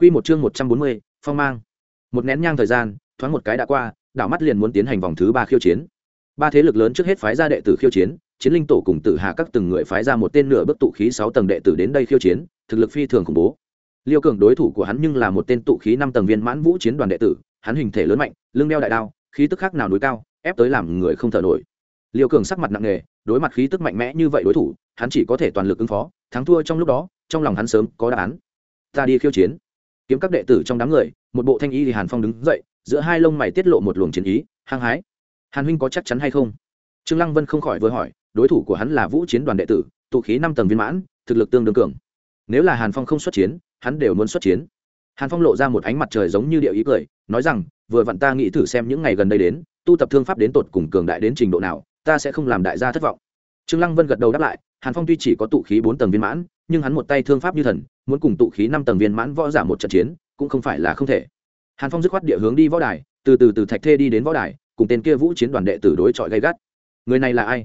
Quy một chương một trăm bốn mươi, phong mang. Một nén nhang thời gian, thoáng một cái đã qua, đảo mắt liền muốn tiến hành vòng thứ ba khiêu chiến. Ba thế lực lớn trước hết phái ra đệ tử khiêu chiến, chiến linh tổ cùng tử hạ các từng người phái ra một tên nửa bước tụ khí sáu tầng đệ tử đến đây khiêu chiến, thực lực phi thường khủng bố. Liêu Cường đối thủ của hắn nhưng là một tên tụ khí năm tầng viên mãn vũ chiến đoàn đệ tử, hắn hình thể lớn mạnh, lưng đeo đại đao, khí tức khác nào núi cao, ép tới làm người không thở nổi. Liêu Cường sắc mặt nặng nề, đối mặt khí tức mạnh mẽ như vậy đối thủ, hắn chỉ có thể toàn lực ứng phó, thắng thua trong lúc đó, trong lòng hắn sớm có đáp án. Ta đi khiêu chiến kiếm các đệ tử trong đám người, một bộ thanh y thì hàn phong đứng dậy, giữa hai lông mày tiết lộ một luồng chiến ý, hăng hái. Hàn huynh có chắc chắn hay không? Trương lăng vân không khỏi vừa hỏi, đối thủ của hắn là vũ chiến đoàn đệ tử, tụ khí năm tầng viên mãn, thực lực tương đương cường. Nếu là hàn phong không xuất chiến, hắn đều muốn xuất chiến. Hàn phong lộ ra một ánh mặt trời giống như điệu ý cười, nói rằng, vừa vặn ta nghĩ thử xem những ngày gần đây đến, tu tập thương pháp đến tột cùng cường đại đến trình độ nào, ta sẽ không làm đại gia thất vọng. Trương lăng vân gật đầu đáp lại, hàn phong tuy chỉ có tụ khí bốn tầng viên mãn, nhưng hắn một tay thương pháp như thần muốn cùng tụ khí năm tầng viên mãn võ giả một trận chiến, cũng không phải là không thể. Hàn phong dứt khoát địa hướng đi võ đài, từ từ từ thạch thê đi đến võ đài, cùng tên kia vũ chiến đoàn đệ tử đối chọi gay gắt. Người này là ai?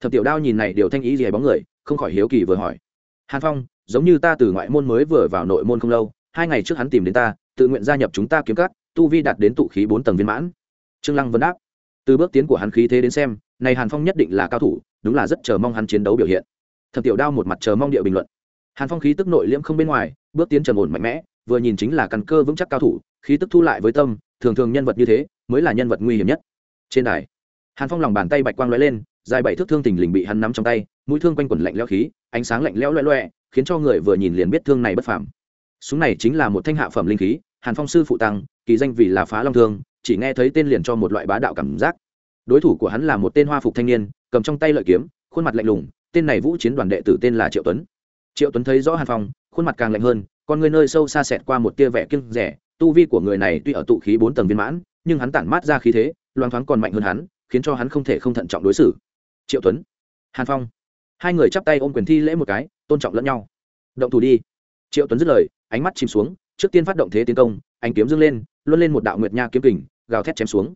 Thập tiểu đao nhìn này điều thanh ý gì bóng người, không khỏi hiếu kỳ vừa hỏi. Hàn phong, giống như ta từ ngoại môn mới vừa vào nội môn không lâu, hai ngày trước hắn tìm đến ta, tự nguyện gia nhập chúng ta kiếm cắt tu vi đạt đến tụ khí bốn tầng viên mãn. Trương lăng vấn đáp. Từ bước tiến của hắn khí thế đến xem, này hàn phong nhất định là cao thủ, đúng là rất chờ mong hắn chiến đấu biểu hiện. Thập tiểu đao một mặt chờ mong địa bình luận hàn phong khí tức nội liễm không bên ngoài, bước tiến trầm ổn mạnh mẽ, vừa nhìn chính là căn cơ vững chắc cao thủ, khí tức thu lại với tâm, thường thường nhân vật như thế mới là nhân vật nguy hiểm nhất. Trên đài, hàn phong lòng bàn tay bạch quang lóe lên, dài bảy thước thương tình lình bị hắn nắm trong tay, mũi thương quanh quẩn lạnh lẽo khí, ánh sáng lạnh lẽo loẹ loẹ khiến cho người vừa nhìn liền biết thương này bất phàm. Súng này chính là một thanh hạ phẩm linh khí, hàn phong sư phụ tăng, kỳ danh vì là phá long thương, chỉ nghe thấy tên liền cho một loại bá đạo cảm giác. Đối thủ của hắn là một tên hoa phục thanh niên, cầm trong tay lợi kiếm, khuôn mặt lạnh lùng, tên này vũ chiến đoàn đệ tử tên là triệu tuấn triệu tuấn thấy rõ hàn phong, khuôn mặt càng lạnh hơn, con người nơi sâu xa xẹt qua một tia vẻ kiêng rẻ, tu vi của người này tuy ở tụ khí bốn tầng viên mãn, nhưng hắn tản mát ra khí thế, loang thoáng còn mạnh hơn hắn, khiến cho hắn không thể không thận trọng đối xử. Triệu tuấn, hàn phong. Hai người chắp tay ôm quyền thi lễ một cái, tôn trọng lẫn nhau. Động thủ đi. Triệu tuấn dứt lời, ánh mắt chìm xuống, trước tiên phát động thế tiến công anh kiếm dâng lên, luân lên một đạo nguyệt nha kiếm kình, gào thét chém xuống.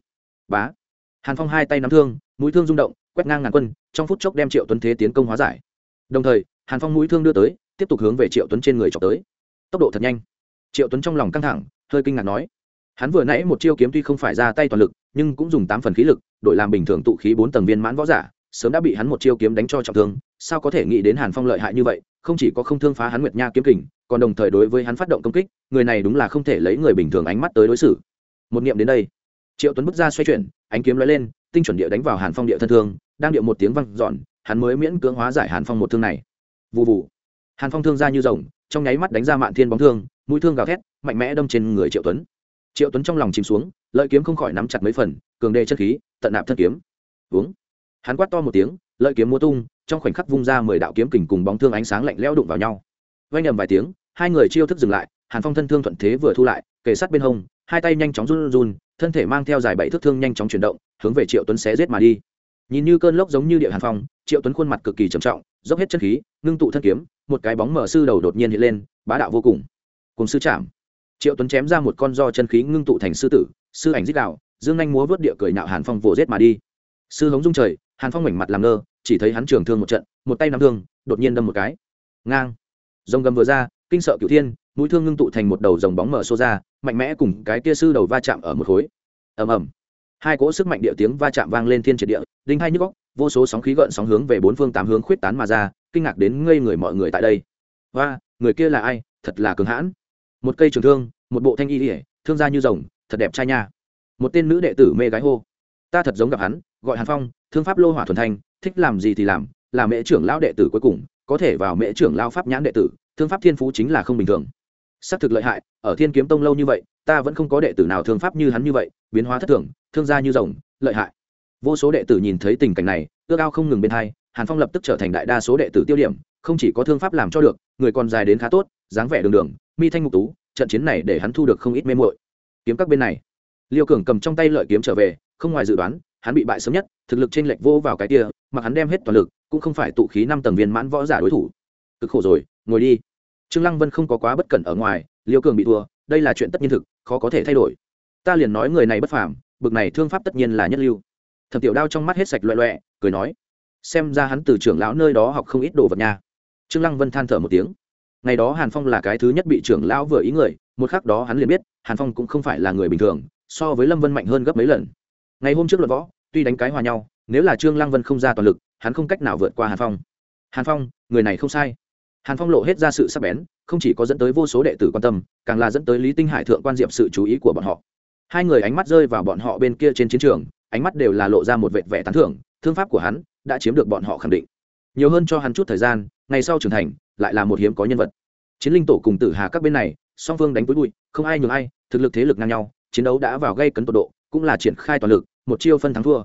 Bá. Hàn phong hai tay nắm thương, mũi thương rung động, quét ngang ngàn quân, trong phút chốc đem triệu tuấn thế tiến công hóa giải. Đồng thời hàn phong mũi thương đưa tới, tiếp tục hướng về triệu tuấn trên người chọc tới. Tốc độ thật nhanh. Triệu tuấn trong lòng căng thẳng, hơi kinh ngạc nói. Hắn vừa nãy một chiêu kiếm tuy không phải ra tay toàn lực, nhưng cũng dùng tám phần khí lực đổi làm bình thường tụ khí bốn tầng viên mãn võ giả, sớm đã bị hắn một chiêu kiếm đánh cho trọng thương. Sao có thể nghĩ đến hàn phong lợi hại như vậy, không chỉ có không thương phá hắn nguyệt nha kiếm kình, còn đồng thời đối với hắn phát động công kích, người này đúng là không thể lấy người bình thường ánh mắt tới đối xử. Một niệm đến đây, triệu tuấn bước ra xoay chuyển, ánh kiếm lóe lên, tinh chuẩn địa đánh vào hàn phong địa thân thương, đang điệu một tiếng văng dọn, hắn mới miễn cưỡng hóa giải hàn phong một thương này vụ vụ hàn phong thương ra như rồng, trong nháy mắt đánh ra mạn thiên bóng thương, mũi thương gào thét, mạnh mẽ đâm trên người triệu tuấn. Triệu tuấn trong lòng chìm xuống, lợi kiếm không khỏi nắm chặt mấy phần, cường đề chất khí, tận nạp thân kiếm. Uống hắn quát to một tiếng, lợi kiếm múa tung, trong khoảnh khắc vung ra mười đạo kiếm kình cùng bóng thương ánh sáng lạnh lẽo đụng vào nhau. Vay nhầm vài tiếng, hai người chiêu thức dừng lại, hàn phong thân thương thuận thế vừa thu lại, kề sát bên hông, hai tay nhanh chóng run run, thân thể mang theo dài bảy thước thương nhanh chóng chuyển động, hướng về triệu tuấn xé giết mà đi. Nhìn như cơn lốc giống như địa hàn phong, triệu tuấn khuôn mặt cực kỳ trầm trọng, dốc hết chân khí ngưng tụ thân kiếm, một cái bóng mở sư đầu đột nhiên hiện lên, bá đạo vô cùng. Cùng sư chạm. Triệu tuấn chém ra một con do chân khí ngưng tụ thành sư tử, sư ảnh dích đạo dương anh múa vớt địa cười nạo hàn phong vồ rết mà đi. Sư hống dung trời, hàn phong mảnh mặt làm ngơ, chỉ thấy hắn trường thương một trận, một tay nắm thương, đột nhiên đâm một cái. Ngang. Rồng gầm vừa ra, kinh sợ cửu thiên, mũi thương ngưng tụ thành một đầu dòng bóng mở xô ra, mạnh mẽ cùng cái kia sư đầu va chạm ở một khối. Ầm ầm. Hai cỗ sức mạnh địa tiếng va chạm vang lên thiên triệt địa, đinh hai nhức góc vô số sóng khí gợn sóng hướng về bốn phương tám hướng khuyết tán mà ra, kinh ngạc đến ngây người mọi người tại đây. Và người kia là ai? Thật là cường hãn. Một cây trường thương, một bộ thanh y ỉa thương gia như rồng, thật đẹp trai nha. Một tên nữ đệ tử mê gái hô. Ta thật giống gặp hắn, gọi hàn phong, thương pháp lô hỏa thuần thanh, thích làm gì thì làm, là mễ trưởng lão đệ tử cuối cùng, có thể vào mễ trưởng lao pháp nhãn đệ tử, thương pháp thiên phú chính là không bình thường. Xác thực lợi hại, ở thiên kiếm tông lâu như vậy, ta vẫn không có đệ tử nào thương pháp như hắn như vậy, biến hóa thất thường, thương gia như rồng, lợi hại vô số đệ tử nhìn thấy tình cảnh này, ước ao không ngừng bên hai, hàn phong lập tức trở thành đại đa số đệ tử tiêu điểm, không chỉ có thương pháp làm cho được, người còn dài đến khá tốt, dáng vẻ đường đường, mi thanh ngục tú, trận chiến này để hắn thu được không ít mê mội kiếm các bên này. Liêu cường cầm trong tay lợi kiếm trở về, không ngoài dự đoán, hắn bị bại sớm nhất, thực lực trên lệch vô vào cái kia mà hắn đem hết toàn lực, cũng không phải tụ khí năm tầng viên mãn võ giả đối thủ. Cực khổ rồi, ngồi đi. Trương lăng vân không có quá bất cẩn ở ngoài, liêu cường bị thua, đây là chuyện tất nhiên thực, khó có thể thay đổi. Ta liền nói người này bất phàm, bực này thương pháp tất nhiên là nhất lưu thẩm tiểu đao trong mắt hết sạch loẹ loẹ, cười nói, xem ra hắn từ trưởng lão nơi đó học không ít đồ vật nha. Trương lăng vân than thở một tiếng, ngày đó hàn phong là cái thứ nhất bị trưởng lão vừa ý người, một khắc đó hắn liền biết, hàn phong cũng không phải là người bình thường, so với lâm vân mạnh hơn gấp mấy lần. Ngày hôm trước luận võ, tuy đánh cái hòa nhau, nếu là trương lăng vân không ra toàn lực, hắn không cách nào vượt qua hàn phong. Hàn phong, người này không sai. Hàn phong lộ hết ra sự sắc bén, không chỉ có dẫn tới vô số đệ tử quan tâm, càng là dẫn tới lý tinh hải thượng quan diệp sự chú ý của bọn họ. Hai người ánh mắt rơi vào bọn họ bên kia trên chiến trường ánh mắt đều là lộ ra một vệt vẻ tán thưởng, thương pháp của hắn đã chiếm được bọn họ khẳng định. Nhiều hơn cho hắn chút thời gian, ngày sau trưởng thành, lại là một hiếm có nhân vật. Chiến linh tổ cùng tử hà các bên này, song phương đánh với bụi, không ai nhường ai, thực lực thế lực ngang nhau, chiến đấu đã vào gây cấn tột độ, cũng là triển khai toàn lực, một chiêu phân thắng thua.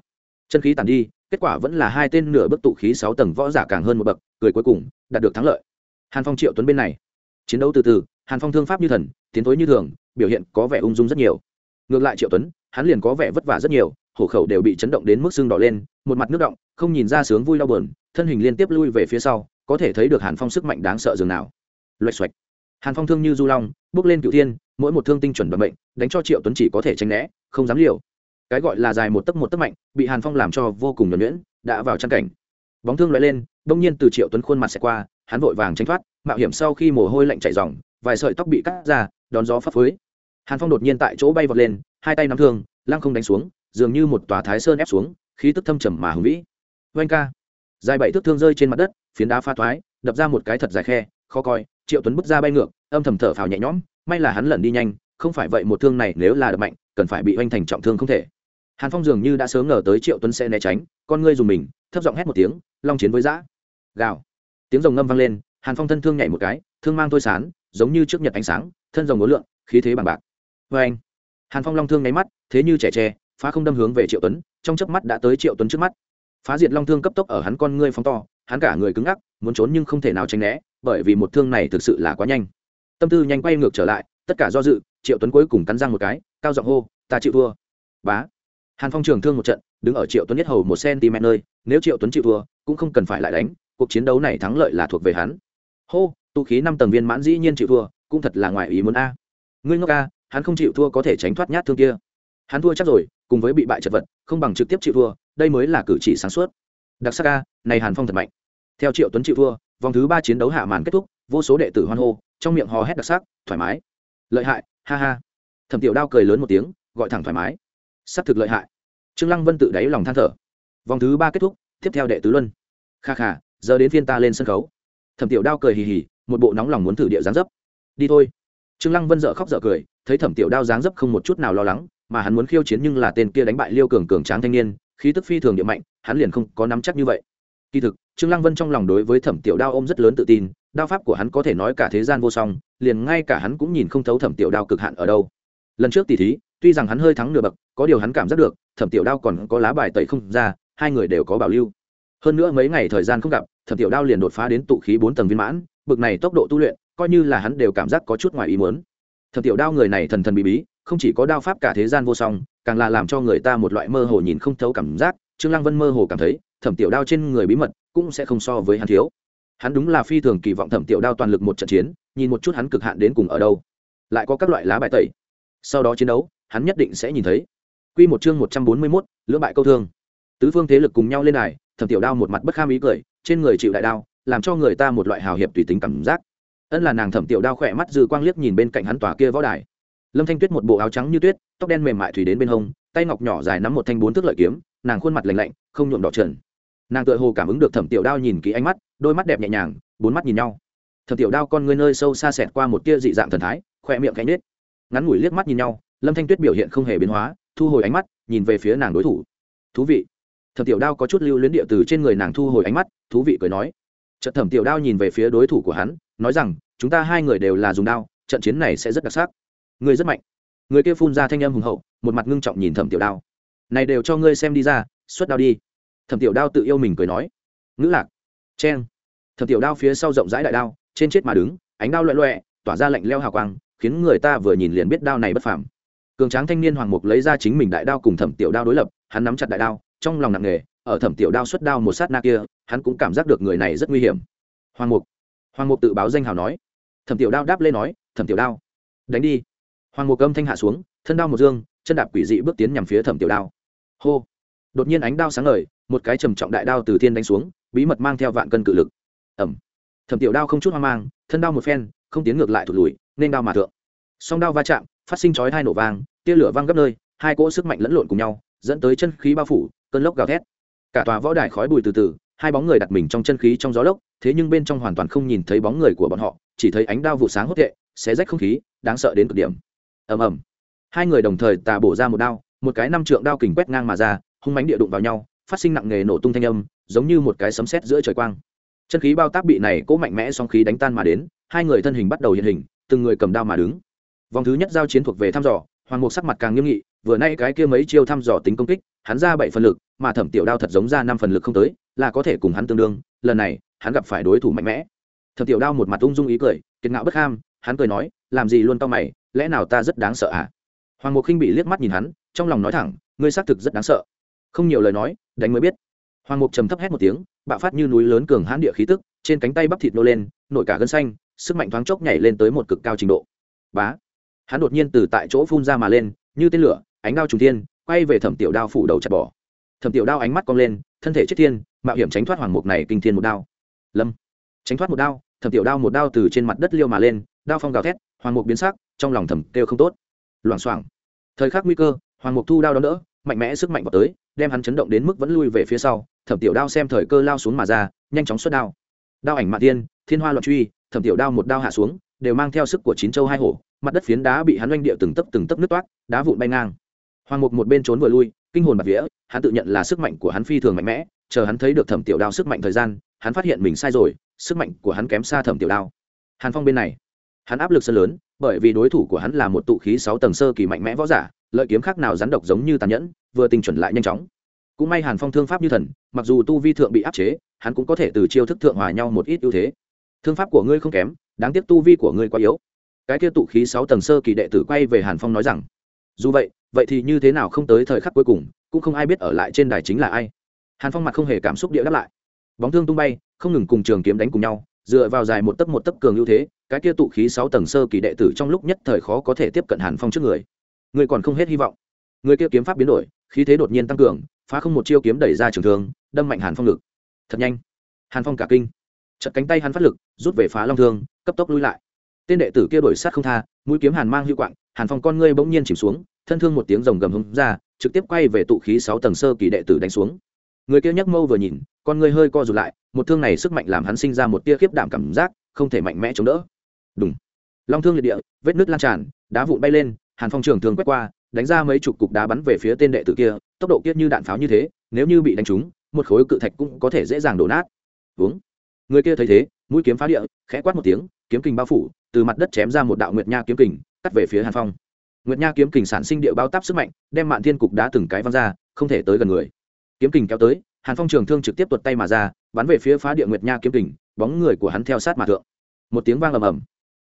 Chân khí tàn đi, kết quả vẫn là hai tên nửa bức tụ khí sáu tầng võ giả càng hơn một bậc, cười cuối cùng, đạt được thắng lợi. Hàn phong triệu tuấn bên này, chiến đấu từ từ, hàn phong thương pháp như thần, tiến thối như thường, biểu hiện có vẻ ung dung rất nhiều. Ngược lại triệu tuấn, hắn liền có vẻ vất vả rất nhiều hổ khẩu đều bị chấn động đến mức xương đỏ lên, một mặt nước động, không nhìn ra sướng vui đau bờn thân hình liên tiếp lui về phía sau, có thể thấy được hàn phong sức mạnh đáng sợ dường nào. Loạch xoạch. Hàn phong thương như du long, bước lên cựu thiên, mỗi một thương tinh chuẩn bẩm bệnh đánh cho triệu tuấn chỉ có thể tránh né, không dám liều. Cái gọi là dài một tấc một tấc mạnh, bị hàn phong làm cho vô cùng nhuẩn nhuyễn, đã vào trang cảnh. Bóng thương loại lên, đông nhiên từ triệu tuấn khuôn mặt xẹt qua, hắn vội vàng tranh thoát, mạo hiểm sau khi mồ hôi lạnh chảy dòng vài sợi tóc bị cắt ra, đón gió phấp phới. Hàn phong đột nhiên tại chỗ bay vọt lên, hai tay nắm thương, lăng không đánh xuống dường như một tòa thái sơn ép xuống, khí tức thâm trầm mà hùng vĩ. Oanh ca. Dài bảy thước thương rơi trên mặt đất, phiến đá pha thoái, đập ra một cái thật dài khe, khó coi, triệu tuấn bước ra bay ngược, âm thầm thở phào nhẹ nhõm, may là hắn lẩn đi nhanh, không phải vậy một thương này nếu là đập mạnh, cần phải bị oanh thành trọng thương không thể. Hàn phong dường như đã sớm ngờ tới triệu tuấn sẽ né tránh, con ngươi dùng mình, thấp giọng hét một tiếng, long chiến với giã gào. Tiếng rồng ngâm vang lên, hàn phong thân thương nhảy một cái, thương mang thôi sán, giống như trước nhật ánh sáng, thân rồng ngố lượng khí thế bằng bạc. Vê anh hàn phong long thương nháy mắt, thế như trẻ tre phá không đâm hướng về triệu tuấn, trong chớp mắt đã tới triệu tuấn trước mắt. Phá diệt long thương cấp tốc ở hắn con ngươi phóng to, hắn cả người cứng ngắc, muốn trốn nhưng không thể nào tránh né, bởi vì một thương này thực sự là quá nhanh. Tâm tư nhanh quay ngược trở lại, tất cả do dự, triệu tuấn cuối cùng cắn răng một cái, cao giọng hô, ta chịu thua. Bá. Hàn phong trường thương một trận, đứng ở triệu tuấn nhất hầu một cm nơi, nếu triệu tuấn chịu thua, cũng không cần phải lại đánh, cuộc chiến đấu này thắng lợi là thuộc về hắn. Hô, tu khí năm tầng viên mãn dĩ nhiên chịu thua, cũng thật là ngoài ý muốn a. Ngươi ngốc a, hắn không chịu thua có thể tránh thoát nhát thương kia. Hắn thua chắc rồi cùng với bị bại chật vật, không bằng trực tiếp chịu thua, đây mới là cử chỉ sáng suốt. Đặc sắc ca, này hàn phong thật mạnh. Theo triệu tuấn chịu thua, vòng thứ ba chiến đấu hạ màn kết thúc, vô số đệ tử hoan hô, trong miệng hò hét đặc sắc, thoải mái. Lợi hại, ha ha. Thẩm tiểu đao cười lớn một tiếng, gọi thẳng thoải mái. S ắ c thực lợi hại. Trương lăng vân tự đáy lòng than thở. Vòng thứ ba kết thúc, tiếp theo đệ tứ luân. Kha kha, giờ đến phiên ta lên sân khấu. Thẩm tiểu đao cười hì hì, một bộ nóng lòng muốn thử địa dáng dấp. Đi thôi. Trương lăng vân dợ khóc dợ cười, thấy thẩm tiểu đao dáng dấp không một chút nào lo lắng mà hắn muốn khiêu chiến nhưng là tên kia đánh bại liêu cường cường tráng thanh niên, khí tức phi thường địa mạnh, hắn liền không có nắm chắc như vậy. Kỳ thực, trương lăng vân trong lòng đối với thẩm tiểu đao ôm rất lớn tự tin, đao pháp của hắn có thể nói cả thế gian vô song, liền ngay cả hắn cũng nhìn không thấu thẩm tiểu đao cực hạn ở đâu. Lần trước tỷ thí, tuy rằng hắn hơi thắng nửa bậc, có điều hắn cảm giác được, thẩm tiểu đao còn có lá bài tẩy không ra, hai người đều có bảo lưu. Hơn nữa mấy ngày thời gian không gặp, thẩm tiểu đao liền đột phá đến tụ khí bốn tầng viên mãn, bực này tốc độ tu luyện, coi như là hắn đều cảm giác có chút ngoài ý muốn. Thẩm tiểu đao người này thần thần bí bí không chỉ có đao pháp cả thế gian vô song càng là làm cho người ta một loại mơ hồ nhìn không thấu cảm giác trương lăng vân mơ hồ cảm thấy thẩm tiểu đao trên người bí mật cũng sẽ không so với hắn thiếu hắn đúng là phi thường kỳ vọng thẩm tiểu đao toàn lực một trận chiến nhìn một chút hắn cực hạn đến cùng ở đâu lại có các loại lá bài tẩy sau đó chiến đấu hắn nhất định sẽ nhìn thấy Quy một chương một trăm bốn mươi 141, lưỡng bại câu thương. Tứ phương thế lực cùng nhau lên này, Thẩm Tiểu Đao một mặt bất kham ý cười, trên người chịu đại đao, làm cho người ta một loại hào hiệp tùy tính cảm giác. Ân là nàng Thẩm Tiểu Đao khỏe mắt dư quang liếc nhìn bên cạnh hắn tòa kia võ đài. Lâm Thanh Tuyết một bộ áo trắng như tuyết, tóc đen mềm mại thủy đến bên hông, tay ngọc nhỏ dài nắm một thanh bốn thước lợi kiếm, nàng khuôn mặt lạnh lạnh, không nhuộm đỏ trần. Nàng tựa hồ cảm ứng được Thẩm Tiểu Đao nhìn kỹ ánh mắt, đôi mắt đẹp nhẹ nhàng, bốn mắt nhìn nhau. Thẩm Tiểu Đao con ngươi nơi sâu xa xẹt qua một tia dị dạng thần thái, khỏe miệng khẽ nết Ngắn ngủi liếc mắt nhìn nhau, Lâm Thanh Tuyết biểu hiện không hề biến hóa, thu hồi ánh mắt nhìn về phía nàng đối thủ. Thú vị. Thẩm tiểu đao có chút lưu luyến địa từ trên người nàng thu hồi ánh mắt thú vị cười nói. Trận thẩm tiểu đao nhìn về phía đối thủ của hắn nói rằng chúng ta hai người đều là dùng đao trận chiến này sẽ rất đặc sắc ngươi rất mạnh. Người kia phun ra thanh âm hùng hậu, một mặt ngưng trọng nhìn thẩm tiểu đao. Này đều cho ngươi xem đi ra, xuất đao đi. Thẩm tiểu đao tự yêu mình cười nói. Ngữ lạc. Cheng. Thẩm tiểu đao phía sau rộng rãi đại đao, trên chết mà đứng, ánh đao loẹ loẹ, tỏa ra lạnh leo hào quang, khiến người ta vừa nhìn liền biết đao này bất phàm. Cường tráng thanh niên hoàng mục lấy ra chính mình đại đao cùng thẩm tiểu đao đối lập, hắn nắm chặt đại đao, trong lòng nặng nề, ở thẩm tiểu đao xuất đao một sát na kia, hắn cũng cảm giác được người này rất nguy hiểm. Hoàng mục. Hoàng mục tự báo danh hào nói. Thẩm tiểu đao đáp lên nói, thẩm tiểu đao, đánh đi hoàng mục âm thanh hạ xuống thân đao một dương chân đạp quỷ dị bước tiến nhằm phía thẩm tiểu đao. Hô! Đột nhiên ánh đao sáng ngời một cái trầm trọng đại đao từ thiên đánh xuống bí mật mang theo vạn cân cự lực. Ẩm thẩm tiểu đao không chút hoang mang thân đao một phen không tiến ngược lại thụt lùi nên đao mà thượng. Song đao va chạm phát sinh chói hai nổ vang tia lửa văng gấp nơi hai cỗ sức mạnh lẫn lộn cùng nhau dẫn tới chân khí bao phủ cơn lốc gào thét. Cả tòa võ đài khói bùi từ từ hai bóng người đặt mình trong chân khí trong gió lốc thế nhưng bên trong hoàn toàn không nhìn thấy bóng người của bọn họ chỉ thấy ánh đao vụ sáng hốt hệ, xé rách không khí đáng sợ đến cực điểm ầm ầm. Hai người đồng thời tà bổ ra một đao, một cái năm trượng đao kình quét ngang mà ra, hung mánh địa đụng vào nhau, phát sinh nặng nề nổ tung thanh âm, giống như một cái sấm sét giữa trời quang. Chân khí bao tác bị này cố mạnh mẽ song khí đánh tan mà đến, hai người thân hình bắt đầu hiện hình, từng người cầm đao mà đứng. Vòng thứ nhất giao chiến thuộc về thăm dò, hoàng mục sắc mặt càng nghiêm nghị, vừa nay cái kia mấy chiêu thăm dò tính công kích, hắn ra bảy phần lực, mà thẩm tiểu đao thật giống ra năm phần lực không tới, là có thể cùng hắn tương đương, lần này, hắn gặp phải đối thủ mạnh mẽ. Thẩm tiểu đao một mặt ung dung ý cười, kiệt ngạo bất ham, hắn cười nói, làm gì luôn tao mày lẽ nào ta rất đáng sợ à? Hoàng mục khinh bị liếc mắt nhìn hắn, trong lòng nói thẳng, ngươi xác thực rất đáng sợ. Không nhiều lời nói, đánh mới biết. Hoàng mục trầm thấp hét một tiếng, bạo phát như núi lớn cường hãn địa khí tức, trên cánh tay bắp thịt nô lên, nổi cả gân xanh, sức mạnh thoáng chốc nhảy lên tới một cực cao trình độ. Bá! Hắn đột nhiên từ tại chỗ phun ra mà lên, như tên lửa, ánh đao trùng thiên, quay về thẩm tiểu đao phủ đầu chặt bỏ. Thẩm tiểu đao ánh mắt cong lên, thân thể chết thiên, mạo hiểm tránh thoát hoàng mục này kinh thiên một đao. Lâm! Tránh thoát một đao, thẩm tiểu đao một đao từ trên mặt đất liêu mà lên, đao phong gào thét, hoàng mục biến sắc trong lòng thầm kêu không tốt. Loảng xoảng. Thời khắc nguy cơ, hoàng mục thu đao đó đỡ, mạnh mẽ sức mạnh vào tới, đem hắn chấn động đến mức vẫn lui về phía sau, thẩm tiểu đao xem thời cơ lao xuống mà ra, nhanh chóng xuất đao. Đao ảnh mạ tiên thiên hoa loạn truy, thẩm tiểu đao một đao hạ xuống, đều mang theo sức của chín châu hai hổ, mặt đất phiến đá bị hắn oanh địa từng tấc từng tấc nứt toát, đá vụn bay ngang. Hoàng mục một bên trốn vừa lui, kinh hồn bạt vía, hắn tự nhận là sức mạnh của hắn phi thường mạnh mẽ, chờ hắn thấy được thẩm tiểu đao sức mạnh thời gian, hắn phát hiện mình sai rồi, sức mạnh của hắn kém xa thẩm tiểu đao. Hàn phong bên này, hắn áp lực sân lớn bởi vì đối thủ của hắn là một tụ khí sáu tầng sơ kỳ mạnh mẽ võ giả, lợi kiếm khác nào rắn độc giống như tàn nhẫn, vừa tình chuẩn lại nhanh chóng. Cũng may hàn phong thương pháp như thần, mặc dù tu vi thượng bị áp chế, hắn cũng có thể từ chiêu thức thượng hòa nhau một ít ưu thế. Thương pháp của ngươi không kém, đáng tiếc tu vi của ngươi quá yếu. Cái kia tụ khí sáu tầng sơ kỳ đệ tử quay về hàn phong nói rằng, dù vậy vậy thì như thế nào không tới thời khắc cuối cùng, cũng không ai biết ở lại trên đài chính là ai. Hàn phong mặt không hề cảm xúc địa đáp lại. Bóng thương tung bay, không ngừng cùng trường kiếm đánh cùng nhau dựa vào dài một tấc một tấc cường ưu thế, cái kia tụ khí sáu tầng sơ kỳ đệ tử trong lúc nhất thời khó có thể tiếp cận hàn phong trước người. Người còn không hết hy vọng. Người kia kiếm pháp biến đổi, khí thế đột nhiên tăng cường, phá không một chiêu kiếm đẩy ra trường thương, đâm mạnh hàn phong lực thật nhanh. Hàn phong cả kinh. Chật cánh tay hắn phát lực, rút về phá long thương, cấp tốc lui lại. Tên đệ tử kia đổi sát không tha, mũi kiếm hàn mang hữu quạng, hàn phong con ngươi bỗng nhiên chìm xuống, thân thương một tiếng rồng gầm hứng ra, trực tiếp quay về tụ khí sáu tầng sơ kỳ đệ tử đánh xuống. Người kia nhấc mâu vừa nhìn con ngươi hơi co rụt lại, một thương này sức mạnh làm hắn sinh ra một tia khiếp đảm cảm giác, không thể mạnh mẽ chống đỡ. Đúng long thương liệt địa, vết nứt lan tràn, đá vụn bay lên, hàn phong trường thường quét qua, đánh ra mấy chục cục đá bắn về phía tên đệ tử kia, tốc độ kiết như đạn pháo như thế, nếu như bị đánh trúng, một khối cự thạch cũng có thể dễ dàng đổ nát. Uống người kia thấy thế, mũi kiếm phá địa, khẽ quát một tiếng, kiếm kình bao phủ, từ mặt đất chém ra một đạo nguyệt nha kiếm kình, cắt về phía hàn phong. Nguyệt nha kiếm kình sản sinh địa bao táp sức mạnh, đem mạn thiên cục đá từng cái văng ra, không thể tới gần người. Kiếm kình kéo tới hàn phong trường thương trực tiếp tuột tay mà ra, bắn về phía phá địa nguyệt nha kiếm kình, bóng người của hắn theo sát mà thượng. Một tiếng vang ầm ầm.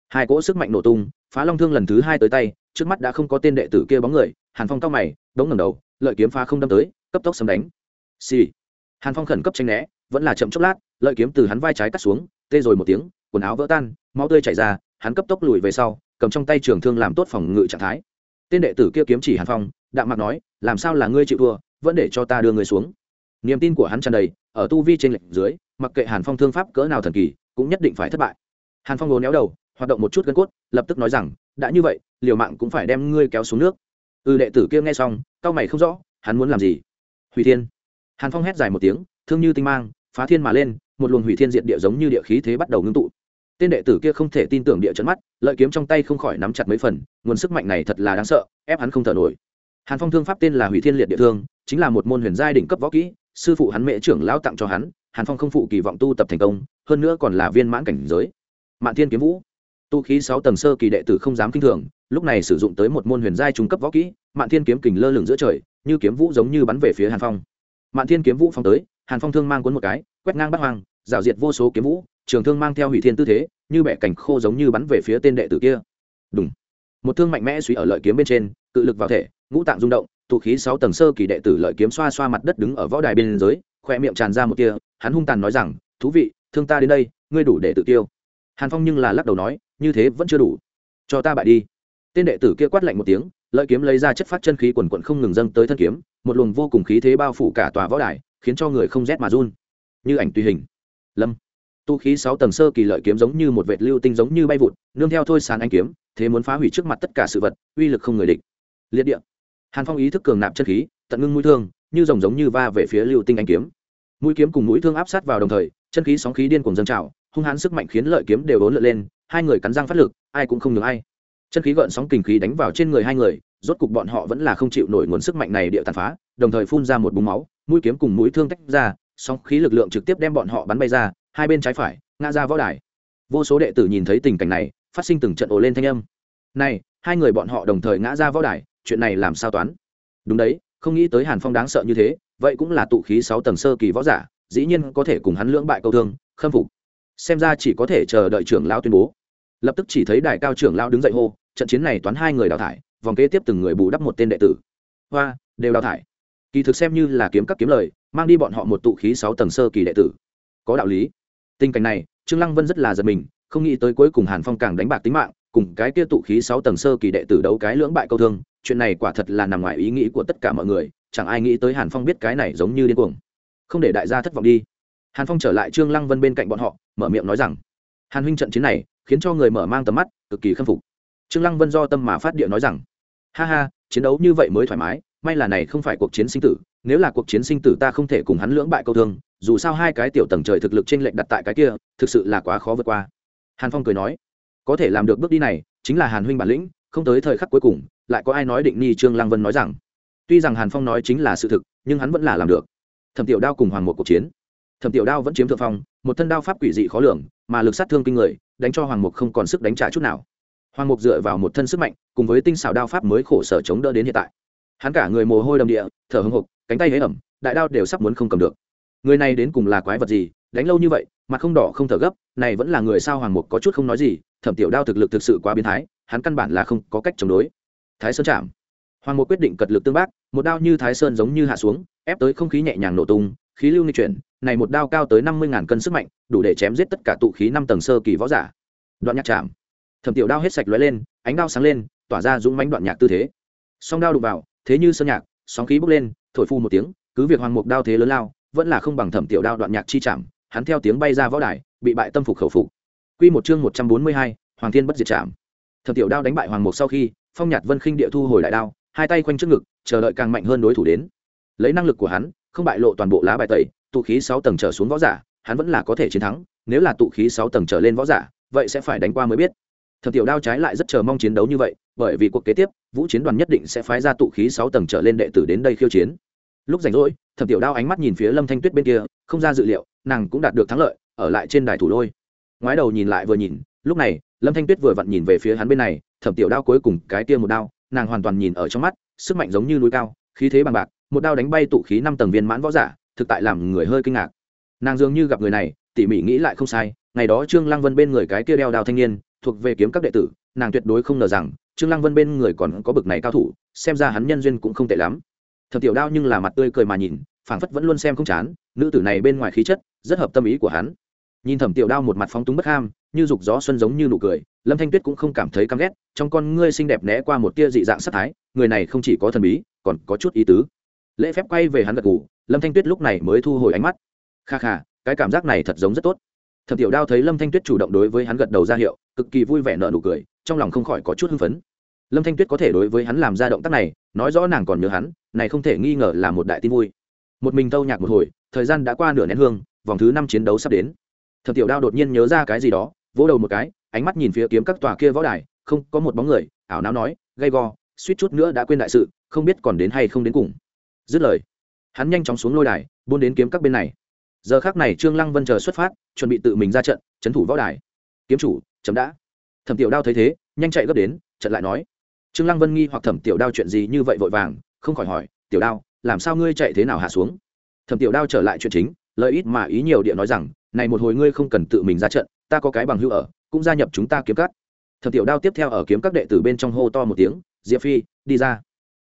Hai cỗ sức mạnh nổ tung, phá long thương lần thứ hai tới tay, trước mắt đã không có tên đệ tử kia bóng người, hàn phong cao mày, đống ngầm đầu, lợi kiếm phá không đâm tới, cấp tốc xâm đánh. Xì、sì. hàn phong khẩn cấp tranh né, vẫn là chậm chốc lát, lợi kiếm từ hắn vai trái cắt xuống, tê rồi một tiếng, quần áo vỡ tan, máu tươi chảy ra, hắn cấp tốc lùi về sau, cầm trong tay trường thương làm tốt phòng ngự trạng thái. Tên đệ tử kia kiếm chỉ hàn phong, đạm mặt nói, làm sao là ngươi chịu thua, vẫn để cho ta đưa người xuống niềm tin của hắn tràn đầy, ở tu vi trên lệnh dưới, mặc kệ hàn phong thương pháp cỡ nào thần kỳ, cũng nhất định phải thất bại. Hàn phong lố néo đầu, hoạt động một chút gân cốt, lập tức nói rằng, đã như vậy, liều mạng cũng phải đem ngươi kéo xuống nước. Ừ đệ tử kia nghe xong cao mày không rõ, hắn muốn làm gì? Hủy thiên. Hàn phong hét dài một tiếng, thương như tinh mang, phá thiên mà lên, một luồng hủy thiên diện địa giống như địa khí thế bắt đầu ngưng tụ. Tên đệ tử kia không thể tin tưởng địa chấn mắt, lợi kiếm trong tay không khỏi nắm chặt mấy phần, nguồn sức mạnh này thật là đáng sợ, ép hắn không thở nổi. Hàn phong thương pháp tên là hủy thiên liệt địa thương, chính là một môn huyền giai đỉnh cấp võ kỹ sư phụ hắn mễ trưởng lão tặng cho hắn, hàn phong không phụ kỳ vọng tu tập thành công, hơn nữa còn là viên mãn cảnh giới. Mạn thiên kiếm vũ, tu khí sáu tầng sơ kỳ đệ tử không dám kinh thường, lúc này sử dụng tới một môn huyền giai trung cấp võ kỹ, mạn thiên kiếm kình lơ lửng giữa trời, như kiếm vũ giống như bắn về phía hàn phong. Mạn thiên kiếm vũ phong tới, hàn phong thương mang cuốn một cái, quét ngang bắt hoang, rào diệt vô số kiếm vũ, trường thương mang theo hủy thiên tư thế, như bẻ cảnh khô giống như bắn về phía tên đệ tử kia. Đúng một thương mạnh mẽ suy ở lợi kiếm bên trên, cự lực vào thể, ngũ tạng rung động tụ khí sáu tầng sơ kỳ đệ tử lợi kiếm xoa xoa mặt đất đứng ở võ đài bên dưới khoe miệng tràn ra một tia, hắn hung tàn nói rằng, thú vị, thương ta đến đây, ngươi đủ để tự tiêu. Hàn phong nhưng là lắc đầu nói, như thế vẫn chưa đủ. Cho ta bại đi. Tên đệ tử kia quát lạnh một tiếng, lợi kiếm lấy ra chất phát chân khí quần quận không ngừng dâng tới thân kiếm, một luồng vô cùng khí thế bao phủ cả tòa võ đài, khiến cho người không rét mà run. Như ảnh tùy hình. Lâm. Tu khí sáu tầng sơ kỳ lợi kiếm giống như một vệt lưu tinh giống như bay vụt, nương theo thôi sàn anh kiếm, thế muốn phá hủy trước mặt tất cả sự vật, uy lực không người địch. Liệt địa hàn phong ý thức cường nạp chân khí, tận ngưng mũi thương, như rồng giống như va về phía lưu tinh anh kiếm. Mũi kiếm cùng mũi thương áp sát vào đồng thời, chân khí sóng khí điên cùng dâng trào, hung hãn sức mạnh khiến lợi kiếm đều ốn lượn lên, hai người cắn răng phát lực, ai cũng không nhường ai. Chân khí gợn sóng kình khí đánh vào trên người hai người, rốt cục bọn họ vẫn là không chịu nổi nguồn sức mạnh này địa tàn phá, đồng thời phun ra một búng máu, mũi kiếm cùng mũi thương tách ra, sóng khí lực lượng trực tiếp đem bọn họ bắn bay ra, hai bên trái phải, ngã ra võ đài. Vô số đệ tử nhìn thấy tình cảnh này, phát sinh từng trận ồ lên thanh âm. Này, hai người bọn họ đồng thời ngã ra võ đài chuyện này làm sao toán? Đúng đấy, không nghĩ tới hàn phong đáng sợ như thế, vậy cũng là tụ khí sáu tầng sơ kỳ võ giả, dĩ nhiên có thể cùng hắn lưỡng bại câu thương, khâm phục. Xem ra chỉ có thể chờ đợi trưởng lao tuyên bố. Lập tức chỉ thấy đại cao trưởng lao đứng dậy hô, trận chiến này toán hai người đào thải, vòng kế tiếp từng người bù đắp một tên đệ tử. Hoa, đều đào thải. Kỳ thực xem như là kiếm các kiếm lời, mang đi bọn họ một tụ khí sáu tầng sơ kỳ đệ tử. Có đạo lý. Tình cảnh này, trương lăng vân rất là giật mình, không nghĩ tới cuối cùng hàn phong càng đánh bạc tính mạng, cùng cái kia tụ khí sáu tầng sơ kỳ đệ tử đấu cái lưỡng bại câu thương chuyện này quả thật là nằm ngoài ý nghĩ của tất cả mọi người, chẳng ai nghĩ tới hàn phong biết cái này giống như điên cuồng. Không để đại gia thất vọng đi. Hàn phong trở lại trương lăng vân bên cạnh bọn họ, mở miệng nói rằng, hàn huynh trận chiến này, khiến cho người mở mang tầm mắt, cực kỳ khâm phục. Trương lăng vân do tâm mà phát địa nói rằng, ha ha, chiến đấu như vậy mới thoải mái, may là này không phải cuộc chiến sinh tử, nếu là cuộc chiến sinh tử ta không thể cùng hắn lưỡng bại câu thương, dù sao hai cái tiểu tầng trời thực lực trên lệnh đặt tại cái kia, thực sự là quá khó vượt qua. Hàn phong cười nói, có thể làm được bước đi này, chính là hàn huynh bản lĩnh, không tới thời khắc cuối cùng lại có ai nói định ni trương lăng vân nói rằng, tuy rằng hàn phong nói chính là sự thực, nhưng hắn vẫn là làm được. Thẩm tiểu đao cùng hoàng một cuộc chiến. Thẩm tiểu đao vẫn chiếm thượng phong, một thân đao pháp quỷ dị khó lường, mà lực sát thương kinh người, đánh cho hoàng mục không còn sức đánh trả chút nào. Hoàng mục dựa vào một thân sức mạnh, cùng với tinh xảo đao pháp mới khổ sở chống đỡ đến hiện tại. Hắn cả người mồ hôi đầm địa, thở hưng hục cánh tay hế ẩm, đại đao đều sắp muốn không cầm được. Người này đến cùng là quái vật gì, đánh lâu như vậy, mặt không đỏ không thở gấp, này vẫn là người sao hoàng mục có chút không nói gì, thẩm tiểu đao thực lực thực sự quá biến thái, hắn căn bản là không có cách chống đối thái sơn chạm. Hoàng mục quyết định cật lực tương bác, một đao như thái sơn giống như hạ xuống, ép tới không khí nhẹ nhàng nổ tung, khí lưu di chuyển, này một đao cao tới năm mươi cân sức mạnh, đủ để chém giết tất cả tụ khí năm tầng sơ kỳ võ giả. Đoạn nhạc chạm. Thẩm tiểu đao hết sạch lóe lên, ánh đao sáng lên, tỏa ra dũng mánh đoạn nhạc tư thế. Song đao đụng vào, thế như sơn nhạc, sóng khí bốc lên, thổi phu một tiếng, cứ việc hoàng mục đao thế lớn lao, vẫn là không bằng thẩm tiểu đao đoạn nhạc chi chạm, hắn theo tiếng bay ra võ đài, bị bại tâm phục khẩu phục. Quy một chương một trăm bốn mươi hai, hoàng thiên bất diệt chạm. Thẩm tiểu đao đánh bại hoàng mục sau khi phong nhạt vân khinh địa thu hồi đại đao, hai tay quanh trước ngực, chờ đợi càng mạnh hơn đối thủ đến. Lấy năng lực của hắn, không bại lộ toàn bộ lá bài tẩy, tụ khí sáu tầng trở xuống võ giả, hắn vẫn là có thể chiến thắng, nếu là tụ khí sáu tầng trở lên võ giả, vậy sẽ phải đánh qua mới biết. Thập tiểu đao trái lại rất chờ mong chiến đấu như vậy, bởi vì cuộc kế tiếp, vũ chiến đoàn nhất định sẽ phái ra tụ khí sáu tầng trở lên đệ tử đến đây khiêu chiến. Lúc rảnh rỗi, Thập tiểu đao ánh mắt nhìn phía lâm thanh tuyết bên kia, không ra dự liệu, nàng cũng đạt được thắng lợi, ở lại trên đài thủ lôi. Ngoái đầu nhìn lại vừa nhìn, lúc này lâm thanh tuyết vừa vặn nhìn về phía hắn bên này, thẩm tiểu đao cuối cùng cái tia một đao, nàng hoàn toàn nhìn ở trong mắt, sức mạnh giống như núi cao, khí thế bằng bạc, một đao đánh bay tụ khí năm tầng viên mãn võ giả, thực tại làm người hơi kinh ngạc. Nàng dường như gặp người này, tỉ mỉ nghĩ lại không sai, ngày đó trương lăng vân bên người cái kia đeo đao thanh niên, thuộc về kiếm các đệ tử, nàng tuyệt đối không ngờ rằng, trương lăng vân bên người còn có bực này cao thủ, xem ra hắn nhân duyên cũng không tệ lắm. Thẩm tiểu đao nhưng là mặt tươi cười mà nhìn, phảng phất vẫn luôn xem không chán, nữ tử này bên ngoài khí chất, rất hợp tâm ý của hắn nhìn thẩm tiểu đao một mặt phóng túng bất ham, như dục gió xuân giống như nụ cười, lâm thanh tuyết cũng không cảm thấy căm ghét, trong con ngươi xinh đẹp né qua một tia dị dạng sắc thái, người này không chỉ có thần bí, còn có chút ý tứ. Lễ phép quay về hắn gật gù, lâm thanh tuyết lúc này mới thu hồi ánh mắt. Kha kha, cái cảm giác này thật giống rất tốt. Thẩm tiểu đao thấy lâm thanh tuyết chủ động đối với hắn gật đầu ra hiệu, cực kỳ vui vẻ nợ nụ cười, trong lòng không khỏi có chút hưng phấn. Lâm thanh tuyết có thể đối với hắn làm ra động tác này, nói rõ nàng còn nhớ hắn, này không thể nghi ngờ là một đại tin vui. Một mình tâu nhạc một hồi, thời gian đã qua nửa nén hương, vòng thứ năm chiến đấu sắp đến thẩm tiểu đao đột nhiên nhớ ra cái gì đó, vỗ đầu một cái, ánh mắt nhìn phía kiếm các tòa kia võ đài, không, có một bóng người, ảo não nói, gay go, suýt chút nữa đã quên đại sự, không biết còn đến hay không đến cùng. Dứt lời, hắn nhanh chóng xuống lôi đài, buôn đến kiếm các bên này. Giờ khác này trương lăng vân chờ xuất phát, chuẩn bị tự mình ra trận trấn thủ võ đài. Kiếm chủ, chấm đã. Thẩm tiểu đao thấy thế, nhanh chạy gấp đến, trận lại nói. Trương lăng vân nghi hoặc thẩm tiểu đao chuyện gì như vậy vội vàng, không khỏi hỏi, tiểu đao, làm sao ngươi chạy thế nào hạ xuống? Thẩm tiểu đao trở lại chuyện chính lợi ít mà ý nhiều địa nói rằng, này một hồi ngươi không cần tự mình ra trận, ta có cái bằng hữu ở, cũng gia nhập chúng ta kiếm cắt thẩm tiểu đao tiếp theo ở kiếm các đệ tử bên trong hô to một tiếng, diệp phi, đi ra.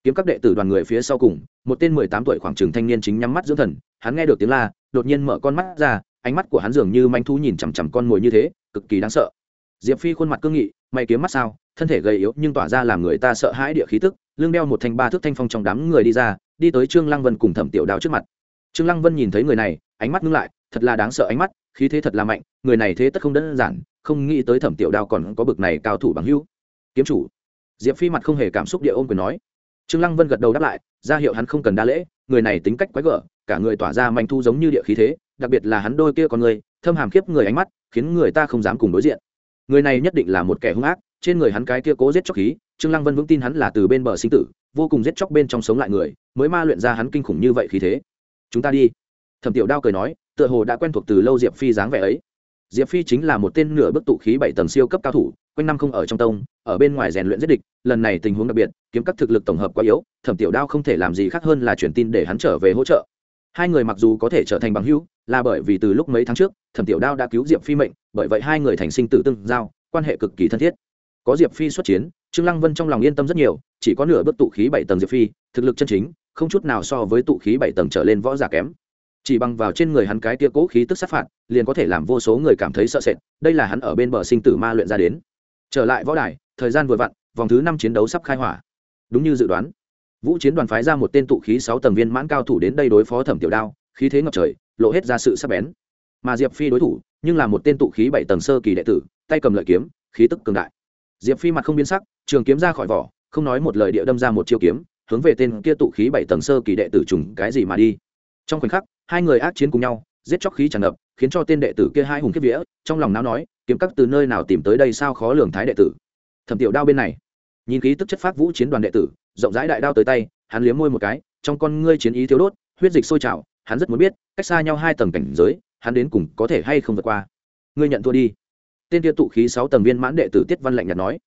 Kiếm các đệ tử đoàn người phía sau cùng, một tên mười tám tuổi khoảng trường thanh niên chính nhắm mắt dưỡng thần, hắn nghe được tiếng la, đột nhiên mở con mắt ra, ánh mắt của hắn dường như manh thú nhìn chằm chằm con mồi như thế, cực kỳ đáng sợ. Diệp phi khuôn mặt cương nghị, mày kiếm mắt sao, thân thể gầy yếu nhưng tỏa ra làm người ta sợ hãi địa khí tức, lưng đeo một thanh ba thước thanh phong trong đám người đi ra, đi tới trương lăng vân cùng thẩm tiểu đao trước mặt. Trương lăng vân nhìn thấy người này ánh mắt ngưng lại, thật là đáng sợ ánh mắt, khí thế thật là mạnh, người này thế tất không đơn giản, không nghĩ tới thẩm tiểu đao còn có bực này cao thủ bằng hữu. Kiếm chủ. Diệp phi mặt không hề cảm xúc địa ôm quyền nói. Trương lăng vân gật đầu đáp lại, ra hiệu hắn không cần đa lễ, người này tính cách quái gở, cả người tỏa ra manh thu giống như địa khí thế, đặc biệt là hắn đôi kia con người, thâm hàm khiếp người ánh mắt, khiến người ta không dám cùng đối diện. Người này nhất định là một kẻ hung ác, trên người hắn cái kia cố giết chóc khí, trương lăng vân vững tin hắn là từ bên bờ sinh tử, vô cùng giết chóc bên trong sống lại người, mới ma luyện ra hắn kinh khủng như vậy khí thế. Chúng ta đi thẩm tiểu đao cười nói, tựa hồ đã quen thuộc từ lâu diệp phi dáng vẻ ấy. Diệp phi chính là một tên nửa bức tụ khí bảy tầng siêu cấp cao thủ, quanh năm không ở trong tông, ở bên ngoài rèn luyện giết địch, lần này tình huống đặc biệt, kiếm các thực lực tổng hợp quá yếu, thẩm tiểu đao không thể làm gì khác hơn là truyền tin để hắn trở về hỗ trợ. Hai người mặc dù có thể trở thành bằng hữu, là bởi vì từ lúc mấy tháng trước, thẩm tiểu đao đã cứu diệp phi mệnh, bởi vậy hai người thành sinh tử tương giao, quan hệ cực kỳ thân thiết. Có diệp phi xuất chiến, trương lăng vân trong lòng yên tâm rất nhiều, chỉ có nửa bước tụ khí bảy tầng diệp phi, thực lực chân chính, không chút nào so với tụ khí bảy tầng trở lên võ giả kém chỉ bằng vào trên người hắn cái tia cố khí tức sát phạt, liền có thể làm vô số người cảm thấy sợ sệt, đây là hắn ở bên bờ sinh tử ma luyện ra đến. Trở lại võ đài, thời gian vừa vặn, vòng thứ năm chiến đấu sắp khai hỏa. Đúng như dự đoán, vũ chiến đoàn phái ra một tên tụ khí sáu tầng viên mãn cao thủ đến đây đối phó thẩm tiểu đao, khí thế ngập trời, lộ hết ra sự sắc bén. Mà diệp phi đối thủ, nhưng là một tên tụ khí bảy tầng sơ kỳ đệ tử, tay cầm lợi kiếm, khí tức cường đại. Diệp phi mặt không biến sắc, trường kiếm ra khỏi vỏ, không nói một lời địa đâm ra một chiêu kiếm, hướng về tên kia tụ khí bảy tầng sơ kỳ đệ tử trùng cái gì mà đi. Trong khoảnh khắc hai người ác chiến cùng nhau, giết chóc khí tràn ngập, khiến cho tên đệ tử kia hai hùng kiếp vía, trong lòng não nói, kiếm các từ nơi nào tìm tới đây sao khó lường thái đệ tử? Thẩm tiểu đao bên này, nhìn khí tức chất phát vũ chiến đoàn đệ tử, rộng rãi đại đao tới tay, hắn liếm môi một cái, trong con ngươi chiến ý thiếu đốt, huyết dịch sôi trào, hắn rất muốn biết, cách xa nhau hai tầng cảnh giới, hắn đến cùng có thể hay không vượt qua. Ngươi nhận thua đi. Tên kia tụ khí sáu tầng viên mãn đệ tử tiết văn lạnh nhạt nói.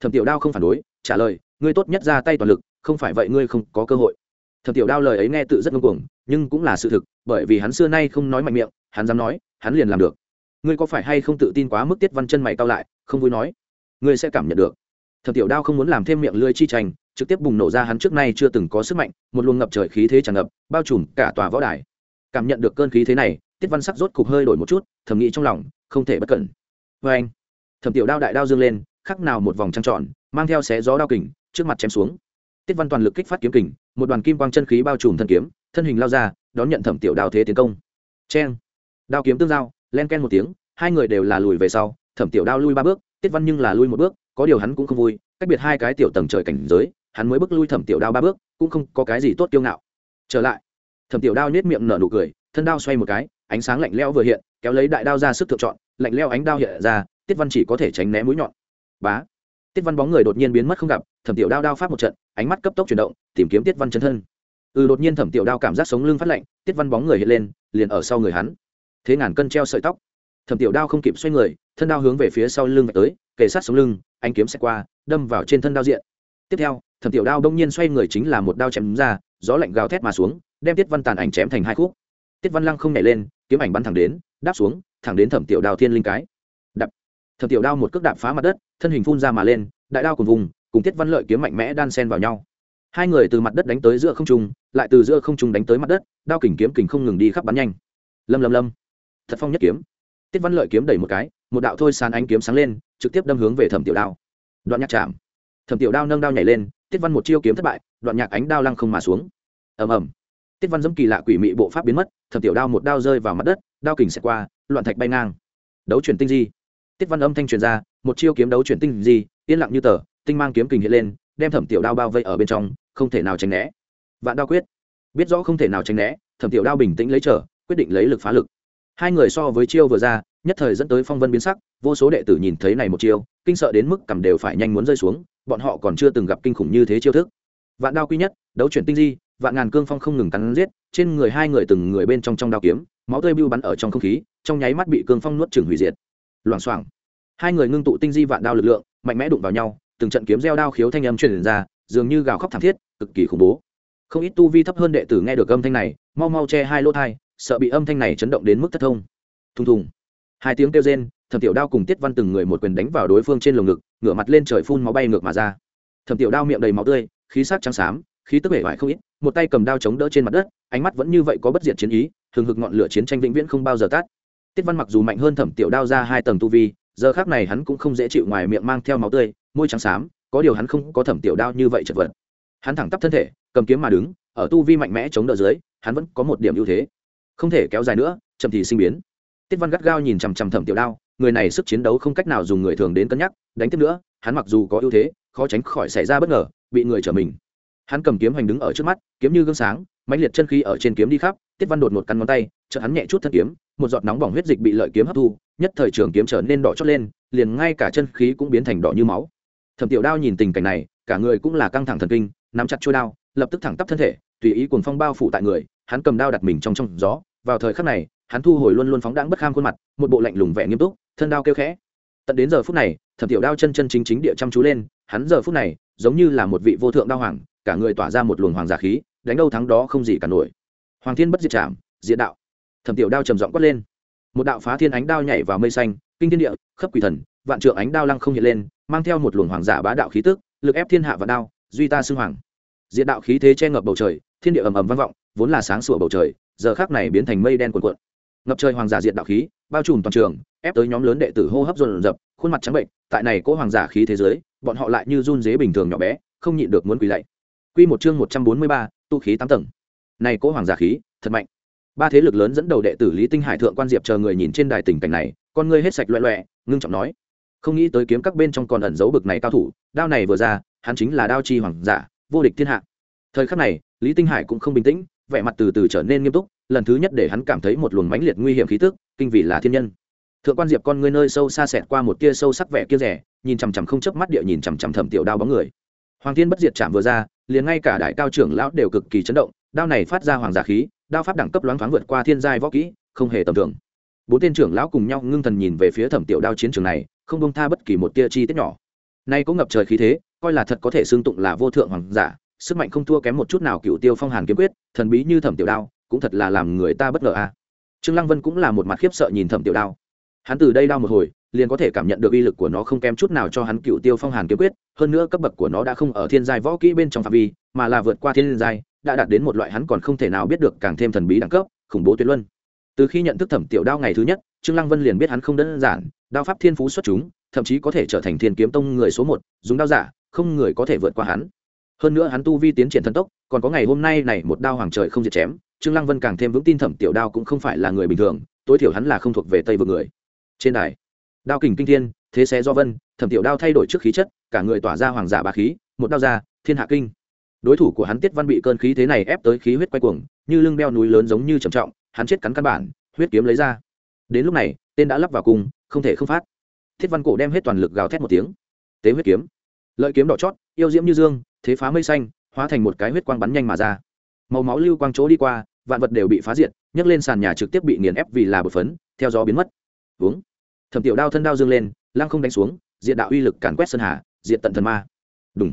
Thẩm tiểu đao không phản đối, trả lời, ngươi tốt nhất ra tay toàn lực, không phải vậy ngươi không có cơ hội. Thẩm tiểu đao lời ấy nghe tự rất ngông cuồng, nhưng cũng là sự thực bởi vì hắn xưa nay không nói mạnh miệng, hắn dám nói, hắn liền làm được. Ngươi có phải hay không tự tin quá mức tiết văn chân mày cao lại, không vui nói. Ngươi sẽ cảm nhận được. Thẩm tiểu đao không muốn làm thêm miệng lưỡi chi tranh, trực tiếp bùng nổ ra hắn trước nay chưa từng có sức mạnh, một luồng ngập trời khí thế tràn ngập, bao trùm cả tòa võ đài. Cảm nhận được cơn khí thế này, tiết văn sắc rốt cục hơi đổi một chút, thầm nghĩ trong lòng, không thể bất cẩn. Vê anh, thẩm tiểu đao đại đao dương lên, khắc nào một vòng trăng tròn, mang theo xé gió đao kình, trước mặt chém xuống. Tiết văn toàn lực kích phát kiếm kình, một đoàn kim quang chân khí bao trùm thân kiếm, thân hình lao ra đón nhận thẩm tiểu đao thế tiến công. Cheng. Đao kiếm tương giao, len ken một tiếng, hai người đều là lùi về sau, thẩm tiểu đao lui ba bước, tiết văn nhưng là lui một bước, có điều hắn cũng không vui, cách biệt hai cái tiểu tầng trời cảnh giới, hắn mới bước lui thẩm tiểu đao ba bước, cũng không có cái gì tốt kiêu ngạo. Trở lại, thẩm tiểu đao nhét miệng nở nụ cười, thân đao xoay một cái, ánh sáng lạnh lẽo vừa hiện, kéo lấy đại đao ra sức thượng chọn, lạnh lẽo ánh đao hiện ra, tiết văn chỉ có thể tránh né mũi nhọn. Bá. Tiết văn bóng người đột nhiên biến mất không gặp, thẩm tiểu đao đao pháp một trận, ánh mắt cấp tốc chuyển động, tìm kiếm tiết văn chân thân ừ đột nhiên thẩm tiểu đao cảm giác sống lưng phát lạnh, tiết văn bóng người hiện lên, liền ở sau người hắn. Thế ngàn cân treo sợi tóc. Thẩm tiểu đao không kịp xoay người, thân đao hướng về phía sau lưng tới, kề sát sống lưng anh kiếm sẽ qua, đâm vào trên thân đao diện. Tiếp theo, thẩm tiểu đao đông nhiên xoay người chính là một đao chém ra, gió lạnh gào thét mà xuống, đem tiết văn tàn ảnh chém thành hai khúc. Tiết văn lăng không nhảy lên, kiếm ảnh bắn thẳng đến, đáp xuống, thẳng đến thẩm tiểu đao thiên linh cái. Đập. Thẩm tiểu đao một cước đạp phá mặt đất, thân hình phun ra mà lên, đại đao cùng vùng, cùng tiết văn lợi kiếm mạnh mẽ đan sen vào nhau hai người từ mặt đất đánh tới giữa không trung, lại từ giữa không trung đánh tới mặt đất, đao kình kiếm kình không ngừng đi khắp bắn nhanh. Lâm lâm lâm. Thật phong nhất kiếm. Tiết văn lợi kiếm đẩy một cái, một đạo thôi sàn ánh kiếm sáng lên, trực tiếp đâm hướng về thẩm tiểu đao. Đoạn nhạc chạm. Thẩm tiểu đao nâng đao nhảy lên, tiết văn một chiêu kiếm thất bại, đoạn nhạc ánh đao lăng không mà xuống. Ầm ầm. Tiết văn dẫm kỳ lạ quỷ mị bộ pháp biến mất, thẩm tiểu đao một đao rơi vào mặt đất, đao kình xẹt qua, loạn thạch bay ngang. Đấu chuyển tinh di. Tiết văn âm thanh truyền ra, một chiêu kiếm đấu chuyển tinh di, yên lặng như tờ, tinh mang kiếm kình hiện lên, đem thẩm tiểu đao bao vây ở bên trong không thể nào tránh né. Vạn đao quyết. Biết rõ không thể nào tránh né, thẩm tiểu đao bình tĩnh lấy trở, quyết định lấy lực phá lực. Hai người so với chiêu vừa ra, nhất thời dẫn tới phong vân biến sắc, vô số đệ tử nhìn thấy này một chiêu, kinh sợ đến mức cầm đều phải nhanh muốn rơi xuống, bọn họ còn chưa từng gặp kinh khủng như thế chiêu thức. Vạn đao quy nhất, đấu chuyển tinh di, vạn ngàn cương phong không ngừng cắn giết, trên người hai người từng người bên trong trong đao kiếm, máu tươi bưu bắn ở trong không khí, trong nháy mắt bị cương phong nuốt chửng hủy diệt. Loảng xoảng. Hai người ngưng tụ tinh di vạn đao lực lượng, mạnh mẽ đụng vào nhau, từng trận kiếm gieo đao khiếu thanh âm truyền ra dường như gào khóc thảm thiết, cực kỳ khủng bố. Không ít tu vi thấp hơn đệ tử nghe được âm thanh này, mau mau che hai lỗ thai sợ bị âm thanh này chấn động đến mức thất thông. Thùng thùng. Hai tiếng kêu rên, thẩm tiểu đao cùng tiết văn từng người một quyền đánh vào đối phương trên lồng ngực, ngửa mặt lên trời phun máu bay ngược mà ra. Thẩm tiểu đao miệng đầy máu tươi, khí sắc trắng xám, khí tức bể hoại không ít, một tay cầm đao chống đỡ trên mặt đất, ánh mắt vẫn như vậy có bất diệt chiến ý thường hực ngọn lửa chiến tranh vĩnh viễn không bao giờ tắt. Tiết văn mặc dù mạnh hơn thẩm tiểu đao ra hai tầng tu vi, giờ khác này hắn cũng không dễ chịu ngoài miệng mang theo máu tươi, môi trắng xám có điều hắn không có thẩm tiểu đao như vậy chật vật. Hắn thẳng tắp thân thể, cầm kiếm mà đứng, ở tu vi mạnh mẽ chống đỡ dưới, hắn vẫn có một điểm ưu thế. Không thể kéo dài nữa, chậm thì sinh biến. Tiết văn gắt gao nhìn chằm chằm thẩm tiểu đao, người này sức chiến đấu không cách nào dùng người thường đến cân nhắc, đánh tiếp nữa, hắn mặc dù có ưu thế, khó tránh khỏi xảy ra bất ngờ, bị người trở mình. Hắn cầm kiếm hành đứng ở trước mắt, kiếm như gương sáng, mãnh liệt chân khí ở trên kiếm đi khắp, tiết văn đột một căn ngón tay, chợt hắn nhẹ chút thân kiếm, một giọt nóng bỏng huyết dịch bị lợi kiếm hấp thu, nhất thời trường kiếm trở nên đỏ chót lên, liền ngay cả chân khí cũng biến thành đỏ như máu thẩm tiểu đao nhìn tình cảnh này, cả người cũng là căng thẳng thần kinh, nắm chặt chuôi đao, lập tức thẳng tắp thân thể, tùy ý cuồng phong bao phủ tại người, hắn cầm đao đặt mình trong trong gió. Vào thời khắc này, hắn thu hồi luôn luôn phóng đãng bất kham khuôn mặt, một bộ lạnh lùng vẻ nghiêm túc, thân đao kêu khẽ. Tận đến giờ phút này, thẩm tiểu đao chân chân chính chính địa chăm chú lên, hắn giờ phút này, giống như là một vị vô thượng đao hoàng, cả người tỏa ra một luồng hoàng giả khí, đánh đâu thắng đó không gì cả nổi. Hoàng thiên bất diệt trảm diện đạo. Thẩm tiểu đao trầm giọng quát lên. Một đạo phá thiên ánh đao nhảy vào mây xanh, kinh thiên địa, khắp quỷ thần vạn trượng ánh đao lăng không hiện lên mang theo một luồng hoàng giả bá đạo khí tức lực ép thiên hạ và đao duy ta xưng hoàng. Diệt đạo khí thế che ngập bầu trời thiên địa ầm ầm vang vọng vốn là sáng sủa bầu trời giờ khác này biến thành mây đen cuồn cuộn. Ngập trời hoàng giả diệt đạo khí bao trùm toàn trường ép tới nhóm lớn đệ tử hô hấp dồn dập khuôn mặt trắng bệnh tại này cỗ hoàng giả khí thế giới bọn họ lại như run dế bình thường nhỏ bé không nhịn được muốn quỳ lạy. Quy một chương một trăm bốn mươi ba, tu khí tám tầng. Này cỗ hoàng giả khí thật mạnh. Ba thế lực lớn dẫn đầu đệ tử lý tinh hải thượng quan diệp chờ người nhìn trên đài tình cảnh này con ngươi hết sạch loẹ loẹ ngưng trọng nói không nghĩ tới kiếm các bên trong còn ẩn giấu bực này cao thủ, đao này vừa ra, hắn chính là đao chi hoàng giả, vô địch thiên hạ. Thời khắc này, lý tinh hải cũng không bình tĩnh, vẻ mặt từ từ trở nên nghiêm túc, lần thứ nhất để hắn cảm thấy một luồng mãnh liệt nguy hiểm khí tức, kinh vì là thiên nhân. Thượng quan diệp con ngươi nơi sâu xa xẹt qua một tia sâu sắc vẻ kia rẻ, nhìn chằm chằm không chớp mắt địa nhìn chằm chằm thẩm tiểu đao bóng người. Hoàng thiên bất diệt chạm vừa ra, liền ngay cả đại cao trưởng lão đều cực kỳ chấn động, đao này phát ra hoàng giả khí, đao pháp đẳng cấp loáng thoáng vượt qua thiên giai võ kỹ, không hề tầm thường. Bốn tên trưởng lão cùng nhau ngưng thần nhìn về phía thẩm tiểu đao chiến trường này không bông tha bất kỳ một tia chi tiết nhỏ. Nay cũng ngập trời khí thế, coi là thật có thể xương tụng là vô thượng hoàng giả, sức mạnh không thua kém một chút nào cựu tiêu phong hàn kiếm quyết, thần bí như thẩm tiểu đao, cũng thật là làm người ta bất ngờ a. Trương lăng vân cũng là một mặt khiếp sợ nhìn thẩm tiểu đao. Hắn từ đây đao một hồi, liền có thể cảm nhận được uy lực của nó không kém chút nào cho hắn cựu tiêu phong hàn kiếm quyết, hơn nữa cấp bậc của nó đã không ở thiên giai võ kỹ bên trong phạm vi, mà là vượt qua thiên giai, đã đạt đến một loại hắn còn không thể nào biết được càng thêm thần bí đẳng cấp, khủng bố tuyệt luân từ khi nhận thức thẩm tiểu đao ngày thứ nhất, trương lăng vân liền biết hắn không đơn giản, đao pháp thiên phú xuất chúng, thậm chí có thể trở thành thiên kiếm tông người số một, dùng đao giả, không người có thể vượt qua hắn. Hơn nữa hắn tu vi tiến triển thần tốc, còn có ngày hôm nay này một đao hoàng trời không diệt chém, trương lăng vân càng thêm vững tin thẩm tiểu đao cũng không phải là người bình thường, tối thiểu hắn là không thuộc về tây vực người. Trên đài, đao kình kinh thiên, thế xé do vân, thẩm tiểu đao thay đổi trước khí chất, cả người tỏa ra hoàng giả bá khí, một đao ra, thiên hạ kinh. Đối thủ của hắn tiết văn bị cơn khí thế này ép tới khí huyết quay cuồng, như lưng beo núi lớn giống như trầm trọng hắn chết cắn căn bản, huyết kiếm lấy ra. Đến lúc này, tên đã lắp vào cung không thể không phát. Thiết văn cổ đem hết toàn lực gào thét một tiếng. Tế huyết kiếm. Lợi kiếm đỏ chót, yêu diễm như dương, thế phá mây xanh, hóa thành một cái huyết quang bắn nhanh mà ra. Màu máu lưu quang chỗ đi qua, vạn vật đều bị phá diệt, nhấc lên sàn nhà trực tiếp bị nghiền ép vì là bột phấn, theo gió biến mất. Uống. Thẩm tiểu đao thân đao dương lên, lăng không đánh xuống diện đạo uy lực càn quét sơn hà diện tận thần ma. Đúng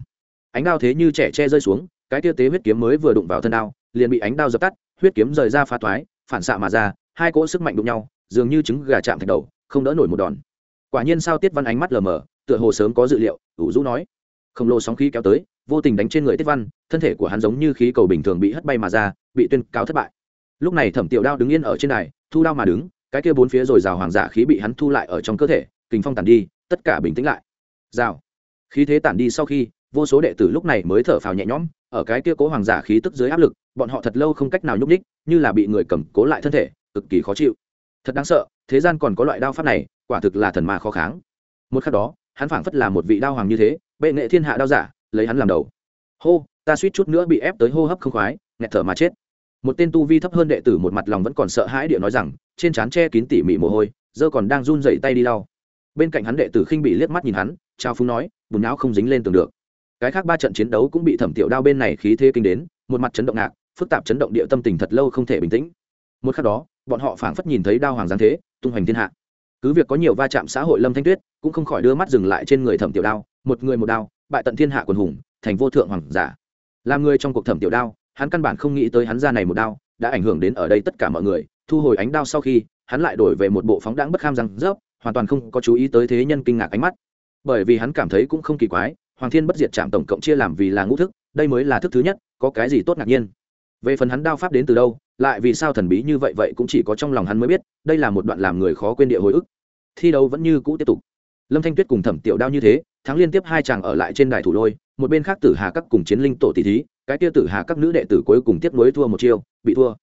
ánh đao thế như trẻ che rơi xuống, cái tiêu tế huyết kiếm mới vừa đụng vào thân đao, liền bị ánh đao dập tắt, huyết kiếm rời ra phá toái phản xạ mà ra hai cỗ sức mạnh đụng nhau dường như trứng gà chạm thạch đầu không đỡ nổi một đòn. Quả nhiên sao tiết văn ánh mắt lờ mờ tựa hồ sớm có dự liệu ủ rũ nói. Khổng lồ sóng khí kéo tới vô tình đánh trên người tiết văn thân thể của hắn giống như khí cầu bình thường bị hất bay mà ra bị tuyên cáo thất bại. Lúc này thẩm tiểu đao đứng yên ở trên này, thu đao mà đứng cái kia bốn phía rồi rào hoàng giả khí bị hắn thu lại ở trong cơ thể kình phong tàn đi tất cả bình tĩnh lại. Rào. Khí thế tản đi sau khi vô số đệ tử lúc này mới thở phào nhẹ nhõm ở cái kia cố hoàng giả khí tức dưới áp lực, bọn họ thật lâu không cách nào nhúc ních như là bị người cầm cố lại thân thể, cực kỳ khó chịu. Thật đáng sợ, thế gian còn có loại đao pháp này, quả thực là thần ma khó kháng. Một khắc đó, hắn phảng phất là một vị đao hoàng như thế, bệ nghệ thiên hạ đao giả, lấy hắn làm đầu. Hô, ta suýt chút nữa bị ép tới hô hấp không khoái, nghẹt thở mà chết. Một tên tu vi thấp hơn đệ tử một mặt lòng vẫn còn sợ hãi địa nói rằng, trên trán che kín tỉ mỉ mồ hôi, giờ còn đang run dậy tay đi đau. Bên cạnh hắn đệ tử khinh bị liếc mắt nhìn hắn, trao phúng nói, bùn não không dính lên tường được cái khác ba trận chiến đấu cũng bị thẩm tiểu đao bên này khí thế kinh đến, một mặt chấn động ngạc, phức tạp chấn động địa tâm tình thật lâu không thể bình tĩnh. Một khắc đó, bọn họ phảng phất nhìn thấy đao hoàng giáng thế, tung hoành thiên hạ. Cứ việc có nhiều va chạm xã hội lâm thanh tuyết, cũng không khỏi đưa mắt dừng lại trên người thẩm tiểu đao, một người một đao, bại tận thiên hạ quần hùng, thành vô thượng hoàng giả. Làm người trong cuộc thẩm tiểu đao, hắn căn bản không nghĩ tới hắn ra này một đao, đã ảnh hưởng đến ở đây tất cả mọi người, thu hồi ánh đao sau khi, hắn lại đổi về một bộ phóng đáng bất kham răng rớp, hoàn toàn không có chú ý tới thế nhân kinh ngạc ánh mắt. Bởi vì hắn cảm thấy cũng không kỳ quái hoàng thiên bất diệt chạm tổng cộng chia làm vì là ngũ thức, đây mới là thức thứ nhất, có cái gì tốt ngạc nhiên? Về phần hắn đao pháp đến từ đâu, lại vì sao thần bí như vậy vậy cũng chỉ có trong lòng hắn mới biết, đây là một đoạn làm người khó quên địa hồi ức. Thi đấu vẫn như cũ tiếp tục. Lâm thanh tuyết cùng thẩm tiểu đao như thế, thắng liên tiếp hai chàng ở lại trên đài thủ lôi, một bên khác tử hà các cùng chiến linh tổ tỷ thí, cái kia tử hà các nữ đệ tử cuối cùng tiếp nối thua một chiêu, bị thua.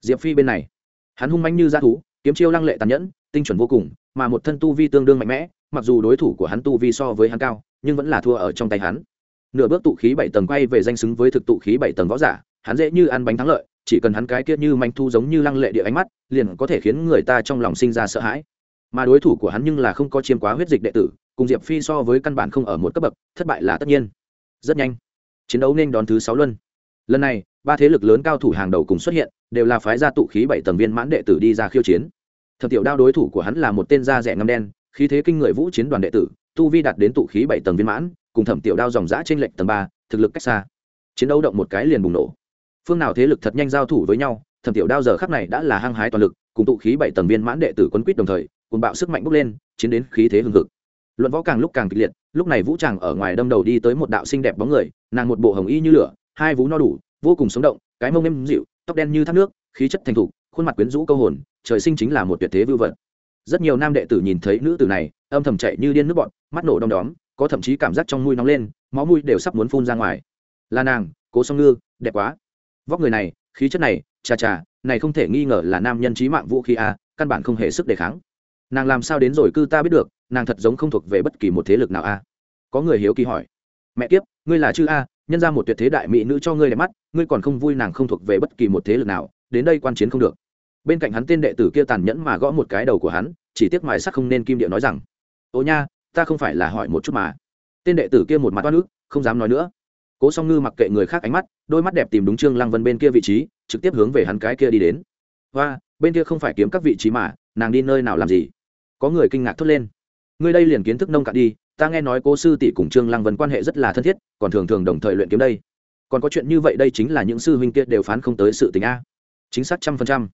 Diệp phi bên này, hắn hung manh như g thú, kiếm chiêu lăng lệ tàn nhẫn, tinh chuẩn vô cùng, mà một thân tu vi tương đương mạnh mẽ, mặc dù đối thủ của hắn tu vi so với hắn cao nhưng vẫn là thua ở trong tay hắn. Nửa bước tụ khí bảy tầng quay về danh xứng với thực tụ khí bảy tầng võ giả, hắn dễ như ăn bánh thắng lợi, chỉ cần hắn cái kia như manh thu giống như lăng lệ địa ánh mắt, liền có thể khiến người ta trong lòng sinh ra sợ hãi. Mà đối thủ của hắn nhưng là không có chiếm quá huyết dịch đệ tử, cùng diệp phi so với căn bản không ở một cấp bậc, thất bại là tất nhiên. Rất nhanh, chiến đấu nên đón thứ sáu luân. Lần này, ba thế lực lớn cao thủ hàng đầu cùng xuất hiện, đều là phái gia tụ khí bảy tầng viên mãn đệ tử đi ra khiêu chiến. Thập tiểu đao đối thủ của hắn là một tên da rẻ ngâm đen khí thế kinh người vũ chiến đoàn đệ tử, tu vi đạt đến tụ khí bảy tầng viên mãn, cùng thẩm tiểu đao dòng giã trên lệnh tầng ba, thực lực cách xa. Chiến đấu động một cái liền bùng nổ. Phương nào thế lực thật nhanh giao thủ với nhau, thẩm tiểu đao giờ khắc này đã là hăng hái toàn lực, cùng tụ khí bảy tầng viên mãn đệ tử quấn quýt đồng thời, cùng bạo sức mạnh bốc lên, chiến đến khí thế hừng hực. Luận võ càng lúc càng kịch liệt, lúc này vũ tràng ở ngoài đâm đầu đi tới một đạo xinh đẹp bóng người, nàng một bộ hồng y như lửa, hai vú no đủ, vô cùng sống động, cái mông êm dịu, tóc đen như thác nước, khí chất thành thục, khuôn mặt quyến rũ câu hồn, trời sinh chính là một tuyệt thế vưu vật rất nhiều nam đệ tử nhìn thấy nữ tử này, âm thầm chạy như điên nước bọn, mắt nổ đom đóm, có thậm chí cảm giác trong mũi nóng lên, máu mũi đều sắp muốn phun ra ngoài. Là nàng, cố song ngư, đẹp quá. Vóc người này, khí chất này, chà chà, này không thể nghi ngờ là nam nhân trí mạng vũ khí a, căn bản không hề sức đề kháng. Nàng làm sao đến rồi cư ta biết được, nàng thật giống không thuộc về bất kỳ một thế lực nào a. Có người hiếu kỳ hỏi. Mẹ kiếp, ngươi là chư a, nhân ra một tuyệt thế đại mỹ nữ cho ngươi đẹp mắt, ngươi còn không vui nàng không thuộc về bất kỳ một thế lực nào, đến đây quan chiến không được bên cạnh hắn tên đệ tử kia tàn nhẫn mà gõ một cái đầu của hắn, chỉ tiếc ngoài sắc không nên kim điệu nói rằng, ô nha, ta không phải là hỏi một chút mà. Tên đệ tử kia một mặt toát nước không dám nói nữa. Cố song ngư mặc kệ người khác ánh mắt, đôi mắt đẹp tìm đúng trương lăng vân bên kia vị trí, trực tiếp hướng về hắn cái kia đi đến. Và bên kia không phải kiếm các vị trí mà, nàng đi nơi nào làm gì? Có người kinh ngạc thốt lên. Ngươi đây liền kiến thức nông cạn đi, ta nghe nói cố sư tỷ cùng trương lăng vân quan hệ rất là thân thiết, còn thường thường đồng thời luyện kiếm đây. Còn có chuyện như vậy đây chính là những sư huynh kia đều phán không tới sự tình a. Chính xác trăm phần trăm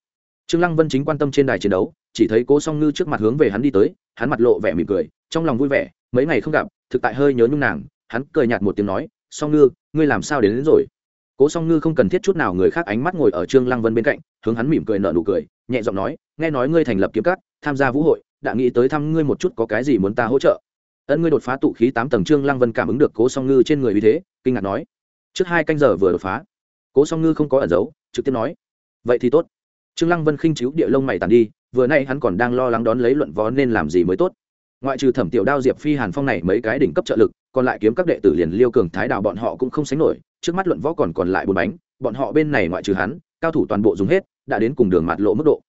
trương lăng vân chính quan tâm trên đài chiến đấu chỉ thấy cố song ngư trước mặt hướng về hắn đi tới hắn mặt lộ vẻ mỉm cười trong lòng vui vẻ mấy ngày không gặp thực tại hơi nhớ nhung nàng hắn cười nhạt một tiếng nói song ngư ngươi làm sao đến, đến rồi? Cố song ngư không cần thiết chút nào người khác ánh mắt ngồi ở trương lăng vân bên cạnh hướng hắn mỉm cười nở nụ cười nhẹ giọng nói nghe nói ngươi thành lập kiếm cát, tham gia vũ hội đã nghĩ tới thăm ngươi một chút có cái gì muốn ta hỗ trợ? Ân ngươi đột phá tụ khí tám tầng trương lăng vân cảm ứng được cố song ngư trên người vì thế kinh ngạc nói trước hai canh giờ vừa đột phá. Cố song ngư không có ẩn giấu trực tiếp nói vậy thì tốt trương lăng vân khinh chiếu địa lông mày tàn đi, vừa nay hắn còn đang lo lắng đón lấy luận vó nên làm gì mới tốt. Ngoại trừ thẩm tiểu đao, diệp phi, hàn phong này mấy cái đỉnh cấp trợ lực, còn lại kiếm các đệ tử liền liêu cường, thái đào bọn họ cũng không sánh nổi, trước mắt luận võ còn còn lại bốn bánh, bọn họ bên này ngoại trừ hắn, cao thủ toàn bộ dùng hết, đã đến cùng đường mạt lộ mức độ.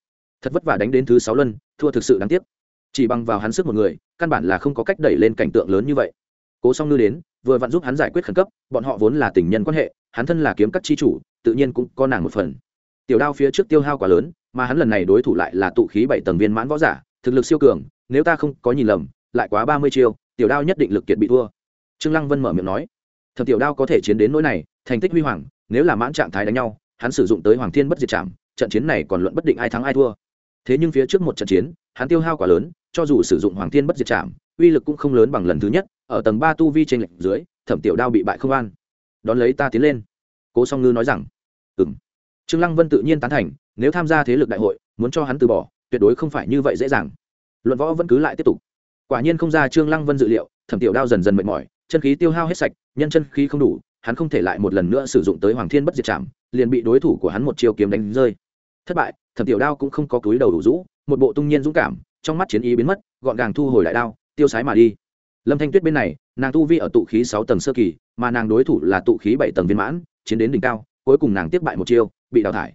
Thật vất vả đánh đến thứ sáu luân, thua thực sự đáng tiếc. Chỉ bằng vào hắn sức một người, căn bản là không có cách đẩy lên cảnh tượng lớn như vậy. Cố song ngư đến, vừa vặn giúp hắn giải quyết khẩn cấp, bọn họ vốn là tình nhân quan hệ, hắn thân là kiếm các chi chủ, tự nhiên cũng có nàng một phần tiểu đao phía trước tiêu hao quá lớn, mà hắn lần này đối thủ lại là tụ khí bảy tầng viên mãn võ giả, thực lực siêu cường, nếu ta không có nhìn lầm, lại quá ba mươi chiêu, tiểu đao nhất định lực kiệt bị thua. Trương lăng vân mở miệng nói thập tiểu đao có thể chiến đến nỗi này, thành tích huy hoàng, nếu là mãn trạng thái đánh nhau, hắn sử dụng tới hoàng thiên bất diệt trảm, trận chiến này còn luận bất định ai thắng ai thua. Thế nhưng phía trước một trận chiến, hắn tiêu hao quá lớn, cho dù sử dụng hoàng thiên bất diệt trảm, uy lực cũng không lớn bằng lần thứ nhất, ở tầng ba tu vi trên lệnh dưới, thẩm tiểu đao bị bại không an. Đón lấy ta tiến lên. Cố song ngư nói rằng ừng trương lăng vân tự nhiên tán thành, nếu tham gia thế lực đại hội, muốn cho hắn từ bỏ, tuyệt đối không phải như vậy dễ dàng. Luận võ vẫn cứ lại tiếp tục. Quả nhiên không ra trương lăng vân dự liệu, thẩm tiểu đao dần dần mệt mỏi, chân khí tiêu hao hết sạch, nhân chân khí không đủ, hắn không thể lại một lần nữa sử dụng tới hoàng thiên bất diệt trảm, liền bị đối thủ của hắn một chiêu kiếm đánh rơi. Thất bại, thẩm tiểu đao cũng không có túi đầu đủ rũ, một bộ tung nhiên dũng cảm, trong mắt chiến ý biến mất, gọn gàng thu hồi lại đao, tiêu sái mà đi. Lâm thanh tuyết bên này, nàng tu vi ở tụ khí sáu tầng sơ kỳ, mà nàng đối thủ là tụ khí bảy tầng viên mãn, chiến đến đỉnh cao, cuối cùng nàng tiếp bại một chiêu bị đào thải.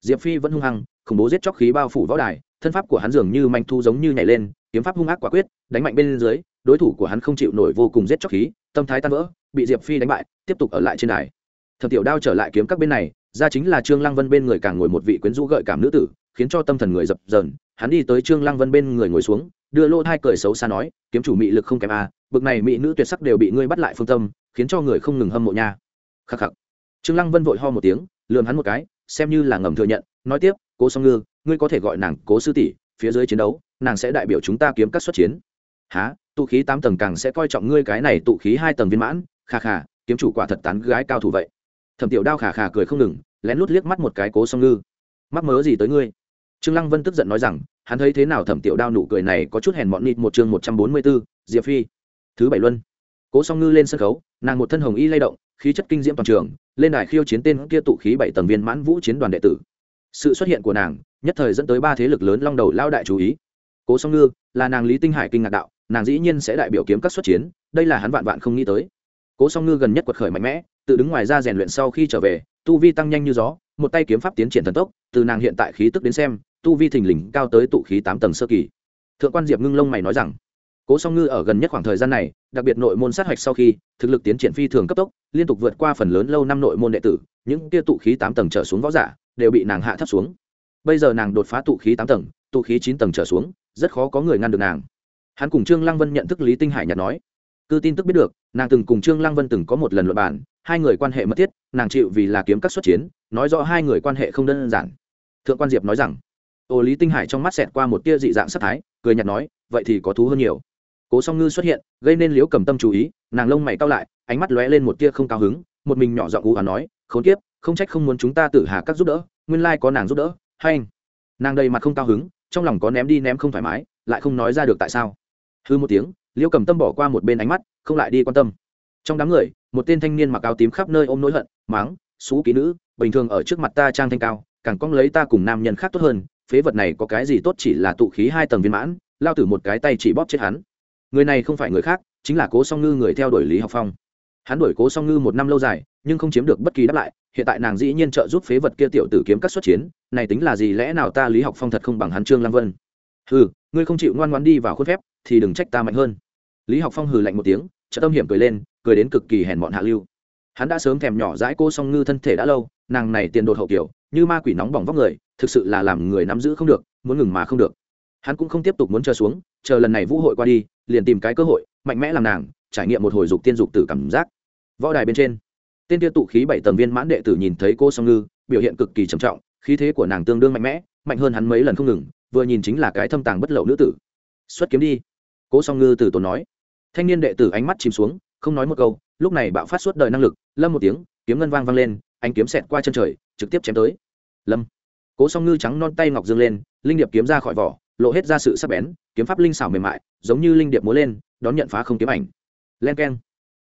Diệp phi vẫn hung hăng khủng bố giết chóc khí bao phủ võ đài thân pháp của hắn dường như manh thu giống như nhảy lên kiếm pháp hung ác quả quyết đánh mạnh bên dưới đối thủ của hắn không chịu nổi vô cùng giết chóc khí tâm thái tan vỡ bị diệp phi đánh bại tiếp tục ở lại trên đài. Thẩm tiểu đao trở lại kiếm các bên này ra chính là trương lăng vân bên người càng ngồi một vị quyến rũ gợi cảm nữ tử khiến cho tâm thần người dập dờn hắn đi tới trương lăng vân bên người ngồi xuống đưa lô thai cười xấu xa nói kiếm chủ mị lực không kém a à, bực này mỹ nữ tuyệt sắc đều bị ngươi bắt lại phương tâm khiến cho người không ngừng hâm mộ nha. Khắc khắc. Trương lăng vân vội ho một tiếng lườm hắn một cái xem như là ngầm thừa nhận nói tiếp cố song ngư ngươi có thể gọi nàng cố sư tỷ phía dưới chiến đấu nàng sẽ đại biểu chúng ta kiếm các xuất chiến. Há tụ khí tám tầng càng sẽ coi trọng ngươi cái này tụ khí hai tầng viên mãn? Khà khà kiếm chủ quả thật tán gái cao thủ vậy. Thẩm tiểu đao khà khà cười không ngừng lén lút liếc mắt một cái cố song ngư. Mắc mớ gì tới ngươi? Trương lăng vân tức giận nói rằng hắn thấy thế nào thẩm tiểu đao nụ cười này có chút hèn mọn nịt một chương một trăm bốn mươi 144, diệp phi thứ bảy luân. Cố song ngư lên sân khấu nàng một thân hồng y lay động khí chất kinh diễm toàn trường, lên đài khiêu chiến tên kia tụ khí bảy tầng viên mãn vũ chiến đoàn đệ tử. Sự xuất hiện của nàng, nhất thời dẫn tới ba thế lực lớn long đầu lao đại chú ý. Cố song ngư là nàng lý tinh hải kinh ngạc đạo, nàng dĩ nhiên sẽ đại biểu kiếm các xuất chiến, đây là hắn vạn vạn không nghĩ tới. Cố song ngư gần nhất quật khởi mạnh mẽ, tự đứng ngoài ra rèn luyện sau khi trở về, tu vi tăng nhanh như gió, một tay kiếm pháp tiến triển thần tốc, từ nàng hiện tại khí tức đến xem, tu vi thình lình cao tới tụ khí tám tầng sơ kỳ. Thượng quan diệp ngưng lông mày nói rằng cố song ngư ở gần nhất khoảng thời gian này, đặc biệt nội môn sát hạch sau khi, thực lực tiến triển phi thường cấp tốc, liên tục vượt qua phần lớn lâu năm nội môn đệ tử, những kia tụ khí tám tầng trở xuống võ giả, đều bị nàng hạ thấp xuống. Bây giờ nàng đột phá tụ khí tám tầng, tụ khí chín tầng trở xuống, rất khó có người ngăn được nàng. Hắn cùng trương lăng vân nhận thức lý tinh hải nhạt nói cứ tin tức biết được, nàng từng cùng trương lăng vân từng có một lần luận bản hai người quan hệ mật thiết, nàng chịu vì là kiếm các xuất chiến, nói rõ hai người quan hệ không đơn giản. Thượng quan diệp nói rằng, ô lý tinh hải trong mắt xẹt qua một tia dị dạng sắc thái, cười nhạt nói, vậy thì có thú hơn nhiều cố song ngư xuất hiện, gây nên liễu cầm tâm chú ý, nàng lông mày cao lại, ánh mắt lóe lên một tia không cao hứng, một mình nhỏ giọng u và nói, khốn kiếp, không trách không muốn chúng ta tử hà các giúp đỡ, nguyên lai có nàng giúp đỡ, hay. Anh nàng đầy mặt không cao hứng, trong lòng có ném đi ném không thoải mái, lại không nói ra được tại sao. Hư một tiếng, liễu cầm tâm bỏ qua một bên ánh mắt, không lại đi quan tâm. Trong đám người, một tên thanh niên mặc áo tím khắp nơi ôm nỗi hận, máng xú ký nữ, bình thường ở trước mặt ta trang thanh cao, càng cong lấy ta cùng nam nhân khác tốt hơn, phế vật này có cái gì tốt chỉ là tụ khí hai tầng viên mãn, lao tử một cái tay chỉ bóp chết hắn người này không phải người khác, chính là cố song ngư người theo đuổi lý học phong. Hắn đuổi cố song ngư một năm lâu dài, nhưng không chiếm được bất kỳ đáp lại, hiện tại nàng dĩ nhiên trợ giúp phế vật kia tiểu tử kiếm các xuất chiến, này tính là gì, lẽ nào ta lý học phong thật không bằng hắn trương lăng vân? Hừ, ngươi không chịu ngoan ngoan đi vào khuôn phép, thì đừng trách ta mạnh hơn. Lý học phong hừ lạnh một tiếng, trợ tâm hiểm cười lên, cười đến cực kỳ hèn mọn hạ lưu. Hắn đã sớm thèm nhỏ dãi cô song ngư thân thể đã lâu, nàng này tiền đột hậu kiểu, như ma quỷ nóng bỏng vóc người, thực sự là làm người nắm giữ không được, muốn ngừng mà không được hắn cũng không tiếp tục muốn chờ xuống, chờ lần này vũ hội qua đi, liền tìm cái cơ hội, mạnh mẽ làm nàng, trải nghiệm một hồi dục tiên dục tử cảm giác. Võ đài bên trên, tên tiêu tụ khí bảy tầng viên mãn đệ tử nhìn thấy cô song ngư, biểu hiện cực kỳ trầm trọng, khí thế của nàng tương đương mạnh mẽ, mạnh hơn hắn mấy lần không ngừng, vừa nhìn chính là cái thâm tàng bất lậu nữ tử. Xuất kiếm đi. Cố song ngư từ tốn nói. Thanh niên đệ tử ánh mắt chìm xuống, không nói một câu, lúc này bạo phát suốt đời năng lực, lâm một tiếng, kiếm ngân vang vang lên anh kiếm xẹt qua chân trời, trực tiếp chém tới. Lâm. Cố song ngư trắng non tay ngọc dương lên, linh điệp kiếm ra khỏi vỏ lộ hết ra sự sắc bén, kiếm pháp linh xảo mềm mại, giống như linh điệp múa lên, đón nhận phá không kiếm ảnh. Len keng.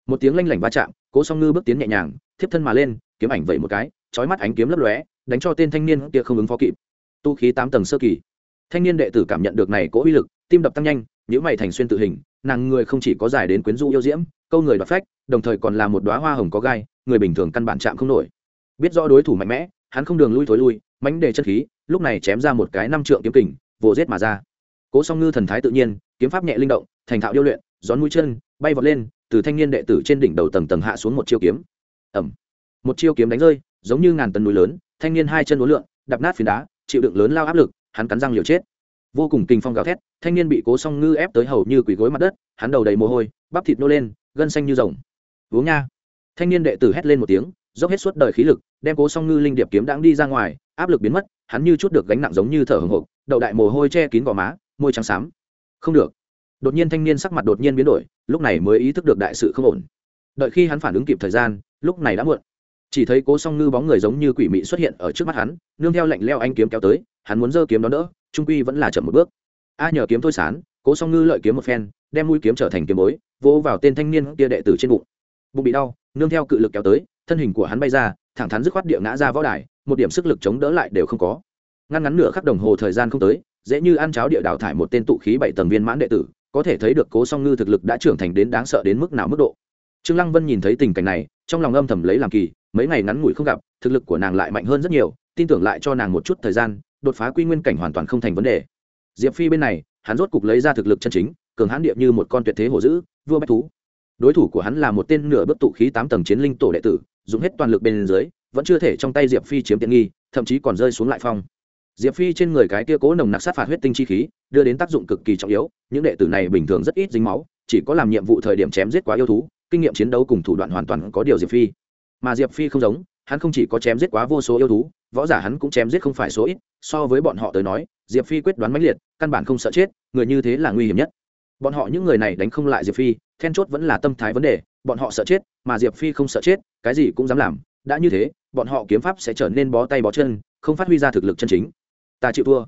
Một tiếng lanh lảnh va chạm, cố song ngư bước tiến nhẹ nhàng, thiếp thân mà lên, kiếm ảnh vẩy một cái trói mắt ánh kiếm lấp lóe, đánh cho tên thanh niên kia không ứng phó kịp. Tu khí tám tầng sơ kỳ. Thanh niên đệ tử cảm nhận được này cố uy lực, tim đập tăng nhanh những mày thành xuyên tự hình, nàng người không chỉ có dài đến quyến rũ yêu diễm, câu người đoạt phách, đồng thời còn là một đoá hoa hồng có gai, người bình thường căn bản chạm không nổi. Biết rõ đối thủ mạnh mẽ, hắn không đường lui thối lui mánh để chân khí, lúc này chém ra một cái năm trượng kiếm kình vồ rết mà ra. Cố song ngư thần thái tự nhiên, kiếm pháp nhẹ linh động, thành thạo điêu luyện, gión mũi chân, bay vọt lên, từ thanh niên đệ tử trên đỉnh đầu tầng tầng hạ xuống một chiêu kiếm. Ẩm một chiêu kiếm đánh rơi, giống như ngàn tấn núi lớn, thanh niên hai chân uốn lượn đập nát phiến đá, chịu đựng lớn lao áp lực, hắn cắn răng liều chết. Vô cùng kinh phong gào thét, thanh niên bị cố song ngư ép tới hầu như quỳ gối mặt đất, hắn đầu đầy mồ hôi, bắp thịt nô lên, gân xanh như rồng. Uống nha. Thanh niên đệ tử hét lên một tiếng, dốc hết suốt đời khí lực, đem cố song ngư linh điệp kiếm đãng đi ra ngoài, áp lực biến mất hắn như chút được gánh nặng giống như thở hồng hộc, đậu đại mồ hôi che kín gò má, môi trắng xám. Không được. Đột nhiên thanh niên sắc mặt đột nhiên biến đổi, lúc này mới ý thức được đại sự không ổn. Đợi khi hắn phản ứng kịp thời gian, lúc này đã muộn. Chỉ thấy cố song ngư bóng người giống như quỷ mị xuất hiện ở trước mắt hắn, nương theo lạnh leo anh kiếm kéo tới, hắn muốn giơ kiếm đó đỡ, trung quy vẫn là chậm một bước. A nhờ kiếm thôi sán, cố song ngư lợi kiếm một phen, đem mũi kiếm trở thành kiếm bối, vỗ vào tên thanh niên kia đệ tử trên bụng. Bụng bị đau, nương theo cự lực kéo tới, thân hình của hắn bay ra, thẳng thắn dứt khoát địa ngã ra võ đài một điểm sức lực chống đỡ lại đều không có. Ngăn ngắn nửa khắc đồng hồ thời gian không tới, dễ như ăn cháo địa đào thải một tên tụ khí bảy tầng viên mãn đệ tử, có thể thấy được cố song ngư thực lực đã trưởng thành đến đáng sợ đến mức nào mức độ. Trương lăng vân nhìn thấy tình cảnh này, trong lòng âm thầm lấy làm kỳ, mấy ngày ngắn ngủi không gặp, thực lực của nàng lại mạnh hơn rất nhiều, tin tưởng lại cho nàng một chút thời gian, đột phá quy nguyên cảnh hoàn toàn không thành vấn đề. Diệp phi bên này, hắn rốt cục lấy ra thực lực chân chính, cường hãn địa như một con tuyệt thế hổ dữ, vua bách thú. Đối thủ của hắn là một tên nửa bước tụ khí tám tầng chiến linh tổ đệ tử, dùng hết toàn lực bên dưới vẫn chưa thể trong tay diệp phi chiếm tiện nghi, thậm chí còn rơi xuống lại phong. Diệp phi trên người cái kia cố nồng nặc sát phạt huyết tinh chi khí, đưa đến tác dụng cực kỳ trọng yếu, những đệ tử này bình thường rất ít dính máu, chỉ có làm nhiệm vụ thời điểm chém giết quá yêu thú, kinh nghiệm chiến đấu cùng thủ đoạn hoàn toàn có điều diệp phi. Mà diệp phi không giống, hắn không chỉ có chém giết quá vô số yêu thú, võ giả hắn cũng chém giết không phải số ít, so với bọn họ tới nói, diệp phi quyết đoán mãnh liệt, căn bản không sợ chết, người như thế là nguy hiểm nhất. Bọn họ những người này đánh không lại diệp phi, then chốt vẫn là tâm thái vấn đề, bọn họ sợ chết, mà diệp phi không sợ chết, cái gì cũng dám làm, đã như thế bọn họ kiếm pháp sẽ trở nên bó tay bó chân, không phát huy ra thực lực chân chính. Ta chịu thua.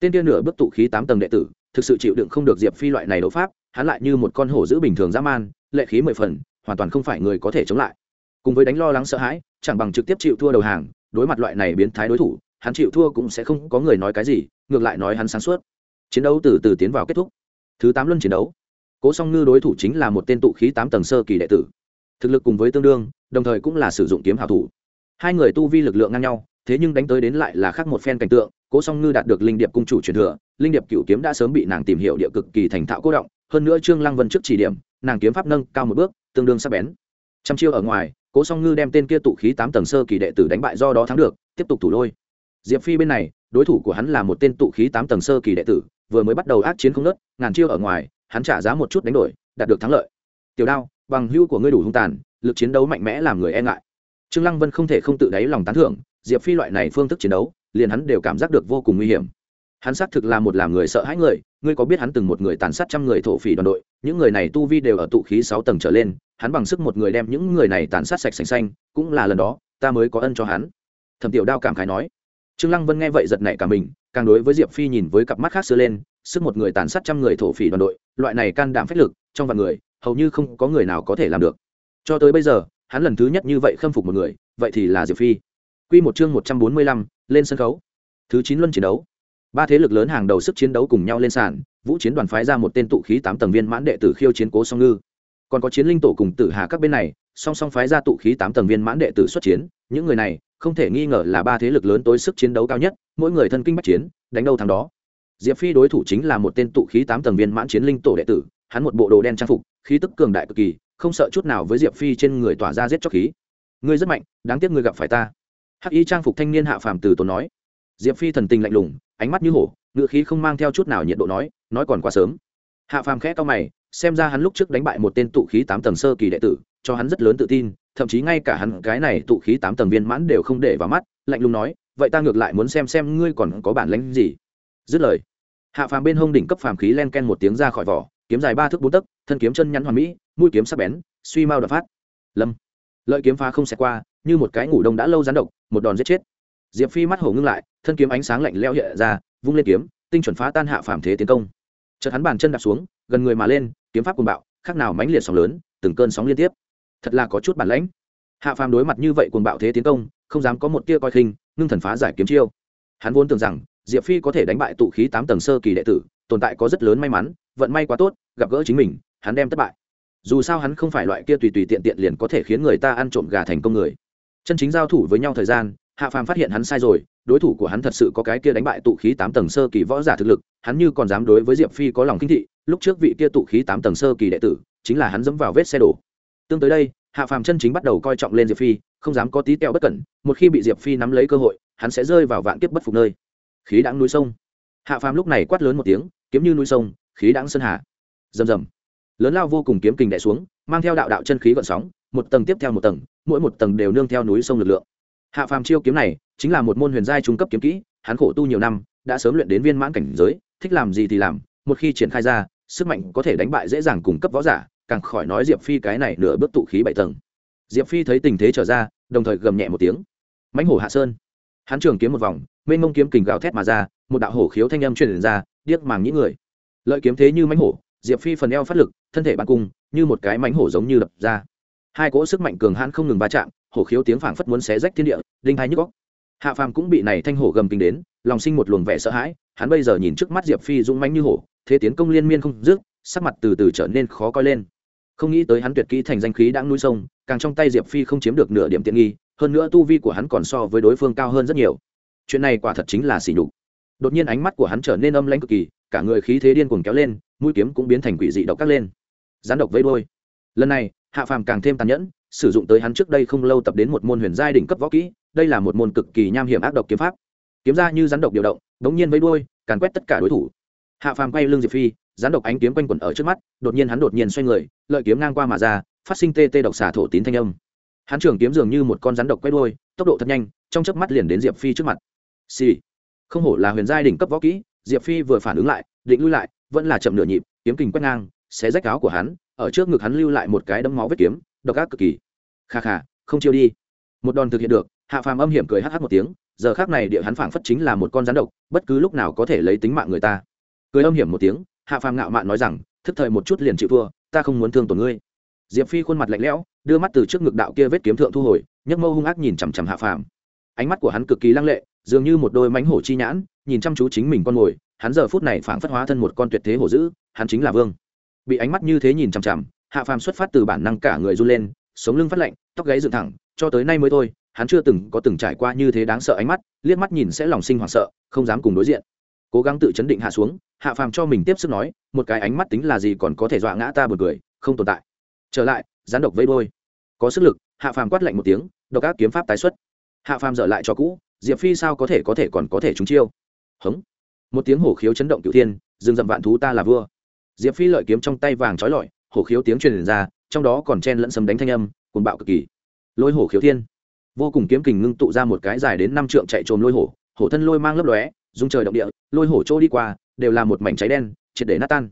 Tên kia nửa bước tụ khí tám tầng đệ tử, thực sự chịu đựng không được diệp phi loại này đấu pháp, hắn lại như một con hổ giữ bình thường dã man, lệ khí mười phần, hoàn toàn không phải người có thể chống lại. Cùng với đánh lo lắng sợ hãi, chẳng bằng trực tiếp chịu thua đầu hàng, đối mặt loại này biến thái đối thủ, hắn chịu thua cũng sẽ không có người nói cái gì, ngược lại nói hắn sáng suốt. Chiến đấu từ từ tiến vào kết thúc. Thứ tám luân chiến đấu. Cố song ngư đối thủ chính là một tên tụ khí tám tầng sơ kỳ đệ tử. Thực lực cùng với tương đương, đồng thời cũng là sử dụng kiếm hào thủ hai người tu vi lực lượng ngang nhau, thế nhưng đánh tới đến lại là khác một phen cảnh tượng, cố song ngư đạt được linh điệp cung chủ truyền thừa, linh điệp cựu kiếm đã sớm bị nàng tìm hiểu địa cực kỳ thành thạo cố động, hơn nữa trương lăng vân trước chỉ điểm, nàng kiếm pháp nâng cao một bước, tương đương sắc bén. Trăm chiêu ở ngoài, cố song ngư đem tên kia tụ khí tám tầng sơ kỳ đệ tử đánh bại do đó thắng được, tiếp tục thủ lôi. Diệp phi bên này, đối thủ của hắn là một tên tụ khí tám tầng sơ kỳ đệ tử, vừa mới bắt đầu ác chiến không nớt ngàn chiêu ở ngoài, hắn trả giá một chút đánh đổi, đạt được thắng lợi. Tiểu đao, bằng hưu của ngươi đủ hung tàn, lực chiến đấu mạnh mẽ làm người e ngại trương lăng vân không thể không tự đáy lòng tán thưởng, diệp phi loại này phương thức chiến đấu, liền hắn đều cảm giác được vô cùng nguy hiểm. Hắn xác thực là một làm người sợ hãi người, ngươi có biết hắn từng một người tàn sát trăm người thổ phỉ đoàn đội, những người này tu vi đều ở tụ khí sáu tầng trở lên, hắn bằng sức một người đem những người này tàn sát sạch sành xanh, cũng là lần đó, ta mới có ân cho hắn. Thẩm tiểu đao cảm khái nói. Trương lăng vân nghe vậy giật nảy cả mình, càng đối với diệp phi nhìn với cặp mắt khác xưa lên, sức một người tàn sát trăm người thổ phỉ đoàn đội, loại này can đảm phách lực, trong vạn người, hầu như không có người nào có thể làm được. Cho tới bây giờ hắn lần thứ nhất như vậy khâm phục một người, vậy thì là diệp phi. Quy một chương một trăm bốn mươi lăm, lên sân khấu. Thứ chín luân chiến đấu. Ba thế lực lớn hàng đầu sức chiến đấu cùng nhau lên sàn, vũ chiến đoàn phái ra một tên tụ khí tám tầng viên mãn đệ tử khiêu chiến cố song ngư. Còn có chiến linh tổ cùng tử hà các bên này, song song phái ra tụ khí tám tầng viên mãn đệ tử xuất chiến, những người này, không thể nghi ngờ là ba thế lực lớn tối sức chiến đấu cao nhất, mỗi người thân kinh bách chiến, đánh đâu thắng đó. Diệp phi đối thủ chính là một tên tụ khí tám tầng viên mãn chiến linh tổ đệ tử, hắn một bộ đồ đen trang phục, khí tức cường đại cực kỳ không sợ chút nào với diệp phi trên người tỏa ra giết chóc khí. Ngươi rất mạnh, đáng tiếc ngươi gặp phải ta. Hắc y trang phục thanh niên hạ phàm từ tốn nói. Diệp phi thần tình lạnh lùng, ánh mắt như hổ, ngựa khí không mang theo chút nào nhiệt độ nói nói còn quá sớm. Hạ phàm khẽ to mày, xem ra hắn lúc trước đánh bại một tên tụ khí tám tầng sơ kỳ đệ tử, cho hắn rất lớn tự tin, thậm chí ngay cả hắn cái này tụ khí tám tầng viên mãn đều không để vào mắt, lạnh lùng nói, vậy ta ngược lại muốn xem xem ngươi còn có bản lánh gì. Dứt lời, hạ phàm bên hông đỉnh cấp phàm khí len ken một tiếng ra khỏi vỏ, kiếm dài ba thước bốn tấc, thân kiếm chân nhắn hoàn mỹ mũi kiếm sắc bén, suy mau đập phát. Lâm. Lợi kiếm phá không xẹt qua, như một cái ngủ đông đã lâu rắn độc, một đòn giết chết. Diệp phi mắt hổ ngưng lại, thân kiếm ánh sáng lạnh lẽo hiện ra, vung lên kiếm, tinh chuẩn phá tan hạ phàm thế tiến công. Chợt hắn bàn chân đạp xuống, gần người mà lên, kiếm pháp cuồng bạo, khác nào mãnh liệt sóng lớn, từng cơn sóng liên tiếp. Thật là có chút bản lãnh. Hạ phàm đối mặt như vậy cuồng bạo thế tiến công, không dám có một tia coi khinh, ngưng thần phá giải kiếm chiêu. Hắn vốn tưởng rằng, diệp phi có thể đánh bại tụ khí tám tầng sơ kỳ đệ tử, tồn tại có rất lớn may mắn, vận may quá tốt, gặp gỡ chính mình, hắn đem thất bại dù sao hắn không phải loại kia tùy tùy tiện tiện liền có thể khiến người ta ăn trộm gà thành công người. Chân chính giao thủ với nhau thời gian, hạ phàm phát hiện hắn sai rồi, đối thủ của hắn thật sự có cái kia đánh bại tụ khí tám tầng sơ kỳ võ giả thực lực, hắn như còn dám đối với diệp phi có lòng kinh thị, lúc trước vị kia tụ khí tám tầng sơ kỳ đệ tử, chính là hắn dẫm vào vết xe đổ. Tương tới đây, hạ phàm chân chính bắt đầu coi trọng lên diệp phi, không dám có tí teo bất cẩn, một khi bị diệp phi nắm lấy cơ hội, hắn sẽ rơi vào vạn kiếp bất phục nơi. Khí đáng núi sông. Hạ phàm lúc này quát lớn một tiếng, kiếm như núi sông, khí đáng sơn hạ rầm rầm lớn lao vô cùng kiếm kình đẻ xuống, mang theo đạo đạo chân khí gọn sóng, một tầng tiếp theo một tầng, mỗi một tầng đều nương theo núi sông lực lượng. Hạ phàm chiêu kiếm này chính là một môn huyền giai trung cấp kiếm kỹ, hắn khổ tu nhiều năm, đã sớm luyện đến viên mãn cảnh giới, thích làm gì thì làm, một khi triển khai ra, sức mạnh có thể đánh bại dễ dàng cung cấp võ giả, càng khỏi nói diệp phi cái này nửa bước tụ khí bảy tầng. Diệp phi thấy tình thế trở ra, đồng thời gầm nhẹ một tiếng. Mãnh hổ hạ sơn. Hắn trường kiếm một vòng, mênh mông kiếm kình gào thét mà ra, một đạo hổ khiếu thanh âm truyền ra, điếc màng những người. Lợi kiếm thế như mãnh hổ diệp phi phần eo phát lực, thân thể bắn cung, như một cái mánh hổ giống như đập ra. Hai cỗ sức mạnh cường hãn không ngừng va chạm, hổ khiếu tiếng phảng phất muốn xé rách thiên địa, đinh hai nhức góc hạ phàm cũng bị này thanh hổ gầm kinh đến, lòng sinh một luồng vẻ sợ hãi, hắn bây giờ nhìn trước mắt diệp phi dũng mánh như hổ, thế tiến công liên miên không dứt, sắc mặt từ từ trở nên khó coi lên. Không nghĩ tới hắn tuyệt kỹ thành danh khí đã núi sông, càng trong tay diệp phi không chiếm được nửa điểm tiện nghi, hơn nữa tu vi của hắn còn so với đối phương cao hơn rất nhiều. Chuyện này quả thật chính là sỉ nhục. Đột nhiên ánh mắt của hắn trở nên âm lãnh cực kỳ, cả người khí thế điên cuồng kéo lên mũi kiếm cũng biến thành quỷ dị độc cắt lên. Gián độc vây đôi lần này, hạ phàm càng thêm tàn nhẫn, sử dụng tới hắn trước đây không lâu tập đến một môn huyền giai đỉnh cấp võ kỹ, đây là một môn cực kỳ nham hiểm ác độc kiếm pháp. Kiếm ra như rắn độc điều động, đống nhiên vây đuôi, càn quét tất cả đối thủ. Hạ phàm quay lưng diệp phi rắn độc ánh kiếm quanh quẩn ở trước mắt, đột nhiên hắn đột nhiên xoay người, lợi kiếm ngang qua mà ra, phát sinh tê tê độc xả thổ tín thanh âm. Hắn trường kiếm dường như một con rắn độc quay đuôi, tốc độ thật nhanh, trong chớp mắt liền đến diệp phi trước mặt. Xì、sì. không hổ là huyền giai đỉnh cấp võ kỹ, diệp phi vừa phản ứng lại, định lui lại vẫn là chậm nửa nhịp, kiếm kình quét ngang, xé rách áo của hắn, ở trước ngực hắn lưu lại một cái đấm máu vết kiếm, độc ác cực kỳ. Kha kha, không chiêu đi. Một đòn thực hiện được, hạ phàm âm hiểm cười hh một tiếng, giờ khác này địa hắn phảng phất chính là một con rắn độc, bất cứ lúc nào có thể lấy tính mạng người ta. Cười âm hiểm một tiếng, hạ phàm ngạo mạn nói rằng, thức thời một chút liền chịu thua, ta không muốn thương tổn ngươi. Diệp phi khuôn mặt lạnh lẽo, đưa mắt từ trước ngực đạo kia vết kiếm thượng thu hồi, nhấc mâu hung ác nhìn chằm chằm hạ phàm. Ánh mắt của hắn cực kỳ lăng lệ, dường như một đôi mánh hổ chi nhãn, nhìn chăm chú chính mình con mồi hắn giờ phút này phảng phất hóa thân một con tuyệt thế hổ dữ, hắn chính là vương. Bị ánh mắt như thế nhìn chằm chằm, hạ phàm xuất phát từ bản năng cả người run lên, sống lưng phát lạnh, tóc gáy dựng thẳng, cho tới nay mới thôi, hắn chưa từng có từng trải qua như thế đáng sợ ánh mắt, liếc mắt nhìn sẽ lòng sinh hoảng sợ, không dám cùng đối diện. Cố gắng tự chấn định hạ xuống, hạ phàm cho mình tiếp sức nói, một cái ánh mắt tính là gì còn có thể dọa ngã ta một người không tồn tại. Trở lại, gián độc vây đôi có sức lực, hạ phàm quát lạnh một tiếng, độc ác kiếm pháp tái xuất. Hạ phàm dở lại cho cũ, diệp phi sao có thể có thể còn có thể trúng chiêu? Hống một tiếng hổ khiếu chấn động cựu thiên dừng dậm vạn thú ta là vua. Diệp phi lợi kiếm trong tay vàng trói lọi, hổ khiếu tiếng truyền ra, trong đó còn chen lẫn sấm đánh thanh âm, cuồng bạo cực kỳ. Lôi hổ khiếu thiên. Vô cùng kiếm kình ngưng tụ ra một cái dài đến năm trượng chạy trồm lôi hổ hổ thân lôi mang lấp lóe dung trời động địa, lôi hổ trôi đi qua, đều là một mảnh cháy đen, triệt để nát tan.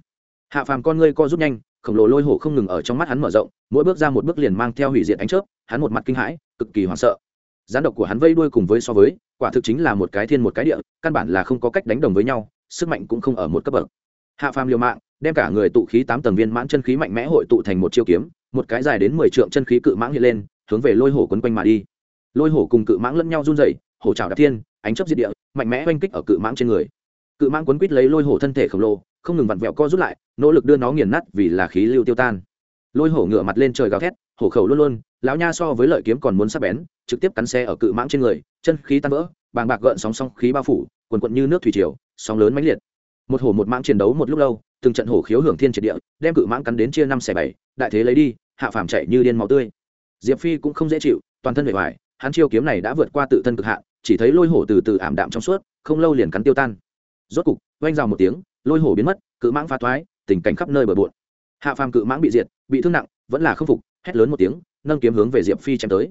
Hạ phàm con ngươi co rút nhanh, khổng lồ lôi hổ không ngừng ở trong mắt hắn mở rộng, mỗi bước ra một bước liền mang theo hủy diệt ánh chớp, hắn một mặt kinh hãi, cực kỳ hoảng sợ. Gián độc của hắn vây đuôi cùng với so với quả thực chính là một cái thiên một cái địa, căn bản là không có cách đánh đồng với nhau, sức mạnh cũng không ở một cấp bậc. Hạ phàm liều mạng, đem cả người tụ khí tám tầng viên mãn chân khí mạnh mẽ hội tụ thành một chiêu kiếm, một cái dài đến mười trượng chân khí cự mãng hiện lên, hướng về lôi hổ quấn quanh mà đi. Lôi hổ cùng cự mãng lẫn nhau run dậy hổ trào đạp thiên, ánh chấp diệt địa, mạnh mẽ oanh kích ở cự mãng trên người. Cự mãng quấn quít lấy lôi hổ thân thể khổng lồ, không ngừng vặn vẹo co rút lại, nỗ lực đưa nó nghiền nát vì là khí lưu tiêu tan. Lôi hổ ngửa mặt lên trời gào thét, hổ khẩu luôn luôn, lão nha so với lợi kiếm còn muốn sắc bén, trực tiếp cắn xe ở cự mãng trên người chân khí tan vỡ, bàng bạc gợn sóng sóng khí bao phủ, quần quận như nước thủy triều, sóng lớn mãnh liệt. Một hổ một mãng chiến đấu một lúc lâu, từng trận hổ khiếu hưởng thiên triệt địa, đem cự mãng cắn đến chia năm xẻ bảy, đại thế lấy đi, hạ phàm chạy như điên máu tươi. Diệp phi cũng không dễ chịu, toàn thân bề ngoài hắn chiêu kiếm này đã vượt qua tự thân cực hạn, chỉ thấy lôi hổ từ từ ảm đạm trong suốt, không lâu liền cắn tiêu tan. Rốt cục, oanh rào một tiếng, lôi hổ biến mất, cự mãng phá thoái, tình cảnh khắp nơi bờ bộn. Hạ phàm cự mãng bị diệt, bị thương nặng, vẫn là khâm phục, hét lớn một tiếng, nâng kiếm hướng về diệp phi chém tới.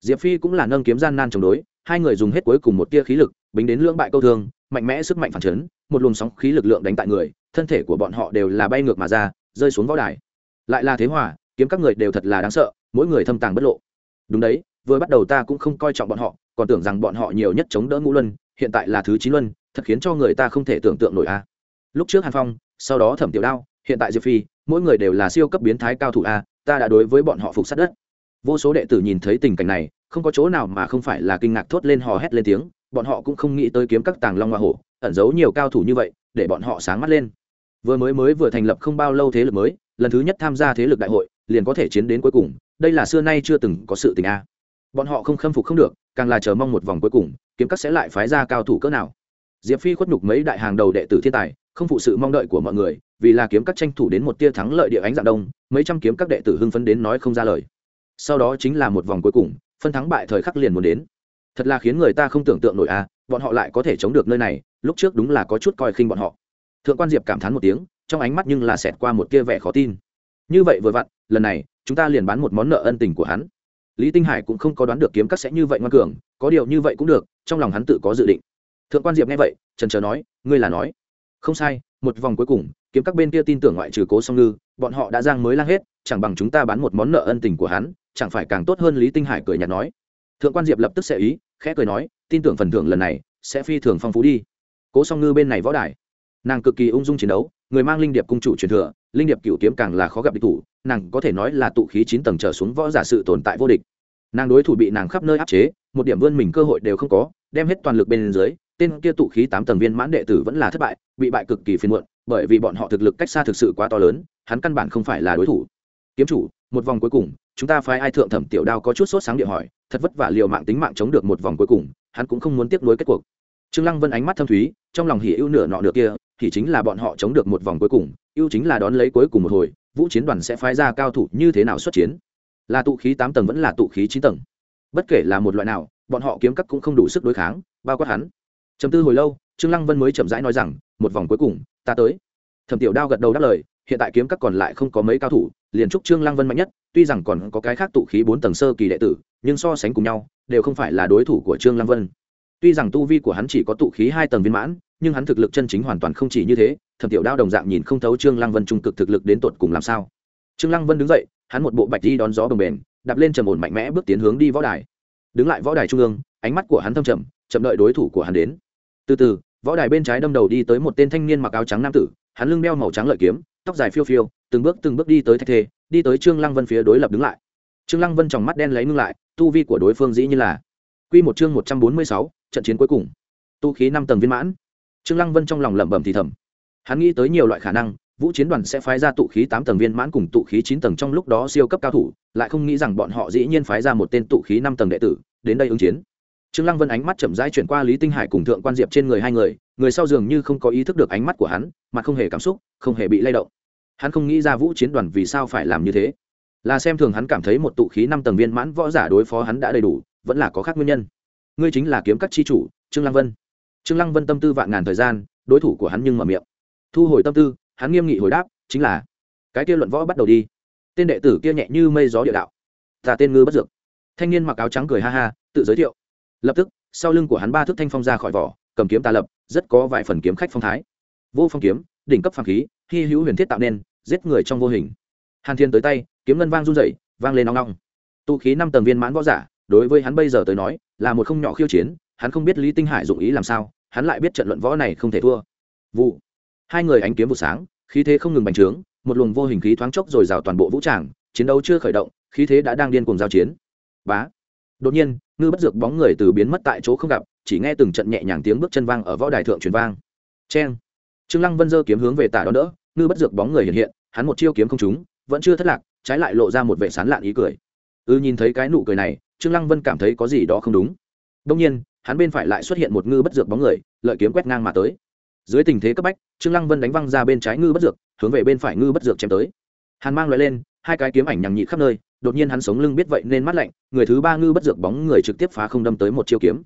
Diệp phi cũng là nâng kiếm gian nan chống đối hai người dùng hết cuối cùng một tia khí lực, bính đến lưỡng bại câu thương, mạnh mẽ sức mạnh phản chấn, một luồng sóng khí lực lượng đánh tại người, thân thể của bọn họ đều là bay ngược mà ra, rơi xuống võ đài. Lại là thế hòa, kiếm các người đều thật là đáng sợ, mỗi người thâm tàng bất lộ. Đúng đấy, vừa bắt đầu ta cũng không coi trọng bọn họ, còn tưởng rằng bọn họ nhiều nhất chống đỡ ngũ luân, hiện tại là thứ chín luân, thật khiến cho người ta không thể tưởng tượng nổi a. Lúc trước hàn phong, sau đó thẩm tiểu đao, hiện tại diệp phi, mỗi người đều là siêu cấp biến thái cao thủ a, ta đã đối với bọn họ phục sát đất. Vô số đệ tử nhìn thấy tình cảnh này không có chỗ nào mà không phải là kinh ngạc thốt lên hò hét lên tiếng, bọn họ cũng không nghĩ tới kiếm các tàng long hoa hổ, ẩn giấu nhiều cao thủ như vậy, để bọn họ sáng mắt lên. Vừa mới mới vừa thành lập không bao lâu thế lực mới, lần thứ nhất tham gia thế lực đại hội, liền có thể chiến đến cuối cùng, đây là xưa nay chưa từng có sự tình a. Bọn họ không khâm phục không được, càng là chờ mong một vòng cuối cùng, kiếm các sẽ lại phái ra cao thủ cỡ nào. Diệp phi khuất nhục mấy đại hàng đầu đệ tử thiên tài, không phụ sự mong đợi của mọi người, vì là kiếm các tranh thủ đến một tia thắng lợi địa ánh dạng đông, mấy trăm kiếm các đệ tử hưng phấn đến nói không ra lời. Sau đó chính là một vòng cuối cùng phân thắng bại thời khắc liền muốn đến. Thật là khiến người ta không tưởng tượng nổi à bọn họ lại có thể chống được nơi này, lúc trước đúng là có chút coi khinh bọn họ. Thượng quan diệp cảm thán một tiếng, trong ánh mắt nhưng là xẹt qua một tia vẻ khó tin. Như vậy vừa vặn, lần này, chúng ta liền bán một món nợ ân tình của hắn. Lý tinh hải cũng không có đoán được kiếm các sẽ như vậy ngoan cường, có điều như vậy cũng được, trong lòng hắn tự có dự định. Thượng quan diệp nghe vậy, trần trờ nói, ngươi là nói. Không sai, một vòng cuối cùng, kiếm các bên kia tin tưởng ngoại trừ cố song ngư, bọn họ đã giang mới lang hết chẳng bằng chúng ta bán một món nợ ân tình của hắn, chẳng phải càng tốt hơn lý tinh hải cười nhạt nói. Thượng quan diệp lập tức sẽ ý, khẽ cười nói, tin tưởng phần thưởng lần này sẽ phi thường phong phú đi. Cố song ngư bên này võ đài, nàng cực kỳ ung dung chiến đấu, người mang linh điệp cung chủ truyền thừa, linh điệp cựu kiếm càng là khó gặp địch thủ, nàng có thể nói là tụ khí chín tầng trở xuống võ giả sự tồn tại vô địch. Nàng đối thủ bị nàng khắp nơi áp chế, một điểm vươn mình cơ hội đều không có, đem hết toàn lực bên dưới, tên kia tụ khí tám tầng viên mãn đệ tử vẫn là thất bại, bị bại cực kỳ phiền muộn, bởi vì bọn họ thực lực cách xa thực sự quá to lớn, hắn căn bản không phải là đối thủ kiếm chủ, một vòng cuối cùng, chúng ta phái ai thượng thẩm tiểu đao có chút sốt sáng địa hỏi, thật vất vả liều mạng tính mạng chống được một vòng cuối cùng, hắn cũng không muốn tiếp nối kết cuộc. Trương lăng vân ánh mắt thâm thúy, trong lòng hỉ ưu nửa nọ nửa kia thì chính là bọn họ chống được một vòng cuối cùng, ưu chính là đón lấy cuối cùng một hồi, vũ chiến đoàn sẽ phái ra cao thủ như thế nào xuất chiến? Là tụ khí tám tầng vẫn là tụ khí chín tầng? Bất kể là một loại nào, bọn họ kiếm cắt cũng không đủ sức đối kháng, bao quát hắn. Chấm tư hồi lâu, trương lăng vân mới chậm rãi nói rằng, một vòng cuối cùng, ta tới. Thẩm tiểu đao gật đầu đáp lời, hiện tại kiếm các còn lại không có mấy cao thủ liền trúc trương lăng vân mạnh nhất, tuy rằng còn có cái khác tụ khí bốn tầng sơ kỳ đệ tử, nhưng so sánh cùng nhau, đều không phải là đối thủ của trương lăng vân. Tuy rằng tu vi của hắn chỉ có tụ khí hai tầng viên mãn, nhưng hắn thực lực chân chính hoàn toàn không chỉ như thế, thẩm tiểu đao đồng dạng nhìn không thấu trương lăng vân trung cực thực lực đến tột cùng làm sao. Trương lăng vân đứng dậy, hắn một bộ bạch đi đón gió đồng bền đạp lên trầm ổn mạnh mẽ bước tiến hướng đi võ đài. Đứng lại võ đài trung ương, ánh mắt của hắn thâm trầm, chậm đợi đối thủ của hắn đến. Từ từ, võ đài bên trái đâm đầu đi tới một tên thanh niên mặc áo trắng nam tử hắn lưng đeo màu trắng lợi kiếm, tóc dài phiêu phiêu, từng bước từng bước đi tới thạch thê, đi tới trương lăng vân phía đối lập đứng lại. Trương lăng vân trong mắt đen lấy ngưng lại, tu vi của đối phương dĩ như là quy một chương một trăm bốn mươi sáu, trận chiến cuối cùng. Tu khí năm tầng viên mãn. Trương lăng vân trong lòng lẩm bẩm thì thầm. Hắn nghĩ tới nhiều loại khả năng, vũ chiến đoàn sẽ phái ra tụ khí tám tầng viên mãn cùng tụ khí chín tầng trong lúc đó siêu cấp cao thủ, lại không nghĩ rằng bọn họ dĩ nhiên phái ra một tên tụ khí năm tầng đệ tử, đến đây ứng chiến. Trương lăng vân ánh mắt chậm rãi chuyển qua lý tinh hải cùng thượng quan diệp trên người hai người người sau dường như không có ý thức được ánh mắt của hắn, mà không hề cảm xúc, không hề bị lay động. Hắn không nghĩ ra vũ chiến đoàn vì sao phải làm như thế. Là xem thường hắn cảm thấy một tụ khí năm tầng viên mãn võ giả đối phó hắn đã đầy đủ, vẫn là có khác nguyên nhân. Ngươi chính là kiếm các chi chủ, trương lăng vân. Trương lăng vân tâm tư vạn ngàn thời gian, đối thủ của hắn nhưng mở miệng. Thu hồi tâm tư, hắn nghiêm nghị hồi đáp, chính là, cái kia luận võ bắt đầu đi. Tên đệ tử kia nhẹ như mây gió địa đạo. Ta tên ngư bất dược. Thanh niên mặc áo trắng cười ha ha, tự giới thiệu. Lập tức, sau lưng của hắn ba thước thanh phong ra khỏi vỏ cầm kiếm tà lập, rất có vài phần kiếm khách phong thái. Vô phong kiếm, đỉnh cấp phàm khí, hy hữu huyền thiết tạo nên, giết người trong vô hình. Hàn thiên tới tay, kiếm ngân vang run rẩy, vang lên nong nong. Tụ khí năm tầng viên mãn võ giả, đối với hắn bây giờ tới nói, là một không nhỏ khiêu chiến, hắn không biết lý tinh hải dụng ý làm sao, hắn lại biết trận luận võ này không thể thua. Vụ. Hai người ánh kiếm vụ sáng, khí thế không ngừng bành trướng, một luồng vô hình khí thoáng chốc rồi rào toàn bộ vũ tràng, chiến đấu chưa khởi động, khí thế đã đang điên cuồng giao chiến. Bá. Đột nhiên, ngư bất dược bóng người từ biến mất tại chỗ không gặp chỉ nghe từng trận nhẹ nhàng tiếng bước chân vang ở võ đài thượng truyền vang. Cheng. Trương lăng vân dơ kiếm hướng về tả đó đỡ ngư bất dược bóng người hiện hiện hắn một chiêu kiếm không trúng vẫn chưa thất lạc trái lại lộ ra một vẻ sán lạn ý cười. Ư ừ, nhìn thấy cái nụ cười này trương lăng vân cảm thấy có gì đó không đúng. Đông nhiên hắn bên phải lại xuất hiện một ngư bất dược bóng người lợi kiếm quét ngang mà tới. Dưới tình thế cấp bách trương lăng vân đánh văng ra bên trái ngư bất dược hướng về bên phải ngư bất dược chém tới. Hàn mang loại lên hai cái kiếm ảnh nhằng nhị khắp nơi đột nhiên hắn sống lưng biết vậy nên mắt lạnh người thứ ba ngư bất dược bóng người trực tiếp phá không đâm tới một chiêu kiếm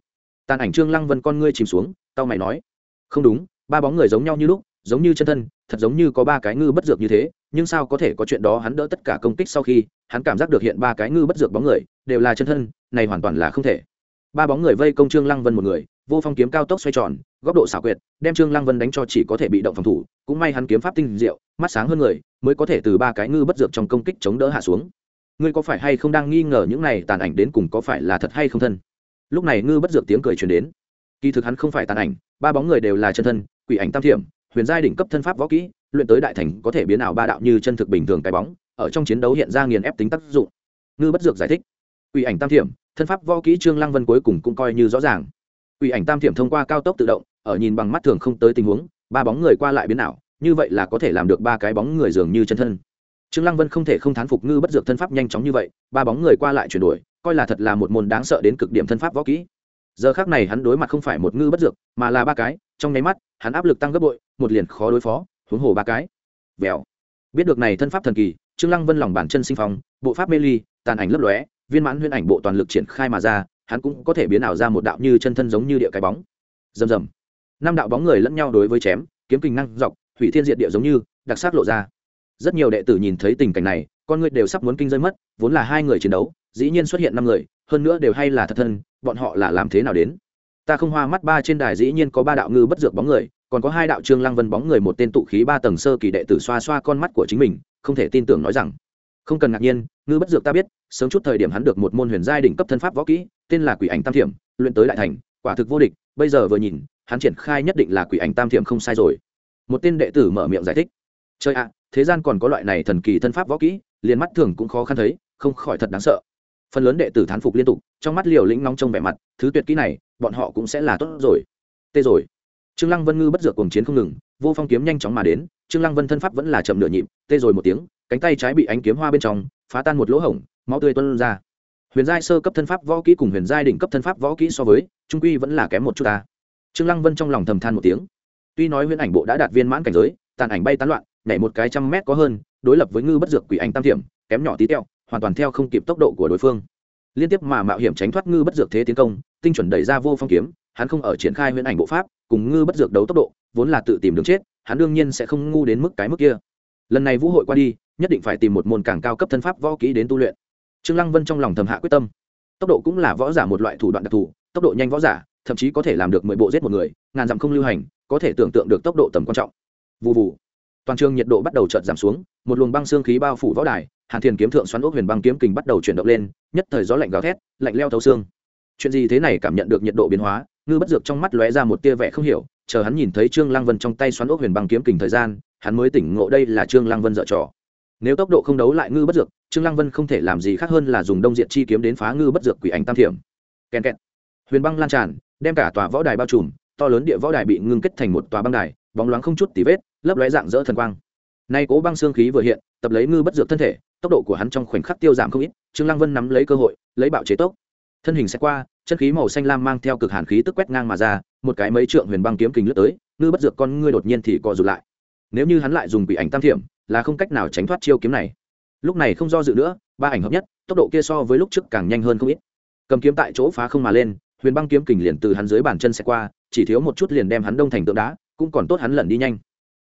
tàn ảnh trương lăng vân con ngươi chìm xuống tao mày nói, không đúng, ba bóng người giống nhau như lúc, giống như chân thân, thật giống như có ba cái ngư bất dược như thế, nhưng sao có thể có chuyện đó hắn đỡ tất cả công kích sau khi, hắn cảm giác được hiện ba cái ngư bất dược bóng người, đều là chân thân, này hoàn toàn là không thể. Ba bóng người vây công trương lăng vân một người, vô phong kiếm cao tốc xoay tròn, góc độ xảo quyệt, đem trương lăng vân đánh cho chỉ có thể bị động phòng thủ, cũng may hắn kiếm pháp tinh diệu, mắt sáng hơn người, mới có thể từ ba cái ngư bất dược trong công kích chống đỡ hạ xuống. Ngươi có phải hay không đang nghi ngờ những này tàn ảnh đến cùng có phải là thật hay không thân? Lúc này ngư bất dược tiếng cười truyền đến. Kỳ thực hắn không phải tàn ảnh, ba bóng người đều là chân thân, quỷ ảnh tam thiểm, huyền giai đỉnh cấp thân pháp võ kỹ, luyện tới đại thành có thể biến ảo ba đạo như chân thực bình thường cái bóng, ở trong chiến đấu hiện ra nghiền ép tính tác dụng. Ngư bất dược giải thích. Quỷ ảnh tam thiểm, thân pháp võ kỹ trương lăng vân cuối cùng cũng coi như rõ ràng. Quỷ ảnh tam thiểm thông qua cao tốc tự động, ở nhìn bằng mắt thường không tới tình huống, ba bóng người qua lại biến ảo, như vậy là có thể làm được ba cái bóng người dường như chân thân. Trương lăng vân không thể không thán phục ngư bất dược thân pháp nhanh chóng như vậy, ba bóng người qua lại chuyển đổi coi là thật là một môn đáng sợ đến cực điểm thân pháp võ kỹ. Giờ khác này hắn đối mặt không phải một ngư bất dược, mà là ba cái, trong nháy mắt, hắn áp lực tăng gấp bội, một liền khó đối phó, huống hồ ba cái. Vèo. Biết được này thân pháp thần kỳ, trương lăng vân lòng bàn chân sinh phong, bộ pháp mê ly, tàn ảnh lấp lóe, viên mãn huyễn ảnh bộ toàn lực triển khai mà ra, hắn cũng có thể biến ảo ra một đạo như chân thân giống như địa cái bóng. Rầm rầm. Năm đạo bóng người lẫn nhau đối với chém, kiếm kình năng dọc hủy thiên diệt địa giống như, đặc sắc lộ ra. Rất nhiều đệ tử nhìn thấy tình cảnh này, con người đều sắp muốn kinh rơi mất, vốn là hai người chiến đấu dĩ nhiên xuất hiện năm người, hơn nữa đều hay là thật thân, bọn họ là làm thế nào đến? Ta không hoa mắt ba trên đài dĩ nhiên có ba đạo ngư bất dược bóng người, còn có hai đạo trương lăng vân bóng người một tên tụ khí ba tầng sơ kỳ đệ tử xoa xoa con mắt của chính mình, không thể tin tưởng nói rằng, không cần ngạc nhiên, ngư bất dược ta biết, sớm chút thời điểm hắn được một môn huyền giai đỉnh cấp thân pháp võ kỹ, tên là quỷ ảnh tam thiểm, luyện tới đại thành, quả thực vô địch, bây giờ vừa nhìn, hắn triển khai nhất định là quỷ ảnh tam thiểm không sai rồi. Một tên đệ tử mở miệng giải thích chơi ạ, thế gian còn có loại này thần kỳ thân pháp võ kỹ, liền mắt thường cũng khó khăn thấy, không khỏi thật đáng sợ phần lớn đệ tử thán phục liên tục, trong mắt liều lĩnh nóng trong vẻ mặt, thứ tuyệt kỹ này, bọn họ cũng sẽ là tốt rồi. Tê rồi. Trương lăng vân ngư bất dược cuồng chiến không ngừng, vô phong kiếm nhanh chóng mà đến, trương lăng vân thân pháp vẫn là chậm nửa nhịp, tê rồi một tiếng, cánh tay trái bị ánh kiếm hoa bên trong, phá tan một lỗ hổng, máu tươi tuôn ra. Huyền giai sơ cấp thân pháp võ kỹ cùng huyền giai đỉnh cấp thân pháp võ kỹ so với, trung quy vẫn là kém một chút ta. Trương lăng vân trong lòng thầm than một tiếng. Tuy nói huyền ảnh bộ đã đạt viên mãn cảnh giới, tàn ảnh bay tán loạn, nhảy một cái trăm mét có hơn, đối lập với ngư bất dược quỷ ảnh tam thiểm, kém nhỏ tí teo hoàn toàn theo không kịp tốc độ của đối phương. Liên tiếp mà mạo hiểm tránh thoát ngư bất dược thế tiến công, tinh chuẩn đẩy ra vô phong kiếm, hắn không ở triển khai huyễn ảnh bộ pháp, cùng ngư bất dược đấu tốc độ, vốn là tự tìm đường chết, hắn đương nhiên sẽ không ngu đến mức cái mức kia. Lần này vũ hội qua đi, nhất định phải tìm một môn càng cao cấp thân pháp võ kỹ đến tu luyện. Trương lăng vân trong lòng thầm hạ quyết tâm. Tốc độ cũng là võ giả một loại thủ đoạn đặc thù, tốc độ nhanh võ giả, thậm chí có thể làm được mười bộ giết một người, ngàn dặm không lưu hành, có thể tưởng tượng được tốc độ tầm quan trọng. Vụ vụ toàn trường nhiệt độ bắt đầu chợt giảm xuống, một luồng băng xương khí bao phủ võ đài, hàn thiền kiếm thượng xoắn ốc huyền băng kiếm kình bắt đầu chuyển động lên, nhất thời gió lạnh gào thét, lạnh leo thấu xương. Chuyện gì thế này cảm nhận được nhiệt độ biến hóa, ngư bất dược trong mắt lóe ra một tia vẻ không hiểu, chờ hắn nhìn thấy trương lăng vân trong tay xoắn ốc huyền băng kiếm kình thời gian, hắn mới tỉnh ngộ đây là trương lăng vân dở trò. Nếu tốc độ không đấu lại ngư bất dược, trương lăng vân không thể làm gì khác hơn là dùng đông diện chi kiếm đến phá ngư bất dược quỷ ảnh tam thiểm. Kèn kẹt. Huyền băng lan tràn, đem cả tòa võ đài bao trùm, to lớn địa võ đài bị ngưng kết thành một tòa băng đài, bóng loáng không chút tì vết lấp lóe dạng dỡ thần quang. Nay cố băng xương khí vừa hiện, tập lấy ngư bất dược thân thể, tốc độ của hắn trong khoảnh khắc tiêu giảm không ít, trương lăng vân nắm lấy cơ hội, lấy bạo chế tốc. Thân hình sẽ qua, chân khí màu xanh lam mang theo cực hàn khí tức quét ngang mà ra, một cái mấy trượng huyền băng kiếm kình lướt tới, ngư bất dược con ngươi đột nhiên thì co rụt lại. Nếu như hắn lại dùng bị ảnh tam thiểm, là không cách nào tránh thoát chiêu kiếm này. Lúc này không do dự nữa, ba ảnh hợp nhất, tốc độ kia so với lúc trước càng nhanh hơn không ít. Cầm kiếm tại chỗ phá không mà lên, huyền băng kiếm kình liền từ hắn dưới bàn chân sẽ qua, chỉ thiếu một chút liền đem hắn đông thành tượng đá, cũng còn tốt hắn lẩn đi nhanh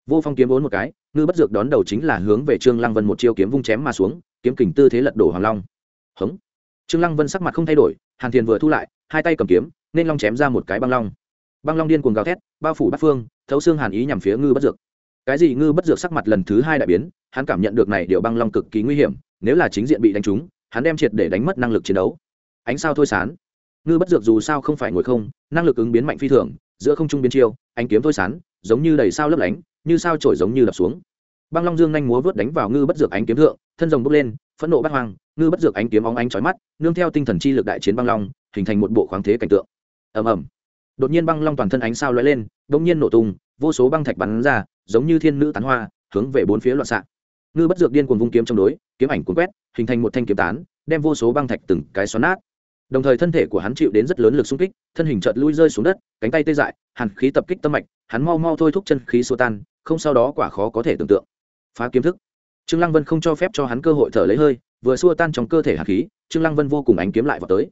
vô phong kiếm bốn một cái, ngư bất dược đón đầu chính là hướng về trương lăng vân một chiêu kiếm vung chém mà xuống, kiếm kình tư thế lật đổ hoàng long. Hống. Trương lăng vân sắc mặt không thay đổi, hàn thiền vừa thu lại, hai tay cầm kiếm, nên long chém ra một cái băng long. Băng long điên cuồng gào thét, bao phủ bát phương, thấu xương hàn ý nhằm phía ngư bất dược. Cái gì ngư bất dược sắc mặt lần thứ hai đại biến, hắn cảm nhận được này điều băng long cực kỳ nguy hiểm, nếu là chính diện bị đánh trúng, hắn đem triệt để đánh mất năng lực chiến đấu. Ánh sao thôi sán. Ngư bất dược dù sao không phải ngồi không, năng lực ứng biến mạnh phi thường giữa không trung biến chiêu, ánh kiếm thôi sán, giống như đầy sao lấp lánh, như sao trổi giống như đập xuống. Băng long dương nhanh múa vớt đánh vào ngư bất dược ánh kiếm thượng, thân rồng bốc lên, phẫn nộ bắt hoang, ngư bất dược ánh kiếm óng ánh chói mắt, nương theo tinh thần chi lực đại chiến băng long, hình thành một bộ khoáng thế cảnh tượng. Ầm ầm. Đột nhiên băng long toàn thân ánh sao lóe lên, bỗng nhiên nổ tung, vô số băng thạch bắn ra, giống như thiên nữ tán hoa, hướng về bốn phía loạn xạ. Ngư bất dược điên cuồng vung kiếm trong đối, kiếm ảnh cuốn quét, hình thành một thanh kiếm tán, đem vô số băng thạch từng cái xoắn nát đồng thời thân thể của hắn chịu đến rất lớn lực xung kích, thân hình chợt lui rơi xuống đất, cánh tay tê dại, hàn khí tập kích tâm mạch, hắn mau mau thôi thúc chân khí xua tan, không sau đó quả khó có thể tưởng tượng. Phá kiếm thức. Trương lăng vân không cho phép cho hắn cơ hội thở lấy hơi, vừa xua tan trong cơ thể hàn khí, trương lăng vân vô cùng ánh kiếm lại vào tới.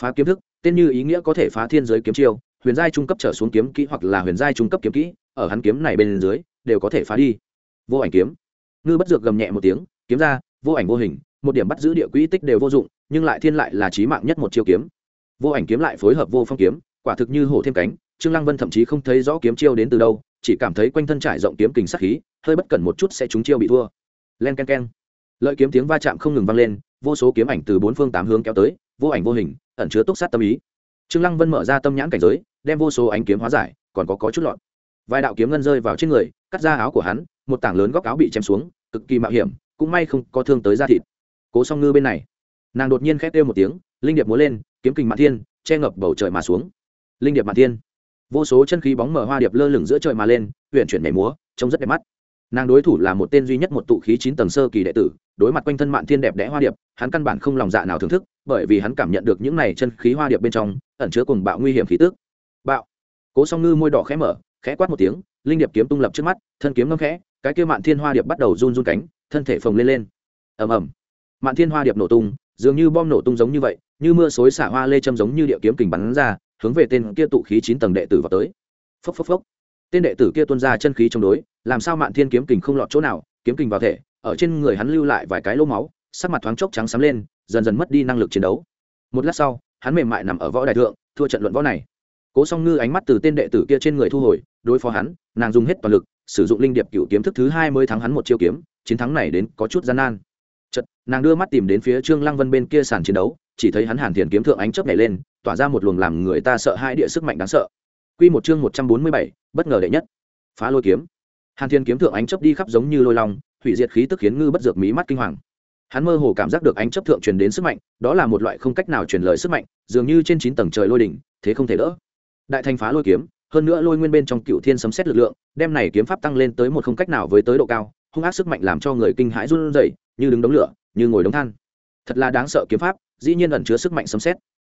Phá kiếm thức, tên như ý nghĩa có thể phá thiên giới kiếm chiêu, huyền giai trung cấp trở xuống kiếm kỹ hoặc là huyền giai trung cấp kiếm kỹ, ở hắn kiếm này bên dưới, đều có thể phá đi. Vô ảnh kiếm. Ngư bất dược gầm nhẹ một tiếng, kiếm ra, vô ảnh vô hình, một điểm bắt giữ địa quỹ tích đều vô dụng nhưng lại thiên lại là trí mạng nhất một chiêu kiếm. Vô ảnh kiếm lại phối hợp vô phong kiếm quả thực như hổ thêm cánh trương lăng vân thậm chí không thấy rõ kiếm chiêu đến từ đâu chỉ cảm thấy quanh thân trải rộng kiếm kình sắc khí hơi bất cẩn một chút sẽ trúng chiêu bị thua. Len ken ken lợi kiếm tiếng va chạm không ngừng vang lên vô số kiếm ảnh từ bốn phương tám hướng kéo tới vô ảnh vô hình ẩn chứa túc sát tâm ý. Trương lăng vân mở ra tâm nhãn cảnh giới đem vô số ánh kiếm hóa giải còn có, có chút lọt. Vài đạo kiếm ngân rơi vào trên người cắt ra áo của hắn một tảng lớn góc áo bị chém xuống cực kỳ mạo hiểm cũng may không có thương tới da thịt. Cố song ngư bên này nàng đột nhiên khét kêu một tiếng, linh điệp múa lên, kiếm kình mạn thiên, che ngập bầu trời mà xuống. Linh điệp mạn thiên. Vô số chân khí bóng mở hoa điệp lơ lửng giữa trời mà lên huyện chuyển nhảy múa, trông rất đẹp mắt. Nàng đối thủ là một tên duy nhất một tụ khí chín tầng sơ kỳ đệ tử, đối mặt quanh thân mạn thiên đẹp đẽ hoa điệp, hắn căn bản không lòng dạ nào thưởng thức, bởi vì hắn cảm nhận được những này chân khí hoa điệp bên trong, ẩn chứa cùng bạo nguy hiểm khí tức. Bạo. Cố song ngư môi đỏ khẽ mở, khẽ quát một tiếng, linh điệp kiếm tung lập trước mắt, thân kiếm ngâm khẽ, cái kia mạn thiên hoa điệp bắt đầu run run cánh, thân thể phồng lên lên. Ầm ầm. Mạn thiên hoa điệp nổ tung dường như bom nổ tung giống như vậy, như mưa xối xả hoa lê châm giống như địa kiếm kình bắn ra, hướng về tên kia tụ khí chín tầng đệ tử vào tới. Phốc phốc phốc. Tên đệ tử kia tuôn ra chân khí chống đối, làm sao mạn thiên kiếm kình không lọt chỗ nào, kiếm kình vào thể, ở trên người hắn lưu lại vài cái lỗ máu, sắc mặt thoáng chốc trắng sáng lên, dần dần mất đi năng lực chiến đấu. Một lát sau, hắn mềm mại nằm ở võ đại thượng, thua trận luận võ này. Cố song ngư ánh mắt từ tên đệ tử kia trên người thu hồi, đối phó hắn, nàng dùng hết toàn lực, sử dụng linh điệp cựu kiếm thức thứ hai mới thắng hắn một chiêu kiếm, chiến thắng này đến có chút gian nan chật nàng đưa mắt tìm đến phía trương lăng vân bên kia sàn chiến đấu chỉ thấy hắn hàn thiền kiếm thượng ánh chớp nhảy lên tỏa ra một luồng làm người ta sợ hai địa sức mạnh đáng sợ. Quy một chương một trăm bốn mươi bảy, bất ngờ đệ nhất. Phá lôi kiếm. Hàn thiên kiếm thượng ánh chớp đi khắp giống như lôi long hủy diệt khí tức khiến ngư bất dược mí mắt kinh hoàng. Hắn mơ hồ cảm giác được ánh chấp thượng truyền đến sức mạnh đó là một loại không cách nào truyền lời sức mạnh dường như trên chín tầng trời lôi đỉnh thế không thể đỡ. Đại thành phá lôi kiếm hơn nữa lôi nguyên bên trong cựu thiên sấm xét lực lượng đem này kiếm pháp tăng lên tới một không cách nào với tới độ cao hung ác sức mạnh làm cho người kinh hãi run rẩy như đứng đống lửa, như ngồi đống than. Thật là đáng sợ kiếm pháp, dĩ nhiên ẩn chứa sức mạnh sấm xét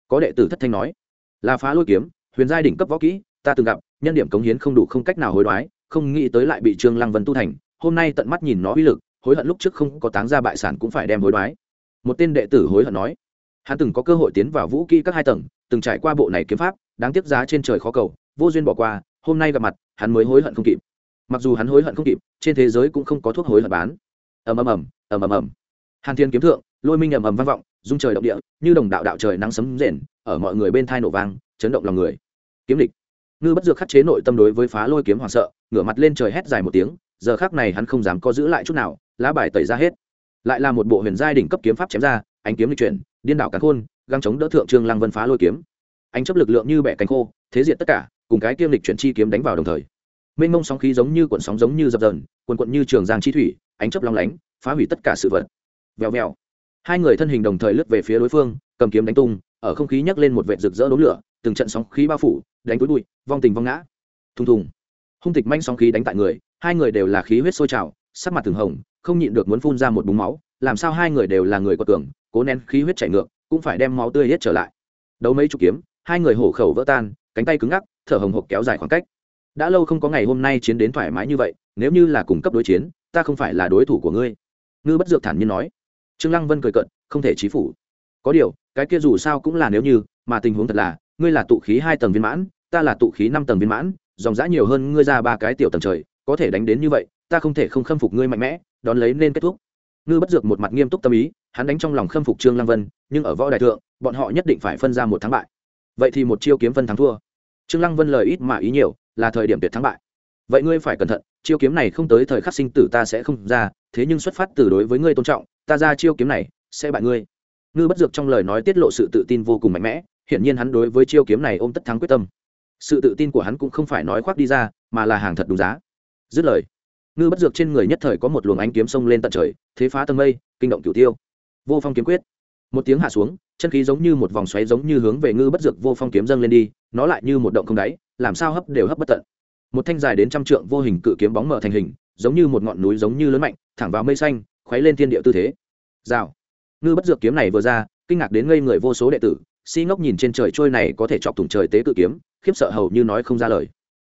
có đệ tử thất thanh nói, là phá lôi kiếm, huyền giai đỉnh cấp võ kỹ, ta từng gặp, nhân điểm cống hiến không đủ không cách nào hối đoái, không nghĩ tới lại bị trương lăng vân tu thành, hôm nay tận mắt nhìn nó uy lực, hối hận lúc trước không có táng ra bại sản cũng phải đem hối đoái. Một tên đệ tử hối hận nói, hắn từng có cơ hội tiến vào vũ kỹ các hai tầng, từng trải qua bộ này kiếm pháp, đáng tiếc giá trên trời khó cầu, vô duyên bỏ qua, hôm nay gặp mặt, hắn mới hối hận không kịp. Mặc dù hắn hối hận không kịp, trên thế giới cũng không có thuốc hối hận bán ầm ầm ầm ầm ầm ầm. Hàn thiên kiếm thượng, lôi minh ầm ầm vang vọng, dung trời động địa, như đồng đạo đạo trời nắng sấm rền, ở mọi người bên thai nổ vang, chấn động lòng người. Kiếm địch. Ngư bất dược khắc chế nội tâm đối với phá lôi kiếm hoảng sợ, ngửa mặt lên trời hét dài một tiếng, giờ khác này hắn không dám có giữ lại chút nào, lá bài tẩy ra hết. Lại là một bộ huyền giai đỉnh cấp kiếm pháp chém ra, ánh kiếm lịch chuyển, điên đảo cắn khôn, găng chống đỡ thượng trương lăng vân phá lôi kiếm. Anh chấp lực lượng như bẻ cánh khô, thế diện tất cả, cùng cái kiêm lịch chuyển chi kiếm đánh vào đồng thời. Mênh mông sóng khí giống như cuộn sóng giống như dập dờn cuộn cuộn như trường giang chi thủy ánh chớp long lánh, phá hủy tất cả sự vật. Vèo vèo. Hai người thân hình đồng thời lướt về phía đối phương, cầm kiếm đánh tung, ở không khí nhấc lên một vệt rực rỡ đốm lửa, từng trận sóng khí bao phủ, đánh túi bụi, vong tình vong ngã. Thùng thùng. Hung tịch manh sóng khí đánh tại người, hai người đều là khí huyết sôi trào, sắc mặt thường hồng, không nhịn được muốn phun ra một búng máu, làm sao hai người đều là người có tưởng, cố nén khí huyết chảy ngược, cũng phải đem máu tươi hết trở lại. Đấu mấy chục kiếm, hai người hổ khẩu vỡ tan, cánh tay cứng ngắc, thở hồng hộc kéo dài khoảng cách. Đã lâu không có ngày hôm nay chiến đến thoải mái như vậy, nếu như là cùng cấp đối chiến ta không phải là đối thủ của ngươi. Ngư bất dược thản nhiên nói. Trương lăng vân cười cận không thể chí phủ. Có điều, cái kia dù sao cũng là nếu như, mà tình huống thật là, ngươi là tụ khí hai tầng viên mãn, ta là tụ khí năm tầng viên mãn, dòng dã nhiều hơn ngươi ra ba cái tiểu tầng trời, có thể đánh đến như vậy, ta không thể không khâm phục ngươi mạnh mẽ, đón lấy nên kết thúc. Ngư bất dược một mặt nghiêm túc tâm ý, hắn đánh trong lòng khâm phục trương lăng vân, nhưng ở võ đại thượng, bọn họ nhất định phải phân ra một thắng bại. Vậy thì một chiêu kiếm phân thắng thua. Trương lăng vân lời ít mà ý nhiều, là thời điểm tuyệt thắng bại vậy ngươi phải cẩn thận, chiêu kiếm này không tới thời khắc sinh tử ta sẽ không ra, thế nhưng xuất phát từ đối với ngươi tôn trọng, ta ra chiêu kiếm này sẽ bại ngươi. Ngư bất dược trong lời nói tiết lộ sự tự tin vô cùng mạnh mẽ, hiển nhiên hắn đối với chiêu kiếm này ôm tất thắng quyết tâm. Sự tự tin của hắn cũng không phải nói khoác đi ra, mà là hàng thật đúng giá. Dứt lời, ngư bất dược trên người nhất thời có một luồng ánh kiếm sông lên tận trời, thế phá tầng mây, kinh động cửu tiêu. Vô phong kiếm quyết. Một tiếng hạ xuống, chân khí giống như một vòng xoáy giống như hướng về ngư bất dược vô phong kiếm dâng lên đi, nó lại như một động không đáy, làm sao hấp đều hấp bất tận một thanh dài đến trăm trượng vô hình cự kiếm bóng mở thành hình, giống như một ngọn núi giống như lớn mạnh, thẳng vào mây xanh, khuấy lên thiên địa tư thế. Rào. Ngư bất dược kiếm này vừa ra, kinh ngạc đến ngây người vô số đệ tử, si ngốc nhìn trên trời trôi này có thể chọc thủng trời tế cự kiếm, khiếp sợ hầu như nói không ra lời.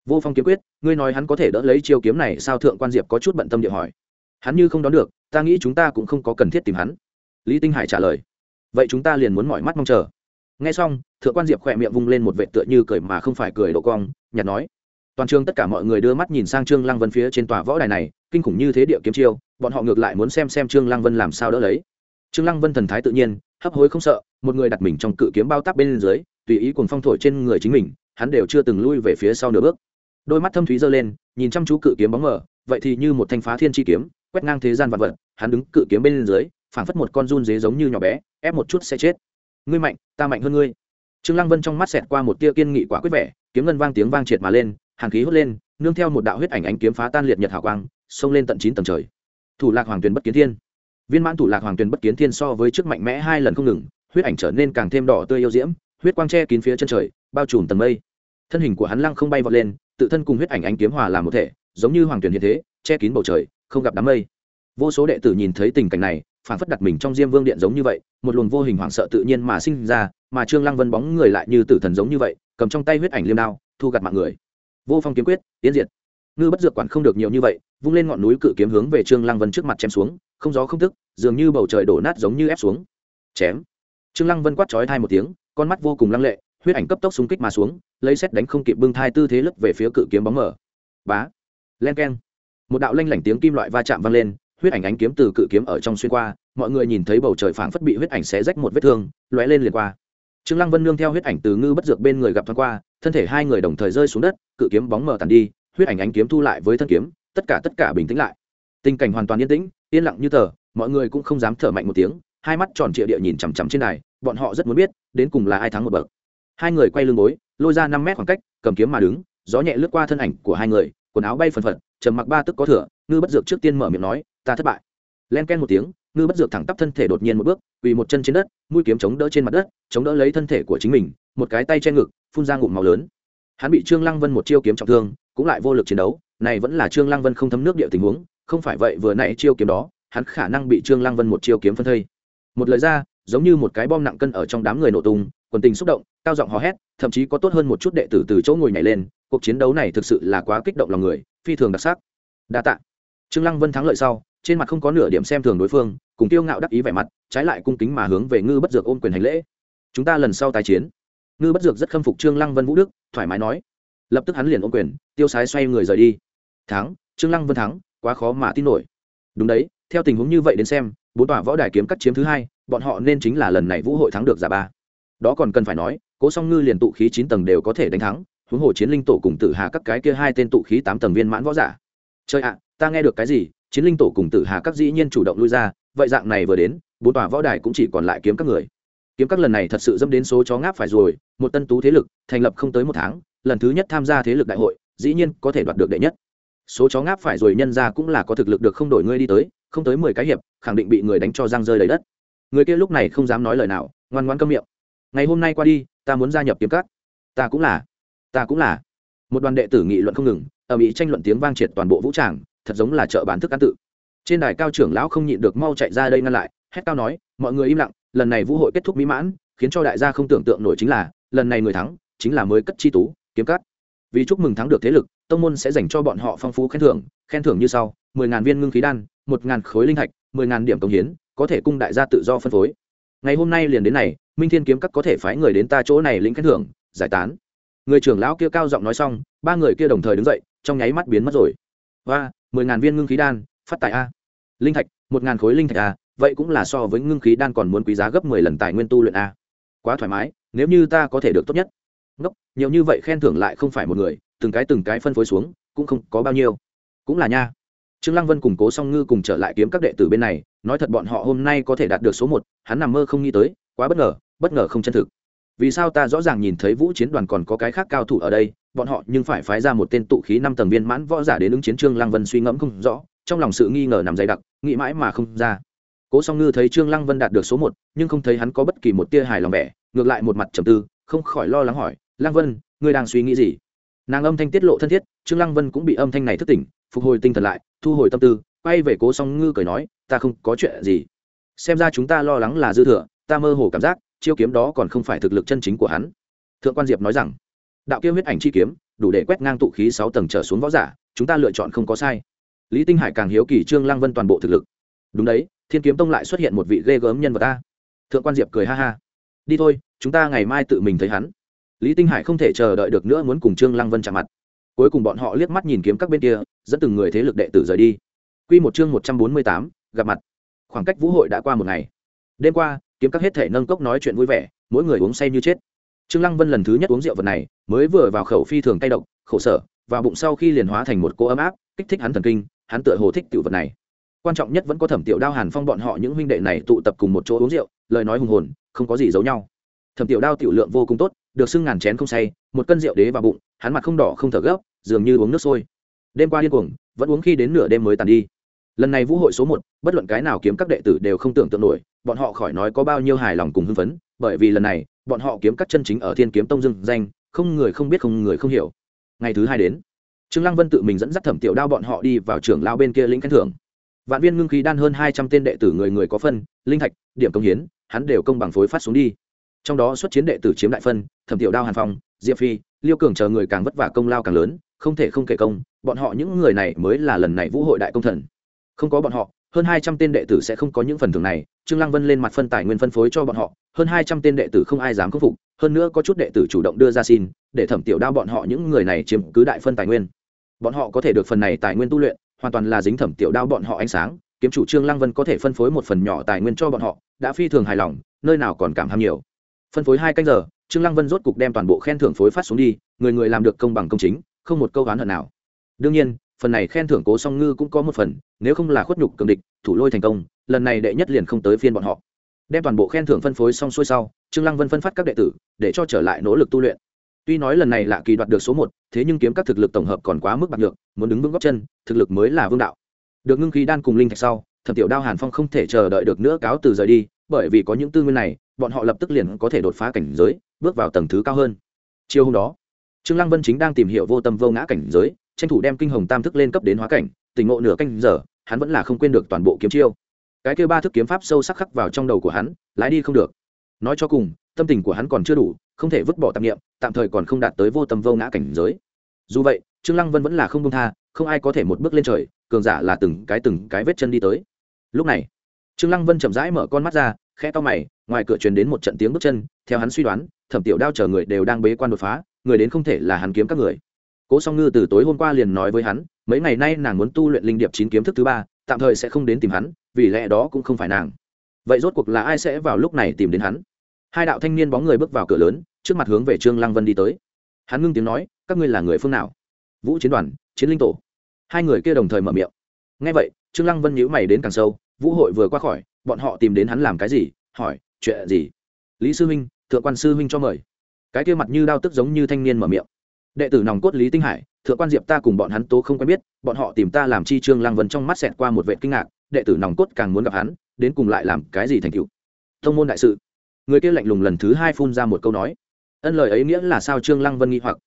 Vô phong kiếm quyết, ngươi nói hắn có thể đỡ lấy chiêu kiếm này sao thượng quan diệp có chút bận tâm địa hỏi. Hắn như không đón được, ta nghĩ chúng ta cũng không có cần thiết tìm hắn. Lý tinh hải trả lời. Vậy chúng ta liền muốn mỏi mắt mong chờ. Nghe xong, thượng quan diệp khỏe miệng vung lên một vệ tựa như cười mà không phải cười độ cong, nhạt nói toàn trường tất cả mọi người đưa mắt nhìn sang trương lăng vân phía trên tòa võ đài này, kinh khủng như thế địa kiếm chiêu, bọn họ ngược lại muốn xem xem trương lăng vân làm sao đỡ lấy. Trương lăng vân thần thái tự nhiên, hấp hối không sợ, một người đặt mình trong cự kiếm bao tắp bên dưới, tùy ý cùng phong thổi trên người chính mình, hắn đều chưa từng lui về phía sau nửa bước. Đôi mắt thâm thúy giơ lên, nhìn chăm chú cự kiếm bóng mờ, vậy thì như một thanh phá thiên chi kiếm, quét ngang thế gian vật vật, hắn đứng cự kiếm bên dưới, phảng phất một con run dế giống như nhỏ bé, ép một chút sẽ chết. Ngươi mạnh, ta mạnh hơn ngươi. Trương lăng vân trong mắt xẹt qua một tia kiên nghị quả quyết vẻ, kiếm ngân vang tiếng vang triệt mà lên hàng khí hút lên, nương theo một đạo huyết ảnh ánh kiếm phá tan liệt nhật hào quang, xông lên tận chín tầng trời. Thủ lạc hoàng tuyền bất kiến thiên. Viên mãn thủ lạc hoàng tuyền bất kiến thiên so với trước mạnh mẽ hai lần không ngừng, huyết ảnh trở nên càng thêm đỏ tươi yêu diễm, huyết quang che kín phía chân trời, bao trùm tầng mây. Thân hình của hắn lăng không bay vọt lên, tự thân cùng huyết ảnh ánh kiếm hòa làm một thể, giống như hoàng tuyền hiện thế, che kín bầu trời, không gặp đám mây. Vô số đệ tử nhìn thấy tình cảnh này, phản phất đặt mình trong diêm vương điện giống như vậy, một luồng vô hình hoảng sợ tự nhiên mà sinh ra, mà trương lăng vân bóng người lại như tử thần giống như vậy, cầm trong tay huyết ảnh liêm đao, thu gặt mạng người vô phong kiếm quyết tiến diệt. Ngư bất dược quản không được nhiều như vậy, vung lên ngọn núi cự kiếm hướng về trương lăng vân trước mặt chém xuống, không gió không tức, dường như bầu trời đổ nát giống như ép xuống. Chém. Trương lăng vân quát chói thai một tiếng, con mắt vô cùng lăng lệ, huyết ảnh cấp tốc xung kích mà xuống, lấy xét đánh không kịp bưng thai tư thế lấp về phía cự kiếm bóng mở bá. Len keng. Một đạo lanh lảnh tiếng kim loại va chạm vang lên, huyết ảnh ánh kiếm từ cự kiếm ở trong xuyên qua, mọi người nhìn thấy bầu trời phảng phất bị huyết ảnh xé rách một vết thương, lóe lên liền qua. Trương lăng vân nương theo huyết ảnh từ ngư bất dược bên người gặp thoáng qua thân thể hai người đồng thời rơi xuống đất, cự kiếm bóng mờ tàn đi, huyết ảnh ánh kiếm thu lại với thân kiếm, tất cả tất cả bình tĩnh lại. Tình cảnh hoàn toàn yên tĩnh, yên lặng như tờ, mọi người cũng không dám thở mạnh một tiếng, hai mắt tròn trịa địa nhìn chằm chằm trên đài, bọn họ rất muốn biết, đến cùng là ai thắng một bậc. Hai người quay lưng bối lôi ra năm mét khoảng cách, cầm kiếm mà đứng, gió nhẹ lướt qua thân ảnh của hai người, quần áo bay phần phật, trầm mặc ba tức có thửa ngư bất dược trước tiên mở miệng nói, ta thất bại. Len ken một tiếng, ngư bất dược thẳng tắp thân thể đột nhiên một bước, quỳ một chân trên đất, mũi kiếm chống đỡ trên mặt đất, chống đỡ lấy thân thể của chính mình, một cái tay che ngực phun ra ngụm màu lớn. Hắn bị trương lăng vân một chiêu kiếm trọng thương, cũng lại vô lực chiến đấu, này vẫn là trương lăng vân không thấm nước địa tình huống, không phải vậy vừa nãy chiêu kiếm đó, hắn khả năng bị trương lăng vân một chiêu kiếm phân thây. Một lời ra, giống như một cái bom nặng cân ở trong đám người nổ tung, quần tình xúc động, cao giọng hò hét, thậm chí có tốt hơn một chút đệ tử từ chỗ ngồi nhảy lên, cuộc chiến đấu này thực sự là quá kích động lòng người, phi thường đặc sắc. Đa tạ. Trương lăng vân thắng lợi sau, trên mặt không có nửa điểm xem thường đối phương, cùng tiêu ngạo đắc ý vẻ mặt, trái lại cung kính mà hướng về ngư bất dược ôm quyền hành lễ. Chúng ta lần sau tái chiến ngư bất dược rất khâm phục trương lăng vân vũ đức, thoải mái nói. Lập tức hắn liền ôm quyền, tiêu sái xoay người rời đi. Thắng, trương lăng vân thắng, quá khó mà tin nổi. Đúng đấy, theo tình huống như vậy đến xem, bốn tòa võ đài kiếm cắt chiếm thứ hai, bọn họ nên chính là lần này vũ hội thắng được giả ba. Đó còn cần phải nói, cố song ngư liền tụ khí chín tầng đều có thể đánh thắng, huống hồ chiến linh tổ cùng tử hà các cái kia hai tên tụ khí tám tầng viên mãn võ giả. Chơi ạ, ta nghe được cái gì, chiến linh tổ cùng tử hà các dĩ nhiên chủ động lui ra, vậy dạng này vừa đến, bốn tòa võ đài cũng chỉ còn lại kiếm các người kiếm các lần này thật sự dâm đến số chó ngáp phải rồi một tân tú thế lực thành lập không tới một tháng lần thứ nhất tham gia thế lực đại hội dĩ nhiên có thể đoạt được đệ nhất. Số chó ngáp phải rồi nhân ra cũng là có thực lực được không đổi ngươi đi tới không tới mười cái hiệp khẳng định bị người đánh cho răng rơi lấy đất. Người kia lúc này không dám nói lời nào ngoan ngoan câm miệng. Ngày hôm nay qua đi ta muốn gia nhập kiếm các, ta cũng là ta cũng là. Một đoàn đệ tử nghị luận không ngừng ở mỹ tranh luận tiếng vang triệt toàn bộ vũ tràng thật giống là chợ bán thức ăn tự. Trên đài cao trưởng lão không nhịn được mau chạy ra đây ngăn lại hét cao nói mọi người im lặng lần này vũ hội kết thúc mỹ mãn, khiến cho đại gia không tưởng tượng nổi chính là, lần này người thắng chính là mới cất chi tú, kiếm cắt vì chúc mừng thắng được thế lực, tông môn sẽ dành cho bọn họ phong phú khen thưởng khen thưởng như sau, mười ngàn viên ngưng khí đan, một ngàn khối linh thạch, mười ngàn điểm công hiến, có thể cung đại gia tự do phân phối. Ngày hôm nay liền đến này, minh thiên kiếm các có thể phái người đến ta chỗ này lĩnh khen thưởng, giải tán. Người trưởng lão kia cao giọng nói xong, ba người kia đồng thời đứng dậy, trong nháy mắt biến mất rồi. Và mười ngàn viên ngưng khí đan, phát tại a. Linh thạch, một ngàn khối linh thạch a vậy cũng là so với ngưng khí đan còn muốn quý giá gấp mười lần tài nguyên tu luyện a. Quá thoải mái, nếu như ta có thể được tốt nhất. Ngốc, nhiều như vậy khen thưởng lại không phải một người, từng cái từng cái phân phối xuống, cũng không có bao nhiêu. Cũng là nha. Trương lăng vân cùng cố song ngư cùng trở lại kiếm các đệ tử bên này, nói thật bọn họ hôm nay có thể đạt được số một, hắn nằm mơ không nghĩ tới, quá bất ngờ bất ngờ không chân thực. Vì sao ta rõ ràng nhìn thấy vũ chiến đoàn còn có cái khác cao thủ ở đây, bọn họ nhưng phải phái ra một tên tụ khí năm tầng viên mãn võ giả đến ứng chiến trương lăng vân suy ngẫm không rõ, trong lòng sự nghi ngờ nằm dày đặc, nghĩ mãi mà không ra cố song ngư thấy trương lăng vân đạt được số một, nhưng không thấy hắn có bất kỳ một tia hài lòng vẻ, ngược lại một mặt trầm tư, không khỏi lo lắng hỏi, lăng vân, ngươi đang suy nghĩ gì? Nàng âm thanh tiết lộ thân thiết, trương lăng vân cũng bị âm thanh này thức tỉnh, phục hồi tinh thần lại, thu hồi tâm tư, quay về cố song ngư cười nói, ta không có chuyện gì. Xem ra chúng ta lo lắng là dư thừa, ta mơ hồ cảm giác, chiêu kiếm đó còn không phải thực lực chân chính của hắn. Thượng quan diệp nói rằng, đạo kia huyết ảnh chi kiếm, đủ để quét ngang tụ khí sáu tầng trở xuống võ giả, chúng ta lựa chọn không có sai. Lý tinh hải càng hiếu kỳ trương lăng vân toàn bộ thực lực đúng đấy thiên kiếm tông lại xuất hiện một vị ghê gớm nhân vật ta. Thượng quan diệp cười ha ha. Đi thôi chúng ta ngày mai tự mình thấy hắn. Lý tinh hải không thể chờ đợi được nữa muốn cùng trương lăng vân chạm mặt. Cuối cùng bọn họ liếc mắt nhìn kiếm các bên kia dẫn từng người thế lực đệ tử rời đi. Quy một chương một trăm bốn mươi tám, gặp mặt. Khoảng cách vũ hội đã qua một ngày. Đêm qua kiếm các hết thể nâng cốc nói chuyện vui vẻ mỗi người uống say như chết. Trương lăng vân lần thứ nhất uống rượu vật này mới vừa vào khẩu phi thường cay độc khổ sở và bụng sau khi liền hóa thành một cô ấm áp kích thích hắn thần kinh hắn tựa hồ thích tiểu vật này quan trọng nhất vẫn có thẩm tiểu đao hàn phong bọn họ những huynh đệ này tụ tập cùng một chỗ uống rượu, lời nói hùng hồn, không có gì giấu nhau. Thẩm tiểu đao tiểu lượng vô cùng tốt, được xưng ngàn chén không say, một cân rượu đế vào bụng, hắn mặt không đỏ không thở gấp, dường như uống nước sôi. Đêm qua điên cuồng, vẫn uống khi đến nửa đêm mới tàn đi. Lần này vũ hội số một, bất luận cái nào kiếm các đệ tử đều không tưởng tượng nổi, bọn họ khỏi nói có bao nhiêu hài lòng cùng hưng phấn, bởi vì lần này, bọn họ kiếm các chân chính ở thiên kiếm tông dưng danh, không người không biết không người không hiểu. Ngày thứ hai đến, trương lăng vân tự mình dẫn dắt thẩm tiểu đao bọn họ đi vào trưởng lao bên kia lĩnh khen thưởng vạn viên ngưng khí đan hơn hai trăm tên đệ tử người người có phân, linh thạch, điểm công hiến, hắn đều công bằng phối phát xuống đi. Trong đó xuất chiến đệ tử chiếm đại phân, thẩm tiểu đao hàn phong, diệp phi, liêu cường chờ người càng vất vả công lao càng lớn, không thể không kể công, bọn họ những người này mới là lần này vũ hội đại công thần. Không có bọn họ, hơn hai trăm tên đệ tử sẽ không có những phần thưởng này, trương lăng vân lên mặt phân tài nguyên phân phối cho bọn họ, hơn hai trăm tên đệ tử không ai dám khắc phục, hơn nữa có chút đệ tử chủ động đưa ra xin, để thẩm tiểu đao bọn họ những người này chiếm cứ đại phân tài nguyên. Bọn họ có thể được phần này tài nguyên tu luyện hoàn toàn là dính thẩm tiểu đao bọn họ ánh sáng, kiếm chủ trương lăng vân có thể phân phối một phần nhỏ tài nguyên cho bọn họ, đã phi thường hài lòng, nơi nào còn cảm ham nhiều. Phân phối hai canh giờ, trương lăng vân rốt cục đem toàn bộ khen thưởng phối phát xuống đi, người người làm được công bằng công chính, không một câu oán hận nào. Đương nhiên, phần này khen thưởng cố song ngư cũng có một phần, nếu không là khuất nhục cường địch, thủ lôi thành công, lần này đệ nhất liền không tới phiên bọn họ. Đem toàn bộ khen thưởng phân phối xong xuôi sau, trương lăng vân phân phát các đệ tử, để cho trở lại nỗ lực tu luyện tuy nói lần này lạ kỳ đoạt được số một, thế nhưng kiếm các thực lực tổng hợp còn quá mức bạc được muốn đứng vững góc chân, thực lực mới là vương đạo. Được ngưng khí đan cùng linh thạch sau, thẩm tiểu đao hàn phong không thể chờ đợi được nữa cáo từ rời đi, bởi vì có những tư nguyên này, bọn họ lập tức liền có thể đột phá cảnh giới, bước vào tầng thứ cao hơn. Chiều hôm đó, trương lăng vân chính đang tìm hiểu vô tâm vô ngã cảnh giới, tranh thủ đem kinh hồng tam thức lên cấp đến hóa cảnh, tỉnh ngộ nửa canh giờ, hắn vẫn là không quên được toàn bộ kiếm chiêu. Cái kêu ba thức kiếm pháp sâu sắc khắc vào trong đầu của hắn, lái đi không được. Nói cho cùng tâm tình của hắn còn chưa đủ, không thể vứt bỏ tạp nghiệm tạm thời còn không đạt tới vô tâm vô ngã cảnh giới. Dù vậy, trương lăng vân vẫn là không công tha, không ai có thể một bước lên trời, cường giả là từng cái từng cái vết chân đi tới. Lúc này, trương lăng vân chậm rãi mở con mắt ra, khẽ to mày, ngoài cửa truyền đến một trận tiếng bước chân, theo hắn suy đoán, thẩm tiểu đao chờ người đều đang bế quan đột phá, người đến không thể là hắn kiếm các người. Cố song ngư từ tối hôm qua liền nói với hắn, mấy ngày nay nàng muốn tu luyện linh điệp chín kiếm thức thứ ba, tạm thời sẽ không đến tìm hắn, vì lẽ đó cũng không phải nàng. Vậy rốt cuộc là ai sẽ vào lúc này tìm đến hắn? Hai đạo thanh niên bóng người bước vào cửa lớn, trước mặt hướng về trương lăng vân đi tới. Hắn ngưng tiếng nói, các ngươi là người phương nào? Vũ chiến đoàn, chiến linh tổ. Hai người kia đồng thời mở miệng. Ngay vậy, trương lăng vân nhíu mày đến càng sâu, vũ hội vừa qua khỏi, bọn họ tìm đến hắn làm cái gì? Hỏi, chuyện gì? Lý sư huynh, thượng quan sư huynh cho mời. Cái kia mặt như đao tức giống như thanh niên mở miệng. Đệ tử nòng cốt lý tinh hải, thượng quan diệp ta cùng bọn hắn tố không quen biết, bọn họ tìm ta làm chi? Trương lăng vân trong mắt xẹt qua một vệ kinh ngạc, đệ tử nòng cốt càng muốn gặp hắn, đến cùng lại làm cái gì thành cựu thông môn đại sự người kia lạnh lùng lần thứ hai phun ra một câu nói. Ân lời ấy nghĩa là sao trương lăng vân nghi hoặc?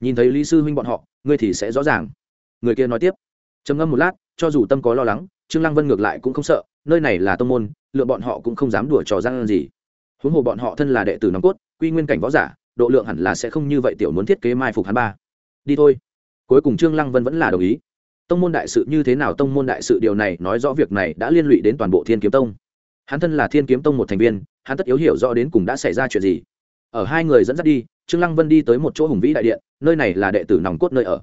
Nhìn thấy lý sư huynh bọn họ, ngươi thì sẽ rõ ràng. Người kia nói tiếp. Trầm ngâm một lát, cho dù tâm có lo lắng, trương lăng vân ngược lại cũng không sợ, nơi này là tông môn lượng bọn họ cũng không dám đùa trò răng gì. Huống hồ bọn họ thân là đệ tử nòng cốt, quy nguyên cảnh võ giả, độ lượng hẳn là sẽ không như vậy tiểu muốn thiết kế mai phục hắn ba. Đi thôi. Cuối cùng trương lăng vân vẫn là đồng ý. Tông môn đại sự như thế nào tông môn đại sự, điều này nói rõ việc này đã liên lụy đến toàn bộ thiên kiếm tông hắn thân là thiên kiếm tông một thành viên, hắn tất yếu hiểu rõ đến cùng đã xảy ra chuyện gì. Ở hai người dẫn dắt đi, trương lăng vân đi tới một chỗ hùng vĩ đại điện, nơi này là đệ tử nòng cốt nơi ở.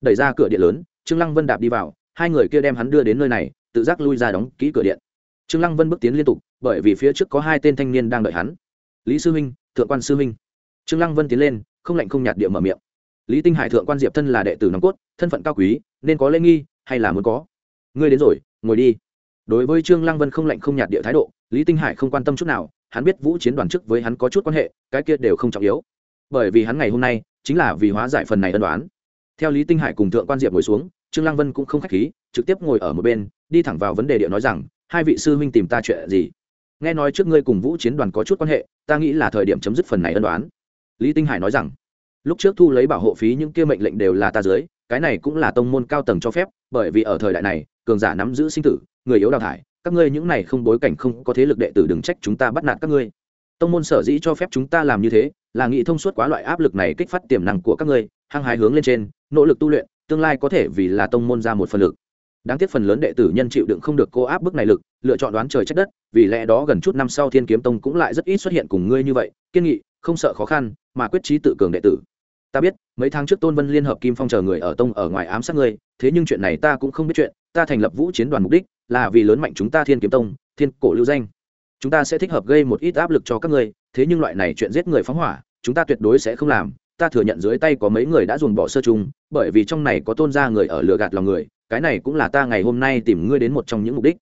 Đẩy ra cửa điện lớn, trương lăng vân đạp đi vào, hai người kia đem hắn đưa đến nơi này, tự giác lui ra đóng kỹ cửa điện. Trương lăng vân bước tiến liên tục, bởi vì phía trước có hai tên thanh niên đang đợi hắn. Lý sư minh, thượng quan sư minh. Trương lăng vân tiến lên, không lạnh không nhạt địa mở miệng. Lý tinh hải thượng quan diệp thân là đệ tử nòng cốt, thân phận cao quý, nên có lễ nghi, hay là muốn có? Ngươi đến rồi, ngồi đi đối với trương lăng vân không lạnh không nhạt địa thái độ, lý tinh hải không quan tâm chút nào, hắn biết vũ chiến đoàn chức với hắn có chút quan hệ, cái kia đều không trọng yếu. Bởi vì hắn ngày hôm nay, chính là vì hóa giải phần này ân đoán theo lý tinh hải cùng thượng quan diệp ngồi xuống, trương lăng vân cũng không khách khí, trực tiếp ngồi ở một bên, đi thẳng vào vấn đề địa nói rằng, hai vị sư huynh tìm ta chuyện gì? Nghe nói trước ngươi cùng vũ chiến đoàn có chút quan hệ, ta nghĩ là thời điểm chấm dứt phần này ân đoán lý tinh hải nói rằng, lúc trước thu lấy bảo hộ phí những kia mệnh lệnh đều là ta dưới, cái này cũng là tông môn cao tầng cho phép, bởi vì ở thời đại này cường giả nắm giữ sinh tử, người yếu đào thải, các ngươi những này không bối cảnh không có thế lực đệ tử đừng trách chúng ta bắt nạt các ngươi. Tông môn sở dĩ cho phép chúng ta làm như thế, là nghĩ thông suốt quá loại áp lực này kích phát tiềm năng của các ngươi, hăng hái hướng lên trên, nỗ lực tu luyện, tương lai có thể vì là tông môn ra một phần lực. Đáng tiếc phần lớn đệ tử nhân chịu đựng không được cô áp bức này lực, lựa chọn đoán trời trách đất, vì lẽ đó gần chút năm sau thiên kiếm tông cũng lại rất ít xuất hiện cùng ngươi như vậy, kiên nghị, không sợ khó khăn, mà quyết trí tự cường đệ tử ta biết, mấy tháng trước tôn vân liên hợp kim phong chờ người ở tông ở ngoài ám sát ngươi, thế nhưng chuyện này ta cũng không biết chuyện, ta thành lập vũ chiến đoàn mục đích là vì lớn mạnh chúng ta thiên kiếm tông, thiên cổ lưu danh. Chúng ta sẽ thích hợp gây một ít áp lực cho các ngươi, thế nhưng loại này chuyện giết người phóng hỏa, chúng ta tuyệt đối sẽ không làm. Ta thừa nhận dưới tay có mấy người đã dồn bỏ sơ chung, bởi vì trong này có tôn ra người ở lừa gạt lòng người, cái này cũng là ta ngày hôm nay tìm ngươi đến một trong những mục đích.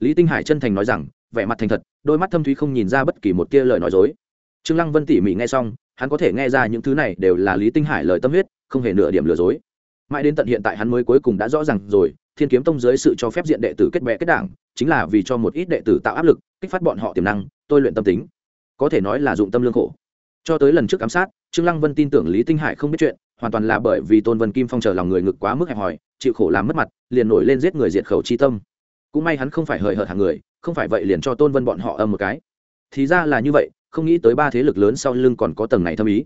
Lý tinh hải chân thành nói rằng, vẻ mặt thành thật, đôi mắt thâm thúy không nhìn ra bất kỳ một tia lời nói dối. Trương lăng vân tỉ mỉ nghe xong hắn có thể nghe ra những thứ này đều là lý tinh hải lời tâm huyết, không hề nửa điểm lừa dối. Mãi đến tận hiện tại hắn mới cuối cùng đã rõ ràng rồi, thiên kiếm tông dưới sự cho phép diện đệ tử kết bè kết đảng, chính là vì cho một ít đệ tử tạo áp lực, kích phát bọn họ tiềm năng, tôi luyện tâm tính. Có thể nói là dụng tâm lương khổ. Cho tới lần trước ám sát, trương lăng vân tin tưởng lý tinh hải không biết chuyện, hoàn toàn là bởi vì tôn vân kim phong chờ lòng người ngực quá mức hẹp hòi, chịu khổ làm mất mặt, liền nổi lên giết người diệt khẩu chi tâm. Cũng may hắn không phải hời hợt hàng người, không phải vậy liền cho tôn vân bọn họ âm một cái. Thì ra là như vậy không nghĩ tới ba thế lực lớn sau lưng còn có tầng này thâm ý.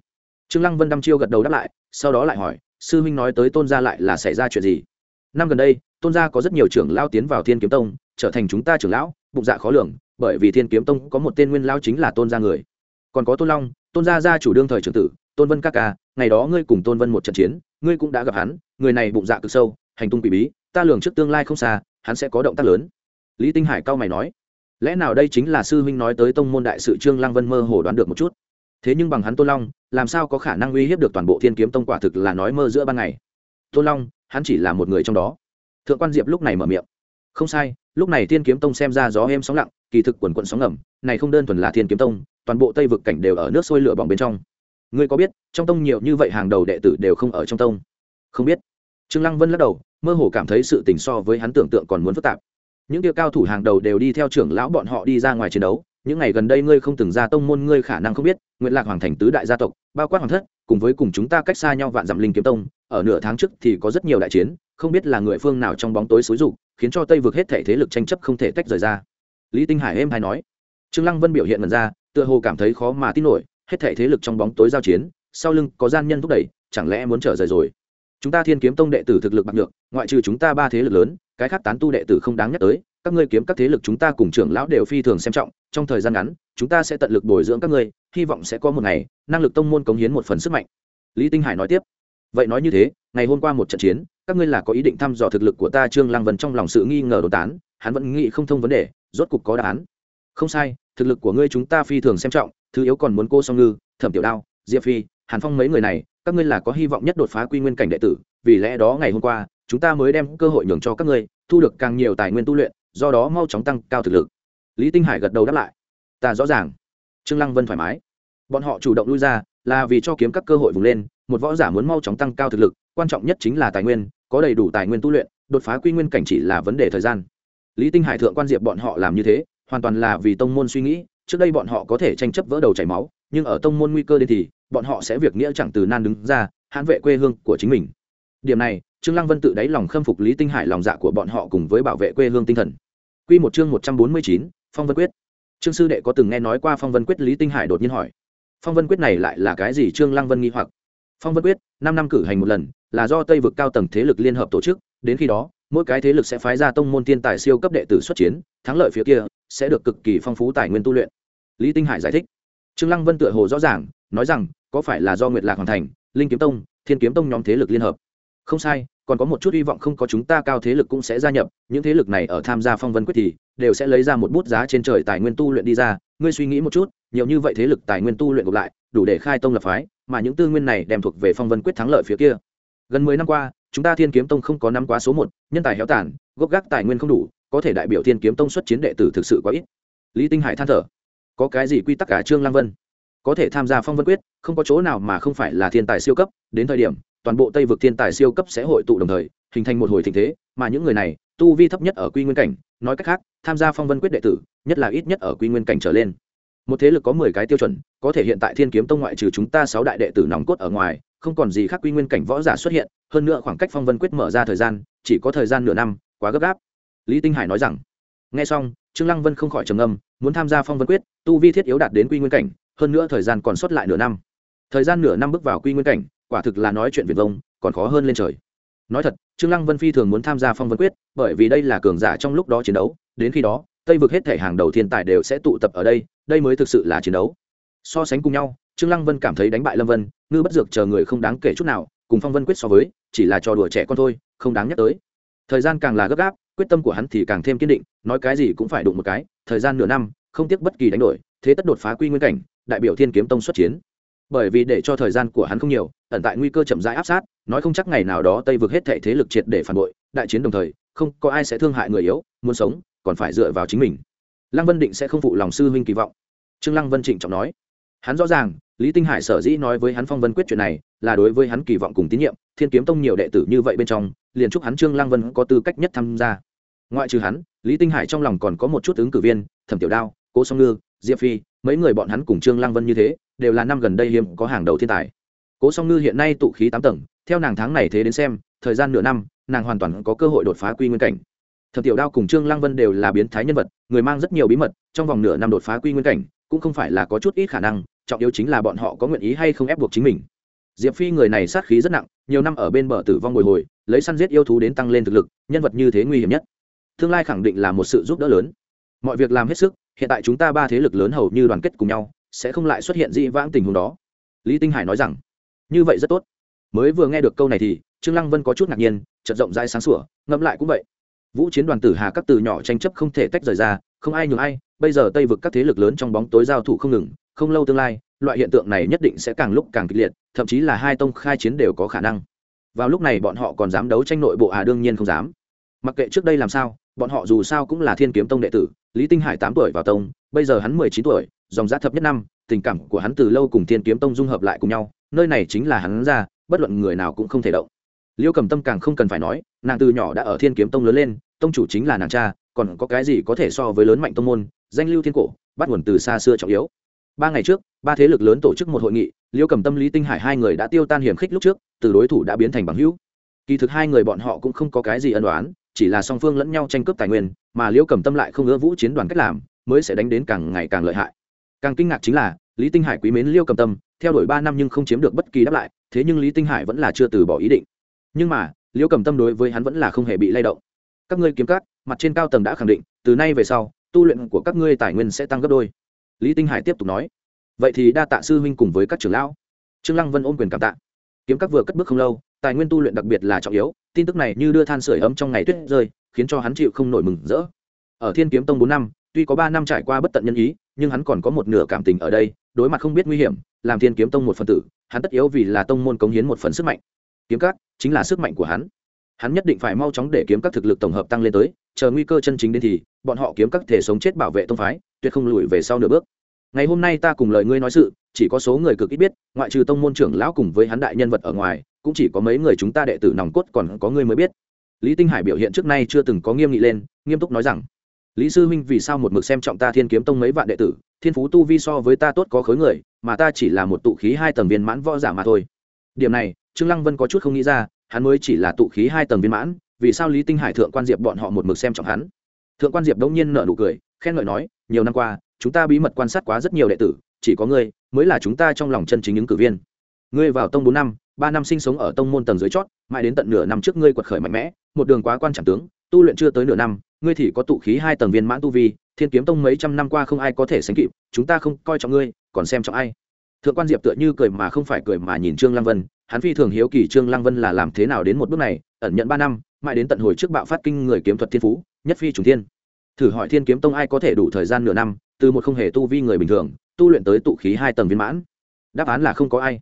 Trương lăng vân đăm chiêu gật đầu đáp lại, sau đó lại hỏi, sư huynh nói tới tôn gia lại là xảy ra chuyện gì? Năm gần đây, tôn gia có rất nhiều trưởng lao tiến vào thiên kiếm tông, trở thành chúng ta trưởng lão, bụng dạ khó lường, bởi vì thiên kiếm tông có một tên nguyên lao chính là tôn gia người. Còn có tôn long, tôn gia gia chủ đương thời trưởng tử, tôn vân các ca, ngày đó ngươi cùng tôn vân một trận chiến, ngươi cũng đã gặp hắn, người này bụng dạ cực sâu, hành tung quỷ bí, ta lường trước tương lai không xa, hắn sẽ có động tác lớn. Lý tinh hải cao mày nói lẽ nào đây chính là sư huynh nói tới tông môn đại sự trương lăng vân mơ hồ đoán được một chút? Thế nhưng bằng hắn tôn long, làm sao có khả năng uy hiếp được toàn bộ thiên kiếm tông quả thực là nói mơ giữa ban ngày. Tôn long, hắn chỉ là một người trong đó. Thượng quan diệp lúc này mở miệng. Không sai, lúc này thiên kiếm tông xem ra gió êm sóng lặng, kỳ thực quần quận sóng ngầm, này không đơn thuần là thiên kiếm tông, toàn bộ tây vực cảnh đều ở nước sôi lửa bỏng bên trong. Ngươi có biết, trong tông nhiều như vậy hàng đầu đệ tử đều không ở trong tông? Không biết. Trương lăng vân lắc đầu, mơ hồ cảm thấy sự tình so với hắn tưởng tượng còn muốn phức tạp những tiêu cao thủ hàng đầu đều đi theo trưởng lão bọn họ đi ra ngoài chiến đấu. Những ngày gần đây ngươi không từng ra tông môn, ngươi khả năng không biết nguyện lạc hoàng thành tứ đại gia tộc, bao quát hoàng thất, cùng với cùng chúng ta cách xa nhau vạn dặm linh kiếm tông, ở nửa tháng trước thì có rất nhiều đại chiến, không biết là người phương nào trong bóng tối xúi rục khiến cho tây vực hết thể thế lực tranh chấp không thể tách rời ra. Lý tinh hải êm hay nói. Trương lăng vân biểu hiện lần ra, tựa hồ cảm thấy khó mà tin nổi, hết thể thế lực trong bóng tối giao chiến, sau lưng có gian nhân thúc đẩy, chẳng lẽ muốn trở rời rồi? Chúng ta thiên kiếm tông đệ tử thực lực bạc được ngoại trừ chúng ta ba thế lực lớn, cái khác tán tu đệ tử không đáng nhắc tới, các ngươi kiếm các thế lực chúng ta cùng trưởng lão đều phi thường xem trọng, trong thời gian ngắn, chúng ta sẽ tận lực bồi dưỡng các ngươi, hy vọng sẽ có một ngày, năng lực tông môn cống hiến một phần sức mạnh. Lý tinh hải nói tiếp. Vậy nói như thế, ngày hôm qua một trận chiến, các ngươi là có ý định thăm dò thực lực của ta trương lăng vân trong lòng sự nghi ngờ đồn tán, hắn vẫn nghĩ không thông vấn đề, rốt cục có đáp án. Không sai, thực lực của ngươi chúng ta phi thường xem trọng, thứ yếu còn muốn cô song ngư, thẩm tiểu đao, diệp phi, hàn phong mấy người này các ngươi là có hy vọng nhất đột phá quy nguyên cảnh đệ tử, vì lẽ đó ngày hôm qua, chúng ta mới đem cơ hội nhường cho các ngươi, thu được càng nhiều tài nguyên tu luyện, do đó mau chóng tăng cao thực lực. Lý tinh hải gật đầu đáp lại. Ta rõ ràng. Trương lăng vân thoải mái. Bọn họ chủ động lui ra, là vì cho kiếm các cơ hội vùng lên, một võ giả muốn mau chóng tăng cao thực lực, quan trọng nhất chính là tài nguyên, có đầy đủ tài nguyên tu luyện, đột phá quy nguyên cảnh chỉ là vấn đề thời gian. Lý tinh hải thượng quan diệp bọn họ làm như thế, hoàn toàn là vì tông môn suy nghĩ, trước đây bọn họ có thể tranh chấp vỡ đầu chảy máu, nhưng ở tông môn nguy cơ đến thì bọn họ sẽ việc nghĩa chẳng từ nan đứng ra hãn vệ quê hương của chính mình. Điểm này trương lăng vân tự đáy lòng khâm phục lý tinh hải lòng dạ của bọn họ cùng với bảo vệ quê hương tinh thần. Quy một chương một trăm bốn mươi chín, phong vân quyết. Trương sư đệ có từng nghe nói qua phong vân quyết lý tinh hải đột nhiên hỏi. Phong vân quyết này lại là cái gì? Trương lăng vân nghi hoặc. Phong vân quyết năm năm cử hành một lần là do tây vực cao tầng thế lực liên hợp tổ chức đến khi đó mỗi cái thế lực sẽ phái ra tông môn thiên tài siêu cấp đệ tử xuất chiến thắng lợi phía kia sẽ được cực kỳ phong phú tài nguyên tu luyện. Lý tinh hải giải thích. Trương lăng vân tựa hồ rõ ràng nói rằng có phải là do nguyệt lạc hoàn thành, linh kiếm tông, thiên kiếm tông nhóm thế lực liên hợp? Không sai, còn có một chút hy vọng không có chúng ta cao thế lực cũng sẽ gia nhập, những thế lực này ở tham gia phong vân quyết thì đều sẽ lấy ra một bút giá trên trời tài nguyên tu luyện đi ra. Ngươi suy nghĩ một chút, nhiều như vậy thế lực tài nguyên tu luyện gộp lại, đủ để khai tông lập phái, mà những tư nguyên này đem thuộc về phong vân quyết thắng lợi phía kia. Gần mười năm qua, chúng ta thiên kiếm tông không có năm quá số một, nhân tài héo tàn, gốc gác tài nguyên không đủ, có thể đại biểu thiên kiếm tông xuất chiến đệ tử thực sự quá ít. Lý tinh hải than thở. Có cái gì quy tắc cả trương lăng vân? Có thể tham gia phong vân quyết, không có chỗ nào mà không phải là thiên tài siêu cấp, đến thời điểm, toàn bộ tây vực thiên tài siêu cấp sẽ hội tụ đồng thời, hình thành một hồi tình thế, mà những người này, tu vi thấp nhất ở quy nguyên cảnh, nói cách khác, tham gia phong vân quyết đệ tử, nhất là ít nhất ở quy nguyên cảnh trở lên. Một thế lực có mười cái tiêu chuẩn, có thể hiện tại thiên kiếm tông ngoại trừ chúng ta sáu đại đệ tử nòng cốt ở ngoài, không còn gì khác quy nguyên cảnh võ giả xuất hiện, hơn nữa khoảng cách phong vân quyết mở ra thời gian, chỉ có thời gian nửa năm, quá gấp gáp. Lý tinh hải nói rằng, nghe xong, trương lăng vân không khỏi trầm ngâm, muốn tham gia phong vân quyết, tu vi thiết yếu đạt đến quy nguyên cảnh hơn nữa thời gian còn sót lại nửa năm. Thời gian nửa năm bước vào quy nguyên cảnh, quả thực là nói chuyện việt vông, còn khó hơn lên trời. Nói thật, trương lăng vân phi thường muốn tham gia phong vân quyết, bởi vì đây là cường giả trong lúc đó chiến đấu, đến khi đó, tây vực hết thể hàng đầu thiên tài đều sẽ tụ tập ở đây đây mới thực sự là chiến đấu. So sánh cùng nhau, trương lăng vân cảm thấy đánh bại lâm vân, ngư bất dược chờ người không đáng kể chút nào, cùng phong vân quyết so với, chỉ là trò đùa trẻ con thôi, không đáng nhắc tới. Thời gian càng là gấp gáp, quyết tâm của hắn thì càng thêm kiên định, nói cái gì cũng phải đụng một cái, thời gian nửa năm, không tiếc bất kỳ đánh đổi, thế tất đột phá quy nguyên cảnh đại biểu thiên kiếm tông xuất chiến. Bởi vì để cho thời gian của hắn không nhiều, ẩn tại nguy cơ chậm rãi áp sát, nói không chắc ngày nào đó tây vượt hết thể thế lực triệt để phản bội, đại chiến đồng thời, không có ai sẽ thương hại người yếu, muốn sống, còn phải dựa vào chính mình. Lăng vân định sẽ không phụ lòng sư huynh kỳ vọng. Trương lăng vân trịnh trọng nói. Hắn rõ ràng, lý tinh hải sở dĩ nói với hắn phong vân quyết chuyện này, là đối với hắn kỳ vọng cùng tín nhiệm, thiên kiếm tông nhiều đệ tử như vậy bên trong, liền chúc hắn trương lăng vân có tư cách nhất tham gia. Ngoại trừ hắn, lý tinh hải trong lòng còn có một chút ứng cử viên, thẩm tiểu đao, cố song ngư, diệp phi mấy người bọn hắn cùng trương lăng vân như thế, đều là năm gần đây hiếm có hàng đầu thiên tài. Cố song ngư hiện nay tụ khí tám tầng, theo nàng tháng này thế đến xem, thời gian nửa năm, nàng hoàn toàn có cơ hội đột phá quy nguyên cảnh. Thẩm tiểu đao cùng trương lăng vân đều là biến thái nhân vật, người mang rất nhiều bí mật, trong vòng nửa năm đột phá quy nguyên cảnh, cũng không phải là có chút ít khả năng, trọng yếu chính là bọn họ có nguyện ý hay không ép buộc chính mình. Diệp phi người này sát khí rất nặng, nhiều năm ở bên bờ tử vong bồi hồi, lấy săn giết yêu thú đến tăng lên thực lực, nhân vật như thế nguy hiểm nhất. Tương lai khẳng định là một sự giúp đỡ lớn. Mọi việc làm hết sức hiện tại chúng ta ba thế lực lớn hầu như đoàn kết cùng nhau, sẽ không lại xuất hiện dị vãng tình huống đó. Lý tinh hải nói rằng, như vậy rất tốt. Mới vừa nghe được câu này thì, trương lăng vân có chút ngạc nhiên, chợt rộng rãi sáng sủa, ngẫm lại cũng vậy. Vũ chiến đoàn tử hà các từ nhỏ tranh chấp không thể tách rời ra, không ai nhường ai, bây giờ tây vực các thế lực lớn trong bóng tối giao thủ không ngừng, không lâu tương lai, loại hiện tượng này nhất định sẽ càng lúc càng kịch liệt, thậm chí là hai tông khai chiến đều có khả năng. Vào lúc này bọn họ còn dám đấu tranh nội bộ à đương nhiên không dám mặc kệ trước đây làm sao, bọn họ dù sao cũng là thiên kiếm tông đệ tử, lý tinh hải tám tuổi vào tông, bây giờ hắn mười chín tuổi, dòng giá thập nhất năm, tình cảm của hắn từ lâu cùng thiên kiếm tông dung hợp lại cùng nhau, nơi này chính là hắn ra, bất luận người nào cũng không thể động. Liêu cầm tâm càng không cần phải nói, nàng từ nhỏ đã ở thiên kiếm tông lớn lên, tông chủ chính là nàng cha, còn có cái gì có thể so với lớn mạnh tông môn, danh lưu thiên cổ, bắt nguồn từ xa xưa trọng yếu. Ba ngày trước, ba thế lực lớn tổ chức một hội nghị, liêu cầm tâm, lý tinh hải hai người đã tiêu tan hiểm khích lúc trước, từ đối thủ đã biến thành bằng hữu. Kỳ thực hai người bọn họ cũng không có cái gì ân đoán chỉ là song phương lẫn nhau tranh cướp tài nguyên, mà liêu cầm tâm lại không ngỡ vũ chiến đoàn cách làm, mới sẽ đánh đến càng ngày càng lợi hại. Càng kinh ngạc chính là, lý tinh hải quý mến liêu cầm tâm, theo đuổi ba năm nhưng không chiếm được bất kỳ đáp lại, thế nhưng lý tinh hải vẫn là chưa từ bỏ ý định. Nhưng mà liêu cầm tâm đối với hắn vẫn là không hề bị lay động. Các ngươi kiếm cát mặt trên cao tầng đã khẳng định, từ nay về sau, tu luyện của các ngươi tài nguyên sẽ tăng gấp đôi. Lý tinh hải tiếp tục nói. Vậy thì đa tạ sư huynh cùng với các trưởng lão. Trương lăng vân ôm quyền cảm tạ. Kiếm các vừa cất bước không lâu tài nguyên tu luyện đặc biệt là trọng yếu, tin tức này như đưa than sửa ấm trong ngày tuyết rơi, khiến cho hắn chịu không nổi mừng rỡ. Ở thiên kiếm tông bốn năm, tuy có ba năm trải qua bất tận nhân ý, nhưng hắn còn có một nửa cảm tình ở đây, đối mặt không biết nguy hiểm, làm thiên kiếm tông một phần tử, hắn tất yếu vì là tông môn cống hiến một phần sức mạnh. Kiếm các chính là sức mạnh của hắn. Hắn nhất định phải mau chóng để kiếm các thực lực tổng hợp tăng lên tới, chờ nguy cơ chân chính đến thì, bọn họ kiếm các thể sống chết bảo vệ tông phái, tuyệt không lùi về sau nửa bước. Ngày hôm nay ta cùng lời ngươi nói sự, chỉ có số người cực ít biết, ngoại trừ tông môn trưởng lão cùng với hắn đại nhân vật ở ngoài cũng chỉ có mấy người chúng ta đệ tử nòng cốt còn có ngươi mới biết. Lý tinh hải biểu hiện trước nay chưa từng có nghiêm nghị lên, nghiêm túc nói rằng, lý sư huynh, vì sao một mực xem trọng ta thiên kiếm tông mấy vạn đệ tử? Thiên phú tu vi so với ta tốt có khối người, mà ta chỉ là một tụ khí hai tầng viên mãn võ giả mà thôi. Điểm này, trương lăng vân có chút không nghĩ ra, hắn mới chỉ là tụ khí hai tầng viên mãn, vì sao lý tinh hải thượng quan diệp bọn họ một mực xem trọng hắn? Thượng quan diệp đống nhiên nở nụ cười, khen ngợi nói, nhiều năm qua, chúng ta bí mật quan sát quá rất nhiều đệ tử, chỉ có ngươi mới là chúng ta trong lòng chân chính ứng cử viên ngươi vào tông bốn năm, ba năm sinh sống ở tông môn tầng dưới chót, mãi đến tận nửa năm trước ngươi quật khởi mạnh mẽ, một đường quá quan trọng tướng, tu luyện chưa tới nửa năm, ngươi thì có tụ khí hai tầng viên mãn tu vi, thiên kiếm tông mấy trăm năm qua không ai có thể sánh kịp, chúng ta không coi trọng ngươi, còn xem trọng ai? Thượng quan diệp tựa như cười mà không phải cười mà nhìn trương lăng vân, hắn phi thường hiếu kỳ trương lăng vân là làm thế nào đến một bước này, ẩn nhận ba năm, mãi đến tận hồi trước bạo phát kinh người kiếm thuật thiên phú, nhất phi trùng thiên. Thử hỏi thiên kiếm tông ai có thể đủ thời gian nửa năm, từ một không hề tu vi người bình thường, tu luyện tới tụ khí hai tầng viên mãn? Đáp án là không có ai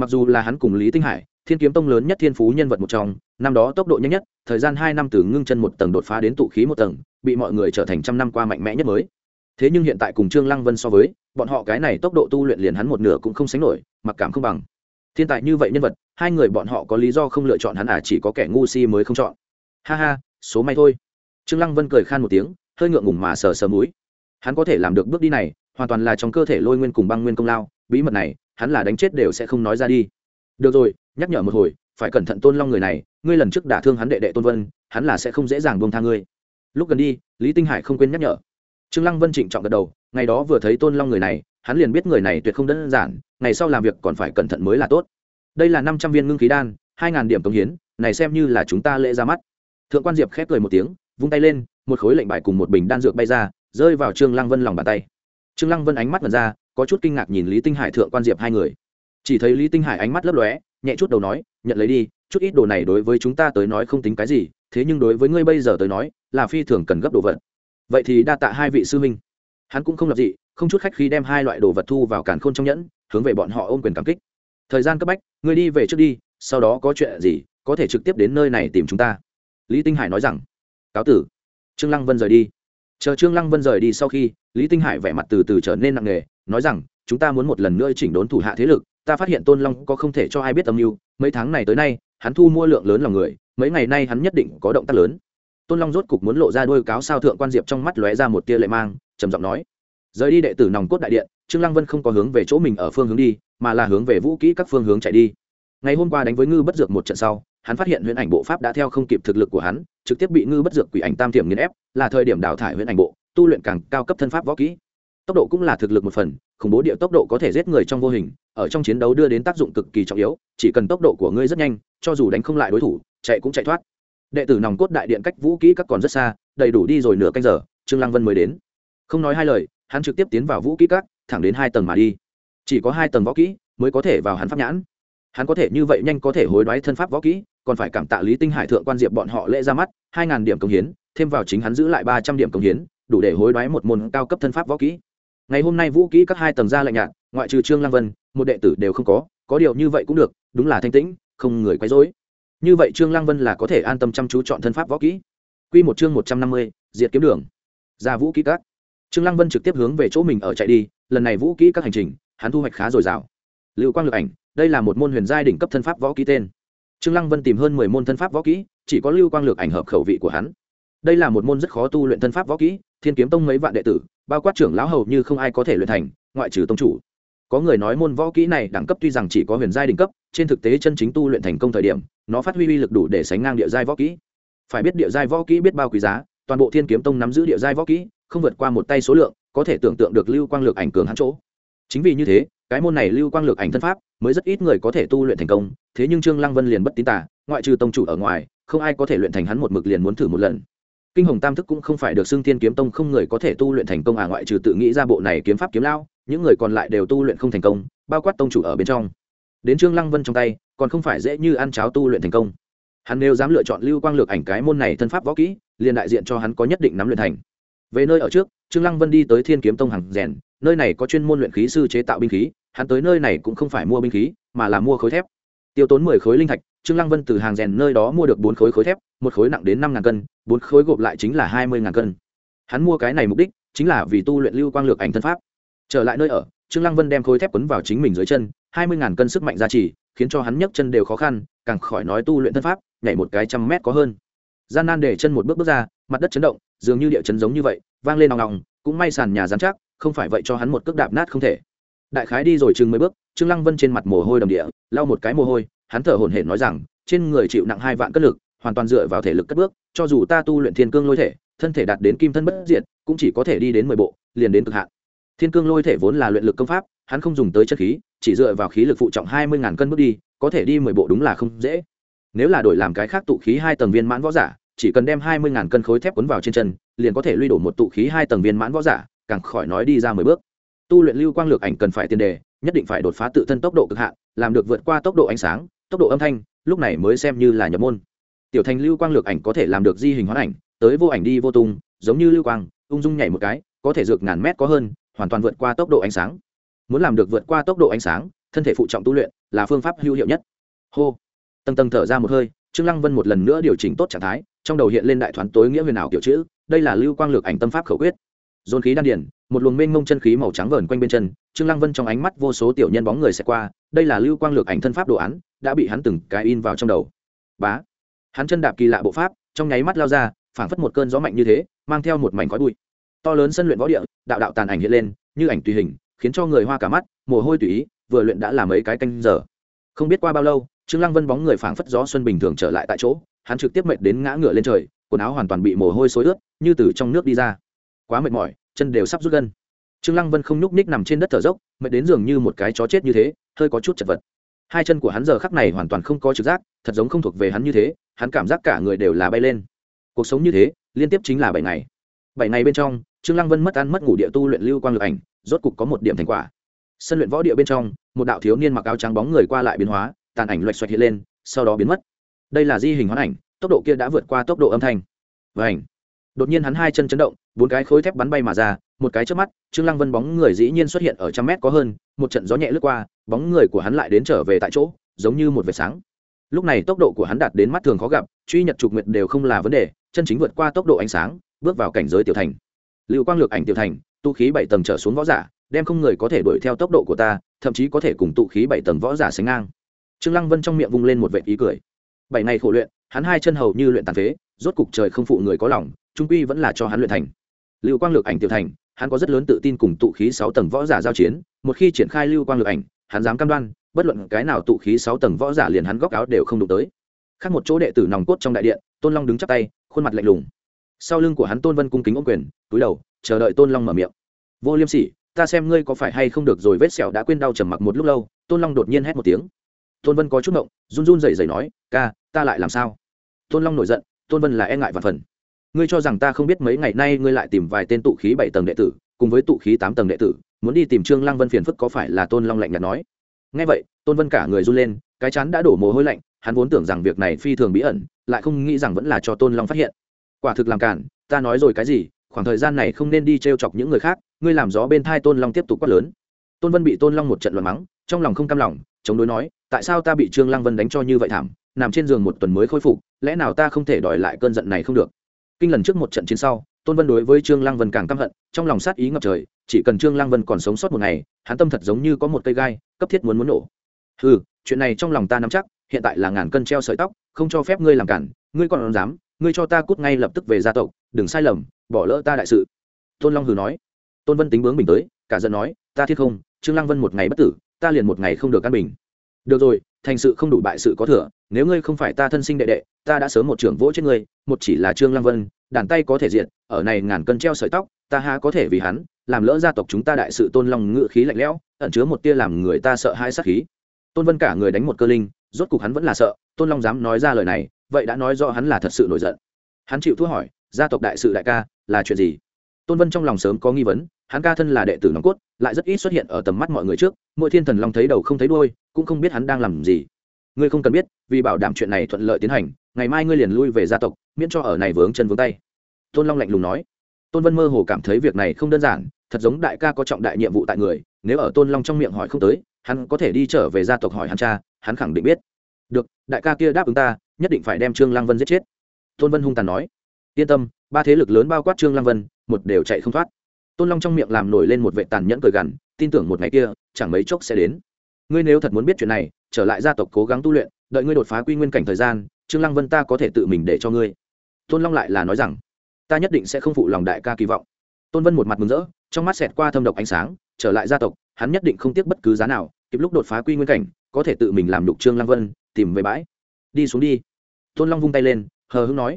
mặc dù là hắn cùng lý tinh hải, thiên kiếm tông lớn nhất thiên phú nhân vật một trong, năm đó tốc độ nhanh nhất, thời gian hai năm từ ngưng chân một tầng đột phá đến tụ khí một tầng, bị mọi người trở thành trăm năm qua mạnh mẽ nhất mới. Thế nhưng hiện tại cùng trương lăng vân so với, bọn họ cái này tốc độ tu luyện liền hắn một nửa cũng không sánh nổi, mặc cảm không bằng. Thiên tài như vậy nhân vật, hai người bọn họ có lý do không lựa chọn hắn à chỉ có kẻ ngu si mới không chọn. Ha ha, số may thôi. Trương lăng vân cười khan một tiếng, hơi ngượng ngùng mà sờ sờ mũi. Hắn có thể làm được bước đi này, hoàn toàn là trong cơ thể lôi nguyên cùng băng nguyên công lao, bí mật này hắn là đánh chết đều sẽ không nói ra đi. Được rồi, nhắc nhở một hồi, phải cẩn thận tôn long người này, ngươi lần trước đả thương hắn đệ đệ tôn vân, hắn là sẽ không dễ dàng buông tha ngươi. Lúc gần đi, lý tinh hải không quên nhắc nhở. Trương lăng vân trịnh trọng gật đầu, ngày đó vừa thấy tôn long người này, hắn liền biết người này tuyệt không đơn giản, ngày sau làm việc còn phải cẩn thận mới là tốt. Đây là năm trăm viên ngưng khí đan, hai ngàn điểm công hiến, này xem như là chúng ta lễ ra mắt. Thượng quan diệp khép cười một tiếng, vung tay lên, một khối lệnh bài cùng một bình đan dược bay ra, rơi vào trương lăng vân lòng bàn tay. Trương lăng vân ánh mắt mở ra có chút kinh ngạc nhìn lý tinh hải thượng quan diệp hai người. Chỉ thấy lý tinh hải ánh mắt lấp lóe, nhẹ chút đầu nói, nhận lấy đi, chút ít đồ này đối với chúng ta tới nói không tính cái gì, thế nhưng đối với ngươi bây giờ tới nói, là phi thường cần gấp đồ vật. Vậy thì đa tạ hai vị sư huynh. Hắn cũng không lập dị, không chút khách khi đem hai loại đồ vật thu vào càn khôn trong nhẫn, hướng về bọn họ ôm quyền cảm kích. Thời gian cấp bách, ngươi đi về trước đi, sau đó có chuyện gì, có thể trực tiếp đến nơi này tìm chúng ta. Lý tinh hải nói rằng. Cáo tử. Trương lăng vân rời đi. Chờ trương lăng vân rời đi sau khi, lý tinh hải vẻ mặt từ từ trở nên nặng nề nói rằng, chúng ta muốn một lần nữa chỉnh đốn thủ hạ thế lực, ta phát hiện tôn long có không thể cho ai biết âm mưu, mấy tháng này tới nay, hắn thu mua lượng lớn lòng người, mấy ngày nay hắn nhất định có động tác lớn. Tôn long rốt cục muốn lộ ra đôi cáo sao thượng quan diệp trong mắt lóe ra một tia lệ mang, trầm giọng nói, rời đi đệ tử nòng cốt đại điện, trương lăng vân không có hướng về chỗ mình ở phương hướng đi, mà là hướng về vũ kỹ các phương hướng chạy đi. Ngày hôm qua đánh với ngư bất dược một trận sau, hắn phát hiện huyễn ảnh bộ pháp đã theo không kịp thực lực của hắn, trực tiếp bị ngư bất dược quỷ ảnh tam tiềm nghiền ép, là thời điểm đào thải huyễn ảnh bộ, tu luyện càng cao cấp thân pháp võ kỹ tốc độ cũng là thực lực một phần, khủng bố địa tốc độ có thể giết người trong vô hình, ở trong chiến đấu đưa đến tác dụng cực kỳ trọng yếu, chỉ cần tốc độ của ngươi rất nhanh, cho dù đánh không lại đối thủ, chạy cũng chạy thoát. Đệ tử nòng cốt đại điện cách vũ kỹ các còn rất xa, đầy đủ đi rồi nửa canh giờ, trương lăng vân mới đến. Không nói hai lời, hắn trực tiếp tiến vào vũ kỹ các, thẳng đến hai tầng mà đi. Chỉ có hai tầng võ kỹ mới có thể vào hắn pháp nhãn. Hắn có thể như vậy nhanh có thể hối đoái thân pháp võ kỹ, còn phải cảm tạ lý tinh hải thượng quan diệp bọn họ lễ ra mắt, hai ngàn điểm công hiến, thêm vào chính hắn giữ lại ba trăm điểm công hiến, đủ để hối đoái một môn cao cấp thân pháp võ kỹ ngày hôm nay vũ kỹ các hai tầng ra lạnh nhạt, ngoại trừ trương lăng vân, một đệ tử đều không có có điều như vậy cũng được, đúng là thanh tĩnh, không người quấy rối. Như vậy trương lăng vân là có thể an tâm chăm chú chọn thân pháp võ kỹ. Quy một chương một trăm năm mươi, diệt kiếm đường. Ra vũ kỹ các. Trương lăng vân trực tiếp hướng về chỗ mình ở chạy đi, lần này vũ kỹ các hành trình, hắn thu hoạch khá dồi dào. Lưu quang lực ảnh, đây là một môn huyền giai đỉnh cấp thân pháp võ kỹ tên. Trương lăng vân tìm hơn mười môn thân pháp võ kỹ, chỉ có lưu quang lược ảnh hợp khẩu vị của hắn. Đây là một môn rất khó tu luyện thân pháp võ kỹ, thiên kiếm tông mấy vạn đệ tử bao quát trưởng lão hầu như không ai có thể luyện thành, ngoại trừ tông chủ. Có người nói môn võ kỹ này đẳng cấp tuy rằng chỉ có huyền giai đỉnh cấp, trên thực tế chân chính tu luyện thành công thời điểm, nó phát huy uy lực đủ để sánh ngang địa giai võ kỹ. Phải biết địa giai võ kỹ biết bao quý giá, toàn bộ thiên kiếm tông nắm giữ địa giai võ kỹ, không vượt qua một tay số lượng, có thể tưởng tượng được lưu quang lược ảnh cường hắn chỗ. Chính vì như thế, cái môn này lưu quang lược ảnh thân pháp, mới rất ít người có thể tu luyện thành công, thế nhưng trương lăng vân liền bất tín tả ngoại trừ tông chủ ở ngoài, không ai có thể luyện thành hắn một mực liền muốn thử một lần kinh hồng tam thức cũng không phải được xưng thiên kiếm tông, không người có thể tu luyện thành công à ngoại trừ tự nghĩ ra bộ này kiếm pháp kiếm lao những người còn lại đều tu luyện không thành công, bao quát tông chủ ở bên trong. Đến trương lăng vân trong tay, còn không phải dễ như ăn cháo tu luyện thành công. Hắn nếu dám lựa chọn lưu quang lược ảnh cái môn này thân pháp võ kỹ, liền đại diện cho hắn có nhất định nắm luyện thành. Về nơi ở trước, trương lăng vân đi tới thiên kiếm tông hàng rèn, nơi này có chuyên môn luyện khí sư chế tạo binh khí, hắn tới nơi này cũng không phải mua binh khí, mà là mua khối thép. Tiêu tốn mười khối linh thạch trương lăng vân từ hàng rèn nơi đó mua được bốn khối khối thép, một khối nặng đến năm ngàn cân, bốn khối gộp lại chính là hai mươi ngàn cân. Hắn mua cái này mục đích, chính là vì tu luyện lưu quang lược ảnh thân pháp. Trở lại nơi ở, trương lăng vân đem khối thép quấn vào chính mình dưới chân, hai mươi ngàn cân sức mạnh gia trì, khiến cho hắn nhấc chân đều khó khăn, càng khỏi nói tu luyện thân pháp, nhảy một cái trăm mét có hơn. Gian nan để chân một bước bước ra, mặt đất chấn động, dường như địa chấn giống như vậy, vang lên nòng nòng, cũng may sàn nhà dán chắc, không phải vậy cho hắn một cước đạp nát không thể. Đại khái đi rồi chừng mấy bước, trương lăng vân trên mặt mồ hôi đầm địa, lau một cái mồ hôi hắn thở hổn hển nói rằng, trên người chịu nặng hai vạn cân lực, hoàn toàn dựa vào thể lực cất bước, cho dù ta tu luyện thiên cương lôi thể, thân thể đạt đến kim thân bất diệt, cũng chỉ có thể đi đến mười bộ, liền đến cực hạn. Thiên cương lôi thể vốn là luyện lực công pháp, hắn không dùng tới chất khí, chỉ dựa vào khí lực phụ trọng hai mươi ngàn cân bước đi, có thể đi mười bộ đúng là không dễ. Nếu là đổi làm cái khác tụ khí hai tầng viên mãn võ giả, chỉ cần đem hai mươi ngàn cân khối thép quấn vào trên chân, liền có thể luy đổ một tụ khí hai tầng viên mãn võ giả, càng khỏi nói đi ra mười bước. Tu luyện lưu quang lược ảnh cần phải tiền đề, nhất định phải đột phá tự thân tốc độ cực hạn, làm được vượt qua tốc độ ánh sáng tốc độ âm thanh, lúc này mới xem như là nhập môn. Tiểu thành lưu quang lược ảnh có thể làm được di hình hoán ảnh, tới vô ảnh đi vô tung, giống như lưu quang, ung dung nhảy một cái, có thể dược ngàn mét có hơn, hoàn toàn vượt qua tốc độ ánh sáng. Muốn làm được vượt qua tốc độ ánh sáng, thân thể phụ trọng tu luyện là phương pháp hữu hiệu nhất. Hô. Tầng tầng thở ra một hơi, trương lăng vân một lần nữa điều chỉnh tốt trạng thái, trong đầu hiện lên đại thoán tối nghĩa huyền ảo kiểu chữ, đây là lưu quang lược ảnh tâm pháp khẩu quyết. Dồn khí đan điển, một luồng mênh mông chân khí màu trắng vờn quanh bên chân, trương lăng vân trong ánh mắt vô số tiểu nhân bóng người sẽ qua, đây là lưu quang lược ảnh thân pháp đồ án đã bị hắn từng cái in vào trong đầu. Bá. Hắn chân đạp kỳ lạ bộ pháp, trong nháy mắt lao ra, phảng phất một cơn gió mạnh như thế, mang theo một mảnh khói bụi. To lớn sân luyện võ địa, đạo đạo tàn ảnh hiện lên, như ảnh tùy hình, khiến cho người hoa cả mắt, mồ hôi tùy ý, vừa luyện đã làm mấy cái canh giờ. Không biết qua bao lâu, trương lăng vân bóng người phảng phất gió xuân bình thường trở lại tại chỗ, hắn trực tiếp mệt đến ngã ngựa lên trời, quần áo hoàn toàn bị mồ hôi xối ướt, như từ trong nước đi ra. Quá mệt mỏi, chân đều sắp rút gân. Trương lăng vân không nhúc ních nằm trên đất thở dốc, mệt đến dường như một cái chó chết như thế, hơi có chút chật vật hai chân của hắn giờ khắc này hoàn toàn không có trực giác, thật giống không thuộc về hắn như thế, hắn cảm giác cả người đều là bay lên. Cuộc sống như thế, liên tiếp chính là bảy ngày. Bảy ngày bên trong, trương lăng vân mất ăn mất ngủ địa tu luyện lưu quang lực ảnh, rốt cục có một điểm thành quả. Sân luyện võ địa bên trong, một đạo thiếu niên mặc áo trắng bóng người qua lại biến hóa, tàn ảnh loạch xoạch hiện lên, sau đó biến mất. Đây là di hình hoán ảnh, tốc độ kia đã vượt qua tốc độ âm thanh. Và ảnh đột nhiên hắn hai chân chấn động, bốn cái khối thép bắn bay mà ra, một cái trước mắt, trương lăng vân bóng người dĩ nhiên xuất hiện ở trăm mét có hơn, một trận gió nhẹ lướt qua bóng người của hắn lại đến trở về tại chỗ, giống như một vệt sáng. Lúc này tốc độ của hắn đạt đến mắt thường khó gặp, truy nhật trục nguyệt đều không là vấn đề, chân chính vượt qua tốc độ ánh sáng, bước vào cảnh giới tiểu thành. Lưu quang lược ảnh tiểu thành tụ khí bảy tầng trở xuống võ giả, đem không người có thể đuổi theo tốc độ của ta, thậm chí có thể cùng tụ khí bảy tầng võ giả sánh ngang. Trương lăng vân trong miệng vung lên một vệt ý cười. Bảy ngày khổ luyện, hắn hai chân hầu như luyện tàn phế, rốt cục trời không phụ người có lòng, trung quy vẫn là cho hắn luyện thành. Lưu quang lược ảnh tiểu thành, hắn có rất lớn tự tin cùng tụ khí sáu tầng võ giả giao chiến, một khi triển khai lưu quang lược ảnh hắn dám cam đoan, bất luận cái nào tụ khí sáu tầng võ giả liền hắn góc áo đều không đụng tới. Khác một chỗ đệ tử nòng cốt trong đại điện, tôn long đứng chắp tay, khuôn mặt lạnh lùng. Sau lưng của hắn tôn vân cung kính ô quyền, túi đầu, chờ đợi tôn long mở miệng. Vô liêm sỉ, ta xem ngươi có phải hay không được rồi, vết sẹo đã quên đau trầm mặc một lúc lâu. Tôn long đột nhiên hét một tiếng. Tôn vân có chút ngộng, run run rẩy rẩy nói, ca, ta lại làm sao? Tôn long nổi giận, tôn vân là e ngại và phần. Ngươi cho rằng ta không biết mấy ngày nay ngươi lại tìm vài tên tụ khí bảy tầng đệ tử, cùng với tụ khí tám tầng đệ tử muốn đi tìm trương lăng vân phiền phức có phải là tôn long lạnh nhạt nói? Nghe vậy, tôn vân cả người run lên, cái chán đã đổ mồ hôi lạnh, hắn vốn tưởng rằng việc này phi thường bí ẩn, lại không nghĩ rằng vẫn là cho tôn long phát hiện. Quả thực làm cản, ta nói rồi cái gì, khoảng thời gian này không nên đi trêu chọc những người khác, ngươi làm gió bên thai tôn long tiếp tục quát lớn. Tôn vân bị tôn long một trận loạn mắng, trong lòng không cam lòng, chống đối nói, tại sao ta bị trương lăng vân đánh cho như vậy thảm, nằm trên giường một tuần mới khôi phục, lẽ nào ta không thể đòi lại cơn giận này không được? Kinh lần trước một trận chiến sau tôn vân đối với trương lăng vân càng căm hận, trong lòng sát ý ngập trời, chỉ cần trương lăng vân còn sống sót một ngày, hắn tâm thật giống như có một cây gai, cấp thiết muốn muốn nổ. Ừ chuyện này trong lòng ta nắm chắc, hiện tại là ngàn cân treo sợi tóc, không cho phép ngươi làm cản, ngươi còn dám, ngươi cho ta cút ngay lập tức về gia tộc, đừng sai lầm, bỏ lỡ ta đại sự. Tôn long hừ nói. Tôn vân tính bướng bình tới, cả giận nói, ta thiết không, trương lăng vân một ngày bất tử, ta liền một ngày không được căn bình. Được rồi, thành sự không đủ bại sự có thừa, nếu ngươi không phải ta thân sinh đệ đệ, ta đã sớm một trưởng vỗ trên ngươi, một chỉ là trương lăng vân đàn tay có thể diện ở này ngàn cân treo sợi tóc ta há có thể vì hắn làm lỡ gia tộc chúng ta đại sự tôn long ngự khí lạnh lẽo ẩn chứa một tia làm người ta sợ hai sát khí. Tôn vân cả người đánh một cơ linh rốt cục hắn vẫn là sợ tôn long dám nói ra lời này vậy đã nói rõ hắn là thật sự nổi giận. Hắn chịu thua hỏi gia tộc đại sự đại ca là chuyện gì? Tôn vân trong lòng sớm có nghi vấn hắn ca thân là đệ tử nòng cốt lại rất ít xuất hiện ở tầm mắt mọi người trước mỗi thiên thần long thấy đầu không thấy đuôi, cũng không biết hắn đang làm gì. Ngươi không cần biết vì bảo đảm chuyện này thuận lợi tiến hành ngày mai ngươi liền lui về gia tộc, miễn cho ở này vướng chân vướng tay. Tôn long lạnh lùng nói. Tôn vân mơ hồ cảm thấy việc này không đơn giản, thật giống đại ca có trọng đại nhiệm vụ tại người, nếu ở tôn long trong miệng hỏi không tới, hắn có thể đi trở về gia tộc hỏi hắn cha, hắn khẳng định biết. Được, đại ca kia đáp ứng ta, nhất định phải đem trương lăng vân giết chết. Tôn vân hung tàn nói. Yên tâm, ba thế lực lớn bao quát trương lăng vân, một đều chạy không thoát. Tôn long trong miệng làm nổi lên một vệ tàn nhẫn cười gằn, tin tưởng một ngày kia, chẳng mấy chốc sẽ đến. Ngươi nếu thật muốn biết chuyện này, trở lại gia tộc cố gắng tu luyện, đợi ngươi đột phá quy nguyên cảnh thời gian trương lăng vân ta có thể tự mình để cho ngươi. Tôn long lại là nói rằng, ta nhất định sẽ không phụ lòng đại ca kỳ vọng. Tôn vân một mặt mừng rỡ, trong mắt xẹt qua thâm độc ánh sáng, trở lại gia tộc, hắn nhất định không tiếc bất cứ giá nào, kịp lúc đột phá quy nguyên cảnh, có thể tự mình làm đục trương lăng vân, tìm về bãi. Đi xuống đi. Tôn long vung tay lên, hờ hững nói.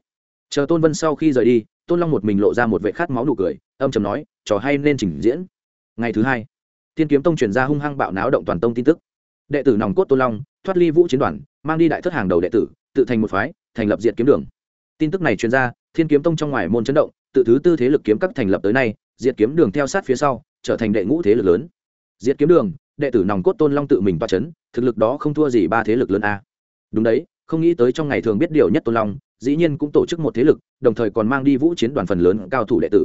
Chờ tôn vân sau khi rời đi, tôn long một mình lộ ra một vệ khát máu nụ cười, âm chầm nói, trò hay nên trình diễn. Ngày thứ hai thiên kiếm tông truyền ra hung hăng bạo náo động toàn tông tin tức. Đệ tử nòng cốt tôn long, thoát ly vũ chiến đoàn mang đi đại thất hàng đầu đệ tử, tự thành một phái, thành lập diệt kiếm đường. Tin tức này truyền ra, thiên kiếm tông trong ngoài môn chấn động, tự thứ tư thế lực kiếm các thành lập tới nay, diệt kiếm đường theo sát phía sau, trở thành đệ ngũ thế lực lớn. Diệt kiếm đường, đệ tử nòng cốt tôn long tự mình toa c h ấ n thực lực đó không thua gì ba thế lực lớn a. Đúng đấy, không nghĩ tới trong ngày thường biết điều nhất tôn long, dĩ nhiên cũng tổ chức một thế lực, đồng thời còn mang đi vũ chiến đoàn phần lớn cao thủ đệ tử.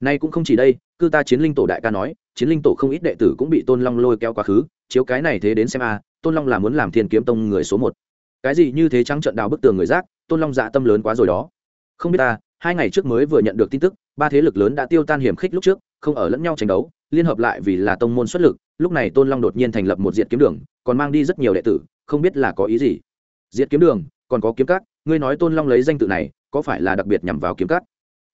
Nay cũng không chỉ đây, cư ta chiến linh tổ đại ca nói, chiến linh tổ không ít đệ tử cũng bị tôn long lôi kéo quá khứ, chiếu cái này thế đến xem a tôn long là muốn làm thiên kiếm tông người số một. Cái gì như thế trắng trận đào bức tường người giác, tôn long dạ tâm lớn quá rồi đó. Không biết ta hai ngày trước mới vừa nhận được tin tức ba thế lực lớn đã tiêu tan hiểm khích lúc trước không ở lẫn nhau tranh đấu liên hợp lại vì là tông môn xuất lực lúc này tôn long đột nhiên thành lập một diện kiếm đường còn mang đi rất nhiều đệ tử không biết là có ý gì. Diện kiếm đường còn có kiếm cắt ngươi nói tôn long lấy danh tự này có phải là đặc biệt nhằm vào kiếm cắt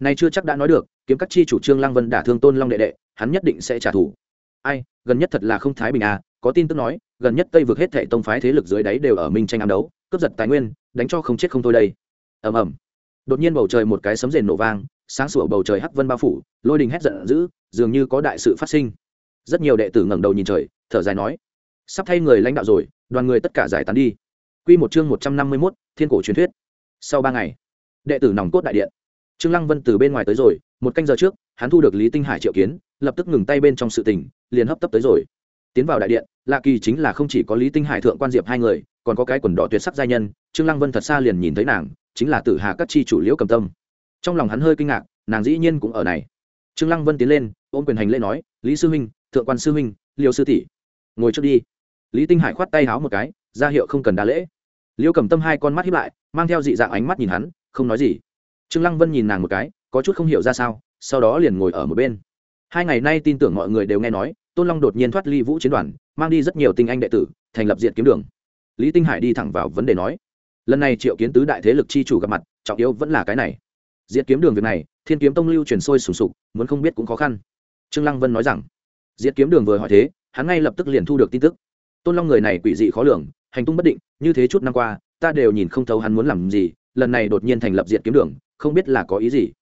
này chưa chắc đã nói được kiếm cắt chi chủ trương lăng vân đả thương tôn long đệ đệ hắn nhất định sẽ trả thù. Ai gần nhất thật là không thái bình à có tin tức nói gần nhất tây vực hết thệ tông phái thế lực dưới đáy đều ở minh tranh ám đấu cướp giật tài nguyên đánh cho không chết không thôi đây ầm ầm đột nhiên bầu trời một cái sấm rền nổ vang sáng sủa bầu trời hắc vân bao phủ lôi đình hét giận dữ dường như có đại sự phát sinh rất nhiều đệ tử ngẩng đầu nhìn trời thở dài nói sắp thay người lãnh đạo rồi đoàn người tất cả giải tán đi Quy một chương một trăm năm mươi 151, Thiên cổ truyền thuyết. Sau ba ngày, đệ tử nòng cốt đại điện. Trương Lăng Vân từ bên ngoài tới rồi, một canh giờ trước, hắn thu được Lý Tinh Hải triệu kiến, lập tức ngừng tay bên trong sự tình, liền hấp tấp tới rồi. Tiến vào đại điện, lạ kỳ chính là không chỉ có Lý Tinh Hải thượng quan diệp hai người, còn có cái quần đỏ tuyệt sắc giai nhân, Trương Lăng Vân thật xa liền nhìn thấy nàng, chính là Tử Hà các chi chủ Liễu Cầm Tâm. Trong lòng hắn hơi kinh ngạc, nàng dĩ nhiên cũng ở này. Trương Lăng Vân tiến lên, ôm quyền hành lễ nói, "Lý sư huynh, thượng quan sư huynh, Liêu sư tỷ, ngồi trước đi." Lý Tinh Hải khoát tay háo một cái, ra hiệu không cần đa lễ. Liễu Cầm Tâm hai con mắt híp lại, mang theo dị dạng ánh mắt nhìn hắn, không nói gì. Trương Lăng Vân nhìn nàng một cái, có chút không hiểu ra sao, sau đó liền ngồi ở một bên. Hai ngày nay tin tưởng mọi người đều nghe nói, Tôn Long đột nhiên thoát ly Vũ chiến đoàn, mang đi rất nhiều tinh anh đệ tử, thành lập diện kiếm đường. Lý Tinh Hải đi thẳng vào vấn đề nói, lần này triệu kiến tứ đại thế lực chi chủ gặp mặt trọng yếu vẫn là cái này. Diệt kiếm đường việc này thiên kiếm tông lưu truyền sôi sùng sục muốn không biết cũng khó khăn. Trương lăng vân nói rằng diệt kiếm đường vừa hỏi thế hắn ngay lập tức liền thu được tin tức. Tôn long người này quỷ dị khó lường hành tung bất định như thế chút năm qua ta đều nhìn không thấu hắn muốn làm gì lần này đột nhiên thành lập diệt kiếm đường không biết là có ý gì.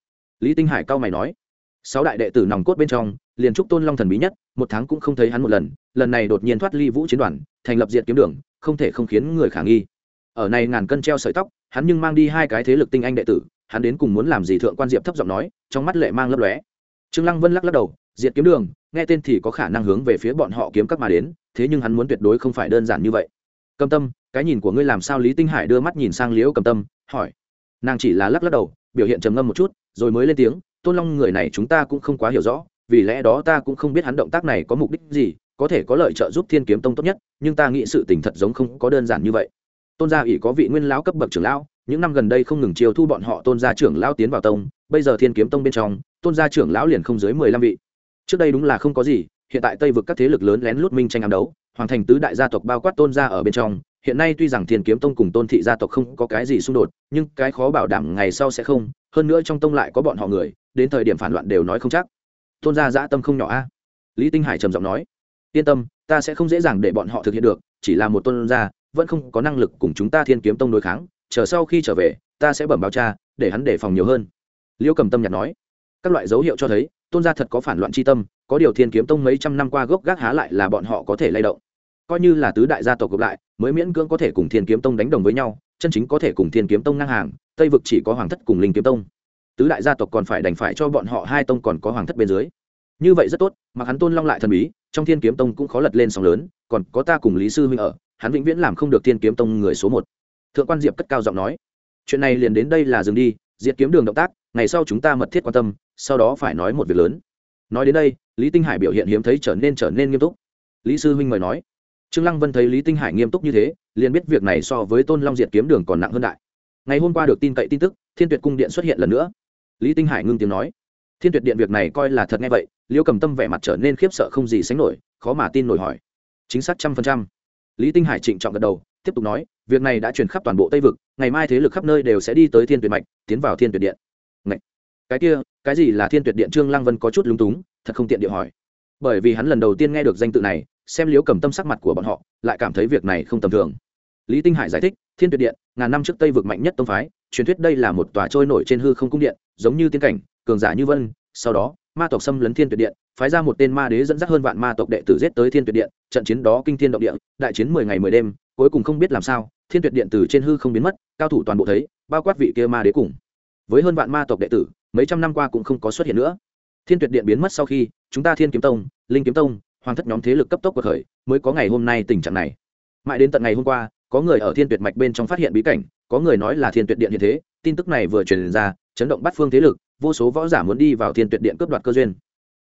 Lý tinh hải cao mày nói sáu đại đệ tử nòng cốt bên trong liền trúc tôn long thần bí nhất, một tháng cũng không thấy hắn một lần lần này đột nhiên thoát ly vũ chiến đoàn, thành lập diệt kiếm đường, không thể không khiến người khả nghi. Ở này ngàn cân treo sợi tóc, hắn nhưng mang đi hai cái thế lực tinh anh đệ tử, hắn đến cùng muốn làm gì thượng quan diệp thấp giọng nói, trong mắt lệ mang lấp lóe. Trương lăng vân lắc lắc đầu, diệt kiếm đường, nghe tên thì có khả năng hướng về phía bọn họ kiếm các mà đến, thế nhưng hắn muốn tuyệt đối không phải đơn giản như vậy. Cầm tâm, cái nhìn của ngươi làm sao lý tinh hải đưa mắt nhìn sang liễu cầm tâm, hỏi. Nàng chỉ là lắc lắc đầu, biểu hiện trầm ngâm một chút, rồi mới lên tiếng, tôn long người này chúng ta cũng không quá hiểu rõ vì lẽ đó ta cũng không biết hắn động tác này có mục đích gì, có thể có lợi trợ giúp thiên kiếm tông tốt nhất, nhưng ta nghĩ sự tình thật giống không có đơn giản như vậy. Tôn gia ỷ có vị nguyên lão cấp bậc trưởng lão, những năm gần đây không ngừng chiêu thu bọn họ tôn gia trưởng lão tiến vào tông, bây giờ thiên kiếm tông bên trong, tôn gia trưởng lão liền không dưới mười lăm vị. Trước đây đúng là không có gì, hiện tại tây vực các thế lực lớn lén lút minh tranh ám đấu, hoàng thành tứ đại gia tộc bao quát tôn gia ở bên trong, hiện nay tuy rằng thiên kiếm tông cùng tôn thị gia tộc không có cái gì xung đột, nhưng cái khó bảo đảm ngày sau sẽ không, hơn nữa trong tông lại có bọn họ người, đến thời điểm phản loạn đều nói không chắc tôn gia dã tâm không nhỏ a. Lý tinh hải trầm giọng nói, yên tâm, ta sẽ không dễ dàng để bọn họ thực hiện được, chỉ là một tôn gia, vẫn không có năng lực cùng chúng ta thiên kiếm tông đối kháng, chờ sau khi trở về, ta sẽ bẩm báo cha, để hắn đề phòng nhiều hơn. Liễu cầm tâm nhạt nói, các loại dấu hiệu cho thấy, tôn gia thật có phản loạn c h i tâm, có điều thiên kiếm tông mấy trăm năm qua gốc gác há lại là bọn họ có thể lay động. Coi như là tứ đại gia tộc gộp lại, mới miễn cưỡng có thể cùng thiên kiếm tông đánh đồng với nhau, chân chính có thể cùng thiên kiếm tông ngang hàng, tây vực chỉ có hoàng thất cùng linh kiếm tông tứ đại gia tộc còn phải đành phải cho bọn họ hai tông còn có hoàng thất bên dưới. Như vậy rất tốt mà hắn tôn long lại thần bí, trong thiên kiếm tông cũng khó lật lên sóng lớn, còn có ta cùng lý sư huynh ở, hắn vĩnh viễn làm không được thiên kiếm tông người số một. Thượng quan diệp cất cao giọng nói, chuyện này liền đến đây là dừng đi, diệt kiếm đường động tác, ngày sau chúng ta mật thiết quan tâm, sau đó phải nói một việc lớn. Nói đến đây, lý tinh hải biểu hiện hiếm thấy trở nên trở nên nghiêm túc. Lý sư huynh mời nói, trương lăng vân thấy lý tinh hải nghiêm túc như thế, liền biết việc này so với tôn long diệt kiếm đường còn nặng hơn đại. Ngày hôm qua được tin cậy tin tức, thiên tuyệt cung điện xuất hiện lần nữa lý tinh hải ngưng tiếng nói, thiên tuyệt điện việc này coi là thật nghe vậy liêu cầm tâm vẻ mặt trở nên khiếp sợ không gì sánh nổi, khó mà tin nổi hỏi. Chính xác trăm phần trăm. Lý tinh hải trịnh trọng gật đầu, tiếp tục nói, việc này đã truyền khắp toàn bộ tây vực, ngày mai thế lực khắp nơi đều sẽ đi tới thiên tuyệt mạch, tiến vào thiên tuyệt điện. Ngậy! cái kia, cái gì là thiên tuyệt điện? Trương lăng vân có chút lúng túng, thật không tiện địa hỏi. Bởi vì hắn lần đầu tiên nghe được danh tự này, xem Liễu cầm tâm sắc mặt của bọn họ, lại cảm thấy việc này không tầm thường. Lý tinh hải giải thích, thiên tuyệt điện, ngàn năm trước tây vực mạnh nhất tông phái truyền thuyết đây là một tòa trôi nổi trên hư không cung điện, giống như tiên cảnh, cường giả như vân, sau đó, ma tộc xâm lấn thiên tuyệt điện, phái ra một tên ma đế dẫn dắt hơn vạn ma tộc đệ tử giết tới thiên tuyệt điện, trận chiến đó kinh thiên động địa, đại chiến mười ngày mười đêm, cuối cùng không biết làm sao, thiên tuyệt điện từ trên hư không biến mất, cao thủ toàn bộ thấy, bao quát vị kia ma đế cùng. Với hơn vạn ma tộc đệ tử, mấy trăm năm qua cũng không có xuất hiện nữa. Thiên tuyệt điện biến mất sau khi, chúng ta thiên kiếm tông, linh kiếm tông, hoàng thất nhóm thế lực cấp tốc cuộc khởi, mới có ngày hôm nay tình trạng này. Mãi đến tận ngày hôm qua, có người ở thiên tuyệt mạch bên trong phát hiện bí cảnh có người nói là thiên tuyệt điện hiện thế, tin tức này vừa truyền ra, chấn động bắt phương thế lực, vô số võ giả muốn đi vào thiên tuyệt điện cướp đoạt cơ duyên.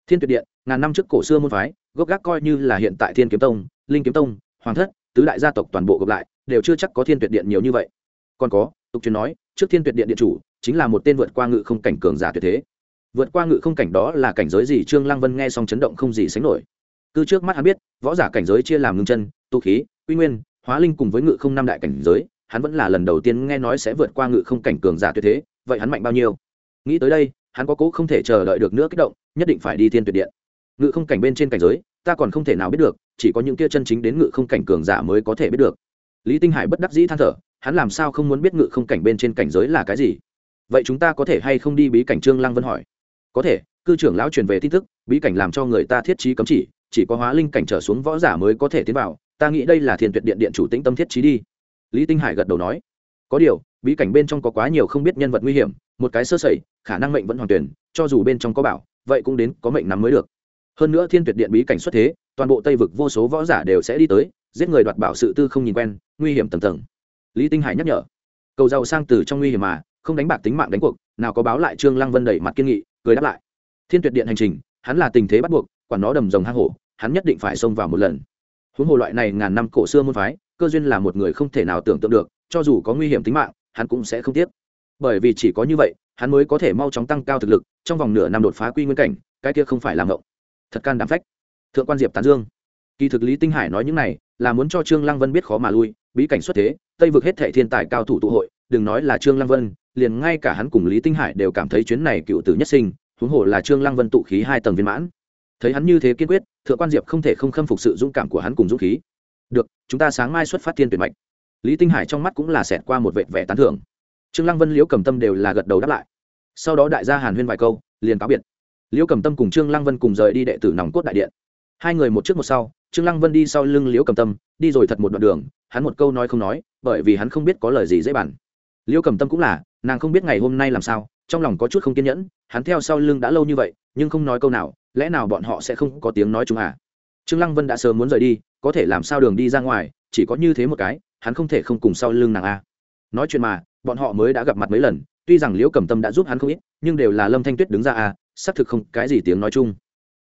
Thiên tuyệt điện, ngàn năm trước cổ xưa môn phái, gốc gác coi như là hiện tại thiên kiếm tông, linh kiếm tông, hoàng thất, tứ đại gia tộc toàn bộ gộp lại, đều chưa chắc có thiên tuyệt điện nhiều như vậy. Còn có, tục truyền nói, trước thiên tuyệt điện điện chủ, chính là một tên vượt qua ngự không cảnh cường giả tuyệt thế. Vượt qua ngự không cảnh đó là cảnh giới gì? Trương lăng vân nghe xong chấn động không gì sánh nổi. Cứ trước mắt hắn biết, võ giả cảnh giới chia làm ngưng chân, tu khí, quy nguyên, hóa linh cùng với ngự không năm đại cảnh giới hắn vẫn là lần đầu tiên nghe nói sẽ vượt qua ngự không cảnh cường giả tuyệt thế, vậy hắn mạnh bao nhiêu? Nghĩ tới đây, hắn có cố không thể chờ đợi được nữa kích động, nhất định phải đi thiên tuyệt điện. Ngự không cảnh bên trên cảnh giới, ta còn không thể nào biết được, chỉ có những kia chân chính đến ngự không cảnh cường giả mới có thể biết được. Lý tinh hải bất đắc dĩ than thở, hắn làm sao không muốn biết ngự không cảnh bên trên cảnh giới là cái gì? Vậy chúng ta có thể hay không đi bí cảnh trương lăng vân hỏi? Có thể, cư trưởng lão truyền về tin tức, bí cảnh làm cho người ta thiết trí cấm chỉ chỉ có hóa linh cảnh trở xuống võ giả mới có thể tiến vào, ta nghĩ đây là thiền tuyệt điện điện chủ tĩnh tâm thiết trí đi lý tinh hải gật đầu nói, có điều, bí cảnh bên trong có quá nhiều không biết nhân vật nguy hiểm, một cái sơ sẩy, khả năng mệnh vẫn hoàn tuyển, cho dù bên trong có bảo, vậy cũng đến có mệnh nắm mới được. Hơn nữa thiên tuyệt điện bí cảnh xuất thế, toàn bộ tây vực vô số võ giả đều sẽ đi tới, giết người đoạt bảo sự tư không nhìn quen, nguy hiểm tầm tầng. Lý tinh hải nhắc nhở, cầu giàu sang từ trong nguy hiểm mà, không đánh bạc tính mạng đánh cuộc, nào có báo lại trương lăng vân đẩy mặt kiên nghị, cười đáp lại. Thiên tuyệt điện hành trình, hắn là tình thế bắt buộc, quản nó đầm rồng hang hổ, hắn nhất định phải xông vào một lần. Huống hồ loại này ngàn năm cổ xưa môn phái cơ duyên là một người không thể nào tưởng tượng được, cho dù có nguy hiểm tính mạng, hắn cũng sẽ không tiếc. Bởi vì chỉ có như vậy, hắn mới có thể mau chóng tăng cao thực lực, trong vòng nửa năm đột phá quy nguyên cảnh, cái kia không phải làm ngộng. Thật can đảm phách. Thượng quan diệp tán dương. Kỳ thực lý tinh hải nói những này, là muốn cho trương lăng vân biết khó mà lui, bí cảnh xuất thế, tây vực hết thệ thiên tài cao thủ tụ hội, đừng nói là trương lăng vân, liền ngay cả hắn cùng lý tinh hải đều cảm thấy chuyến này cựu tử nhất sinh, huống hồ là trương lăng vân tụ khí hai tầng viên mãn. Thấy hắn như thế kiên quyết, thượng quan diệp không thể không khâm phục sự dũng cảm của hắn cùng dũng khí được, chúng ta sáng mai xuất phát thiên tuyệt mạch. Lý tinh hải trong mắt cũng là xẹt qua một vệt vẻ tán thưởng. Trương lăng vân, liễu cầm tâm đều là gật đầu đáp lại. Sau đó đại gia hàn huyên vài câu, liền cáo biệt. Liễu cầm tâm cùng trương lăng vân cùng rời đi đệ tử nòng cốt đại điện. Hai người một trước một sau, trương lăng vân đi sau lưng liễu cầm tâm, đi rồi thật một đoạn đường, hắn một câu nói không nói, bởi vì hắn không biết có lời gì dễ bản liễu cầm tâm cũng là, nàng không biết ngày hôm nay làm sao, trong lòng có chút không kiên nhẫn, hắn theo sau lưng đã lâu như vậy, nhưng không nói câu nào, lẽ nào bọn họ sẽ không có tiếng nói chúng à? Trương lăng vân đã sớm muốn rời đi có thể làm sao đường đi ra ngoài, chỉ có như thế một cái, hắn không thể không cùng sau lưng nàng a. Nói chuyện mà, bọn họ mới đã gặp mặt mấy lần, tuy rằng liễu cầm tâm đã giúp hắn không ít, nhưng đều là lâm thanh tuyết đứng ra a, xác thực không cái gì tiếng nói chung.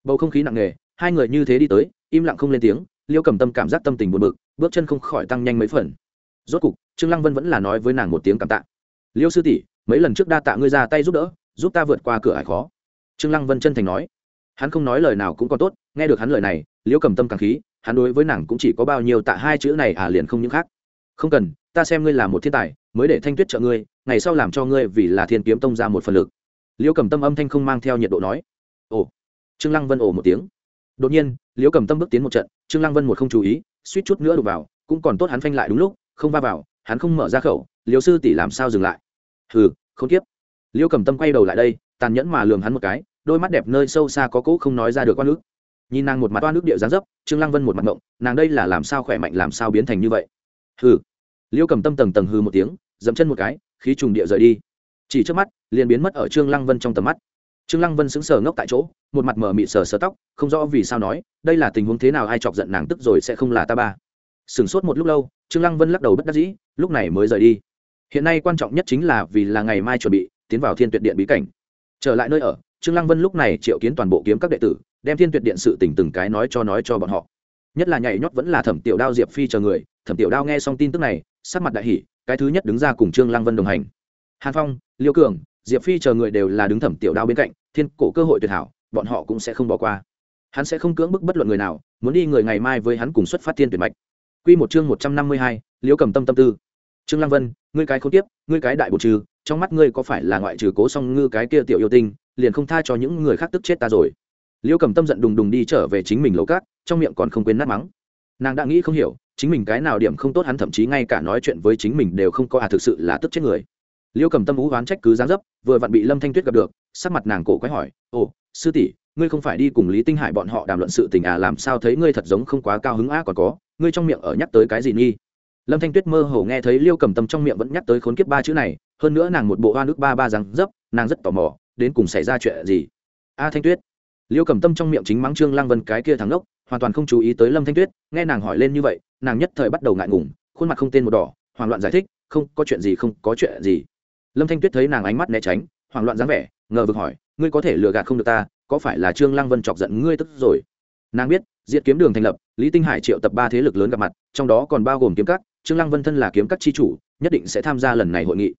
Bầu không khí nặng nề, hai người như thế đi tới, im lặng không lên tiếng, liễu cầm tâm cảm giác tâm tình buồn bực, bước chân không khỏi tăng nhanh mấy phần. Rốt cục, trương lăng vân vẫn là nói với nàng một tiếng cảm tạ. Liễu sư tỷ, mấy lần trước đa tạ ngươi ra tay giúp đỡ, giúp ta vượt qua cửa ải khó. Trương lăng vân chân thành nói. Hắn không nói lời nào cũng còn tốt, nghe được hắn lời này, liễu cầm tâm càng khí hắn đối với nàng cũng chỉ có bao nhiêu tạ hai chữ này à liền không những khác. Không cần, ta xem ngươi là một thiên tài, mới để thanh tuyết trợ ngươi, ngày sau làm cho ngươi vì là thiên kiếm tông ra một phần lực. Liễu cầm tâm âm thanh không mang theo nhiệt độ nói. Ồ. Trương lăng vân ồ một tiếng. Đột nhiên, liễu cầm tâm bước tiến một trận, trương lăng vân một không chú ý, suýt chút nữa đụng vào, cũng còn tốt hắn phanh lại đúng lúc, không va vào, hắn không mở ra khẩu, liễu sư tỷ làm sao dừng lại? Hừ, không tiếp. Liễu cầm tâm quay đầu lại đây, tàn nhẫn mà lường hắn một cái, đôi mắt đẹp nơi sâu xa có cỗ không nói ra được quan ức nhìn nàng một mặt toan nước địa gián dấp, trương lăng vân một mặt ngộng, nàng đây là làm sao khỏe mạnh, làm sao biến thành như vậy? Hừ. Liêu cầm tâm tầng tầng hừ một tiếng, dậm chân một cái, khí trùng địa rời đi. Chỉ trước mắt, liền biến mất ở trương lăng vân trong tầm mắt. Trương lăng vân sững sờ ngốc tại chỗ, một mặt mở mị sờ sờ tóc, không rõ vì sao nói, đây là tình huống thế nào, ai chọc giận nàng tức rồi sẽ không là ta ba. Sửng sốt một lúc lâu, trương lăng vân lắc đầu bất đắc dĩ, lúc này mới rời đi. Hiện nay quan trọng nhất chính là vì là ngày mai chuẩn bị, tiến vào thiên tuyệt điện bí cảnh. Trở lại nơi ở, trương lăng vân lúc này triệu kiến toàn bộ kiếm các đệ tử đem thiên tuyệt điện sự tình từng cái nói cho nói cho bọn họ. Nhất là nhảy nhót vẫn là thẩm tiểu đao diệp phi chờ người, thẩm tiểu đao nghe xong tin tức này, sắc mặt đại hỷ cái thứ nhất đứng ra cùng trương lăng vân đồng hành. Hàn phong, liêu cường, diệp phi chờ người đều là đứng thẩm tiểu đao bên cạnh, thiên cổ cơ hội tuyệt hảo, bọn họ cũng sẽ không bỏ qua. Hắn sẽ không cưỡng bức bất luận người nào, muốn đi người ngày mai với hắn cùng xuất phát thiên tuyệt mạch. Quy một chương một trăm năm mươi hai, liêu cầm tâm tâm tư. Trương lăng vân, ngươi cái không tiếp ngươi cái đại bột trừ, trong mắt ngươi có phải là ngoại trừ cố song ngư cái kia tiểu yêu tinh, liền không tha cho những người khác tức chết ta rồi liêu cầm tâm giận đùng đùng đi trở về chính mình lầu cát, trong miệng còn không quên nát mắng. Nàng đã nghĩ không hiểu, chính mình cái nào điểm không tốt hắn thậm chí ngay cả nói chuyện với chính mình đều không có à thực sự là tức chết người. Liêu cầm tâm ú oán trách cứ giáng dấp, vừa vặn bị lâm thanh tuyết gặp được, sắc mặt nàng cổ quái hỏi, ồ, sư tỷ, ngươi không phải đi cùng lý tinh hải bọn họ đàm luận sự tình à làm sao thấy ngươi thật giống không quá cao hứng á, còn có, ngươi trong miệng ở nhắc tới cái gì nghi? Lâm thanh tuyết mơ hồ nghe thấy liêu cầm tâm trong miệng vẫn nhắc tới khốn kiếp ba chữ này, hơn nữa nàng một bộ hoa nước ba ba răng dấp, nàng rất tò mò, đến cùng xảy ra chuyện gì? A thanh tuyết liêu cầm tâm trong miệng chính mắng trương lăng vân cái kia thằng ngốc, hoàn toàn không chú ý tới lâm thanh tuyết, nghe nàng hỏi lên như vậy, nàng nhất thời bắt đầu ngại ngùng, khuôn mặt không tên một đỏ, hoảng loạn giải thích, không, có chuyện gì, không, có chuyện gì. Lâm thanh tuyết thấy nàng ánh mắt né tránh, hoảng loạn dáng vẻ, ngờ vực hỏi, ngươi có thể lừa gạt không được ta, có phải là trương lăng vân chọc giận ngươi tức rồi? Nàng biết, diệt kiếm đường thành lập, lý tinh hải triệu tập ba thế lực lớn gặp mặt, trong đó còn bao gồm kiếm các, trương lăng vân thân là kiếm các chi chủ, nhất định sẽ tham gia lần này hội nghị.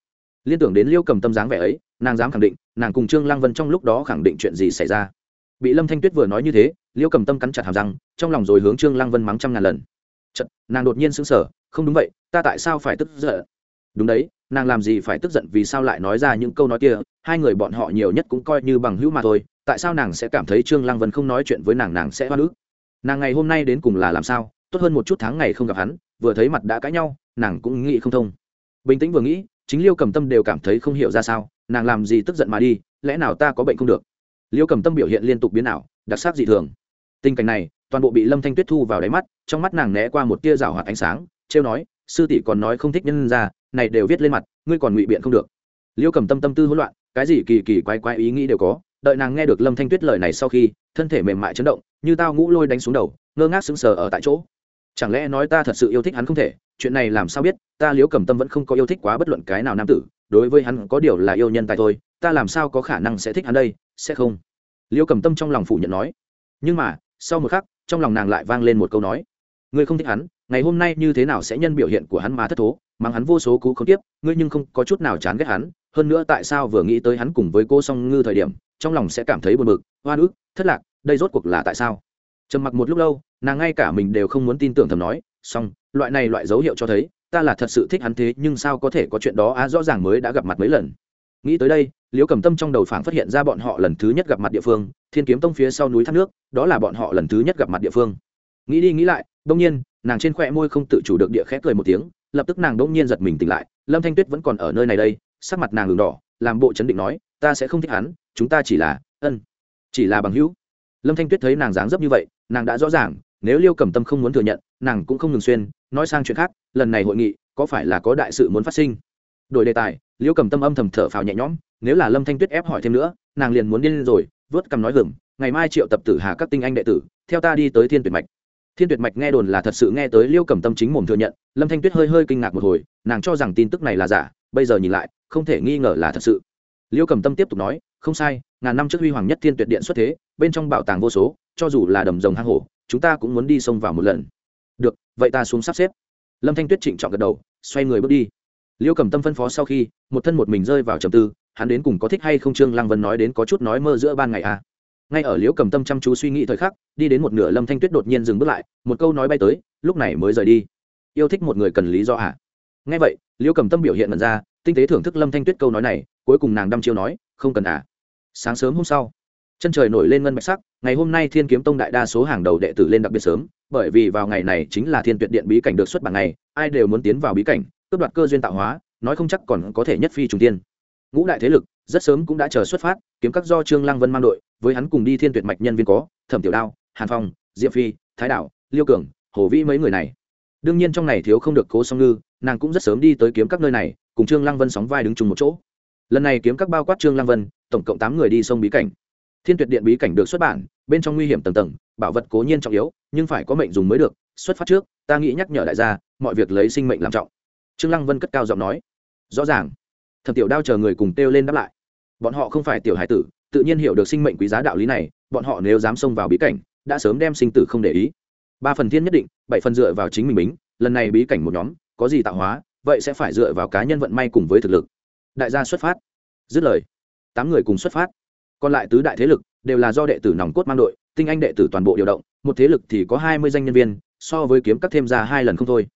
Liên tưởng đến liêu cầm tâm dáng vẻ ấy, nàng dám khẳng định, nàng cùng trương lăng vân trong lúc đó khẳng định chuyện gì xảy ra bị lâm thanh tuyết vừa nói như thế Liễu cầm tâm cắn chặt hàm răng trong lòng rồi hướng trương lăng vân mắng trăm ngàn lần Chật, nàng đột nhiên sững sờ không đúng vậy ta tại sao phải tức giận? Đúng đấy nàng làm gì phải tức giận vì sao lại nói ra những câu nói kia? Hai người bọn họ nhiều nhất cũng coi như bằng hữu mà thôi tại sao nàng sẽ cảm thấy trương lăng vân không nói chuyện với nàng nàng sẽ hoa nước nàng ngày hôm nay đến cùng là làm sao? Tốt hơn một chút tháng ngày không gặp hắn vừa thấy mặt đã cãi nhau nàng cũng nghĩ không thông. Bình tĩnh vừa nghĩ chính liêu cầm tâm đều cảm thấy không hiểu ra sao nàng làm gì tức giận mà đi lẽ nào ta có bệnh không được? Liêu cầm tâm biểu hiện liên tục biến ảo, đặc sắc dị thường. Tình cảnh này, toàn bộ bị lâm thanh tuyết thu vào đáy mắt, trong mắt nàng né qua một tia rào hoạt ánh sáng, trêu nói, sư tỷ còn nói không thích nhân ra, này đều viết lên mặt, ngươi còn ngụy biện không được. Liêu cầm tâm tâm tư hỗn loạn, cái gì kỳ kỳ quái quái ý nghĩ đều có, đợi nàng nghe được lâm thanh tuyết lời này sau khi, thân thể mềm mại chấn động, như tao ngũ lôi đánh xuống đầu, ngơ ngác sững sờ ở tại chỗ. Chẳng lẽ nói ta thật sự yêu thích hắn không thể? Chuyện này làm sao biết, ta Liễu cầm tâm vẫn không có yêu thích quá bất luận cái nào nam tử, đối với hắn có điều là yêu nhân tài thôi ta làm sao có khả năng sẽ thích hắn đây, sẽ không? Liêu cầm tâm trong lòng phủ nhận nói. Nhưng mà, sau một khắc, trong lòng nàng lại vang lên một câu nói. Ngươi không thích hắn, ngày hôm nay như thế nào sẽ nhân biểu hiện của hắn mà thất thố, mang hắn vô số cú không tiếp ngươi nhưng không có chút nào chán ghét hắn. Hơn nữa tại sao vừa nghĩ tới hắn cùng với cô song ngư thời điểm, trong lòng sẽ cảm thấy buồn bực hoa ức, thất lạc, đây rốt cuộc là tại sao? Trầm mặc một lúc lâu, nàng ngay cả mình đều không muốn tin tưởng thầm nói. Song loại này loại dấu hiệu cho thấy, ta là thật sự thích hắn thế, nhưng sao có thể có chuyện đó? Á rõ ràng mới đã gặp mặt mấy lần nghĩ tới đây, liễu cầm tâm trong đầu phảng phát hiện ra bọn họ lần thứ nhất gặp mặt địa phương, thiên kiếm tông phía sau núi thác nước, đó là bọn họ lần thứ nhất gặp mặt địa phương. Nghĩ đi nghĩ lại đông nhiên, nàng trên khoe môi không tự chủ được địa khép cười một tiếng, lập tức nàng đông nhiên giật mình tỉnh lại, lâm thanh tuyết vẫn còn ở nơi này đây, sắc mặt nàng đường đỏ, làm bộ chấn định nói, ta sẽ không thích hắn, chúng ta chỉ là ân, chỉ là bằng hữu. Lâm thanh tuyết thấy nàng dáng dấp như vậy, nàng đã rõ ràng, nếu liêu cầm tâm không muốn thừa nhận, nàng cũng không ngừng xuyên, nói sang chuyện khác, lần này hội nghị, có phải là có đại sự muốn phát sinh? Đổi đề tài liêu cầm tâm âm thầm thở phào nhẹ nhõm, nếu là lâm thanh tuyết ép hỏi thêm nữa, nàng liền muốn điên rồi, vớt cầm nói gừng, ngày mai triệu tập tử hà các tinh anh đệ tử, theo ta đi tới thiên tuyệt mạch. Thiên tuyệt mạch nghe đồn là thật sự nghe tới liêu cầm tâm chính mồm thừa nhận, lâm thanh tuyết hơi hơi kinh ngạc một hồi, nàng cho rằng tin tức này là giả, bây giờ nhìn lại, không thể nghi ngờ là thật sự. Liêu cầm tâm tiếp tục nói, không sai, ngàn năm trước huy hoàng nhất thiên tuyệt điện xuất thế, bên trong bảo tàng vô số, cho dù là đầm rồng hang hổ, chúng ta cũng muốn đi xông vào một lần. Được, vậy ta xuống sắp xếp. Lâm thanh tuyết trịnh trọng gật đầu, xoay người bước đi liêu cầm tâm phân phó sau khi, một thân một mình rơi vào trầm tư, hắn đến cùng có thích hay không trương lăng vân nói đến có chút nói mơ giữa ban ngày à. ngay ở liễu cầm tâm chăm chú suy nghĩ thời khắc, đi đến một nửa lâm thanh tuyết đột nhiên dừng bước lại, một câu nói bay tới, lúc này mới rời đi yêu thích một người cần lý do à. ngay vậy liễu cầm tâm biểu hiện mật ra, tinh tế thưởng thức lâm thanh tuyết câu nói này, cuối cùng nàng đăm chiêu nói, không cần à sáng sớm hôm sau, chân trời nổi lên ngân bạch sắc, ngày hôm nay thiên kiếm tông đại đa số hàng đầu đệ tử lên đặc biệt sớm, bởi vì vào ngày này chính là thiên tuyệt điện bí cảnh được xuất bản ngày, ai đều muốn tiến vào bí cảnh cướp đoạt cơ duyên tạo hóa, nói không chắc còn có thể nhất phi trùng tiên. Ngũ đại thế lực, rất sớm cũng đã chờ xuất phát, kiếm các do trương lăng vân mang đội, với hắn cùng đi thiên tuyệt mạch nhân viên có, thẩm tiểu đao, hàn phong, diệp phi, thái đạo liêu cường, hồ vĩ mấy người này. Đương nhiên trong này thiếu không được cố song ngư, nàng cũng rất sớm đi tới kiếm các nơi này, cùng trương lăng vân sóng vai đứng chung một chỗ. Lần này kiếm các bao quát trương lăng vân, tổng cộng tám người đi sông bí cảnh. Thiên tuyệt điện bí cảnh được xuất bản, bên trong nguy hiểm tầng tầng, bảo vật cố nhiên trọng yếu, nhưng phải có mệnh dùng mới được, xuất phát trước, ta nghĩ nhắc nhở đại gia, mọi việc lấy sinh mệnh làm trọng trương lăng vân cất cao giọng nói, rõ ràng. Thẩm tiểu đao chờ người cùng kêu lên đáp lại, bọn họ không phải tiểu hải tử, tự nhiên hiểu được sinh mệnh quý giá đạo lý này, bọn họ nếu dám xông vào bí cảnh, đã sớm đem sinh tử không để ý. Ba phần thiên nhất định, bảy phần dựa vào chính mình bính, lần này bí cảnh một nhóm, có gì tạo hóa, vậy sẽ phải dựa vào cá nhân vận may cùng với thực lực. Đại gia xuất phát. Dứt lời, tám người cùng xuất phát. Còn lại tứ đại thế lực đều là do đệ tử nòng cốt mang đội, tinh anh đệ tử toàn bộ điều động, một thế lực thì có hai mươi danh nhân viên, so với kiếm các thêm ra hai lần không thôi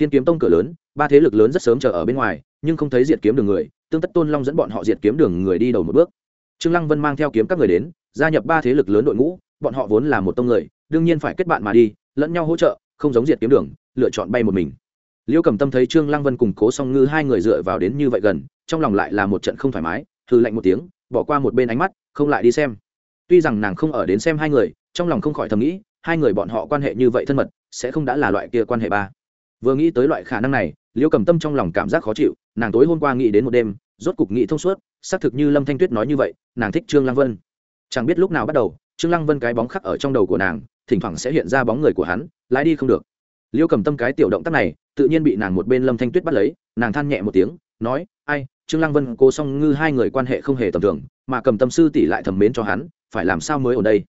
thiên kiếm tông cửa lớn, ba thế lực lớn rất sớm chờ ở bên ngoài, nhưng không thấy diệt kiếm đường người, tương tất tôn long dẫn bọn họ diệt kiếm đường người đi đầu một bước. Trương lăng vân mang theo kiếm các người đến, gia nhập ba thế lực lớn đội ngũ, bọn họ vốn là một tông người, đương nhiên phải kết bạn mà đi, lẫn nhau hỗ trợ, không giống diệt kiếm đường, lựa chọn bay một mình. Liêu cầm tâm thấy trương lăng vân cùng cố song ngư hai người dựa vào đến như vậy gần, trong lòng lại là một trận không thoải mái thư lạnh một tiếng, bỏ qua một bên ánh mắt, không lại đi xem. Tuy rằng nàng không ở đến xem hai người, trong lòng không khỏi thầm nghĩ, hai người bọn họ quan hệ như vậy thân mật, sẽ không đã là loại kia quan hệ ba vừa nghĩ tới loại khả năng này liêu cầm tâm trong lòng cảm giác khó chịu, nàng tối hôm qua nghĩ đến một đêm, rốt cục nghĩ thông suốt, xác thực như lâm thanh tuyết nói như vậy, nàng thích trương lăng vân. Chẳng biết lúc nào bắt đầu, trương lăng vân cái bóng khắc ở trong đầu của nàng, thỉnh thoảng sẽ hiện ra bóng người của hắn, lái đi không được. Liêu cầm tâm cái tiểu động tác này, tự nhiên bị nàng một bên lâm thanh tuyết bắt lấy, nàng than nhẹ một tiếng, nói, ai, trương lăng vân, cô song ngư hai người quan hệ không hề tầm thường, mà cầm tâm sư tỷ lại thầm mến cho hắn, phải làm sao mới ở đây?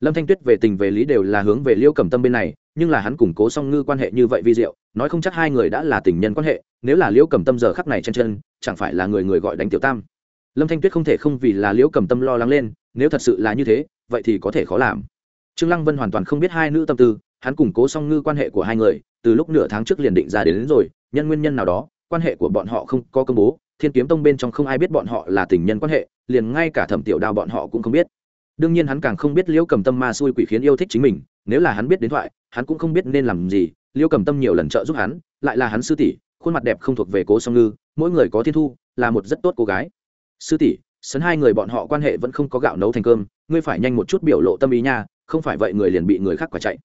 Lâm thanh tuyết về tình về lý đều là hướng về liêu cầm tâm bên này nhưng là hắn củng cố song ngư quan hệ như vậy vi diệu nói không chắc hai người đã là tình nhân quan hệ nếu là liễu cầm tâm giờ khắc này chân chân chẳng phải là người người gọi đánh tiểu tam. Lâm thanh tuyết không thể không vì là liễu cầm tâm lo lắng lên nếu thật sự là như thế vậy thì có thể khó làm. Trương lăng vân hoàn toàn không biết hai nữ tâm tư hắn củng cố song ngư quan hệ của hai người từ lúc nửa tháng trước liền định ra đến, đến rồi nhân nguyên nhân nào đó quan hệ của bọn họ không có công bố thiên kiếm tông bên trong không ai biết bọn họ là tình nhân quan hệ liền ngay cả thẩm tiểu đao bọn họ cũng không biết. Đương nhiên hắn càng không biết liễu cầm tâm ma xui quỷ khiến yêu thích chính mình nếu là hắn biết đến thoại, hắn cũng không biết nên làm gì. Liêu cầm tâm nhiều lần trợ giúp hắn, lại là hắn sư tỷ, khuôn mặt đẹp không thuộc về cố song ngư, mỗi người có thiên thu, là một rất tốt cô gái. Sư tỷ, sấn hai người bọn họ quan hệ vẫn không có gạo nấu thành cơm, ngươi phải nhanh một chút biểu lộ tâm ý nha, không phải vậy người liền bị người khác quả chạy.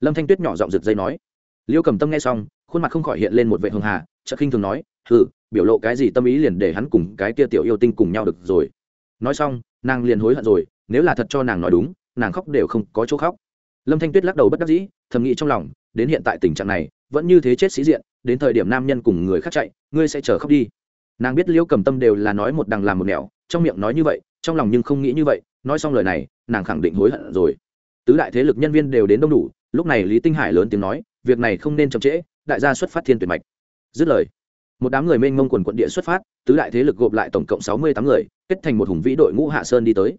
Lâm thanh tuyết nhỏ giọng rực dây nói. Liêu cầm tâm nghe xong, khuôn mặt không khỏi hiện lên một vệ hường hà chợ khinh thường nói, hừ, biểu lộ cái gì tâm ý liền để hắn cùng cái tia tiểu yêu tinh cùng nhau được rồi. Nói xong, nàng liền hối hận rồi, nếu là thật cho nàng nói đúng, nàng khóc đều không có chỗ khóc lâm thanh tuyết lắc đầu bất đắc dĩ, thầm nghĩ trong lòng, đến hiện tại tình trạng này, vẫn như thế chết sĩ diện, đến thời điểm nam nhân cùng người khác chạy, ngươi sẽ chờ khóc đi. Nàng biết liễu cầm tâm đều là nói một đằng làm một nẻo, trong miệng nói như vậy, trong lòng nhưng không nghĩ như vậy, nói xong lời này, nàng khẳng định hối hận rồi. Tứ đại thế lực nhân viên đều đến đông đủ, lúc này lý tinh hải lớn tiếng nói, việc này không nên chậm trễ, đại gia xuất phát thiên tuyệt mạch. Dứt lời, một đám người mênh mông quần quận địa xuất phát, tứ đại thế lực gộp lại tổng cộng sáu mươi tám người, kết thành một hùng vĩ đội ngũ hạ sơn đi tới.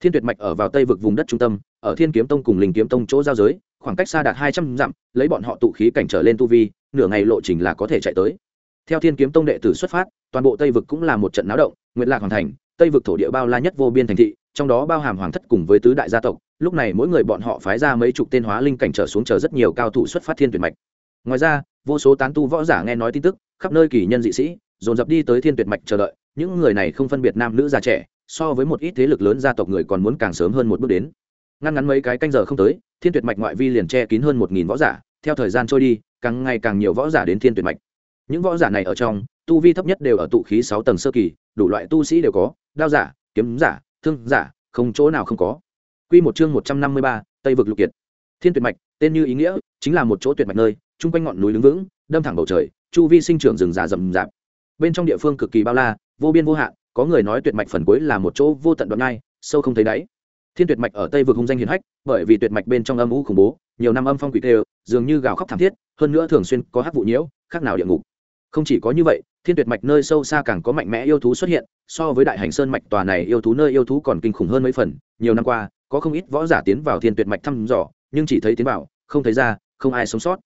Thiên tuyệt mạch ở vào tây vực vùng đất trung tâm ở thiên kiếm tông cùng linh kiếm tông chỗ giao giới, khoảng cách xa đạt hai trăm dặm, lấy bọn họ tụ khí cảnh trở lên tu vi, nửa ngày lộ trình là có thể chạy tới. Theo thiên kiếm tông đệ tử xuất phát, toàn bộ tây vực cũng là một trận náo động, nguyệt lạc hoàn thành, tây vực thổ địa bao la nhất vô biên thành thị, trong đó bao hàm hoàng thất cùng với tứ đại gia tộc, lúc này mỗi người bọn họ phái ra mấy chục tên hóa linh cảnh trở xuống chờ rất nhiều cao thủ xuất phát thiên tuyệt mạch. Ngoài ra, vô số tán tu võ giả nghe nói tin tức, khắp nơi kỳ nhân dị sĩ, dồn dập đi tới thiên tuyệt mạch chờ đợi, những người này không phân biệt nam nữ già trẻ, so với một ít thế lực lớn gia tộc người còn muốn càng sớm hơn một bước đến ngăn ngắn mấy cái canh giờ không tới thiên tuyệt mạch ngoại vi liền che kín hơn một nghìn võ giả theo thời gian trôi đi càng ngày càng nhiều võ giả đến thiên tuyệt mạch những võ giả này ở trong tu vi thấp nhất đều ở tụ khí sáu tầng sơ kỳ đủ loại tu sĩ đều có đao giả kiếm giả thương giả không chỗ nào không có Quy một chương một trăm năm mươi ba, Tây vực lục kiệt. Thiên tuyệt mạch, tên như ý nghĩa, chính là một chỗ tuyệt mạch nơi, trung quanh ngọn núi đứng vững, đâm thẳng bầu trời, chu vi sinh trưởng rừng già rậm rạp. Bên trong địa phương cực kỳ bao la, vô biên vô hạn, có người nói tuyệt mạch phần cuối là một chỗ vô tận đoạn ngay, sâu không thấy đáy. Thiên tuyệt mạch ở Tây vực hung danh hiển hách, bởi vì tuyệt mạch bên trong âm u khủng bố, nhiều năm âm phong quỷ tê, dường như gào khóc thảm thiết, hơn nữa thường xuyên có hắc vụ nhiễu, khác nào địa ngục. Không chỉ có như vậy, thiên tuyệt mạch nơi sâu xa càng có mạnh mẽ yêu thú xuất hiện, so với đại hành sơn mạch tòa này yêu thú nơi yêu thú còn kinh khủng hơn mấy phần, nhiều năm qua, có không ít võ giả tiến vào thiên tuyệt mạch thăm dò, nhưng chỉ thấy tiến vào, không thấy ra, không ai sống sót.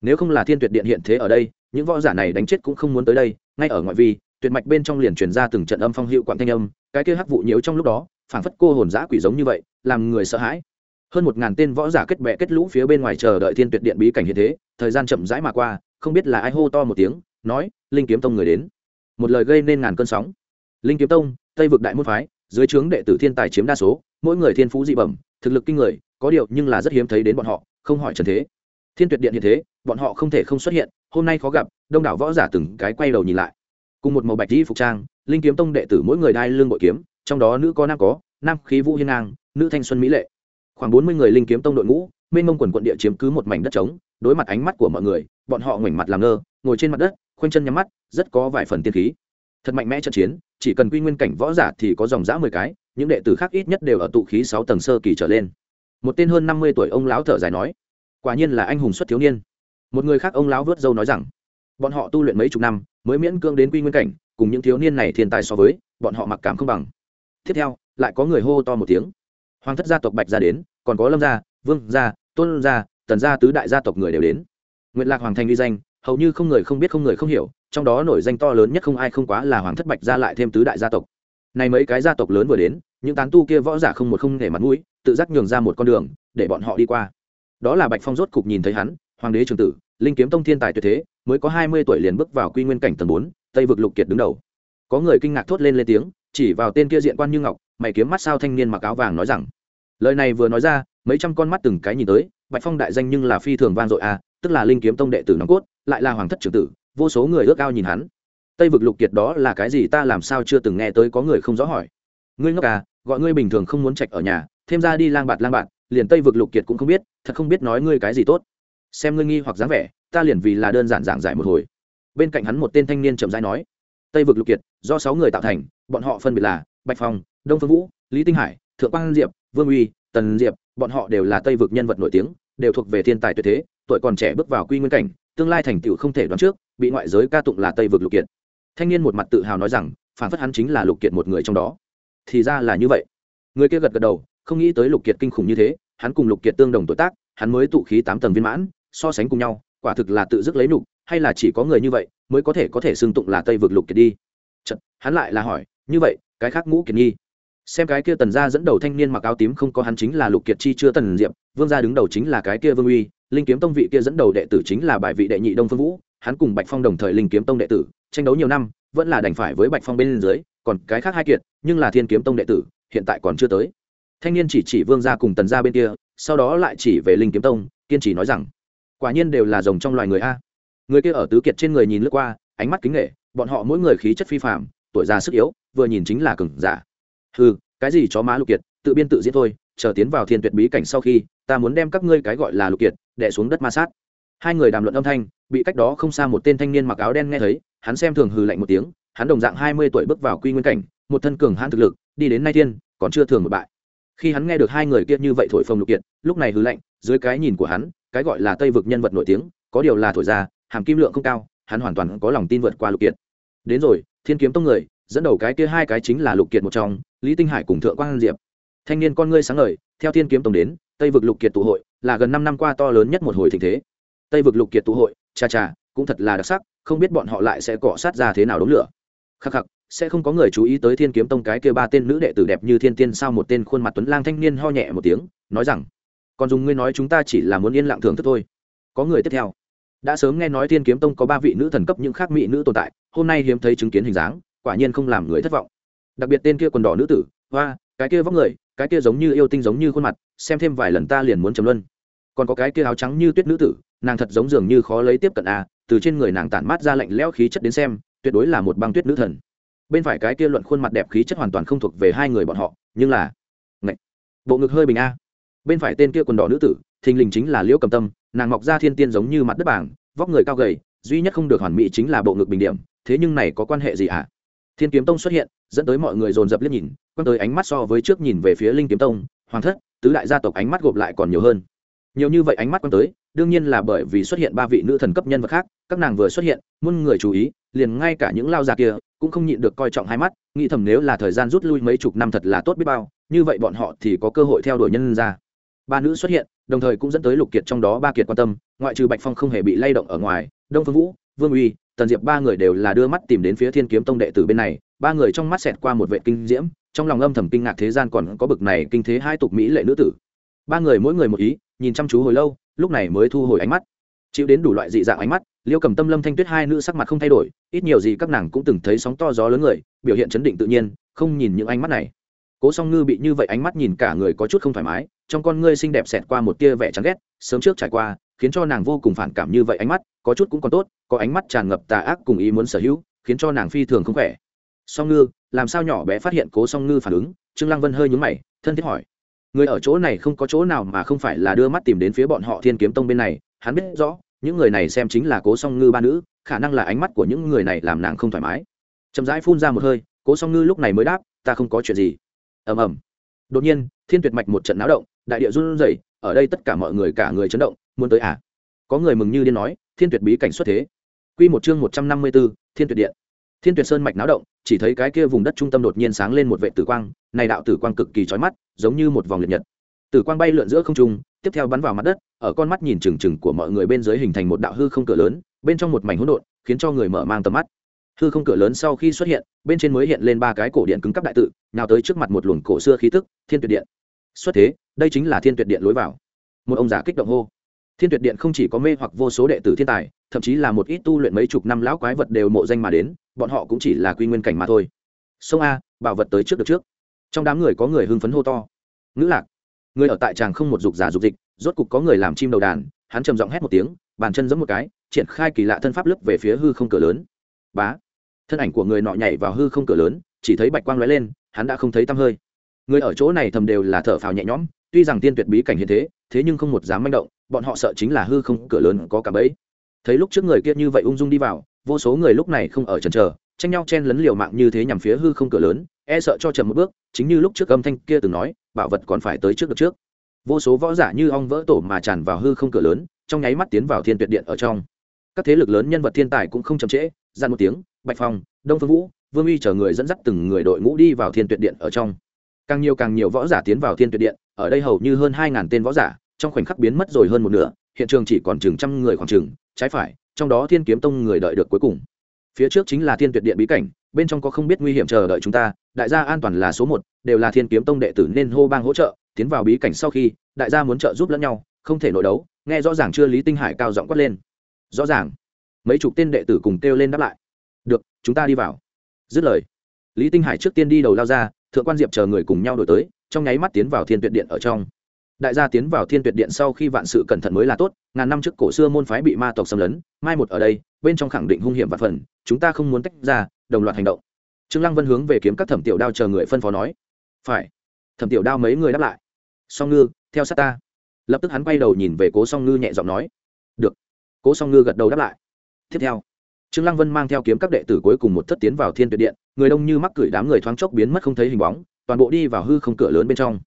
Nếu không là thiên tuyệt điện hiện thế ở đây, những võ giả này đánh chết cũng không muốn tới đây, ngay ở ngoại vi, tuyệt mạch bên trong liền truyền ra từng trận âm phong hiệu quặng thanh âm, cái kia hắc vụ nhiễu trong lúc đó, phảng phất cô hồn dã quỷ giống như vậy, làm người sợ hãi. Hơn một ngàn tên võ giả kết bè kết lũ phía bên ngoài chờ đợi thiên tuyệt điện bí cảnh hiện thế, thời gian chậm rãi mà qua, không biết là ai hô to một tiếng, nói, linh kiếm tông người đến. Một lời gây nên ngàn cơn sóng. Linh kiếm tông, Tây vực đại môn phái, dưới trướng đệ tử thiên tài chiếm đa số, mỗi người thiên phú dị bẩm, thực lực kinh người, có điều nhưng là rất hiếm thấy đến bọn họ, không hỏi trần thế. Thiên tuyệt điện hiện thế, bọn họ không thể không xuất hiện, hôm nay khó gặp, đông đảo võ giả từng cái quay đầu nhìn lại. Cùng một màu bạch y phục trang, linh kiếm tông đệ tử mỗi người đai lưng bội kiếm, trong đó nữ có nam có, nam khí vũ hiên ngang, nữ thanh xuân mỹ lệ. Khoảng bốn mươi người linh kiếm tông đội ngũ, mênh mông quần quận địa chiếm cứ một mảnh đất trống, đối mặt ánh mắt của mọi người, bọn họ ngoảnh mặt làm ngơ, ngồi trên mặt đất, khoanh chân nhắm mắt, rất có vài phần tiên khí. Thật mạnh mẽ trận chiến, chỉ cần quy nguyên cảnh võ giả thì có dòng dã mười cái, những đệ tử khác ít nhất đều ở tụ khí sáu tầng sơ kỳ trở lên. Một tên hơn năm mươi tuổi ông lão thở dài nói, quả nhiên là anh hùng xuất thiếu niên. Một người khác ông lão vớt râu nói rằng, bọn họ tu luyện mấy chục năm, mới miễn cưỡng đến quy nguyên cảnh, cùng những thiếu niên này thiên tài so với, bọn họ mặc cảm không bằng. Tiếp theo, lại có người hô to một tiếng. Hoàng thất gia tộc Bạch gia đến, còn có Lâm gia, Vương gia, Tôn gia, Tần gia tứ đại gia tộc người đều đến. nguyện Lạc Hoàng thành uy danh, hầu như không người không biết không người không hiểu trong đó nổi danh to lớn nhất không ai không quá là hoàng thất bạch gia lại thêm tứ đại gia tộc này mấy cái gia tộc lớn vừa đến những tán tu kia võ giả không một không để mặt mũi tự giác nhường ra một con đường để bọn họ đi qua đó là bạch phong rốt cục nhìn thấy hắn hoàng đế trường tử linh kiếm tông thiên tài tuyệt thế mới có hai mươi tuổi liền bước vào quy nguyên cảnh tầng bốn tây vực lục kiệt đứng đầu có người kinh ngạc thốt lên lên tiếng chỉ vào tên kia diện quan như ngọc, mày kiếm mắt sao thanh niên mặc áo vàng nói rằng, lời này vừa nói ra, mấy trăm con mắt từng cái nhìn tới, bạch phong đại danh nhưng là phi thường vang dội à tức là linh kiếm tông đệ tử nòng cốt, lại là hoàng thất trưởng tử, vô số người ước ao nhìn hắn. Tây vực lục kiệt đó là cái gì ta làm sao chưa từng nghe tới có người không rõ hỏi. Ngươi ngốc à gọi ngươi bình thường không muốn trạch ở nhà, thêm ra đi lang bạt lang bạt, liền tây vực lục kiệt cũng không biết, thật không biết nói ngươi cái gì tốt. Xem ngươi nghi hoặc dáng vẻ, ta liền vì là đơn giản giảng giải một hồi. Bên cạnh hắn một tên thanh niên chậm rãi nói tây vực lục kiệt do sáu người tạo thành bọn họ phân biệt là bạch phong đông phương vũ lý tinh hải thượng quang diệp vương uy tần diệp bọn họ đều là tây vực nhân vật nổi tiếng đều thuộc về thiên tài tuyệt thế tuổi còn trẻ bước vào quy nguyên cảnh tương lai thành tựu không thể đoán trước bị ngoại giới ca tụng là tây vực lục kiệt thanh niên một mặt tự hào nói rằng phản phất hắn chính là lục kiệt một người trong đó thì ra là như vậy người kia gật gật đầu không nghĩ tới lục kiệt kinh khủng như thế hắn cùng lục kiệt tương đồng tuổi tác hắn mới tụ khí tám tầng viên mãn so sánh cùng nhau quả thực là tự dứt lấy nục hay là chỉ có người như vậy mới có thể có thể xưng tụng là tây vực lục kiệt đi. Chật, hắn lại là hỏi như vậy cái khác ngũ kiệt nhi xem cái kia tần gia dẫn đầu thanh niên mặc áo tím không có hắn chính là lục kiệt chi chưa tần diệp vương gia đứng đầu chính là cái kia vương uy linh kiếm tông vị kia dẫn đầu đệ tử chính là bài vị đệ nhị đông phương vũ hắn cùng bạch phong đồng thời linh kiếm tông đệ tử tranh đấu nhiều năm vẫn là đành phải với bạch phong bên dưới còn cái khác hai kiệt nhưng là thiên kiếm tông đệ tử hiện tại còn chưa tới. Thanh niên chỉ chỉ vương gia cùng tần gia bên kia sau đó lại chỉ về linh kiếm tông kiên trì nói rằng quả nhiên đều là rồng trong loài người a người kia ở tứ kiệt trên người nhìn lướt qua, ánh mắt kính nghệ bọn họ mỗi người khí chất phi phạm tuổi già sức yếu, vừa nhìn chính là cừng giả. Ừ cái gì chó má lục kiệt, tự biên tự diễn thôi, chờ tiến vào thiên tuyệt bí cảnh sau khi, ta muốn đem các ngươi cái gọi là lục kiệt đẻ xuống đất ma sát. Hai người đàm luận âm thanh, bị cách đó không xa một tên thanh niên mặc áo đen nghe thấy, hắn xem thường hừ lạnh một tiếng, hắn đồng dạng hai mươi tuổi bước vào quy nguyên cảnh, một thân cường hãn thực lực, đi đến nay thiên, còn chưa thường một bại. Khi hắn nghe được hai người kia như vậy thổi phồng lục kiệt, lúc này hừ lạnh, dưới cái nhìn của hắn, cái gọi là tây vực nhân vật nổi tiếng, có điều là thổi ra hàm kim lượng không cao, hắn hoàn toàn có lòng tin vượt qua lục kiệt. Đến rồi, thiên kiếm tông người, dẫn đầu cái kia hai cái chính là lục kiệt một trong, lý tinh hải cùng thượng quang diệp. Thanh niên con ngươi sáng ngời, theo thiên kiếm tông đến, tây vực lục kiệt tụ hội, là gần năm năm qua to lớn nhất một hồi thịnh thế. Tây vực lục kiệt tụ hội, cha cha, cũng thật là đặc sắc, không biết bọn họ lại sẽ cọ sát ra thế nào đống lửa. Khắc khắc, sẽ không có người chú ý tới thiên kiếm tông cái kia ba tên nữ đệ tử đẹp như thiên tiên sao một tên khuôn mặt tuấn lang thanh niên ho nhẹ một tiếng, nói rằng còn dùng ngươi nói chúng ta chỉ là muốn yên lặng thưởng thức thôi. Có người tiếp theo đã sớm nghe nói thiên kiếm tông có ba vị nữ thần cấp những khác mỹ nữ tồn tại, hôm nay hiếm thấy chứng kiến hình dáng, quả nhiên không làm người thất vọng. Đặc biệt tên kia quần đỏ nữ tử, hoa, cái kia vóc người, cái kia giống như yêu tinh giống như khuôn mặt, xem thêm vài lần ta liền muốn trầm luân. Còn có cái kia áo trắng như tuyết nữ tử, nàng thật giống dường như khó lấy tiếp cận à từ trên người nàng tản mát ra lạnh lẽo khí chất đến xem, tuyệt đối là một băng tuyết nữ thần. Bên phải cái kia luận khuôn mặt đẹp khí chất hoàn toàn không thuộc về hai người bọn họ, nhưng là, Ngậy. bộ ngực hơi bình a. Bên phải tên kia quần đỏ nữ tử, thình lình chính là liễu cầm tâm nàng mọc ra thiên tiên giống như mặt đất bảng, vóc người cao gầy, duy nhất không được hoàn mỹ chính là bộ ngực bình điểm, thế nhưng này có quan hệ gì ạ à? thiên kiếm tông xuất hiện, dẫn tới mọi người dồn dập liếc nhìn, quan tới ánh mắt so với trước nhìn về phía linh kiếm tông, hoàng thất, tứ đại gia tộc ánh mắt gộp lại còn nhiều hơn nhiều như vậy ánh mắt quan tới, đương nhiên là bởi vì xuất hiện ba vị nữ thần cấp nhân vật khác, các nàng vừa xuất hiện, muôn người chú ý, liền ngay cả những lao già kia cũng không nhịn được coi trọng hai mắt, nghĩ thầm nếu là thời gian rút lui mấy chục năm thật là tốt biết bao, như vậy bọn họ thì có cơ hội theo đuổi nhân ra ba nữ xuất hiện đồng thời cũng dẫn tới lục kiệt trong đó ba kiệt quan tâm, ngoại trừ bạch phong không hề bị lay động ở ngoài, đông phương vũ, vương uy, tần diệp ba người đều là đưa mắt tìm đến phía thiên kiếm tông đệ tử bên này, ba người trong mắt xẹt qua một vệ kinh diễm, trong lòng âm thầm kinh ngạc thế gian còn có bực này kinh thế hai tục mỹ lệ nữ tử. Ba người mỗi người một ý, nhìn chăm chú hồi lâu, lúc này mới thu hồi ánh mắt. Chịu đến đủ loại dị dạng ánh mắt, liêu cầm tâm, lâm thanh tuyết hai nữ sắc mặt không thay đổi, ít nhiều gì các nàng cũng từng thấy sóng to gió lớn người, biểu hiện chấn định tự nhiên, không nhìn những ánh mắt này. Cố song ngư bị như vậy ánh mắt nhìn cả người có chút không thoải mái trong con ngươi xinh đẹp xẹt qua một tia vẻ chán ghét, sớm trước trải qua, khiến cho nàng vô cùng phản cảm như vậy ánh mắt, có chút cũng còn tốt, có ánh mắt tràn ngập tà ác cùng ý muốn sở hữu, khiến cho nàng phi thường không khỏe. Song ngư, làm sao nhỏ bé phát hiện cố song ngư phản ứng? Trương lăng vân hơi nhúng mày, thân thiết hỏi. Người ở chỗ này không có chỗ nào mà không phải là đưa mắt tìm đến phía bọn họ thiên kiếm tông bên này, hắn biết rõ, những người này xem chính là cố song ngư ba nữ, khả năng là ánh mắt của những người này làm nàng không thoải mái. Chậm rãi phun ra một hơi, cố song ngư lúc này mới đáp, ta không có chuyện gì. Ầm ầm. Đột nhiên, thiên tuyệt mạch một trận náo động đại địa run rẩy ở đây tất cả mọi người cả người chấn động muốn tới à? Có người mừng như điên nói thiên tuyệt bí cảnh xuất thế. Quy một chương một trăm năm mươi 154, thiên tuyệt điện. Thiên tuyệt sơn mạch náo động chỉ thấy cái kia vùng đất trung tâm đột nhiên sáng lên một vệ tử quang này đạo tử quang cực kỳ chói mắt giống như một vòng liệt nhật. Tử quang bay lượn giữa không trung tiếp theo bắn vào mặt đất ở con mắt nhìn chừng chừng của mọi người bên dưới hình thành một đạo hư không cửa lớn bên trong một mảnh hỗn độn khiến cho người mở mang tầm mắt. Hư không cửa lớn sau khi xuất hiện bên trên mới hiện lên ba cái cổ điện cứng cắp đại tự nào tới trước mặt một luồng cổ xưa khí tức thiên tuyệt điện. Xuất thế đây chính là thiên tuyệt điện lối vào. Một ông già kích động hô. Thiên tuyệt điện không chỉ có mê hoặc vô số đệ tử thiên tài, thậm chí là một ít tu luyện mấy chục năm lão quái vật đều mộ danh mà đến, bọn họ cũng chỉ là quy nguyên cảnh mà thôi. Sông a, bảo vật tới trước được trước. Trong đám người có người hưng phấn hô to. Ngữ lạc, người ở tại tràng không một dục giả dục dịch, rốt cục có người làm chim đầu đàn, hắn trầm giọng hét một tiếng, bàn chân giẫm một cái, triển khai kỳ lạ thân pháp lấp về phía hư không cửa lớn. Bá, thân ảnh của người nọ nhảy vào hư không cửa lớn, chỉ thấy bạch quang lóe lên, hắn đã không thấy tăm hơi. Người ở chỗ này thầm đều là thở phào nhẹ nhõm tuy rằng tiên tuyệt bí cảnh hiện thế thế nhưng không một dám manh động, bọn họ sợ chính là hư không cửa lớn có cả bẫy. Thấy lúc trước người kia như vậy ung dung đi vào, vô số người lúc này không ở trần trờ tranh nhau chen lấn liều mạng như thế nhằm phía hư không cửa lớn e sợ cho chậm một bước, chính như lúc trước âm thanh kia từng nói, bảo vật còn phải tới trước được trước. Vô số võ giả như ong vỡ tổ mà tràn vào hư không cửa lớn, trong nháy mắt tiến vào thiên tuyệt điện ở trong. Các thế lực lớn nhân vật thiên tài cũng không chậm trễ, gian một tiếng, bạch phong, đông phương vũ, vương uy chờ người dẫn dắt từng người đội ngũ đi vào thiên tuyệt điện ở trong càng nhiều càng nhiều võ giả tiến vào thiên tuyệt điện, ở đây hầu như hơn hai ngàn tên võ giả, trong khoảnh khắc biến mất rồi hơn một nửa, hiện trường chỉ còn chừng trăm người khoảng chừng, trái phải, trong đó thiên kiếm tông người đợi được cuối cùng. Phía trước chính là thiên tuyệt điện bí cảnh, bên trong có không biết nguy hiểm chờ đợi chúng ta, đại gia an toàn là số một, đều là thiên kiếm tông đệ tử nên hô bang hỗ trợ, tiến vào bí cảnh sau khi, đại gia muốn trợ giúp lẫn nhau, không thể nội đấu, nghe rõ ràng chưa lý tinh hải cao giọng quát lên. Rõ ràng. Mấy chục tên đệ tử cùng kêu lên đáp lại. Được, chúng ta đi vào. Dứt lời, lý tinh hải trước tiên đi đầu lao ra thượng quan diệp chờ người cùng nhau đổi tới, trong nháy mắt tiến vào thiên tuyệt điện ở trong. Đại gia tiến vào thiên tuyệt điện sau khi vạn sự cẩn thận mới là tốt, ngàn năm trước cổ xưa môn phái bị ma tộc xâm lấn, mai một ở đây, bên trong khẳng định hung hiểm và phần, chúng ta không muốn tách ra, đồng loạt hành động. Trương lăng vân hướng về kiếm các thẩm tiểu đao chờ người phân phó nói. Phải. Thẩm tiểu đao mấy người đáp lại. Song ngư, theo sát ta. Lập tức hắn quay đầu nhìn về cố song ngư nhẹ giọng nói. Được. Cố song ngư gật đầu đáp lại. Tiếp theo trương lăng vân mang theo kiếm các đệ tử cuối cùng một thất tiến vào thiên tuyệt điện, người đông như mắc cửi đám người thoáng chốc biến mất không thấy hình bóng, toàn bộ đi vào hư không cửa lớn bên trong.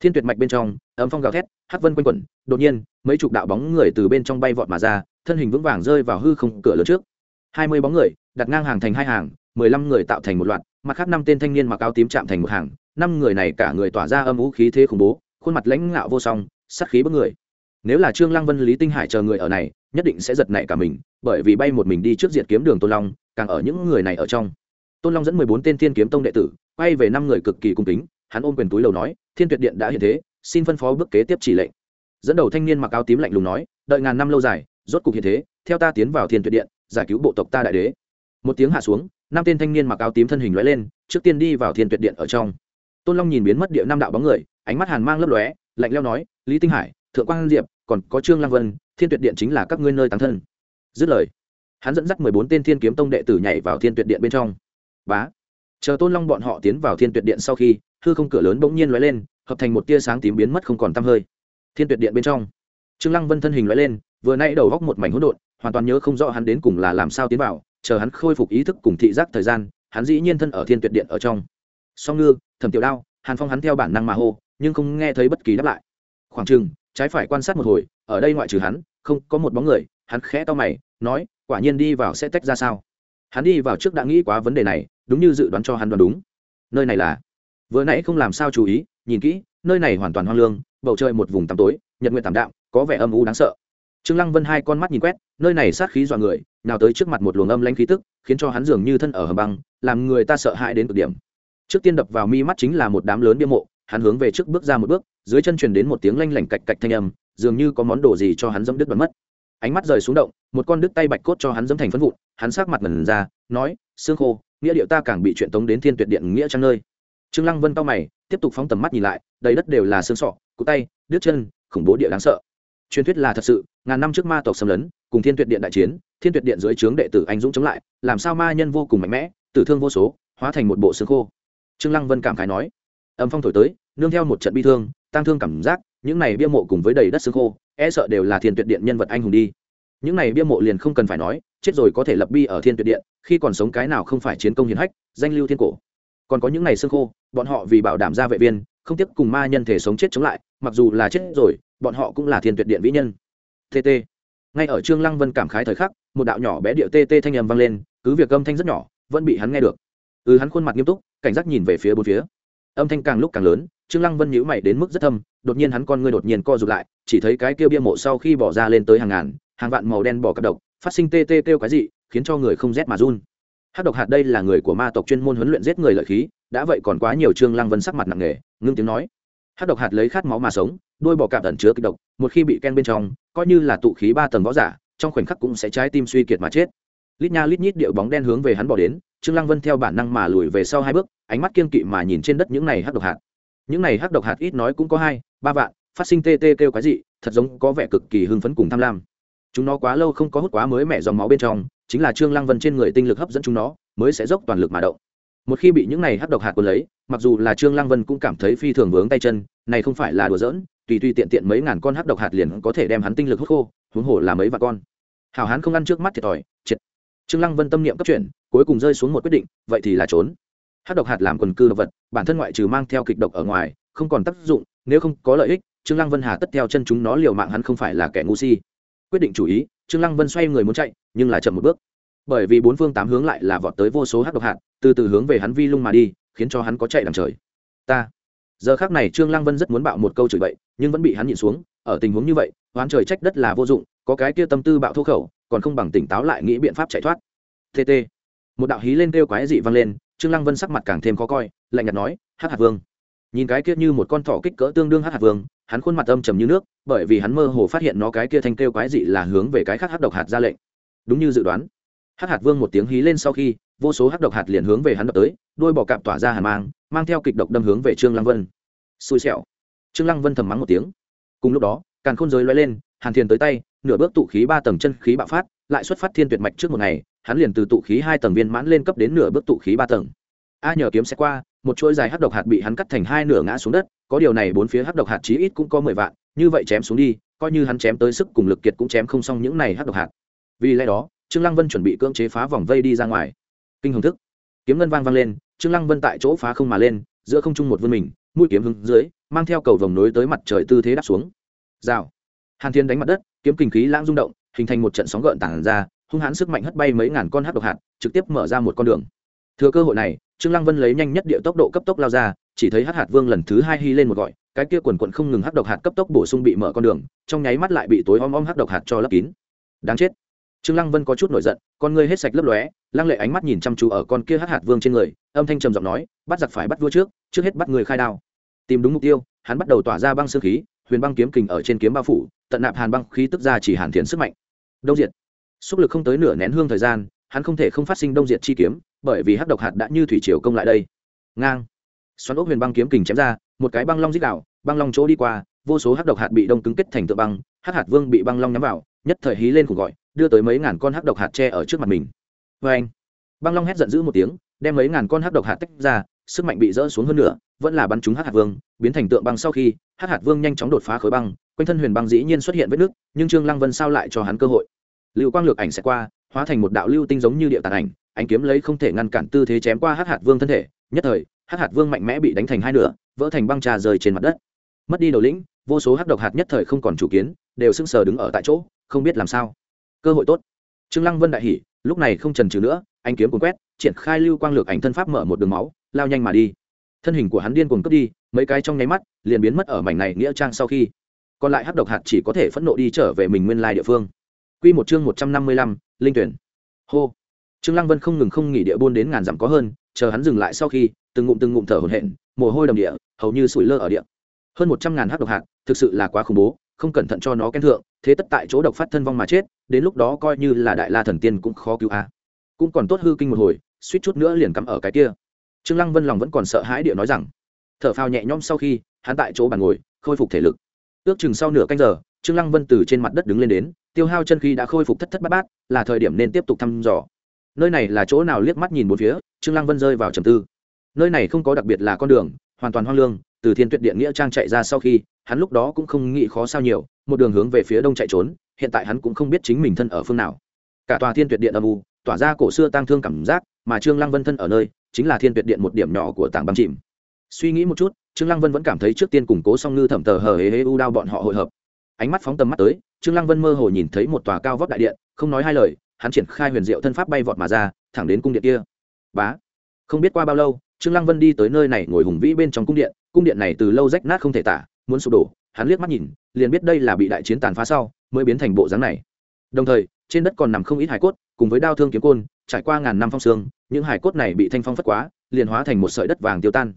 Thiên tuyệt mạch bên trong ấm phong gào thét, hắc vân quanh quẩn, đột nhiên, mấy chục đạo bóng người từ bên trong bay vọt mà ra, thân hình vững vàng rơi vào hư không cửa lớn trước. Hai mươi bóng người, đặt ngang hàng thành hai hàng, mười lăm người tạo thành một loạt, mặt khác năm tên thanh niên mặc áo tím chạm thành một hàng, năm người này cả người tỏa ra âm vũ khí thế khủng bố, khuôn mặt lãnh ngạo vô song, sát khí bức người. Nếu là trương lăng vân, lý tinh hải chờ người ở này nhất định sẽ giật nảy cả mình, bởi vì bay một mình đi trước diệt kiếm đường tôn long, càng ở những người này ở trong. Tôn long dẫn mười bốn tên thiên kiếm tông đệ tử, quay về năm người cực kỳ cung kính, hắn ôm quyền túi lầu nói, thiên tuyệt điện đã hiện thế, xin phân phó bước kế tiếp chỉ lệnh. Dẫn đầu thanh niên mặc áo tím lạnh lùng nói, đợi ngàn năm lâu dài, rốt cục hiện thế, theo ta tiến vào thiên tuyệt điện, giải cứu bộ tộc ta đại đế. Một tiếng hạ xuống, năm tên thanh niên mặc áo tím thân hình lóe lên, trước tiên đi vào thiên tuyệt điện ở trong. Tôn long nhìn biến mất địa năm đạo bóng người, ánh mắt hàn mang lấp lóe, lạnh leo nói, lý tinh hải, thượng quang diệp, còn có trương lăng vân thiên tuyệt điện chính là các ngươi nơi tăng thân. Dứt lời, hắn dẫn dắt mười bốn tên thiên kiếm tông đệ tử nhảy vào thiên tuyệt điện bên trong. Bá! Chờ tôn long bọn họ tiến vào thiên tuyệt điện sau khi, hư không cửa lớn bỗng nhiên lóe lên, hợp thành một tia sáng tím biến mất không còn tăm hơi. Thiên tuyệt điện bên trong, trương lăng vân thân hình lóe lên, vừa nay đầu góc một mảnh hỗn độn, hoàn toàn nhớ không rõ hắn đến cùng là làm sao tiến vào, chờ hắn khôi phục ý thức cùng thị giác thời gian, hắn dĩ nhiên thân ở thiên tuyệt điện ở trong. Song ngư, thẩm tiểu đao, hàn phong hắn theo bản năng mà hô, nhưng không nghe thấy bất kỳ đáp lại. Khoảng chừng trái phải quan sát một hồi, ở đây ngoại trừ hắn, không có một bóng người, hắn khẽ to mày, nói, quả nhiên đi vào sẽ tách ra sao? Hắn đi vào trước đã nghĩ quá vấn đề này, đúng như dự đoán cho hắn đoán đúng. Nơi này là? Vừa nãy không làm sao chú ý, nhìn kỹ, nơi này hoàn toàn hoang lương, bầu trời một vùng tăm tối, nhật nguyện tảm đạm, có vẻ âm u đáng sợ. Trương lăng vân hai con mắt nhìn quét, nơi này sát khí dọa người, nào tới trước mặt một luồng âm lãnh khí tức, khiến cho hắn dường như thân ở hầm băng, làm người ta sợ hãi đến cực điểm. Trước tiên đập vào mi mắt chính là một đám lớn bia mộ hắn hướng về trước bước ra một bước, dưới chân truyền đến một tiếng lanh lảnh cạch cạch thanh âm, dường như có món đồ gì cho hắn dẫm đứt đoạn mất. Ánh mắt rời xuống động, một con đứt tay bạch cốt cho hắn dẫm thành phân vụn, hắn sát mặt ngần ra, nói xương khô, nghĩa điệu ta càng bị chuyện tống đến thiên tuyệt điện nghĩa trang nơi? Trương lăng vân cao mày, tiếp tục phóng tầm mắt nhìn lại, đầy đất đều là xương sọ cụ tay, đứt chân, khủng bố địa đáng sợ. Truyền thuyết là thật sự, ngàn năm trước ma tộc xâm lấn, cùng thiên tuyệt điện đại chiến, thiên tuyệt điện dưới trướng đệ tử anh dũng chống lại, làm sao ma nhân vô cùng mạnh mẽ, tử thương vô số, hóa thành một bộ xương khô. Trương lăng vân cảm khái nói, âm phong thổi tới nương theo một trận bi thương tăng thương cảm giác, những này bia mộ cùng với đầy đất xương khô e sợ đều là thiên tuyệt điện nhân vật anh hùng đi. Những này bia mộ liền không cần phải nói, chết rồi có thể lập bi ở thiên tuyệt điện, khi còn sống cái nào không phải chiến công hiền hách, danh lưu thiên cổ. Còn có những này xương khô, bọn họ vì bảo đảm gia vệ viên, không tiếp cùng ma nhân thể sống chết chống lại, mặc dù là chết rồi, bọn họ cũng là thiên tuyệt điện vĩ nhân. Tt ngay ở trương lăng vân cảm khái thời khắc, một đạo nhỏ bé điệu tt thanh âm vang lên, cứ việc âm thanh rất nhỏ, vẫn bị hắn nghe được. Ừ hắn khuôn mặt nghiêm túc, cảnh giác nhìn về phía bốn phía. Âm thanh càng lúc càng lớn trương lăng vân nhíu mày đến mức rất thâm, đột nhiên hắn con ngươi đột nhiên co rụt lại, chỉ thấy cái kia bia mộ sau khi bỏ ra lên tới hàng ngàn, hàng vạn màu đen bỏ cặp độc, phát sinh tê tê kêu cái gì khiến cho người không rét mà run. Hát độc hạt đây là người của ma tộc chuyên môn huấn luyện giết người lợi khí, đã vậy còn quá nhiều trương lăng vân sắc mặt nặng nề, ngưng tiếng nói. Hát độc hạt lấy khát máu mà sống, đôi bò cạp ẩn chứa kịch độc, một khi bị ken bên trong, coi như là tụ khí ba tầng võ giả, trong khoảnh khắc cũng sẽ trái tim suy kiệt mà chết. Lít nha lít nhít điệu bóng đen hướng về hắn bỏ đến, trương lăng vân theo bản năng mà lùi về sau hai bước, ánh mắt kiên kỵ mà nhìn trên đất những này hắc độc hạt những này hắc độc hạt ít nói cũng có hai, ba vạn, phát sinh tê tê kêu cái gì thật giống có vẻ cực kỳ hưng phấn cùng tham lam. Chúng nó quá lâu không có hút quá mới mẹ dòng máu bên trong, chính là trương lăng vân trên người tinh lực hấp dẫn chúng nó, mới sẽ dốc toàn lực mà động. Một khi bị những này hắc độc hạt quân lấy, mặc dù là trương lăng vân cũng cảm thấy phi thường vướng tay chân, này không phải là đùa giỡn, tùy tùy tiện tiện mấy ngàn con hắc độc hạt liền có thể đem hắn tinh lực hút khô, huống hồ là mấy vạn con. Hào hán không ăn trước mắt thiệt thòi triệt trương lăng vân tâm niệm cấp chuyển, cuối cùng rơi xuống một quyết định, vậy thì là trốn hắc độc hạt làm quần cư độc vật, bản thân ngoại trừ mang theo kịch độc ở ngoài, không còn tác dụng, nếu không có lợi ích, trương lăng vân hà tất theo chân chúng nó liều mạng hắn không phải là kẻ ngu si. Quyết định chủ ý, trương lăng vân xoay người muốn chạy, nhưng là chậm một bước. Bởi vì bốn phương tám hướng lại là vọt tới vô số hắc độc hạt, từ từ hướng về hắn vi lung mà đi, khiến cho hắn có chạy đằng trời. Ta. Giờ khác này trương lăng vân rất muốn bạo một câu chửi bậy, nhưng vẫn bị hắn nhịn xuống, ở tình huống như vậy, oán trời trách đất là vô dụng, có cái kia tâm tư bạo thô khẩu, còn không bằng tỉnh táo lại nghĩ biện pháp chạy thoát. Tt một đạo hí lên kêu quái dị vang lên trương lăng vân sắc mặt càng thêm khó coi, lạnh nhạt nói, hắc hạt vương. Nhìn cái kia như một con thỏ kích cỡ tương đương hắc hạt vương, hắn khuôn mặt âm trầm như nước, bởi vì hắn mơ hồ phát hiện nó cái kia thanh kêu quái dị là hướng về cái khác hắc độc hạt ra lệnh. Đúng như dự đoán, hắc hạt vương một tiếng hí lên sau khi, vô số hắc độc hạt liền hướng về hắn đập tới, đôi bọ cạp tỏa ra hàn mang mang theo kịch độc đâm hướng về trương lăng vân. Xui xẻo. Trương lăng vân thầm mắng một tiếng. Cùng lúc đó càng khôn giới lóe lên, hàn thiền tới tay, nửa bước tụ khí ba tầng chân khí bạo phát, lại xuất phát thiên tuyệt mạch trước một ngày hắn liền từ tụ khí hai tầng viên mãn lên cấp đến nửa bước tụ khí ba tầng. A nhờ kiếm xe qua, một chuỗi dài hắc độc hạt bị hắn cắt thành hai nửa ngã xuống đất, có điều này bốn phía hắc độc hạt chí ít cũng có mười vạn, như vậy chém xuống đi, coi như hắn chém tới sức cùng lực kiệt cũng chém không xong những này hắc độc hạt. Vì lẽ đó, trương lăng vân chuẩn bị cưỡng chế phá vòng vây đi ra ngoài. Kinh hồng thức. Kiếm ngân vang vang lên, trương lăng vân tại chỗ phá không mà lên, giữa không trung một vươn mình, mũi kiếm hướng dưới, mang theo cầu vòng nối tới mặt trời tư thế đáp xuống. Rào. Hàn thiên đánh mặt đất, kiếm kinh khí lãng rung động, hình thành một trận sóng gợn tản ra hung hãn sức mạnh hất bay mấy ngàn con hát độc hạt, trực tiếp mở ra một con đường. Thừa cơ hội này, trương lăng vân lấy nhanh nhất địa tốc độ cấp tốc lao ra, chỉ thấy hát hạt vương lần thứ hai hy lên một gọi, cái kia quần quần không ngừng hắc độc hạt cấp tốc bổ sung bị mở con đường, trong nháy mắt lại bị tối om om hắc độc hạt cho lấp kín. Đáng chết. Trương lăng vân có chút nổi giận, con ngươi hết sạch lấp lóe, lăng lệ ánh mắt nhìn chăm chú ở con kia hắc hạt vương trên người, âm thanh trầm giọng nói, bắt giặc phải bắt vua trước trước hết bắt người khai đao. Tìm đúng mục tiêu, hắn bắt đầu tỏa ra băng sương khí, huyền băng kiếm kình ở trên kiếm bao phủ, tận nạp hàn băng khí tức ra chỉ hàn thiền sức mạnh. Đông diệt xúc lực không tới nửa nén hương thời gian, hắn không thể không phát sinh đông diệt chi kiếm, bởi vì hắc độc hạt đã như thủy triều công lại đây. Ngang. Xoắn ốc huyền băng kiếm kình chém ra, một cái băng long dích đạo băng long chỗ đi qua, vô số hắc độc hạt bị đông cứng kết thành tượng băng, hắc hạt vương bị băng long nhắm vào, nhất thời hí lên cùng gọi, đưa tới mấy ngàn con hắc độc hạt tre ở trước mặt mình. Vê anh băng long hét giận dữ một tiếng, đem mấy ngàn con hắc độc hạt tách ra, sức mạnh bị rỡ xuống hơn nữa vẫn là bắn trúng hắc hạt vương, biến thành tượng băng sau khi, hắc hạt vương nhanh chóng đột phá khối băng, quanh thân huyền băng dĩ nhiên xuất hiện vết nước nhưng trương lăng vân sao lại cho hắn cơ hội? Lưu quang lược ảnh sẽ qua, hóa thành một đạo lưu tinh giống như địa tàn ảnh anh kiếm lấy không thể ngăn cản tư thế chém qua hắc hạt vương thân thể. Nhất thời, hắc hạt vương mạnh mẽ bị đánh thành hai nửa, vỡ thành băng trà rơi trên mặt đất. Mất đi đầu lĩnh, vô số hắc độc hạt nhất thời không còn chủ kiến, đều sững sờ đứng ở tại chỗ, không biết làm sao. Cơ hội tốt. Trương lăng vân đại hỉ, lúc này không trần trừ nữa anh kiếm cuốn quét, triển khai lưu quang lược ảnh thân pháp mở một đường máu, lao nhanh mà đi. Thân hình của hắn điên cuồng cướp đi, mấy cái trong nháy mắt, liền biến mất ở mảnh này nghĩa trang sau khi. Còn lại hắc độc hạt chỉ có thể phẫn nộ đi trở về mình nguyên lai địa phương quy một chương một trăm năm mươi lăm, linh tuyển. Hô. Trương lăng vân không ngừng không nghỉ địa buôn đến ngàn dặm có hơn chờ hắn dừng lại sau khi từng ngụm từng ngụm thở hổn hển mồ hôi đầm địa hầu như sủi lơ ở địa. Hơn một trăm ngàn hắc độc hạt thực sự là quá khủng bố không cẩn thận cho nó kén thượng thế tất tại chỗ độc phát thân vong mà chết đến lúc đó coi như là đại la thần tiên cũng khó cứu a. Cũng còn tốt hư kinh một hồi suýt chút nữa liền cắm ở cái kia. Trương lăng vân lòng vẫn còn sợ hãi địa nói rằng thở phào nhẹ nhõm sau khi hắn tại chỗ bàn ngồi khôi phục thể lực. Ước chừng sau nửa canh giờ trương lăng vân từ trên mặt đất đứng lên đến tiêu hao chân khí đã khôi phục thất thất bát bát, là thời điểm nên tiếp tục thăm dò. Nơi này là chỗ nào liếc mắt nhìn một phía, trương lăng vân rơi vào trầm tư. Nơi này không có đặc biệt là con đường, hoàn toàn hoang lương, từ thiên tuyệt điện nghĩa trang chạy ra sau khi, hắn lúc đó cũng không nghĩ khó sao nhiều, một đường hướng về phía đông chạy trốn, hiện tại hắn cũng không biết chính mình thân ở phương nào. Cả tòa thiên tuyệt điện âm u, tỏa ra cổ xưa tang thương cảm giác, mà trương lăng vân thân ở nơi, chính là thiên tuyệt điện một điểm nhỏ của tảng băng chìm. Suy nghĩ một chút, trương lăng vân vẫn cảm thấy trước tiên củng cố song ngư thẩm tờ hờ hế hế u đao bọn họ hội hợp. Ánh mắt phóng tầm mắt tới trương lăng vân mơ hồ nhìn thấy một tòa cao vóc đại điện, không nói hai lời, hắn triển khai huyền diệu thân pháp bay vọt mà ra, thẳng đến cung điện kia. Bá! Không biết qua bao lâu, trương lăng vân đi tới nơi này ngồi hùng vĩ bên trong cung điện cung điện này từ lâu rách nát không thể tả, muốn sụp đổ, hắn liếc mắt nhìn, liền biết đây là bị đại chiến tàn phá sau, mới biến thành bộ dáng này. Đồng thời, trên đất còn nằm không ít hải cốt, cùng với đao thương kiếm côn, trải qua ngàn năm phong sương, những hải cốt này bị thanh phong phất quá, liền hóa thành một sợi đất vàng tiêu tan.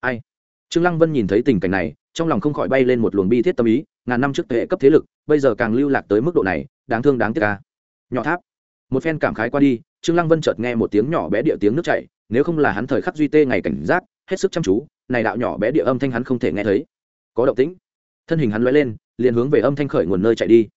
Ai? Trương lăng vân nhìn thấy tình cảnh này trong lòng không khỏi bay lên một luồng bi thiết tâm ý, ngàn năm trước hệ cấp thế lực, bây giờ càng lưu lạc tới mức độ này, đáng thương đáng tiếc ca nhỏ tháp. Một phen cảm khái qua đi, trương lăng vân chợt nghe một tiếng nhỏ bé địa tiếng nước chảy, nếu không là hắn thời khắc duy tê ngày cảnh giác, hết sức chăm chú, này đạo nhỏ bé địa âm thanh hắn không thể nghe thấy. Có động tĩnh. Thân hình hắn lóe lên, liền hướng về âm thanh khởi nguồn nơi chạy đi.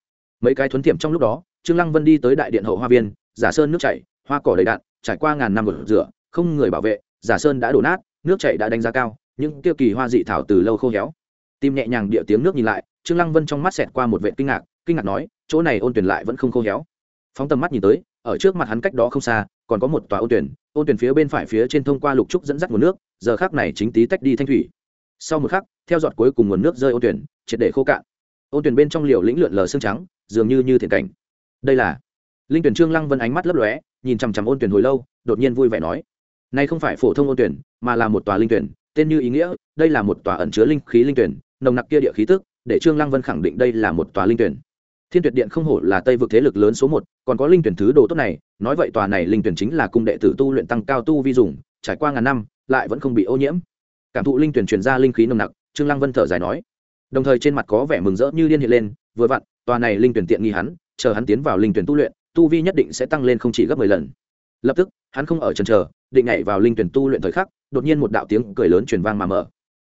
Mấy cái thuấn tiệm trong lúc đó, trương lăng vân đi tới đại điện hậu hoa viên, giả sơn nước chảy, hoa cỏ đầy đạn, trải qua ngàn năm gột rửa, không người bảo vệ, giả sơn đã đổ nát, nước chảy đã đánh giá cao, những tiêu kỳ hoa dị thảo từ lâu khô héo tim nhẹ nhàng địa tiếng nước nhìn lại, trương lăng vân trong mắt xẹt qua một vệ kinh ngạc kinh ngạc nói, chỗ này ôn tuyển lại vẫn không khô héo. Phóng tầm mắt nhìn tới, ở trước mặt hắn cách đó không xa, còn có một tòa ôn tuyển ôn tuyển phía bên phải phía trên thông qua lục trúc dẫn dắt nguồn nước, giờ khắc này chính tí tách đi thanh thủy. Sau một khắc, theo giọt cuối cùng nguồn nước rơi ôn tuyển, triệt để khô cạn. Ôn tuyển bên trong liều lĩnh lượn lờ xương trắng, dường như như thiện cảnh. Đây là linh tuyển trương lăng vân ánh mắt lấp lóe, nhìn chằm chằm ôn tuyển hồi lâu, đột nhiên vui vẻ nói này không phải phổ thông ôn tuyển, mà là một tòa linh tuyển, tên như ý nghĩa, đây là một tòa ẩn chứa linh khí linh tuyển nồng nặc kia địa khí tức, để trương lăng vân khẳng định đây là một tòa linh tuyển. Thiên tuyệt điện không hổ là tây vực thế lực lớn số một, còn có linh tuyển thứ đồ tốt này, nói vậy tòa này linh tuyển chính là cung đệ tử tu luyện tăng cao tu vi dùng, trải qua ngàn năm, lại vẫn không bị ô nhiễm. Cảm thụ linh tuyển truyền ra linh khí nồng nặc, trương lăng vân thở dài nói. Đồng thời trên mặt có vẻ mừng rỡ như điên hiện lên, vừa vặn, tòa này linh tuyển tiện nghi hắn, chờ hắn tiến vào linh tuyển tu luyện, tu vi nhất định sẽ tăng lên không chỉ gấp mười lần. Lập tức, hắn không ở chần chờ, định nhảy vào linh tuyển tu luyện thời khắc, đột nhiên một đạo tiếng cười lớn truyền vang mà mở.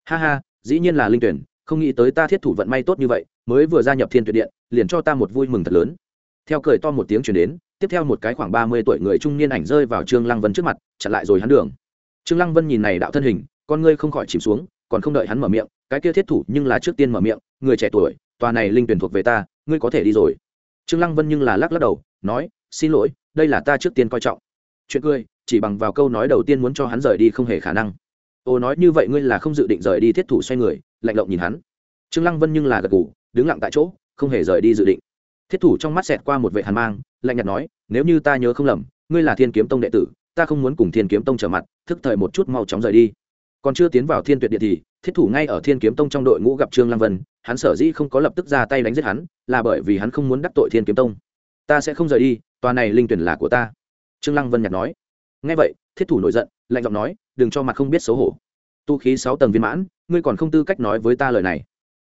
Ha ha, dĩ nhiên là linh tuyển không nghĩ tới ta thiết thủ vận may tốt như vậy, mới vừa gia nhập thiên tuyệt điện, liền cho ta một vui mừng thật lớn. Theo cười to một tiếng chuyển đến, tiếp theo một cái khoảng ba mươi tuổi người trung niên ảnh rơi vào trương lăng vân trước mặt, chặn lại rồi hắn đường. Trương lăng vân nhìn này đạo thân hình, con ngươi không khỏi chìm xuống, còn không đợi hắn mở miệng, cái kia thiết thủ nhưng là trước tiên mở miệng, người trẻ tuổi, tòa này linh tuyển thuộc về ta, ngươi có thể đi rồi. Trương lăng vân nhưng là lắc lắc đầu, nói, xin lỗi, đây là ta trước tiên coi trọng. Chuyện cười, chỉ bằng vào câu nói đầu tiên muốn cho hắn rời đi không hề khả năng. Ô, nói như vậy ngươi là không dự định rời đi thiết thủ xoay người lạnh lộng nhìn hắn. Trương lăng vân nhưng là gật gù, đứng lặng tại chỗ, không hề rời đi dự định. Thiết thủ trong mắt xẹt qua một vệ hàn mang, lạnh nhạt nói, nếu như ta nhớ không lầm, ngươi là thiên kiếm tông đệ tử, ta không muốn cùng thiên kiếm tông trở mặt, thức thời một chút mau chóng rời đi. Còn chưa tiến vào thiên tuyệt địa thì, thiết thủ ngay ở thiên kiếm tông trong đội ngũ gặp trương lăng vân, hắn sở dĩ không có lập tức ra tay đánh giết hắn, là bởi vì hắn không muốn đắc tội thiên kiếm tông. Ta sẽ không rời đi, tòa này linh tuyển là của ta. Trương lăng vân nhạt nói. Nghe vậy, thiết thủ nổi giận, lạnh giọng nói, đừng cho mặt không biết xấu hổ tu khí sáu tầng viên mãn, ngươi còn không tư cách nói với ta lời này.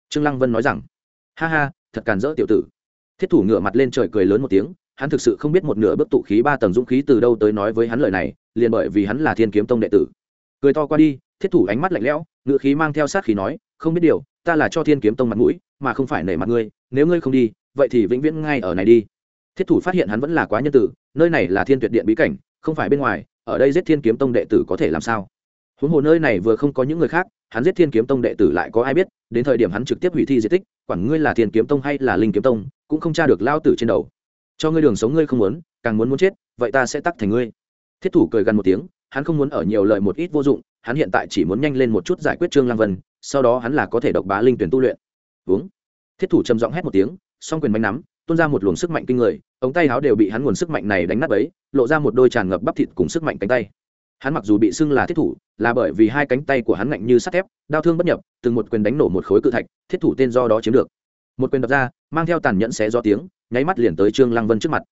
Trương lăng vân nói rằng. Ha ha, thật càn rỡ tiểu tử. Thiết thủ ngửa mặt lên trời cười lớn một tiếng, hắn thực sự không biết một nửa bước tụ khí ba tầng dũng khí từ đâu tới nói với hắn lời này, liền bởi vì hắn là thiên kiếm tông đệ tử. Cười to qua đi, thiết thủ ánh mắt lạnh lẽo, ngựa khí mang theo sát khí nói, không biết điều, ta là cho thiên kiếm tông mặt mũi, mà không phải nể mặt ngươi, nếu ngươi không đi, vậy thì vĩnh viễn ngay ở này đi. Thiết thủ phát hiện hắn vẫn là quá nhân tử, nơi này là thiên tuyệt điện bí cảnh, không phải bên ngoài, ở đây giết thiên kiếm tông đệ tử có thể làm sao? Huống hồ nơi này vừa không có những người khác, hắn giết thiên kiếm tông đệ tử lại có ai biết, đến thời điểm hắn trực tiếp hủy thi di tích, quản ngươi là thiên kiếm tông hay là linh kiếm tông, cũng không tra được lao tử trên đầu. Cho ngươi đường sống ngươi không muốn, càng muốn muốn chết, vậy ta sẽ tắc thành ngươi. Thiết thủ cười gần một tiếng, hắn không muốn ở nhiều lời một ít vô dụng, hắn hiện tại chỉ muốn nhanh lên một chút giải quyết trương lang vân, sau đó hắn là có thể độc bá linh tuyển tu luyện. Uống. Thiết thủ trầm giọng hét một tiếng, song quyền bánh nắm, tuôn ra một luồng sức mạnh kinh người, ống tay áo đều bị hắn nguồn sức mạnh này đánh nát ấy lộ ra một đôi tràn ngập bắp thịt cùng sức mạnh cánh tay hắn mặc dù bị xưng là thiết thủ, là bởi vì hai cánh tay của hắn ngạnh như sắt thép đau thương bất nhập, từng một quyền đánh nổ một khối cự thạch, thiết thủ tên do đó chiếm được. Một quyền đập ra, mang theo tàn nhẫn xé do tiếng, nháy mắt liền tới trương lăng vân trước mặt.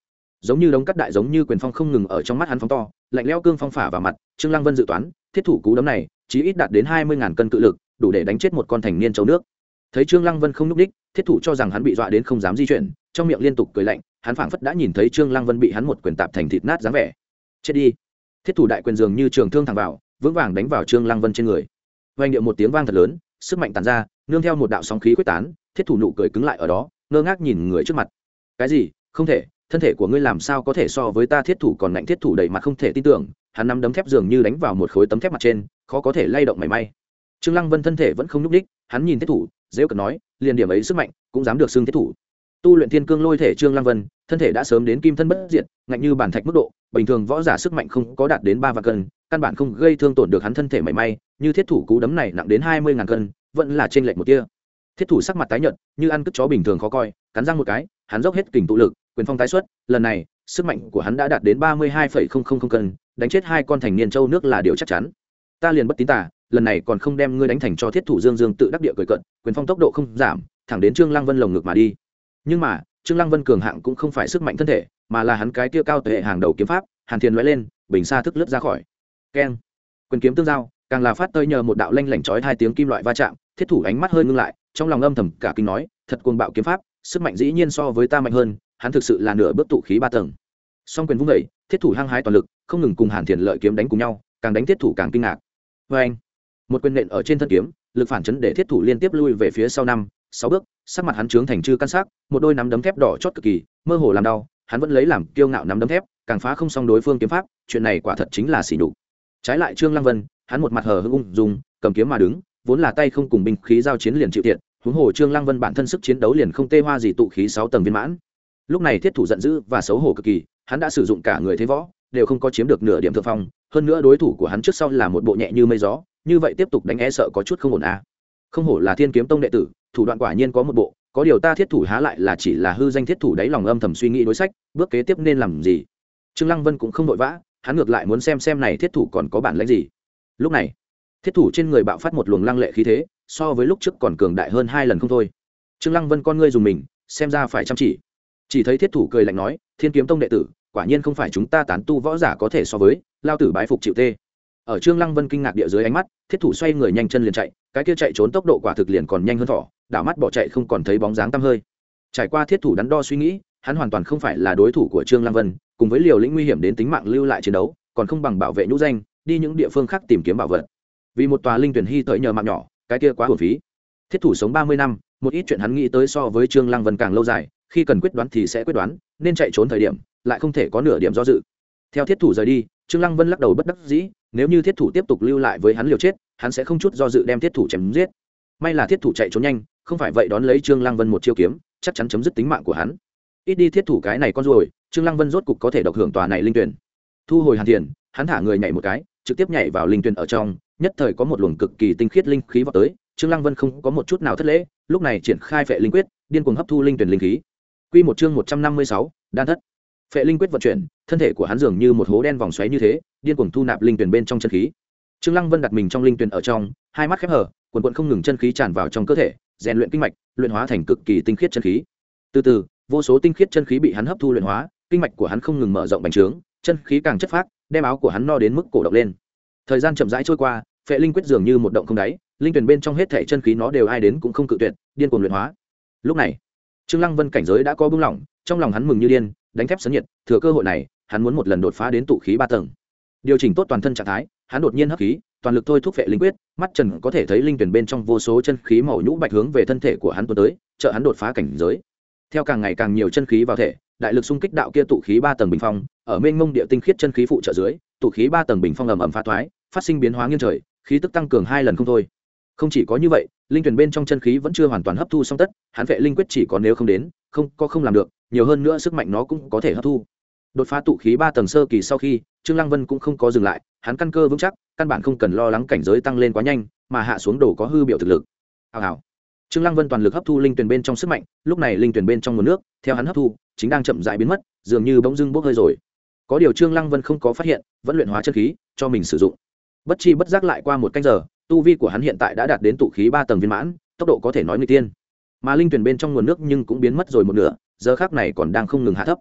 Giống như đống cắt đại giống như quyền phong không ngừng ở trong mắt hắn phóng to, lạnh leo cương phong phả vào mặt, trương lăng vân dự toán, thiết thủ cú đấm này chỉ ít đạt đến hai mươi cân cự lực, đủ để đánh chết một con thành niên châu nước. Thấy trương lăng vân không n đích thiết thủ cho rằng hắn bị dọa đến không dám di chuyển, trong miệng liên tục cười lạnh, hắn phảng phất đã nhìn thấy trương lăng vân bị hắn một quyền tạp thành thịt nát dáng vẻ. Chết đi thiết thủ đại quyền dường như trường thương thẳng vào, vững vàng đánh vào trương lăng vân trên người. Vang điệu một tiếng vang thật lớn, sức mạnh tàn ra, nương theo một đạo sóng khí quyết tán, thiết thủ nụ cười cứng lại ở đó, ngơ ngác nhìn người trước mặt. Cái gì? Không thể, thân thể của ngươi làm sao có thể so với ta? Thiết thủ còn lạnh thiết thủ đầy mặt không thể tin tưởng, hắn nắm đấm thép dường như đánh vào một khối tấm thép mặt trên, khó có thể lay động mảy may. Trương lăng vân thân thể vẫn không nhúc đích hắn nhìn thiết thủ dễ cận nói, liền điểm ấy sức mạnh cũng dám được xưng thiết thủ. Tu luyện thiên cương lôi thể trương lăng vân, thân thể đã sớm đến kim thân bất diệt ngạnh như bản thạch mức độ, bình thường võ giả sức mạnh không có đạt đến ba vạn cân, căn bản không gây thương tổn được hắn thân thể mảy may, như thiết thủ cú đấm này nặng đến hai mươi ngàn cân, vẫn là trên lệch một tia. Thiết thủ sắc mặt tái nhợt, như ăn cất chó bình thường khó coi, cắn răng một cái, hắn dốc hết kình tụ lực, quyền phong tái xuất, lần này, sức mạnh của hắn đã đạt đến ba mươi hai cân, đánh chết hai con thành niên châu nước là điều chắc chắn. Ta liền bất tín tả lần này còn không đem ngươi đánh thành cho thiết thủ dương dương tự đắc địa cười cận quyền phong tốc độ không giảm, thẳng đến trương lăng vân lồng ngực mà đi. Nhưng mà, trương lăng vân cường hạng cũng không phải sức mạnh thân thể mà là hắn cái kia cao tệ hàng đầu kiếm pháp, hàn thiền lóe lên, bình xa thức lướt ra khỏi. Keng. Quyền kiếm tương giao, càng là phát tơi nhờ một đạo lanh lảnh chói hai tiếng kim loại va chạm, thiết thủ ánh mắt hơi ngưng lại, trong lòng âm thầm cả kinh nói, thật cuồng bạo kiếm pháp, sức mạnh dĩ nhiên so với ta mạnh hơn, hắn thực sự là nửa bước tụ khí ba tầng. Song quyền vung vẩy thiết thủ hăng hái toàn lực, không ngừng cùng hàn thiền lợi kiếm đánh cùng nhau, càng đánh thiết thủ càng kinh ngạc. Vê anh một quyền nện ở trên thân kiếm, lực phản chấn để thiết thủ liên tiếp lui về phía sau năm, sáu bước, sắc mặt hắn trướng thành chư căn sắc, một đôi nắm đấm thép đỏ chót cực kỳ, mơ hồ làm đau hắn vẫn lấy làm kiêu ngạo nắm đấm thép, càng phá không xong đối phương kiếm pháp, chuyện này quả thật chính là xỉ đục trái lại trương lăng vân, hắn một mặt hờ hững ung dung, cầm kiếm mà đứng, vốn là tay không cùng binh khí giao chiến liền chịu thiệt, huống hồ trương lăng vân bản thân sức chiến đấu liền không tê hoa gì tụ khí sáu tầng viên mãn lúc này thiết thủ giận dữ và xấu hổ cực kỳ, hắn đã sử dụng cả người thế võ, đều không có chiếm được nửa điểm thượng phong, hơn nữa đối thủ của hắn trước sau là một bộ nhẹ như mây gió, như vậy tiếp tục đánh e sợ có chút không ổn à. không hổ là thiên kiếm tông đệ tử, thủ đoạn quả nhiên có một bộ có điều ta thiết thủ há lại là chỉ là hư danh thiết thủ đáy lòng âm thầm suy nghĩ đối sách, bước kế tiếp nên làm gì? Trương lăng vân cũng không vội vã, hắn ngược lại muốn xem xem này thiết thủ còn có bản lĩnh gì. Lúc này, thiết thủ trên người bạo phát một luồng lăng lệ khí thế, so với lúc trước còn cường đại hơn hai lần không thôi. Trương lăng vân con ngươi dùng mình, xem ra phải chăm chỉ. Chỉ thấy thiết thủ cười lạnh nói, thiên kiếm tông đệ tử, quả nhiên không phải chúng ta tán tu võ giả có thể so với, lao tử bái phục chịu tê. Ở trương lăng vân kinh ngạc địa dưới ánh mắt, thiết thủ xoay người nhanh chân liền chạy, cái kia chạy trốn tốc độ quả thực liền còn nhanh hơn thỏ đảo mắt bỏ chạy không còn thấy bóng dáng tăm hơi. Trải qua thiết thủ đắn đo suy nghĩ, hắn hoàn toàn không phải là đối thủ của trương lăng vân, cùng với liều lĩnh nguy hiểm đến tính mạng lưu lại chiến đấu, còn không bằng bảo vệ nhũ danh, đi những địa phương khác tìm kiếm bảo vật. Vì một tòa linh tuyển hy tới nhờ mạng nhỏ, cái kia quá hồn phí. Thiết thủ sống ba mươi năm, một ít chuyện hắn nghĩ tới so với trương lăng vân càng lâu dài, khi cần quyết đoán thì sẽ quyết đoán, nên chạy trốn thời điểm, lại không thể có nửa điểm do dự. Theo thiết thủ rời đi, trương lăng vân lắc đầu bất đắc dĩ, nếu như thiết thủ tiếp tục lưu lại với hắn liều chết, hắn sẽ không chút do dự đem thiết thủ chém giết may là thiết thủ chạy trốn nhanh không phải vậy đón lấy trương lăng vân một chiêu kiếm chắc chắn chấm dứt tính mạng của hắn. Ít đi thiết thủ cái này con rồi trương lăng vân rốt cục có thể độc hưởng tòa này linh tuyển. Thu hồi hàn thiền, hắn thả người nhảy một cái trực tiếp nhảy vào linh tuyển ở trong nhất thời có một luồng cực kỳ tinh khiết linh khí vào tới trương lăng vân không có một chút nào thất lễ lúc này triển khai phệ linh quyết điên cuồng hấp thu linh tuyển linh khí. Quy một chương một trăm năm mươi sáu, đan thất. Phệ linh quyết vận chuyển thân thể của hắn dường như một hố đen vòng xoáy như thế điên cuồng thu nạp linh tuyển bên trong chân khí. Trương lăng vân đặt mình trong linh tuyển ở trong hai mắt khép hở, quần quần không ngừng chân khí tràn vào trong cơ thể, rèn luyện kinh mạch, luyện hóa thành cực kỳ tinh khiết chân khí. Từ từ, vô số tinh khiết chân khí bị hắn hấp thu luyện hóa, kinh mạch của hắn không ngừng mở rộng bành trướng, chân khí càng chất phát đem áo của hắn no đến mức cổ động lên. Thời gian chậm rãi trôi qua, phệ linh quyết dường như một động không đáy, linh tuyển bên trong hết thể chân khí nó đều ai đến cũng không cự tuyệt, điên cuồng luyện hóa. Lúc này, trương lăng vân cảnh giới đã có bưng lỏng trong lòng hắn mừng như điên, đánh thép sấn nhiệt, thừa cơ hội này, hắn muốn một lần đột phá đến tụ khí ba tầng. Điều chỉnh tốt toàn thân trạng thái, hắn đột nhiên hấp khí toàn lực thôi thúc vệ linh quyết, mắt trần có thể thấy linh tuyển bên trong vô số chân khí màu nhũ bạch hướng về thân thể của hắn tuôn tới, trợ hắn đột phá cảnh giới. Theo càng ngày càng nhiều chân khí vào thể, đại lực xung kích đạo kia tụ khí ba tầng bình phong, ở mênh mông địa tinh khiết chân khí phụ trợ dưới, tụ khí ba tầng bình phong ầm ầm phá thoái, phát sinh biến hóa nghiêng trời, khí tức tăng cường hai lần không thôi. Không chỉ có như vậy, linh tuyển bên trong chân khí vẫn chưa hoàn toàn hấp thu xong tất, hắn vệ linh quyết chỉ có nếu không đến, không, có không làm được, nhiều hơn nữa sức mạnh nó cũng có thể hấp thu. Đột phá tụ khí ba tầng sơ kỳ sau khi trương lăng vân cũng không có dừng lại, hắn căn cơ vững chắc, căn bản không cần lo lắng cảnh giới tăng lên quá nhanh, mà hạ xuống đổ có hư biểu thực lực. Hào hào. Trương lăng vân toàn lực hấp thu linh tuyển bên trong sức mạnh, lúc này linh tuyển bên trong nguồn nước, theo hắn hấp thu, chính đang chậm dại biến mất, dường như bỗng dưng bốc hơi rồi. Có điều trương lăng vân không có phát hiện, vẫn luyện hóa chân khí, cho mình sử dụng. Bất chi bất giác lại qua một canh giờ, tu vi của hắn hiện tại đã đạt đến tụ khí ba tầng viên mãn, tốc độ có thể nói người tiên. Mà linh tuyển bên trong nguồn nước nhưng cũng biến mất rồi một nửa, giờ khác này còn đang không ngừng hạ thấp.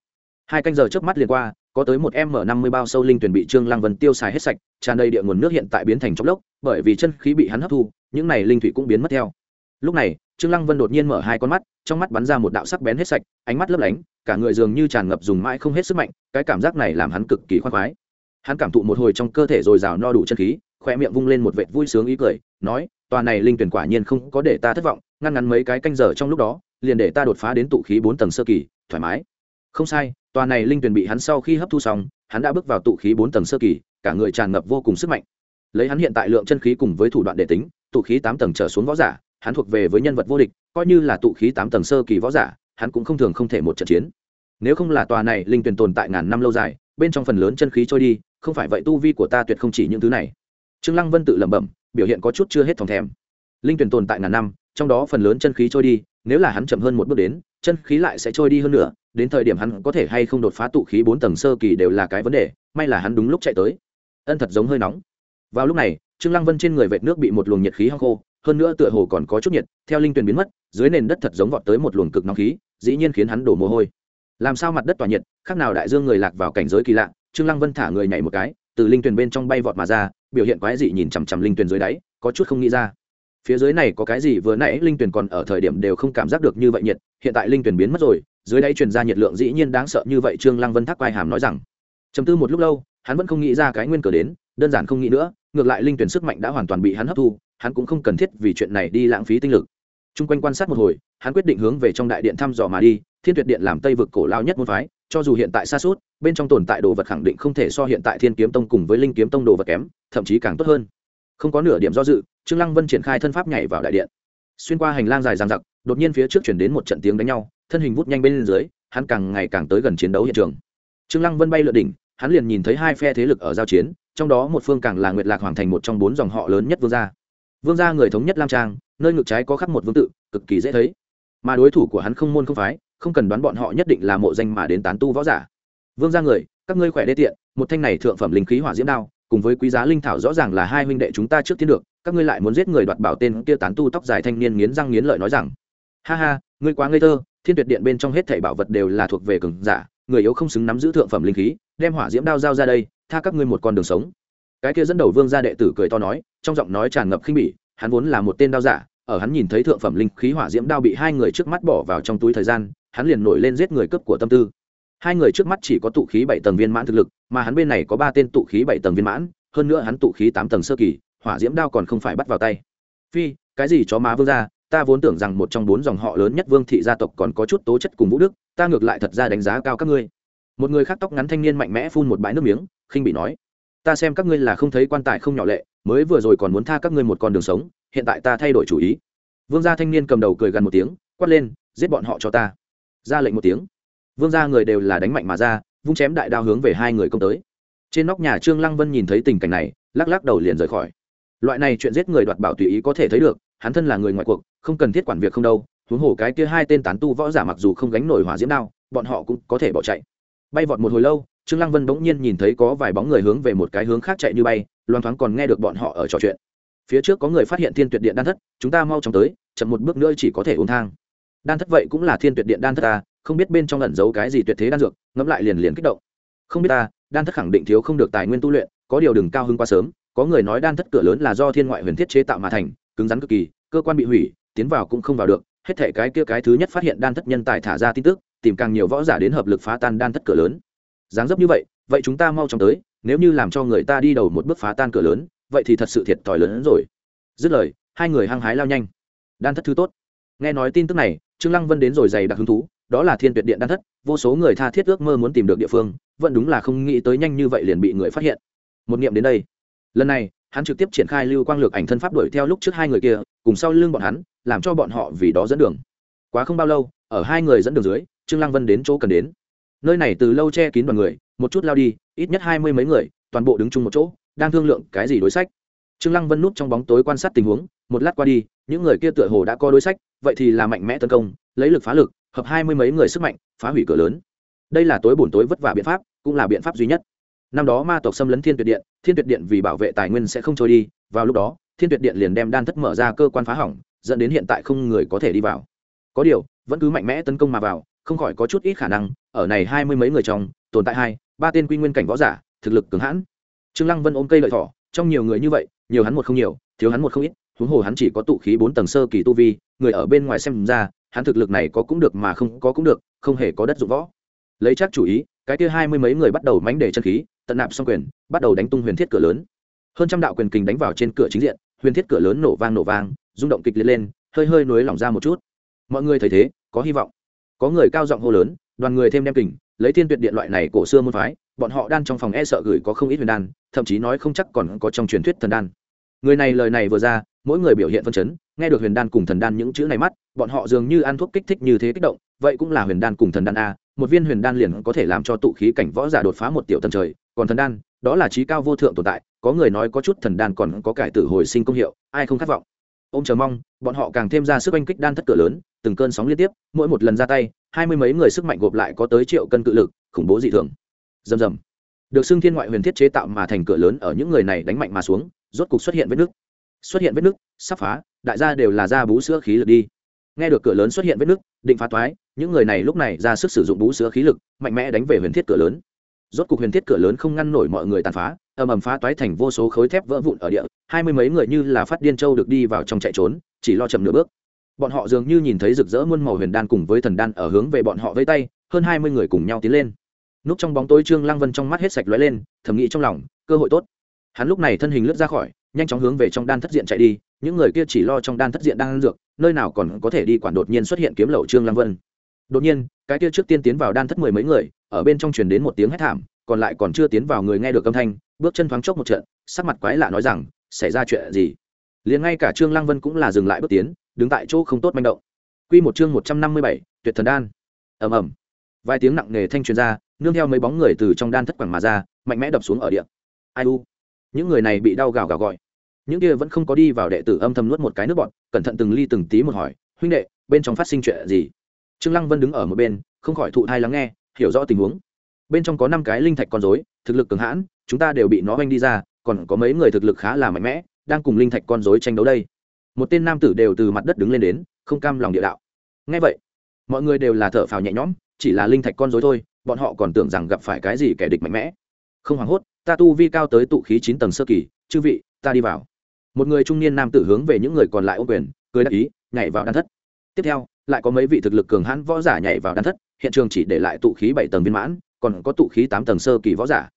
Hai canh giờ trước mắt liền qua có tới một m năm mươi bao sâu linh tuyển bị trương lăng vân tiêu xài hết sạch, tràn đầy địa nguồn nước hiện tại biến thành chóc lốc, bởi vì chân khí bị hắn hấp thu, những này linh thủy cũng biến mất theo. Lúc này, trương lăng vân đột nhiên mở hai con mắt, trong mắt bắn ra một đạo sắc bén hết sạch, ánh mắt lấp lánh, cả người dường như tràn ngập dùng mãi không hết sức mạnh, cái cảm giác này làm hắn cực kỳ khoan khoái. Hắn cảm thụ một hồi trong cơ thể dồi dào no đủ chân khí khoe miệng vung lên một vệt vui sướng ý cười, nói, tòa này linh tuyển quả nhiên không có để ta thất vọng, ngăn ngắn mấy cái canh giờ trong lúc đó, liền để ta đột phá đến tụ khí bốn tầng sơ kỳ, thoải mái. Không sai tòa này linh tuyển bị hắn sau khi hấp thu xong, hắn đã bước vào tụ khí bốn tầng sơ kỳ, cả người tràn ngập vô cùng sức mạnh. Lấy hắn hiện tại lượng chân khí cùng với thủ đoạn để tính, tụ khí tám tầng trở xuống võ giả, hắn thuộc về với nhân vật vô địch, coi như là tụ khí tám tầng sơ kỳ võ giả, hắn cũng không thường không thể một trận chiến. Nếu không là tòa này linh tuyển tồn tại ngàn năm lâu dài, bên trong phần lớn chân khí trôi đi, không phải vậy tu vi của ta tuyệt không chỉ những thứ này. Trương lăng vân tự lẩm bẩm, biểu hiện có chút chưa hết thòng thèm. Linh tuyển tồn tại ngàn năm, trong đó phần lớn chân khí trôi đi, nếu là hắn chậm hơn một bước đến, chân khí lại sẽ trôi đi hơn nữa đến thời điểm hắn có thể hay không đột phá tụ khí bốn tầng sơ kỳ đều là cái vấn đề, may là hắn đúng lúc chạy tới. Ân thật giống hơi nóng. Vào lúc này, trương lăng vân trên người vệt nước bị một luồng nhiệt khí hăng khô, hơn nữa tựa hồ còn có chút nhiệt, theo linh tuyền biến mất, dưới nền đất thật giống vọt tới một luồng cực nóng khí, dĩ nhiên khiến hắn đổ mồ hôi. Làm sao mặt đất tỏa nhiệt, khác nào đại dương người lạc vào cảnh giới kỳ lạ, trương lăng vân thả người nhảy một cái, từ linh tuyền bên trong bay vọt mà ra, biểu hiện quái dị nhìn chằm chằm linh tuyền dưới đáy, có chút không nghĩ ra. Phía dưới này có cái gì vừa nãy linh tuyền còn ở thời điểm đều không cảm giác được như vậy nhiệt, hiện tại linh tuyền biến mất rồi dưới đáy truyền ra nhiệt lượng dĩ nhiên đáng sợ như vậy, trương lăng vân thác quai hàm nói rằng chấm tư một lúc lâu, hắn vẫn không nghĩ ra cái nguyên cờ đến, đơn giản không nghĩ nữa, ngược lại linh tuyển sức mạnh đã hoàn toàn bị hắn hấp thu, hắn cũng không cần thiết vì chuyện này đi lãng phí tinh lực. Trung quanh quan sát một hồi, hắn quyết định hướng về trong đại điện thăm dò mà đi, thiên tuyệt điện làm tây vực cổ lao nhất môn phái, cho dù hiện tại xa suốt, bên trong tồn tại đồ vật khẳng định không thể so hiện tại thiên kiếm tông cùng với linh kiếm tông đồ vật kém, thậm chí càng tốt hơn. Không có nửa điểm do dự, trương lăng vân triển khai thân pháp nhảy vào đại điện. Xuyên qua hành lang dài dằng dặc đột nhiên phía trước chuyển đến một trận tiếng đánh nhau, thân hình vút nhanh bên dưới, hắn càng ngày càng tới gần chiến đấu hiện trường. Trương lăng vân bay lượn đỉnh, hắn liền nhìn thấy hai phe thế lực ở giao chiến, trong đó một phương càng là nguyệt lạc hoàng thành một trong bốn dòng họ lớn nhất vương gia. Vương gia người thống nhất lam trang, nơi ngực trái có khắc một vương tự, cực kỳ dễ thấy. Mà đối thủ của hắn không môn không phái, không cần đoán bọn họ nhất định là mộ danh mà đến tán tu võ giả. Vương gia người, các ngươi khỏe đê tiện, một thanh này thượng phẩm linh khí hỏa diễm đao, cùng với quý giá linh thảo rõ ràng là hai huynh đệ chúng ta trước tiên được, các ngươi lại muốn giết người đoạt bảo tên kia tán tu tóc dài thanh niên nghiến răng nghiến lợi nói rằng ha ha, ngươi quá ngây thơ, thiên tuyệt điện bên trong hết thảy bảo vật đều là thuộc về cường giả, người yếu không xứng nắm giữ thượng phẩm linh khí, đem hỏa diễm đao giao ra đây, tha các ngươi một con đường sống. Cái kia dẫn đầu vương gia đệ tử cười to nói, trong giọng nói tràn ngập khinh bỉ, hắn vốn là một tên đao giả, ở hắn nhìn thấy thượng phẩm linh khí hỏa diễm đao bị hai người trước mắt bỏ vào trong túi thời gian, hắn liền nổi lên giết người cướp của tâm tư. Hai người trước mắt chỉ có tụ khí bảy tầng viên mãn thực lực, mà hắn bên này có ba tên tụ khí bảy tầng viên mãn, hơn nữa hắn tụ khí tám tầng sơ kỳ, hỏa diễm đao còn không phải bắt vào tay. Phi, cái gì chó má vương gia ta vốn tưởng rằng một trong bốn dòng họ lớn nhất vương thị gia tộc còn có chút tố chất cùng vũ đức, ta ngược lại thật ra đánh giá cao các ngươi. Một người khác tóc ngắn thanh niên mạnh mẽ phun một bãi nước miếng, khinh bị nói, ta xem các ngươi là không thấy quan tài không nhỏ lệ, mới vừa rồi còn muốn tha các ngươi một con đường sống, hiện tại ta thay đổi chủ ý. Vương gia thanh niên cầm đầu cười gần một tiếng, quát lên, giết bọn họ cho ta. Ra lệnh một tiếng. Vương gia người đều là đánh mạnh mà ra, vung chém đại đao hướng về hai người công tới. Trên nóc nhà trương lăng vân nhìn thấy tình cảnh này, lắc lắc đầu liền rời khỏi. Loại này chuyện giết người đoạt bảo tùy ý có thể thấy được hắn thân là người ngoại cuộc, không cần thiết quản việc không đâu, huống hồ cái kia hai tên tán tu võ giả mặc dù không gánh nổi hỏa diễm đao, bọn họ cũng có thể bỏ chạy. Bay vọt một hồi lâu, trương lăng vân bỗng nhiên nhìn thấy có vài bóng người hướng về một cái hướng khác chạy như bay loan thoáng còn nghe được bọn họ ở trò chuyện. Phía trước có người phát hiện thiên tuyệt điện đan thất, chúng ta mau chóng tới, chậm một bước nữa chỉ có thể uống thang. Đan thất vậy cũng là thiên tuyệt điện đan thất ta không biết bên trong ẩn giấu cái gì tuyệt thế đan dược, ngẫm lại liền liền kích động. Không biết ta, đan thất khẳng định thiếu không được tài nguyên tu luyện, có điều đừng cao hơn quá sớm, có người nói đan thất cửa lớn là do thiên ngoại huyền thiết chế tạo mà thành cứng rắn cực kỳ, cơ quan bị hủy, tiến vào cũng không vào được, hết thể cái kia cái thứ nhất phát hiện đan thất nhân tài thả ra tin tức, tìm càng nhiều võ giả đến hợp lực phá tan đan thất cửa lớn. Dáng dấp như vậy vậy chúng ta mau chóng tới, nếu như làm cho người ta đi đầu một bước phá tan cửa lớn, vậy thì thật sự thiệt thòi lớn hơn rồi. Dứt lời, hai người hăng hái lao nhanh. Đan thất thứ tốt. Nghe nói tin tức này, trương lăng vân đến rồi dày đặc hứng thú, đó là thiên tuyệt điện đan thất, vô số người tha thiết ước mơ muốn tìm được địa phương, vẫn đúng là không nghĩ tới nhanh như vậy liền bị người phát hiện. Một niệm đến đây. Lần này hắn trực tiếp triển khai lưu quang lược ảnh thân pháp đuổi theo lúc trước hai người kia, cùng sau lưng bọn hắn, làm cho bọn họ vì đó dẫn đường. Quá không bao lâu, ở hai người dẫn đường dưới, trương lăng vân đến chỗ cần đến. Nơi này từ lâu che kín đoàn người, một chút lao đi, ít nhất hai mươi mấy người, toàn bộ đứng chung một chỗ, đang thương lượng cái gì đối sách. Trương lăng vân núp trong bóng tối quan sát tình huống, một lát qua đi, những người kia tựa hồ đã có đối sách, vậy thì là mạnh mẽ tấn công, lấy lực phá lực, hợp hai mươi mấy người sức mạnh, phá hủy cửa lớn. Đây là tối bổn tối vất vả biện pháp, cũng là biện pháp duy nhất năm đó ma tộc xâm lấn thiên tuyệt điện, thiên tuyệt điện vì bảo vệ tài nguyên sẽ không trôi đi, vào lúc đó, thiên tuyệt điện liền đem đan thất mở ra cơ quan phá hỏng, dẫn đến hiện tại không người có thể đi vào. Có điều, vẫn cứ mạnh mẽ tấn công mà vào, không khỏi có chút ít khả năng, ở này hai mươi mấy người trong, tồn tại hai, ba tên quy nguyên cảnh võ giả, thực lực cứng hãn. Trương lăng vân ôm cây lợi thỏ, trong nhiều người như vậy, nhiều hắn một không nhiều, thiếu hắn một không ít, huống hồ hắn chỉ có tụ khí bốn tầng sơ kỳ tu vi, người ở bên ngoài xem ra, hắn thực lực này có cũng được mà không có cũng được, không hề có đất dụng võ. Lấy chắc chủ ý, cái kia hai mươi mấy người bắt đầu mánh để chân khí tận nạp xong quyền, bắt đầu đánh tung huyền thiết cửa lớn. Hơn trăm đạo quyền kình đánh vào trên cửa chính diện, huyền thiết cửa lớn nổ vang nổ vang, rung động kịch liệt lên, hơi hơi nối lỏng ra một chút. Mọi người thấy thế, có hy vọng. Có người cao giọng hô lớn, đoàn người thêm đem kình, lấy thiên tuyệt điện loại này cổ xưa môn phái, bọn họ đan trong phòng e sợ gửi có không ít huyền đan, thậm chí nói không chắc còn có trong truyền thuyết thần đan. Người này lời này vừa ra, mỗi người biểu hiện phân chấn, nghe được huyền đan cùng thần đan những chữ này mắt, bọn họ dường như ăn thuốc kích thích như thế kích động, vậy cũng là huyền đan cùng thần đan a một viên huyền đan liền có thể làm cho tụ khí cảnh võ giả đột phá một tiểu tầng trời. Còn thần đan đó là trí cao vô thượng tồn tại có người nói có chút thần đan còn có cải tử hồi sinh công hiệu ai không khát vọng. Ô m chờ mong bọn họ càng thêm ra sức oanh kích đan thất cửa lớn từng cơn sóng liên tiếp mỗi một lần ra tay hai mươi mấy người sức mạnh gộp lại có tới triệu cân cự lực khủng bố dị thường. Dầm dầm, được xưng thiên ngoại huyền thiết chế tạo mà thành cửa lớn ở những người này đánh mạnh mà xuống rốt cục xuất hiện vết nứt, xuất hiện vết nứt, sắp phá đại gia đều là da bú sữa khí lực đi nghe được cửa lớn xuất hiện vết nứt, định phá toái những người này lúc này ra sức sử dụng bú sữa khí lực, mạnh mẽ đánh về huyền thiết cửa lớn. Rốt cục huyền thiết cửa lớn không ngăn nổi mọi người tàn phá, ầm ầm phá toái thành vô số khối thép vỡ vụn ở địa, hai mươi mấy người như là phát điên châu được đi vào trong chạy trốn, chỉ lo chậm nửa bước. Bọn họ dường như nhìn thấy rực rỡ muôn màu huyền đan cùng với thần đan ở hướng về bọn họ với tay, hơn hai mươi người cùng nhau tiến lên. Núp trong bóng tối trương lăng vân trong mắt hết sạch lóe lên, thầm nghĩ trong lòng, cơ hội tốt. Hắn lúc này thân hình lướt ra khỏi nhanh chóng hướng về trong đan thất diện chạy đi, những người kia chỉ lo trong đan thất diện đang ăn dược, nơi nào còn có thể đi quản đột nhiên xuất hiện kiếm lậu trương lăng vân. Đột nhiên, cái kia trước tiên tiến vào đan thất mười mấy người, ở bên trong truyền đến một tiếng hét thảm, còn lại còn chưa tiến vào người nghe được âm thanh, bước chân thoáng chốc một trận, sắc mặt quái lạ nói rằng, xảy ra chuyện gì? Liền ngay cả trương lăng vân cũng là dừng lại bước tiến, đứng tại chỗ không tốt manh động. Quy một chương một trăm năm mươi bảy, tuyệt thần đan. Ầm ầm. Vài tiếng nặng nề thanh truyền ra, nương theo mấy bóng người từ trong đan thất quẳng mà ra, mạnh mẽ đập xuống ở địa. Ai u? Những người này bị đau gào gào gọi. Những kia vẫn không có đi vào đệ tử âm thầm nuốt một cái nước bọt, cẩn thận từng ly từng tí một hỏi, huynh đệ, bên trong phát sinh chuyện gì? Trương lăng vân đứng ở một bên, không khỏi thụ thai lắng nghe, hiểu rõ tình huống. Bên trong có năm cái linh thạch con rối, thực lực cường hãn, chúng ta đều bị nó oanh đi ra, còn có mấy người thực lực khá là mạnh mẽ, đang cùng linh thạch con rối tranh đấu đây. Một tên nam tử đều từ mặt đất đứng lên đến, không cam lòng địa đạo. Ngay vậy, mọi người đều là thở phào nhẹ nhõm, chỉ là linh thạch con rối thôi, bọn họ còn tưởng rằng gặp phải cái gì kẻ địch mạnh mẽ không hoảng hốt, ta tu vi cao tới tụ khí chín tầng sơ kỳ, chư vị, ta đi vào. Một người trung niên nam tử hướng về những người còn lại ô quyền, cười đắc ý, nhảy vào đan thất. Tiếp theo, lại có mấy vị thực lực cường hãn võ giả nhảy vào đan thất, hiện trường chỉ để lại tụ khí bảy tầng viên mãn, còn có tụ khí tám tầng sơ kỳ võ giả.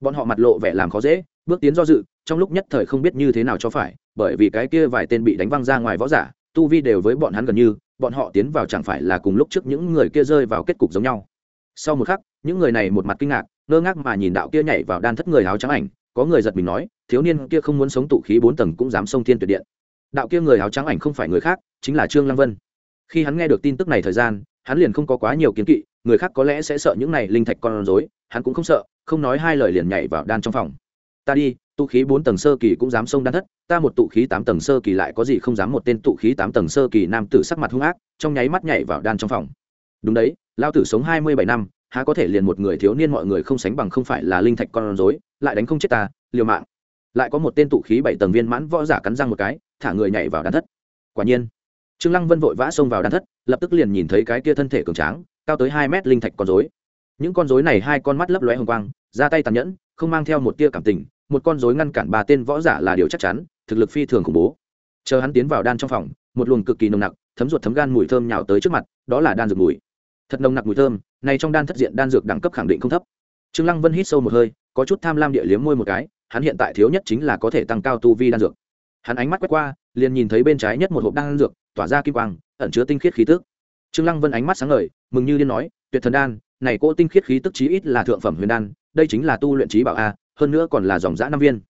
Bọn họ mặt lộ vẻ làm khó dễ, bước tiến do dự, trong lúc nhất thời không biết như thế nào cho phải, bởi vì cái kia vài tên bị đánh văng ra ngoài võ giả, tu vi đều với bọn hắn gần như, bọn họ tiến vào chẳng phải là cùng lúc trước những người kia rơi vào kết cục giống nhau. Sau một khắc, những người này một mặt kinh ngạc ngơ ngác mà nhìn đạo kia nhảy vào đan thất người áo trắng ảnh, có người giật mình nói, thiếu niên kia không muốn sống tụ khí bốn tầng cũng dám xông thiên tuyệt điện. Đạo kia người áo trắng ảnh không phải người khác, chính là trương lăng vân. Khi hắn nghe được tin tức này thời gian, hắn liền không có quá nhiều kiến kỵ, người khác có lẽ sẽ sợ những này linh thạch con rối, hắn cũng không sợ, không nói hai lời liền nhảy vào đan trong phòng. Ta đi, tụ khí bốn tầng sơ kỳ cũng dám xông đan thất, ta một tụ khí tám tầng sơ kỳ lại có gì không dám một tên tụ khí tám tầng sơ kỳ nam tử sắc mặt hung ác, trong nháy mắt nhảy vào đan trong phòng. Đúng đấy, lao tử sống hai mươi bảy năm há có thể liền một người thiếu niên mọi người không sánh bằng không phải là linh thạch con rối, lại đánh không chết ta, liều mạng. Lại có một tên tụ khí bảy tầng viên mãn võ giả cắn răng một cái, thả người nhảy vào đan thất. Quả nhiên, trương lăng vân vội vã xông vào đan thất, lập tức liền nhìn thấy cái kia thân thể cường tráng, cao tới hai mét linh thạch con rối. Những con rối này hai con mắt lấp lóe hồng quang, ra tay tàn nhẫn, không mang theo một tia cảm tình, một con rối ngăn cản ba tên võ giả là điều chắc chắn, thực lực phi thường khủng bố. Chờ hắn tiến vào đan trong phòng, một luồng cực kỳ nồng nặc, thấm ruột thấm gan mùi thơm nhào tới trước mặt, đó là đan dược mùi. Thật nồng nặc mùi thơm này trong đan thất diện đan dược đẳng cấp khẳng định không thấp. Trương lăng vân hít sâu một hơi, có chút tham lam địa liếm môi một cái, hắn hiện tại thiếu nhất chính là có thể tăng cao tu vi đan dược. Hắn ánh mắt quét qua, liền nhìn thấy bên trái nhất một hộp đan dược, tỏa ra kim quang, ẩn chứa tinh khiết khí tức. Trương lăng vân ánh mắt sáng ngời, mừng như điên nói, tuyệt thần đan, này cô tinh khiết khí tức chí ít là thượng phẩm huyền đan, đây chính là tu luyện trí bảo a, hơn nữa còn là dòng dã năm viên.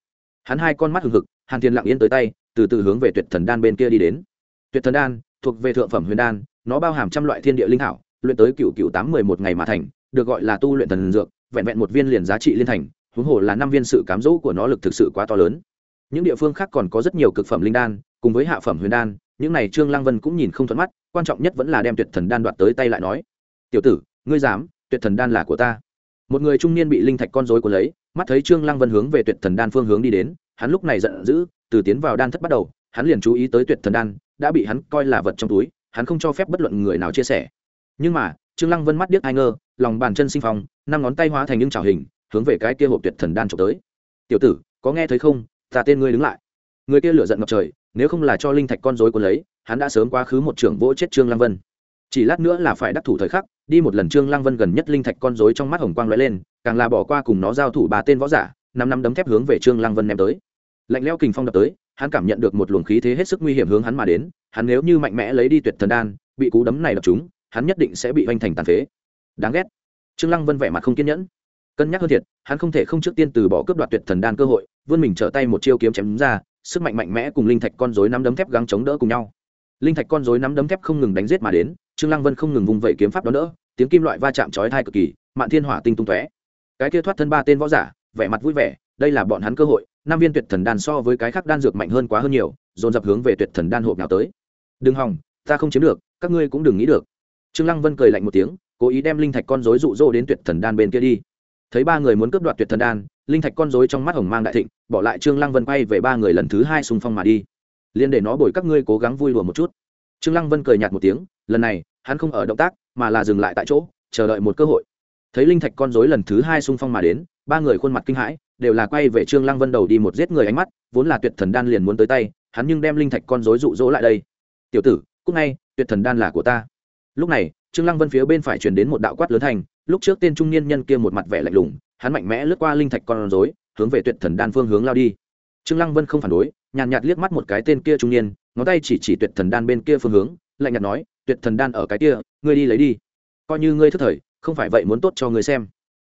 Hắn hai con mắt hừng hực, hàn thiên lặng yên tới tay, từ từ hướng về tuyệt thần đan bên kia đi đến. Tuyệt thần đan, thuộc về thượng phẩm huyền đan, nó bao hàm trăm loại thiên địa linh hảo luyện tới cựu cựu tám mười một ngày mà thành, được gọi là tu luyện thần dược, vẹn vẹn một viên liền giá trị liên thành, huống hồ là năm viên sự cám dỗ của nó lực thực sự quá to lớn. Những địa phương khác còn có rất nhiều cực phẩm linh đan, cùng với hạ phẩm huyền đan, những này trương lang vân cũng nhìn không thuận mắt, quan trọng nhất vẫn là đem tuyệt thần đan đoạt tới tay lại nói, tiểu tử, ngươi dám, tuyệt thần đan là của ta. Một người trung niên bị linh thạch con rối của lấy, mắt thấy trương lăng vân hướng về tuyệt thần đan phương hướng đi đến, hắn lúc này giận dữ, từ tiến vào đan thất bắt đầu, hắn liền chú ý tới tuyệt thần đan, đã bị hắn coi là vật trong túi, hắn không cho phép bất luận người nào chia sẻ nhưng mà, trương lăng vân mắt điếc ai ngơ lòng bàn chân sinh phong, năm ngón tay hóa thành những trào hình, hướng về cái kia hộp tuyệt thần đan trộm tới. Tiểu tử, có nghe thấy không? Ta tên ngươi đứng lại. Người kia lửa giận ngập trời, nếu không là cho linh thạch con rối của lấy, hắn đã sớm quá khứ một trưởng vỗ chết trương lăng vân. Chỉ lát nữa là phải đắc thủ thời khắc, đi một lần trương lăng vân gần nhất linh thạch con rối trong mắt hồng quang lóe lên, càng là bỏ qua cùng nó giao thủ ba tên võ giả, năm năm đấm thép hướng về trương lăng vân ném tới. Lạnh lẽo kình phong đập tới, hắn cảm nhận được một luồng khí thế hết sức nguy hiểm hướng hắn mà đến, hắn nếu như mạnh mẽ lấy đi tuyệt thần đan, bị cú đấm này đập chúng hắn nhất định sẽ bị hoành thành tàn phế. Đáng ghét. Trương lăng vân vẻ mặt không kiên nhẫn. Cân nhắc hơn thiệt, hắn không thể không trước tiên từ bỏ cướp đoạt tuyệt thần đan cơ hội, vươn mình trở tay một chiêu kiếm chém ra, sức mạnh mạnh mẽ cùng linh thạch con rối nắm đấm thép gắng chống đỡ cùng nhau. Linh thạch con rối nắm đấm thép không ngừng đánh giết mà đến, trương lăng vân không ngừng vùng vẫy kiếm pháp đó đỡ tiếng kim loại va chạm chói tai cực kỳ, mạn thiên hỏa tinh tung tóe. Cái kia thoát thân ba tên võ giả, vẻ mặt vui vẻ, đây là bọn hắn cơ hội, năm viên tuyệt thần đan so với cái khác đan dược mạnh hơn quá hơn nhiều, dồn dập hướng về tuyệt thần đan hộp nào tới. Đừng hòng ta không chiếm được, các ngươi cũng đừng nghĩ được trương lăng vân cười lạnh một tiếng, cố ý đem linh thạch con rối dụ dỗ đến tuyệt thần đan bên kia đi. Thấy ba người muốn cướp đoạt tuyệt thần đan, linh thạch con rối trong mắt hồng mang đại thịnh, bỏ lại trương lăng vân quay về ba người lần thứ hai xung phong mà đi. Liên để nó bồi các ngươi cố gắng vui đùa một chút. Trương lăng vân cười nhạt một tiếng, lần này, hắn không ở động tác, mà là dừng lại tại chỗ, chờ đợi một cơ hội. Thấy linh thạch con rối lần thứ hai xung phong mà đến, ba người khuôn mặt kinh hãi, đều là quay về trương lăng vân đầu đi một giết người ánh mắt, vốn là tuyệt thần đan liền muốn tới tay, hắn nhưng đem linh thạch con rối dụ dỗ lại đây. Tiểu tử cúc ngay, tuyệt thần đan là của ta lúc này trương lăng vân phía bên phải truyền đến một đạo quát lớn thành lúc trước tên trung niên nhân kia một mặt vẻ lạnh lùng hắn mạnh mẽ lướt qua linh thạch con rối hướng về tuyệt thần đan phương hướng lao đi. Trương lăng vân không phản đối nhàn nhạt, liếc mắt một cái tên kia trung niên ngón tay chỉ chỉ tuyệt thần đan bên kia phương hướng lạnh nhạt nói tuyệt thần đan ở cái kia ngươi đi lấy đi. Coi như ngươi thức thời không phải vậy muốn tốt cho ngươi xem.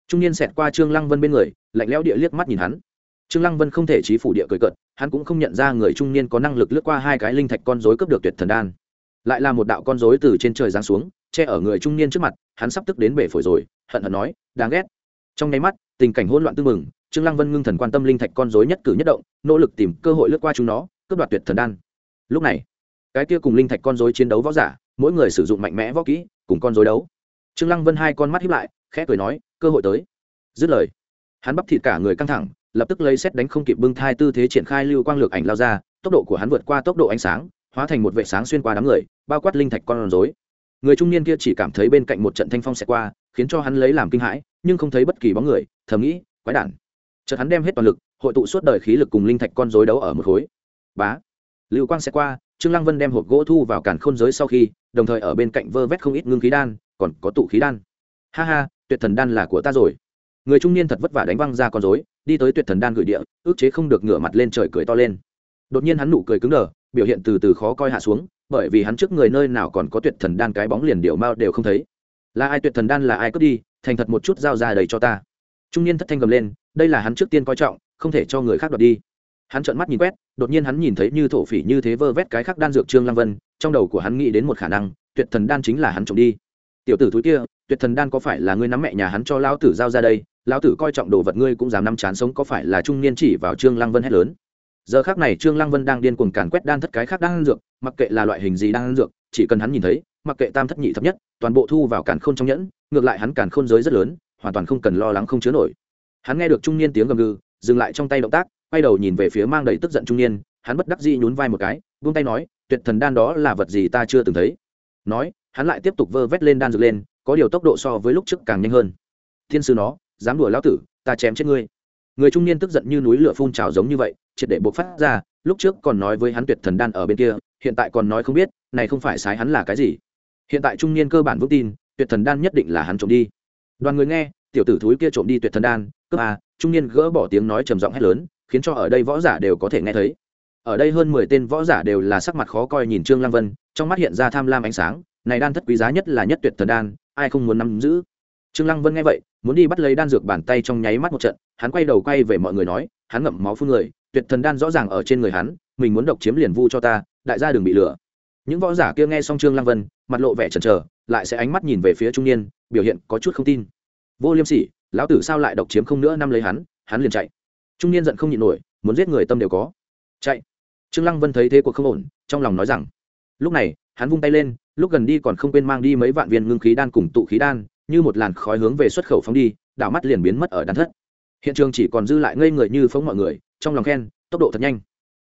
Trung niên xẹt qua trương lăng vân bên người lạnh lẽo địa liếc mắt nhìn hắn. Trương lăng vân không thể trí phủ địa cười cợt hắn cũng không nhận ra người trung niên có năng lực lướt qua hai cái linh thạch con rối cướp được tuyệt thần đan lại là một đạo con rối từ trên trời giáng xuống, che ở người trung niên trước mặt, hắn sắp tức đến bể phổi rồi, hận hận nói, đáng ghét. Trong nháy mắt, tình cảnh hỗn loạn tưng mừng trương lăng vân ngưng thần quan tâm linh thạch con rối nhất cử nhất động, nỗ lực tìm cơ hội lướt qua chúng nó, cướp đoạt tuyệt thần đan. Lúc này, cái kia cùng linh thạch con rối chiến đấu võ giả, mỗi người sử dụng mạnh mẽ võ kỹ, cùng con rối đấu. Trương lăng vân hai con mắt híp lại, khẽ cười nói, cơ hội tới. Dứt lời, hắn bắp thịt cả người căng thẳng, lập tức lấy xét đánh không kịp bưng thai tư thế triển khai lưu quang lược ảnh lao ra, tốc độ của hắn vượt qua tốc độ ánh sáng, hóa thành một vệ sáng xuyên qua đám người bao quát linh thạch con rối. Người trung niên kia chỉ cảm thấy bên cạnh một trận thanh phong xẹt qua, khiến cho hắn lấy làm kinh hãi, nhưng không thấy bất kỳ bóng người, thầm nghĩ, quái đản. Chợt hắn đem hết toàn lực, hội tụ suốt đời khí lực cùng linh thạch con rối đấu ở một khối. Bá. Lưu quang xẹt qua, trương lăng vân đem hộp gỗ thu vào càn khôn giới sau khi, đồng thời ở bên cạnh vơ vét không ít ngưng khí đan, còn có tụ khí đan. Ha ha, tuyệt thần đan là của ta rồi. Người trung niên thật vất vả đánh văng ra con rối, đi tới tuyệt thần đan gửi địa, ước chế không được ngửa mặt lên trời cười to lên. Đột nhiên hắn nụ cười cứng đờ, biểu hiện từ từ khó coi hạ xuống bởi vì hắn trước người nơi nào còn có tuyệt thần đan cái bóng liền điệu mao đều không thấy. Là ai tuyệt thần đan là ai cướp đi, thành thật một chút giao ra đầy cho ta. Trung niên thất thanh gầm lên, đây là hắn trước tiên coi trọng, không thể cho người khác đoạt đi. Hắn trợn mắt nhìn quét, đột nhiên hắn nhìn thấy như thổ phỉ như thế vơ vét cái khác đan dược trương lăng vân, trong đầu của hắn nghĩ đến một khả năng, tuyệt thần đan chính là hắn trộm đi. Tiểu tử thúi kia, tuyệt thần đan có phải là ngươi nắm mẹ nhà hắn cho lão tử giao ra đây? Lão tử coi trọng đồ vật ngươi cũng dám nắm chán sống có phải là trung niên chỉ vào trương lăng vân hét lớn? Giờ khác này trương lăng vân đang điên cuồng càn quét đan thất cái khác đan dược, mặc kệ là loại hình gì đan dược, chỉ cần hắn nhìn thấy, mặc kệ tam thất nhị thấp nhất, toàn bộ thu vào càn khôn trong nhẫn, ngược lại hắn càn khôn giới rất lớn, hoàn toàn không cần lo lắng không chứa nổi. Hắn nghe được trung niên tiếng gầm gừ, dừng lại trong tay động tác, quay đầu nhìn về phía mang đầy tức giận trung niên, hắn bất đắc dĩ nhún vai một cái, buông tay nói, tuyệt thần đan đó là vật gì ta chưa từng thấy. Nói, hắn lại tiếp tục vơ vét lên đan dược lên, có điều tốc độ so với lúc trước càng nhanh hơn. Thiên sư nó, dám đùa lão tử, ta chém chết ngươi. Người trung niên tức giận như núi lửa phun trào giống như vậy triệt để buộc phát ra, lúc trước còn nói với hắn tuyệt thần đan ở bên kia, hiện tại còn nói không biết, này không phải sái hắn là cái gì. Hiện tại trung niên cơ bản vững tin, tuyệt thần đan nhất định là hắn trộm đi. Đoàn người nghe, tiểu tử thúi kia trộm đi tuyệt thần đan, cướp à? trung niên gỡ bỏ tiếng nói trầm giọng hét lớn, khiến cho ở đây võ giả đều có thể nghe thấy. Ở đây hơn mười tên võ giả đều là sắc mặt khó coi nhìn trương lăng vân, trong mắt hiện ra tham lam ánh sáng, này đan thất quý giá nhất là nhất tuyệt thần đan, ai không muốn nắm giữ? Trương lăng vân nghe vậy, muốn đi bắt lấy đan dược bàn tay trong nháy mắt một trận, hắn quay đầu quay về mọi người nói, hắn ngậm máu phun người tuyệt thần đan rõ ràng ở trên người hắn, mình muốn độc chiếm liền vu cho ta, đại gia đừng bị lừa. Những võ giả kia nghe xong trương lăng vân, mặt lộ vẻ chần chờ, lại sẽ ánh mắt nhìn về phía trung niên, biểu hiện có chút không tin. Vô liêm sỉ, lão tử sao lại độc chiếm không nữa năm lấy hắn hắn liền chạy. Trung niên giận không nhịn nổi, muốn giết người tâm đều có. Chạy. Trương lăng vân thấy thế cuộc không ổn, trong lòng nói rằng, lúc này, hắn vung tay lên, lúc gần đi còn không quên mang đi mấy vạn viên ngưng khí đan cùng tụ khí đan, như một làn khói hướng về xuất khẩu phóng đi, đảo mắt liền biến mất ở đan thất. Hiện trường chỉ còn dư lại ngây người như phóng mọi người trong lòng khen, tốc độ thật nhanh.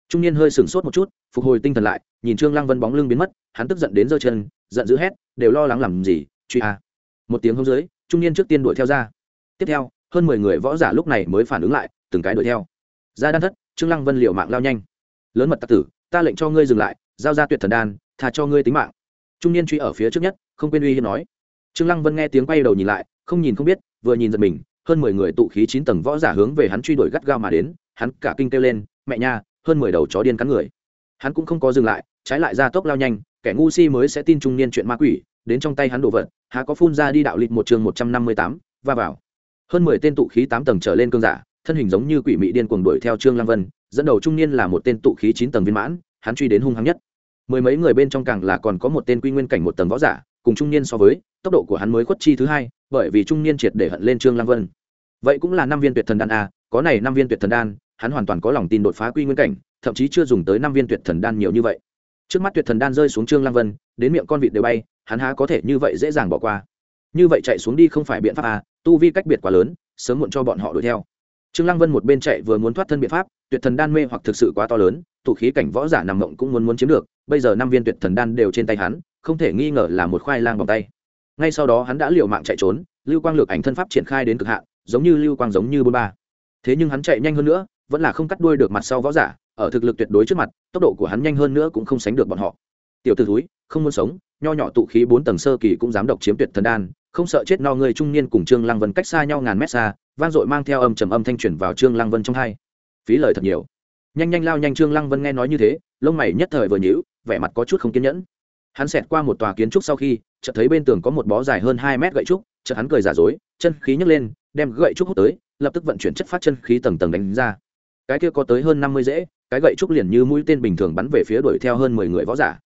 Trung niên hơi sửng sốt một chút, phục hồi tinh thần lại, nhìn trương lăng vân bóng lưng biến mất, hắn tức giận đến giơ chân, giận dữ hét, đều lo lắng làm gì, truy à một tiếng hông dưới, trung niên trước tiên đuổi theo ra. Tiếp theo, hơn mười người võ giả lúc này mới phản ứng lại, từng cái đuổi theo. Ra đan thất, trương lăng vân liều mạng lao nhanh. Lớn mật tặc tử, ta lệnh cho ngươi dừng lại, giao ra tuyệt thần đan thà cho ngươi tính mạng. Trung niên truy ở phía trước nhất, không quên uy hiếp nói. Trương lăng vân nghe tiếng quay đầu nhìn lại, không nhìn không biết, vừa nhìn giật mình, hơn mười người tụ khí chín tầng võ giả hướng về hắn truy đuổi gắt gao mà đến hắn cả kinh kêu lên, mẹ nha, hơn mười đầu chó điên cắn người. Hắn cũng không có dừng lại, trái lại ra tốc lao nhanh, kẻ ngu si mới sẽ tin trung niên chuyện ma quỷ, đến trong tay hắn đổ vật, há có phun ra đi đạo lịch một chương một trăm năm mươi tám, va vào. Hơn mười tên tụ khí tám tầng trở lên cương giả, thân hình giống như quỷ mị điên cuồng đuổi theo trương lăng vân, dẫn đầu trung niên là một tên tụ khí chín tầng viên mãn, hắn truy đến hung hăng nhất. Mười mấy người bên trong càng là còn có một tên quy nguyên cảnh một tầng võ giả, cùng trung niên so với, tốc độ của hắn mới khuất chi thứ hai, bởi vì trung niên triệt để hận lên trương lăng vân. Vậy cũng là năm viên tuyệt thần đan a có này năm viên tuyệt thần đan hắn hoàn toàn có lòng tin đột phá quy nguyên cảnh, thậm chí chưa dùng tới năm viên tuyệt thần đan nhiều như vậy. Trước mắt tuyệt thần đan rơi xuống trương lăng vân, đến miệng con vịt đều bay, hắn há có thể như vậy dễ dàng bỏ qua. Như vậy chạy xuống đi không phải biện pháp à? tu vi cách biệt quá lớn, sớm muộn cho bọn họ đuổi theo. Trương lăng vân một bên chạy vừa muốn thoát thân biện pháp, tuyệt thần đan mê hoặc thực sự quá to lớn, tụ khí cảnh võ giả nằm mộng cũng muốn muốn chiếm được, bây giờ năm viên tuyệt thần đan đều trên tay hắn, không thể nghi ngờ là một khoai lang bằng tay. Ngay sau đó hắn đã liều mạng chạy trốn, lưu quang lược ảnh thân pháp triển khai đến cực hạn, giống như lưu quang giống như bôn ba. Thế nhưng hắn chạy nhanh hơn nữa vẫn là không cắt đuôi được mặt sau võ giả, ở thực lực tuyệt đối trước mặt, tốc độ của hắn nhanh hơn nữa cũng không sánh được bọn họ. Tiểu t ử túi không muốn sống, nho nhỏ tụ khí bốn tầng sơ kỳ cũng dám độc chiếm tuyệt thần đan, không sợ chết no người trung niên cùng trương lăng vân cách xa nhau ngàn mét xa, vang dội mang theo âm trầm âm thanh chuyển vào trương lăng vân trong hai. Phí lời thật nhiều. Nhanh nhanh lao nhanh trương lăng vân nghe nói như thế, lông mày nhất thời vừa nhíu, vẻ mặt có chút không kiên nhẫn. Hắn xẹt qua một tòa kiến trúc sau khi, chợt thấy bên tường có một bó dài hơn hai mét gậy trúc, chợt hắn cười giả dối, chân khí nhấc lên, đem gậy trúc hút tới, lập tức vận chuyển chất phát chân khí tầng tầng đánh ra cái kia có tới hơn năm mươi dễ, cái gậy trúc liền như mũi tên bình thường bắn về phía đuổi theo hơn mười người võ giả.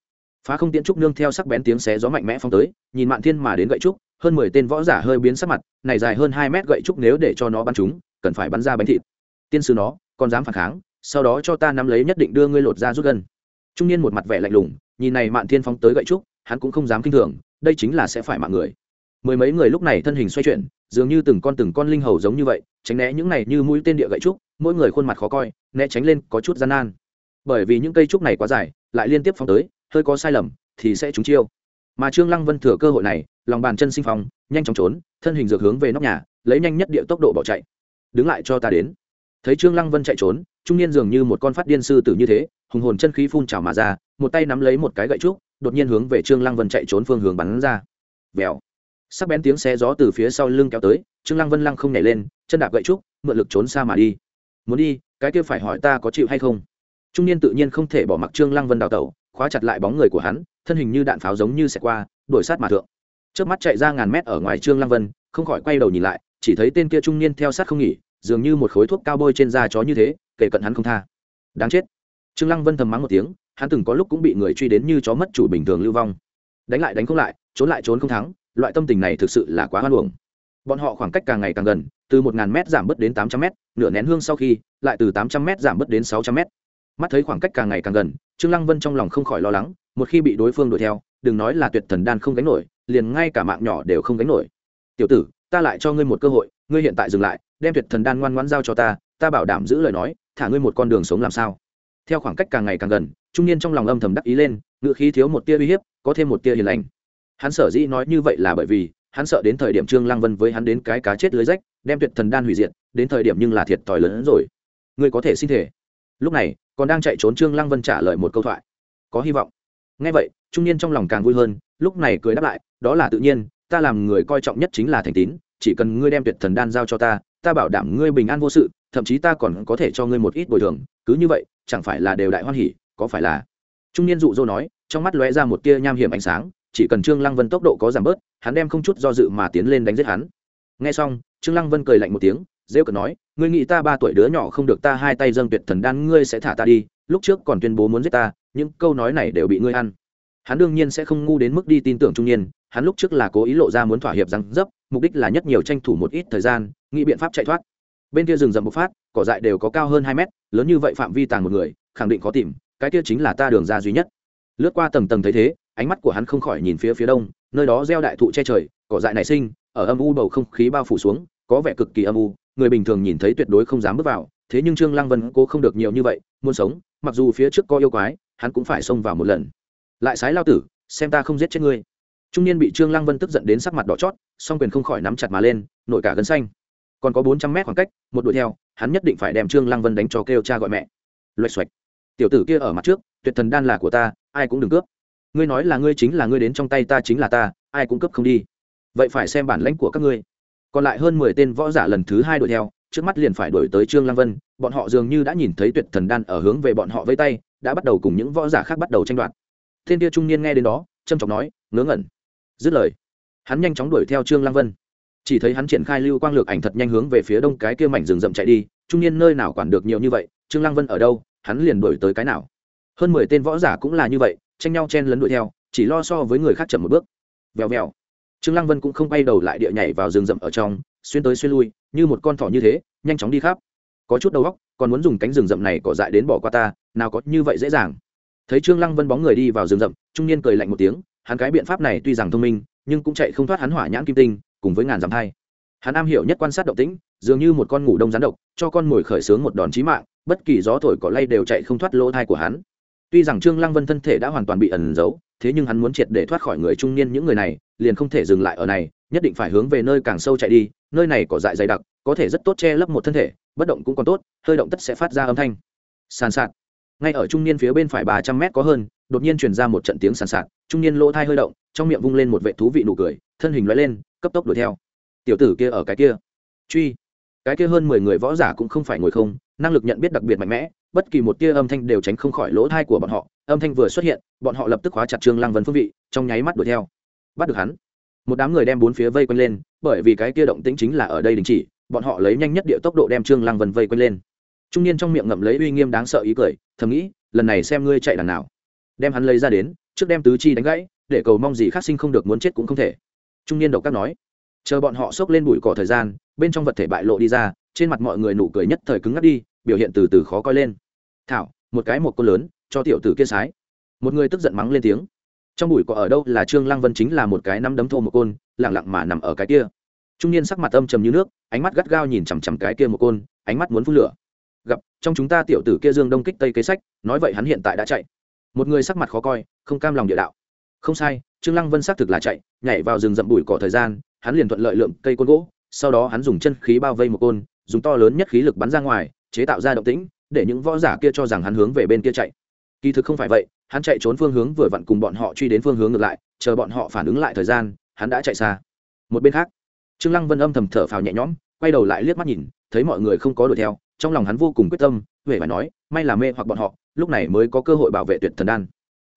Phá không tiễn trúc nương theo sắc bén tiếng xé gió mạnh mẽ phong tới, nhìn mạn thiên mà đến gậy trúc, hơn mười tên võ giả hơi biến sắc mặt, này dài hơn hai mét gậy trúc nếu để cho nó bắn chúng, cần phải bắn ra bánh thịt. Tiên sư nó còn dám phản kháng, sau đó cho ta nắm lấy nhất định đưa ngươi lột ra rút gân. Trung niên một mặt vẻ lạnh lùng, nhìn này mạn thiên phóng tới gậy trúc, hắn cũng không dám kinh thường, đây chính là sẽ phải mạng người mười mấy người lúc này thân hình xoay chuyển, dường như từng con từng con linh hầu giống như vậy, tránh né những này như mũi tên địa gậy trúc, mỗi người khuôn mặt khó coi, né tránh lên có chút gian nan. Bởi vì những cây trúc này quá dài, lại liên tiếp phóng tới, hơi có sai lầm, thì sẽ trúng chiêu. Mà trương lăng vân thừa cơ hội này, lòng bàn chân sinh phong, nhanh chóng trốn, thân hình dược hướng về nóc nhà, lấy nhanh nhất địa tốc độ bỏ chạy. Đứng lại cho ta đến. Thấy trương lăng vân chạy trốn, trung niên dường như một con phát điên sư tử như thế, hùng hồn chân khí phun trào mà ra, một tay nắm lấy một cái gậy trúc, đột nhiên hướng về trương lăng vân chạy trốn phương hướng bắn ra. Vèo sắc bén tiếng xe gió từ phía sau lưng kéo tới, trương lăng vân lăng không nhảy lên, chân đạp gậy trúc, mượn lực trốn xa mà đi. Muốn đi, cái kia phải hỏi ta có chịu hay không? Trung niên tự nhiên không thể bỏ mặc trương lăng vân đào tẩu, khóa chặt lại bóng người của hắn, thân hình như đạn pháo giống như sẽ qua, đuổi sát mà thượng. Trước mắt chạy ra ngàn mét ở ngoài trương lăng vân, không khỏi quay đầu nhìn lại, chỉ thấy tên kia trung niên theo sát không nghỉ, dường như một khối thuốc cao bôi trên da chó như thế kể cận hắn không tha. Đáng chết. Trương lăng vân thầm mắng một tiếng, hắn từng có lúc cũng bị người truy đến như chó mất chủ bình thường lưu vong. Đánh lại đánh không lại, trốn lại trốn không thắng loại tâm tình này thực sự là quá hoan hồng bọn họ khoảng cách càng ngày càng gần, từ một ngàn m giảm bớt đến tám trăm m nửa nén hương sau khi, lại từ tám trăm m giảm bớt đến sáu trăm m mắt thấy khoảng cách càng ngày càng gần, trương lăng vân trong lòng không khỏi lo lắng, một khi bị đối phương đuổi theo, đừng nói là tuyệt thần đan không gánh nổi, liền ngay cả mạng nhỏ đều không gánh nổi. Tiểu tử, ta lại cho ngươi một cơ hội, ngươi hiện tại dừng lại, đem tuyệt thần đan ngoan ngoãn giao cho ta ta bảo đảm giữ lời nói, thả ngươi một con đường sống làm sao? Theo khoảng cách càng ngày càng gần, trung niên trong lòng âm thầm đắc ý lên ngự khí thiếu một tia uy hiếp, có thêm một tia hiền lành hắn sở dĩ nói như vậy là bởi vì, hắn sợ đến thời điểm trương lăng vân với hắn đến cái cá chết lưới rách, đem tuyệt thần đan hủy diệt, đến thời điểm nhưng là thiệt thòi lớn hơn rồi. Ngươi có thể xin thể lúc này, còn đang chạy trốn trương lăng vân trả lời một câu thoại. Có hy vọng. Nghe vậy, trung niên trong lòng càng vui hơn, lúc này cười đáp lại, đó là tự nhiên, ta làm người coi trọng nhất chính là thành tín, chỉ cần ngươi đem tuyệt thần đan giao cho ta ta bảo đảm ngươi bình an vô sự, thậm chí ta còn có thể cho ngươi một ít bồi thường, cứ như vậy, chẳng phải là đều đại hoan hỉ, có phải là? Trung niên dụ dỗ nói, trong mắt lóe ra một tia nham hiểm ánh sáng chỉ cần trương lăng vân tốc độ có giảm bớt, hắn đem không chút do dự mà tiến lên đánh giết hắn. Nghe xong, trương lăng vân cười lạnh một tiếng, rêu cợt nói, ngươi nghĩ ta ba tuổi đứa nhỏ không được ta hai tay dâng tuyệt thần đan, ngươi sẽ thả ta đi, lúc trước còn tuyên bố muốn giết ta, những câu nói này đều bị ngươi ăn. Hắn đương nhiên sẽ không ngu đến mức đi tin tưởng trung niên, hắn lúc trước là cố ý lộ ra muốn thỏa hiệp răng dấp, mục đích là nhất nhiều tranh thủ một ít thời gian, nghĩ biện pháp chạy thoát. Bên kia rừng rậm bộc phát, cỏ dại đều có cao hơn hai mét, lớn như vậy phạm vi tàng một người, khẳng định khó tìm, cái kia chính là ta đường ra duy nhất lướt qua tầng tầng thấy thế, ánh mắt của hắn không khỏi nhìn phía phía đông, nơi đó gieo đại thụ che trời, cỏ dại nảy sinh, ở âm u bầu không khí bao phủ xuống, có vẻ cực kỳ âm u, người bình thường nhìn thấy tuyệt đối không dám bước vào, thế nhưng trương lăng vân cố không được nhiều như vậy, muốn sống, mặc dù phía trước có yêu quái, hắn cũng phải xông vào một lần. Lại sái lao tử, xem ta không giết chết ngươi. Trung niên bị trương lăng vân tức giận đến sắc mặt đỏ chót, song quyền không khỏi nắm chặt mà lên, nổi cả gân xanh. Còn có bốn trăm mét khoảng cách, một đuổi theo, hắn nhất định phải đem trương lăng vân đánh cho kêu cha gọi mẹ. Loạch xoạch tiểu tử kia ở mặt trước tuyệt thần đan là của ta, ai cũng đừng cướp. Ngươi nói là ngươi chính là ngươi đến trong tay ta chính là ta, ai cũng cướp không đi. Vậy phải xem bản lãnh của các ngươi. Còn lại hơn mười tên võ giả lần thứ hai đuổi theo, trước mắt liền phải đuổi tới trương lăng vân, bọn họ dường như đã nhìn thấy tuyệt thần đan ở hướng về bọn họ với tay, đã bắt đầu cùng những võ giả khác bắt đầu tranh đoạt. Thiên tia trung niên nghe đến đó trâm trọng nói, ngớ ngẩn. Dứt lời, hắn nhanh chóng đuổi theo trương lăng vân. Chỉ thấy hắn triển khai lưu quang lược ảnh thật nhanh hướng về phía đông cái kia mảnh rừng rậm chạy đi, trung niên nơi nào quản được nhiều như vậy, trương lăng vân ở đâu, hắn liền đuổi tới cái nào hơn mười tên võ giả cũng là như vậy, tranh nhau chen lấn đuổi theo, chỉ lo so với người khác chậm một bước. Vèo vèo. Trương lăng vân cũng không bay đầu lại địa nhảy vào rừng rậm ở trong, xuyên tới xuyên lui, như một con thỏ như thế, nhanh chóng đi khắp. Có chút đầu óc, còn muốn dùng cánh rừng rậm này cỏ dại đến bỏ qua ta, nào có như vậy dễ dàng. Thấy trương lăng vân bóng người đi vào rừng rậm, trung niên cười lạnh một tiếng, hắn cái biện pháp này tuy rằng thông minh, nhưng cũng chạy không thoát hắn hỏa nhãn kim tinh, cùng với ngàn dặm thai hắn am hiểu nhất quan sát động tĩnh, dường như một con ngủ đông rắn độc, cho con mồi khởi sướng một đòn chí mạng, bất kỳ gió thổi cỏ lay đều chạy không thoát lỗ thai của hắn tuy rằng trương lăng vân thân thể đã hoàn toàn bị ẩn giấu, thế nhưng hắn muốn triệt để thoát khỏi người trung niên những người này, liền không thể dừng lại ở này, nhất định phải hướng về nơi càng sâu chạy đi, nơi này có dại dày đặc, có thể rất tốt che lấp một thân thể, bất động cũng còn tốt, hơi động tất sẽ phát ra âm thanh. Sàn sạt. Ngay ở trung niên phía bên phải ba trăm mét có hơn, đột nhiên truyền ra một trận tiếng sàn sạt, trung niên lỗ thai hơi động, trong miệng vung lên một vệ thú vị nụ cười, thân hình lói lên, cấp tốc đuổi theo. Tiểu tử kia ở cái kia. Truy. Cái kia hơn mười người võ giả cũng không phải ngồi không, năng lực nhận biết đặc biệt mạnh mẽ bất kỳ một tia âm thanh đều tránh không khỏi lỗ thai của bọn họ. Âm thanh vừa xuất hiện, bọn họ lập tức khóa chặt trương lăng vân phương vị, trong nháy mắt đuổi theo. Bắt được hắn. Một đám người đem bốn phía vây quanh lên, bởi vì cái kia động tĩnh chính là ở đây đình chỉ, bọn họ lấy nhanh nhất địa tốc độ đem trương lăng vân vây quanh lên. Trung niên trong miệng ngậm lấy uy nghiêm đáng sợ ý cười, thầm nghĩ, lần này xem ngươi chạy đằng nào. Đem hắn lấy ra đến, trước đem tứ chi đánh gãy, để cầu mong gì khác sinh không được muốn chết cũng không thể. Trung niên độc các nói, chờ bọn họ xốc lên bụi cỏ thời gian, bên trong vật thể bại lộ đi ra, trên mặt mọi người nụ cười nhất thời cứng ngắt đi biểu hiện từ từ khó coi lên. Thảo, một cái một cô lớn, cho tiểu tử kia sái. Một người tức giận mắng lên tiếng. Trong bụi cỏ ở đâu là trương lăng vân chính là một cái nắm đấm thô một côn, lẳng lặng mà nằm ở cái kia. Trung niên sắc mặt âm trầm như nước, ánh mắt gắt gao nhìn chằm chằm cái kia một côn, ánh mắt muốn phun lửa. Gặp, trong chúng ta tiểu tử kia dương đông kích tây kế sách, nói vậy hắn hiện tại đã chạy. Một người sắc mặt khó coi, không cam lòng địa đạo. Không sai, trương lăng vân xác thực là chạy, nhảy vào rừng rậm bụi cỏ thời gian, hắn liền thuận lợi lượng cây côn gỗ, sau đó hắn dùng chân khí bao vây một côn, dùng to lớn nhất khí lực bắn ra ngoài chế tạo ra động tĩnh, để những võ giả kia cho rằng hắn hướng về bên kia chạy. Kỳ thực không phải vậy, hắn chạy trốn phương hướng vừa vặn cùng bọn họ truy đến phương hướng ngược lại, chờ bọn họ phản ứng lại thời gian, hắn đã chạy xa. Một bên khác, trương lăng vân âm thầm thở phào nhẹ nhõm, quay đầu lại liếc mắt nhìn, thấy mọi người không có đuổi theo, trong lòng hắn vô cùng quyết tâm huệ phải nói, may là mê hoặc bọn họ, lúc này mới có cơ hội bảo vệ tuyệt thần đan.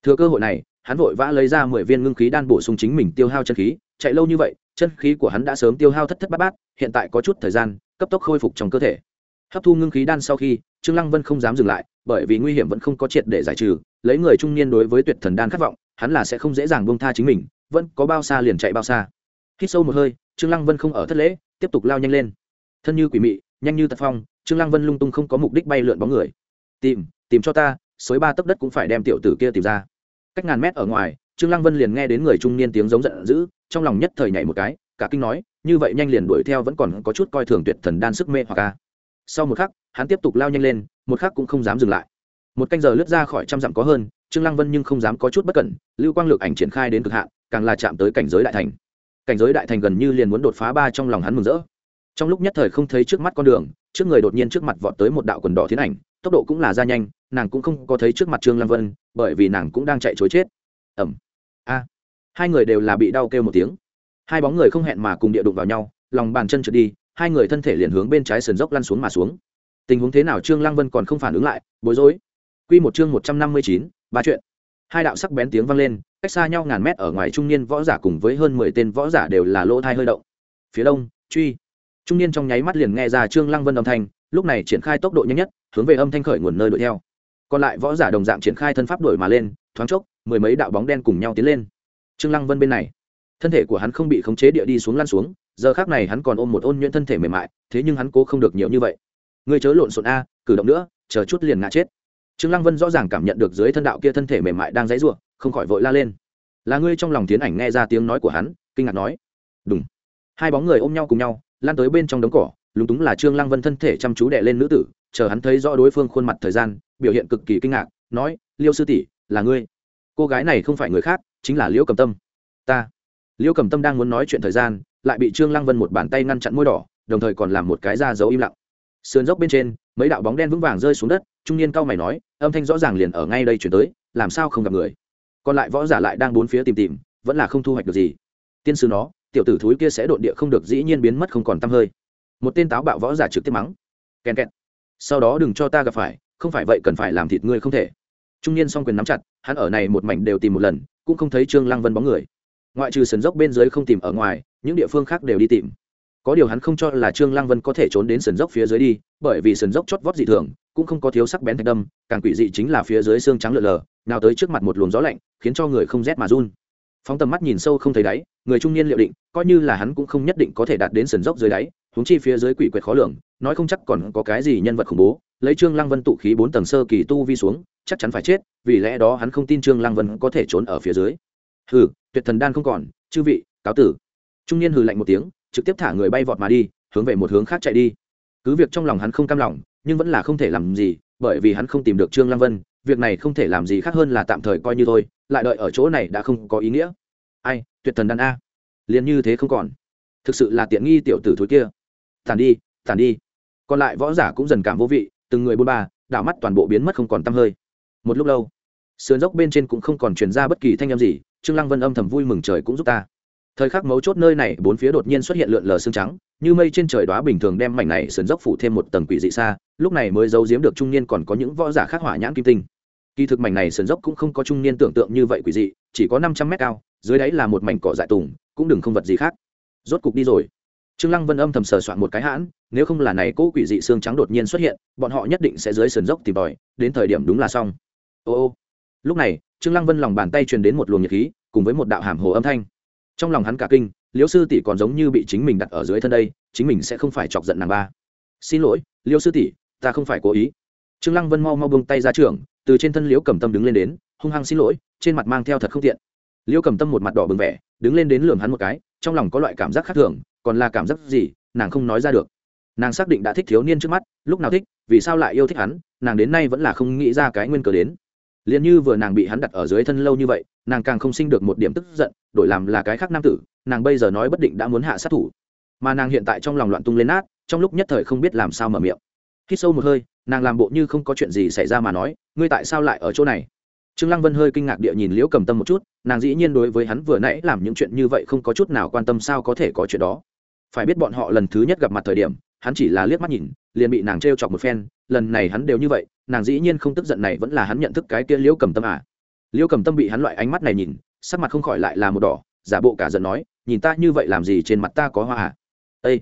Thừa cơ hội này, hắn vội vã lấy ra mười viên ngưng khí đan bổ sung chính mình tiêu hao chân khí, chạy lâu như vậy, chân khí của hắn đã sớm tiêu hao thất thất bát bát, hiện tại có chút thời gian, cấp tốc khôi phục trong cơ thể hấp thu ngưng khí đan sau khi, trương lăng vân không dám dừng lại, bởi vì nguy hiểm vẫn không có triệt để giải trừ, lấy người trung niên đối với tuyệt thần đan khát vọng, hắn là sẽ không dễ dàng buông tha chính mình, vẫn có bao xa liền chạy bao xa. Hít sâu một hơi, trương lăng vân không ở thất lễ, tiếp tục lao nhanh lên. Thân như quỷ mị, nhanh như tật phong, trương lăng vân lung tung không có mục đích bay lượn bóng người. Tìm tìm cho ta xới ba tấc đất cũng phải đem tiểu tử kia tìm ra. Cách ngàn mét ở ngoài, trương lăng vân liền nghe đến người trung niên tiếng giống giận dữ, trong lòng nhất thời nhảy một cái, cả kinh nói, như vậy nhanh liền đuổi theo vẫn còn có chút coi thường tuyệt thần đan sức mê hoặc ca sau một khắc, hắn tiếp tục lao nhanh lên, một khắc cũng không dám dừng lại. Một canh giờ lướt ra khỏi trăm dặm có hơn, trương lăng vân nhưng không dám có chút bất cẩn, lưu quang lược ảnh triển khai đến cực hạn, càng là chạm tới cảnh giới đại thành. Cảnh giới đại thành gần như liền muốn đột phá ba trong lòng hắn mừng rỡ. Trong lúc nhất thời không thấy trước mắt con đường, trước người đột nhiên trước mặt vọt tới một đạo quần đỏ thiến ảnh, tốc độ cũng là ra nhanh, nàng cũng không có thấy trước mặt trương lăng vân, bởi vì nàng cũng đang chạy chối chết. Ẩm a. Hai người đều là bị đau kêu một tiếng. Hai bóng người không hẹn mà cùng địa đụng vào nhau, lòng bàn chân trượt đi hai người thân thể liền hướng bên trái sườn dốc lăn xuống mà xuống. Tình huống thế nào trương lăng vân còn không phản ứng lại, bối rối. Quy một chương một trăm năm mươi chín, ba chuyện. Hai đạo sắc bén tiếng vang lên, cách xa nhau ngàn mét ở ngoài trung niên võ giả cùng với hơn mười tên võ giả đều là lỗ thai hơi động. Phía đông, truy. Trung niên trong nháy mắt liền nghe ra trương lăng vân âm thanh, lúc này triển khai tốc độ nhanh nhất, hướng về âm thanh khởi nguồn nơi đuổi theo. Còn lại võ giả đồng dạng triển khai thân pháp đuổi mà lên, thoáng chốc, mười mấy đạo bóng đen cùng nhau tiến lên. Trương lăng vân bên này, thân thể của hắn không bị khống chế địa đi xuống lăn xuống giờ khác này hắn còn ôm một ôn nhuyễn thân thể mềm mại, thế nhưng hắn cố không được nhiều như vậy. Người chớ lộn xộn a, cử động nữa, chờ chút liền ngã chết. Trương lăng vân rõ ràng cảm nhận được dưới thân đạo kia thân thể mềm mại đang dãy ruộng, không khỏi vội la lên. Là ngươi trong lòng tiến ảnh nghe ra tiếng nói của hắn, kinh ngạc nói. Đúng hai bóng người ôm nhau cùng nhau, lan tới bên trong đống cỏ, lúng túng là trương lăng vân thân thể chăm chú đè lên nữ tử, chờ hắn thấy rõ đối phương khuôn mặt thời gian, biểu hiện cực kỳ kinh ngạc, nói, liêu sư tỷ, là ngươi. Cô gái này không phải người khác, chính là liễu cầm tâm. Ta. Liễu cầm tâm đang muốn nói chuyện thời gian lại bị trương lăng vân một bàn tay ngăn chặn môi đỏ, đồng thời còn làm một cái ra dấu im lặng. Sườn dốc bên trên, mấy đạo bóng đen vững vàng rơi xuống đất, trung niên cao mày nói, âm thanh rõ ràng liền ở ngay đây chuyển tới, làm sao không gặp người? Còn lại võ giả lại đang bốn phía tìm tìm, vẫn là không thu hoạch được gì. Tiên sư nó, tiểu tử thúi kia sẽ đột địa không được, dĩ nhiên biến mất không còn tăm hơi. Một tên táo bạo võ giả trực tiếp mắng. Kèn kẹt. Sau đó đừng cho ta gặp phải, không phải vậy cần phải làm thịt ngươi không thể. Trung niên song quyền nắm chặt, hắn ở này một mảnh đều tìm một lần, cũng không thấy trương lăng vân bóng người ngoại trừ sườn dốc bên dưới không tìm ở ngoài, những địa phương khác đều đi tìm. Có điều hắn không cho là trương lăng vân có thể trốn đến sườn dốc phía dưới đi, bởi vì sườn dốc chót vót dị thường, cũng không có thiếu sắc bén thạch đâm, càng quỷ dị chính là phía dưới xương trắng lờ lờ nào tới trước mặt một luồng gió lạnh, khiến cho người không rét mà run. Phóng tầm mắt nhìn sâu không thấy đáy, người trung niên liệu định, coi như là hắn cũng không nhất định có thể đạt đến sườn dốc dưới đáy húng chi phía dưới quỷ quyệt khó lường, nói không chắc còn có cái gì nhân vật khủng bố, lấy trương lăng vân tụ khí bốn tầng sơ kỳ tu vi xuống, chắc chắn phải chết, vì lẽ đó hắn không tin trương lăng vân có thể trốn ở phía dưới hừ, tuyệt thần đan không còn, chư vị, cáo tử. Trung niên hừ lạnh một tiếng, trực tiếp thả người bay vọt mà đi, hướng về một hướng khác chạy đi. Cứ việc trong lòng hắn không cam lòng, nhưng vẫn là không thể làm gì, bởi vì hắn không tìm được trương lăng vân, việc này không thể làm gì khác hơn là tạm thời coi như thôi, lại đợi ở chỗ này đã không có ý nghĩa. Ai, tuyệt thần đan a. Liền như thế không còn. Thực sự là tiện nghi tiểu tử thối kia. Tàn đi tàn đi. Còn lại võ giả cũng dần cảm vô vị, từng người bôn ba, đảo mắt toàn bộ biến mất không còn t hơi. Một lúc lâu sườn dốc bên trên cũng không còn truyền ra bất kỳ thanh âm gì, trương lăng vân âm thầm vui mừng trời cũng giúp ta. Thời khắc mấu chốt nơi này, bốn phía đột nhiên xuất hiện lượn lờ xương trắng, như mây trên trời đóa bình thường đem mảnh này sườn dốc phủ thêm một tầng quỷ dị xa, lúc này mới giấu giếm được trung niên còn có những võ giả khác hỏa nhãn kim tinh. Kỳ thực mảnh này sườn dốc cũng không có trung niên tưởng tượng như vậy quỷ dị, chỉ có năm trăm mét cao, dưới đáy là một mảnh cỏ dại tùng, cũng đừng không vật gì khác. Rốt cục đi rồi. Trương lăng vân âm thầm sờ soạn một cái hãn, nếu không là này cố quỷ dị xương trắng đột nhiên xuất hiện, bọn họ nhất định sẽ dưới sườn dốc tìm tòi, đến thời điểm đúng là xong. Ô ô lúc này, trương lăng vân lòng bàn tay truyền đến một luồng nhiệt khí, cùng với một đạo hàm hồ âm thanh. Trong lòng hắn cả kinh, liêu sư tỷ còn giống như bị chính mình đặt ở dưới thân đây, chính mình sẽ không phải chọc giận nàng ba. Xin lỗi, liêu sư tỷ, ta không phải cố ý. Trương lăng vân mau mau buông tay ra trường, từ trên thân liễu cầm tâm đứng lên đến, hung hăng xin lỗi, trên mặt mang theo thật không tiện. Liễu cầm tâm một mặt đỏ bừng vẻ, đứng lên đến lườm hắn một cái, trong lòng có loại cảm giác khác thường, còn là cảm giác gì, nàng không nói ra được. Nàng xác định đã thích thiếu niên trước mắt, lúc nào thích, vì sao lại yêu thích hắn, nàng đến nay vẫn là không nghĩ ra cái nguyên cờ đến liền như vừa nàng bị hắn đặt ở dưới thân lâu như vậy, nàng càng không sinh được một điểm tức giận, đổi làm là cái khác nam tử, nàng bây giờ nói bất định đã muốn hạ sát thủ. Mà nàng hiện tại trong lòng loạn tung lên nát, trong lúc nhất thời không biết làm sao mở miệng. Khi sâu một hơi, nàng làm bộ như không có chuyện gì xảy ra mà nói, ngươi tại sao lại ở chỗ này? Trương lăng vân hơi kinh ngạc địa nhìn liễu cầm tâm một chút, nàng dĩ nhiên đối với hắn vừa nãy làm những chuyện như vậy không có chút nào quan tâm sao có thể có chuyện đó. Phải biết bọn họ lần thứ nhất gặp mặt thời điểm, hắn chỉ là liếc mắt nhìn, liền bị nàng trêu chọc một phen lần này hắn đều như vậy, nàng dĩ nhiên không tức giận này vẫn là hắn nhận thức cái kia liễu cầm tâm à. Liễu cầm tâm bị hắn loại ánh mắt này nhìn, sắc mặt không khỏi lại là một đỏ, giả bộ cả giận nói, nhìn ta như vậy làm gì trên mặt ta có hoa à? Ây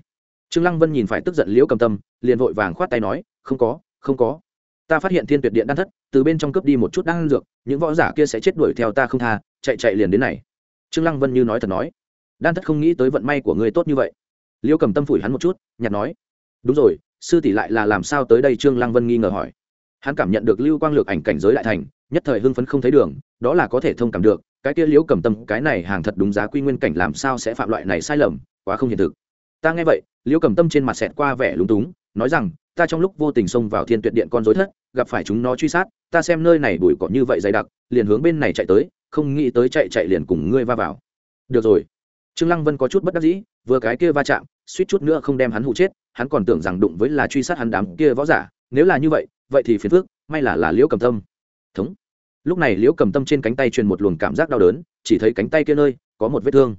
trương lăng vân nhìn phải tức giận liễu cầm tâm, liền vội vàng khoát tay nói, không có không có. Ta phát hiện thiên tuyệt điện đan thất, từ bên trong cướp đi một chút đan dược, những võ giả kia sẽ chết đuổi theo ta không tha, chạy chạy liền đến này. Trương lăng vân như nói thật nói, đan thất không nghĩ tới vận may của ngươi tốt như vậy. Liễu cầm tâm phủi hắn một chút, nhặt nói, đúng rồi sư tỷ lại là làm sao tới đây? Trương lăng vân nghi ngờ hỏi. Hắn cảm nhận được lưu quang lược ảnh cảnh giới đại thành, nhất thời hưng phấn không thấy đường, đó là có thể thông cảm được, cái kia liễu cầm tâm, cái này hàng thật đúng giá quy nguyên cảnh làm sao sẽ phạm loại này sai lầm, quá không hiện thực. Ta nghe vậy, liễu cầm tâm trên mặt xẹt qua vẻ lúng túng, nói rằng, ta trong lúc vô tình xông vào thiên tuyệt điện con dối thất, gặp phải chúng nó truy sát, ta xem nơi này bụi cỏ như vậy dày đặc, liền hướng bên này chạy tới, không nghĩ tới chạy chạy liền cùng ngươi va vào. Được rồi. Trương lăng vân có chút bất đắc dĩ, vừa cái kia va chạm, suýt chút nữa không đem hắn hụ chết hắn còn tưởng rằng đụng với là truy sát hắn đám kia võ giả, nếu là như vậy vậy thì phiền phước may là là liễu cầm tâm. Thống. Lúc này liễu cầm tâm trên cánh tay truyền một luồng cảm giác đau đớn, chỉ thấy cánh tay kia nơi có một vết thương.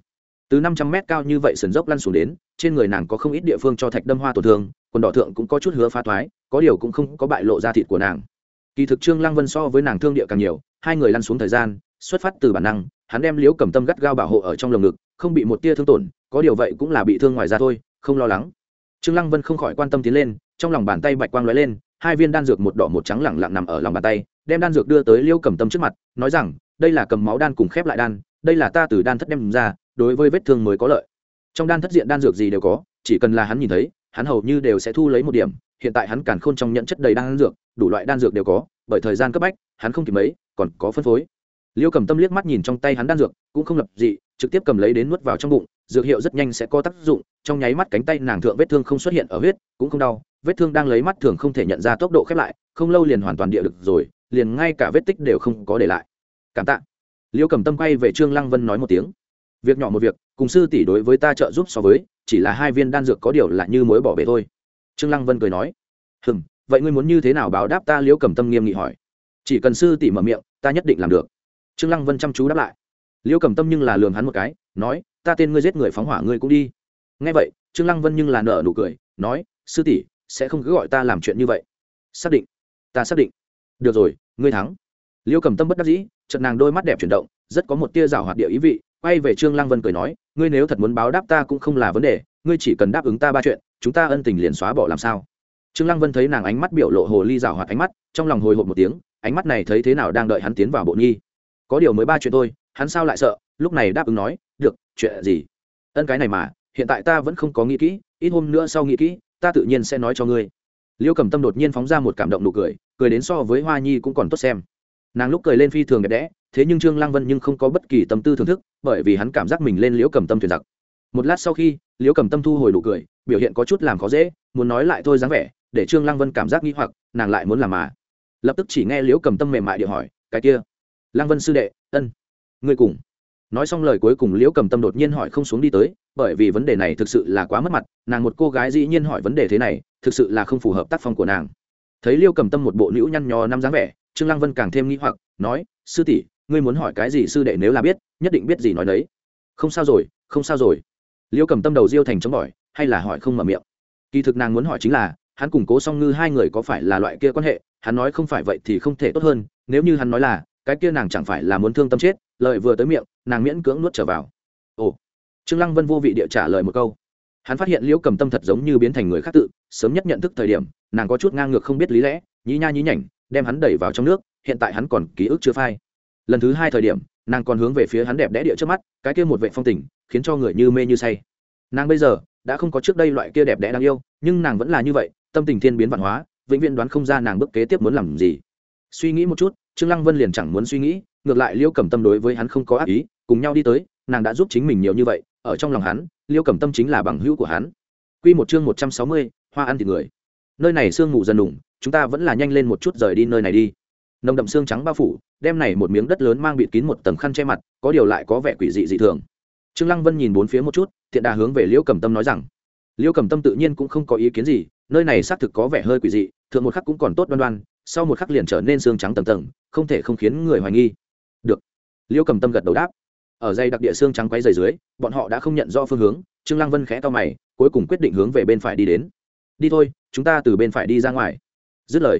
Từ năm trăm mét cao như vậy sườn dốc lăn xuống đến, trên người nàng có không ít địa phương cho thạch đâm hoa tổn thương, quần đỏ thượng cũng có chút hứa phá thoái, có điều cũng không có bại lộ ra thịt của nàng. Kỳ thực trương lăng vân so với nàng thương địa càng nhiều, hai người lăn xuống thời gian, xuất phát từ bản năng, hắn đem liễu cầm tâm gắt gao bảo hộ ở trong lồng ngực, không bị một tia thương tổn, có điều vậy cũng là bị thương ngoài ra thôi, không lo lắng trương lăng vân không khỏi quan tâm tiến lên, trong lòng bàn tay bạch quang lóe lên, hai viên đan dược một đỏ một trắng lẳng lặng nằm ở lòng bàn tay, đem đan dược đưa tới liêu cầm tâm trước mặt, nói rằng, đây là cầm máu đan cùng khép lại đan, đây là ta từ đan thất đem ra, đối với vết thương mới có lợi. Trong đan thất diện đan dược gì đều có, chỉ cần là hắn nhìn thấy, hắn hầu như đều sẽ thu lấy một điểm, hiện tại hắn càn khôn trong nhận chất đầy đan dược, đủ loại đan dược đều có, bởi thời gian cấp bách, hắn không kịp mấy, còn có phân phối liêu cầm tâm liếc mắt nhìn trong tay hắn đan dược, cũng không lập dị, trực tiếp cầm lấy đến nuốt vào trong bụng, dược hiệu rất nhanh sẽ có tác dụng, trong nháy mắt cánh tay nàng thượng vết thương không xuất hiện ở huyết, cũng không đau, vết thương đang lấy mắt thường không thể nhận ra tốc độ khép lại, không lâu liền hoàn toàn địa được rồi, liền ngay cả vết tích đều không có để lại. Cảm tạ. Liêu cầm tâm quay về trương lăng vân nói một tiếng. Việc nhỏ một việc, cùng sư tỷ đối với ta trợ giúp so với, chỉ là hai viên đan dược có điều là như mối bỏ bể thôi. Trương lăng vân cười nói. Hừm, vậy ngươi muốn như thế nào báo đáp ta? Liễu cầm tâm nghiêm nghị hỏi. Chỉ cần sư tỷ mở miệng, ta nhất định làm được trương lăng vân chăm chú đáp lại. Liêu cầm tâm nhưng là lường hắn một cái, nói, ta tên ngươi giết người phóng hỏa ngươi cũng đi. Nghe vậy, trương lăng vân nhưng là nở nụ cười, nói, sư tỷ, sẽ không cứ gọi ta làm chuyện như vậy. Xác định. Ta xác định. Được rồi, ngươi thắng. Liêu cầm tâm bất đắc dĩ, chợt nàng đôi mắt đẹp chuyển động, rất có một tia rào hoạt địa ý vị, quay về trương lăng vân cười nói, ngươi nếu thật muốn báo đáp ta cũng không là vấn đề, ngươi chỉ cần đáp ứng ta ba chuyện, chúng ta ân tình liền xóa bỏ làm sao? Trương lăng vân thấy nàng ánh mắt biểu lộ hồ ly rào hoạt ánh mắt, trong lòng hồi hộp một tiếng, ánh mắt này thấy thế nào đang đợi hắn tiến vào bộ nghi có điều mới ba chuyện thôi, hắn sao lại sợ? Lúc này đáp ứng nói, được, chuyện gì? Ân cái này mà, hiện tại ta vẫn không có nghĩ kỹ, ít hôm nữa sau nghĩ kỹ, ta tự nhiên sẽ nói cho ngươi. Liêu cầm tâm đột nhiên phóng ra một cảm động nụ cười cười đến so với hoa nhi cũng còn tốt xem. Nàng lúc cười lên phi thường đẹp đẽ, thế nhưng trương lăng vân nhưng không có bất kỳ tâm tư thưởng thức, bởi vì hắn cảm giác mình lên liễu cầm tâm thuyền giặc. Một lát sau khi liễu cầm tâm thu hồi nụ cười, biểu hiện có chút làm khó dễ, muốn nói lại thôi dáng vẻ, để trương lăng vân cảm giác nghi hoặc, nàng lại muốn làm mà. Lập tức chỉ nghe liễu cầm tâm mềm mại địa hỏi, cái kia? Lăng vân sư đệ, ân, ngươi cùng. Nói xong lời cuối cùng liễu cầm tâm đột nhiên hỏi không xuống đi tới, bởi vì vấn đề này thực sự là quá mất mặt, nàng một cô gái dĩ nhiên hỏi vấn đề thế này, thực sự là không phù hợp tác phong của nàng. Thấy liêu cầm tâm một bộ nữ nhăn nhò năm dáng vẻ, trương lăng vân càng thêm nghĩ hoặc, nói, sư tỷ, ngươi muốn hỏi cái gì sư đệ nếu là biết, nhất định biết gì nói đấy. Không sao rồi, không sao rồi. Liêu cầm tâm đầu diêu thành chống bỏi, hay là hỏi không mở miệng. Kỳ thực nàng muốn hỏi chính là, hắn củng cố song ngư hai người có phải là loại kia quan hệ, hắn nói không phải vậy thì không thể tốt hơn, nếu như hắn nói là cái kia nàng chẳng phải là muốn thương tâm chết lợi vừa tới miệng, nàng miễn cưỡng nuốt trở vào. Ồ, trương lăng vân vô vị địa trả lời một câu. Hắn phát hiện liễu cầm tâm thật giống như biến thành người khác tự, sớm nhất nhận thức thời điểm, nàng có chút ngang ngược không biết lý lẽ, nhí nha nhí nhảnh, đem hắn đẩy vào trong nước, hiện tại hắn còn ký ức chưa phai. Lần thứ hai thời điểm, nàng còn hướng về phía hắn đẹp đẽ địa trước mắt, cái kia một vệ phong tình, khiến cho người như mê như say. Nàng bây giờ, đã không có trước đây loại kia đẹp đẽ đáng yêu, nhưng nàng vẫn là như vậy, tâm tình thiên biến văn hóa, vĩnh viễn đoán không ra nàng bước kế tiếp muốn làm gì. Suy nghĩ một chút trương lăng vân liền chẳng muốn suy nghĩ ngược lại liêu cầm tâm đối với hắn không có ác ý cùng nhau đi tới nàng đã giúp chính mình nhiều như vậy ở trong lòng hắn liêu cầm tâm chính là bằng hữu của hắn. Quy một chương một trăm sáu mươi, hoa ăn thịt người. Nơi này sương ngủ dần đủng chúng ta vẫn là nhanh lên một chút rời đi nơi này đi. Nồng đậm xương trắng bao phủ đem này một miếng đất lớn mang bịt kín một tầng khăn che mặt có điều lại có vẻ quỷ dị dị thường. Trương lăng vân nhìn bốn phía một chút thiện đà hướng về liễu cầm tâm nói rằng liễu cầm tâm tự nhiên cũng không có ý kiến gì nơi này xác thực có vẻ hơi quỷ dị thượng một khắc cũng còn tốt đoan đoan sau một khắc liền trở nên xương trắng tầng tầng không thể không khiến người hoài nghi. Được. Liễu cầm tâm gật đầu đáp. Ở dây đặc địa xương trắng quay dày dưới, bọn họ đã không nhận rõ phương hướng, trương lăng vân khẽ to mày, cuối cùng quyết định hướng về bên phải đi đến. Đi thôi, chúng ta từ bên phải đi ra ngoài. Dứt lời,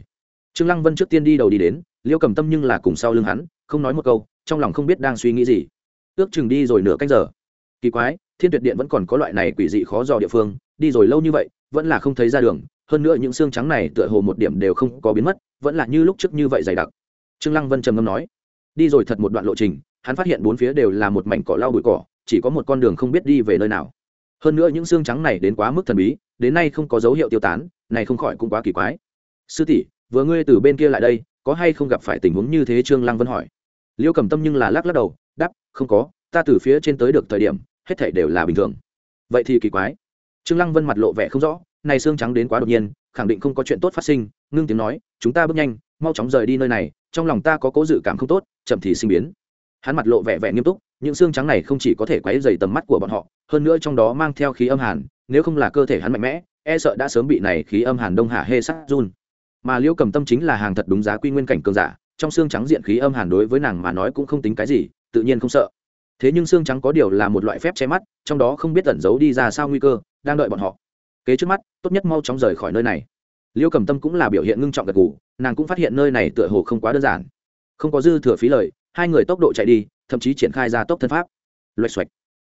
trương lăng vân trước tiên đi đầu đi đến liễu cầm tâm nhưng là cùng sau lưng hắn, không nói một câu, trong lòng không biết đang suy nghĩ gì. Ước chừng đi rồi nửa canh giờ. Kỳ quái, thiên tuyệt điện vẫn còn có loại này quỷ dị khó dò địa phương, đi rồi lâu như vậy, vẫn là không thấy ra đường, hơn nữa những xương trắng này tựa hồ một điểm đều không có biến mất, vẫn là như lúc trước như vậy dày đặc trương lăng vân trầm ngâm nói đi rồi thật một đoạn lộ trình hắn phát hiện bốn phía đều là một mảnh cỏ lau bụi cỏ chỉ có một con đường không biết đi về nơi nào. Hơn nữa những xương trắng này đến quá mức thần bí đến nay không có dấu hiệu tiêu tán này không khỏi cũng quá kỳ quái. Sư tỷ vừa ngươi từ bên kia lại đây có hay không gặp phải tình huống như thế? Trương lăng vân hỏi. Liêu cầm tâm nhưng là lắc lắc đầu đáp, không có ta từ phía trên tới được thời điểm hết thảy đều là bình thường. Vậy thì kỳ quái. Trương lăng vân mặt lộ vẻ không rõ này xương trắng đến quá đột nhiên khẳng định không có chuyện tốt phát sinh. Ngưng tiếng nói chúng ta bước nhanh mau chóng rời đi nơi này trong lòng ta có cố dự cảm không tốt, chậm thì sinh biến. Hắn mặt lộ vẻ vẻ nghiêm túc, những xương trắng này không chỉ có thể quấy dày tầm mắt của bọn họ, hơn nữa trong đó mang theo khí âm hàn, nếu không là cơ thể hắn mạnh mẽ e sợ đã sớm bị này khí âm hàn đông hạ hê sát run. Mà liễu cầm tâm chính là hàng thật đúng giá quy nguyên cảnh cường giả, trong xương trắng diện khí âm hàn đối với nàng mà nói cũng không tính cái gì, tự nhiên không sợ. Thế nhưng xương trắng có điều là một loại phép che mắt, trong đó không biết ẩn giấu đi ra sao nguy cơ, đang đợi bọn họ. Kế trước mắt, tốt nhất mau chóng rời khỏi nơi này. Liêu cầm tâm cũng là biểu hiện ngưng trọng gật g ủ nàng cũng phát hiện nơi này tựa hồ không quá đơn giản. Không có dư thừa phí lời, hai người tốc độ chạy đi, thậm chí triển khai ra tốc thân pháp. Loạch xoạch.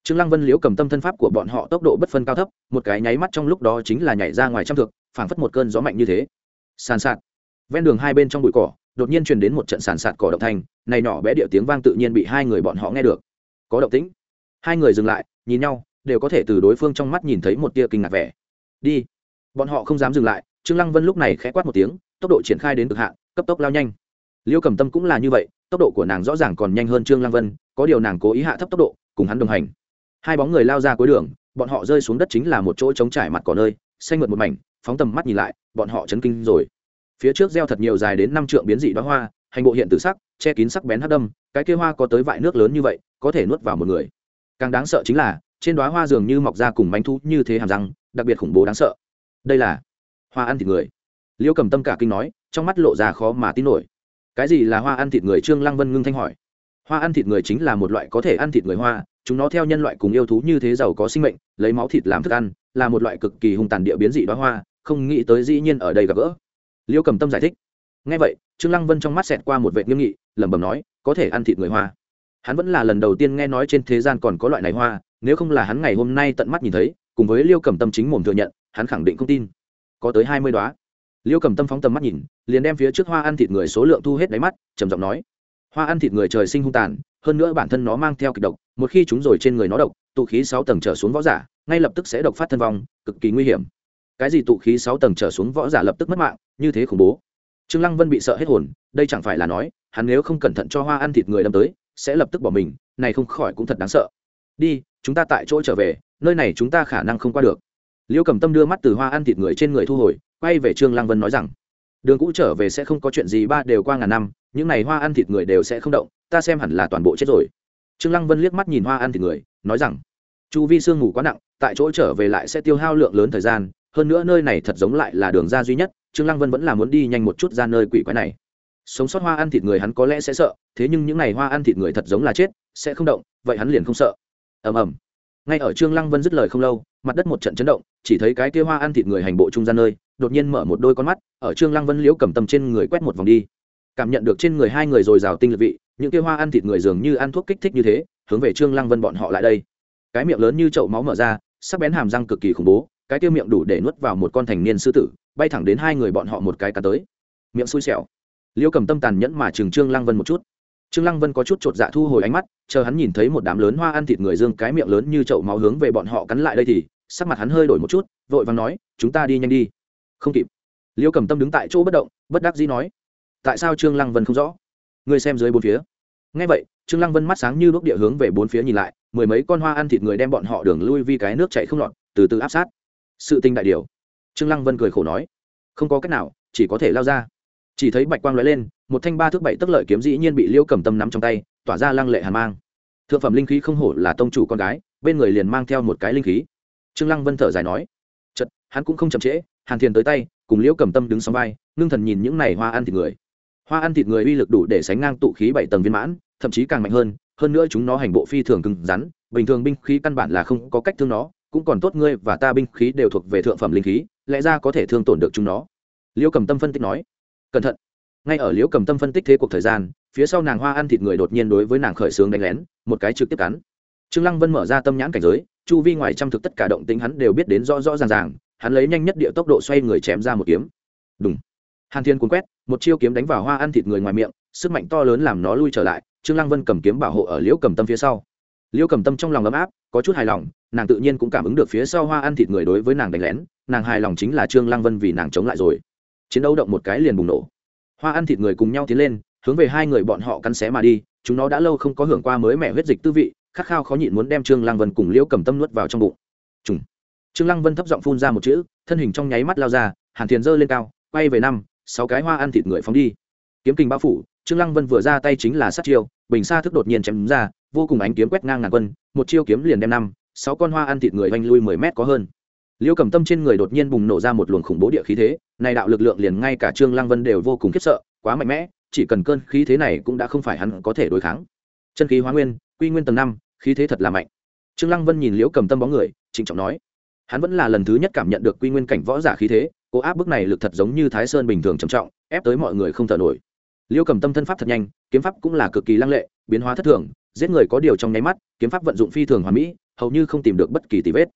Trương lăng vân liễu cầm tâm thân pháp của bọn họ tốc độ bất phân cao thấp, một cái nháy mắt trong lúc đó chính là nhảy ra ngoài trăm thực phảng phất một cơn gió mạnh như thế. Sàn sạt. Ven đường hai bên trong bụi cỏ, đột nhiên truyền đến một trận sàn sạt cỏ động thành, này nhỏ bé điệu tiếng vang tự nhiên bị hai người bọn họ nghe được. Có động tĩnh. Hai người dừng lại, nhìn nhau, đều có thể từ đối phương trong mắt nhìn thấy một tia kinh ngạc vẻ. Đi. Bọn họ không dám dừng lại, trương lăng vân lúc này khẽ quát một tiếng tốc độ triển khai đến cực hạn, cấp tốc lao nhanh. Liêu cầm tâm cũng là như vậy, tốc độ của nàng rõ ràng còn nhanh hơn trương lăng vân, có điều nàng cố ý hạ thấp tốc độ, cùng hắn đồng hành. Hai bóng người lao ra cuối đường, bọn họ rơi xuống đất chính là một chỗ trống trải mặt cỏ nơi, xanh mượt một mảnh, phóng tầm mắt nhìn lại, bọn họ chấn kinh rồi. Phía trước gieo thật nhiều dài đến năm trượng biến dị đóa hoa, hành bộ hiện tử sắc, che kín sắc bén hắc đâm, cái kia hoa có tới vại nước lớn như vậy, có thể nuốt vào một người. Càng đáng sợ chính là, trên đóa hoa dường như mọc ra cùng manh thú như thế hàm răng, đặc biệt khủng bố đáng sợ. Đây là hoa ăn thịt người liêu cầm tâm cả kinh nói, trong mắt lộ ra khó mà tin nổi. Cái gì là hoa ăn thịt người? Trương lăng vân ngưng thanh hỏi. Hoa ăn thịt người chính là một loại có thể ăn thịt người hoa, chúng nó theo nhân loại cùng yêu thú như thế giàu có sinh mệnh, lấy máu thịt làm thức ăn, là một loại cực kỳ hung tàn địa biến dị đoá hoa, không nghĩ tới dĩ nhiên ở đây gặp gỡ. Liêu cầm tâm giải thích. Ngay vậy, trương lăng vân trong mắt xẹt qua một vệ nghiêm nghị, lẩm bẩm nói, có thể ăn thịt người hoa. Hắn vẫn là lần đầu tiên nghe nói trên thế gian còn có loại này hoa, nếu không là hắn ngày hôm nay tận mắt nhìn thấy, cùng với liêu cầm tâm chính mồm thừa nhận, hắn khẳng định không tin. Có tới hai mươi đoá liêu cầm tâm phóng tầm mắt nhìn, liền đem phía trước hoa ăn thịt người số lượng thu hết đáy mắt, trầm giọng nói, hoa ăn thịt người trời sinh hung tàn, hơn nữa bản thân nó mang theo kịch độc, một khi chúng rồi trên người nó độc, tụ khí sáu tầng trở xuống võ giả, ngay lập tức sẽ độc phát thân vong, cực kỳ nguy hiểm. Cái gì tụ khí sáu tầng trở xuống võ giả lập tức mất mạng, như thế khủng bố. Trương lăng vân bị sợ hết hồn, đây chẳng phải là nói, hắn nếu không cẩn thận cho hoa ăn thịt người đâm tới, sẽ lập tức bỏ mình, này không khỏi cũng thật đáng sợ. Đi, chúng ta tại chỗ trở về, nơi này chúng ta khả năng không qua được. Liêu cầm tâm đưa mắt từ hoa ăn thịt người trên người thu hồi quay về trương lăng vân nói rằng, đường cũ trở về sẽ không có chuyện gì, ba đều qua ngàn năm, những này hoa ăn thịt người đều sẽ không động, ta xem hẳn là toàn bộ chết rồi. Trương lăng vân liếc mắt nhìn hoa ăn thịt người, nói rằng, chu vi sương ngủ quá nặng, tại chỗ trở về lại sẽ tiêu hao lượng lớn thời gian, hơn nữa nơi này thật giống lại là đường ra duy nhất, trương lăng vân vẫn là muốn đi nhanh một chút ra nơi quỷ quái này. Sống sót hoa ăn thịt người hắn có lẽ sẽ sợ, thế nhưng những này hoa ăn thịt người thật giống là chết, sẽ không động, vậy hắn liền không sợ. Ầm ầm ngay ở trương lăng vân dứt lời không lâu, mặt đất một trận chấn động, chỉ thấy cái kia hoa ăn thịt người hành bộ trung gian nơi, đột nhiên mở một đôi con mắt, ở trương lăng vân liễu cầm tâm trên người quét một vòng đi. Cảm nhận được trên người hai người dồi dào tinh lực vị, những kia hoa ăn thịt người dường như ăn thuốc kích thích như thế, hướng về trương lăng vân bọn họ lại đây. Cái miệng lớn như chậu máu mở ra, sắc bén hàm răng cực kỳ khủng bố, cái kia miệng đủ để nuốt vào một con thành niên sư tử, bay thẳng đến hai người bọn họ một cái cắn tới. Miệng xui xẻo. Liễu cầm tâm tàn nhẫn mà chừng trương lăng vân một chút trương lăng vân có chút chột dạ thu hồi ánh mắt, chờ hắn nhìn thấy một đám lớn hoa ăn thịt người dương cái miệng lớn như chậu máu hướng về bọn họ cắn lại đây thì, sắc mặt hắn hơi đổi một chút, vội vàng nói, chúng ta đi nhanh đi. Không kịp. Liễu cầm tâm đứng tại chỗ bất động, bất đắc dĩ nói, tại sao trương lăng vân không rõ? Ngươi xem dưới bốn phía. Nghe vậy, trương lăng vân mắt sáng như đuốc địa hướng về bốn phía nhìn lại, mười mấy con hoa ăn thịt người đem bọn họ đường lui vì cái nước chảy không lọt, từ từ áp sát. Sự tình đại điều. Trương lăng vân cười khổ nói, không có cách nào, chỉ có thể lao ra chỉ thấy bạch quang lóe lên, một thanh ba thước bảy tức lợi kiếm dĩ nhiên bị liễu cầm tâm nắm trong tay, tỏa ra lăng lệ hàn mang. Thượng phẩm linh khí không hổ là tông chủ con gái, bên người liền mang theo một cái linh khí. Trương lăng vân thở dài nói chật hắn cũng không chậm trễ, hàn thiền tới tay, cùng liễu cầm tâm đứng song vai, ngưng thần nhìn những này hoa ăn thịt người. Hoa ăn thịt người uy lực đủ để sánh ngang tụ khí bảy tầng viên mãn, thậm chí càng mạnh hơn hơn nữa chúng nó hành bộ phi thường cứng rắn, bình thường binh khí căn bản là không có cách thương nó, cũng còn tốt ngươi và ta binh khí đều thuộc về thượng phẩm linh khí, lẽ ra có thể thương tổn được chúng nó. Liễu cầm tâm phân tích nói cẩn thận. Ngay ở liễu cầm tâm phân tích thế cuộc thời gian, phía sau nàng hoa ăn thịt người đột nhiên đối với nàng khởi xướng đánh lén, một cái trực tiếp cắn. Trương lăng vân mở ra tâm nhãn cảnh giới, chu vi ngoài trăm thực tất cả động tính hắn đều biết đến rõ rõ ràng ràng, hắn lấy nhanh nhất địa tốc độ xoay người chém ra một kiếm. Đúng hàn thiên cuốn quét, một chiêu kiếm đánh vào hoa ăn thịt người ngoài miệng, sức mạnh to lớn làm nó lui trở lại, trương lăng vân cầm kiếm bảo hộ ở liễu cầm tâm phía sau. Liễu cầm tâm trong lòng ấm áp, có chút hài lòng, nàng tự nhiên cũng cảm ứng được phía sau hoa ăn thịt người đối với nàng đánh lén, nàng hài lòng chính là trương lăng vân vì nàng chống lại rồi chiến đấu động một cái liền bùng nổ. Hoa ăn thịt người cùng nhau tiến lên, hướng về hai người bọn họ cắn xé mà đi, chúng nó đã lâu không có hưởng qua mới mẹ huyết dịch tư vị, khát khao khó nhịn muốn đem trương lăng vân cùng liễu cầm tâm nuốt vào trong bụng. Trùng. Trương lăng vân thấp giọng phun ra một chữ, thân hình trong nháy mắt lao ra, hàn thiền giơ lên cao, quay về năm, sáu cái hoa ăn thịt người phóng đi. Kiếm kình bao phủ, trương lăng vân vừa ra tay chính là sát chiêu, bình xa thức đột nhiên chém ra, vô cùng ánh kiếm quét ngang ngàn quân, một chiêu kiếm liền đem năm, sáu con hoa ăn thịt người vanh lui mười mét có hơn liêu cầm tâm trên người đột nhiên bùng nổ ra một luồng khủng bố địa khí thế, này đạo lực lượng liền ngay cả trương lăng vân đều vô cùng khiếp sợ, quá mạnh mẽ, chỉ cần cơn khí thế này cũng đã không phải hắn có thể đối kháng. Chân khí hóa nguyên, quy nguyên tầng năm, khí thế thật là mạnh. Trương lăng vân nhìn liễu cầm tâm bóng người, trịnh trọng nói, hắn vẫn là lần thứ nhất cảm nhận được quy nguyên cảnh võ giả khí thế, cố áp bức này lực thật giống như thái sơn bình thường trầm trọng, ép tới mọi người không thở nổi. Liêu cầm tâm thân pháp thật nhanh, kiếm pháp cũng là cực kỳ lăng lệ, biến hóa thất thường, giết người có điều trong nháy mắt, kiếm pháp vận dụng phi thường hoàn mỹ, hầu như không tìm được bất kỳ tì vết.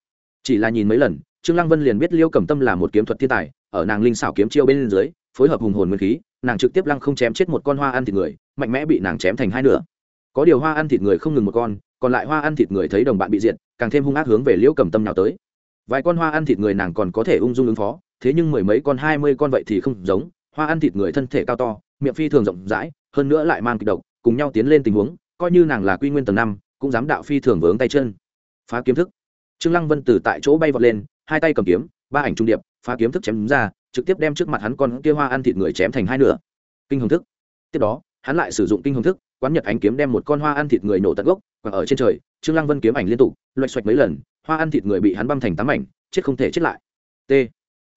Chỉ là nhìn mấy lần trương lăng vân liền biết liêu cầm tâm là một kiếm thuật thiên tài, ở nàng linh xảo kiếm chiêu bên dưới, phối hợp hùng hồn nguyên khí, nàng trực tiếp lăng không chém chết một con hoa ăn thịt người, mạnh mẽ bị nàng chém thành hai nửa. Có điều hoa ăn thịt người không ngừng một con, còn lại hoa ăn thịt người thấy đồng bạn bị diệt, càng thêm hung ác hướng về Liêu cầm tâm nào tới. Vài con hoa ăn thịt người nàng còn có thể ung dung ứng phó, thế nhưng mười mấy con, hai mươi con vậy thì không giống, hoa ăn thịt người thân thể cao to, miệng phi thường rộng rãi, hơn nữa lại mang kịch độc, cùng nhau tiến lên tình huống, coi như nàng là quy nguyên tầng năm, cũng dám đạo phi thường vướng tay chân. Phá kiếm thức. Trương lăng vân từ tại chỗ bay vọt lên hai tay cầm kiếm, ba ảnh trung điệp, phá kiếm thức chém ra, trực tiếp đem trước mặt hắn con kia hoa ăn thịt người chém thành hai nửa. Kinh hồng thức. Tiếp đó, hắn lại sử dụng kinh hồng thức, quán nhật ánh kiếm đem một con hoa ăn thịt người nổ tận gốc và ở trên trời, trương lăng vân kiếm ảnh liên tục, loạch xoạch mấy lần, hoa ăn thịt người bị hắn băm thành tám ảnh chết không thể chết lại. T.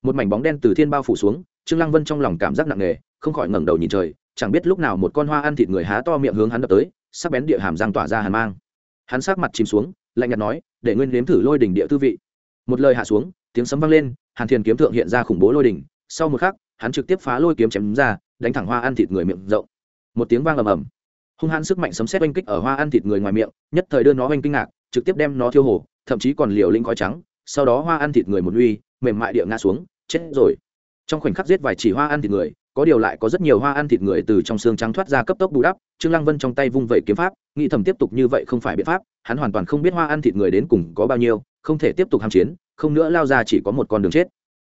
Một mảnh bóng đen từ thiên bao phủ xuống, trương lăng vân trong lòng cảm giác nặng nề, không khỏi ngẩng đầu nhìn trời, chẳng biết lúc nào một con hoa ăn thịt người há to miệng hướng hắn đập tới, sắc bén địa hàm răng tỏa ra hàn mang. Hắn sát mặt chìm xuống, lạnh nhạt nói, để nguyên nếm thử lôi đỉnh địa tư vị một lời hạ xuống, tiếng sấm vang lên, hàn thiền kiếm thượng hiện ra khủng bố lôi đỉnh, sau một khắc, hắn trực tiếp phá lôi kiếm chém ra, đánh thẳng hoa ăn thịt người miệng rộng. Một tiếng vang ầm ầm. Hung hãn sức mạnh sấm sét oanh kích ở hoa ăn thịt người ngoài miệng, nhất thời đưa nó oanh kinh ngạc, trực tiếp đem nó thiêu hổ, thậm chí còn liều linh khói trắng, sau đó hoa ăn thịt người một uy, mềm mại địa ngã xuống, chết rồi. Trong khoảnh khắc giết vài chỉ hoa ăn thịt người, có điều lại có rất nhiều hoa ăn thịt người từ trong xương trắng thoát ra cấp tốc bù đắp, trương lăng vân trong tay vung vẩy kiếm pháp nghĩ thầm tiếp tục như vậy không phải biện pháp, hắn hoàn toàn không biết hoa ăn thịt người đến cùng có bao nhiêu, không thể tiếp tục ham chiến, không nữa lao ra chỉ có một con đường chết.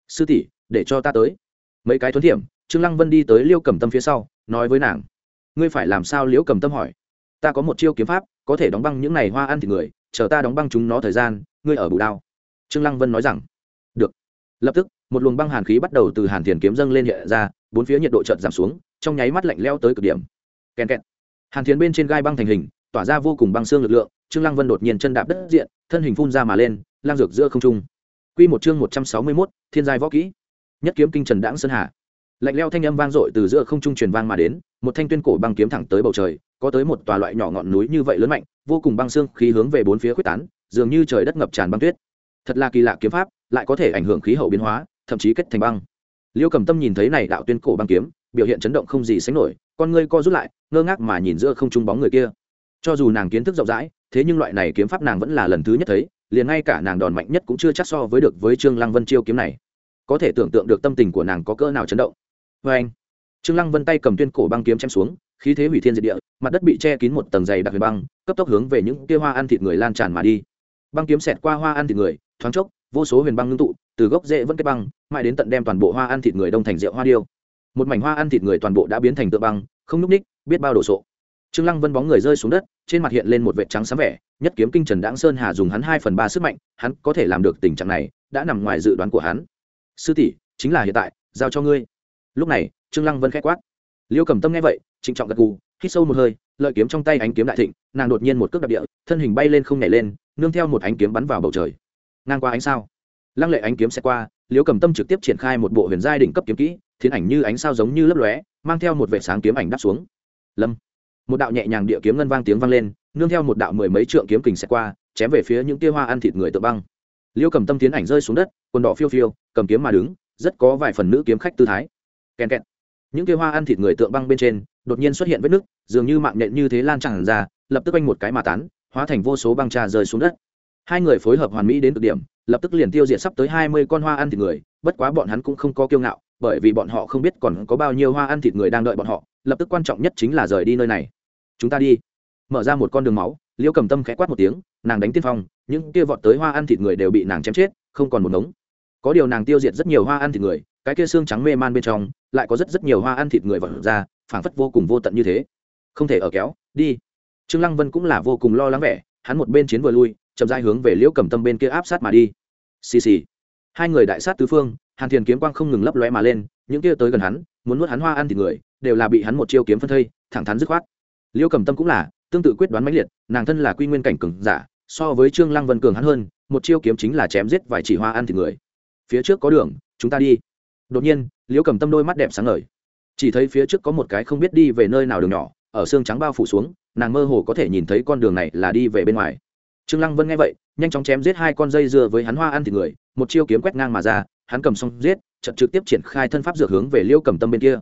Sư tỷ, để cho ta tới. Mấy cái thuấn thiểm, trương lăng vân đi tới liêu cầm tâm phía sau, nói với nàng. Ngươi phải làm sao? Liễu cầm tâm hỏi. Ta có một chiêu kiếm pháp, có thể đóng băng những này hoa ăn thịt người, chờ ta đóng băng chúng nó thời gian, ngươi ở bù đao. Trương lăng vân nói rằng. Được. Lập tức, một luồng băng hàn khí bắt đầu từ hàn thiền kiếm dâng lên hiện ra, bốn phía nhiệt độ chợt giảm xuống, trong nháy mắt lạnh leo tới cực điểm. Kèn kẹt. Hàn thiền bên trên gai băng thành hình tỏa ra vô cùng băng xương lực lượng trương lăng vân đột nhiên chân đạp đất diện thân hình phun ra mà lên lang dược giữa không trung. Quy một chương một trăm sáu mươi 161, thiên giai võ kỹ. Nhất kiếm kinh trần đãng sơn hà. Lạnh leo thanh âm vang dội từ giữa không trung truyền vang mà đến một thanh tuyên cổ băng kiếm thẳng tới bầu trời có tới một tòa loại nhỏ ngọn núi như vậy lớn mạnh vô cùng băng xương khí hướng về bốn phía quyết tán dường như trời đất ngập tràn băng tuyết. Thật là kỳ lạ kiếm pháp lại có thể ảnh hưởng khí hậu biến hóa thậm chí kết thành băng. Liêu cầm tâm nhìn thấy này đạo tuyên cổ băng kiếm biểu hiện chấn động không gì sánh nổi con ngươi co rút lại ngơ ngác mà nhìn giữa không trung bóng người kia cho dù nàng kiến thức rộng rãi, thế nhưng loại này kiếm pháp nàng vẫn là lần thứ nhất thấy, liền ngay cả nàng đòn mạnh nhất cũng chưa chắc so với được với trương lăng vân chiêu kiếm này. Có thể tưởng tượng được tâm tình của nàng có cỡ nào chấn động. Vê anh, trương lăng vân tay cầm tuyên cổ băng kiếm chém xuống, khí thế hủy thiên diệt địa, mặt đất bị che kín một tầng dày đặc huyền băng, cấp tốc hướng về những kia hoa ăn thịt người lan tràn mà đi. Băng kiếm xẹt qua hoa ăn thịt người, thoáng chốc, vô số huyền băng ngưng tụ, từ gốc rễ vẫn kết băng, mãi đến tận đem toàn bộ hoa ăn thịt người đông thành rượu hoa điêu. Một mảnh hoa ăn thịt người toàn bộ đã biến thành tượng băng, không nhúc ních biết bao đồ sộ trương lăng vân bóng người rơi xuống đất, trên mặt hiện lên một vệt trắng sáng vẻ, nhất kiếm kinh trần đãng sơn hà dùng hắn hai phần ba sức mạnh, hắn có thể làm được tình trạng này, đã nằm ngoài dự đoán của hắn. Sư tỷ, chính là hiện tại, giao cho ngươi. Lúc này, trương lăng vân khẽ quát. Liêu cầm tâm nghe vậy, trịnh trọng gật gù, hít sâu một hơi, lợi kiếm trong tay ánh kiếm đại thịnh, nàng đột nhiên một cước đạp địa, thân hình bay lên không nhảy lên, nương theo một ánh kiếm bắn vào bầu trời. Ngang qua ánh sao? Lăng lệ ánh kiếm sẽ qua, liêu cầm tâm trực tiếp triển khai một bộ huyền giai đỉnh cấp kiếm kỹ thiến ảnh như ánh sao giống như lấp lóe, mang theo một vệ sáng kiếm ảnh đáp xuống. Lâm một đạo nhẹ nhàng địa kiếm ngân vang tiếng vang lên, nương theo một đạo mười mấy trượng kiếm kình sẽ qua, chém về phía những tia hoa ăn thịt người tự băng. Liêu cầm tâm tiến ảnh rơi xuống đất, quần đỏ phiêu phiêu, cầm kiếm mà đứng, rất có vài phần nữ kiếm khách tư thái. Kèn kẹt. Những tia hoa ăn thịt người tượng băng bên trên, đột nhiên xuất hiện vết nứt, dường như mạng nhện như thế lan tràn ra, lập tức quanh một cái mà tán, hóa thành vô số băng trà rơi xuống đất. Hai người phối hợp hoàn mỹ đến cực điểm, lập tức liền tiêu diệt sắp tới hai mươi con hoa ăn thịt người, bất quá bọn hắn cũng không có kiêu ngạo, bởi vì bọn họ không biết còn có bao nhiêu hoa ăn thịt người đang đợi bọn họ, lập tức quan trọng nhất chính là rời đi nơi này chúng ta đi. Mở ra một con đường máu, liễu cầm tâm khẽ quát một tiếng, nàng đánh tiên phong, những kia vọt tới hoa ăn thịt người đều bị nàng chém chết, không còn một ngống. Có điều nàng tiêu diệt rất nhiều hoa ăn thịt người, cái kia xương trắng mê man bên trong, lại có rất rất nhiều hoa ăn thịt người vọt ra, phảng phất vô cùng vô tận như thế. Không thể ở kéo, đi. Trương lăng vân cũng là vô cùng lo lắng vẻ, hắn một bên chiến vừa lui, chậm rãi hướng về liễu cầm tâm bên kia áp sát mà đi. Xì xì. Hai người đại sát tứ phương, hàn thiền kiếm quang không ngừng lấp lóe mà lên, những kia tới gần hắn, muốn nuốt hắn hoa ăn thịt người, đều là bị hắn một chiêu kiếm phân thây, thẳng thắn dứt khoát liêu cầm tâm cũng là, tương tự quyết đoán mãnh liệt, nàng thân là quy nguyên cảnh cường giả, so với trương lăng vân cường hắn hơn, một chiêu kiếm chính là chém giết vài chỉ hoa ăn thịt người. Phía trước có đường, chúng ta đi. Đột nhiên, liêu cầm tâm đôi mắt đẹp sáng ngời. Chỉ thấy phía trước có một cái không biết đi về nơi nào đường nhỏ, ở xương trắng bao phủ xuống, nàng mơ hồ có thể nhìn thấy con đường này là đi về bên ngoài. Trương lăng vân nghe vậy, nhanh chóng chém giết hai con dây dưa với hắn hoa ăn thịt người, một chiêu kiếm quét ngang mà ra, hắn cầm xong giết trận trực tiếp triển khai thân pháp dược hướng về liêu cầm tâm bên kia.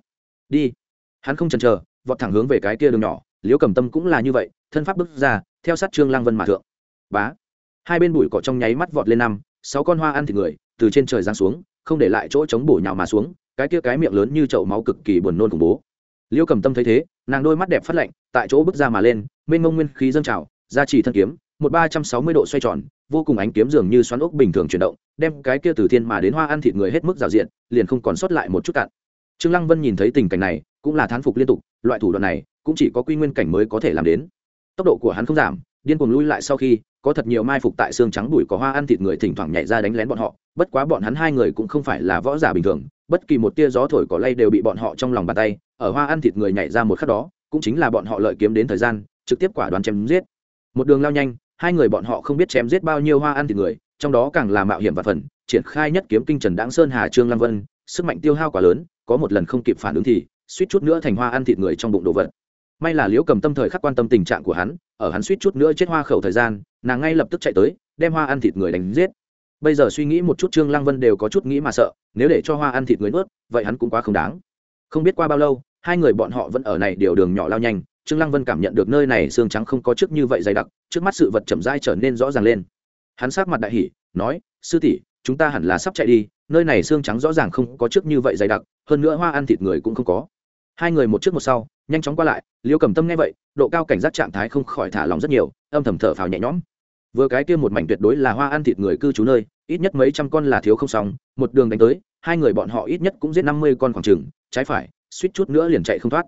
Đi. Hắn không chần chờ, vọt thẳng hướng về cái kia đường nhỏ liễu cầm tâm cũng là như vậy, thân pháp bước ra, theo sát trương lang vân mà thượng. Bá! Hai bên bụi cỏ trong nháy mắt vọt lên năm, sáu con hoa ăn thịt người, từ trên trời giáng xuống, không để lại chỗ chống bổ nhào mà xuống, cái kia cái miệng lớn như chậu máu cực kỳ buồn nôn khủng bố. Liễu cầm tâm thấy thế, nàng đôi mắt đẹp phát lạnh, tại chỗ bước ra mà lên, mênh mông nguyên khí dâng trào, ra chỉ thân kiếm, một ba trăm sáu mươi độ xoay tròn, vô cùng ánh kiếm dường như xoắn ốc bình thường chuyển động, đem cái kia từ thiên mà đến hoa ăn thịt người hết mức rào diện, liền không còn sót lại một chút cạn. Trương lăng vân nhìn thấy tình cảnh này, cũng là thán phục liên tục, loại thủ đoạn này cũng chỉ có quy nguyên cảnh mới có thể làm đến. Tốc độ của hắn không giảm, điên cuồng lui lại sau khi, có thật nhiều mai phục tại xương trắng đùi có hoa ăn thịt người thỉnh thoảng nhảy ra đánh lén bọn họ, bất quá bọn hắn hai người cũng không phải là võ giả bình thường, bất kỳ một tia gió thổi cỏ lay đều bị bọn họ trong lòng bàn tay, ở hoa ăn thịt người nhảy ra một khắc đó, cũng chính là bọn họ lợi kiếm đến thời gian, trực tiếp quả đoán chém giết. Một đường lao nhanh, hai người bọn họ không biết chém giết bao nhiêu hoa ăn thịt người, trong đó càng là mạo hiểm và phần, triển khai nhất kiếm kinh trần đáng sơn hà trương lăng vân, sức mạnh tiêu hao quá lớn, có một lần không kịp phản ứng thì, suýt chút nữa thành hoa ăn thịt người trong bụng đồ vật may là liễu cầm tâm thời khắc quan tâm tình trạng của hắn, ở hắn suýt chút nữa chết hoa khẩu thời gian, nàng ngay lập tức chạy tới, đem hoa ăn thịt người đánh giết. Bây giờ suy nghĩ một chút trương lăng vân đều có chút nghĩ mà sợ, nếu để cho hoa ăn thịt người nuốt, vậy hắn cũng quá không đáng. Không biết qua bao lâu, hai người bọn họ vẫn ở này điều đường nhỏ lao nhanh, trương lăng vân cảm nhận được nơi này xương trắng không có trước như vậy dày đặc, trước mắt sự vật chậm rãi trở nên rõ ràng lên. Hắn sát mặt đại hỉ, nói, sư tỷ, chúng ta hẳn là sắp chạy đi, nơi này xương trắng rõ ràng không có trước như vậy dày đặc, hơn nữa hoa ăn thịt người cũng không có hai người một trước một sau, nhanh chóng qua lại, liêu cầm tâm nghe vậy, độ cao cảnh giác trạng thái không khỏi thả lòng rất nhiều, âm thầm thở phào nhẹ nhõm. Vừa cái kia một mảnh tuyệt đối là hoa ăn thịt người cư trú nơi, ít nhất mấy trăm con là thiếu không xong, một đường đánh tới, hai người bọn họ ít nhất cũng giết năm mươi con khoảng trừng trái phải, suýt chút nữa liền chạy không thoát.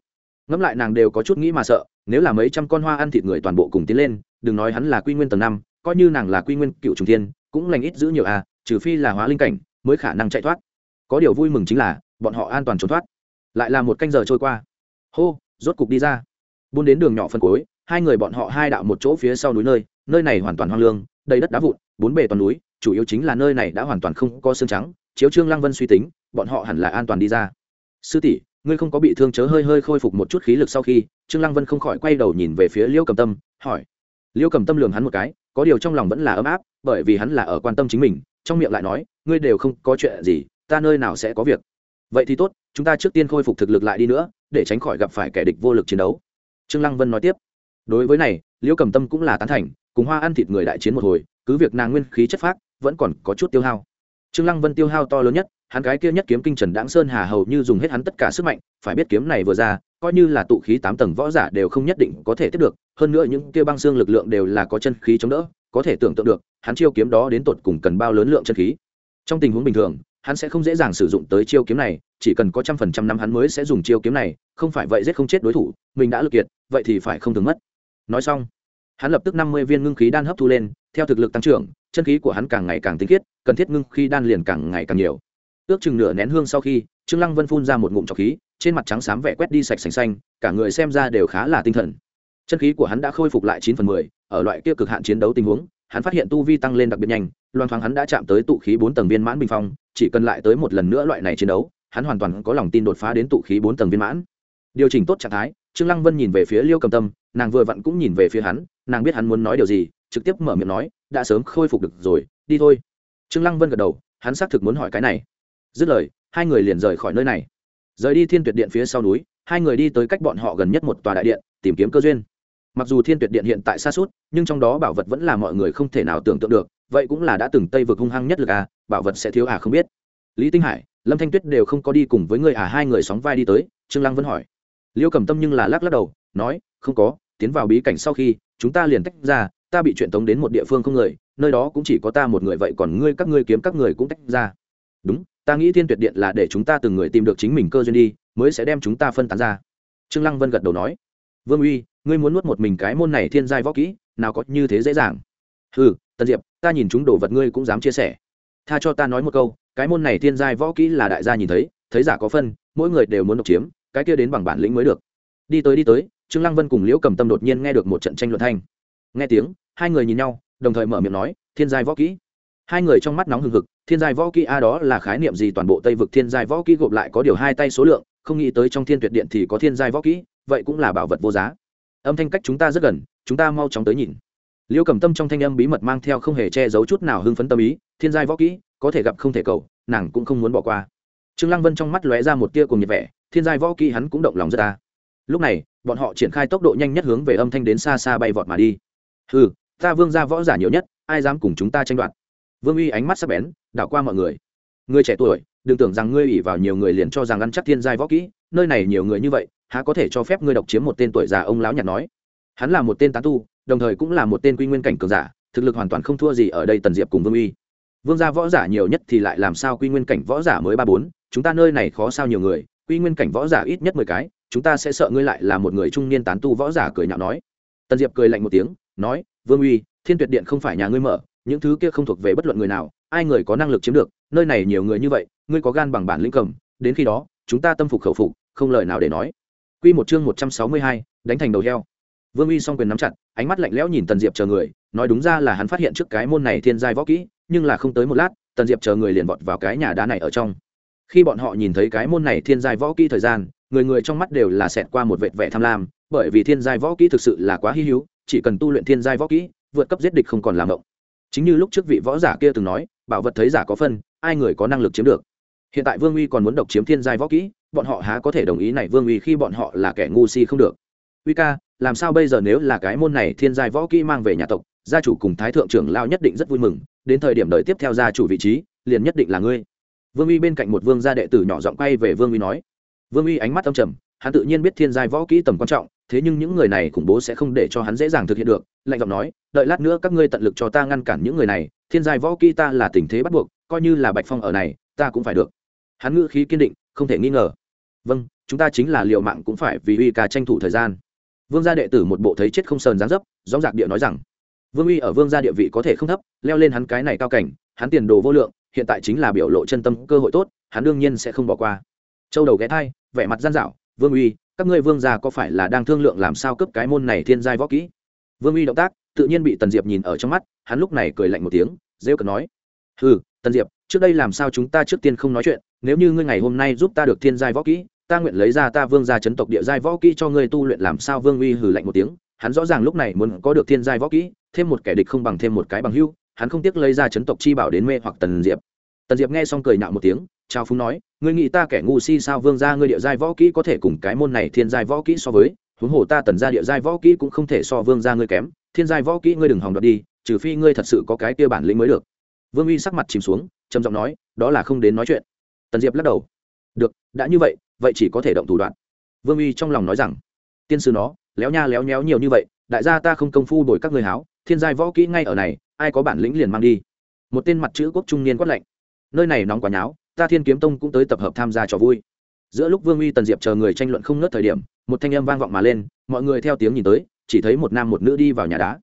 Ngẫm lại nàng đều có chút nghĩ mà sợ, nếu là mấy trăm con hoa ăn thịt người toàn bộ cùng tiến lên, đừng nói hắn là quy nguyên tầng năm, coi như nàng là quy nguyên cựu trùng thiên, cũng lành ít giữ nhiều à trừ phi là hóa linh cảnh, mới khả năng chạy thoát. Có điều vui mừng chính là, bọn họ an toàn trốn thoát lại là một canh giờ trôi qua. Hô, rốt cục đi ra. Buôn đến đường nhỏ phân cối hai người bọn họ hai đạo một chỗ phía sau núi nơi nơi này hoàn toàn hoang lương, đầy đất đá vụn, bốn bề toàn núi, chủ yếu chính là nơi này đã hoàn toàn không có xương trắng, chiếu trương lăng vân suy tính, bọn họ hẳn là an toàn đi ra. Sư tỷ, ngươi không có bị thương chớ hơi hơi khôi phục một chút khí lực sau khi, trương lăng vân không khỏi quay đầu nhìn về phía liêu cầm tâm, hỏi. Liêu cầm tâm lường hắn một cái, có điều trong lòng vẫn là ấm áp, bởi vì hắn là ở quan tâm chính mình, trong miệng lại nói, ngươi đều không có chuyện gì, ta nơi nào sẽ có việc vậy thì tốt, chúng ta trước tiên khôi phục thực lực lại đi nữa, để tránh khỏi gặp phải kẻ địch vô lực chiến đấu. Trương lăng vân nói tiếp. Đối với này, liễu cầm tâm cũng là tán thành, cùng hoa ăn thịt người đại chiến một hồi, cứ việc nàng nguyên khí chất phác, vẫn còn có chút tiêu hao. Trương lăng vân tiêu hao to lớn nhất, hắn cái kia nhất kiếm kinh trần đãng sơn hà hầu như dùng hết hắn tất cả sức mạnh, phải biết kiếm này vừa ra, coi như là tụ khí tám tầng võ giả đều không nhất định có thể tiếp được, hơn nữa những kia băng xương lực lượng đều là có chân khí chống đỡ, có thể tưởng tượng được, hắn chiêu kiếm đó đến tột cùng cần bao lớn lượng chân khí. Trong tình huống bình thường hắn sẽ không dễ dàng sử dụng tới chiêu kiếm này, chỉ cần có trăm phần trăm năm hắn mới sẽ dùng chiêu kiếm này, không phải vậy giết không chết đối thủ, mình đã lực kiệt, vậy thì phải không thường mất. Nói xong, hắn lập tức năm mươi viên ngưng khí đan hấp thu lên, theo thực lực tăng trưởng, chân khí của hắn càng ngày càng tinh khiết, cần thiết ngưng khí đan liền càng ngày càng nhiều. Ước chừng nửa nén hương sau khi, trương lăng vân phun ra một ngụm trọc khí, trên mặt trắng xám vẻ quét đi sạch sành xanh, cả người xem ra đều khá là tinh thần. Chân khí của hắn đã khôi phục lại chín phần mười, ở loại kia cực hạn chiến đấu tình huống hắn phát hiện tu vi tăng lên đặc biệt nhanh, loan thoáng hắn đã chạm tới tụ khí bốn tầng viên mãn bình phong, chỉ cần lại tới một lần nữa loại này chiến đấu, hắn hoàn toàn có lòng tin đột phá đến tụ khí bốn tầng viên mãn. Điều chỉnh tốt trạng thái, trương lăng vân nhìn về phía liêu cầm tâm, nàng vừa vặn cũng nhìn về phía hắn, nàng biết hắn muốn nói điều gì, trực tiếp mở miệng nói, đã sớm khôi phục được rồi, đi thôi. Trương lăng vân gật đầu, hắn xác thực muốn hỏi cái này. Dứt lời, hai người liền rời khỏi nơi này. Rời đi thiên tuyệt điện phía sau núi, hai người đi tới cách bọn họ gần nhất một tòa đại điện, tìm kiếm cơ duyên mặc dù thiên tuyệt điện hiện tại xa suốt, nhưng trong đó bảo vật vẫn là mọi người không thể nào tưởng tượng được, vậy cũng là đã từng tây vực hung hăng nhất lực à bảo vật sẽ thiếu à không biết. Lý tinh hải, lâm thanh tuyết đều không có đi cùng với người à hai người sóng vai đi tới, trương lăng vẫn hỏi. Liêu cầm tâm nhưng là lắc lắc đầu, nói, không có, tiến vào bí cảnh sau khi, chúng ta liền tách ra, ta bị chuyện tống đến một địa phương không người, nơi đó cũng chỉ có ta một người vậy, còn ngươi, các ngươi kiếm các người cũng tách ra. Đúng, ta nghĩ thiên tuyệt điện là để chúng ta từng người tìm được chính mình cơ duyên đi, mới sẽ đem chúng ta phân tán ra. Trương lăng vân gật đầu nói. Vương uy ngươi muốn nuốt một mình cái môn này thiên giai võ kỹ, nào có như thế dễ dàng. Ừ tân diệp, ta nhìn chúng đồ vật ngươi cũng dám chia sẻ. Tha cho ta nói một câu, cái môn này thiên giai võ kỹ là đại gia nhìn thấy thấy giả có phân, mỗi người đều muốn độc chiếm, cái kia đến bằng bản lĩnh mới được. Đi tới đi tới, trương lăng vân cùng liễu cầm tâm đột nhiên nghe được một trận tranh luận thanh. Nghe tiếng, hai người nhìn nhau, đồng thời mở miệng nói, thiên giai võ kỹ. Hai người trong mắt nóng hừng hực, thiên giai võ kỹ a đó là khái niệm gì? Toàn bộ tây vực thiên giai võ kỹ gộp lại có điều hai tay số lượng, không nghĩ tới trong thiên tuyệt điện thì có thiên giai võ kỹ, vậy cũng là bảo vật vô giá âm thanh cách chúng ta rất gần chúng ta mau chóng tới nhìn. Liễu cầm tâm trong thanh âm bí mật mang theo không hề che giấu chút nào hưng phấn tâm ý thiên giai võ kỹ có thể gặp không thể cầu nàng cũng không muốn bỏ qua. Trương lăng vân trong mắt lóe ra một tia cùng nhiệt vẻ thiên giai võ kỹ hắn cũng động lòng rất ta lúc này bọn họ triển khai tốc độ nhanh nhất hướng về âm thanh đến xa xa bay vọt mà đi. Hừ, ta vương gia võ giả nhiều nhất ai dám cùng chúng ta tranh đoạt? Vương uy ánh mắt sắc bén đảo qua mọi người. Người trẻ tuổi đừng tưởng rằng ngươi ủy vào nhiều người liền cho rằng ăn chắc thiên giai võ kỹ nơi này nhiều người như vậy há có thể cho phép ngươi độc chiếm một tên tuổi già ông lão nhạt nói. Hắn là một tên tán tu, đồng thời cũng là một tên quy nguyên cảnh cường giả, thực lực hoàn toàn không thua gì ở đây tần diệp cùng vương uy. Vương gia võ giả nhiều nhất thì lại làm sao quy nguyên cảnh võ giả mới ba bốn, chúng ta nơi này khó sao nhiều người, quy nguyên cảnh võ giả ít nhất mười cái, chúng ta sẽ sợ ngươi lại là một người trung niên tán tu võ giả cười nhạo nói. Tần diệp cười lạnh một tiếng, nói, vương uy, thiên tuyệt điện không phải nhà ngươi mở, những thứ kia không thuộc về bất luận người nào, ai người có năng lực chiếm được, nơi này nhiều người như vậy, ngươi có gan bằng bản lĩnh cầm, đến khi đó, chúng ta tâm phục khẩu phục, không lời nào để nói. Quy một chương một trăm sáu mươi hai, đánh thành đầu heo. Vương Uy song quyền nắm chặt, ánh mắt lạnh lẽo nhìn Tần Diệp chờ người, nói đúng ra là hắn phát hiện trước cái môn này thiên giai võ kỹ, nhưng là không tới một lát, Tần Diệp chờ người liền vọt vào cái nhà đá này ở trong. Khi bọn họ nhìn thấy cái môn này thiên giai võ kỹ thời gian, người người trong mắt đều là xẹt qua một vệt vẻ tham lam, bởi vì thiên giai võ kỹ thực sự là quá hi hữu, chỉ cần tu luyện thiên giai võ kỹ, vượt cấp giết địch không còn làm động chính như lúc trước vị võ giả kia từng nói bảo vật thấy giả có phân ai người có năng lực chiếm được hiện tại vương uy còn muốn độc chiếm thiên giai võ kỹ bọn họ há có thể đồng ý này vương uy khi bọn họ là kẻ ngu si không được. Uy ca, làm sao bây giờ nếu là cái môn này thiên giai võ kỹ mang về nhà tộc, gia chủ cùng thái thượng trưởng lao nhất định rất vui mừng, đến thời điểm đợi tiếp theo gia chủ vị trí, liền nhất định là ngươi. Vương uy bên cạnh một vương gia đệ tử nhỏ giọng quay về vương uy nói. Vương uy ánh mắt âm trầm, hắn tự nhiên biết thiên giai võ kỹ tầm quan trọng, thế nhưng những người này khủng bố sẽ không để cho hắn dễ dàng thực hiện được, lạnh giọng nói, đợi lát nữa các ngươi tận lực cho ta ngăn cản những người này, thiên giai võ kỹ ta là tình thế bắt buộc, coi như là bạch phong ở này, ta cũng phải được. Hắn ngữ khí kiên định không thể nghi ngờ. Vâng chúng ta chính là liệu mạng cũng phải vì uy ca tranh thủ thời gian. Vương gia đệ tử một bộ thấy chết không sờn dáng dấp dóng dạc địa nói rằng, vương uy ở vương gia địa vị có thể không thấp, leo lên hắn cái này cao cảnh, hắn tiền đồ vô lượng, hiện tại chính là biểu lộ chân tâm cơ hội tốt, hắn đương nhiên sẽ không bỏ qua. Châu đầu ghé thai, vẻ mặt gian dạo, vương uy, các ngươi vương gia có phải là đang thương lượng làm sao cấp cái môn này thiên giai võ kỹ? Vương uy động tác, tự nhiên bị tần diệp nhìn ở trong mắt, hắn lúc này cười lạnh một tiếng, rêu cần nói ừ tần diệp, trước đây làm sao chúng ta trước tiên không nói chuyện, nếu như ngươi ngày hôm nay giúp ta được thiên giai võ kỹ, ta nguyện lấy ra ta vương gia chấn tộc địa giai võ kỹ cho ngươi tu luyện làm sao vương uy hừ lạnh một tiếng. Hắn rõ ràng lúc này muốn có được thiên giai võ kỹ, thêm một kẻ địch không bằng thêm một cái bằng hưu, hắn không tiếc lấy ra chấn tộc chi bảo đến mê hoặc tần diệp. Tần diệp nghe xong cười nhạo một tiếng trao phúng nói, ngươi nghĩ ta kẻ ngu si sao vương gia ngươi địa giai võ kỹ có thể cùng cái môn này thiên giai võ kỹ so với, huống hồ ta tần gia địa giai võ kỹ cũng không thể so vương gia ngươi kém, thiên giai võ kỹ ngươi đừng hòng đoạt đi, trừ phi ngươi thật sự có cái kia bản lĩnh mới được vương uy sắc mặt chìm xuống, trầm giọng nói, đó là không đến nói chuyện. Tần diệp lắc đầu. Được, đã như vậy vậy chỉ có thể động thủ đoạn. Vương uy trong lòng nói rằng, tiên sư nó, léo nha léo nhéo nhiều như vậy, đại gia ta không công phu đổi các người háo, thiên giai võ kỹ ngay ở này, ai có bản lĩnh liền mang đi. Một tên mặt chữ quốc trung niên quát lạnh, nơi này nóng quá nháo, ta thiên kiếm tông cũng tới tập hợp tham gia trò vui. Giữa lúc vương uy, tần diệp chờ người tranh luận không nớt thời điểm, một thanh âm vang vọng mà lên, mọi người theo tiếng nhìn tới, chỉ thấy một nam một nữ đi vào nhà đá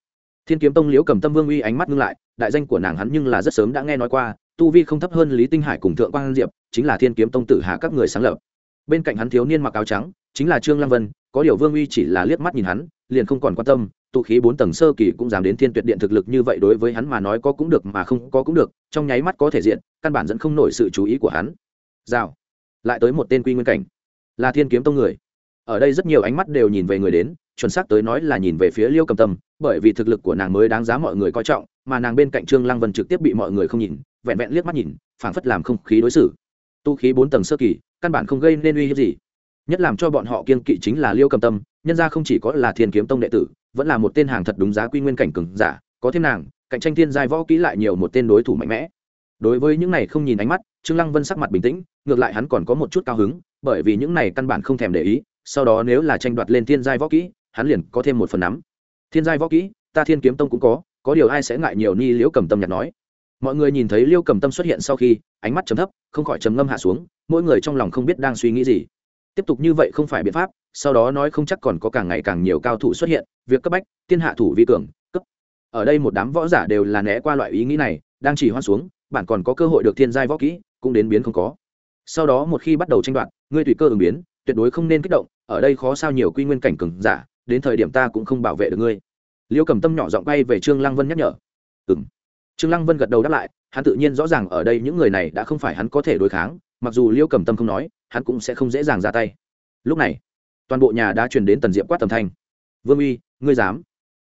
thiên kiếm tông liễu cầm tâm vương uy ánh mắt ngưng lại, đại danh của nàng hắn nhưng là rất sớm đã nghe nói qua, tu vi không thấp hơn lý tinh hải cùng thượng quang diệp, chính là thiên kiếm tông tử hạ các người sáng lập. Bên cạnh hắn thiếu niên mặc áo trắng, chính là trương lăng vân, có điều vương uy chỉ là liếc mắt nhìn hắn, liền không còn quan tâm, tụ khí bốn tầng sơ kỳ cũng dám đến thiên tuyệt điện thực lực như vậy đối với hắn mà nói có cũng được mà không có cũng được, trong nháy mắt có thể diện, căn bản dẫn không nổi sự chú ý của hắn. Rào. Lại tới một tên quy nguyên cảnh. Là thiên kiếm tông người. Ở đây rất nhiều ánh mắt đều nhìn về người đến, chuẩn xác tới nói là nhìn về phía liêu cầm tâm bởi vì thực lực của nàng mới đáng giá mọi người coi trọng, mà nàng bên cạnh trương lăng vân trực tiếp bị mọi người không nhìn, vẹn vẹn liếc mắt nhìn, phảng phất làm không khí đối xử. Tu khí bốn tầng sơ kỳ, căn bản không gây nên uy hiếp gì. Nhất làm cho bọn họ kiên kỵ chính là liêu cầm tâm, nhân ra không chỉ có là thiên kiếm tông đệ tử, vẫn là một tên hàng thật đúng giá quy nguyên cảnh cừng giả, có thêm nàng, cạnh tranh thiên giai võ kỹ lại nhiều một tên đối thủ mạnh mẽ. Đối với những này không nhìn ánh mắt, trương lăng vân sắc mặt bình tĩnh, ngược lại hắn còn có một chút cao hứng, bởi vì những này căn bản không thèm để ý, sau đó nếu là tranh đoạt lên thiên giai võ kỹ, hắn liền có thêm một phần nắm thiên giai võ kỹ, ta thiên kiếm tông cũng có có điều ai sẽ ngại nhiều ni liễu cầm tâm nhặt nói. Mọi người nhìn thấy liêu cầm tâm xuất hiện sau khi, ánh mắt chấm thấp, không khỏi chấm ngâm hạ xuống, mỗi người trong lòng không biết đang suy nghĩ gì. Tiếp tục như vậy không phải biện pháp, sau đó nói không chắc còn có càng ngày càng nhiều cao thủ xuất hiện, việc cấp bách, tiên hạ thủ vi cường, cấp. Ở đây một đám võ giả đều là né qua loại ý nghĩ này, đang chỉ hoan xuống bạn còn có cơ hội được thiên giai võ kỹ, cũng đến biến không có. Sau đó một khi bắt đầu tranh đoạt, ngươi tùy cơ ứng biến, tuyệt đối không nên kích động, ở đây khó sao nhiều quy nguyên cảnh cường giả đến thời điểm ta cũng không bảo vệ được ngươi. Liêu cầm tâm nhỏ giọng bay về trương lăng vân nhắc nhở. Ừ m trương lăng vân gật đầu đáp lại, hắn tự nhiên rõ ràng ở đây những người này đã không phải hắn có thể đối kháng, mặc dù liêu cầm tâm không nói, hắn cũng sẽ không dễ dàng ra tay. Lúc này, toàn bộ nhà đã truyền đến tần diệp quát tầm thanh. Vương uy, ngươi dám?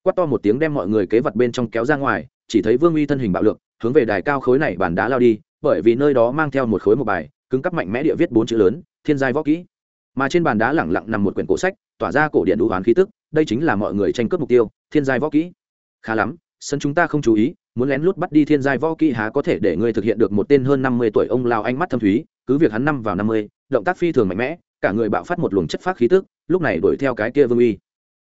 Quát to một tiếng đem mọi người kế vật bên trong kéo ra ngoài, chỉ thấy vương uy thân hình bạo lượng hướng về đài cao khối này bàn đá lao đi, bởi vì nơi đó mang theo một khối một bài, cứng cắp mạnh mẽ địa viết bốn chữ lớn, thiên giai võ kỹ. Mà trên bàn đá lẳng lặng nằm một quyển cổ sách tỏa ra cổ điện đủ hoán khí tức, đây chính là mọi người tranh cướp mục tiêu, thiên giai võ kỹ. Khá lắm, sân chúng ta không chú ý, muốn lén lút bắt đi thiên giai võ kỹ há có thể để ngươi thực hiện được một tên hơn năm mươi tuổi ông lao ánh mắt thâm thúy, cứ việc hắn năm vào năm mươi, động tác phi thường mạnh mẽ, cả người bạo phát một luồng chất phát khí tức, lúc này đuổi theo cái kia vương uy.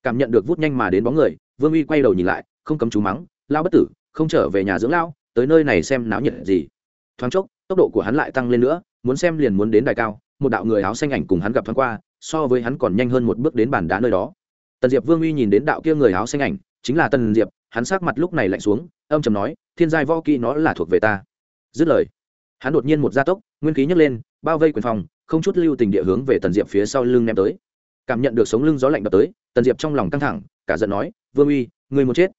Cảm nhận được vút nhanh mà đến bóng người, vương uy quay đầu nhìn lại, không cấm chú mắng lao bất tử, không trở về nhà dưỡng lao tới nơi này xem náo nhiệt gì. Thoáng chốc, tốc độ của hắn lại tăng lên nữa, muốn xem liền muốn đến đài cao, một đạo người áo xanh ảnh cùng hắn gặp thoáng qua so với hắn còn nhanh hơn một bước đến bàn đá nơi đó. Tần diệp vương uy nhìn đến đạo kia người áo xanh ảnh, chính là tần diệp, hắn sát mặt lúc này lạnh xuống, âm trầm nói, thiên giai võ kỹ nó là thuộc về ta. Dứt lời, hắn đột nhiên một gia tốc, nguyên khí nhấc lên, bao vây quyền phòng, không chút lưu tình địa hướng về tần diệp phía sau lưng ném tới. Cảm nhận được sống lưng gió lạnh đập tới, tần diệp trong lòng căng thẳng, cả giận nói, vương uy người muốn chết?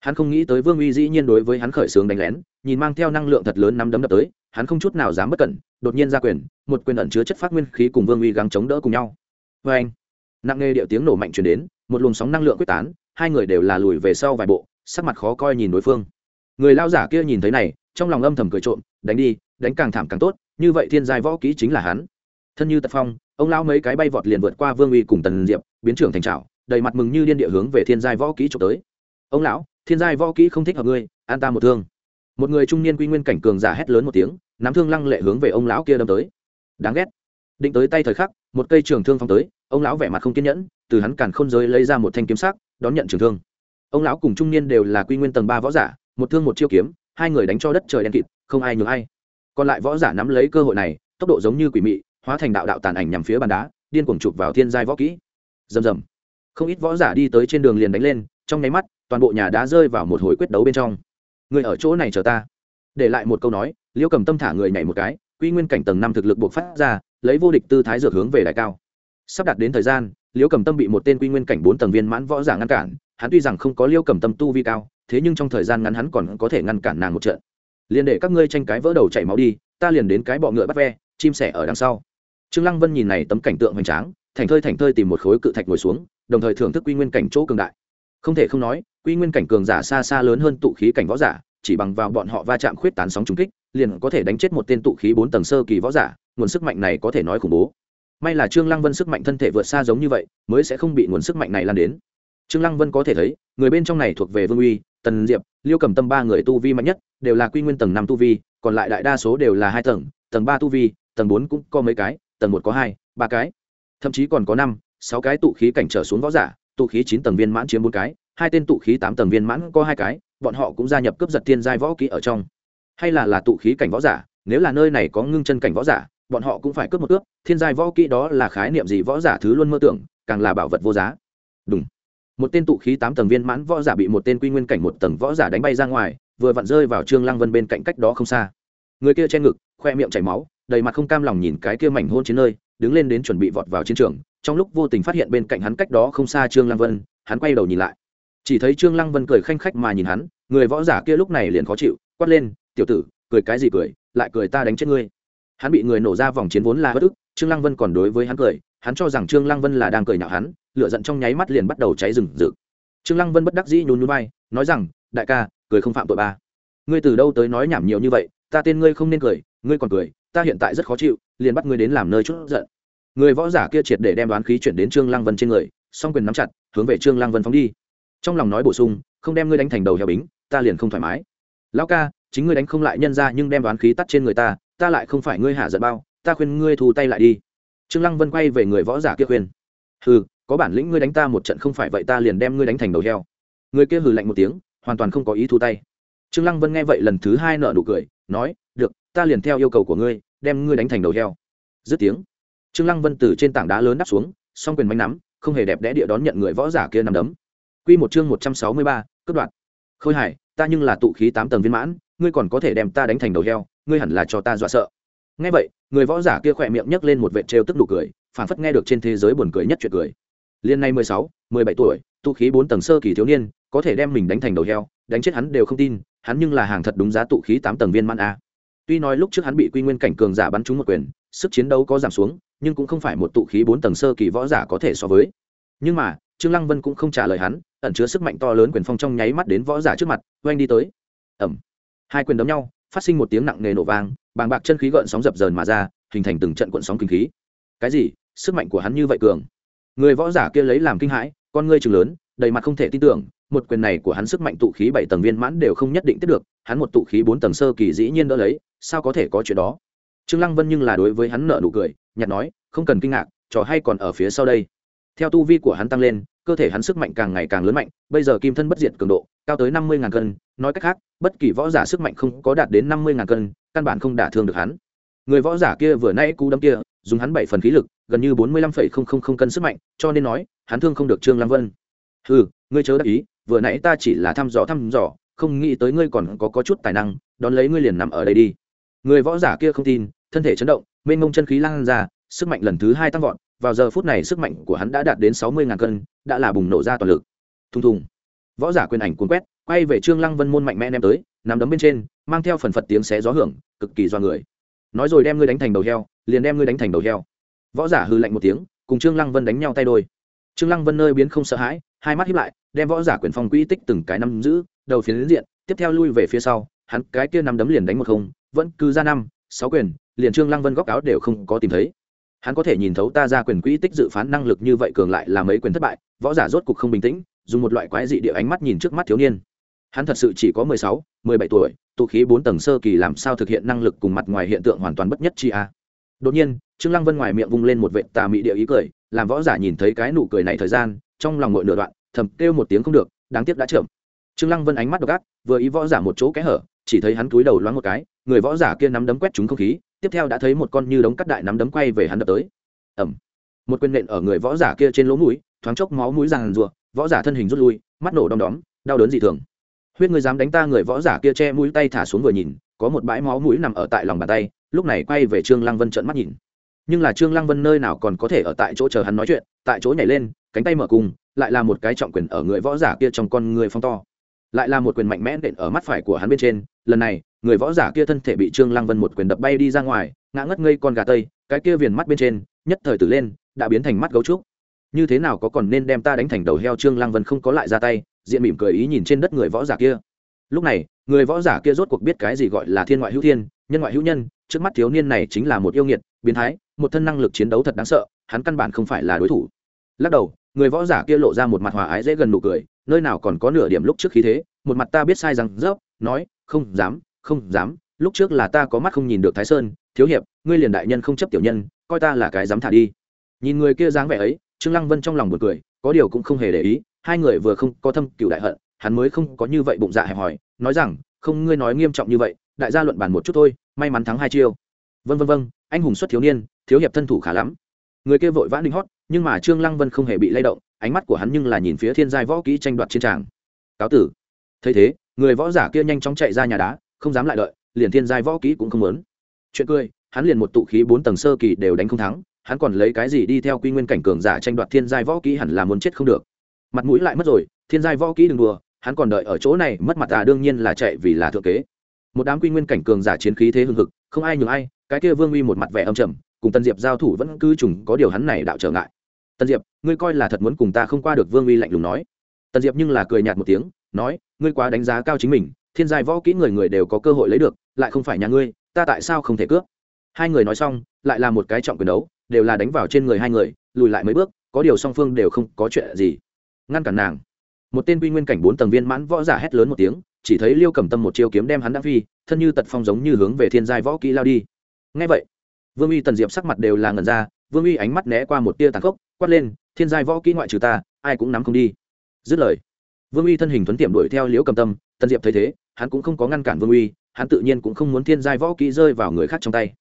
Hắn không nghĩ tới vương uy dĩ nhiên đối với hắn khởi xướng đánh lén, nhìn mang theo năng lượng thật lớn nắm đấm đập tới, hắn không chút nào dám bất cẩn, đột nhiên ra quyền, một quyền ẩn chứa chất phát nguyên khí cùng vương uy gắng chống đỡ cùng nhau vê anh, nặng nề điệu tiếng nổ mạnh chuyển đến, một luồng sóng năng lượng quyết tán, hai người đều là lùi về sau vài bộ, sắc mặt khó coi nhìn đối phương. Người lao giả kia nhìn thấy này, trong lòng âm thầm cười trộm, đánh đi, đánh càng thảm càng tốt, như vậy thiên giai võ kỹ chính là hắn. Thân như tật phong, ông lao mấy cái bay vọt liền vượt qua vương uy cùng tần diệp, biến trưởng thành trào đầy mặt mừng như điên địa hướng về thiên giai võ kỹ trộm tới. Ông lão, thiên giai võ kỹ không thích hợp ngươi, an ta một thương. Một người trung niên quy nguyên cảnh cường giả hét lớn một tiếng, nắm thương lăng lệ hướng về ông lão kia đâm tới. Đáng ghét. Định tới tay thời khắc một cây trường thương phong tới, ông lão vẻ mặt không kiên nhẫn, từ hắn càn khôn giới lấy ra một thanh kiếm sắc, đón nhận trường thương. Ông lão cùng trung niên đều là quy nguyên tầng ba võ giả, một thương một chiêu kiếm, hai người đánh cho đất trời đen kịt, không ai nhường ai. Còn lại võ giả nắm lấy cơ hội này, tốc độ giống như quỷ mị, hóa thành đạo đạo tàn ảnh nhằm phía bàn đá, điên cuồng chụp vào thiên giai võ kỹ. Rầm rầm. Không ít võ giả đi tới trên đường liền đánh lên, trong nháy mắt, toàn bộ nhà đá rơi vào một hồi quyết đấu bên trong. Người ở chỗ này chờ ta. Để lại một câu nói, liễu cầm tâm thả người nhảy một cái quy nguyên cảnh tầng năm thực lực buộc phát ra, lấy vô địch tư thái dược hướng về đại cao. Sắp đặt đến thời gian liêu cầm tâm bị một tên quy nguyên cảnh bốn tầng viên mãn võ giả ngăn cản, hắn tuy rằng không có liêu cầm tâm tu vi cao, thế nhưng trong thời gian ngắn hắn còn có thể ngăn cản nàng một trận. Liền để các ngươi tranh cái vỡ đầu chảy máu đi, ta liền đến cái bọ ngựa bắt ve, chim sẻ ở đằng sau. Trương lăng vân nhìn này tấm cảnh tượng hoành tráng thành thơi thành thơi tìm một khối cự thạch ngồi xuống, đồng thời thưởng thức quy nguyên cảnh chỗ cường đại. Không thể không nói, quy nguyên cảnh cường giả xa xa lớn hơn tụ khí cảnh võ giả chỉ bằng vào bọn họ va chạm khuyết tán sóng trúng kích, liền có thể đánh chết một tên tụ khí bốn tầng sơ kỳ võ giả, nguồn sức mạnh này có thể nói khủng bố. May là trương lăng vân sức mạnh thân thể vượt xa giống như vậy, mới sẽ không bị nguồn sức mạnh này lan đến. Trương lăng vân có thể thấy, người bên trong này thuộc về vương uy, tần diệp, liêu cầm tâm ba người tu vi mạnh nhất, đều là quy nguyên tầng năm tu vi, còn lại đại đa số đều là hai tầng tầng ba tu vi, tầng bốn cũng có mấy cái, tầng một có hai, ba cái. Thậm chí còn có năm, sáu cái tụ khí cảnh trở xuống võ giả, tụ khí chín tầng viên mãn chiếm bốn cái, hai tên tụ khí tám tầng viên mãn có hai cái bọn họ cũng gia nhập cướp giật thiên giai võ kỹ ở trong. Hay là là tụ khí cảnh võ giả, nếu là nơi này có ngưng chân cảnh võ giả, bọn họ cũng phải cướp một cướp, thiên giai võ kỹ đó là khái niệm gì võ giả thứ luôn mơ tưởng, càng là bảo vật vô giá. Đúng một tên tụ khí tám tầng viên mãn võ giả bị một tên quy nguyên cảnh một tầng võ giả đánh bay ra ngoài, vừa vặn rơi vào trương lăng vân bên cạnh cách đó không xa. Người kia che ngực, khoe miệng chảy máu, đầy mặt không cam lòng nhìn cái kia mảnh hôn chiến nơi, đứng lên đến chuẩn bị vọt vào chiến trường, trong lúc vô tình phát hiện bên cạnh hắn cách đó không xa trương lăng vân, hắn quay đầu nhìn lại chỉ thấy trương lăng vân cười khanh khách mà nhìn hắn, người võ giả kia lúc này liền khó chịu, quát lên, tiểu tử, cười cái gì cười, lại cười ta đánh chết ngươi. Hắn bị người nổ ra vòng chiến vốn là bất ức, trương lăng vân còn đối với hắn cười, hắn cho rằng trương lăng vân là đang cười nhạo hắn, lửa giận trong nháy mắt liền bắt đầu cháy rừng rực. Trương lăng vân bất đắc dĩ nhún nhún vai, nói rằng, đại ca, cười không phạm tội ba. Ngươi từ đâu tới nói nhảm nhiều như vậy, ta tên ngươi không nên cười, ngươi còn cười, ta hiện tại rất khó chịu, liền bắt ngươi đến làm nơi chút giận. Người võ giả kia triệt để đem đoán khí chuyển đến trương lăng vân trên người, song quyền nắm chặt, hướng về trương lăng vân phóng đi trong lòng nói bổ sung, không đem ngươi đánh thành đầu heo bính, ta liền không thoải mái. Lão ca, chính ngươi đánh không lại nhân ra nhưng đem đoán khí tắt trên người ta ta lại không phải ngươi hạ giận bao, ta khuyên ngươi thu tay lại đi. Trương lăng vân quay về người võ giả kia khuyên. Hừ, có bản lĩnh ngươi đánh ta một trận không phải vậy ta liền đem ngươi đánh thành đầu heo. Người kia hừ lạnh một tiếng, hoàn toàn không có ý thu tay. Trương lăng vân nghe vậy lần thứ hai nở nụ cười, nói, được, ta liền theo yêu cầu của ngươi, đem ngươi đánh thành đầu heo. Dứt tiếng, trương lăng vân từ trên tảng đá lớn đáp xuống, song quyền bánh nắm, không hề đẹp đẽ địa đón nhận người võ giả kia nằm đấm quy một chương một trăm sáu mươi ba, đoạn khôi hải ta nhưng là tụ khí tám tầng viên mãn ngươi còn có thể đem ta đánh thành đầu heo ngươi hẳn là cho ta dọa sợ. Nghe vậy người võ giả kia khỏe miệng nhấc lên một vệt trêu tức đủ cười phản phất nghe được trên thế giới buồn cười nhất chuyện cười. Liên nay mười sáu mười bảy tuổi tụ khí bốn tầng sơ kỳ thiếu niên có thể đem mình đánh thành đầu heo đánh chết hắn đều không tin hắn nhưng là hàng thật đúng giá tụ khí tám tầng viên mãn a. Tuy nói lúc trước hắn bị quy nguyên cảnh cường giả bắn trúng một quyền sức chiến đấu có giảm xuống nhưng cũng không phải một tụ khí bốn tầng sơ kỳ võ giả có thể so với. Nhưng mà trương lăng vân cũng không trả lời hắn ẩn chứa sức mạnh to lớn quyền phong trong nháy mắt đến võ giả trước mặt, oanh đi tới. Ẩm hai quyền đấm nhau, phát sinh một tiếng nặng nề nổ vang, bàng bạc chân khí gợn sóng dập dờn mà ra, hình thành từng trận cuộn sóng kinh khí. Cái gì? Sức mạnh của hắn như vậy cường? Người võ giả kia lấy làm kinh hãi, con ngươi trường lớn, đầy mặt không thể tin tưởng, một quyền này của hắn sức mạnh tụ khí bảy tầng viên mãn đều không nhất định tiếp được, hắn một tụ khí bốn tầng sơ kỳ dĩ nhiên đỡ lấy, sao có thể có chuyện đó? Trương lăng vân nhưng là đối với hắn nợ nụ cười nhặt nói, không cần kinh ngạc, trò hay còn ở phía sau đây. Theo tu vi của hắn tăng lên cơ thể hắn sức mạnh càng ngày càng lớn mạnh bây giờ kim thân bất diệt cường độ cao tới năm mươi ngàn cân nói cách khác bất kỳ võ giả sức mạnh không có đạt đến năm mươi ngàn cân căn bản không đả thương được hắn. Người võ giả kia vừa nãy cú đấm kia dùng hắn bảy phần khí lực gần như bốn mươi lăm phẩy không không không cân sức mạnh cho nên nói hắn thương không được trương lăng vân. Ừ ngươi chớ đắc ý vừa nãy ta chỉ là thăm dò thăm dò không nghĩ tới ngươi còn có, có chút tài năng đón lấy ngươi liền nằm ở đây đi. Người võ giả kia không tin thân thể chấn động mênh mông chân khí lan ra sức mạnh lần thứ hai tăng vọt vào giờ phút này sức mạnh của hắn đã đạt đến sáu mươi ngàn cân, đã là bùng nổ ra toàn lực. Thùng thùng. Võ giả quyền ảnh cuốn quét, quay về trương lăng vân môn mạnh mẽ ném tới, nằm đấm bên trên, mang theo phần phật tiếng xé gió hưởng, cực kỳ do người. Nói rồi đem ngươi đánh thành đầu heo, liền đem ngươi đánh thành đầu heo. Võ giả hư lạnh một tiếng, cùng trương lăng vân đánh nhau tay đôi. Trương lăng vân nơi biến không sợ hãi, hai mắt hiếp lại, đem võ giả quyền phong quỹ tích từng cái năm giữ, đầu phiến diện, tiếp theo lui về phía sau, hắn cái kia nằm đấm liền đánh một không, vẫn cứ ra năm, sáu quyền, liền trương lăng vân góc áo đều không có tìm thấy hắn có thể nhìn thấu ta ra quyền quỹ tích dự phán năng lực như vậy cường lại là mấy quyền thất bại, võ giả rốt cục không bình tĩnh, dùng một loại quái dị địa ánh mắt nhìn trước mắt thiếu niên. Hắn thật sự chỉ có mười sáu, mười bảy tuổi tụ khí bốn tầng sơ kỳ làm sao thực hiện năng lực cùng mặt ngoài hiện tượng hoàn toàn bất nhất chi a. Đột nhiên, trương lăng vân ngoài miệng vung lên một vệ tà mị địa ý cười, làm võ giả nhìn thấy cái nụ cười này thời gian, trong lòng ngội nửa đoạn, thầm kêu một tiếng không được, đáng tiếc đã chậm. Trương lăng vân ánh mắt độc ác, vừa ý võ giả một chỗ kẽ hở, chỉ thấy hắn cúi đầu loáng một cái, người võ giả kia nắm đấm quét trúng không khí tiếp theo đã thấy một con như đống cắt đại nắm đấm quay về hắn đập tới. Ẩm một quyền nện ở người võ giả kia trên lỗ mũi, thoáng chốc máu mũi ràng rùa võ giả thân hình rút lui, mắt nổ đom đóm, đau đớn dị thường. Huyết người dám đánh ta, người võ giả kia che mũi tay thả xuống vừa nhìn, có một bãi máu mũi nằm ở tại lòng bàn tay, lúc này quay về trương lăng vân trợn mắt nhìn. Nhưng là trương lăng vân nơi nào còn có thể ở tại chỗ chờ hắn nói chuyện, tại chỗ nhảy lên, cánh tay mở cùng, lại là một cái trọng quyền ở người võ giả kia trong con người phong to. Lại là một quyền mạnh mẽ nện ở mắt phải của hắn bên trên lần này, người võ giả kia thân thể bị trương lăng vân một quyền đập bay đi ra ngoài, ngã ngất ngây con gà tây, cái kia viền mắt bên trên, nhất thời tử lên, đã biến thành mắt gấu trúc. Như thế nào có còn nên đem ta đánh thành đầu heo trương lăng vân không có lại ra tay, diện mỉm cười ý nhìn trên đất người võ giả kia. Lúc này, người võ giả kia rốt cuộc biết cái gì gọi là thiên ngoại hữu thiên, nhân ngoại hữu nhân, trước mắt thiếu niên này chính là một yêu nghiệt, biến thái, một thân năng lực chiến đấu thật đáng sợ, hắn căn bản không phải là đối thủ. Lắc đầu, người võ giả kia lộ ra một mặt hòa ái dễ gần nụ cười, nơi nào còn có nửa điểm lúc trước khí thế, một mặt ta biết sai rằng dốc nói không dám không dám, lúc trước là ta có mắt không nhìn được thái sơn, thiếu hiệp, ngươi liền đại nhân không chấp tiểu nhân, coi ta là cái dám thả đi. Nhìn người kia dáng vẻ ấy, trương lăng vân trong lòng một cười, có điều cũng không hề để ý, hai người vừa không có thâm cựu đại hận, hắn mới không có như vậy bụng dạ hẹp hòi, nói rằng, không, ngươi nói nghiêm trọng như vậy, đại gia luận bàn một chút thôi, may mắn thắng hai chiêu. Vân vân vân anh hùng xuất thiếu niên, thiếu hiệp thân thủ khá lắm. Người kia vội vã đinh hót, nhưng mà trương lăng vân không hề bị lay động, ánh mắt của hắn nhưng là nhìn phía thiên giai võ kỹ tranh đoạt chiến tràng. Cáo tử. Thấy thế người võ giả kia nhanh chóng chạy ra nhà đá, không dám lại đợi, liền thiên giai võ kỹ cũng không muốn. Chuyện cười, hắn liền một tụ khí bốn tầng sơ kỳ đều đánh không thắng, hắn còn lấy cái gì đi theo quy nguyên cảnh cường giả tranh đoạt thiên giai võ kỹ hẳn là muốn chết không được. Mặt mũi lại mất rồi, thiên giai võ kỹ đừng đùa, hắn còn đợi ở chỗ này, mất mặt à đương nhiên là chạy vì là thượng kế. Một đám quy nguyên cảnh cường giả chiến khí thế hưng hực, không ai nhường ai, cái kia vương uy một mặt vẻ âm trầm, cùng tân diệp giao thủ vẫn cứ trùng có điều hắn này đạo trở ngại. Tân diệp, ngươi coi là thật muốn cùng ta không qua được vương uy lạnh lùng nói. Tân diệp nhưng là cười nhạt một tiếng nói, ngươi quá đánh giá cao chính mình, thiên giai võ kỹ người người đều có cơ hội lấy được, lại không phải nhà ngươi, ta tại sao không thể cướp? Hai người nói xong, lại là một cái trọng quyền đấu, đều là đánh vào trên người hai người, lùi lại mấy bước, có điều song phương đều không có chuyện gì. Ngăn cản nàng. Một tên quy nguyên cảnh bốn tầng viên mãn võ giả hét lớn một tiếng, chỉ thấy liêu cầm tâm một chiêu kiếm đem hắn đã phi, thân như tật phong giống như hướng về thiên giai võ kỹ lao đi. Ngay vậy, vương uy tần diệp sắc mặt đều là ngần ra, vương uy ánh mắt né qua một tia tàn khốc, quát lên, thiên giai võ kỹ ngoại trừ ta, ai cũng nắm không đi. Dứt lời vương uy thân hình thuấn tiệm đuổi theo liễu cầm tâm, tần diệp thấy thế, hắn cũng không có ngăn cản vương uy, hắn tự nhiên cũng không muốn thiên giai võ kỹ rơi vào người khác trong tay.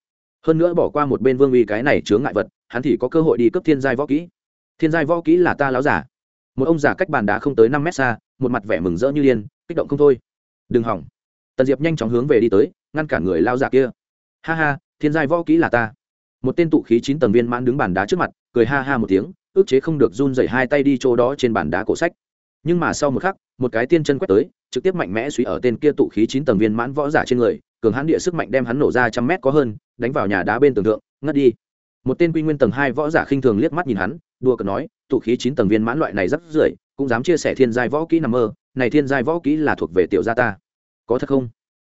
Hơn nữa bỏ qua một bên vương uy cái này chướng ngại vật, hắn thì có cơ hội đi cấp thiên giai võ kỹ. Thiên giai võ kỹ là ta láo giả. Một ông già cách bàn đá không tới năm mét xa, một mặt vẻ mừng rỡ như điên, kích động không thôi. Đừng hỏng. Tần diệp nhanh chóng hướng về đi tới, ngăn cản người lao giả kia. Ha ha, thiên giai võ kỹ là ta. Một tên tụ khí chín tầng viên mãn đứng bàn đá trước mặt, cười ha ha một tiếng, ước chế không được run dậy hai tay đi chỗ đó trên bàn đá cổ sách nhưng mà sau một khắc, một cái tiên chân quét tới, trực tiếp mạnh mẽ suy ở tên kia tụ khí chín tầng viên mãn võ giả trên người, cường hãn địa sức mạnh đem hắn nổ ra trăm mét có hơn, đánh vào nhà đá bên tường thượng, ngất đi. Một tên quy nguyên tầng hai võ giả khinh thường liếc mắt nhìn hắn đua cờ nói, tụ khí chín tầng viên mãn loại này rất rưởi, cũng dám chia sẻ thiên giai võ kỹ nằm mơ, này thiên giai võ kỹ là thuộc về tiểu gia ta. Có thật không?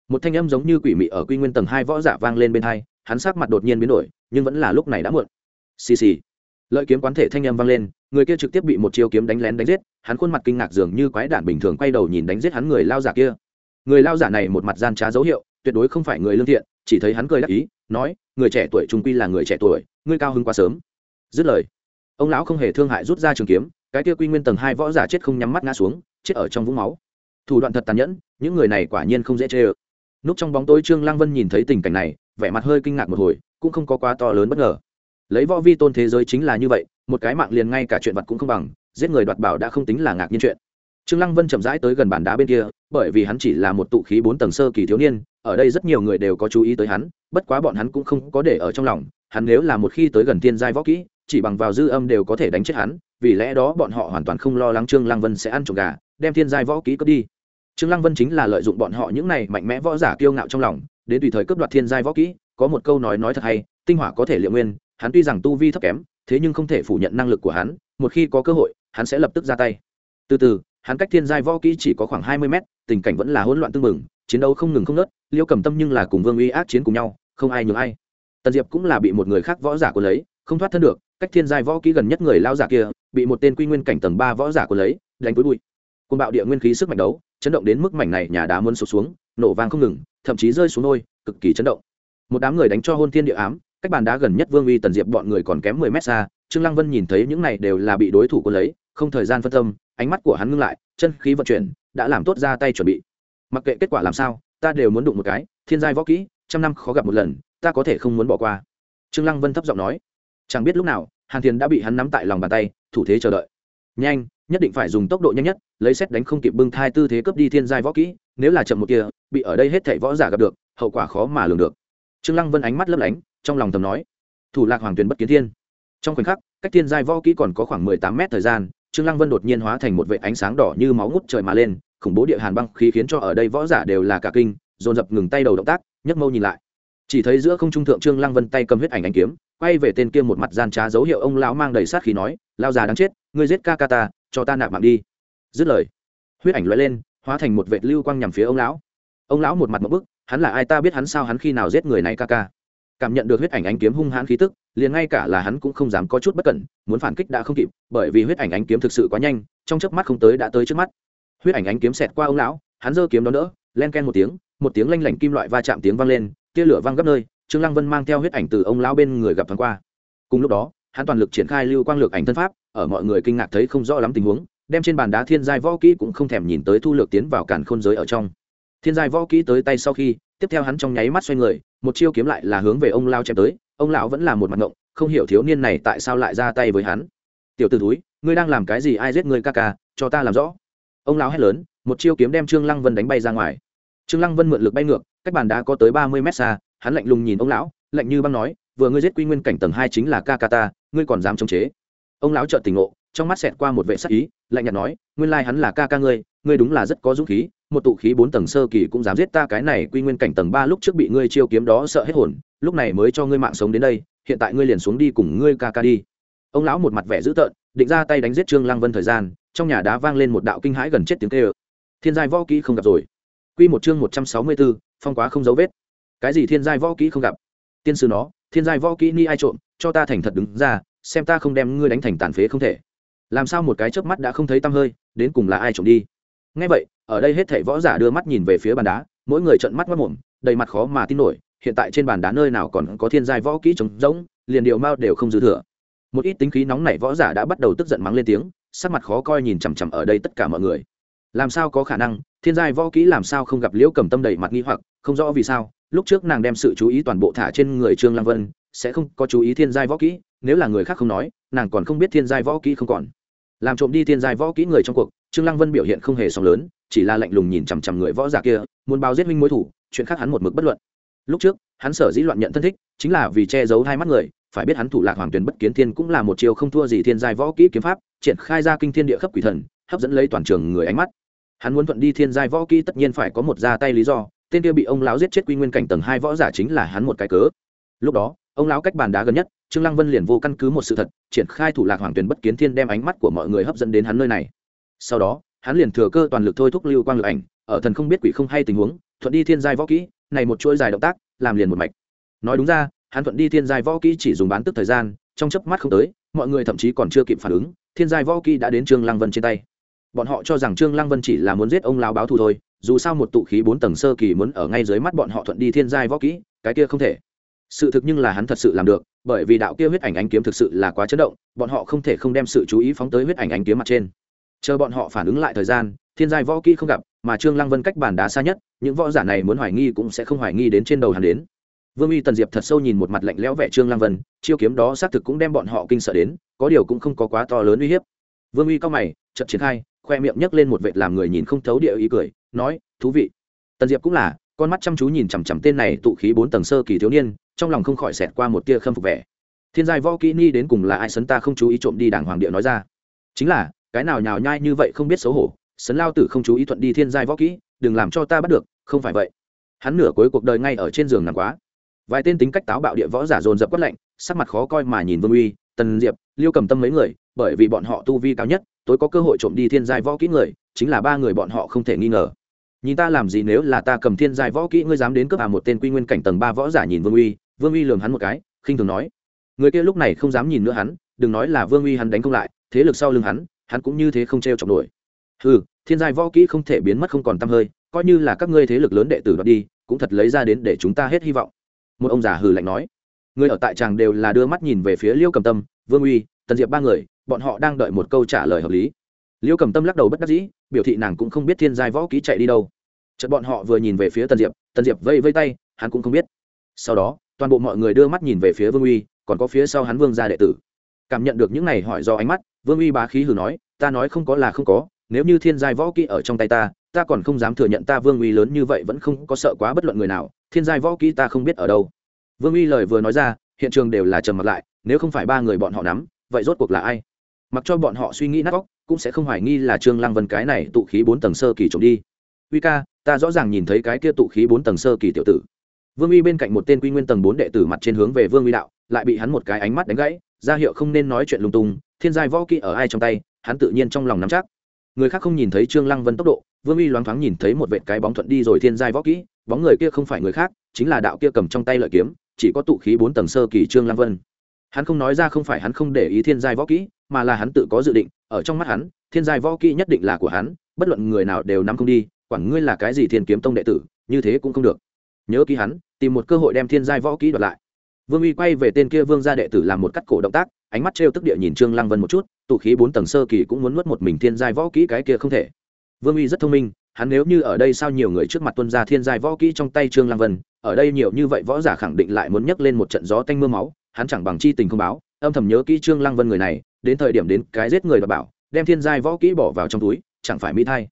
Một thanh âm giống như quỷ mị ở quy nguyên tầng hai võ giả vang lên bên hai, hắn sắc mặt đột nhiên biến đổi, nhưng vẫn là lúc này đã muộn. Xì xì lợi kiếm quán thể thanh âm vang lên, người kia trực tiếp bị một chiêu kiếm đánh lén đánh giết, hắn khuôn mặt kinh ngạc dường như quái đản bình thường quay đầu nhìn đánh giết hắn người lao giả kia. Người lao giả này một mặt gian trá dấu hiệu, tuyệt đối không phải người lương thiện, chỉ thấy hắn cười đắc ý, nói, người trẻ tuổi trung quy là người trẻ tuổi, ngươi cao hứng quá sớm. Dứt lời, ông lão không hề thương hại rút ra trường kiếm, cái kia quy nguyên tầng hai võ giả chết không nhắm mắt ngã xuống, chết ở trong vũng máu. Thủ đoạn thật tàn nhẫn, những người này quả nhiên không dễ chê ơ. Núp trong bóng tối trương lang vân nhìn thấy tình cảnh này, vẻ mặt hơi kinh ngạc một hồi, cũng không có quá to lớn bất ngờ lấy võ vi tôn thế giới chính là như vậy, một cái mạng liền ngay cả chuyện vật cũng không bằng, giết người đoạt bảo đã không tính là ngạc nhiên chuyện. Trương lăng vân chậm rãi tới gần bàn đá bên kia, bởi vì hắn chỉ là một tụ khí bốn tầng sơ kỳ thiếu niên, ở đây rất nhiều người đều có chú ý tới hắn, bất quá bọn hắn cũng không có để ở trong lòng, hắn nếu là một khi tới gần tiên giai võ kỹ, chỉ bằng vào dư âm đều có thể đánh chết hắn, vì lẽ đó bọn họ hoàn toàn không lo lắng trương lăng vân sẽ ăn trộm gà, đem thiên giai võ kỹ cướp đi. Trương lăng vân chính là lợi dụng bọn họ những này mạnh mẽ võ giả kiêu ngạo trong lòng, đến tùy thời cướp đoạt thiên giai võ kỹ, có một câu nói nói thật hay, tinh hỏa có thể liệu nguyên hắn tuy rằng tu vi thấp kém, thế nhưng không thể phủ nhận năng lực của hắn, một khi có cơ hội, hắn sẽ lập tức ra tay. Từ từ, hắn cách thiên giai võ kỹ chỉ có khoảng hai mươi mét, tình cảnh vẫn là hỗn loạn tương mừng chiến đấu không ngừng không nớt liêu cầm tâm nhưng là cùng vương uy ác chiến cùng nhau, không ai nhường ai. Tần diệp cũng là bị một người khác võ giả của lấy, không thoát thân được, cách thiên giai võ kỹ gần nhất người lao giả kia, bị một tên quy nguyên cảnh tầng ba võ giả của lấy, đánh túi bụi. Côn bạo địa nguyên khí sức mạnh đấu, chấn động đến mức mảnh này nhà đá muốn sụp xuống, nổ vang không ngừng, thậm chí rơi xuống nôi, cực kỳ chấn động. Một đám người đánh cho hôn thiên địa ám cách bàn đá gần nhất vương uy tần diệp bọn người còn kém mười mét xa, trương lăng vân nhìn thấy những này đều là bị đối thủ của lấy, không thời gian phân tâm, ánh mắt của hắn ngưng lại, chân khí vận chuyển, đã làm tốt ra tay chuẩn bị. Mặc kệ kết quả làm sao, ta đều muốn đụng một cái, thiên giai võ kỹ, trăm năm khó gặp một lần, ta có thể không muốn bỏ qua. Trương lăng vân thấp giọng nói. Chẳng biết lúc nào, hàn thiền đã bị hắn nắm tại lòng bàn tay, thủ thế chờ đợi. Nhanh, nhất định phải dùng tốc độ nhanh nhất, lấy xét đánh không kịp bưng thai tư thế cướp đi thiên giai võ kỹ, nếu là chậm một kia, bị ở đây hết thảy võ giả gặp được, hậu quả khó mà lường được trương lăng vân ánh mắt lấp lánh, trong lòng thầm nói, thủ lạc hoàng tuyền bất kiến thiên. Trong khoảnh khắc, cách thiên giai võ kỹ còn có khoảng mười tám mét thời gian, trương lăng vân đột nhiên hóa thành một vệ ánh sáng đỏ như máu ngút trời mà lên, khủng bố địa hàn băng khí khiến cho ở đây võ giả đều là cả kinh, dồn dập ngừng tay đầu động tác, nhấc mâu nhìn lại. Chỉ thấy giữa không trung thượng trương lăng vân tay cầm huyết ảnh ánh kiếm, quay về tên kia một mặt gian trá dấu hiệu ông lão mang đầy sát khí nói lao già đáng chết, ngươi giết ca ca ta, cho ta nạp mạng đi. Dứt lời, huyết ảnh lóe lên, hóa thành một vệt lưu quang nhằm phía ông lão. Ông lão một mặt một bức hắn là ai ta biết hắn sao hắn khi nào giết người này ca ca. Cảm nhận được huyết ảnh ánh kiếm hung hãn khí tức, liền ngay cả là hắn cũng không dám có chút bất cẩn, muốn phản kích đã không kịp, bởi vì huyết ảnh ánh kiếm thực sự quá nhanh, trong chớp mắt không tới đã tới trước mắt. Huyết ảnh ánh kiếm xẹt qua ông lão, hắn giơ kiếm đó đỡ, len ken một tiếng một tiếng lanh lảnh kim loại va chạm tiếng vang lên, tia lửa văng gấp nơi, trương lăng vân mang theo huyết ảnh từ ông lão bên người gặp thoáng qua. Cùng lúc đó, hắn toàn lực triển khai lưu quang lược ảnh thân pháp, ở mọi người kinh ngạc thấy không rõ lắm tình huống, đem trên bàn đá thiên giai võ kỹ cũng không thèm nhìn tới thu lược tiến vào cản khôn giới ở trong thiên giai võ kỹ tới tay sau khi, tiếp theo hắn trong nháy mắt xoay người, một chiêu kiếm lại là hướng về ông lao chém tới, ông lão vẫn là một mặt ngộng, không hiểu thiếu niên này tại sao lại ra tay với hắn. Tiểu t ử túi ngươi đang làm cái gì ai giết ngươi ca ca, cho ta làm rõ. Ông lão hét lớn, một chiêu kiếm đem trương lăng vân đánh bay ra ngoài. Trương lăng vân mượn lực bay ngược, cách bàn đá có tới ba mươi mét xa, hắn lạnh lùng nhìn ông lão, lạnh như băng nói, vừa ngươi giết quy nguyên cảnh tầng hai chính là ca ca ta, ngươi còn dám chống chế. Ông lão trợn tỉnh ngộ, trong mắt xẹt qua một vệ sắc ý, lạnh nhạt nói, nguyên lai hắn là ca ca ngươi ngươi đúng là rất có dũng khí một tụ khí bốn tầng sơ kỳ cũng dám giết ta cái này quy nguyên cảnh tầng ba lúc trước bị ngươi chiêu kiếm đó sợ hết hồn lúc này mới cho ngươi mạng sống đến đây hiện tại ngươi liền xuống đi cùng ngươi ca ca đi. Ông lão một mặt vẻ dữ tợn định ra tay đánh giết trương lăng vân thời gian trong nhà đá vang lên một đạo kinh hãi gần chết tiếng kêu. Thiên giai võ kỹ không gặp rồi. Quy một chương một trăm sáu mươi 164, phong quá không dấu vết. Cái gì thiên giai võ kỹ không gặp? Tiên sư nó thiên giai võ kỹ ni ai trộm cho ta thành thật đứng ra xem ta không đem ngươi đánh thành tàn phế không thể. Làm sao một cái chớp mắt đã không thấy tăm hơi đến cùng là ai trộm đi? Ngay vậy ở đây hết thảy võ giả đưa mắt nhìn về phía bàn đá, mỗi người trợn mắt mất mồm, đầy mặt khó mà tin nổi, hiện tại trên bàn đá nơi nào còn có thiên giai võ kỹ trống rỗng, liền điều mao đều không dư thừa. Một ít tính khí nóng nảy võ giả đã bắt đầu tức giận mắng lên tiếng, sắc mặt khó coi nhìn chằm chằm ở đây tất cả mọi người. Làm sao có khả năng, thiên giai võ kỹ làm sao không gặp liễu cầm tâm đầy mặt nghi hoặc, không rõ vì sao, lúc trước nàng đem sự chú ý toàn bộ thả trên người trương lăng vân, sẽ không có chú ý thiên giai võ kỹ, nếu là người khác không nói, nàng còn không biết thiên giai võ kỹ không còn. Làm trộm đi thiên giai võ kỹ người trong cuộc, trương lăng vân biểu hiện không hề sóng lớn chỉ là lạnh lùng nhìn chằm chằm người võ giả kia, muốn bao giết minh mối thủ, chuyện khác hắn một mực bất luận. Lúc trước, hắn sở dĩ loạn nhận thân thích, chính là vì che giấu hai mắt người, phải biết hắn thủ lạc hoàng truyền bất kiến thiên cũng là một chiều không thua gì thiên giai võ kỹ kiếm pháp, triển khai ra kinh thiên địa khắp quỷ thần, hấp dẫn lấy toàn trường người ánh mắt. Hắn muốn thuận đi thiên giai võ kỹ tất nhiên phải có một ra tay lý do, tên kia bị ông lão giết chết quy nguyên cảnh tầng hai võ giả chính là hắn một cái cớ. Lúc đó, ông lão cách bàn đá gần nhất, trương lăng vân liền vô căn cứ một sự thật, triển khai thủ lạc hoàng truyền bất kiến thiên đem ánh mắt của mọi người hấp dẫn đến hắn nơi này. Sau đó hắn liền thừa cơ toàn lực thôi thúc lưu quang lực ảnh, ở thần không biết quỷ không hay tình huống, thuận đi thiên giai võ kỹ, này một chuỗi dài động tác, làm liền một mạch. Nói đúng ra, hắn thuận đi thiên giai võ kỹ chỉ dùng bán tức thời gian, trong chớp mắt không tới, mọi người thậm chí còn chưa kịp phản ứng, thiên giai võ kỹ đã đến trương lăng vân trên tay. Bọn họ cho rằng trương lăng vân chỉ là muốn giết ông lão báo thù thôi, dù sao một tụ khí bốn tầng sơ kỳ muốn ở ngay dưới mắt bọn họ thuận đi thiên giai võ kỹ, cái kia không thể. Sự thực nhưng là hắn thật sự làm được, bởi vì đạo kia huyết ảnh ánh kiếm thực sự là quá chấn động, bọn họ không thể không đem sự chú ý phóng tới huyết ảnh ánh kiếm mặt trên chờ bọn họ phản ứng lại thời gian, thiên giai võ kỹ không gặp, mà trương lăng vân cách bàn đá xa nhất, những võ giả này muốn hoài nghi cũng sẽ không hoài nghi đến trên đầu hắn đến. Vương uy tần diệp thật sâu nhìn một mặt lạnh lẽo vẻ trương lăng vân, chiêu kiếm đó xác thực cũng đem bọn họ kinh sợ đến, có điều cũng không có quá to lớn uy hiếp. Vương uy cao mày, chợt triển khai, khoe miệng nhấc lên một vệt làm người nhìn không thấu địa ý cười, nói, thú vị. Tần diệp cũng là, con mắt chăm chú nhìn chằm chằm tên này tụ khí bốn tầng sơ kỳ thiếu niên, trong lòng không khỏi xẹt qua một tia khâm phục vẻ. Thiên giai võ kỹ ni đến cùng là ai sấn ta không chú ý trộm đi đảng hoàng địa nói ra. Chính là cái nào nhào nhai như vậy không biết xấu hổ, sấn lao tử không chú ý thuận đi thiên giai võ kỹ, đừng làm cho ta bắt được, không phải vậy. Hắn nửa cuối cuộc đời ngay ở trên giường nằm quá. Vài tên tính cách táo bạo địa võ giả dồn dập quất lạnh, sắc mặt khó coi mà nhìn vương uy, tần diệp, liêu cầm tâm mấy người, bởi vì bọn họ tu vi cao nhất, tối có cơ hội trộm đi thiên giai võ kỹ người, chính là ba người bọn họ không thể nghi ngờ. Nhìn ta làm gì nếu là ta cầm thiên giai võ kỹ, ngươi dám đến cướp à một tên quy nguyên cảnh tầng ba võ giả nhìn vương uy vương uy lường hắn một cái, khinh thường nói. Người kia lúc này không dám nhìn nữa hắn, đừng nói là vương uy hắn đánh không lại, thế lực sau lưng hắn hắn cũng như thế không trêu chọc nổi. Ừ thiên giai võ kỹ không thể biến mất không còn tăm hơi, coi như là các ngươi thế lực lớn đệ tử đoạt đi, cũng thật lấy ra đến để chúng ta hết hy vọng. Một ông già hừ lạnh nói. Người ở tại tràng đều là đưa mắt nhìn về phía liêu cầm tâm, vương uy, tần diệp ba người, bọn họ đang đợi một câu trả lời hợp lý. Liêu cầm tâm lắc đầu bất đắc dĩ, biểu thị nàng cũng không biết thiên giai võ kỹ chạy đi đâu. Chợt bọn họ vừa nhìn về phía tần diệp tần diệp vây vây tay, hắn cũng không biết. Sau đó, toàn bộ mọi người đưa mắt nhìn về phía vương uy, còn có phía sau hắn vương gia đệ tử cảm nhận được những này hỏi do ánh mắt vương uy bá khí hừ nói ta nói không có là không có nếu như thiên giai võ kỹ ở trong tay ta ta còn không dám thừa nhận ta vương uy lớn như vậy vẫn không có sợ quá bất luận người nào thiên giai võ kỹ ta không biết ở đâu. Vương uy lời vừa nói ra hiện trường đều là trầm mặt lại nếu không phải ba người bọn họ nắm vậy rốt cuộc là ai? Mặc cho bọn họ suy nghĩ nát góc, cũng sẽ không hoài nghi là trương lăng vân cái này tụ khí bốn tầng sơ kỳ trộm đi. Uy ca ta rõ ràng nhìn thấy cái kia tụ khí bốn tầng sơ kỳ tiểu tử. Vương uy bên cạnh một tên quy nguyên tầng bốn đệ tử mặt trên hướng về vương uy đạo lại bị hắn một cái ánh mắt đánh gãy ra hiệu không nên nói chuyện lung tung, thiên giai võ kỹ ở ai trong tay, hắn tự nhiên trong lòng nắm chắc. Người khác không nhìn thấy trương lăng vân tốc độ, vương uy loáng thoáng nhìn thấy một vệt cái bóng thuận đi rồi thiên giai võ kỹ, bóng người kia không phải người khác, chính là đạo kia cầm trong tay lợi kiếm, chỉ có tụ khí bốn tầng sơ kỳ trương lăng vân. Hắn không nói ra không phải hắn không để ý thiên giai võ kỹ, mà là hắn tự có dự định, ở trong mắt hắn, thiên giai võ kỹ nhất định là của hắn, bất luận người nào đều nắm không đi, quản ngươi là cái gì thiên kiếm tông đệ tử, như thế cũng không được. Nhớ ký hắn, tìm một cơ hội đem thiên giai võ kỹ đoạt lại vương uy quay về tên kia vương gia đệ tử làm một cắt cổ động tác, ánh mắt trêu tức địa nhìn trương lăng vân một chút, tụ khí bốn tầng sơ kỳ cũng muốn nuốt một mình thiên giai võ kỹ cái kia không thể. Vương uy rất thông minh, hắn nếu như ở đây sao nhiều người trước mặt tuân Gia thiên giai võ kỹ trong tay trương lăng vân, ở đây nhiều như vậy võ giả khẳng định lại muốn nhấc lên một trận gió tanh mưa máu, hắn chẳng bằng chi tình không báo, âm thầm nhớ kỹ trương lăng vân người này, đến thời điểm đến cái giết người đảm bảo, đem thiên giai võ kỹ bỏ vào trong túi, chẳng phải mỹ thay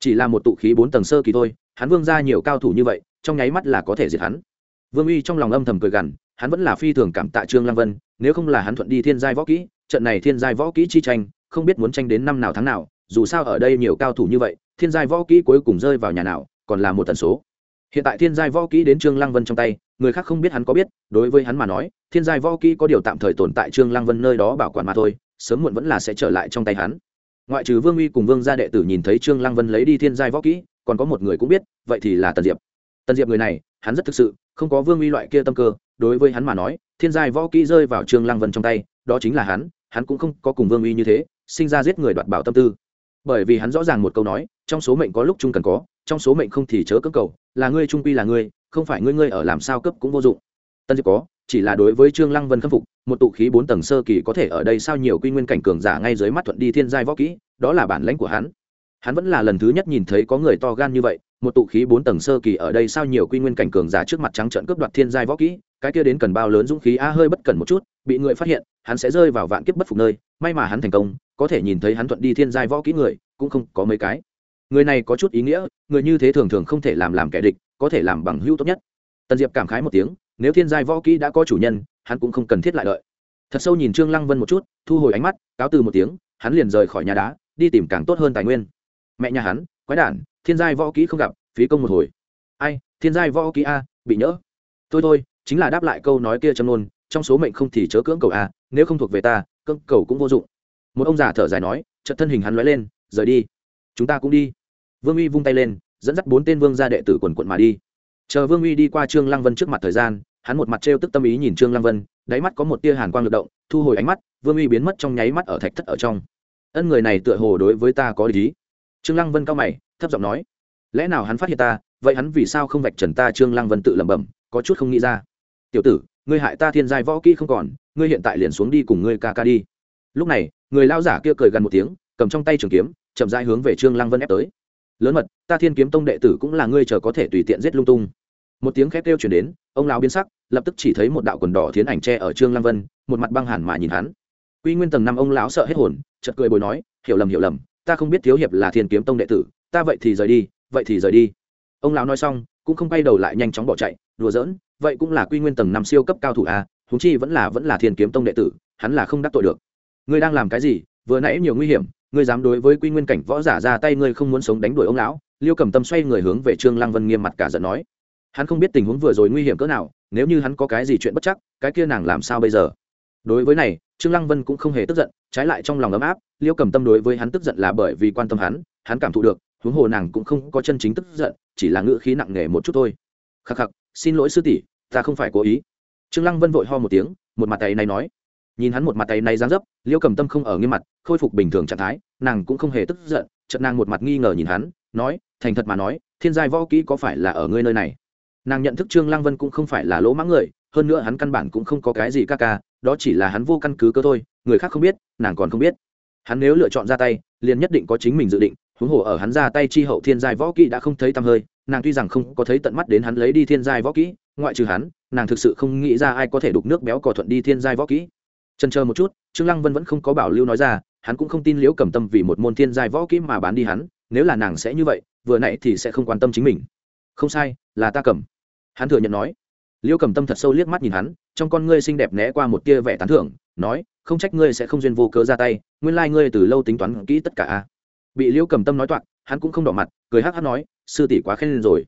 chỉ là một tụ khí bốn tầng sơ kỳ thôi, hắn vương ra nhiều cao thủ như vậy, trong nháy mắt là có thể diệt hắn. Vương uy trong lòng âm thầm cười gằn hắn vẫn là phi thường cảm tạ trương lăng vân, nếu không là hắn thuận đi thiên giai võ kỹ, trận này thiên giai võ kỹ chi tranh, không biết muốn tranh đến năm nào tháng nào, dù sao ở đây nhiều cao thủ như vậy, thiên giai võ kỹ cuối cùng rơi vào nhà nào, còn là một tần số. Hiện tại thiên giai võ kỹ đến trương lăng vân trong tay, người khác không biết hắn có biết, đối với hắn mà nói, thiên giai võ kỹ có điều tạm thời tồn tại trương lăng vân nơi đó bảo quản mà thôi, sớm muộn vẫn là sẽ trở lại trong tay hắn. Ngoại trừ vương uy cùng vương gia đệ tử nhìn thấy trương lăng vân lấy đi thiên giai võ kỹ, còn có một người cũng biết, vậy thì là tần diệp. Tần diệp người này, hắn rất thực sự, không có vương uy loại kia tâm cơ đối với hắn mà nói, thiên giai võ kỹ rơi vào trương lăng vân trong tay, đó chính là hắn hắn cũng không có cùng vương uy như thế, sinh ra giết người đoạt bảo tâm tư. Bởi vì hắn rõ ràng một câu nói, trong số mệnh có lúc chung cần có, trong số mệnh không thì chớ cấp cầu, là ngươi trung quy là ngươi, không phải ngươi ngươi ở làm sao cấp cũng vô dụng. Tân diệp có, chỉ là đối với trương lăng vân khâm phục, một tụ khí bốn tầng sơ kỳ có thể ở đây sao nhiều quy nguyên cảnh cường giả ngay dưới mắt thuận đi thiên giai võ kỹ, đó là bản lãnh của hắn. Hắn vẫn là lần thứ nhất nhìn thấy có người to gan như vậy, một tụ khí bốn tầng sơ kỳ ở đây sao nhiều quy nguyên cảnh cường giả trước mặt trắng trợn cướp đoạt thiên giai võ kỹ cái kia đến cần bao lớn dũng khí a hơi bất cần một chút, bị người phát hiện, hắn sẽ rơi vào vạn kiếp bất phục nơi, may mà hắn thành công, có thể nhìn thấy hắn thuận đi thiên giai võ kỹ người, cũng không có mấy cái. Người này có chút ý nghĩa, người như thế thường thường không thể làm làm kẻ địch, có thể làm bằng hữu tốt nhất. Tần diệp cảm khái một tiếng, nếu thiên giai võ kỹ đã có chủ nhân, hắn cũng không cần thiết lại đợi. Thật sâu nhìn trương lăng vân một chút, thu hồi ánh mắt, cáo từ một tiếng, hắn liền rời khỏi nhà đá, đi tìm càng tốt hơn tài nguyên. Mẹ nhà hắn, quái đản, thiên giai võ kỹ không gặp, phí công một hồi. Ai, thiên giai võ kỹ a, bị nhỡ. Thôi thôi chính là đáp lại câu nói kia châm nôn trong số mệnh không thì chớ cưỡng cầu a nếu không thuộc về ta, cưỡng cầu cũng vô dụng. Một ông già thở dài nói, chợt thân hình hắn lóe lên, rời đi. Chúng ta cũng đi. Vương uy vung tay lên, dẫn dắt bốn tên vương gia đệ tử quần quận mà đi. Chờ vương uy đi qua trương lăng vân trước mặt thời gian, hắn một mặt trêu tức tâm ý nhìn trương lăng vân, đáy mắt có một tia hàn quang lực động, thu hồi ánh mắt, vương uy biến mất trong nháy mắt ở thạch thất ở trong. Ân người này tựa hồ đối với ta có lý. Trương lăng vân cao mày, thấp giọng nói, lẽ nào hắn phát hiện ta, vậy hắn vì sao không vạch trần ta? Trương lăng vân tự lẩm bẩm, có chút không nghĩ ra tiểu tử, ngươi hại ta thiên giai võ kỹ không còn, ngươi hiện tại liền xuống đi cùng ngươi ca ca đi. Lúc này, người lao giả kia cười gần một tiếng, cầm trong tay trường kiếm, chậm rãi hướng về trương lăng vân ép tới. Lớn mật, ta thiên kiếm tông đệ tử cũng là ngươi chờ có thể tùy tiện giết lung tung. Một tiếng khét kêu chuyển đến, ông lão biến sắc, lập tức chỉ thấy một đạo quần đỏ thiến ảnh tre ở trương lăng vân, một mặt băng hẳn mà nhìn hắn. Quy nguyên tầng năm, ông lão sợ hết hồn, chợt cười bồi nói, hiểu lầm hiểu lầm, ta không biết thiếu hiệp là thiên kiếm tông đệ tử, ta vậy thì rời đi, vậy thì rời đi. Ông lão nói xong, cũng không quay đầu lại nhanh chóng bỏ chạy, đùa giỡn vậy cũng là quy nguyên tầng năm siêu cấp cao thủ a húng chi vẫn là vẫn là thiên kiếm tông đệ tử, hắn là không đắc tội được. Ngươi đang làm cái gì? Vừa nãy nhiều nguy hiểm, ngươi dám đối với quy nguyên cảnh võ giả ra tay, ngươi không muốn sống đánh đuổi ông lão? Liêu cầm tâm xoay người hướng về trương lăng vân nghiêm mặt cả giận nói. Hắn không biết tình huống vừa rồi nguy hiểm cỡ nào, nếu như hắn có cái gì chuyện bất chắc, cái kia nàng làm sao bây giờ? Đối với này, trương lăng vân cũng không hề tức giận, trái lại trong lòng ấm áp, liêu cầm tâm đối với hắn tức giận là bởi vì quan tâm hắn hắn cảm thụ được, huống hồ nàng cũng không có chân chính tức giận, chỉ là ngữ khí nặng nề một chút thôi. Khắc khắc, xin lỗi sư tỷ ta không phải cố ý. Trương lăng vân vội ho một tiếng, một mặt tay này nói. Nhìn hắn một mặt tay này giáng dấp, liêu cầm tâm không ở nghiêm mặt, khôi phục bình thường trạng thái, nàng cũng không hề tức giận, chợt nàng một mặt nghi ngờ nhìn hắn, nói, thành thật mà nói, thiên giai võ kỹ có phải là ở ngươi nơi này? Nàng nhận thức trương lăng vân cũng không phải là lỗ mãng người, hơn nữa hắn căn bản cũng không có cái gì ca ca, đó chỉ là hắn vô căn cứ cơ thôi, người khác không biết, nàng còn không biết. Hắn nếu lựa chọn ra tay, liền nhất định có chính mình dự định, huống hồ ở hắn ra tay chi hậu thiên giai võ kỹ đã không thấy tăm hơi, nàng tuy rằng không có thấy tận mắt đến hắn lấy đi thiên giai võ kỹ ngoại trừ hắn, nàng thực sự không nghĩ ra ai có thể đục nước béo cò thuận đi thiên giai võ kỹ. Trần chờ một chút, trương lăng vân vẫn không có bảo lưu nói ra, hắn cũng không tin liễu cầm tâm vì một môn thiên giai võ kỹ mà bán đi hắn, nếu là nàng sẽ như vậy, vừa nãy thì sẽ không quan tâm chính mình. Không sai, là ta cầm. Hắn thừa nhận nói. Liễu cầm tâm thật sâu liếc mắt nhìn hắn, trong con ngươi xinh đẹp né qua một tia vẻ tán thưởng, nói, không trách ngươi sẽ không duyên vô cớ ra tay, nguyên lai ngươi từ lâu tính toán kỹ tất cả a. Bị liễu cầm tâm nói toạc, hắn cũng không đỏ mặt, cười hắc hắc nói, sư tỷ quá khen lên rồi.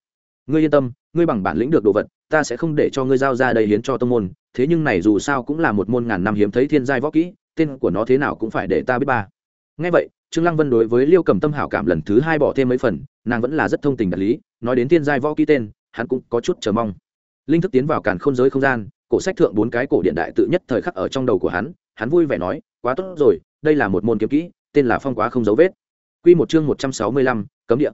Ngươi yên tâm, ngươi bằng bản lĩnh được đồ vật ta sẽ không để cho ngươi giao ra đây hiến cho tông môn thế nhưng này dù sao cũng là một môn ngàn năm hiếm thấy thiên giai võ kỹ tên của nó thế nào cũng phải để ta biết ba. Ngay vậy trương lăng vân đối với liêu cầm tâm hảo cảm lần thứ hai bỏ thêm mấy phần nàng vẫn là rất thông tình đạt lý nói đến thiên giai võ kỹ tên hắn cũng có chút chờ mong. Linh thức tiến vào càn khôn giới không gian cổ sách thượng bốn cái cổ điện đại tự nhất thời khắc ở trong đầu của hắn hắn vui vẻ nói quá tốt rồi đây là một môn kiếm kỹ tên là phong quá không dấu vết. Quy một chương một trăm sáu mươi lăm, cấm địa,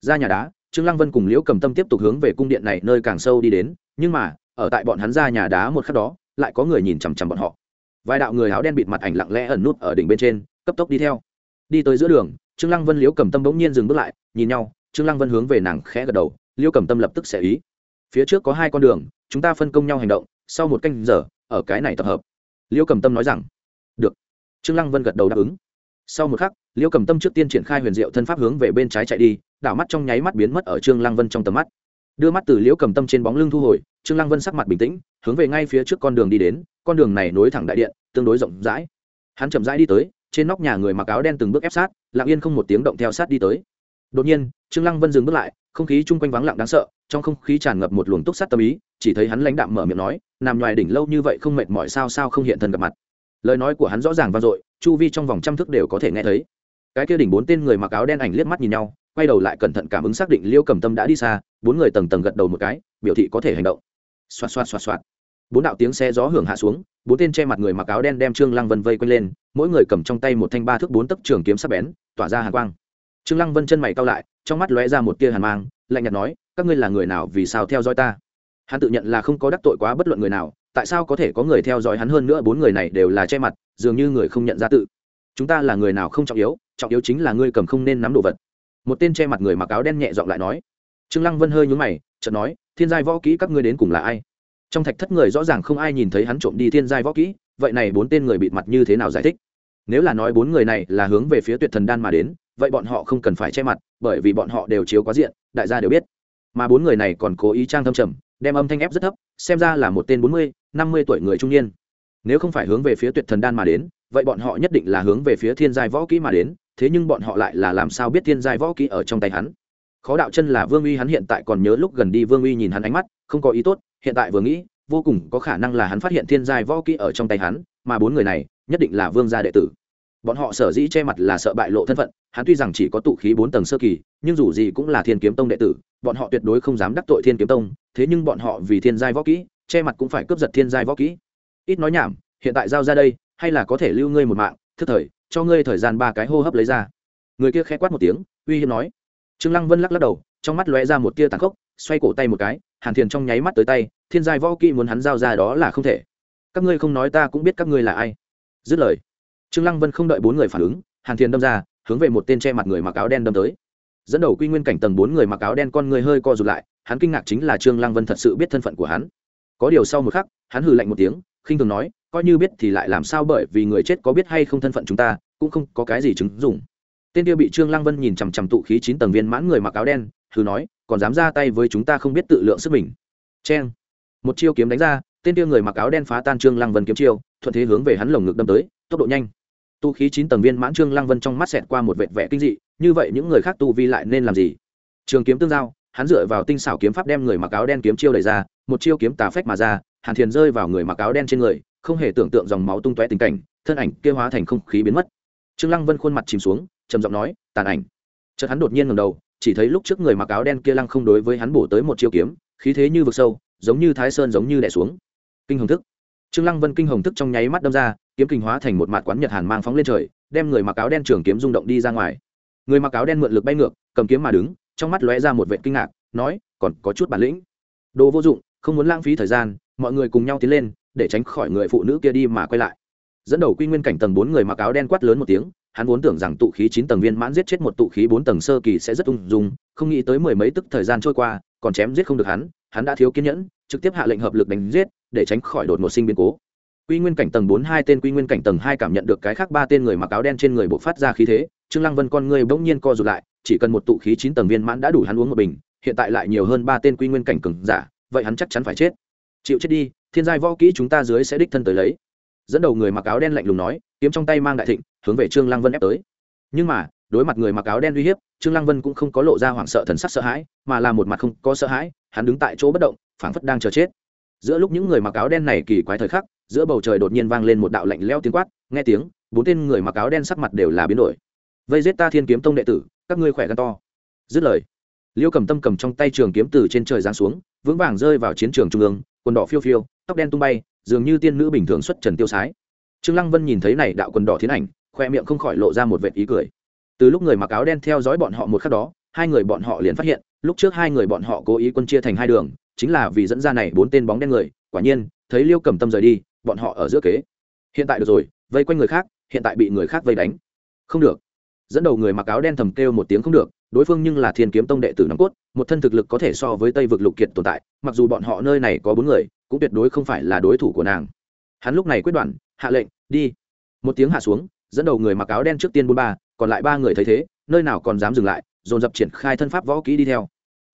ra nhà đá trương lăng vân cùng liễu cầm tâm tiếp tục hướng về cung điện này nơi càng sâu đi đến, nhưng mà, ở tại bọn hắn ra nhà đá một khắc đó, lại có người nhìn chằm chằm bọn họ. Vài đạo người áo đen bịt mặt ảnh lặng lẽ ẩn nút ở đỉnh bên trên, cấp tốc đi theo. Đi tới giữa đường, trương lăng vân liễu cầm tâm bỗng nhiên dừng bước lại, nhìn nhau, trương lăng vân hướng về nàng khẽ gật đầu, liễu cầm tâm lập tức sẽ ý. Phía trước có hai con đường, chúng ta phân công nhau hành động, sau một canh giờ, ở cái này tập hợp. Liễu cầm tâm nói rằng, được. Trương lăng vân gật đầu đáp ứng sau một khắc liễu cầm tâm trước tiên triển khai huyền diệu thân pháp hướng về bên trái chạy đi, đảo mắt trong nháy mắt biến mất ở trương lăng vân trong tầm mắt. Đưa mắt từ liễu cầm tâm trên bóng lưng thu hồi, trương lăng vân sắc mặt bình tĩnh, hướng về ngay phía trước con đường đi đến, con đường này nối thẳng đại điện, tương đối rộng rãi. Hắn chậm rãi đi tới, trên nóc nhà người mặc áo đen từng bước ép sát, lặng yên không một tiếng động theo sát đi tới. Đột nhiên, trương lăng vân dừng bước lại, không khí chung quanh vắng lặng đáng sợ, trong không khí tràn ngập một luồng túc sát tâm ý, chỉ thấy hắn lãnh đạm mở miệng nói nằm ngoài đỉnh lâu như vậy không mệt mỏi sao sao không hiện thân gặp mặt? Lời nói của hắn rõ ràng vang dội, chu vi trong vòng trăm thước đều có thể nghe thấy. Cái kia đỉnh bốn tên người mặc áo đen ảnh liếc mắt nhìn nhau, quay đầu lại cẩn thận cảm ứng xác định liêu cầm tâm đã đi xa, bốn người tầng tầng gật đầu một cái, biểu thị có thể hành động. Xoạt xoạt xoạt xoạt. Bốn đạo tiếng xe gió hưởng hạ xuống, bốn tên che mặt người mặc áo đen đem trương lăng vân vây quanh lên, mỗi người cầm trong tay một thanh ba thước bốn tấc trường kiếm sắc bén, tỏa ra hàn quang. Trương lăng vân chân mày cao lại, trong mắt lóe ra một tia hàn mang, lạnh nhạt nói, các ngươi là người nào vì sao theo dõi ta? Hắn tự nhận là không có đắc tội quá bất luận người nào tại sao có thể có người theo dõi hắn hơn nữa bốn người này đều là che mặt, dường như người không nhận ra tự. Chúng ta là người nào không trọng yếu trọng yếu chính là ngươi cầm không nên nắm đồ vật. Một tên che mặt người mặc áo đen nhẹ giọng lại nói. Trương lăng vân hơi nhún mày, chợt nói, thiên giai võ kỹ các ngươi đến cùng là ai? Trong thạch thất người rõ ràng không ai nhìn thấy hắn trộm đi thiên giai võ kỹ, vậy này bốn tên người bịt mặt như thế nào giải thích? Nếu là nói bốn người này là hướng về phía tuyệt thần đan mà đến, vậy bọn họ không cần phải che mặt, bởi vì bọn họ đều chiếu quá diện, đại gia đều biết. Mà bốn người này còn cố ý trang thâm trầm đem âm thanh ép rất thấp, xem ra là một tên bốn mươi, năm mươi tuổi người trung niên. Nếu không phải hướng về phía tuyệt thần đan mà đến, vậy bọn họ nhất định là hướng về phía thiên giai võ kỹ mà đến, thế nhưng bọn họ lại là làm sao biết thiên giai võ kỹ ở trong tay hắn? Khó đạo chân là vương uy, hắn hiện tại còn nhớ lúc gần đi vương uy nhìn hắn ánh mắt, không có ý tốt, hiện tại vừa nghĩ, vô cùng có khả năng là hắn phát hiện thiên giai võ kỹ ở trong tay hắn, mà bốn người này, nhất định là vương gia đệ tử bọn họ sở dĩ che mặt là sợ bại lộ thân phận, hắn tuy rằng chỉ có tụ khí bốn tầng sơ kỳ, nhưng dù gì cũng là thiên kiếm tông đệ tử, bọn họ tuyệt đối không dám đắc tội thiên kiếm tông, thế nhưng bọn họ vì thiên giai võ kỹ, che mặt cũng phải cướp giật thiên giai võ kỹ. Ít nói nhảm, hiện tại giao ra đây, hay là có thể lưu ngươi một mạng, thức thời, cho ngươi thời gian ba cái hô hấp lấy ra. Người kia khẽ quát một tiếng, uy hiếp nói. Trương lăng vân lắc lắc đầu, trong mắt lóe ra một tia tàn khốc, xoay cổ tay một cái, hàn thiền trong nháy mắt tới tay, thiên giai võ kỹ muốn hắn giao ra đó là không thể. Các ngươi không nói ta cũng biết các ngươi là ai. Dứt lời trương lăng vân không đợi bốn người phản ứng, hàn thiền đâm ra, hướng về một tên che mặt người mặc áo đen đâm tới. Dẫn đầu quy nguyên cảnh tầng bốn người mặc áo đen con người hơi co rụt lại, hắn kinh ngạc chính là trương lăng vân thật sự biết thân phận của hắn. Có điều sau một khắc, hắn hừ lạnh một tiếng, khinh thường nói, coi như biết thì lại làm sao bởi vì người chết có biết hay không thân phận chúng ta, cũng không có cái gì chứng dùng tên kia bị trương lăng vân nhìn chằm chằm tụ khí chín tầng viên mãn người mặc áo đen, hừ nói, còn dám ra tay với chúng ta không biết tự lượng sức mình. Cheng. Một chiêu kiếm đánh ra, tên kia người mặc áo đen phá tan trương lăng vân kiếm chiêu, thuận thế hướng về hắn lồng ngực đâm tới, tốc độ nhanh tu khí chín tầng viên mãn trương lăng vân trong mắt xẹt qua một vệt vẻ kinh dị, như vậy những người khác tu vi lại nên làm gì? Trường kiếm tương giao, hắn dựa vào tinh xảo kiếm pháp đem người mặc áo đen kiếm chiêu đẩy ra, một chiêu kiếm tà phách mà ra, hàn thiền rơi vào người mặc áo đen trên người, không hề tưởng tượng dòng máu tung tóe tình cảnh, thân ảnh kêu hóa thành không khí biến mất. Trương lăng vân khuôn mặt chìm xuống, trầm giọng nói, tàn ảnh. Chợt hắn đột nhiên ngẩng đầu, chỉ thấy lúc trước người mặc áo đen kia lăng không đối với hắn bổ tới một chiêu kiếm, khí thế như vực sâu, giống như thái sơn giống như đè xuống. Kinh hồng thức. Trương lăng vân kinh hồng thức trong nháy mắt đâm ra kiếm kinh hóa thành một mặt quán nhật hàn mang phóng lên trời, đem người mặc áo đen trường kiếm rung động đi ra ngoài. Người mặc áo đen mượn lực bay ngược, cầm kiếm mà đứng, trong mắt lóe ra một vệ kinh ngạc, nói, còn có chút bản lĩnh. Đồ vô dụng, không muốn lãng phí thời gian, mọi người cùng nhau tiến lên, để tránh khỏi người phụ nữ kia đi mà quay lại. Dẫn đầu quy nguyên cảnh tầng bốn người mặc áo đen quát lớn một tiếng, hắn vốn tưởng rằng tụ khí chín tầng viên mãn giết chết một tụ khí bốn tầng sơ kỳ sẽ rất ung dung, không nghĩ tới mười mấy tức thời gian trôi qua, còn chém giết không được hắn hắn đã thiếu kiên nhẫn, trực tiếp hạ lệnh hợp lực đánh giết, để tránh khỏi đột ngột sinh biến cố quy nguyên cảnh tầng bốn hai tên quy nguyên cảnh tầng hai cảm nhận được cái khác ba tên người mặc áo đen trên người bộc phát ra khí thế, trương lăng vân con người bỗng nhiên co rụt lại, chỉ cần một tụ khí chín tầng viên mãn đã đủ hắn uống một bình, hiện tại lại nhiều hơn ba tên quy nguyên cảnh cường giả, vậy hắn chắc chắn phải chết. Chịu chết đi, thiên giai võ kỹ chúng ta dưới sẽ đích thân tới lấy. Dẫn đầu người mặc áo đen lạnh lùng nói, kiếm trong tay mang đại thịnh, hướng về trương lăng vân ép tới. Nhưng mà, đối mặt người mặc áo đen uy hiếp, trương lăng vân cũng không có lộ ra hoảng sợ thần sắc sợ hãi, mà là một mặt không có sợ hãi, hắn đứng tại chỗ bất động, phảng phất đang chờ chết giữa lúc những người mặc áo đen này kỳ quái thời khắc, giữa bầu trời đột nhiên vang lên một đạo lạnh leo tiếng quát, nghe tiếng, bốn tên người mặc áo đen sắc mặt đều là biến đổi. Vây giết ta thiên kiếm tông đệ tử, các ngươi khỏe gan to. Dứt lời, liêu cầm tâm cầm trong tay trường kiếm từ trên trời giáng xuống, vững vàng rơi vào chiến trường trung ương, quần đỏ phiêu phiêu, tóc đen tung bay, dường như tiên nữ bình thường xuất trần tiêu sái. Trương lăng vân nhìn thấy này đạo quần đỏ thiến ảnh, khoe miệng không khỏi lộ ra một vệt ý cười. Từ lúc người mặc áo đen theo dõi bọn họ một khắc đó, hai người bọn họ liền phát hiện, lúc trước hai người bọn họ cố ý quân chia thành hai đường chính là vì dẫn ra này bốn tên bóng đen người quả nhiên thấy liêu cầm tâm rời đi bọn họ ở giữa kế. Hiện tại được rồi vây quanh người khác hiện tại bị người khác vây đánh. Không được. Dẫn đầu người mặc áo đen thầm kêu một tiếng không được đối phương nhưng là thiên kiếm tông đệ tử nòng cốt một thân thực lực có thể so với tây vực lục kiệt tồn tại mặc dù bọn họ nơi này có bốn người cũng tuyệt đối không phải là đối thủ của nàng. Hắn lúc này quyết đoán, hạ lệnh đi. Một tiếng hạ xuống dẫn đầu người mặc áo đen trước tiên bốn ba còn lại ba người thấy thế nơi nào còn dám dừng lại dồn dập triển khai thân pháp võ kỹ đi theo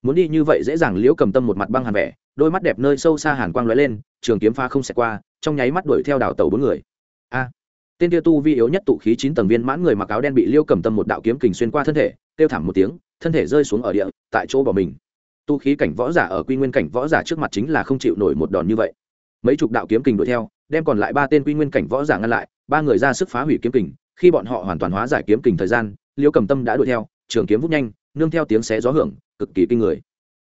muốn đi như vậy dễ dàng, liễu cầm tâm một mặt băng hàn vẻ, đôi mắt đẹp nơi sâu xa hàn quang lóe lên, trường kiếm pha không xẹt qua, trong nháy mắt đuổi theo đảo tàu bốn người. A! Tên tia tu vi yếu nhất tụ khí chín tầng viên mãn người mặc áo đen bị liễu cầm tâm một đạo kiếm kình xuyên qua thân thể, kêu thảm một tiếng, thân thể rơi xuống ở địa, tại chỗ bỏ mình. Tu khí cảnh võ giả ở quy nguyên cảnh võ giả trước mặt chính là không chịu nổi một đòn như vậy. Mấy chục đạo kiếm kình đuổi theo, đem còn lại ba tên quy nguyên cảnh võ giả ngăn lại, ba người ra sức phá hủy kiếm kình, khi bọn họ hoàn toàn hóa giải kiếm kình thời gian, liễu cầm tâm đã đuổi theo, trường kiếm vút nhanh, nương theo tiếng xé gió hưởng cực kỳ kinh người.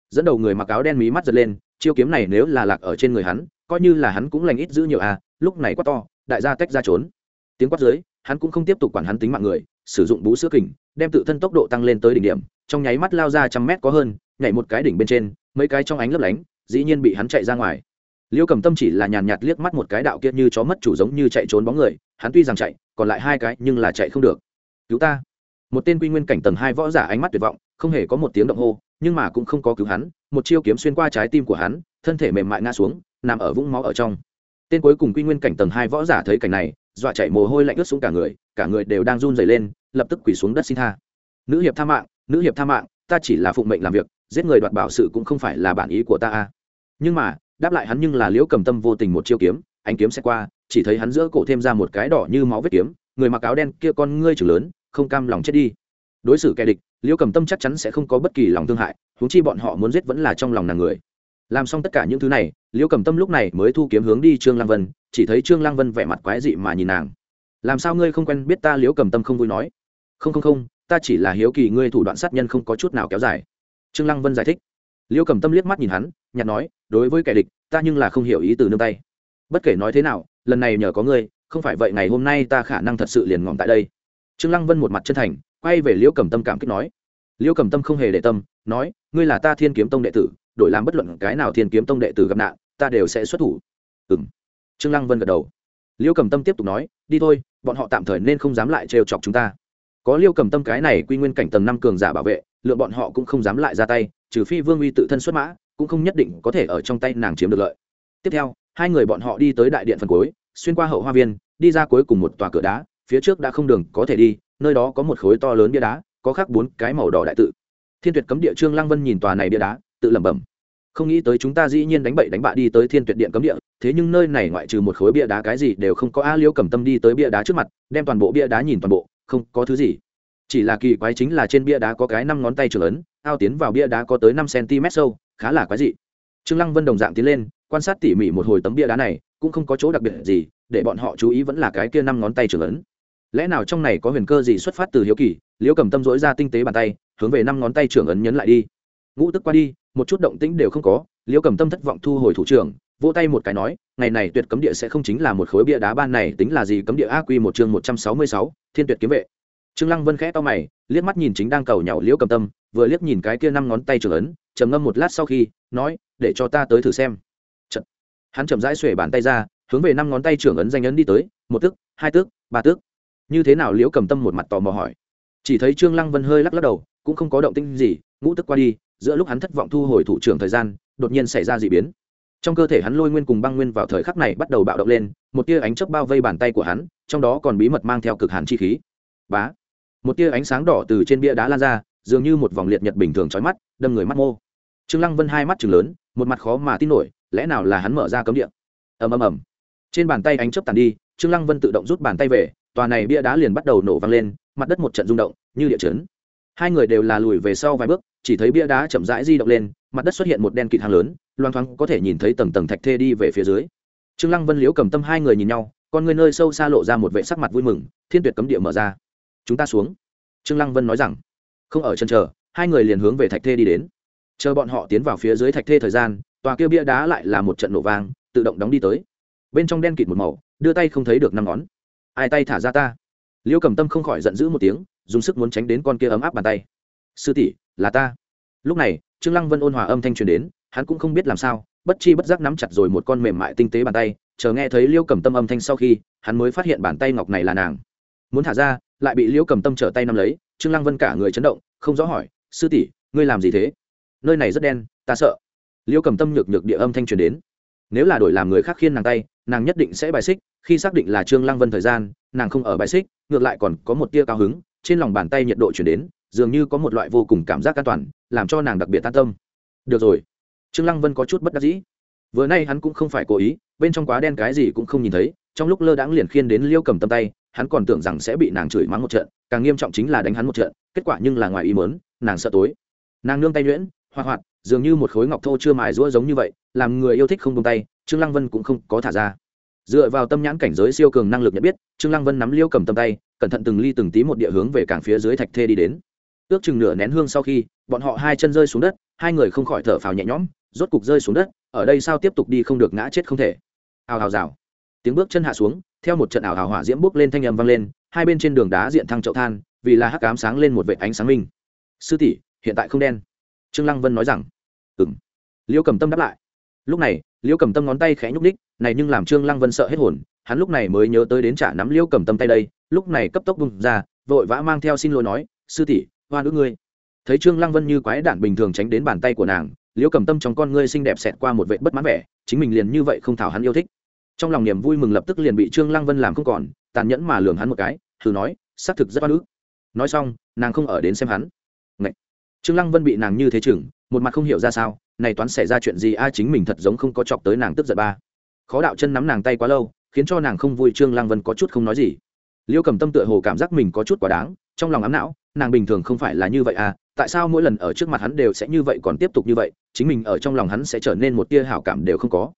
Dẫn đầu người mặc áo đen mí mắt giật lên, chiêu kiếm này nếu là lạc ở trên người hắn, coi như là hắn cũng lành ít giữ nhiều à lúc này quá to, đại gia tách ra trốn. Tiếng quát dưới, hắn cũng không tiếp tục quản hắn tính mạng người, sử dụng bú sữa kình, đem tự thân tốc độ tăng lên tới đỉnh điểm, trong nháy mắt lao ra trăm mét có hơn, nhảy một cái đỉnh bên trên, mấy cái trong ánh lấp lánh, dĩ nhiên bị hắn chạy ra ngoài. Liêu cầm tâm chỉ là nhàn nhạt liếc mắt một cái đạo kia như chó mất chủ giống như chạy trốn bóng người, hắn tuy rằng chạy, còn lại hai cái nhưng là chạy không được. Cứu ta. Một tên quy nguyên cảnh tầng hai võ giả ánh mắt tuyệt vọng không hề có một tiếng động hô, nhưng mà cũng không có cứu hắn, một chiêu kiếm xuyên qua trái tim của hắn, thân thể mềm mại ngã xuống, nằm ở vũng máu ở trong. Tên cuối cùng quy nguyên cảnh tầng hai võ giả thấy cảnh này, dọa chạy mồ hôi lạnh ướt xuống cả người cả người đều đang run rẩy lên, lập tức quỳ xuống đất xin tha. Nữ hiệp tha mạng, nữ hiệp tha mạng, ta chỉ là phụng mệnh làm việc, giết người đoạt bảo sự cũng không phải là bản ý của ta a nhưng mà, đáp lại hắn nhưng là liễu cầm tâm vô tình một chiêu kiếm anh kiếm sẽ qua, chỉ thấy hắn giữa cổ thêm ra một cái đỏ như máu vết kiếm, người mặc áo đen kia con ngươi chừng lớn, không cam lòng chết đi đối xử kẻ địch liễu cầm tâm chắc chắn sẽ không có bất kỳ lòng thương hại, huống chi bọn họ muốn giết vẫn là trong lòng nàng người. Làm xong tất cả những thứ này liễu cầm tâm lúc này mới thu kiếm hướng đi trương lăng vân, chỉ thấy trương lăng vân vẻ mặt quái dị mà nhìn nàng. Làm sao ngươi không quen biết ta? Liễu cầm tâm không vui nói. Không không không, ta chỉ là hiếu kỳ ngươi thủ đoạn sát nhân không có chút nào kéo dài. Trương lăng vân giải thích. Liễu cầm tâm liếc mắt nhìn hắn nhặt nói, đối với kẻ địch, ta nhưng là không hiểu ý từ nương tay. Bất kể nói thế nào, lần này nhờ có ngươi, không phải vậy ngày hôm nay ta khả năng thật sự liền ngỏm tại đây. Trương lăng vân một mặt chân thành quay về liễu cầm tâm cảm kích nói. Liễu cầm tâm không hề để tâm, nói, ngươi là ta thiên kiếm tông đệ tử, đổi làm bất luận cái nào thiên kiếm tông đệ tử gặp nạn, ta đều sẽ xuất thủ. Ừ m trương lăng vân gật đầu. Liêu cầm tâm tiếp tục nói, đi thôi, bọn họ tạm thời nên không dám lại trêu chọc chúng ta. Có liêu cầm tâm cái này quy nguyên cảnh tầng năm cường giả bảo vệ, lượng bọn họ cũng không dám lại ra tay, trừ phi vương uy tự thân xuất mã, cũng không nhất định có thể ở trong tay nàng chiếm được lợi. Tiếp theo, hai người bọn họ đi tới đại điện phần cuối, xuyên qua hậu hoa viên, đi ra cuối cùng một tòa cửa đá, phía trước đã không đường có thể đi nơi đó có một khối to lớn bia đá, có khắc bốn cái màu đỏ đại tự. Thiên tuyệt cấm địa trương lăng vân nhìn tòa này bia đá, tự lẩm bẩm. Không nghĩ tới chúng ta dĩ nhiên đánh bậy đánh bạ đi tới thiên tuyệt điện cấm địa, thế nhưng nơi này ngoại trừ một khối bia đá cái gì đều không có a liễu cầm tâm đi tới bia đá trước mặt, đem toàn bộ bia đá nhìn toàn bộ, không có thứ gì. Chỉ là kỳ quái chính là trên bia đá có cái năm ngón tay trưởng lớn ao tiến vào bia đá có tới năm cm sâu, khá là quái dị. Trương lăng vân đồng dạng tiến lên, quan sát tỉ mỉ một hồi tấm bia đá này, cũng không có chỗ đặc biệt gì, để bọn họ chú ý vẫn là cái kia năm ngón tay trưởng lớn lẽ nào trong này có huyền cơ gì xuất phát từ hiếu kỳ? Liễu cầm tâm dỗi ra tinh tế bàn tay, hướng về năm ngón tay trưởng ấn nhấn lại đi. Ngũ tức qua đi, một chút động tĩnh đều không có, liễu cầm tâm thất vọng thu hồi thủ trưởng, vỗ tay một cái nói, ngày này tuyệt cấm địa sẽ không chính là một khối bia đá ban này, tính là gì cấm địa a quy một chương một trăm sáu mươi sáu, thiên tuyệt kiếm vệ. Trương lăng vân khẽ to mày, liếc mắt nhìn chính đang cầu nhậu liễu cầm tâm, vừa liếc nhìn cái kia năm ngón tay trưởng ấn, trầm ngâm một lát sau khi, nói, để cho ta tới thử xem. Chật. hắn chậm rãi xuể bàn tay ra, hướng về năm ngón tay trưởng ấn danh ấn đi tới, một tức, hai tức, ba tức như thế nào liễu cầm tâm một mặt tò mò hỏi. Chỉ thấy trương lăng vân hơi lắc lắc đầu, cũng không có động tĩnh gì, ngũ tức qua đi, giữa lúc hắn thất vọng thu hồi thủ trưởng thời gian, đột nhiên xảy ra dị biến. Trong cơ thể hắn lôi nguyên cùng băng nguyên vào thời khắc này bắt đầu bạo động lên, một tia ánh chớp bao vây bàn tay của hắn, trong đó còn bí mật mang theo cực hàn chi khí. Bá! Một tia ánh sáng đỏ từ trên bia đá lan ra, dường như một vòng liệt nhật bình thường chói mắt, đâm người mắt mô. Trương lăng vân hai mắt trừng lớn, một mặt khó mà tin nổi, lẽ nào là hắn mở ra cấm địa? Ầm ầm ầm. Trên bàn tay ánh chớp tàn đi, trương lăng vân tự động rút bàn tay về tòa này bia đá liền bắt đầu nổ vang lên, mặt đất một trận rung động, như địa chấn. Hai người đều là lùi về sau vài bước, chỉ thấy bia đá chậm rãi di động lên, mặt đất xuất hiện một đen kịt hàng lớn, loang thoáng có thể nhìn thấy tầng tầng thạch thê đi về phía dưới. Trương lăng vân liếu cầm tâm hai người nhìn nhau, con người nơi sâu xa lộ ra một vệ sắc mặt vui mừng, thiên tuyệt cấm địa mở ra. Chúng ta xuống. Trương lăng vân nói rằng. Không ở chân chờ, hai người liền hướng về thạch thê đi đến. Chờ bọn họ tiến vào phía dưới thạch thê thời gian, tòa kia bia đá lại là một trận nổ vang, tự động đóng đi tới. Bên trong đen kịt một màu, đưa tay không thấy được năm ngón ai tay thả ra ta? Liêu cầm tâm không khỏi giận dữ một tiếng, dùng sức muốn tránh đến con kia ấm áp bàn tay. Sư tỷ, là ta. Lúc này, trương lăng vân ôn hòa âm thanh truyền đến, hắn cũng không biết làm sao, bất chi bất giác nắm chặt rồi một con mềm mại tinh tế bàn tay, chờ nghe thấy liêu cầm tâm âm thanh sau khi, hắn mới phát hiện bàn tay ngọc này là nàng. Muốn thả ra, lại bị liêu cầm tâm trở tay nắm lấy, trương lăng vân cả người chấn động, không rõ hỏi, sư tỷ, ngươi làm gì thế? Nơi này rất đen, ta sợ. Liêu cầm tâm nhược nhược địa âm thanh truyền đến. Nếu là đổi làm người khác khiên nàng tay nàng nhất định sẽ bài xích, khi xác định là trương lăng vân thời gian, nàng không ở bài xích, ngược lại còn có một tia cao hứng, trên lòng bàn tay nhiệt độ chuyển đến, dường như có một loại vô cùng cảm giác an toàn, làm cho nàng đặc biệt an tâm. Được rồi. Trương lăng vân có chút bất đắc dĩ. Vừa nay hắn cũng không phải cố ý, bên trong quá đen cái gì cũng không nhìn thấy, trong lúc lơ đãng liền khiên đến liêu cầm tâm tay, hắn còn tưởng rằng sẽ bị nàng chửi mắng một trận, càng nghiêm trọng chính là đánh hắn một trận, kết quả nhưng là ngoài ý mớn nàng sợ tối. Nàng nương tay nhuyễn hoạt hoạt, dường như một khối ngọc thô chưa mài rũa giống như vậy, làm người yêu thích không tung tay trương lăng vân cũng không có thả ra. Dựa vào tâm nhãn cảnh giới siêu cường năng lực nhận biết, trương lăng vân nắm liêu cầm tầm tay, cẩn thận từng ly từng tí một địa hướng về cảng phía dưới thạch thê đi đến. Ước chừng nửa nén hương sau khi, bọn họ hai chân rơi xuống đất, hai người không khỏi thở phào nhẹ nhõm, rốt cục rơi xuống đất, ở đây sao tiếp tục đi không được ngã chết không thể. Ào ào rào. Tiếng bước chân hạ xuống, theo một trận ảo hào hỏa diễm bước lên thanh âm vang lên, hai bên trên đường đá diện thăng chậu than, vì là hắc ám sáng lên một vệt ánh sáng minh. Sư tỷ, hiện tại không đen. Trương lăng vân nói rằng. Ừm. Liêu cầm tâm đáp lại lúc này liêu cầm tâm ngón tay khẽ nhúc ních này nhưng làm trương lăng vân sợ hết hồn, hắn lúc này mới nhớ tới đến trả nắm liêu cầm tâm tay đây, lúc này cấp tốc bung ra, vội vã mang theo xin lỗi nói, sư tỷ hoa nữ ngươi. Thấy trương lăng vân như quái đản bình thường tránh đến bàn tay của nàng liêu cầm tâm trong con ngươi xinh đẹp xẹt qua một vệ bất mãn vẻ, chính mình liền như vậy không thảo hắn yêu thích. Trong lòng niềm vui mừng lập tức liền bị trương lăng vân làm không còn, tàn nhẫn mà lường hắn một cái, thử nói, xác thực rất hoa nữ nói xong, nàng không ở đến xem hắn. Ngậy. trương lăng vân bị nàng như thế chừng một mặt không hiểu ra sao này toán xảy ra chuyện gì? A, chính mình thật giống không có chọc tới nàng tức giận ba. Khó đạo chân nắm nàng tay quá lâu, khiến cho nàng không vui. Trương lăng vân có chút không nói gì. Liêu cầm tâm tựa hồ cảm giác mình có chút quá đáng, trong lòng ám não, nàng bình thường không phải là như vậy à? Tại sao mỗi lần ở trước mặt hắn đều sẽ như vậy còn tiếp tục như vậy? Chính mình ở trong lòng hắn sẽ trở nên một tia hảo cảm đều không có.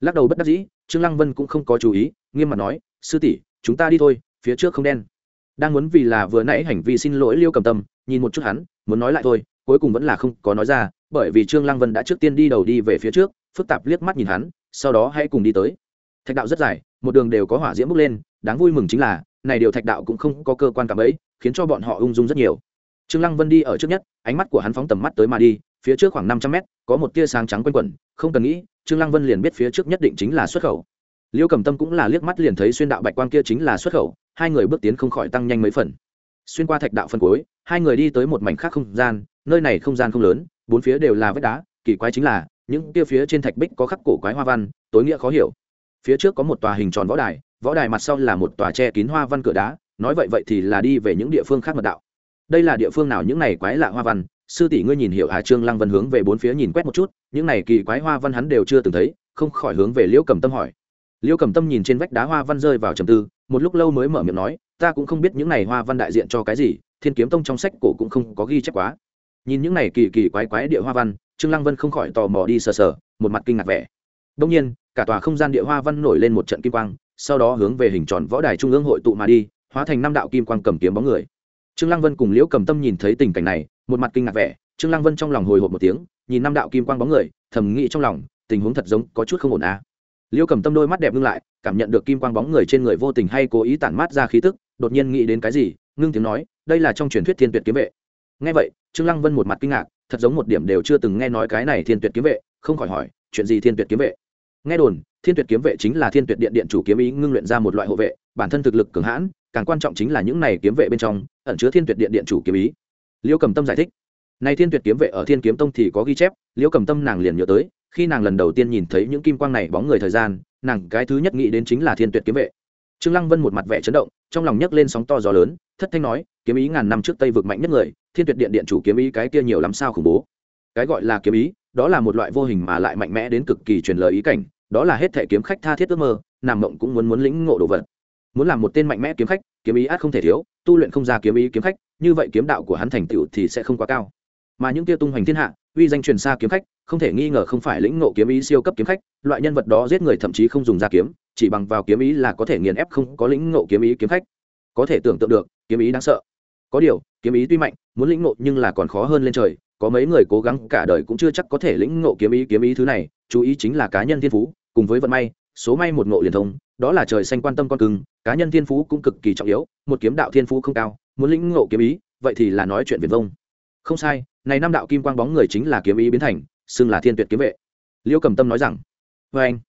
Lắc đầu bất đắc dĩ, trương lăng vân cũng không có chú ý, nghiêm mặt nói, sư tỷ, chúng ta đi thôi, phía trước không đen. Đang muốn vì là vừa nãy hành vi xin lỗi liêu cầm tâm, nhìn một chút hắn, muốn nói lại thôi, cuối cùng vẫn là không có nói ra bởi vì trương lăng vân đã trước tiên đi đầu đi về phía trước, phức tạp liếc mắt nhìn hắn, sau đó hãy cùng đi tới. Thạch đạo rất dài, một đường đều có hỏa diễm bốc lên, đáng vui mừng chính là, này điều thạch đạo cũng không có cơ quan cảm ấy, khiến cho bọn họ ung dung rất nhiều. Trương lăng vân đi ở trước nhất, ánh mắt của hắn phóng tầm mắt tới mà đi, phía trước khoảng năm trăm mét, có một tia sáng trắng quanh quẩn, không cần nghĩ, trương lăng vân liền biết phía trước nhất định chính là xuất khẩu. Liêu cầm tâm cũng là liếc mắt liền thấy xuyên đạo bạch quang kia chính là xuất khẩu, hai người bước tiến không khỏi tăng nhanh mấy phần. Xuyên qua thạch đạo phân cuối, hai người đi tới một mảnh khác không gian, nơi này không gian không lớn bốn phía đều là vách đá, kỳ quái chính là, những kia phía trên thạch bích có khắc cổ quái hoa văn, tối nghĩa khó hiểu. Phía trước có một tòa hình tròn võ đài võ đài mặt sau là một tòa che kín hoa văn cửa đá, nói vậy vậy thì là đi về những địa phương khác mật đạo. Đây là địa phương nào những này quái lạ hoa văn? Sư tỷ ngươi nhìn hiểu hà trương lăng vân hướng về bốn phía nhìn quét một chút, những này kỳ quái hoa văn hắn đều chưa từng thấy, không khỏi hướng về liễu cầm tâm hỏi. Liễu cầm tâm nhìn trên vách đá hoa văn rơi vào trầm tư, một lúc lâu mới mở miệng nói, ta cũng không biết những này hoa văn đại diện cho cái gì, thiên kiếm tông trong sách cổ cũng không có ghi chép quá nhìn những này kỳ kỳ quái quái địa hoa văn, trương lăng vân không khỏi tò mò đi sờ sờ, một mặt kinh ngạc vẻ. Đông nhiên, cả tòa không gian địa hoa văn nổi lên một trận kim quang, sau đó hướng về hình tròn võ đài trung ương hội tụ mà đi, hóa thành năm đạo kim quang cầm kiếm bóng người. Trương lăng vân cùng liễu cầm tâm nhìn thấy tình cảnh này, một mặt kinh ngạc vẻ. Trương lăng vân trong lòng hồi hộp một tiếng, nhìn năm đạo kim quang bóng người, thầm nghĩ trong lòng, tình huống thật giống có chút không ổn à. liễu cầm tâm đôi mắt đẹp ngưng lại, cảm nhận được kim quang bóng người trên người vô tình hay cố ý tản mát ra khí tức, đột nhiên nghĩ đến cái gì, ngưng tiếng nói, đây là trong truyền thuyết thiên tuyệt kiếm vệ nghe vậy, trương lăng vân một mặt kinh ngạc, thật giống một điểm đều chưa từng nghe nói cái này thiên tuyệt kiếm vệ, không khỏi hỏi, chuyện gì thiên tuyệt kiếm vệ? Nghe đồn, thiên tuyệt kiếm vệ chính là thiên tuyệt điện điện chủ kiếm ý ngưng luyện ra một loại hộ vệ, bản thân thực lực cường hãn, càng quan trọng chính là những này kiếm vệ bên trong, ẩn chứa thiên tuyệt điện điện chủ kiếm ý. Liễu cầm tâm giải thích, này thiên tuyệt kiếm vệ ở thiên kiếm tông thì có ghi chép, liễu cầm tâm nàng liền nhớ tới, khi nàng lần đầu tiên nhìn thấy những kim quang này bóng người thời gian, nàng cái thứ nhất nghĩ đến chính là thiên tuyệt kiếm vệ trương lăng vân một mặt vẻ chấn động, trong lòng nhấc lên sóng to gió lớn, thất thanh nói, kiếm ý ngàn năm trước tây vực mạnh nhất người, thiên tuyệt điện điện chủ kiếm ý cái kia nhiều lắm sao khủng bố. Cái gọi là kiếm ý, đó là một loại vô hình mà lại mạnh mẽ đến cực kỳ truyền lời ý cảnh, đó là hết thể kiếm khách tha thiết ước mơ nằm mộng cũng muốn muốn lĩnh ngộ đồ vật. Muốn làm một tên mạnh mẽ kiếm khách, kiếm ý át không thể thiếu, tu luyện không ra kiếm ý kiếm khách, như vậy kiếm đạo của hắn thành tựu thì sẽ không quá cao. Mà những tia tung hoành thiên hạ, uy danh truyền xa kiếm khách, không thể nghi ngờ không phải lĩnh ngộ kiếm ý siêu cấp kiếm khách, loại nhân vật đó giết người thậm chí không dùng ra kiếm chỉ bằng vào kiếm ý là có thể nghiền ép không có lĩnh ngộ kiếm ý kiếm khách. Có thể tưởng tượng được, kiếm ý đáng sợ. Có điều, kiếm ý tuy mạnh, muốn lĩnh ngộ nhưng là còn khó hơn lên trời. Có mấy người cố gắng cả đời cũng chưa chắc có thể lĩnh ngộ kiếm ý kiếm ý thứ này. Chú ý chính là cá nhân thiên phú, cùng với vận may, số may một ngộ liền thông, đó là trời xanh quan tâm con cưng, cá nhân thiên phú cũng cực kỳ trọng yếu, một kiếm đạo thiên phú không cao, muốn lĩnh ngộ kiếm ý, vậy thì là nói chuyện viền vông. Không sai, này năm đạo kim quang bóng người chính là kiếm ý biến thành, xưng là thiên tuyệt kiếm vệ. Liễu cầm tâm nói rằng vê anh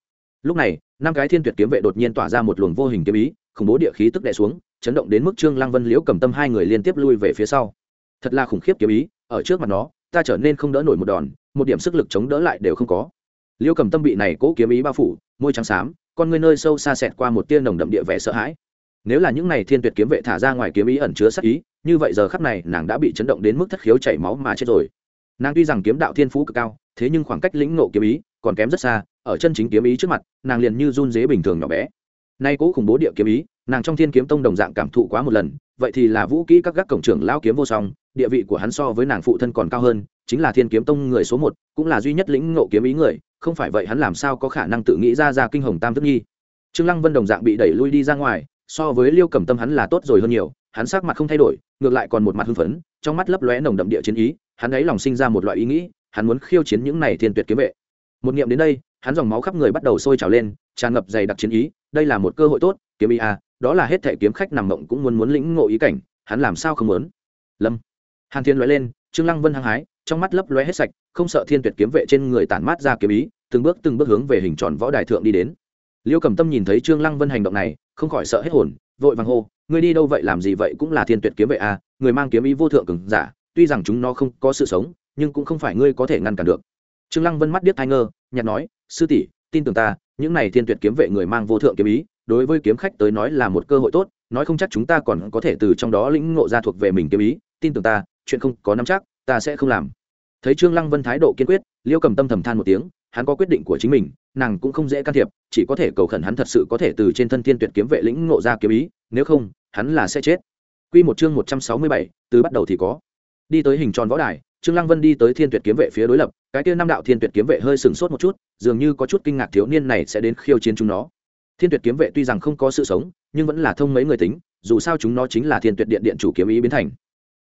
lúc này, năm cái thiên tuyệt kiếm vệ đột nhiên tỏa ra một luồng vô hình kiếm ý, khủng bố địa khí tức đè xuống, chấn động đến mức trương lăng vân, liễu cầm tâm hai người liên tiếp lui về phía sau. Thật là khủng khiếp kiếm ý, ở trước mặt nó, ta trở nên không đỡ nổi một đòn, một điểm sức lực chống đỡ lại đều không có. Liễu cầm tâm bị này cố kiếm ý bao phủ, môi trắng xám, con ngươi nơi sâu xa xẹt qua một tia nồng đậm địa vẻ sợ hãi. Nếu là những này thiên tuyệt kiếm vệ thả ra ngoài kiếm ý ẩn chứa sắc ý, như vậy giờ khắc này nàng đã bị chấn động đến mức thất khiếu chảy máu mà chết rồi. Nàng tuy rằng kiếm đạo thiên phú cực cao, thế nhưng khoảng cách lĩnh ngộ kiếm ý còn kém rất xa ở chân chính kiếm ý trước mặt, nàng liền như run dế bình thường nhỏ bé. Nay cố khủng bố địa kiếm ý, nàng trong thiên kiếm tông đồng dạng cảm thụ quá một lần, vậy thì là vũ kỹ các gác cổng trưởng lao kiếm vô song, địa vị của hắn so với nàng phụ thân còn cao hơn, chính là thiên kiếm tông người số một, cũng là duy nhất lĩnh ngộ kiếm ý người, không phải vậy hắn làm sao có khả năng tự nghĩ ra ra kinh hồng tam thức nhi trương lăng vân đồng dạng bị đẩy lui đi ra ngoài, so với liêu cầm tâm hắn là tốt rồi hơn nhiều, hắn sắc mặt không thay đổi, ngược lại còn một mặt hưng phấn, trong mắt lấp lóe nồng đậm địa chiến ý, hắn ấy lòng sinh ra một loại ý nghĩ, hắn muốn khiêu chiến những này thiên tuyệt kiếm vệ. Một niệm đến đây hắn dòng máu khắp người bắt đầu sôi trào lên, tràn ngập dày đặc chiến ý, đây là một cơ hội tốt, kiếm ý a đó là hết thể kiếm khách nằm mộng cũng muốn muốn lĩnh ngộ ý cảnh, hắn làm sao không muốn? Lâm. Hàn thiên lóe lên, trương lăng vân hăng hái, trong mắt lấp lóe hết sạch, không sợ thiên tuyệt kiếm vệ trên người tản mát ra kiếm ý, từng bước từng bước hướng về hình tròn võ đài thượng đi đến. Liêu cầm tâm nhìn thấy trương lăng vân hành động này, không khỏi sợ hết hồn, vội vàng hô, ngươi đi đâu vậy, làm gì vậy cũng là thiên tuyệt kiếm vệ a người mang kiếm ý vô thượng cường giả, tuy rằng chúng nó không có sự sống, nhưng cũng không phải ngươi có thể ngăn cản được trương lăng vân mắt điếc thai ngơ nhạt nói sư tỷ tin tưởng ta những này thiên tuyệt kiếm vệ người mang vô thượng kiếm ý đối với kiếm khách tới nói là một cơ hội tốt nói không chắc chúng ta còn có thể từ trong đó lĩnh ngộ ra thuộc về mình kiếm ý tin tưởng ta chuyện không có nắm chắc ta sẽ không làm thấy trương lăng vân thái độ kiên quyết liêu cầm tâm thầm than một tiếng hắn có quyết định của chính mình nàng cũng không dễ can thiệp chỉ có thể cầu khẩn hắn thật sự có thể từ trên thân thiên tuyệt kiếm vệ lĩnh ngộ ra kiếm ý nếu không hắn là sẽ chết Quy một chương một trăm sáu mươi bảy, từ bắt đầu thì có. Đi tới hình tròn võ đài, Trương Lăng Vân đi tới Thiên Tuyệt kiếm vệ phía đối lập, cái kia năm đạo Thiên Tuyệt kiếm vệ hơi sừng sốt một chút, dường như có chút kinh ngạc thiếu niên này sẽ đến khiêu chiến chúng nó. Thiên Tuyệt kiếm vệ tuy rằng không có sự sống, nhưng vẫn là thông mấy người tính, dù sao chúng nó chính là Thiên Tuyệt điện điện chủ kiếm ý biến thành.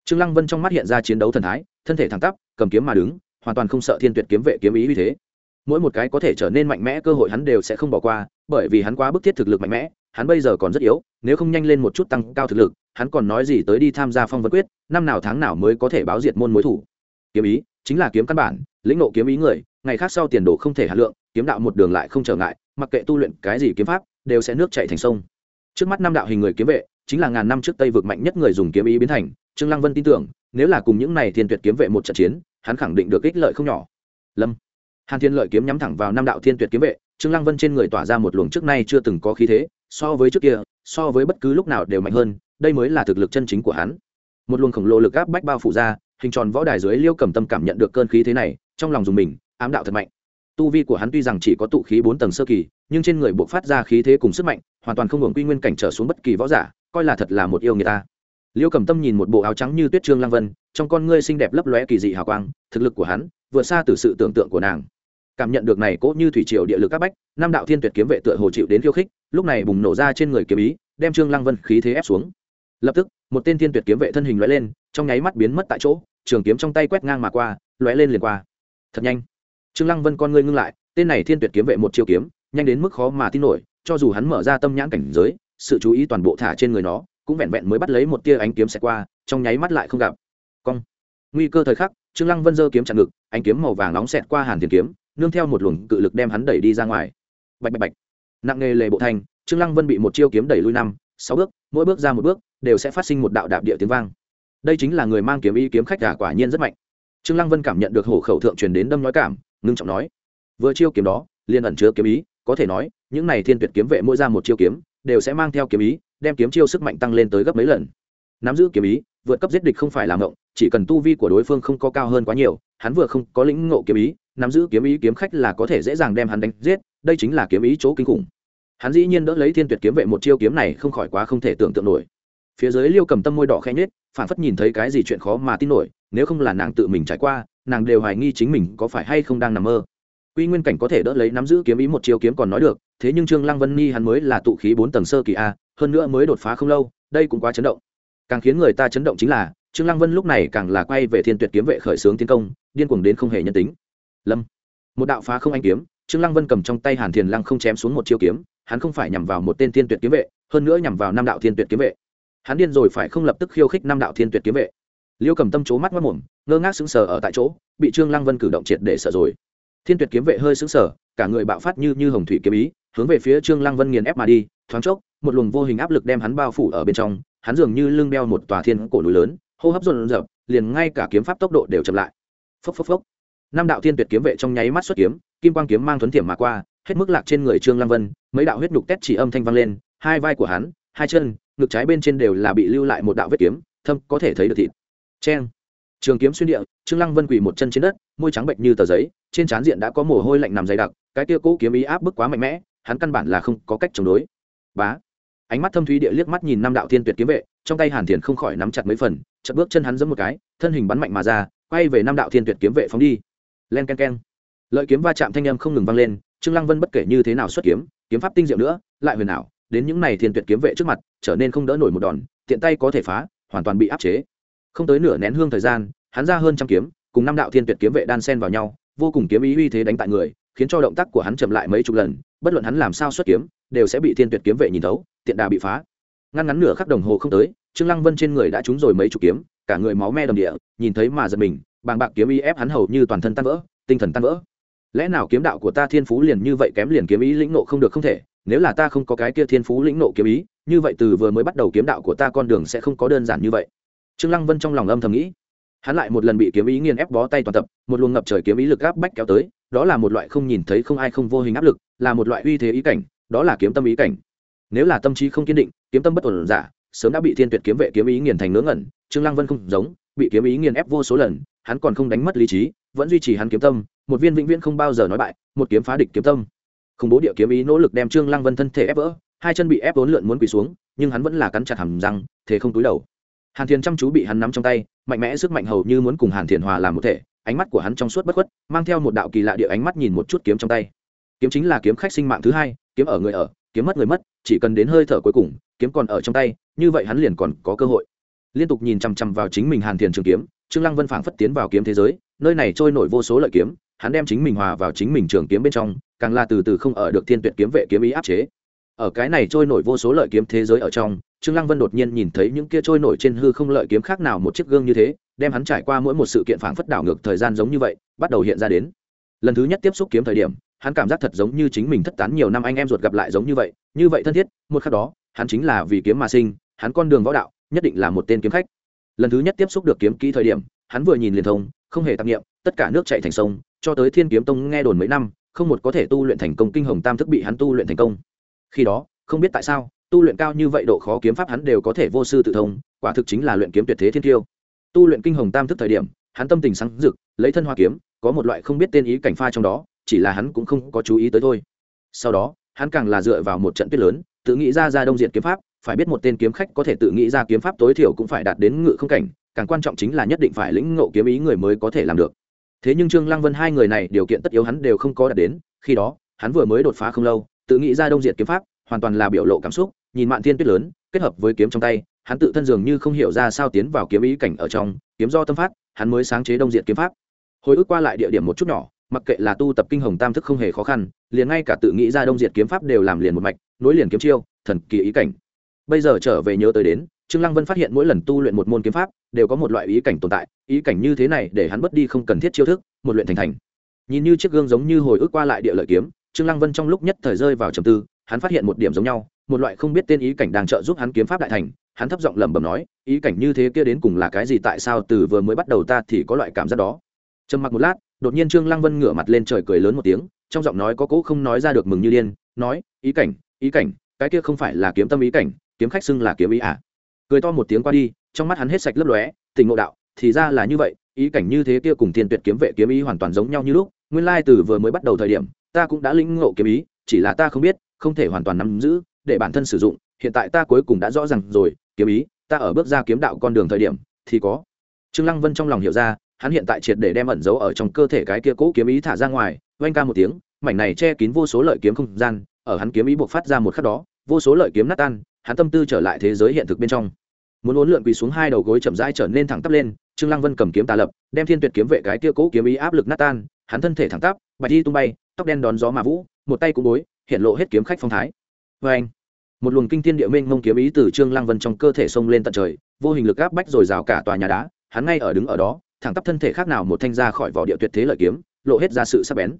Trương Lăng Vân trong mắt hiện ra chiến đấu thần thái, thân thể thẳng tắp, cầm kiếm mà đứng, hoàn toàn không sợ Thiên Tuyệt kiếm vệ kiếm ý như thế. Mỗi một cái có thể trở nên mạnh mẽ cơ hội hắn đều sẽ không bỏ qua, bởi vì hắn quá bức thiết thực lực mạnh mẽ, hắn bây giờ còn rất yếu, nếu không nhanh lên một chút tăng cao thực lực, hắn còn nói gì tới đi tham gia phong vân quyết, năm nào tháng nào mới có thể báo diệt môn mối thủ. Kiếm ý chính là kiếm căn bản, lĩnh nộ kiếm ý người, ngày khác sau tiền đồ không thể hạt lượng, kiếm đạo một đường lại không trở ngại, mặc kệ tu luyện cái gì kiếm pháp, đều sẽ nước chảy thành sông. Trước mắt năm đạo hình người kiếm vệ, chính là ngàn năm trước Tây vực mạnh nhất người dùng kiếm ý biến thành, Trương Lăng Vân tin tưởng, nếu là cùng những này thiên tuyệt kiếm vệ một trận chiến, hắn khẳng định được ích lợi không nhỏ. Lâm Hàn Thiên lợi kiếm nhắm thẳng vào năm đạo thiên tuyệt kiếm vệ, Trương Lăng Vân trên người tỏa ra một luồng trước nay chưa từng có khí thế, so với trước kia, so với bất cứ lúc nào đều mạnh hơn, đây mới là thực lực chân chính của hắn. Một luồng khổng lồ lực áp bách bao phủ ra, hình tròn võ đài dưới Liêu cầm Tâm cảm nhận được cơn khí thế này, trong lòng dùng mình, ám đạo thật mạnh. Tu vi của hắn tuy rằng chỉ có tụ khí bốn tầng sơ kỳ, nhưng trên người buộc phát ra khí thế cùng sức mạnh, hoàn toàn không hưởng quy nguyên cảnh trở xuống bất kỳ võ giả, coi là thật là một yêu người ta. Liêu cầm Tâm nhìn một bộ áo trắng như tuyết trương Lăng Vân, trong con ngươi xinh đẹp lấp lóe kỳ dị hào quang, thực lực của hắn vượt xa từ sự tưởng tượng của nàng cảm nhận được này cỗ như thủy triều địa lực các bách năm đạo thiên tuyệt kiếm vệ tựa hồ chịu đến khiêu khích lúc này bùng nổ ra trên người kiếm ý đem trương lăng vân khí thế ép xuống lập tức một tên thiên tuyệt kiếm vệ thân hình lóe lên trong nháy mắt biến mất tại chỗ trường kiếm trong tay quét ngang mà qua lóe lên liền qua. Thật nhanh. Trương lăng vân con ngươi ngưng lại tên này thiên tuyệt kiếm vệ một chiêu kiếm nhanh đến mức khó mà tin nổi cho dù hắn mở ra tâm nhãn cảnh giới sự chú ý toàn bộ thả trên người nó cũng vẹn vẹn mới bắt lấy một tia ánh kiếm xẹt qua trong nháy mắt lại không gặp. Cong. Nguy cơ thời khắc trương lăng vân giơ kiếm chặn ngực ánh kiếm màu vàng nóng xẹt qua hàn tiền kiếm nương theo một luồng cự lực đem hắn đẩy đi ra ngoài. Bạch bạch bạch. Nặng nghề lề bộ thành, trương lăng vân bị một chiêu kiếm đẩy lui năm sáu bước mỗi bước ra một bước đều sẽ phát sinh một đạo đạp địa tiếng vang đây chính là người mang kiếm ý kiếm khách cả quả nhiên rất mạnh. Trương lăng vân cảm nhận được hổ khẩu thượng truyền đến đâm nói cảm, ngưng trọng nói, vừa chiêu kiếm đó, liền ẩn chứa kiếm ý, có thể nói, những này thiên tuyệt kiếm vệ mỗi ra một chiêu kiếm, đều sẽ mang theo kiếm ý, đem kiếm chiêu sức mạnh tăng lên tới gấp mấy lần. Nắm giữ kiếm ý, vượt cấp giết địch không phải là ngộng, chỉ cần tu vi của đối phương không có cao hơn quá nhiều, hắn vừa không có lĩnh ngộ kiếm ý, nắm giữ kiếm ý kiếm khách là có thể dễ dàng đem hắn đánh giết, đây chính là kiếm ý chỗ kinh khủng. Hắn dĩ nhiên đỡ lấy thiên tuyệt kiếm vệ một chiêu kiếm này không khỏi quá không thể tưởng tượng nổi phía dưới liêu cầm tâm môi đỏ khẽ nhết phản phất nhìn thấy cái gì chuyện khó mà tin nổi, nếu không là nàng tự mình trải qua, nàng đều hoài nghi chính mình có phải hay không đang nằm mơ. Quy nguyên cảnh có thể đỡ lấy nắm giữ kiếm ý một chiêu kiếm còn nói được, thế nhưng trương lăng vân ni hắn mới là tụ khí bốn tầng sơ kỳ a, hơn nữa mới đột phá không lâu, đây cũng quá chấn động. Càng khiến người ta chấn động chính là, trương lăng vân lúc này càng là quay về thiên tuyệt kiếm vệ khởi sướng tiến công, điên cuồng đến không hề nhân tính. Lâm. Một đạo phá không anh kiếm, trương lăng vân cầm trong tay hàn thiền lăng không chém xuống một chiêu kiếm, hắn không phải nhằm vào một tên thiên tuyệt kiếm vệ, hơn nữa nhằm vào năm đạo thiên tuyệt kiếm vệ hắn điên rồi phải không lập tức khiêu khích năm đạo thiên tuyệt kiếm vệ. Liêu cầm tâm c mắt mất mồm, ngơ ngác sững sờ ở tại chỗ, bị trương lăng vân cử động triệt để sợ rồi. Thiên tuyệt kiếm vệ hơi sững sờ, cả người bạo phát như như hồng thủy kiếm ý, hướng về phía trương lăng vân nghiền ép mà đi, thoáng chốc, một luồng vô hình áp lực đem hắn bao phủ ở bên trong, hắn dường như lưng đeo một tòa thiên cổ núi lớn, hô hấp dồn dập liền ngay cả kiếm pháp tốc độ đều chậm lại. Phốc phốc phốc. Năm đạo thiên tuyệt kiếm vệ trong nháy mắt xuất kiếm, kim quang kiếm mang thuấn thiểm mà qua, hết mức lạc trên người trương lăng vân, mấy đạo huyết nhục tét chỉ âm thanh vang lên, hai vai của hắn, hai chân ngực trái bên trên đều là bị lưu lại một đạo vết kiếm, thâm, có thể thấy được thịt. Cheng. Trường kiếm xuyên địa, trương lăng vân quỳ một chân trên đất, môi trắng bệnh như tờ giấy, trên trán diện đã có mồ hôi lạnh nằm dày đặc, cái kia cũ kiếm ý áp bức quá mạnh mẽ, hắn căn bản là không có cách chống đối. Bá. Ánh mắt thâm thúy địa liếc mắt nhìn năm đạo thiên tuyệt kiếm vệ, trong tay hàn thiền không khỏi nắm chặt mấy phần, chợt bước chân hắn giẫm một cái, thân hình bắn mạnh mà ra, quay về năm đạo thiên tuyệt kiếm vệ phóng đi. Len ken ken lợi kiếm va chạm thanh âm không ngừng vang lên, trương lăng vân bất kể như thế nào xuất kiếm kiếm pháp tinh diệu nữa, lại huyền ảo đến những này thiên tuyệt kiếm vệ trước mặt, trở nên không đỡ nổi một đòn, tiện tay có thể phá, hoàn toàn bị áp chế. Không tới nửa nén hương thời gian, hắn ra hơn trăm kiếm, cùng năm đạo thiên tuyệt kiếm vệ đan sen vào nhau, vô cùng kiếm ý uy thế đánh tại người, khiến cho động tác của hắn chậm lại mấy chục lần, bất luận hắn làm sao xuất kiếm, đều sẽ bị thiên tuyệt kiếm vệ nhìn thấu, tiện đà bị phá. Ngăn ngắn nửa khắc đồng hồ không tới, trương lăng vân trên người đã trúng rồi mấy chục kiếm, cả người máu me đầm địa, nhìn thấy mà giật mình, bàng bạc kiếm ý ép hắn hầu như toàn thân tan vỡ, tinh thần tan vỡ lẽ nào kiếm đạo của ta thiên phú liền như vậy kém liền kiếm ý lĩnh nộ không được không thể? Nếu là ta không có cái kia thiên phú lĩnh nộ kiếm ý, như vậy từ vừa mới bắt đầu kiếm đạo của ta con đường sẽ không có đơn giản như vậy. Trương lăng vân trong lòng âm thầm nghĩ. Hắn lại một lần bị kiếm ý nghiền ép bó tay toàn tập, một luồng ngập trời kiếm ý lực áp bách kéo tới, đó là một loại không nhìn thấy không ai không vô hình áp lực, là một loại uy thế ý cảnh, đó là kiếm tâm ý cảnh. Nếu là tâm trí không kiên định, kiếm tâm bất ổn giả, sớm đã bị thiên tuyệt kiếm vệ kiếm ý nghiền thành ngớ ngẩn, trương lăng vân không giống, bị kiếm ý nghiền ép vô số lần, hắn còn không đánh mất lý trí, vẫn duy trì hắn kiếm tâm một viên vĩnh viễn không bao giờ nói bại, một kiếm phá địch kiếm tâm. Khủng bố địa kiếm ý nỗ lực đem trương lăng vân thân thể ép vỡ, hai chân bị ép vốn lượn muốn quỳ xuống, nhưng hắn vẫn là cắn chặt hàm răng thế không túi đầu. Hàn thiền chăm chú bị hắn nắm trong tay, mạnh mẽ sức mạnh hầu như muốn cùng hàn thiền hòa làm một thể, ánh mắt của hắn trong suốt bất khuất, mang theo một đạo kỳ lạ địa ánh mắt nhìn một chút kiếm trong tay. Kiếm chính là kiếm khách sinh mạng thứ hai, kiếm ở người ở, kiếm mất người mất, chỉ cần đến hơi thở cuối cùng, kiếm còn ở trong tay, như vậy hắn liền còn có cơ hội. Liên tục nhìn chằm chằm vào chính mình hàn thiền trường kiếm, trương lăng vân phảng phất tiến vào kiếm thế giới, nơi này trôi nổi vô số lợi kiếm hắn đem chính mình hòa vào chính mình trường kiếm bên trong, càng là từ từ không ở được thiên tuyệt kiếm vệ kiếm ý áp chế. Ở cái này trôi nổi vô số lợi kiếm thế giới ở trong, trương lăng vân đột nhiên nhìn thấy những kia trôi nổi trên hư không lợi kiếm khác nào một chiếc gương như thế, đem hắn trải qua mỗi một sự kiện phảng phất đảo ngược thời gian giống như vậy, bắt đầu hiện ra đến. Lần thứ nhất tiếp xúc kiếm thời điểm, hắn cảm giác thật giống như chính mình thất tán nhiều năm anh em ruột gặp lại giống như vậy như vậy thân thiết, một khắc đó, hắn chính là vì kiếm mà sinh, hắn con đường võ đạo, nhất định là một tên kiếm khách. Lần thứ nhất tiếp xúc được kiếm kỹ thời điểm, hắn vừa nhìn liền thông không hề tạp nghiệm tất cả nước chạy thành sông, cho tới thiên kiếm tông nghe đồn mấy năm, không một có thể tu luyện thành công, kinh hồng tam thức bị hắn tu luyện thành công. Khi đó, không biết tại sao, tu luyện cao như vậy độ khó kiếm pháp hắn đều có thể vô sư tự thông, quả thực chính là luyện kiếm tuyệt thế thiên tiêu tu luyện kinh hồng tam thức thời điểm, hắn tâm tình sáng rực, lấy thân hoa kiếm, có một loại không biết tên ý cảnh pha trong đó, chỉ là hắn cũng không có chú ý tới thôi. Sau đó, hắn càng là dựa vào một trận tuyết lớn, tự nghĩ ra ra đông diện kiếm pháp, phải biết một tên kiếm khách có thể tự nghĩ ra kiếm pháp tối thiểu cũng phải đạt đến ngự không cảnh càng quan trọng chính là nhất định phải lĩnh ngộ kiếm ý người mới có thể làm được. Thế nhưng trương lăng vân hai người này điều kiện tất yếu hắn đều không có đạt đến, khi đó, hắn vừa mới đột phá không lâu, tự nghĩ ra đông diệt kiếm pháp, hoàn toàn là biểu lộ cảm xúc, nhìn mạn thiên tuyết lớn, kết hợp với kiếm trong tay, hắn tự thân dường như không hiểu ra sao tiến vào kiếm ý cảnh ở trong, kiếm do tâm phát, hắn mới sáng chế đông diệt kiếm pháp. Hồi ức qua lại địa điểm một chút nhỏ, mặc kệ là tu tập kinh hồng tam thức không hề khó khăn, liền ngay cả tự nghĩ ra đông diệt kiếm pháp đều làm liền một mạch, nối liền kiếm chiêu, thần kỳ ý cảnh. Bây giờ trở về nhớ tới đến trương lăng vân phát hiện mỗi lần tu luyện một môn kiếm pháp, đều có một loại ý cảnh tồn tại, ý cảnh như thế này để hắn bất đi không cần thiết chiêu thức, một luyện thành thành. Nhìn như chiếc gương giống như hồi ức qua lại địa lợi kiếm, trương lăng vân trong lúc nhất thời rơi vào trầm tư, hắn phát hiện một điểm giống nhau, một loại không biết tên ý cảnh đang trợ giúp hắn kiếm pháp đại thành, hắn thấp giọng lẩm bẩm nói, ý cảnh như thế kia đến cùng là cái gì tại sao từ vừa mới bắt đầu ta thì có loại cảm giác đó. Trầm mặc một lát, đột nhiên trương lăng vân ngửa mặt lên trời cười lớn một tiếng, trong giọng nói có cỗ không nói ra được mừng như điên, nói, ý cảnh ý cảnh, cái kia không phải là kiếm tâm ý cảnh, kiếm khách xưng là kiếm ý à? Cười to một tiếng qua đi, trong mắt hắn hết sạch lấp lóe, tình ngộ đạo, thì ra là như vậy, ý cảnh như thế kia cùng thiên tuyệt kiếm vệ kiếm ý hoàn toàn giống nhau như lúc, nguyên lai từ vừa mới bắt đầu thời điểm, ta cũng đã lĩnh ngộ kiếm ý, chỉ là ta không biết, không thể hoàn toàn nắm giữ, để bản thân sử dụng, hiện tại ta cuối cùng đã rõ ràng rồi, kiếm ý, ta ở bước ra kiếm đạo con đường thời điểm, thì có. Trương lăng vân trong lòng hiểu ra, hắn hiện tại triệt để đem ẩn giấu ở trong cơ thể cái kia cũ kiếm ý thả ra ngoài, oanh ca một tiếng, mảnh này che kín vô số lợi kiếm không gian, ở hắn kiếm ý buộc phát ra một khắc đó, vô số lợi kiếm nát tan, hắn tâm tư trở lại thế giới hiện thực bên trong muốn uốn lượn quỳ xuống hai đầu gối chậm rãi trở nên thẳng tắp lên, trương lăng vân cầm kiếm tà lập, đem thiên tuyệt kiếm vệ cái kia cố kiếm ý áp lực nát tan, hắn thân thể thẳng tắp, bạch đi tung bay, tóc đen đón gió mà vũ, một tay cũng bối, hiện lộ hết kiếm khách phong thái. Vê anh một luồng kinh thiên địa minh mông kiếm ý từ trương lăng vân trong cơ thể xông lên tận trời, vô hình lực áp bách rồi rào cả tòa nhà đá, hắn ngay ở đứng ở đó, thẳng tắp thân thể khác nào một thanh ra khỏi vỏ địa tuyệt thế lợi kiếm, lộ hết ra sự sắc bén.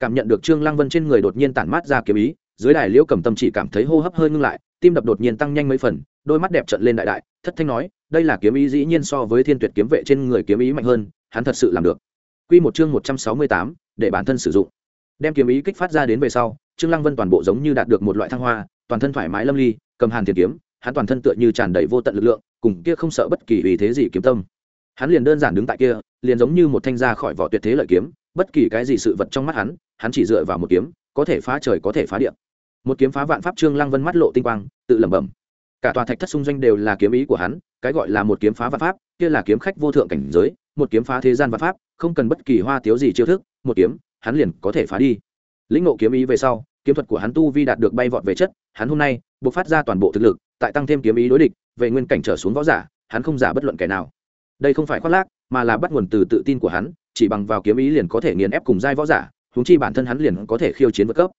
Cảm nhận được trương lăng vân trên người đột nhiên tản mát ra kiếm ý, dưới đài liễu cầm tâm chỉ cảm thấy hô hấp hơi ngưng lại, tim đập đột nhiên tăng nhanh mấy phần đôi mắt đẹp trận lên đại đại thất thanh nói đây là kiếm ý dĩ nhiên so với thiên tuyệt kiếm vệ trên người kiếm ý mạnh hơn hắn thật sự làm được. Quy một chương một trăm sáu mươi tám, để bản thân sử dụng. Đem kiếm ý kích phát ra đến về sau trương lăng vân toàn bộ giống như đạt được một loại thăng hoa toàn thân thoải mái lâm ly cầm hàn thiền kiếm hắn toàn thân tựa như tràn đầy vô tận lực lượng cùng kia không sợ bất kỳ vì thế gì kiếm tâm. Hắn liền đơn giản đứng tại kia liền giống như một thanh ra khỏi vỏ tuyệt thế lợi kiếm bất kỳ cái gì sự vật trong mắt hắn hắn chỉ dựa vào một kiếm có thể phá trời có thể phá điện một kiếm phá vạn pháp trương lăng vân mắt lộ tinh quang tự lẩm bẩm cả tòa thạch thất xung doanh đều là kiếm ý của hắn, cái gọi là một kiếm phá vạn pháp, kia là kiếm khách vô thượng cảnh giới, một kiếm phá thế gian vạn pháp, không cần bất kỳ hoa tiếu gì chiêu thức, một kiếm, hắn liền có thể phá đi. Lĩnh ngộ kiếm ý về sau, kiếm thuật của hắn tu vi đạt được bay vọt về chất, hắn hôm nay buộc phát ra toàn bộ thực lực, tại tăng thêm kiếm ý đối địch, về nguyên cảnh trở xuống võ giả, hắn không giả bất luận kẻ nào. Đây không phải khoác lác, mà là bắt nguồn từ tự tin của hắn, chỉ bằng vào kiếm ý liền có thể nghiền ép cùng giai võ giả húng chi bản thân hắn liền có thể khiêu chiến vượt cấp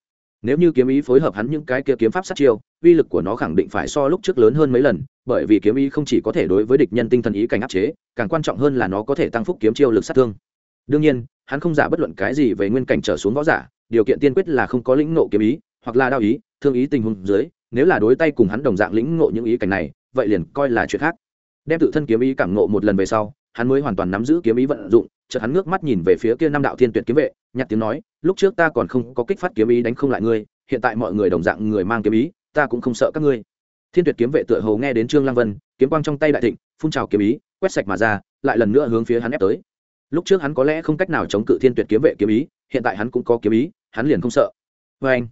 nếu như kiếm ý phối hợp hắn những cái kia kiếm pháp sát chiêu, uy lực của nó khẳng định phải so lúc trước lớn hơn mấy lần, bởi vì kiếm ý không chỉ có thể đối với địch nhân tinh thần ý cảnh áp chế, càng quan trọng hơn là nó có thể tăng phúc kiếm chiêu lực sát thương. Đương nhiên, hắn không giả bất luận cái gì về nguyên cảnh trở xuống võ giả, điều kiện tiên quyết là không có lĩnh ngộ kiếm ý, hoặc là đao ý, thương ý tình huống dưới, nếu là đối tay cùng hắn đồng dạng lĩnh ngộ những ý cảnh này, vậy liền coi là chuyện khác. Đem tự thân kiếm ý cảm ngộ một lần về sau hắn mới hoàn toàn nắm giữ kiếm ý vận dụng, chợt hắn ngước mắt nhìn về phía kia năm đạo thiên tuyệt kiếm vệ, nhặt tiếng nói, lúc trước ta còn không có kích phát kiếm ý đánh không lại ngươi, hiện tại mọi người đồng dạng người mang kiếm ý, ta cũng không sợ các ngươi. Thiên tuyệt kiếm vệ tựa hồ nghe đến trương lang vân, kiếm quang trong tay đại thịnh, phun trào kiếm ý, quét sạch mà ra, lại lần nữa hướng phía hắn ép tới. Lúc trước hắn có lẽ không cách nào chống cự thiên tuyệt kiếm vệ kiếm ý, hiện tại hắn cũng có kiếm ý, hắn liền không sợ. Vê anh,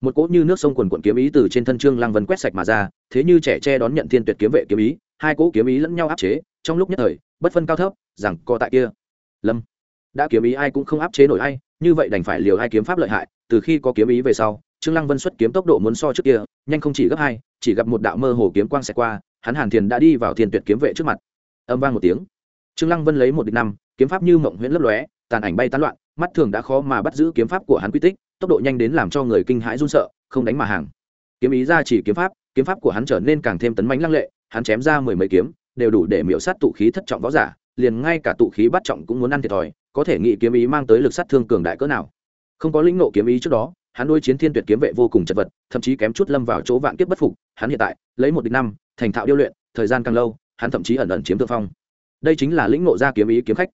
một cỗ như nước sông quần quận kiếm ý từ trên thân trương lăng vân quét sạch mà ra, thế như trẻ tre đón nhận thiên tuyệt kiếm vệ kiếm ý, hai cỗ kiếm ý lẫn nhau áp chế trong lúc nhất thời, bất phân cao thấp, rằng co tại kia. Lâm, đã kiếm ý ai cũng không áp chế nổi ai, như vậy đành phải liều hai kiếm pháp lợi hại, từ khi có kiếm ý về sau, trương lăng vân xuất kiếm tốc độ muốn so trước kia, nhanh không chỉ gấp hai, chỉ gặp một đạo mơ hồ kiếm quang xẹt qua, hắn hàn thiền đã đi vào thiên tuyệt kiếm vệ trước mặt. Âm vang một tiếng. Trương lăng vân lấy một địch năm, kiếm pháp như mộng huyễn lấp lóe, tàn ảnh bay tán loạn, mắt thường đã khó mà bắt giữ kiếm pháp của hắn quy tích, tốc độ nhanh đến làm cho người kinh hãi run sợ, không đánh mà hàng. Kiếm ý ra chỉ kiếm pháp kiếm pháp của hắn trở nên càng thêm tấn mãnh lăng lệ, hắn chém ra mười mấy kiếm đều đủ để miễu sát tụ khí thất trọng võ giả, liền ngay cả tụ khí bắt trọng cũng muốn ăn thiệt thòi, có thể nghĩ kiếm ý mang tới lực sát thương cường đại cỡ nào. Không có lĩnh nộ kiếm ý trước đó, hắn đôi chiến thiên tuyệt kiếm vệ vô cùng chật vật, thậm chí kém chút lâm vào chỗ vạn kiếp bất phục, hắn hiện tại, lấy một địch năm, thành thạo điêu luyện, thời gian càng lâu, hắn thậm chí ẩn ẩn chiếm thượng phong. Đây chính là lĩnh nộ ra kiếm ý kiếm khách.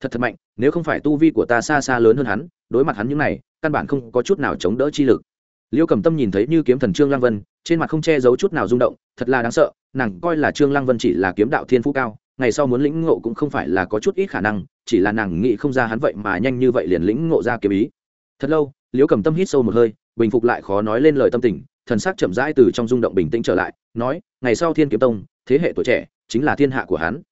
Thật thật mạnh, nếu không phải tu vi của ta xa xa lớn hơn hắn, đối mặt hắn những này, căn bản không có chút nào chống đỡ chi lực. Liêu cầm tâm nhìn thấy như kiếm thần trương lăng vân trên mặt không che giấu chút nào rung động, thật là đáng sợ, nàng coi là trương lăng vân chỉ là kiếm đạo thiên phú cao, ngày sau muốn lĩnh ngộ cũng không phải là có chút ít khả năng, chỉ là nàng nghĩ không ra hắn vậy mà nhanh như vậy liền lĩnh ngộ ra kiếm ý. Thật lâu, liễu cầm tâm hít sâu một hơi, bình phục lại khó nói lên lời tâm tình, thần sắc chậm rãi từ trong rung động bình tĩnh trở lại, nói, ngày sau thiên kiếm tông, thế hệ tuổi trẻ, chính là thiên hạ của hắn.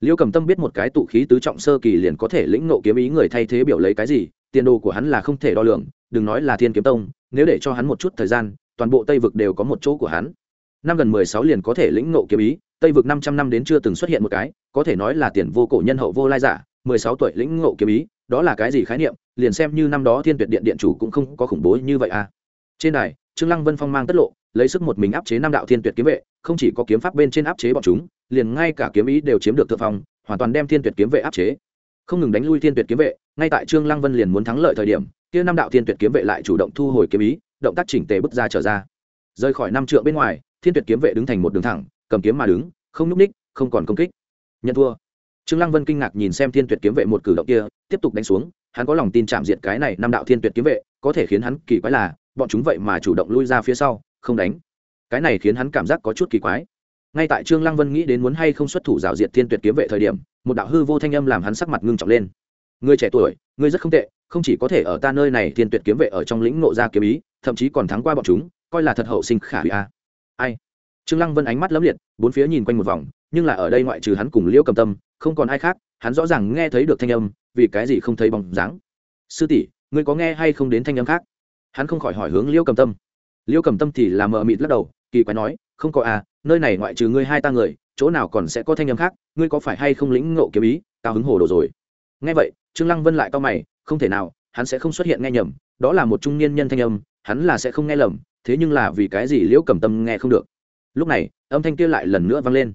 Liễu cầm tâm biết một cái tụ khí tứ trọng sơ kỳ liền có thể lĩnh ngộ kiếm ý người thay thế biểu lấy cái gì, tiền đồ của hắn là không thể đo lường, đừng nói là thiên kiếm tông, nếu để cho hắn một chút thời gian toàn bộ tây vực đều có một chỗ của hắn. Năm gần mười sáu liền có thể lĩnh ngộ kiếm ý, tây vực năm trăm năm đến chưa từng xuất hiện một cái, có thể nói là tiền vô cổ nhân hậu vô lai giả, mười sáu tuổi lĩnh ngộ kiếm ý, đó là cái gì khái niệm, liền xem như năm đó thiên tuyệt điện điện chủ cũng không có khủng bố như vậy à. Trên đài, trương lăng vân phong mang tất lộ, lấy sức một mình áp chế năm đạo thiên tuyệt kiếm vệ, không chỉ có kiếm pháp bên trên áp chế bọn chúng, liền ngay cả kiếm ý đều chiếm được thượng phong, hoàn toàn đem thiên tuyệt kiếm vệ áp chế. Không ngừng đánh lui thiên tuyệt kiếm vệ, ngay tại trương lăng vân liền muốn thắng lợi thời điểm, kia năm đạo thiên tuyệt kiếm vệ lại chủ động thu hồi kiếm ý động tác chỉnh tề bước ra trở ra. Rời khỏi năm trượng bên ngoài, thiên tuyệt kiếm vệ đứng thành một đường thẳng, cầm kiếm mà đứng, không núp ních, không còn công kích. Nhận thua. Trương lăng vân kinh ngạc nhìn xem thiên tuyệt kiếm vệ một cử động kia, tiếp tục đánh xuống, hắn có lòng tin chạm diện cái này năm đạo thiên tuyệt kiếm vệ, có thể khiến hắn kỳ quái là, bọn chúng vậy mà chủ động lui ra phía sau, không đánh. Cái này khiến hắn cảm giác có chút kỳ quái. Ngay tại trương lăng vân nghĩ đến muốn hay không xuất thủ rào diệt thiên tuyệt kiếm vệ thời điểm, một đạo hư vô thanh âm làm hắn sắc mặt ngưng trọng lên. Ngươi trẻ tuổi, ngươi rất không tệ, không chỉ có thể ở ta nơi này thiên tuyệt kiếm vệ ở trong lĩnh nộ ra kiếm ý thậm chí còn thắng qua bọn chúng, coi là thật hậu sinh khả hủy a. Ai? Trương lăng vân ánh mắt lấm liệt, bốn phía nhìn quanh một vòng, nhưng là ở đây ngoại trừ hắn cùng liễu cầm tâm, không còn ai khác, hắn rõ ràng nghe thấy được thanh âm, vì cái gì không thấy bóng dáng. Sư tỷ, ngươi có nghe hay không đến thanh âm khác? Hắn không khỏi hỏi hướng liễu cầm tâm. Liễu cầm tâm thì là mờ mịt lắc đầu, kỳ quái nói, không có à nơi này ngoại trừ ngươi hai ta người, chỗ nào còn sẽ có thanh âm khác, ngươi có phải hay không lĩnh ngộ kiếm ý, cao hứng hồ đồ rồi? Nghe vậy, trương lăng vân lại cao mày, không thể nào, hắn sẽ không xuất hiện nghe nhầm, đó là một trung niên nhân thanh âm hắn là sẽ không nghe lầm, thế nhưng là vì cái gì liễu cầm tâm nghe không được? Lúc này, âm thanh kia lại lần nữa vang lên.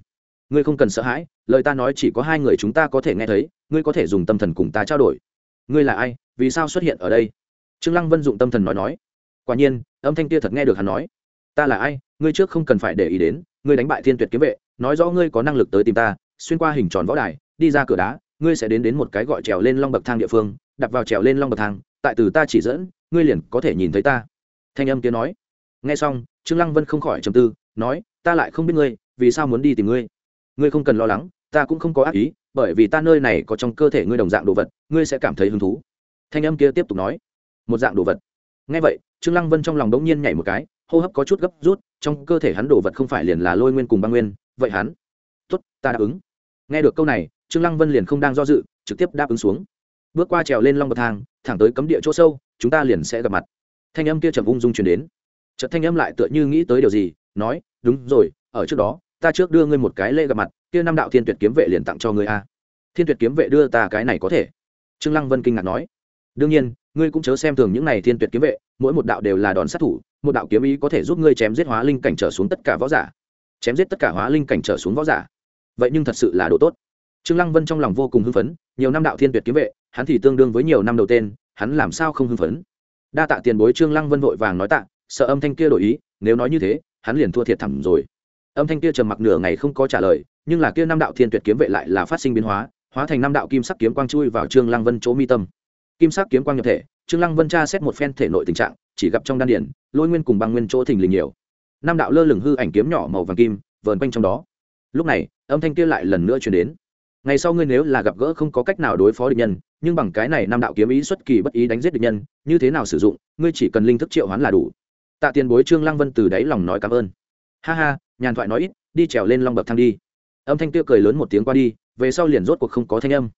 Ngươi không cần sợ hãi, lời ta nói chỉ có hai người chúng ta có thể nghe thấy, ngươi có thể dùng tâm thần cùng ta trao đổi. Ngươi là ai, vì sao xuất hiện ở đây? Trương lăng vân dụng tâm thần nói nói. Quả nhiên, âm thanh kia thật nghe được hắn nói. Ta là ai, ngươi trước không cần phải để ý đến, ngươi đánh bại thiên tuyệt kiếm vệ, nói rõ ngươi có năng lực tới tìm ta, xuyên qua hình tròn võ đài, đi ra cửa đá, ngươi sẽ đến đến một cái gọi trèo lên long bậc thang địa phương đặt vào trèo lên long bậc thang, tại từ ta chỉ dẫn, ngươi liền có thể nhìn thấy ta thanh âm kia nói. Nghe xong, trương lăng vân không khỏi trầm tư, nói, ta lại không biết ngươi, vì sao muốn đi tìm ngươi? Ngươi không cần lo lắng, ta cũng không có ác ý, bởi vì ta nơi này có trong cơ thể ngươi đồng dạng đồ vật, ngươi sẽ cảm thấy hứng thú. Thanh âm kia tiếp tục nói, một dạng đồ vật. Nghe vậy, trương lăng vân trong lòng đống nhiên nhảy một cái, hô hấp có chút gấp rút, trong cơ thể hắn đồ vật không phải liền là lôi nguyên cùng băng nguyên, vậy hắn? Tốt, ta đáp ứng. Nghe được câu này, trương lăng vân liền không đang do dự, trực tiếp đáp ứng xuống. Bước qua trèo lên long bậc thang, thẳng tới cấm địa chỗ sâu, chúng ta liền sẽ gặp mặt thanh âm kia trầm ung dung truyền đến. Chợt thanh âm lại tựa như nghĩ tới điều gì, nói, đúng rồi, ở trước đó, ta trước đưa ngươi một cái lễ gặp mặt, kia năm đạo thiên tuyệt kiếm vệ liền tặng cho ngươi a. Thiên tuyệt kiếm vệ đưa ta cái này có thể? Trương lăng vân kinh ngạc nói. Đương nhiên, ngươi cũng chớ xem thường những này thiên tuyệt kiếm vệ, mỗi một đạo đều là đòn sát thủ, một đạo kiếm ý có thể giúp ngươi chém giết hóa linh cảnh trở xuống tất cả võ giả. Chém giết tất cả hóa linh cảnh trở xuống võ giả? Vậy nhưng thật sự là đồ tốt. Trương lăng vân trong lòng vô cùng hưng phấn, nhiều năm đạo thiên tuyệt kiếm vệ, hắn thì tương đương với nhiều năm đầu tên, hắn làm sao không hưng phấn? Đa tạ tiền bối trương lăng vân vội vàng nói tạ, sợ âm thanh kia đổi ý, nếu nói như thế, hắn liền thua thiệt thẳng rồi. Âm thanh kia trầm mặc nửa ngày không có trả lời, nhưng là kia năm đạo thiên tuyệt kiếm vệ lại là phát sinh biến hóa hóa thành năm đạo kim sắc kiếm quang chui vào trương lăng vân chỗ mi tâm. Kim sắc kiếm quang nhập thể, trương lăng vân tra xét một phen thể nội tình trạng, chỉ gặp trong đan điển lôi nguyên cùng băng nguyên chỗ thình lình nhiều. Năm đạo lơ lửng hư ảnh kiếm nhỏ màu vàng kim, vờn quanh trong đó. Lúc này, âm thanh kia lại lần nữa truyền đến. Ngày sau ngươi nếu là gặp gỡ không có cách nào đối phó địch nhân nhưng bằng cái này năm đạo kiếm ý xuất kỳ bất ý đánh giết địch nhân, như thế nào sử dụng, ngươi chỉ cần linh thức triệu hoán là đủ. Tạ tiền bối trương lăng vân từ đáy lòng nói cảm ơn. Ha ha, nhàn thoại nói ít, đi trèo lên long bậc thang đi. Âm thanh kia cười lớn một tiếng qua đi, về sau liền rốt cuộc không có thanh âm.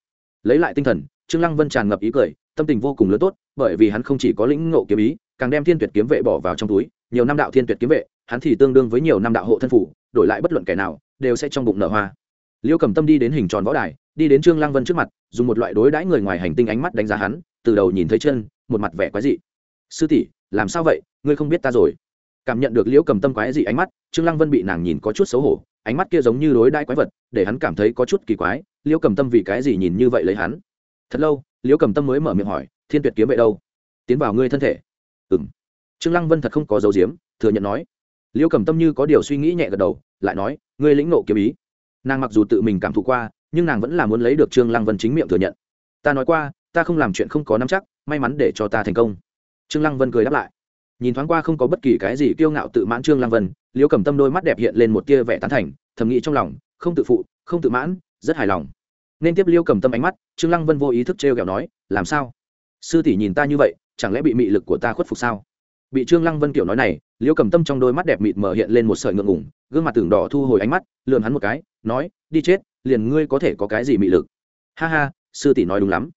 Lấy lại tinh thần, trương lăng vân tràn ngập ý cười, tâm tình vô cùng lớn tốt, bởi vì hắn không chỉ có lĩnh ngộ kiếm ý, càng đem thiên tuyệt kiếm vệ bỏ vào trong túi, nhiều năm đạo thiên tuyệt kiếm vệ, hắn thì tương đương với nhiều năm đạo hộ thân phủ, đổi lại bất luận kẻ nào, đều sẽ trong bụng nở hoa. Liêu cầm tâm đi đến hình tròn võ đài đi đến trương lăng vân trước mặt dùng một loại đối đãi người ngoài hành tinh ánh mắt đánh giá hắn từ đầu nhìn thấy chân một mặt vẻ quái dị. Sư tỷ làm sao vậy? Ngươi không biết ta rồi. Cảm nhận được liễu cầm tâm quái dị ánh mắt trương lăng vân bị nàng nhìn có chút xấu hổ ánh mắt kia giống như đối đãi quái vật để hắn cảm thấy có chút kỳ quái liễu cầm tâm vì cái gì nhìn như vậy lấy hắn? Thật lâu liễu cầm tâm mới mở miệng hỏi thiên tuyệt kiếm vậy đâu? Tiến vào ngươi thân thể. Ừm, trương lăng vân thật không có dấu diếm thừa nhận nói. Liễu cầm tâm như có điều suy nghĩ nhẹ gật đầu lại nói ngươi lĩnh nộ kiếm ý. Nàng mặc dù tự mình cảm thụ qua nhưng nàng vẫn là muốn lấy được trương lăng vân chính miệng thừa nhận. Ta nói qua, ta không làm chuyện không có nắm chắc, may mắn để cho ta thành công. Trương lăng vân cười đáp lại. Nhìn thoáng qua không có bất kỳ cái gì kiêu ngạo tự mãn trương lăng vân, liễu cầm tâm đôi mắt đẹp hiện lên một tia vẻ tán thành, thầm nghĩ trong lòng, không tự phụ, không tự mãn, rất hài lòng. Nên tiếp liêu cầm tâm ánh mắt, trương lăng vân vô ý thức trêu ghẹo nói, làm sao? Sư tỷ nhìn ta như vậy, chẳng lẽ bị mị lực của ta khuất phục sao? Bị trương lăng vân kiểu nói này liêu cầm tâm trong đôi mắt đẹp mịt mở hiện lên một sợi ngượng ngùng, gương mặt tưởng đỏ thu hồi ánh mắt, lườm hắn một cái, nói, đi chết liền ngươi có thể có cái gì mị lực? Ha ha, sư tỷ nói đúng lắm.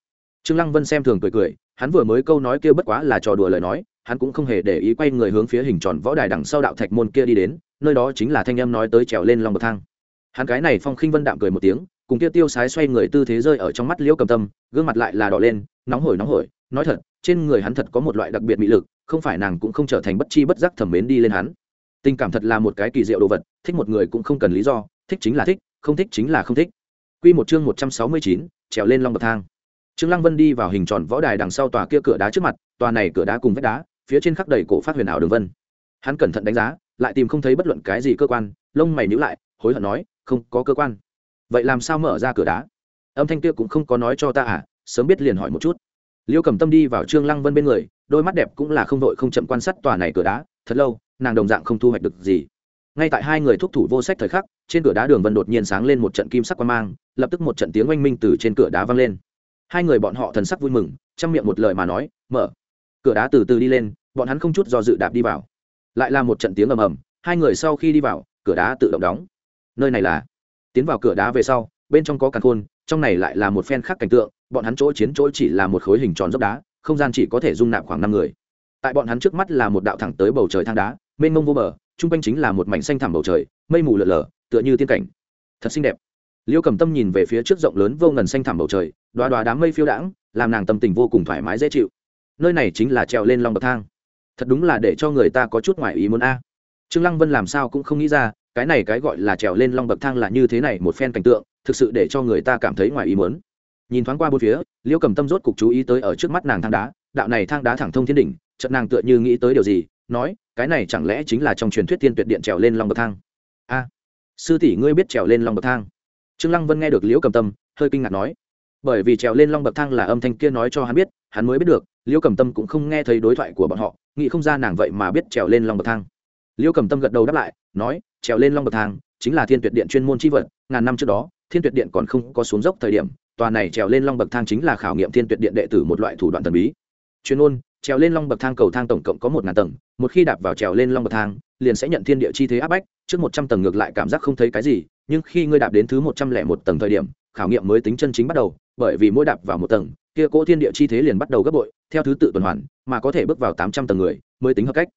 Trương lăng vân xem thường cười cười, hắn vừa mới câu nói kia bất quá là trò đùa lời nói, hắn cũng không hề để ý quay người hướng phía hình tròn võ đài đằng sau đạo thạch môn kia đi đến, nơi đó chính là thanh em nói tới trèo lên lòng bậc thang. Hắn cái này phong khinh vân đạm cười một tiếng, cùng kia tiêu sái xoay người tư thế rơi ở trong mắt liễu cầm tâm, gương mặt lại là đỏ lên, nóng hổi nóng hổi, nói thật, trên người hắn thật có một loại đặc biệt mị lực, không phải nàng cũng không trở thành bất chi bất giác thẩm mến đi lên hắn. Tình cảm thật là một cái kỳ diệu đồ vật, thích một người cũng không cần lý do, thích chính là thích không thích chính là không thích. Quy một chương một trăm sáu mươi chín, trèo lên long bậc thang. Trương Lăng Vân đi vào hình tròn võ đài đằng sau tòa kia cửa đá trước mặt, tòa này cửa đá cùng vách đá, phía trên khắc đầy cổ phát huyền ảo đường vân. Hắn cẩn thận đánh giá, lại tìm không thấy bất luận cái gì cơ quan, lông mày nhíu lại, hối hận nói, không có cơ quan. Vậy làm sao mở ra cửa đá? Âm thanh kia cũng không có nói cho ta à sớm biết liền hỏi một chút. Liêu cầm tâm đi vào trương lăng vân bên người đôi mắt đẹp cũng là không đội không chậm quan sát tòa này cửa đá thật lâu nàng đồng dạng không thu hoạch được gì ngay tại hai người thúc thủ vô sách thời khắc, trên cửa đá đường vân đột nhiên sáng lên một trận kim sắc quan mang, lập tức một trận tiếng oanh minh từ trên cửa đá vang lên. Hai người bọn họ thần sắc vui mừng, chăm miệng một lời mà nói, mở. Cửa đá từ từ đi lên, bọn hắn không chút do dự đạp đi vào. Lại là một trận tiếng ầm ầm, hai người sau khi đi vào, cửa đá tự động đóng. Nơi này là tiến vào cửa đá về sau, bên trong có càn khôn, trong này lại là một phen khác cảnh tượng, bọn hắn chỗ chiến chỗ chỉ là một khối hình tròn dốc đá, không gian chỉ có thể dung nạp khoảng năm người. Tại bọn hắn trước mắt là một đạo thẳng tới bầu trời thang đá, mênh mông vô bờ chung quanh chính là một mảnh xanh thẳm bầu trời, mây mù lợn lờ tựa như tiên cảnh. Thật xinh đẹp. Liêu cầm tâm nhìn về phía trước rộng lớn vô ngần xanh thẳm bầu trời đoá đoá đám mây phiêu đãng, làm nàng tâm tình vô cùng thoải mái dễ chịu. Nơi này chính là trèo lên long bậc thang. Thật đúng là để cho người ta có chút ngoài ý muốn a. Trương lăng vân làm sao cũng không nghĩ ra, cái này cái gọi là trèo lên long bậc thang là như thế này một phen cảnh tượng, thực sự để cho người ta cảm thấy ngoài ý muốn. Nhìn thoáng qua bốn phía, liêu cầm tâm rốt cục chú ý tới ở trước mắt nàng thang đá. Đạo này thang đá thẳng thông thiên đỉnh, chợt nàng tựa như nghĩ tới điều gì nói, cái này chẳng lẽ chính là trong truyền thuyết tiên tuyệt điện trèo lên long bậc thang? A, sư tỷ ngươi biết trèo lên long bậc thang? Trương lăng vân nghe được liễu cầm tâm, hơi kinh ngạc nói. Bởi vì trèo lên long bậc thang là âm thanh kia nói cho hắn biết, hắn mới biết được, liễu cầm tâm cũng không nghe thấy đối thoại của bọn họ, nghĩ không ra nàng vậy mà biết trèo lên long bậc thang. Liễu cầm tâm gật đầu đáp lại, nói, trèo lên long bậc thang chính là thiên tuyệt điện chuyên môn chi vật, ngàn năm trước đó, thiên tuyệt điện còn không có xuống dốc thời điểm, tòa này trèo lên long bậc thang chính là khảo nghiệm thiên tuyệt điện đệ tử một loại thủ đoạn thần bí. Chuyên môn trèo lên long bậc thang cầu thang tổng cộng có một ngàn tầng, một khi đạp vào trèo lên long bậc thang, liền sẽ nhận thiên địa chi thế áp bách, trước một trăm tầng ngược lại cảm giác không thấy cái gì, nhưng khi ngươi đạp đến thứ một trăm lẻ một tầng thời điểm, khảo nghiệm mới tính chân chính bắt đầu, bởi vì mỗi đạp vào một tầng, kia cỗ thiên địa chi thế liền bắt đầu gấp bội, theo thứ tự tuần hoàn, mà có thể bước vào tám trăm tầng người, mới tính hợp cách.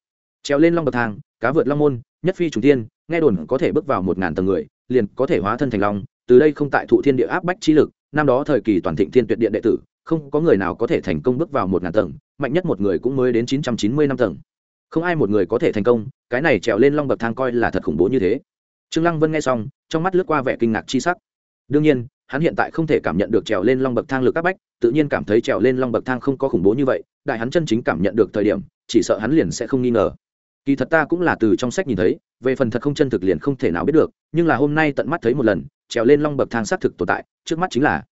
Trèo lên long bậc thang, cá vượt long môn, nhất phi trùng tiên nghe đồn có thể bước vào một ngàn tầng người, liền có thể hóa thân thành long, từ đây không tại thụ thiên địa áp bách chi lực, năm đó thời kỳ toàn thịnh thiên tuyệt điện đệ tử, không có người nào có thể thành công bước vào một ngàn tầng mạnh nhất một người cũng mới đến chín trăm chín mươi năm tầng. Không ai một người có thể thành công, cái này trèo lên long bậc thang coi là thật khủng bố như thế. Trương lăng vân nghe xong, trong mắt lướt qua vẻ kinh ngạc chi sắc. Đương nhiên, hắn hiện tại không thể cảm nhận được trèo lên long bậc thang lực các bách, tự nhiên cảm thấy trèo lên long bậc thang không có khủng bố như vậy, đại hắn chân chính cảm nhận được thời điểm, chỉ sợ hắn liền sẽ không nghi ngờ. Kỳ thật ta cũng là từ trong sách nhìn thấy, về phần thật không chân thực liền không thể nào biết được, nhưng là hôm nay tận mắt thấy một lần, trèo lên long bậc thang xác thực tồn tại, trước mắt chính là.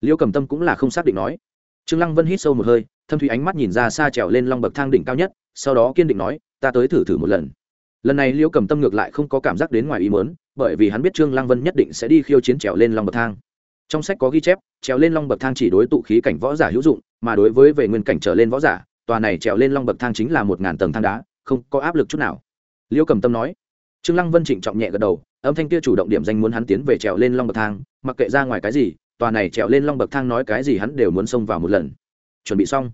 Liêu cầm tâm cũng là không xác định nói. Trương lăng vân hít sâu một hơi thâm thủy ánh mắt nhìn ra xa trèo lên long bậc thang đỉnh cao nhất, sau đó kiên định nói, ta tới thử thử một lần. Lần này Liễu cầm tâm ngược lại không có cảm giác đến ngoài ý mớn bởi vì hắn biết trương lăng vân nhất định sẽ đi khiêu chiến trèo lên long bậc thang. Trong sách có ghi chép, trèo lên long bậc thang chỉ đối tụ khí cảnh võ giả hữu dụng, mà đối với về nguyên cảnh trở lên võ giả, tòa này trèo lên long bậc thang chính là một ngàn tầng thang đá, không có áp lực chút nào. Liễu cầm tâm nói. Trương lăng vân trịnh trọng nhẹ gật đầu, âm thanh kia chủ động điểm danh muốn hắn tiến về trèo lên long bậc thang, mặc kệ ra ngoài cái gì, tòa này trèo lên long bậc thang nói cái gì hắn đều muốn xông vào một lần chuẩn bị xong.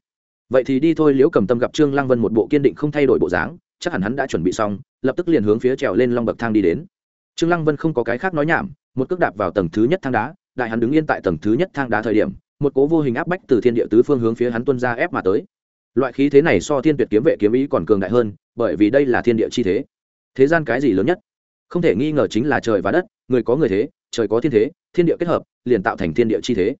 Vậy thì đi thôi, liễu cầm tâm gặp trương lăng vân một bộ kiên định không thay đổi bộ dáng, chắc hẳn hắn đã chuẩn bị xong, lập tức liền hướng phía trèo lên long bậc thang đi đến. Trương lăng vân không có cái khác nói nhảm, một cước đạp vào tầng thứ nhất thang đá, đại hắn đứng yên tại tầng thứ nhất thang đá thời điểm, một cố vô hình áp bách từ thiên địa tứ phương hướng phía hắn tuân ra ép mà tới. Loại khí thế này so thiên tuyệt kiếm vệ kiếm ý còn cường đại hơn, bởi vì đây là thiên địa chi thế. Thế gian cái gì lớn nhất? Không thể nghi ngờ chính là trời và đất, người có người thế, trời có thiên thế, thiên địa kết hợp, liền tạo thành thiên địa chi thế.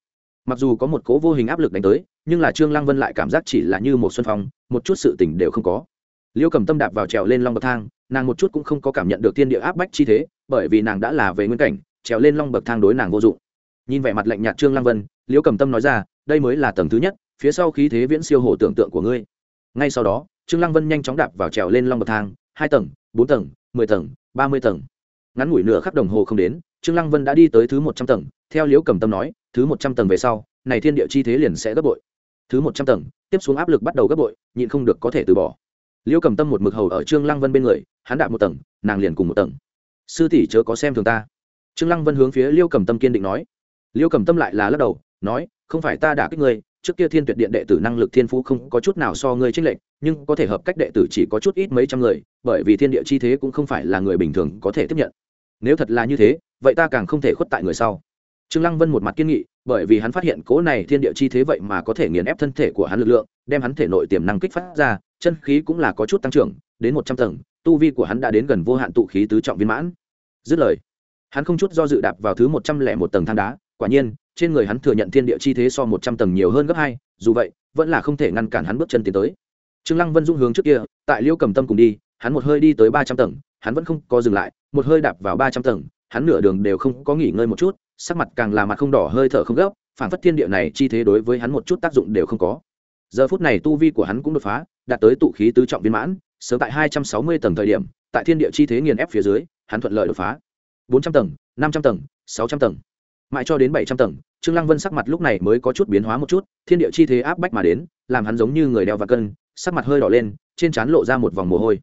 Mặc dù có một cố vô hình áp lực đánh tới nhưng là trương lăng vân lại cảm giác chỉ là như một xuân phong, một chút sự tình đều không có. Liêu cầm tâm đạp vào trèo lên long bậc thang, nàng một chút cũng không có cảm nhận được thiên địa áp bách chi thế, bởi vì nàng đã là về nguyên cảnh, trèo lên long bậc thang đối nàng vô dụng. Nhìn vẻ mặt lạnh nhạt trương lăng vân, liêu cầm tâm nói ra, đây mới là tầng thứ nhất, phía sau khí thế viễn siêu hồ tưởng tượng của ngươi. Ngay sau đó, trương lăng vân nhanh chóng đạp vào trèo lên long bậc thang, hai tầng, bốn tầng, mười tầng, ba mươi tầng. Ngắn ngủi nửa khắc đồng hồ không đến, trương lăng vân đã đi tới thứ một trăm tầng, theo liễu cầm tâm nói, thứ một trăm tầng về sau, này thiên địa chi thế liền sẽ gấp bội thứ một trăm tầng, tiếp xuống áp lực bắt đầu gấp bội, nhịn không được có thể từ bỏ. Liễu cầm tâm một mực hầu ở trương lăng vân bên người, hắn đạp một tầng, nàng liền cùng một tầng. Sư tỷ chớ có xem thường ta. Trương lăng vân hướng phía liễu cầm tâm kiên định nói. Liễu cầm tâm lại là lắc đầu, nói, không phải ta đã kích ngươi, trước kia thiên tuyệt điện đệ tử năng lực thiên phú không có chút nào so ngươi trích lệnh nhưng có thể hợp cách đệ tử chỉ có chút ít mấy trăm người, bởi vì thiên địa chi thế cũng không phải là người bình thường có thể tiếp nhận. Nếu thật là như thế, vậy ta càng không thể khuất tại người sau. Trương lăng vân một mặt kiên nghị bởi vì hắn phát hiện cố này thiên địa chi thế vậy mà có thể nghiền ép thân thể của hắn lực lượng, đem hắn thể nội tiềm năng kích phát ra, chân khí cũng là có chút tăng trưởng, đến một trăm tầng, tu vi của hắn đã đến gần vô hạn tụ khí tứ trọng viên mãn. Dứt lời, hắn không chút do dự đạp vào thứ một trăm lẻ một tầng thang đá, quả nhiên, trên người hắn thừa nhận thiên địa chi thế so một trăm tầng nhiều hơn gấp hai, dù vậy, vẫn là không thể ngăn cản hắn bước chân tiến tới. Trương lăng vân dung hướng trước kia, tại liêu cầm tâm cùng đi, hắn một hơi đi tới ba trăm tầng, hắn vẫn không có dừng lại, một hơi đạp vào ba trăm tầng, hắn nửa đường đều không có nghỉ ngơi một chút sắc mặt càng là mặt không đỏ, hơi thở không gấp phản phất thiên địa này chi thế đối với hắn một chút tác dụng đều không có. Giờ phút này tu vi của hắn cũng đột phá, đạt tới tụ khí tứ trọng viên mãn, sớm tại hai trăm sáu mươi tầng thời điểm, tại thiên địa chi thế nghiền ép phía dưới, hắn thuận lợi đột phá. bốn trăm tầng, năm trăm tầng, sáu trăm tầng. Mãi cho đến bảy trăm tầng, trương lăng vân sắc mặt lúc này mới có chút biến hóa một chút, thiên địa chi thế áp bách mà đến, làm hắn giống như người đeo và cân, sắc mặt hơi đỏ lên, trên trán lộ ra một vòng mồ hôi.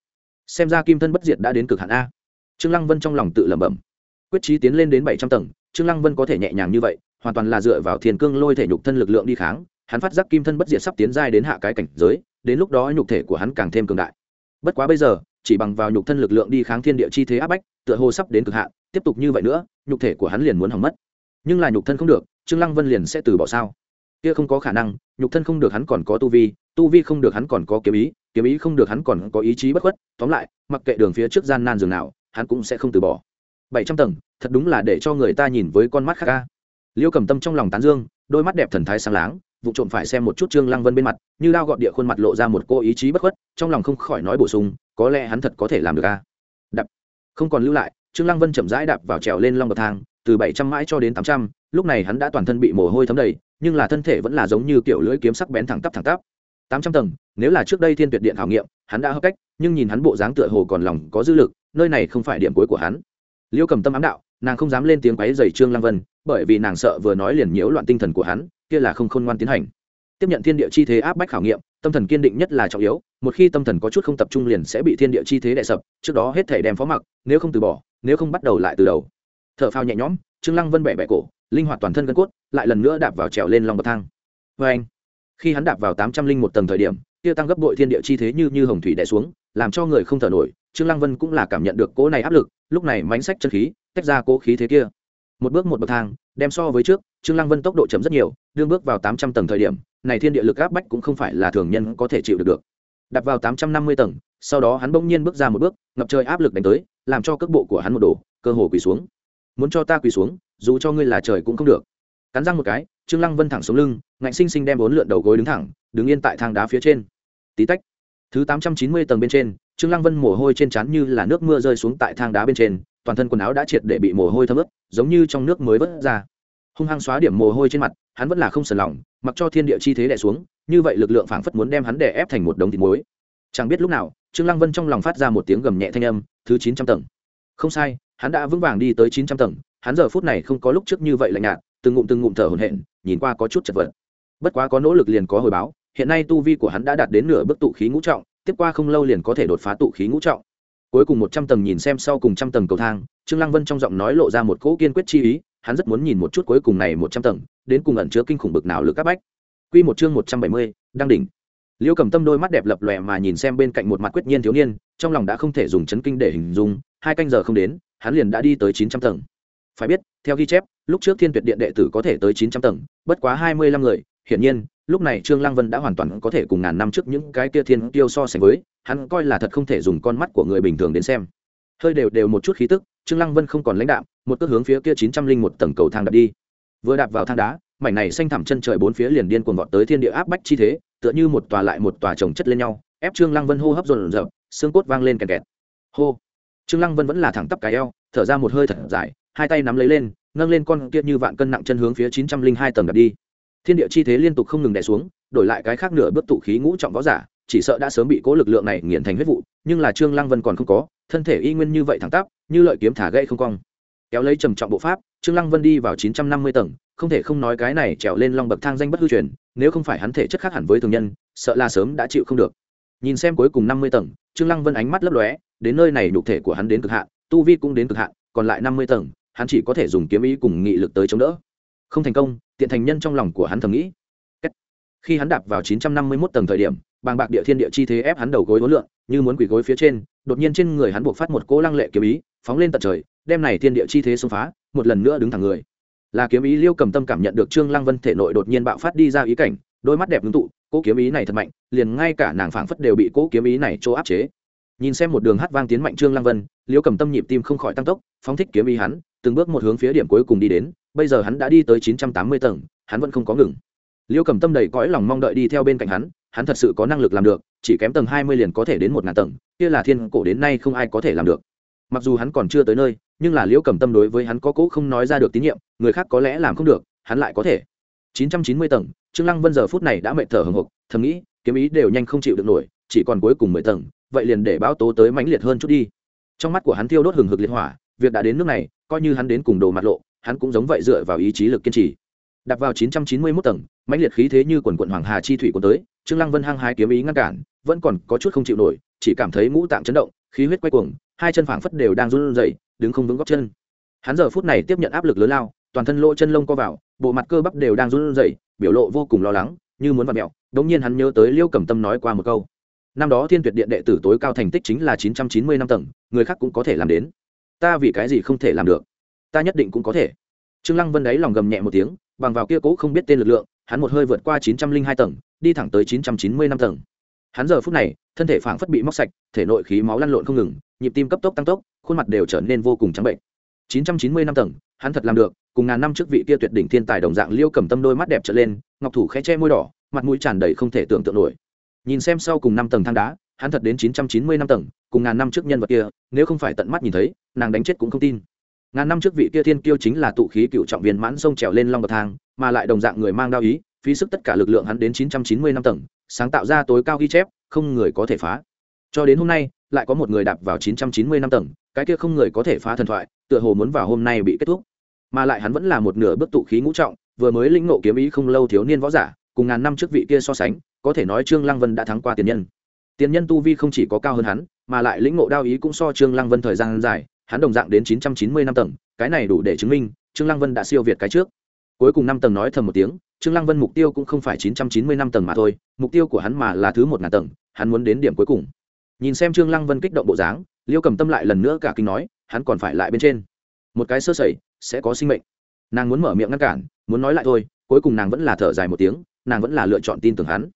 Xem ra kim thân bất diệt đã đến cực hạn a. Trương lăng vân trong lòng tự lẩm bẩm. Quyết chí tiến lên đến bảy trăm tầng trương lăng vân có thể nhẹ nhàng như vậy, hoàn toàn là dựa vào thiên cương lôi thể nhục thân lực lượng đi kháng, hắn phát giác kim thân bất diệt sắp tiến giai đến hạ cái cảnh giới, đến lúc đó nhục thể của hắn càng thêm cường đại. Bất quá bây giờ, chỉ bằng vào nhục thân lực lượng đi kháng thiên địa chi thế áp bách, tựa hồ sắp đến cực hạn, tiếp tục như vậy nữa, nhục thể của hắn liền muốn hỏng mất. Nhưng là nhục thân không được, trương lăng vân liền sẽ từ bỏ sao? Kia không có khả năng, nhục thân không được hắn còn có tu vi tu vi không được hắn còn có kiếm ý kiếm ý không được hắn còn có ý chí bất khuất. Tóm lại, mặc kệ đường phía trước gian nan dường nào, hắn cũng sẽ không từ bỏ bảy trăm tầng, thật đúng là để cho người ta nhìn với con mắt khác ca liêu cầm tâm trong lòng tán dương, đôi mắt đẹp thần thái sáng láng, vụ trộm phải xem một chút trương lăng vân bên mặt, như lao gọn địa khuôn mặt lộ ra một cô ý chí bất khuất, trong lòng không khỏi nói bổ sung, có lẽ hắn thật có thể làm được a. Đập. Không còn lưu lại, trương lăng vân chậm rãi đạp vào trèo lên long bậc thang, từ bảy trăm mãi cho đến tám trăm, lúc này hắn đã toàn thân bị mồ hôi thấm đầy, nhưng là thân thể vẫn là giống như kiểu lưỡi kiếm sắc bén thẳng tắp thẳng tắp. tám trăm tầng, nếu là trước đây thiên tuyệt điện khảo nghiệm, hắn đã hợp cách, nhưng nhìn hắn bộ dáng tựa hồ còn lòng có dư lực, nơi này không phải điểm cuối của hắn liêu cầm tâm ám đạo, nàng không dám lên tiếng quáy dày trương lăng vân, bởi vì nàng sợ vừa nói liền nhiễu loạn tinh thần của hắn, kia là không khôn ngoan tiến hành. Tiếp nhận thiên địa chi thế áp bách khảo nghiệm, tâm thần kiên định nhất là trọng yếu, một khi tâm thần có chút không tập trung liền sẽ bị thiên địa chi thế đè sập, trước đó hết thể đem phó mặc, nếu không từ bỏ, nếu không bắt đầu lại từ đầu. Thở phao nhẹ nhõm, trương lăng vân bẻ bẻ cổ, linh hoạt toàn thân gân cốt, lại lần nữa đạp vào trèo lên lòng bậc thang. Vê anh khi hắn đạp vào tám trăm linh một tầng thời điểm, kia tăng gấp bội thiên địa chi thế như như hồng thủy đè xuống, làm cho người không thở nổi trương lăng vân cũng là cảm nhận được cỗ này áp lực, lúc này mánh sách chân khí, tách ra cỗ khí thế kia. Một bước một bậc thang, đem so với trước, trương lăng vân tốc độ chậm rất nhiều, đương bước vào tám trăm tầng thời điểm, này thiên địa lực áp bách cũng không phải là thường nhân có thể chịu được được. Đặt vào tám trăm năm mươi tầng, sau đó hắn bỗng nhiên bước ra một bước, ngập trời áp lực đánh tới, làm cho cước bộ của hắn một đổ, cơ hồ quỳ xuống. Muốn cho ta quỳ xuống, dù cho ngươi là trời cũng không được. Cắn răng một cái, trương lăng vân thẳng xuống lưng, ngạnh sinh sinh đem bốn lượn đầu gối đứng thẳng, đứng yên tại thang đá phía trên. Tí tách thứ tám trăm chín mươi tầng bên trên, trương lăng vân mồ hôi trên trán như là nước mưa rơi xuống tại thang đá bên trên, toàn thân quần áo đã triệt để bị mồ hôi thấm ướt, giống như trong nước mới vớt ra. Hung hăng xóa điểm mồ hôi trên mặt, hắn vẫn là không sờn lòng, mặc cho thiên địa chi thế đè xuống, như vậy lực lượng phảng phất muốn đem hắn đè ép thành một đống thịt muối. Chẳng biết lúc nào, trương lăng vân trong lòng phát ra một tiếng gầm nhẹ thanh âm, thứ chín trăm tầng. Không sai, hắn đã vững vàng đi tới chín trăm tầng, hắn giờ phút này không có lúc trước như vậy lạnh nhạt, từng ngụm từng ngụm thở hổn hển, nhìn qua có chút chật vật. Bất quá có nỗ lực liền có hồi báo hiện nay tu vi của hắn đã đạt đến nửa bước tụ khí ngũ trọng, tiếp qua không lâu liền có thể đột phá tụ khí ngũ trọng. Cuối cùng một trăm tầng nhìn xem sau cùng trăm tầng cầu thang, trương lăng vân trong giọng nói lộ ra một cỗ kiên quyết chi ý, hắn rất muốn nhìn một chút cuối cùng này một trăm tầng, đến cùng ẩn chứa kinh khủng bực nào lực các bách. Quy một chương một trăm bảy mươi đang đỉnh. Liêu cầm tâm đôi mắt đẹp lập lòe mà nhìn xem bên cạnh một mặt quyết nhiên thiếu niên, trong lòng đã không thể dùng chấn kinh để hình dung, hai canh giờ không đến, hắn liền đã đi tới chín trăm tầng. Phải biết, theo ghi chép, lúc trước thiên tuyệt điện đệ tử có thể tới chín trăm tầng, bất quá hai mươi lăm người, hiển nhiên lúc này trương lăng vân đã hoàn toàn có thể cùng ngàn năm trước những cái kia thiên tiêu so sánh với, hắn coi là thật không thể dùng con mắt của người bình thường đến xem. Hơi đều đều một chút khí tức, trương lăng vân không còn lãnh đạm, một cước hướng phía kia chín trăm linh một tầng cầu thang đạp đi. Vừa đạp vào thang đá, mảnh này xanh thẳm chân trời bốn phía liền điên cuồng vọt tới thiên địa áp bách chi thế, tựa như một tòa lại một tòa chồng chất lên nhau, ép trương lăng vân hô hấp dồn dập xương cốt vang lên kẹt kẹt. Hô. Trương lăng vân vẫn là thẳng tắp cái eo, thở ra một hơi thật dài, hai tay nắm lấy lên, nâng lên con kia như vạn cân nặng chân hướng phía chín trăm linh hai tầng đạp đi thiên địa chi thế liên tục không ngừng đè xuống, đổi lại cái khác nửa bước tụ khí ngũ trọng võ giả, chỉ sợ đã sớm bị cố lực lượng này nghiền thành huyết vụ, nhưng là trương lăng vân còn không có, thân thể y nguyên như vậy thẳng tắp, như lợi kiếm thả gậy không cong. Kéo lấy trầm trọng bộ pháp, trương lăng vân đi vào chín trăm năm mươi tầng, không thể không nói cái này trèo lên long bậc thang danh bất hư truyền, nếu không phải hắn thể chất khác hẳn với thường nhân, sợ là sớm đã chịu không được. Nhìn xem cuối cùng năm mươi tầng, trương lăng vân ánh mắt lấp lóe, đến nơi này nhục thể của hắn đến cực hạn, tu vi cũng đến cực hạn, còn lại năm mươi tầng, hắn chỉ có thể dùng kiếm ý cùng nghị lực tới chống đỡ. Không thành công tiện thành nhân trong lòng của hắn thầm nghĩ. Khi hắn đạp vào chín trăm năm mươi 951 tầng thời điểm, bàng bạc địa thiên địa chi thế ép hắn đầu gối hối lượng như muốn quỳ gối phía trên, đột nhiên trên người hắn buộc phát một cỗ lăng lệ kiếm ý, phóng lên tận trời, đem này thiên địa chi thế xông phá, một lần nữa đứng thẳng người. Là kiếm ý liêu cầm tâm cảm nhận được trương lăng vân thể nội đột nhiên bạo phát đi ra ý cảnh, đôi mắt đẹp ngưng tụ, cỗ kiếm ý này thật mạnh, liền ngay cả nàng phảng phất đều bị cỗ kiếm ý này chỗ áp chế. Nhìn xem một đường hát vang tiến mạnh trương lăng vân, liêu cầm tâm nhịp tim không khỏi tăng tốc, phóng thích kiếm ý hắn, từng bước một hướng phía điểm cuối cùng đi đến bây giờ hắn đã đi tới chín trăm tám mươi tầng, hắn vẫn không có ngừng. Liêu cầm tâm đầy cõi lòng mong đợi đi theo bên cạnh hắn hắn thật sự có năng lực làm được, chỉ kém tầng hai mươi liền có thể đến một ngàn tầng, kia là thiên cổ đến nay không ai có thể làm được. Mặc dù hắn còn chưa tới nơi, nhưng là liễu cầm tâm đối với hắn có cố không nói ra được tín nhiệm, người khác có lẽ làm không được, hắn lại có thể. chín trăm chín mươi tầng, trương lăng vân giờ phút này đã mệt thở hồng hộc, thầm nghĩ, kiếm ý đều nhanh không chịu được nổi, chỉ còn cuối cùng mười tầng, vậy liền để báo tố tới mãnh liệt hơn chút đi. Trong mắt của hắn thiêu đốt hừng hực liệt hỏa, việc đã đến nước này, coi như hắn đến cùng đồ mặt lộ hắn cũng giống vậy dựa vào ý chí lực kiên trì. Đặt vào 991 tầng, mãnh liệt khí thế như quần quận hoàng hà chi thủy cuốn tới, trương lăng vân hăng hai kiếm ý ngăn cản, vẫn còn có chút không chịu nổi, chỉ cảm thấy ngũ tạng chấn động, khí huyết quay cuồng, hai chân phảng phất đều đang run rẩy, đứng không vững gót chân. Hắn giờ phút này tiếp nhận áp lực lớn lao, toàn thân lỗ chân lông co vào, bộ mặt cơ bắp đều đang run rẩy, biểu lộ vô cùng lo lắng, như muốn vặn mẹo đống nhiên hắn nhớ tới liêu cẩm tâm nói qua một câu. Năm đó thiên tuyệt điện đệ tử tối cao thành tích chính là 990 năm tầng, người khác cũng có thể làm đến. Ta vì cái gì không thể làm được? Ta nhất định cũng có thể. Trương lăng vân đấy lòng gầm nhẹ một tiếng, bằng vào kia cố không biết tên lực lượng, hắn một hơi vượt qua 902 tầng, đi thẳng tới 990 năm tầng. Hắn giờ phút này, thân thể phảng phất bị móc sạch, thể nội khí máu lăn lộn không ngừng, nhịp tim cấp tốc tăng tốc, khuôn mặt đều trở nên vô cùng trắng bệnh. 990 năm tầng, hắn thật làm được, cùng ngàn năm trước vị kia tuyệt đỉnh thiên tài đồng dạng liêu cầm tâm đôi mắt đẹp trở lên, ngọc thủ khẽ che môi đỏ, mặt mũi tràn đầy không thể tưởng tượng nổi. Nhìn xem sau cùng năm tầng thang đá, hắn thật đến 990 năm tầng, cùng ngàn năm trước nhân vật kia, nếu không phải tận mắt nhìn thấy, nàng đánh chết cũng không tin ngàn năm trước vị kia thiên kiêu chính là tụ khí cựu trọng viên mãn sông trèo lên long bậc thang, mà lại đồng dạng người mang đao ý, phí sức tất cả lực lượng hắn đến 990 năm tầng, sáng tạo ra tối cao ghi chép, không người có thể phá. Cho đến hôm nay, lại có một người đạp vào 990 năm tầng, cái kia không người có thể phá thần thoại, tựa hồ muốn vào hôm nay bị kết thúc. Mà lại hắn vẫn là một nửa bước tụ khí ngũ trọng, vừa mới lĩnh ngộ kiếm ý không lâu thiếu niên võ giả, cùng ngàn năm trước vị kia so sánh, có thể nói trương lăng vân đã thắng qua tiền nhân. Tiền nhân tu vi không chỉ có cao hơn hắn, mà lại lĩnh ngộ đao ý cũng so trương lăng vân thời gian dài hắn đồng dạng đến 990 năm tầng, cái này đủ để chứng minh trương lăng vân đã siêu việt cái trước. Cuối cùng năm tầng nói thầm một tiếng, trương lăng vân mục tiêu cũng không phải 990 năm tầng mà thôi, mục tiêu của hắn mà là thứ một ngàn tầng, hắn muốn đến điểm cuối cùng. Nhìn xem trương lăng vân kích động bộ dáng, liêu cầm tâm lại lần nữa cả kinh nói, hắn còn phải lại bên trên. Một cái sơ sẩy, sẽ có sinh mệnh. Nàng muốn mở miệng ngăn cản, muốn nói lại thôi, cuối cùng nàng vẫn là thở dài một tiếng, nàng vẫn là lựa chọn tin tưởng hắn.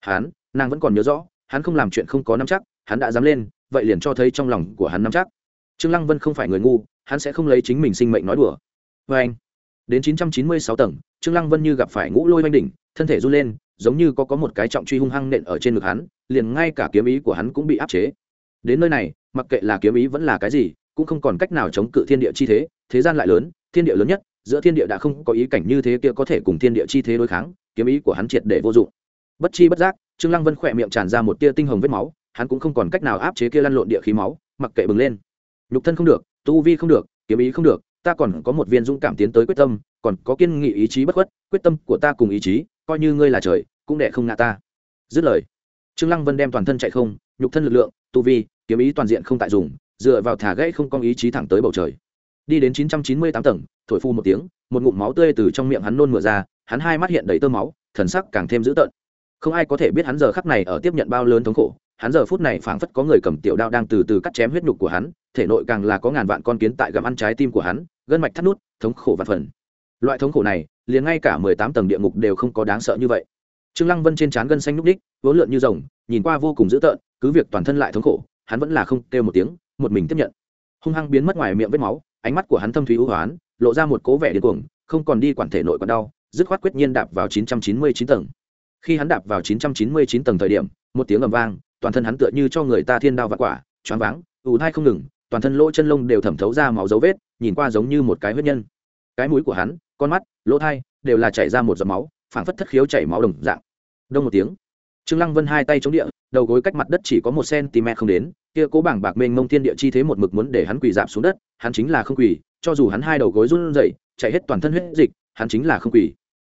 Hắn, nàng vẫn còn nhớ rõ, hắn không làm chuyện không có nắm chắc, hắn đã dám lên, vậy liền cho thấy trong lòng của hắn nắm chắc trương lăng vân không phải người ngu, hắn sẽ không lấy chính mình sinh mệnh nói đùa. Vê anh, đến 996 tầng, trương lăng vân như gặp phải ngũ lôi oanh đỉnh, thân thể run lên, giống như có có một cái trọng truy hung hăng nện ở trên ngực hắn, liền ngay cả kiếm ý của hắn cũng bị áp chế. Đến nơi này, mặc kệ là kiếm ý vẫn là cái gì, cũng không còn cách nào chống cự thiên địa chi thế thế gian lại lớn, thiên địa lớn nhất, giữa thiên địa đã không có ý cảnh như thế kia có thể cùng thiên địa chi thế đối kháng, kiếm ý của hắn triệt để vô dụng. Bất chi bất giác, trương lăng vân khỏe miệng tràn ra một tia tinh hồng vết máu, hắn cũng không còn cách nào áp chế kia lăn lộn địa khí máu, mặc kệ bừng lên nhục thân không được, tu vi không được, kiếm ý không được, ta còn có một viên dũng cảm tiến tới quyết tâm, còn có kiên nghị ý chí bất khuất, quyết tâm của ta cùng ý chí, coi như ngươi là trời, cũng đệ không ngã ta. Dứt lời, trương lăng vân đem toàn thân chạy không, nhục thân lực lượng, tu vi, kiếm ý toàn diện không tại dùng, dựa vào thả gãy không có ý chí thẳng tới bầu trời. Đi đến 998 tầng, thổi phu một tiếng, một ngụm máu tươi từ trong miệng hắn nôn mửa ra, hắn hai mắt hiện đầy tơ máu, thần sắc càng thêm dữ tợn. Không ai có thể biết hắn giờ khắc này ở tiếp nhận bao lớn thống khổ hắn giờ phút này phảng phất có người cầm tiểu đao đang từ từ cắt chém huyết nhục của hắn, thể nội càng là có ngàn vạn con kiến tại gặm ăn trái tim của hắn, gân mạch thắt nút, thống khổ vạn phần. Loại thống khổ này, liền ngay cả mười tám tầng địa ngục đều không có đáng sợ như vậy. Trương lăng vân trên trán gân xanh núc đích vốn lượn như rồng, nhìn qua vô cùng dữ tợn, cứ việc toàn thân lại thống khổ, hắn vẫn là không kêu một tiếng, một mình tiếp nhận. Hung hăng biến mất ngoài miệng vết máu, ánh mắt của hắn thâm thúy ưu hoán, lộ ra một cố vẻ điên cuồng, không còn đi quản thể nội còn đau, dứt khoát quyết nhiên đạp vào 999 tầng. Khi hắn đạp vào 999 tầng thời điểm, một tiếng ầm vang toàn thân hắn tựa như cho người ta thiên đao vặt quả, choáng váng, ù thai không ngừng, toàn thân lỗ chân lông đều thẩm thấu ra máu dấu vết, nhìn qua giống như một cái huyết nhân. Cái mũi của hắn, con mắt, lỗ thai, đều là chảy ra một giọt máu, phảng phất thất khiếu chảy máu đồng dạng. Đông một tiếng, trương lăng vân hai tay chống địa, đầu gối cách mặt đất chỉ có một cm không đến, kia cố bảng bạc mênh mông thiên địa chi thế một mực muốn để hắn quỳ dạp xuống đất, hắn chính là không quỳ, cho dù hắn hai đầu gối run rẩy, chạy hết toàn thân huyết dịch, hắn chính là không quỳ.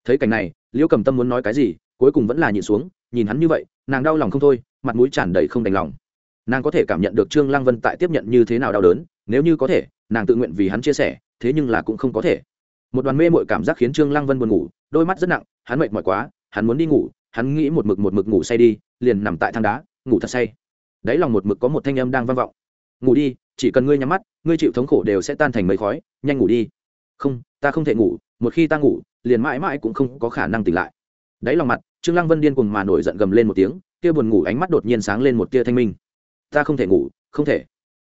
Thấy cảnh này, liễu cầm tâm muốn nói cái gì, cuối cùng vẫn là nhịn xuống, nhìn hắn như vậy, nàng đau lòng không thôi mặt mũi tràn đầy không đành lòng. Nàng có thể cảm nhận được trương lăng vân tại tiếp nhận như thế nào đau đớn, nếu như có thể, nàng tự nguyện vì hắn chia sẻ, thế nhưng là cũng không có thể. Một đoàn mê mội cảm giác khiến trương lăng vân buồn ngủ, đôi mắt rất nặng, hắn mệt mỏi quá, hắn muốn đi ngủ, hắn nghĩ một mực một mực ngủ say đi, liền nằm tại thang đá, ngủ thật say. Đáy lòng một mực có một thanh âm đang vang vọng. Ngủ đi, chỉ cần ngươi nhắm mắt, ngươi chịu thống khổ đều sẽ tan thành mấy khói, nhanh ngủ đi. Không, ta không thể ngủ, một khi ta ngủ, liền mãi mãi cũng không có khả năng tỉnh lại. Đáy lòng mặt, trương lăng vân điên cùng mà nổi giận gầm lên một tiếng kia buồn ngủ ánh mắt đột nhiên sáng lên một tia thanh minh. Ta không thể ngủ, không thể.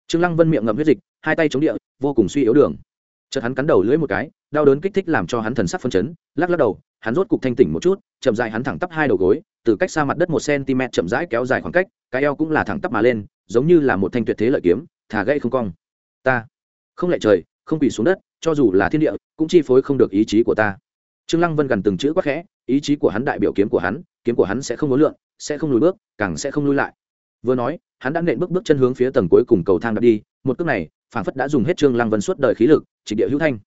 Trương lăng vân miệng ngậm huyết dịch, hai tay chống địa, vô cùng suy yếu đường. Chợt hắn cắn đầu lưỡi một cái, đau đớn kích thích làm cho hắn thần sắc phân chấn, lắc lắc đầu, hắn rốt cục thanh tỉnh một chút, chậm dài hắn thẳng tắp hai đầu gối, từ cách xa mặt đất một cm chậm rãi kéo dài khoảng cách, cái eo cũng là thẳng tắp mà lên, giống như là một thanh tuyệt thế lợi kiếm, thả gãy không cong. Ta, không lệ trời, không quỳ xuống đất, cho dù là thiên địa, cũng chi phối không được ý chí của ta. Trương lăng vân gần từng chữ quát khẽ ý chí của hắn đại biểu kiếm của hắn, kiếm của hắn sẽ không lối lượn, sẽ không lùi bước, càng sẽ không lùi lại. Vừa nói, hắn đã nện bước bước chân hướng phía tầng cuối cùng cầu thang đặt đi, một cước này, phản phất đã dùng hết trương lăng vân suốt đời khí lực, chỉ địa hữu thanh.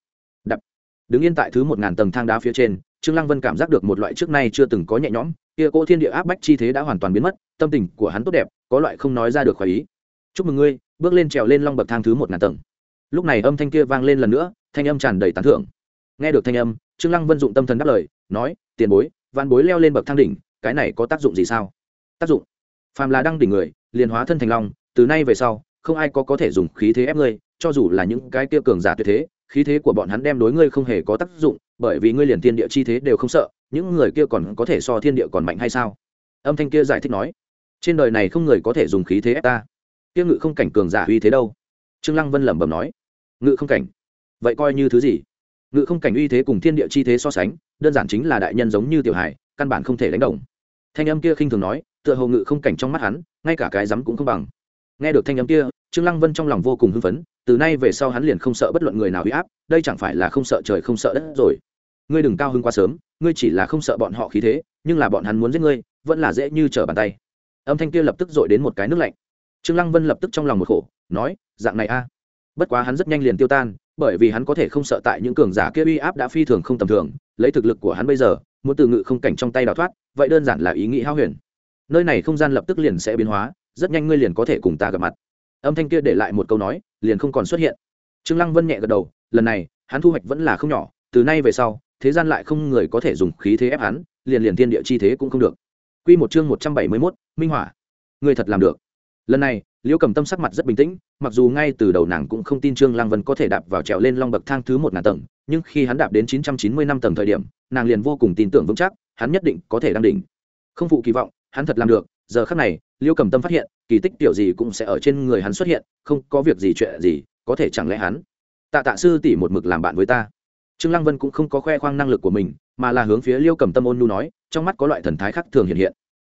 Đập đứng yên tại thứ một ngàn tầng thang đá phía trên, trương lăng vân cảm giác được một loại trước nay chưa từng có nhẹ nhõm, kia cỗ thiên địa áp bách chi thế đã hoàn toàn biến mất, tâm tình của hắn tốt đẹp, có loại không nói ra được khỏi ý. Chúc mừng ngươi, bước lên trèo lên long bậc thang thứ một ngàn tầng. Lúc này âm thanh kia vang lên lần nữa, thanh âm tràn đầy tán thưởng. Nghe được thanh âm, trương lăng vân dụng tâm thần đáp lời, nói tiền bối văn bối leo lên bậc thang đỉnh, cái này có tác dụng gì sao? Tác dụng? Phàm là đăng đỉnh người, liền hóa thân thành long, từ nay về sau, không ai có có thể dùng khí thế ép ngươi, cho dù là những cái kia cường giả tuyệt thế, khí thế của bọn hắn đem đối ngươi không hề có tác dụng, bởi vì ngươi liền thiên địa chi thế đều không sợ, những người kia còn có thể so thiên địa còn mạnh hay sao? Âm thanh kia giải thích nói. Trên đời này không người có thể dùng khí thế ép ta. Kia ngự không cảnh cường giả uy thế đâu? Trương lăng vân lẩm bẩm nói. Ngự không cảnh? Vậy coi như thứ gì? Ngự không cảnh uy thế cùng thiên địa chi thế so sánh, đơn giản chính là đại nhân giống như tiểu hải căn bản không thể đánh đồng. Thanh âm kia khinh thường nói, tựa hồ ngự không cảnh trong mắt hắn, ngay cả cái rắm cũng không bằng. Nghe được thanh âm kia, trương lăng vân trong lòng vô cùng hưng phấn, từ nay về sau hắn liền không sợ bất luận người nào uy áp, đây chẳng phải là không sợ trời không sợ đất rồi. Ngươi đừng cao hưng quá sớm, ngươi chỉ là không sợ bọn họ khí thế, nhưng là bọn hắn muốn giết ngươi, vẫn là dễ như trở bàn tay. Âm thanh kia lập tức dội đến một cái nước lạnh. Trương lăng vân lập tức trong lòng một khổ, nói, dạng này a. Bất quá hắn rất nhanh liền tiêu tan bởi vì hắn có thể không sợ tại những cường giả kia uy áp đã phi thường không tầm thường lấy thực lực của hắn bây giờ muốn từ ngự không cảnh trong tay đào thoát vậy đơn giản là ý nghĩ hao huyền. Nơi này không gian lập tức liền sẽ biến hóa rất nhanh ngươi liền có thể cùng ta gặp mặt. Âm thanh kia để lại một câu nói liền không còn xuất hiện. Trương lăng vân nhẹ gật đầu lần này hắn thu hoạch vẫn là không nhỏ từ nay về sau thế gian lại không người có thể dùng khí thế ép hắn liền liền thiên địa chi thế cũng không được. Quy một chương một trăm bảy mươi 171, minh hỏa. Ngươi thật làm được. Lần này liễu cầm tâm sắc mặt rất bình tĩnh, mặc dù ngay từ đầu nàng cũng không tin trương lăng vân có thể đạp vào trèo lên long bậc thang thứ một ngàn tầng, nhưng khi hắn đạp đến chín trăm chín mươi năm tầng thời điểm, nàng liền vô cùng tin tưởng vững chắc, hắn nhất định có thể đăng đỉnh. Không phụ kỳ vọng, hắn thật làm được, giờ khắc này, liễu cầm tâm phát hiện, kỳ tích tiểu gì cũng sẽ ở trên người hắn xuất hiện, không có việc gì chuyện gì, có thể chẳng lẽ hắn? Tạ tạ sư tỷ một mực làm bạn với ta. Trương lăng vân cũng không có khoe khoang năng lực của mình, mà là hướng phía liêu cầm tâm ôn nu nói, trong mắt có loại thần thái khác thường hiện hiện.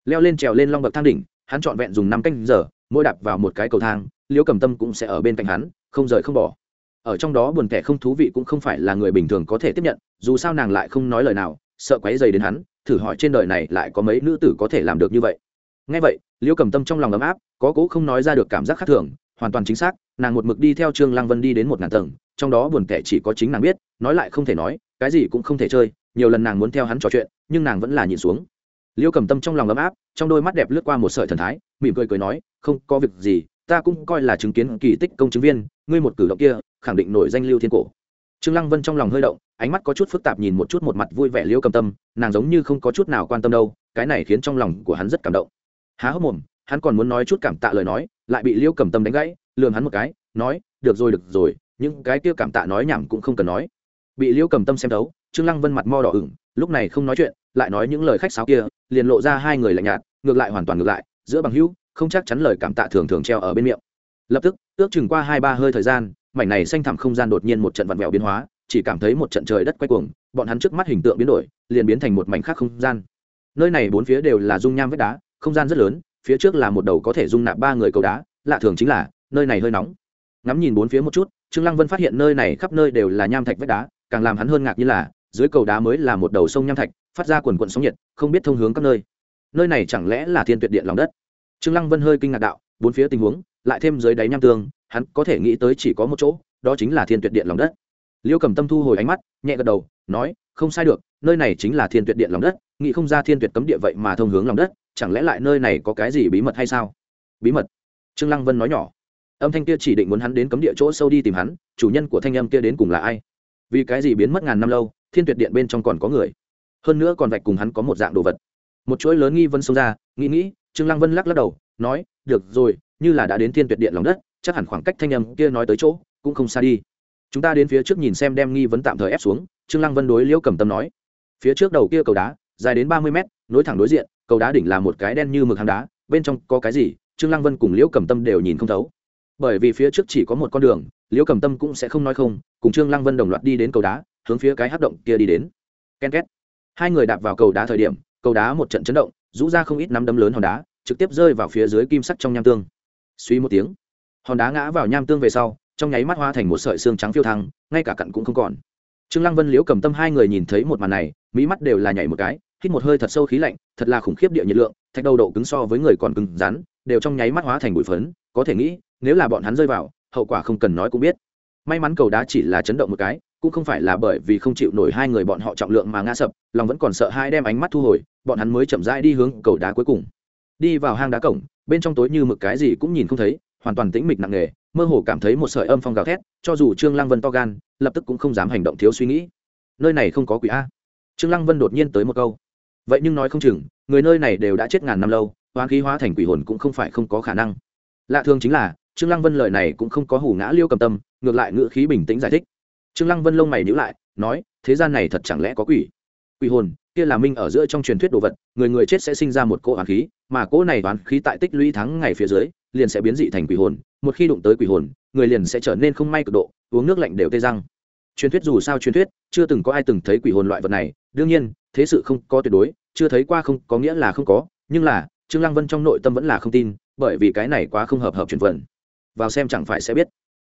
Leo lên trèo lên long bậc thang đỉnh, hắn trọn vẹn dùng năm canh giờ mỗi đạp vào một cái cầu thang, Liễu cầm tâm cũng sẽ ở bên cạnh hắn, không rời không bỏ. Ở trong đó buồn kẻ không thú vị cũng không phải là người bình thường có thể tiếp nhận, dù sao nàng lại không nói lời nào, sợ quấy dày đến hắn, thử hỏi trên đời này lại có mấy nữ tử có thể làm được như vậy. Ngay vậy, Liễu cầm tâm trong lòng ấm áp, có cố không nói ra được cảm giác khác thường, hoàn toàn chính xác, nàng một mực đi theo trương lăng vân đi đến một ngàn tầng, trong đó buồn kẻ chỉ có chính nàng biết, nói lại không thể nói, cái gì cũng không thể chơi, nhiều lần nàng muốn theo hắn trò chuyện, nhưng nàng vẫn là nhìn xuống liêu cầm tâm trong lòng ấm áp, trong đôi mắt đẹp lướt qua một sợi thần thái, mỉm cười cười nói, không có việc gì, ta cũng coi là chứng kiến kỳ tích công chứng viên, ngươi một cử động kia, khẳng định nổi danh lưu thiên cổ. Trương lăng vân trong lòng hơi động, ánh mắt có chút phức tạp nhìn một chút một mặt vui vẻ liêu cầm tâm, nàng giống như không có chút nào quan tâm đâu, cái này khiến trong lòng của hắn rất cảm động. Há hốc mồm, hắn còn muốn nói chút cảm tạ lời nói, lại bị liêu cầm tâm đánh gãy, lườm hắn một cái, nói, được rồi được rồi, những cái kia cảm tạ nói nhảm cũng không cần nói. Bị liêu cầm tâm xem thấu, trương lăng vân mặt mo đỏ ửng, lúc này không nói chuyện lại nói những lời khách sáo kia, liền lộ ra hai người lạnh nhạt, ngược lại hoàn toàn ngược lại, giữa bằng hữu, không chắc chắn lời cảm tạ thường thường treo ở bên miệng. Lập tức, ước chừng qua hai ba hơi thời gian, mảnh này xanh thẳm không gian đột nhiên một trận vặn vẹo biến hóa, chỉ cảm thấy một trận trời đất quay cuồng, bọn hắn trước mắt hình tượng biến đổi, liền biến thành một mảnh khác không gian. Nơi này bốn phía đều là dung nham vách đá, không gian rất lớn, phía trước là một đầu có thể dung nạp ba người cầu đá, lạ thường chính là, nơi này hơi nóng. Ngắm nhìn bốn phía một chút, trương lăng vân phát hiện nơi này khắp nơi đều là nham thạch vách đá, càng làm hắn hơn ngạc như là dưới cầu đá mới là một đầu sông nham thạch, phát ra quần quận sóng nhiệt, không biết thông hướng các nơi. Nơi này chẳng lẽ là thiên tuyệt điện lòng đất? Trương lăng vân hơi kinh ngạc đạo, bốn phía tình huống, lại thêm dưới đáy nham tương, hắn có thể nghĩ tới chỉ có một chỗ, đó chính là thiên tuyệt điện lòng đất. Liêu cầm tâm thu hồi ánh mắt, nhẹ gật đầu, nói, không sai được, nơi này chính là thiên tuyệt điện lòng đất, nghĩ không ra thiên tuyệt cấm địa vậy mà thông hướng lòng đất, chẳng lẽ lại nơi này có cái gì bí mật hay sao? Bí mật? Trương lăng vân nói nhỏ. Âm thanh kia chỉ định muốn hắn đến cấm địa chỗ sâu đi tìm hắn, chủ nhân của thanh âm kia đến cùng là ai? Vì cái gì biến mất ngàn năm lâu thiên tuyệt điện bên trong còn có người. Hơn nữa còn vạch cùng hắn có một dạng đồ vật. Một chuỗi lớn nghi vân xông ra, nghĩ nghĩ, trương lăng vân lắc lắc đầu, nói, được rồi, như là đã đến thiên tuyệt điện lòng đất, chắc hẳn khoảng cách thanh âm kia nói tới chỗ, cũng không xa đi. Chúng ta đến phía trước nhìn xem đem nghi vấn tạm thời ép xuống, trương lăng vân đối liễu cầm tâm nói. Phía trước đầu kia cầu đá, dài đến ba mươi mét, nối thẳng đối diện, cầu đá đỉnh là một cái đen như mực hang đá, bên trong có cái gì, trương lăng vân cùng liễu cầm tâm đều nhìn không thấu. Bởi vì phía trước chỉ có một con đường, liễu cầm tâm cũng sẽ không nói không, cùng trương lăng vân đồng loạt đi đến cầu đá hướng phía cái hát động kia đi đến. Ken két. Hai người đạp vào cầu đá thời điểm, cầu đá một trận chấn động, rũ ra không ít nắm đấm lớn hòn đá, trực tiếp rơi vào phía dưới kim sắc trong nham tương. Suy một tiếng, hòn đá ngã vào nham tương về sau, trong nháy mắt hoa thành một sợi xương trắng phiêu thăng, ngay cả cặn cũng không còn. Trương lăng vân, liễu cầm tâm hai người nhìn thấy một màn này mỹ mắt đều là nhảy một cái, hít một hơi thật sâu khí lạnh, thật là khủng khiếp địa nhiệt lượng, thạch đầu độ cứng so với người còn cứng rắn, đều trong nháy mắt hóa thành bụi phấn, có thể nghĩ, nếu là bọn hắn rơi vào, hậu quả không cần nói cũng biết may mắn cầu đá chỉ là chấn động một cái, cũng không phải là bởi vì không chịu nổi hai người bọn họ trọng lượng mà ngã sập, lòng vẫn còn sợ hai đem ánh mắt thu hồi, bọn hắn mới chậm rãi đi hướng cầu đá cuối cùng. Đi vào hang đá cổng, bên trong tối như mực cái gì cũng nhìn không thấy, hoàn toàn tĩnh mịch nặng nề, mơ hồ cảm thấy một sợi âm phong gào thét, cho dù trương lăng vân to gan, lập tức cũng không dám hành động thiếu suy nghĩ. Nơi này không có quỷ a. Trương lăng vân đột nhiên tới một câu. Vậy nhưng nói không chừng, người nơi này đều đã chết ngàn năm lâu hoán khí hóa thành quỷ hồn cũng không phải không có khả năng. Lạ thường chính là trương lăng vân lời này cũng không có hủ ngã liêu cầm tâm, ngược lại ngữ khí bình tĩnh giải thích. Trương lăng vân lông mày nhíu lại, nói, thế gian này thật chẳng lẽ có quỷ? Quỷ hồn, kia là minh ở giữa trong truyền thuyết đồ vật, người người chết sẽ sinh ra một cỗ oán khí, mà cỗ này oán khí tại tích lũy tháng ngày phía dưới, liền sẽ biến dị thành quỷ hồn, một khi đụng tới quỷ hồn, người liền sẽ trở nên không may cực độ, uống nước lạnh đều tê răng. Truyền thuyết dù sao truyền thuyết, chưa từng có ai từng thấy quỷ hồn loại vật này, đương nhiên, thế sự không có tuyệt đối, chưa thấy qua không, có nghĩa là không có, nhưng là, trương lăng vân trong nội tâm vẫn là không tin, bởi vì cái này quá không hợp hợp truyền vận vào xem chẳng phải sẽ biết.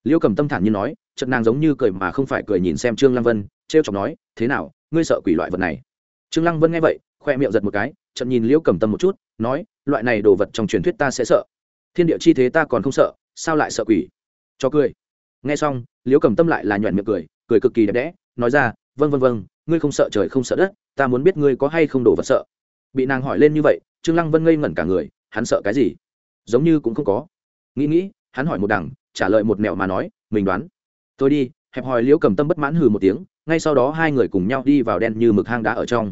Liêu cầm tâm thản như nói, chợt nàng giống như cười mà không phải cười nhìn xem trương lăng vân, trêu chọc nói, thế nào, ngươi sợ quỷ loại vật này? Trương lăng vân nghe vậy, khoe miệng giật một cái, chợt nhìn liêu cầm tâm một chút, nói, loại này đồ vật trong truyền thuyết ta sẽ sợ. Thiên địa chi thế ta còn không sợ, sao lại sợ quỷ? Cho cười. Nghe xong, liêu cầm tâm lại là nhoẻn miệng cười cười cực kỳ đẹp đẽ, nói ra vâng vâng vâng ngươi không sợ trời không sợ đất, ta muốn biết ngươi có hay không đồ vật sợ. Bị nàng hỏi lên như vậy, trương lăng vân ngây ngẩn cả người, hắn sợ cái gì? Giống như cũng không có. Nghĩ nghĩ hắn hỏi một đằng, trả lời một mẹo mà nói, mình đoán. Tôi đi. Hẹp hòi liễu cầm tâm bất mãn hừ một tiếng, ngay sau đó hai người cùng nhau đi vào đen như mực hang đá ở trong.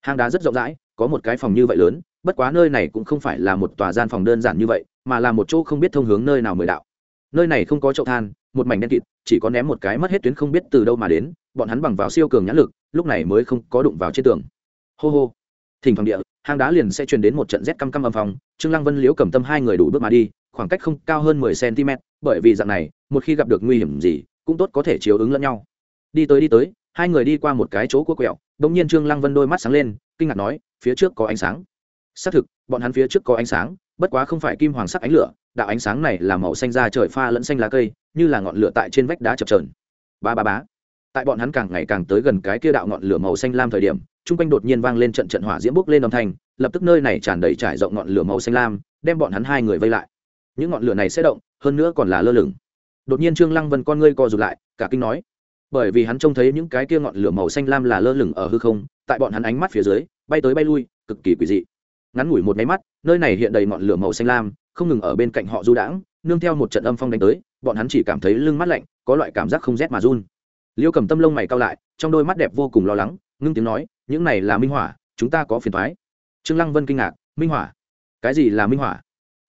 Hang đá rất rộng rãi, có một cái phòng như vậy lớn, bất quá nơi này cũng không phải là một tòa gian phòng đơn giản như vậy, mà là một chỗ không biết thông hướng nơi nào mời đạo. Nơi này không có chậu than, một mảnh đen kịt, chỉ có ném một cái mất hết tuyến không biết từ đâu mà đến, bọn hắn bằng vào siêu cường nhãn lực, lúc này mới không có đụng vào trên tường. Hô hô. Thỉnh thoảng địa hang đá liền sẽ truyền đến một trận rét căm căm âm phòng trương lăng vân liễu cầm tâm hai người đủ bước mà đi, khoảng cách không cao hơn mười cm bởi vì dạng này, một khi gặp được nguy hiểm gì, cũng tốt có thể chiếu ứng lẫn nhau. Đi tới đi tới, hai người đi qua một cái chỗ cua quẹo, đột nhiên trương lăng vân đôi mắt sáng lên, kinh ngạc nói, phía trước có ánh sáng. Xác thực, bọn hắn phía trước có ánh sáng, bất quá không phải kim hoàng sắc ánh lửa, đạo ánh sáng này là màu xanh da trời pha lẫn xanh lá cây, như là ngọn lửa tại trên vách đá chập chờn. Ba ba bá tại bọn hắn càng ngày càng tới gần cái kia đạo ngọn lửa màu xanh lam thời điểm chung quanh đột nhiên vang lên trận trận hỏa diễm bốc lên âm thanh, lập tức nơi này tràn đầy trải rộng ngọn lửa màu xanh lam, đem bọn hắn hai người vây lại. Những ngọn lửa này sẽ động, hơn nữa còn là lơ lửng. Đột nhiên trương lăng vân con ngươi co rụt lại, cả kinh nói, bởi vì hắn trông thấy những cái kia ngọn lửa màu xanh lam là lơ lửng ở hư không, tại bọn hắn ánh mắt phía dưới, bay tới bay lui, cực kỳ quỷ dị. Ngắn ngủi một máy mắt, nơi này hiện đầy ngọn lửa màu xanh lam, không ngừng ở bên cạnh họ du đãng, nương theo một trận âm phong đánh tới, bọn hắn chỉ cảm thấy lưng mắt lạnh, có loại cảm giác không rét mà run. Liêu cầm tâm lông mày cao lại, trong đôi mắt đẹp vô cùng lo lắng, ngưng tiếng nói những này là minh hỏa chúng ta có phiền thoái trương lăng vân kinh ngạc, minh hỏa cái gì là minh hỏa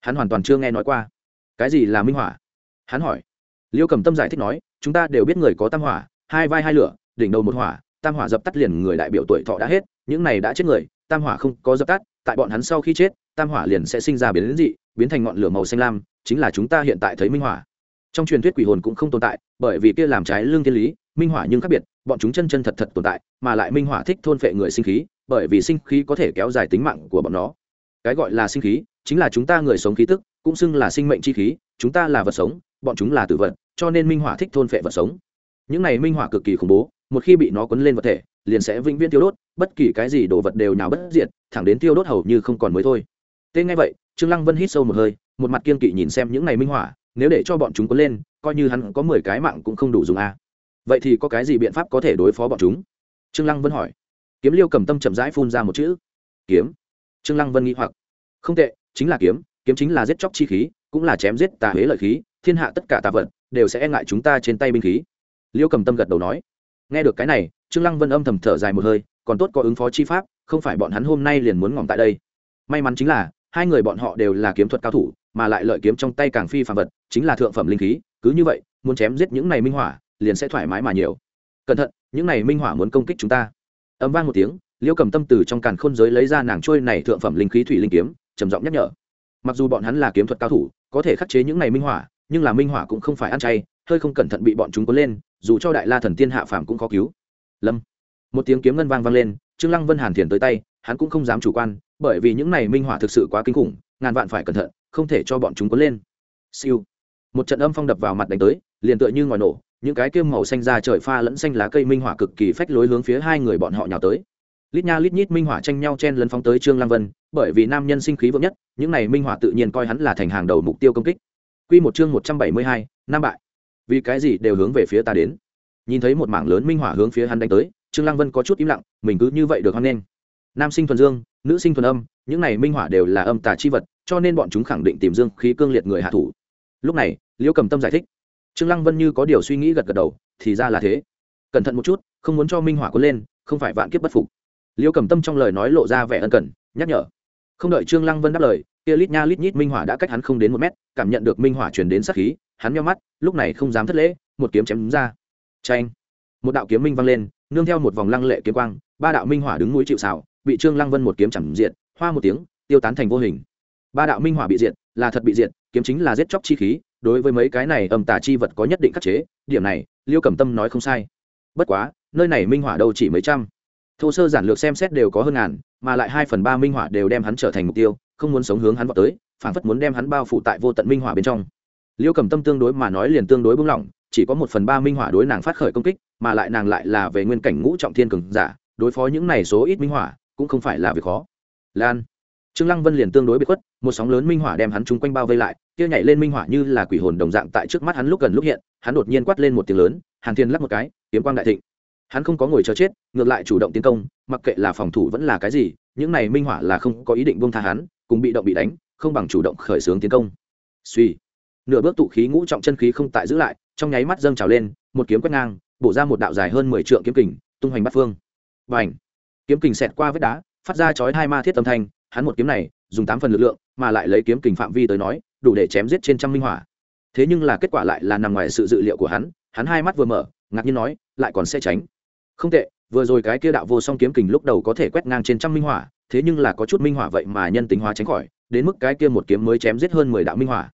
hắn hoàn toàn chưa nghe nói qua. Cái gì là minh hỏa hắn hỏi. Liêu cầm tâm giải thích nói, chúng ta đều biết người có tam hỏa hai vai hai lửa, đỉnh đầu một hỏa tam hỏa dập tắt liền người đại biểu tuổi thọ đã hết, những này đã chết người, tam hỏa không có dập tắt, tại bọn hắn sau khi chết, tam hỏa liền sẽ sinh ra biến dị, biến thành ngọn lửa màu xanh lam, chính là chúng ta hiện tại thấy minh hỏa trong truyền thuyết quỷ hồn cũng không tồn tại, bởi vì kia làm trái lương thiên lý minh hỏa nhưng khác biệt, bọn chúng chân chân thật thật tồn tại, mà lại minh hỏa thích thôn phệ người sinh khí, bởi vì sinh khí có thể kéo dài tính mạng của bọn nó. Cái gọi là sinh khí, chính là chúng ta người sống khí tức, cũng xưng là sinh mệnh chi khí, chúng ta là vật sống, bọn chúng là tử vật, cho nên minh hỏa thích thôn phệ vật sống. Những này minh hỏa cực kỳ khủng bố, một khi bị nó quấn lên vật thể, liền sẽ vĩnh viễn tiêu đốt, bất kỳ cái gì đồ vật đều nào bất diệt, thẳng đến tiêu đốt hầu như không còn mới thôi. Tên ngay vậy, trương lăng vân hít sâu một hơi, một mặt kiên kỵ nhìn xem những này minh hỏa nếu để cho bọn chúng quấn lên, coi như hắn có mười cái mạng cũng không đủ dùng a. à vậy thì có cái gì biện pháp có thể đối phó bọn chúng? Trương lăng vân hỏi. Kiếm liêu cầm tâm chậm rãi phun ra một chữ. Kiếm. Trương lăng vân nghĩ hoặc. Không tệ, chính là kiếm kiếm chính là giết chóc chi khí, cũng là chém giết tà huế lợi khí, thiên hạ tất cả tà vật đều sẽ e ngại chúng ta trên tay binh khí. Liêu cầm tâm gật đầu nói. Nghe được cái này, trương lăng vân âm thầm thở dài một hơi, còn tốt có ứng phó chi pháp, không phải bọn hắn hôm nay liền muốn ngỏm tại đây. May mắn chính là, hai người bọn họ đều là kiếm thuật cao thủ, mà lại lợi kiếm trong tay càng phi phàm vật, chính là thượng phẩm linh khí, cứ như vậy, muốn chém giết những này minh hỏa liền sẽ thoải mái mà nhiều. Cẩn thận, những này minh hỏa muốn công kích chúng ta. Âm vang một tiếng liêu cầm tâm từ trong càn khôn giới lấy ra nàng trôi này thượng phẩm linh khí thủy linh kiếm, trầm giọng nhắc nhở. Mặc dù bọn hắn là kiếm thuật cao thủ, có thể khắc chế những này minh hỏa nhưng là minh hỏa cũng không phải ăn chay, hơi không cẩn thận bị bọn chúng cuốn lên, dù cho đại la thần tiên hạ phàm cũng khó cứu. Lâm. Một tiếng kiếm ngân vang vang lên, trương lăng vân hàn thiền tới tay, hắn cũng không dám chủ quan, bởi vì những này minh hỏa thực sự quá kinh khủng, ngàn vạn phải cẩn thận, không thể cho bọn chúng cuốn lên. Siêu. Một trận âm phong đập vào mặt đánh tới, liền tựa như ngòi nổ những cái kiêm màu xanh ra trời pha lẫn xanh lá cây minh hỏa cực kỳ phách lối hướng phía hai người bọn họ nhào tới. Lít nha lít nhít minh hỏa tranh nhau chen lấn phóng tới trương lăng vân bởi vì nam nhân sinh khí vững nhất những này minh hỏa tự nhiên coi hắn là thành hàng đầu mục tiêu công kích. Quy một chương một trăm bảy mươi hai, năm bại. Vì cái gì đều hướng về phía ta đến. Nhìn thấy một mảng lớn minh hỏa hướng phía hắn đánh tới trương lăng vân có chút im lặng mình cứ như vậy được hoan nghênh. Nam sinh thuần dương nữ sinh thuần âm những này minh hỏa đều là âm tà chi vật cho nên bọn chúng khẳng định tìm dương khí cương liệt người hạ thủ. Lúc này liễu cầm tâm giải thích trương lăng vân như có điều suy nghĩ gật gật đầu thì ra là thế. Cẩn thận một chút không muốn cho minh hỏa cuốn lên không phải vạn kiếp bất phục. Liễu cầm tâm trong lời nói lộ ra vẻ ân cần nhắc nhở. Không đợi trương lăng vân đáp lời kia lít nha lít nhít minh hỏa đã cách hắn không đến một mét cảm nhận được minh hỏa truyền đến sát khí hắn nheo mắt lúc này không dám thất lễ một kiếm chém đúng ra. Tranh một đạo kiếm minh vang lên nương theo một vòng lăng lệ kiếm quang ba đạo minh hỏa đứng mũi chịu sào, bị trương lăng vân một kiếm chẳng diện hoa một tiếng tiêu tán thành vô hình ba đạo minh hỏa bị diệt, là thật bị diệt, kiếm chính là giết chóc chi khí, đối với mấy cái này âm tà chi vật có nhất định khắc chế, điểm này, liêu cẩm tâm nói không sai. Bất quá, nơi này minh hỏa đâu chỉ mấy trăm. Thô sơ giản lược xem xét đều có hơn ngàn, mà lại hai phần ba minh hỏa đều đem hắn trở thành mục tiêu, không muốn sống hướng hắn vào tới, phản phất muốn đem hắn bao phủ tại vô tận minh hỏa bên trong. Liêu cầm tâm tương đối mà nói liền tương đối bung lỏng, chỉ có một phần ba minh hỏa đối nàng phát khởi công kích, mà lại nàng lại là về nguyên cảnh ngũ trọng thiên cường giả, đối phó những này số ít minh hỏa, cũng không phải là việc khó. Lan trương lăng vân liền tương đối bị khuất, một sóng lớn minh hỏa đem hắn chung quanh bao vây lại, kia nhảy lên minh hỏa như là quỷ hồn đồng dạng tại trước mắt hắn lúc gần lúc hiện, hắn đột nhiên quát lên một tiếng lớn, hàn thiên lắp một cái, kiếm quang đại thịnh. Hắn không có ngồi chờ chết, ngược lại chủ động tiến công, mặc kệ là phòng thủ vẫn là cái gì, những này minh hỏa là không có ý định buông tha hắn, cùng bị động bị đánh, không bằng chủ động khởi xướng tiến công. Suy. Nửa bước tụ khí ngũ trọng chân khí không tại giữ lại, trong nháy mắt dâng trào lên, một kiếm quét ngang, bổ ra một đạo dài hơn mười trượng kiếm kình, tung hoành bắt phương. Bành. Kiếm kình xẹt qua vết đá, phát ra chói hai ma thiết âm thanh hắn một kiếm này dùng tám phần lực lượng mà lại lấy kiếm kình phạm vi tới nói, đủ để chém giết trên trăm minh hỏa thế nhưng là kết quả lại là nằm ngoài sự dự liệu của hắn hắn hai mắt vừa mở, ngạc nhiên nói, lại còn sẽ tránh. Không tệ, vừa rồi cái kia đạo vô song kiếm kình lúc đầu có thể quét ngang trên trăm minh hỏa thế nhưng là có chút minh hỏa vậy mà nhân tính hóa tránh khỏi, đến mức cái kia một kiếm mới chém giết hơn mười đạo minh hỏa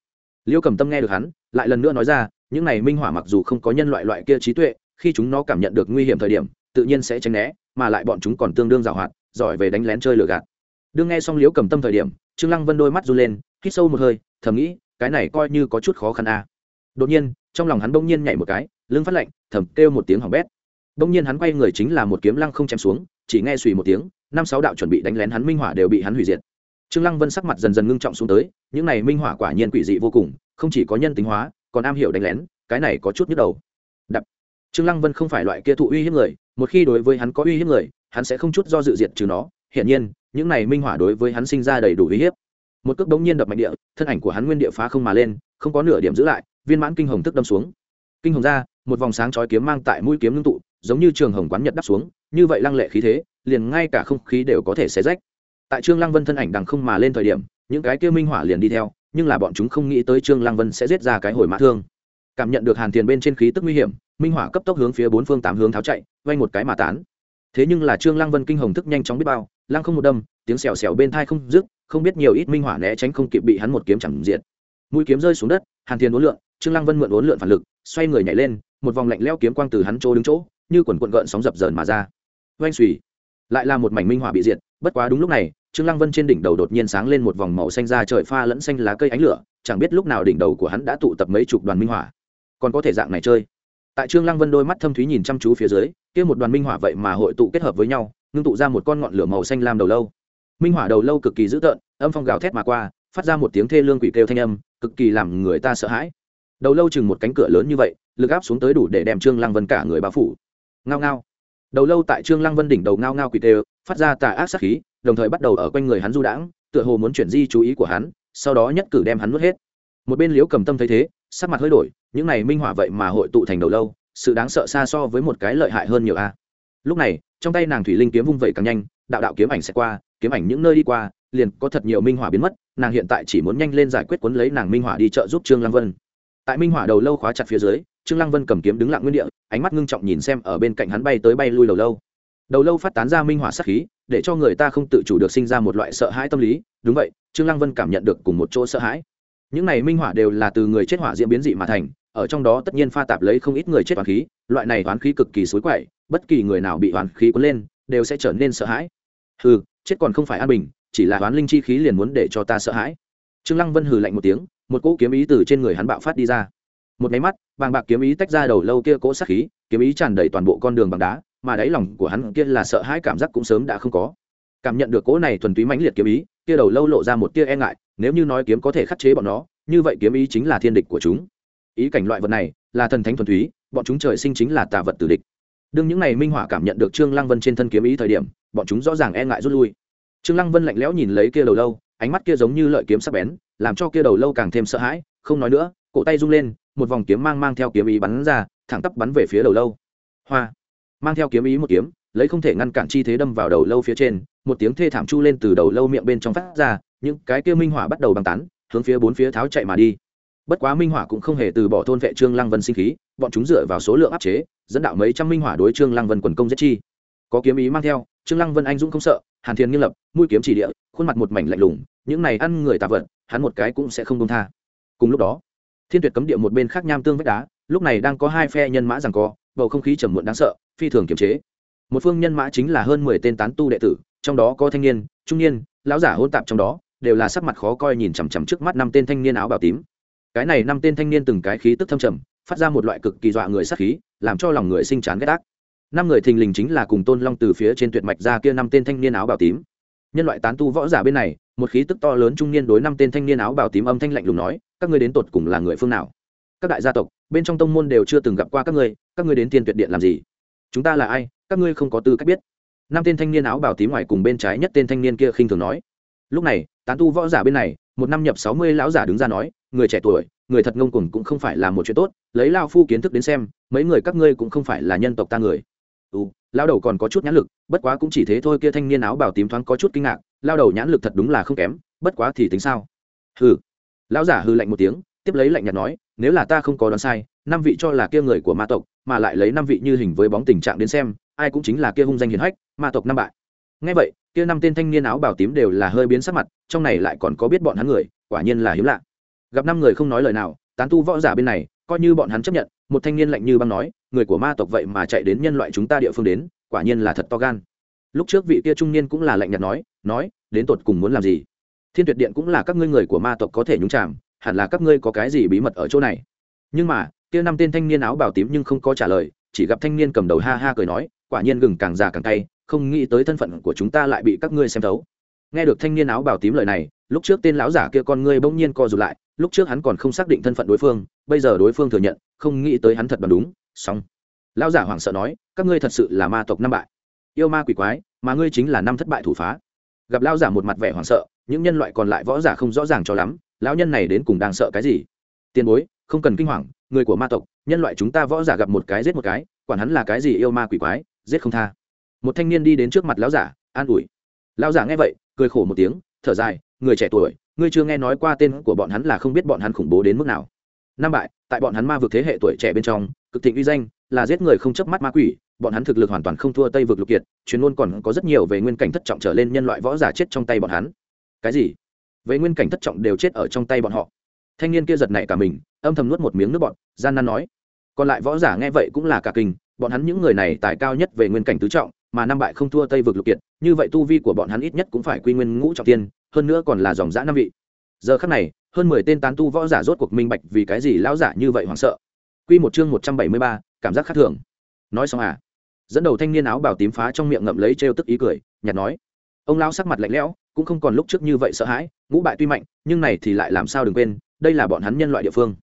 liêu cầm tâm nghe được hắn, lại lần nữa nói ra, những này minh hỏa mặc dù không có nhân loại loại kia trí tuệ, khi chúng nó cảm nhận được nguy hiểm thời điểm, tự nhiên sẽ tránh né, mà lại bọn chúng còn tương đương giàu hoạt giỏi về đánh lén chơi lừa gạt đương nghe xong liễu cầm tâm thời điểm, trương lăng vân đôi mắt run lên, hít sâu một hơi, thầm nghĩ, cái này coi như có chút khó khăn à. đột nhiên, trong lòng hắn bỗng nhiên nhảy một cái, lưng phát lạnh, thầm kêu một tiếng hỏng bét. Bỗng nhiên hắn quay người chính là một kiếm lăng không chém xuống, chỉ nghe suy một tiếng, năm sáu đạo chuẩn bị đánh lén hắn minh hỏa đều bị hắn hủy diệt. Trương lăng vân sắc mặt dần dần ngưng trọng xuống tới, những này minh hỏa quả nhiên quỷ dị vô cùng, không chỉ có nhân tính hóa, còn am hiểu đánh lén, cái này có chút nhức đầu. Đập. Trương lăng vân không phải loại kia thụ uy hiếp người, một khi đối với hắn có uy hiếp người, hắn sẽ không chút do dự diệt trừ nó, hiển nhiên những này minh hỏa đối với hắn sinh ra đầy đủ uy hiếp. Một cước đống nhiên đập mạnh địa, thân ảnh của hắn nguyên địa phá không mà lên, không có nửa điểm giữ lại, viên mãn kinh hồng tức đâm xuống. Kinh hồng ra, một vòng sáng chói kiếm mang tại mũi kiếm ngưng tụ, giống như trường hồng quán nhật đắp xuống, như vậy lăng lệ khí thế, liền ngay cả không khí đều có thể xé rách. Tại trương lăng vân thân ảnh đằng không mà lên thời điểm, những cái kia minh hỏa liền đi theo, nhưng là bọn chúng không nghĩ tới trương lăng vân sẽ giết ra cái hồi mã thương. Cảm nhận được hàn tiền bên trên khí tức nguy hiểm, minh hỏa cấp tốc hướng phía bốn phương tám hướng tháo chạy vay một cái mà tán. Thế nhưng là trương lăng vân kinh hồng thức nhanh chóng biết bao lăng không một đâm, tiếng xèo xèo bên thai không dứt, không biết nhiều ít minh hỏa né tránh không kịp bị hắn một kiếm chẳng diệt mũi kiếm rơi xuống đất, hàn Thiên uốn lượn, trương lăng vân mượn uốn lượn phản lực, xoay người nhảy lên, một vòng lạnh leo kiếm quang từ hắn chỗ đứng chỗ, như quần quận gợn sóng dập dờn mà ra. Oanh xùy lại là một mảnh minh hỏa bị diệt, bất quá đúng lúc này, trương lăng vân trên đỉnh đầu đột nhiên sáng lên một vòng màu xanh ra trời pha lẫn xanh lá cây ánh lửa, chẳng biết lúc nào đỉnh đầu của hắn đã tụ tập mấy chục đoàn minh hỏa. Còn có thể dạng này chơi. Tại trương lăng vân đôi mắt thâm thúy nhìn chăm chú phía dưới, kia một đoàn minh hỏa vậy mà hội tụ kết hợp với nhau ngưng tụ ra một con ngọn lửa màu xanh lam đầu lâu. Minh hỏa đầu lâu cực kỳ dữ tợn, âm phong gào thét mà qua, phát ra một tiếng thê lương quỷ kêu thanh âm, cực kỳ làm người ta sợ hãi. Đầu lâu chừng một cánh cửa lớn như vậy, lực áp xuống tới đủ để đem trương lăng vân cả người bao phủ. Ngao ngao. Đầu lâu tại trương lăng vân đỉnh đầu ngao ngao quỷ kêu, phát ra tà ác sát khí, đồng thời bắt đầu ở quanh người hắn du đãng, tựa hồ muốn chuyển di chú ý của hắn, sau đó nhất cử đem hắn nuốt hết. Một bên liễu cầm tâm thấy thế, sắc mặt hơi đổi, những này minh hỏa vậy mà hội tụ thành đầu lâu, sự đáng sợ xa so với một cái lợi hại hơn nhiều a. Lúc này trong tay nàng thủy linh kiếm vung vẩy càng nhanh, đạo đạo kiếm ảnh sẽ qua, kiếm ảnh những nơi đi qua, liền có thật nhiều minh hỏa biến mất, nàng hiện tại chỉ muốn nhanh lên giải quyết cuốn lấy nàng minh hỏa đi trợ giúp trương lăng vân. Tại minh hỏa đầu lâu khóa chặt phía dưới, trương lăng vân cầm kiếm đứng lặng nguyên địa, ánh mắt ngưng trọng nhìn xem ở bên cạnh hắn bay tới bay lui đầu lâu. Đầu lâu phát tán ra minh hỏa sát khí, để cho người ta không tự chủ được sinh ra một loại sợ hãi tâm lý. Đúng vậy, trương lăng vân cảm nhận được cùng một chỗ sợ hãi. Những này minh hỏa đều là từ người chết hỏa diễn biến dị mà thành, ở trong đó tất nhiên pha tạp lấy không ít người chết toán khí, loại này toán khí cực kỳ suối quậy bất kỳ người nào bị oán khí cuốn lên, đều sẽ trở nên sợ hãi. Hừ, chết còn không phải an bình, chỉ là oán linh chi khí liền muốn để cho ta sợ hãi. Trương lăng vân hừ lạnh một tiếng, một cỗ kiếm ý từ trên người hắn bạo phát đi ra. Một máy mắt vàng bạc kiếm ý tách ra đầu lâu kia cỗ sát khí, kiếm ý tràn đầy toàn bộ con đường bằng đá, mà đáy lòng của hắn kia là sợ hãi cảm giác cũng sớm đã không có. Cảm nhận được cỗ này thuần túy mãnh liệt kiếm ý, kia đầu lâu lộ ra một tia e ngại, nếu như nói kiếm có thể khắc chế bọn nó, như vậy kiếm ý chính là thiên địch của chúng. Ý cảnh loại vật này là thần thánh thuần túy, bọn chúng trời sinh chính là tà vật tử địch đương những n à y minh họa cảm nhận được trương lăng vân trên thân kiếm ý thời điểm, bọn chúng rõ ràng e ngại rút lui. Trương lăng vân lạnh lẽo nhìn lấy kia đầu lâu, ánh mắt kia giống như lợi kiếm sắc bén, làm cho kia đầu lâu càng thêm sợ hãi, không nói nữa, cổ tay rung lên, một vòng kiếm mang mang theo kiếm ý bắn ra, thẳng tắp bắn về phía đầu lâu. Hoa! Mang theo kiếm ý một kiếm, lấy không thể ngăn cản chi thế đâm vào đầu lâu phía trên, một tiếng thê thảm chu lên từ đầu lâu miệng bên trong phát ra, những cái kia minh hỏa bắt đầu băng tán, hướng phía bốn phía tháo chạy mà đi. Bất quá minh hỏa cũng không hề từ bỏ thôn vệ trương lăng vân sinh khí, bọn chúng dựa vào số lượng áp chế dẫn đạo mấy trăm minh hỏa đối trương lăng vân quần công giết chi. Có kiếm ý mang theo, trương lăng vân anh dũng không sợ, hàn thiên nghiêng lập, mũi kiếm chỉ địa, khuôn mặt một mảnh lạnh lùng, những này ăn người tà vật, hắn một cái cũng sẽ không công tha. Cùng lúc đó, thiên tuyệt cấm địa một bên khác nham tương vách đá, lúc này đang có hai phe nhân mã rằng co, bầu không khí trầm muộn đáng sợ, phi thường kiềm chế. Một phương nhân mã chính là hơn mười tên tán tu đệ tử, trong đó có thanh niên, trung niên, lão giả hôn tạp trong đó, đều là sắc mặt khó coi nhìn chằm chằm trước mắt năm tên thanh niên áo bào tím. Cái này năm tên thanh niên từng cái khí tức thâm trầm, phát ra một loại cực kỳ dọa người sát khí làm cho lòng người sinh chán ghét ác. Năm người thình lình chính là cùng tôn long từ phía trên tuyệt mạch ra kia năm tên thanh niên áo bào tím. Nhân loại tán tu võ giả bên này, một khí tức to lớn trung niên đối năm tên thanh niên áo bào tím âm thanh lạnh lùng nói, các ngươi đến tột cùng là người phương nào? Các đại gia tộc, bên trong tông môn đều chưa từng gặp qua các ngươi các ngươi đến tiên tuyệt điện làm gì? Chúng ta là ai? Các ngươi không có tư cách biết. Năm tên thanh niên áo bào tím ngoài cùng bên trái nhất tên thanh niên kia khinh thường nói. Lúc này, tán tu võ giả bên này, một năm nhập sáu mươi lão giả đứng ra nói, người trẻ tuổi người thật ngông cuồng cũng không phải là một chuyện tốt, lấy lao phu kiến thức đến xem, mấy người các ngươi cũng không phải là nhân tộc ta người. Ừ lao đầu còn có chút nhãn lực, bất quá cũng chỉ thế thôi, kia thanh niên áo bào tím thoáng có chút kinh ngạc, lao đầu nhãn lực thật đúng là không kém, bất quá thì tính sao? Hừ. Lão giả hư lạnh một tiếng, tiếp lấy lạnh nhạt nói, nếu là ta không có đoán sai, năm vị cho là kia người của ma tộc, mà lại lấy năm vị như hình với bóng tình trạng đến xem, ai cũng chính là kia hung danh hiền hách, ma tộc năm bại. Ngay vậy, kia năm tên thanh niên áo bào tím đều là hơi biến sắc mặt, trong này lại còn có biết bọn hắn người, quả nhiên là hiếm lạ gặp năm người không nói lời nào, tán tu võ giả bên này, coi như bọn hắn chấp nhận, một thanh niên lạnh như băng nói, người của ma tộc vậy mà chạy đến nhân loại chúng ta địa phương đến, quả nhiên là thật to gan. Lúc trước vị kia trung niên cũng là lạnh nhạt nói nói, đến tột cùng muốn làm gì? Thiên tuyệt điện cũng là các ngươi người của ma tộc có thể nhúng chạm hẳn là các ngươi có cái gì bí mật ở chỗ này? Nhưng mà, kia năm tên thanh niên áo bào tím nhưng không có trả lời, chỉ gặp thanh niên cầm đầu ha ha cười nói, quả nhiên gừng càng già càng tay không nghĩ tới thân phận của chúng ta lại bị các ngươi xem thấu. Nghe được thanh niên áo bào tím lời này lúc trước tên lão giả kia con ngươi bỗng nhiên co rụt lại, lúc trước hắn còn không xác định thân phận đối phương, bây giờ đối phương thừa nhận, không nghĩ tới hắn thật bằng đúng, xong. Lão giả hoảng sợ nói, các ngươi thật sự là ma tộc năm bại. Yêu ma quỷ quái, mà ngươi chính là năm thất bại thủ phá. Gặp lão giả một mặt vẻ hoảng sợ, những nhân loại còn lại võ giả không rõ ràng cho lắm, lão nhân này đến cùng đang sợ cái gì? Tiền bối, không cần kinh hoàng, người của ma tộc, nhân loại chúng ta võ giả gặp một cái giết một cái, quản hắn là cái gì yêu ma quỷ quái, giết không tha. Một thanh niên đi đến trước mặt lão giả, an ủi. Lão giả nghe vậy, cười khổ một tiếng, thở dài người trẻ tuổi, ngươi chưa nghe nói qua tên của bọn hắn là không biết bọn hắn khủng bố đến mức nào. Năm bại, tại bọn hắn ma vực thế hệ tuổi trẻ bên trong, cực thịnh uy danh là giết người không chớp mắt ma quỷ, bọn hắn thực lực hoàn toàn không thua tây vực lục kiệt, chuyên môn còn có rất nhiều về nguyên cảnh thất trọng trở lên nhân loại võ giả chết trong tay bọn hắn. Cái gì? Về nguyên cảnh thất trọng đều chết ở trong tay bọn họ. Thanh niên kia giật nảy cả mình, âm thầm nuốt một miếng nước bọn gian nan nói còn lại võ giả nghe vậy cũng là cả kinh, bọn hắn những người này tài cao nhất về nguyên cảnh tứ trọng, mà năm bại không thua tây vực lục kiệt, như vậy tu vi của bọn hắn ít nhất cũng phải quy nguyên ngũ trọng tiên, hơn nữa còn là dòng giã năm vị. Giờ khắc này, hơn mười tên tán tu võ giả rốt cuộc minh bạch vì cái gì lão giả như vậy hoảng sợ. Quy một chương một trăm bảy mươi ba, cảm giác khác thường. Nói xong à? Dẫn đầu thanh niên áo bảo tím phá trong miệng ngậm lấy trêu tức ý cười, nhạt nói. Ông lão sắc mặt lạnh lẽo, cũng không còn lúc trước như vậy sợ hãi, ngũ bại tuy mạnh, nhưng này thì lại làm sao đừng quên, đây là bọn hắn nhân loại địa phương.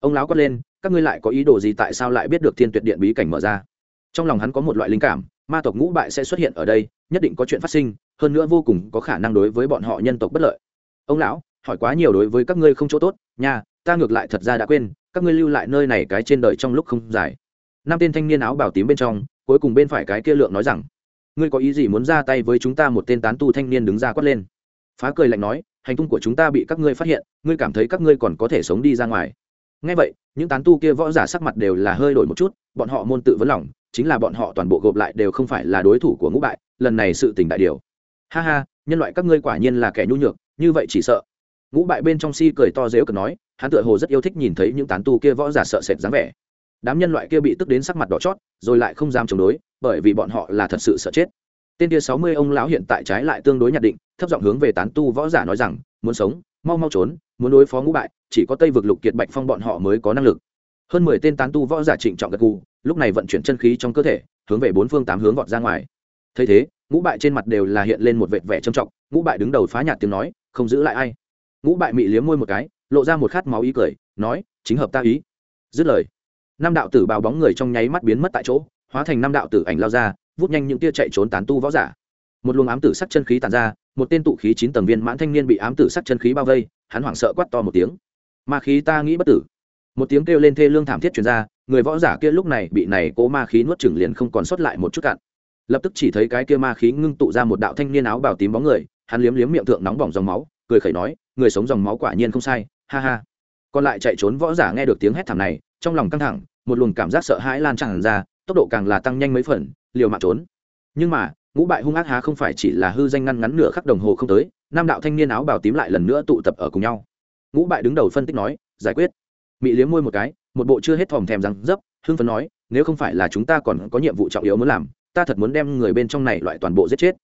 Ông lão quát lên các ngươi lại có ý đồ gì tại sao lại biết được thiên tuyệt điện bí cảnh mở ra? Trong lòng hắn có một loại linh cảm, ma tộc ngũ bại sẽ xuất hiện ở đây, nhất định có chuyện phát sinh, hơn nữa vô cùng có khả năng đối với bọn họ nhân tộc bất lợi. Ông lão, hỏi quá nhiều đối với các ngươi không chỗ tốt, nha, ta ngược lại thật ra đã quên, các ngươi lưu lại nơi này cái trên đời trong lúc không dài. Năm tên thanh niên áo bảo tím bên trong, cuối cùng bên phải cái kia lượng nói rằng, ngươi có ý gì muốn ra tay với chúng ta? Một tên tán tu thanh niên đứng ra quát lên. Phá cười lạnh nói, hành tung của chúng ta bị các ngươi phát hiện, ngươi cảm thấy các ngươi còn có thể sống đi ra ngoài ngay vậy, những tán tu kia võ giả sắc mặt đều là hơi đổi một chút, bọn họ môn tự vấn lòng, chính là bọn họ toàn bộ gộp lại đều không phải là đối thủ của ngũ bại, lần này sự tình đại điều. Ha ha, nhân loại các ngươi quả nhiên là kẻ nhu nhược, như vậy chỉ sợ. Ngũ bại bên trong si cười to dếu cần nói, hắn tựa hồ rất yêu thích nhìn thấy những tán tu kia võ giả sợ sệt dáng vẻ. Đám nhân loại kia bị tức đến sắc mặt đỏ chót, rồi lại không dám chống đối, bởi vì bọn họ là thật sự sợ chết. Tên kia sáu mươi ông lão hiện tại trái lại tương đối nhạt định, thấp giọng hướng về tán tu võ giả nói rằng, muốn sống mau mau trốn, muốn đối phó ngũ bại, chỉ có tây vực lục kiệt bạch phong bọn họ mới có năng lực. Hơn mười tên tán tu võ giả trịnh trọng gật gù, lúc này vận chuyển chân khí trong cơ thể, hướng về bốn phương tám hướng vọt ra ngoài. Thấy thế, ngũ bại trên mặt đều là hiện lên một vệt vẻ trầm trọng, ngũ bại đứng đầu phá nhạt tiếng nói, không giữ lại ai. Ngũ bại mị liếm môi một cái, lộ ra một khát máu ý cười, nói, chính hợp ta ý. Dứt lời, năm đạo tử bào bóng người trong nháy mắt biến mất tại chỗ, hóa thành năm đạo tử ảnh lao ra, vút nhanh những tia chạy trốn tán tu võ giả một luồng ám tử sắc chân khí tàn ra, một tên tụ khí chín tầng viên mãn thanh niên bị ám tử sắc chân khí bao vây, hắn hoảng sợ quát to một tiếng. Ma khí ta nghĩ bất tử. Một tiếng kêu lên thê lương thảm thiết truyền ra, người võ giả kia lúc này bị này cố ma khí nuốt chửng liền không còn sót lại một chút cạn. Lập tức chỉ thấy cái kia ma khí ngưng tụ ra một đạo thanh niên áo bào tím bóng người, hắn liếm liếm miệng thượng nóng bỏng dòng máu, cười khẩy nói, người sống dòng máu quả nhiên không sai, ha ha. Còn lại chạy trốn võ giả nghe được tiếng hét thảm này, trong lòng căng thẳng, một luồng cảm giác sợ hãi lan tràn ra, tốc độ càng là tăng nhanh mấy phần, liều mạng trốn. Nhưng mà ngũ bại hung ác há không phải chỉ là hư danh ngăn ngắn nửa khắc đồng hồ không tới, nam đạo thanh niên áo bào tím lại lần nữa tụ tập ở cùng nhau. Ngũ bại đứng đầu phân tích nói, giải quyết. Mỹ liếm môi một cái, một bộ chưa hết thòm thèm răng dấp, hưng phấn nói, nếu không phải là chúng ta còn có nhiệm vụ trọng yếu muốn làm, ta thật muốn đem người bên trong này loại toàn bộ giết chết.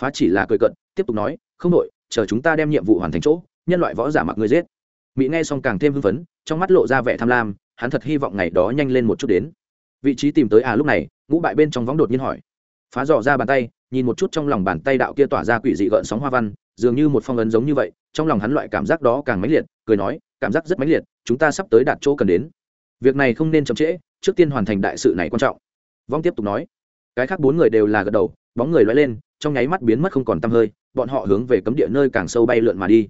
Phá chỉ là cười cận tiếp tục nói, không đội chờ chúng ta đem nhiệm vụ hoàn thành chỗ, nhân loại võ giả mặc người giết. Mỹ nghe xong càng thêm hưng phấn, trong mắt lộ ra vẻ tham lam, hắn thật hy vọng ngày đó nhanh lên một chút đến. Vị trí tìm tới à lúc này, ngũ bại bên trong võng đột nhiên hỏi phá dò ra bàn tay nhìn một chút trong lòng bàn tay đạo kia tỏa ra quỷ dị gợn sóng hoa văn dường như một phong ấn giống như vậy trong lòng hắn loại cảm giác đó càng mãnh liệt cười nói cảm giác rất mãnh liệt chúng ta sắp tới đạt chỗ cần đến. Việc này không nên chậm trễ trước tiên hoàn thành đại sự này quan trọng. Vong tiếp tục nói. Cái khác bốn người đều là gật đầu bóng người loay lên trong nháy mắt biến mất không còn t hơi bọn họ hướng về cấm địa nơi càng sâu bay lượn mà đi.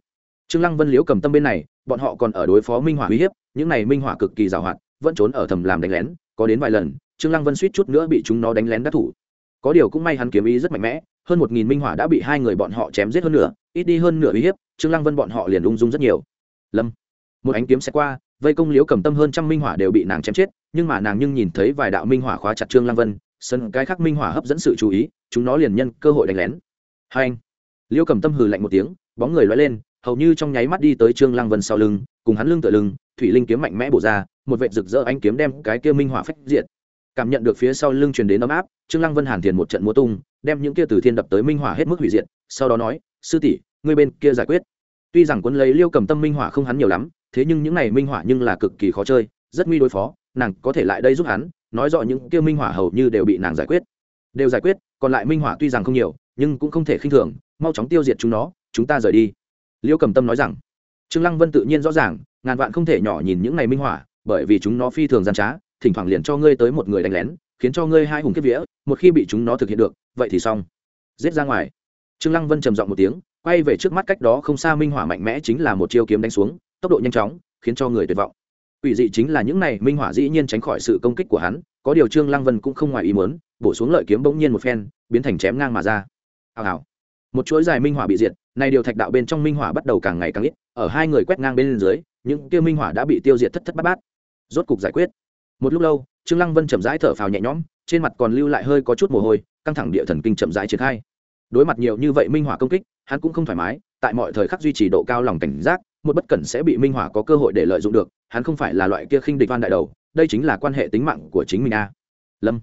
Trương lăng vân liếu cầm tâm bên này bọn họ còn ở đối phó minh hỏa uy hiếp những này minh hỏa cực kỳ giàu hạn, vẫn trốn ở thầm làm đánh lén có đến vài lần trương lăng vân suýt chút nữa bị chúng nó đánh lén đắc thủ có điều cũng may hắn kiếm ý rất mạnh mẽ, hơn một nghìn minh hỏa đã bị hai người bọn họ chém giết hơn nửa, ít đi hơn nửa uy hiếp, trương lăng vân bọn họ liền ung dung rất nhiều. Lâm, một ánh kiếm sẽ qua, vây công liếu cầm tâm hơn trăm minh hỏa đều bị nàng chém chết, nhưng mà nàng nhưng nhìn thấy vài đạo minh hỏa khóa chặt trương lăng vân, sân cái khác minh hỏa hấp dẫn sự chú ý, chúng nó liền nhân cơ hội đánh lén. Hai anh liêu cầm tâm hừ lạnh một tiếng, bóng người lói lên, hầu như trong nháy mắt đi tới trương lăng vân sau lưng, cùng hắn lưng tựa lưng, thủy linh kiếm mạnh mẽ bổ ra, một vệ rực rỡ anh kiếm đem cái kia minh hỏa phách diện cảm nhận được phía sau lưng truyền đến ấm áp, trương lăng vân hàn thiền một trận múa tung, đem những kia từ thiên đập tới minh hỏa hết mức hủy diệt, sau đó nói, sư tỷ, ngươi bên kia giải quyết. Tuy rằng quân lấy liêu cầm tâm minh hỏa không hắn nhiều lắm, thế nhưng những này minh hỏa nhưng là cực kỳ khó chơi, rất nguy đối phó, nàng có thể lại đây giúp hắn, nói rõ những kia minh hỏa hầu như đều bị nàng giải quyết. Đều giải quyết, còn lại minh hỏa tuy rằng không nhiều, nhưng cũng không thể khinh thường, mau chóng tiêu diệt chúng nó, chúng ta rời đi. Liêu cầm tâm nói rằng, trương lăng vân tự nhiên rõ ràng, ngàn vạn không thể nhỏ nhìn những này minh hỏa bởi vì chúng nó phi thường gian trá thỉnh thoảng liền cho ngươi tới một người đánh lén khiến cho ngươi hai hùng kết vía một khi bị chúng nó thực hiện được vậy thì xong giết ra ngoài trương lăng vân trầm giọng một tiếng quay về trước mắt cách đó không xa minh hỏa mạnh mẽ chính là một chiêu kiếm đánh xuống tốc độ nhanh chóng khiến cho người tuyệt vọng Quỷ dị chính là những này minh hỏa dĩ nhiên tránh khỏi sự công kích của hắn, có điều Trương Lăng Vân cũng không ngoài ý muốn, bổ xuống lợi kiếm bỗng nhiên một phen, biến thành chém ngang mà ra. Hào hào. Một chuỗi dài minh hỏa bị diệt, này điều thạch đạo bên trong minh hỏa bắt đầu càng ngày càng ít, ở hai người quét ngang bên dưới, những kia minh hỏa đã bị tiêu diệt thất thất bát bát. Rốt cục giải quyết. Một lúc lâu, Trương Lăng Vân chậm rãi thở phào nhẹ nhõm, trên mặt còn lưu lại hơi có chút mồ hôi, căng thẳng địa thần kinh chậm rãi triển khai. Đối mặt nhiều như vậy minh hỏa công kích, hắn cũng không thoải mái, tại mọi thời khắc duy trì độ cao lòng cảnh giác, một bất cẩn sẽ bị minh hỏa có cơ hội để lợi dụng được hắn không phải là loại kia khinh địch van đại đầu đây chính là quan hệ tính mạng của chính mình a lâm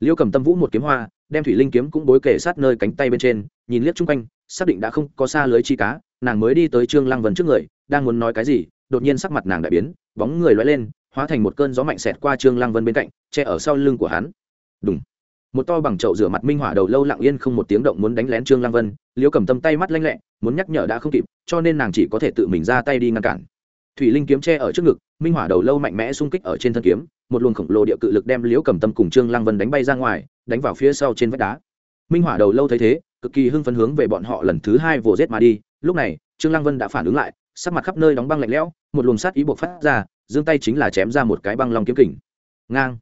liêu cầm tâm vũ một kiếm hoa đem thủy linh kiếm cũng bối kể sát nơi cánh tay bên trên nhìn liếc chung quanh xác định đã không có xa lưới chi cá nàng mới đi tới trương lăng vân trước người đang muốn nói cái gì đột nhiên sắc mặt nàng đại biến bóng người lóe lên hóa thành một cơn gió mạnh xẹt qua trương lăng vân bên cạnh, che ở sau lưng của hắn. Đúng một to bằng chậu rửa mặt minh hỏa đầu lâu lặng yên không một tiếng động muốn đánh lén trương lăng vân, liễu cầm tâm tay mắt lanh lẹ, muốn nhắc nhở đã không kịp, cho nên nàng chỉ có thể tự mình ra tay đi ngăn cản. Thủy linh kiếm che ở trước ngực, minh hỏa đầu lâu mạnh mẽ xung kích ở trên thân kiếm, một luồng khổng lồ địa cự lực đem liễu cầm tâm cùng trương lăng vân đánh bay ra ngoài, đánh vào phía sau trên vách đá. Minh hỏa đầu lâu thấy thế, cực kỳ hưng phấn hướng về bọn họ lần thứ hai vồ rết mà đi. Lúc này, trương lăng vân đã phản ứng lại, sắc mặt khắp nơi đóng băng lạnh lẽo, một luồng sát ý buộc phát ra giương tay chính là chém ra một cái băng long kiếm kình. Ngang.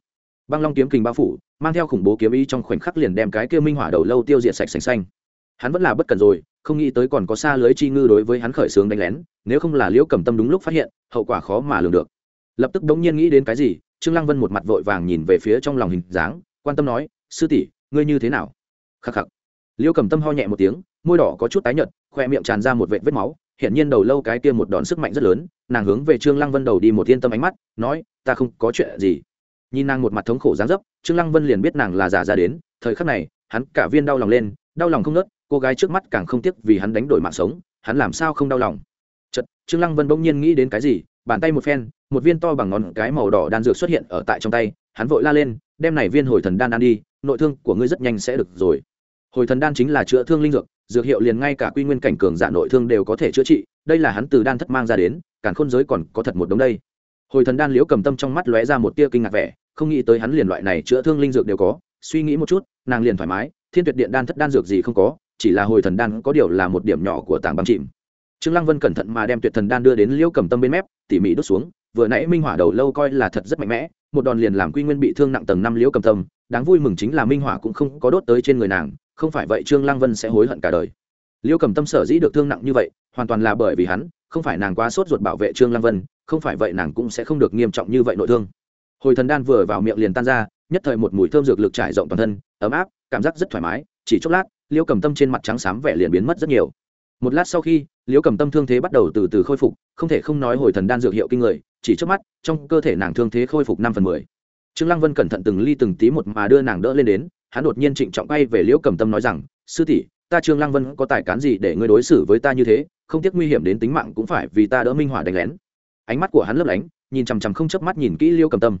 Băng long kiếm kình bao phủ, mang theo khủng bố kiếm ý trong khoảnh khắc liền đem cái kia minh hỏa đầu lâu tiêu diệt sạch sành xanh. Hắn vẫn là bất cần rồi, không nghĩ tới còn có xa lưới chi ngư đối với hắn khởi xướng đánh lén, nếu không là liễu cầm tâm đúng lúc phát hiện, hậu quả khó mà lường được. Lập tức đống nhiên nghĩ đến cái gì, trương lăng vân một mặt vội vàng nhìn về phía trong lòng hình dáng, quan tâm nói, sư tỷ, ngươi như thế nào? Khắc khắc. Liễu cầm tâm ho nhẹ một tiếng, môi đỏ có chút tái nhợt, khoe miệng tràn ra một vệt vết máu hiện nhiên đầu lâu cái kia một đòn sức mạnh rất lớn nàng hướng về trương lăng vân đầu đi một yên tâm ánh mắt, nói, ta không có chuyện gì. Nhìn nàng một mặt thống khổ dáng dấp, trương lăng vân liền biết nàng là giả ra đến, thời khắc này, hắn cả viên đau lòng lên, đau lòng không nớt cô gái trước mắt càng không tiếc vì hắn đánh đổi mạng sống, hắn làm sao không đau lòng? Chật trương lăng vân bỗng nhiên nghĩ đến cái gì, bàn tay một phen, một viên to bằng ngón cái màu đỏ đan dược xuất hiện ở tại trong tay, hắn vội la lên, đem này viên hồi thần đan ăn đi, nội thương của ngươi rất nhanh sẽ được rồi. Hồi thần đan chính là chữa thương linh dược dược hiệu liền ngay cả quy nguyên cảnh cường giả nội thương đều có thể chữa trị, đây là hắn từ đan thất mang ra đến càn khôn giới còn có thật một đống đây. Hồi thần đan liễu cầm tâm trong mắt lóe ra một tia kinh ngạc vẻ, không nghĩ tới hắn liền loại này chữa thương linh dược đều có, suy nghĩ một chút, nàng liền thoải mái, thiên tuyệt điện đan thất đan dược gì không có, chỉ là hồi thần đan có điều là một điểm nhỏ của tảng băng chìm. Trương lăng vân cẩn thận mà đem tuyệt thần đan đưa đến liễu cầm tâm bên mép, tỉ mỉ đốt xuống, vừa nãy minh hỏa đầu lâu coi là thật rất mạnh mẽ, một đòn liền làm quy nguyên bị thương nặng tầng năm liễu cầm tâm, đáng vui mừng chính là minh hỏa cũng không có đốt tới trên người nàng, không phải vậy trương lăng vân sẽ hối hận cả đời. Liễu cầm tâm sở dĩ được thương nặng như vậy, hoàn toàn là bởi vì hắn không phải nàng quá sốt ruột bảo vệ trương lăng vân, không phải vậy nàng cũng sẽ không được nghiêm trọng như vậy nội thương. Hồi thần đan vừa vào miệng liền tan ra, nhất thời một mùi thơm dược lực trải rộng toàn thân, ấm áp, cảm giác rất thoải mái, chỉ chốc lát, liễu cầm tâm trên mặt trắng xám vẻ liền biến mất rất nhiều. Một lát sau khi, liễu cầm tâm thương thế bắt đầu từ từ khôi phục, không thể không nói hồi thần đan dược hiệu kinh người, chỉ trước mắt, trong cơ thể nàng thương thế khôi phục năm phần mười. Trương lăng vân cẩn thận từng ly từng tí một mà đưa nàng đỡ lên đến, hắn đột nhiên trịnh trọng bay về liễu cầm tâm nói rằng, sư tỷ, ta trương lăng vân có tài cán gì để ngươi đối xử với ta như thế? Không tiếc nguy hiểm đến tính mạng cũng phải vì ta đỡ minh hỏa đánh lén. Ánh mắt của hắn lấp lánh, nhìn chằm chằm không chớp mắt nhìn kỹ liêu cầm tâm.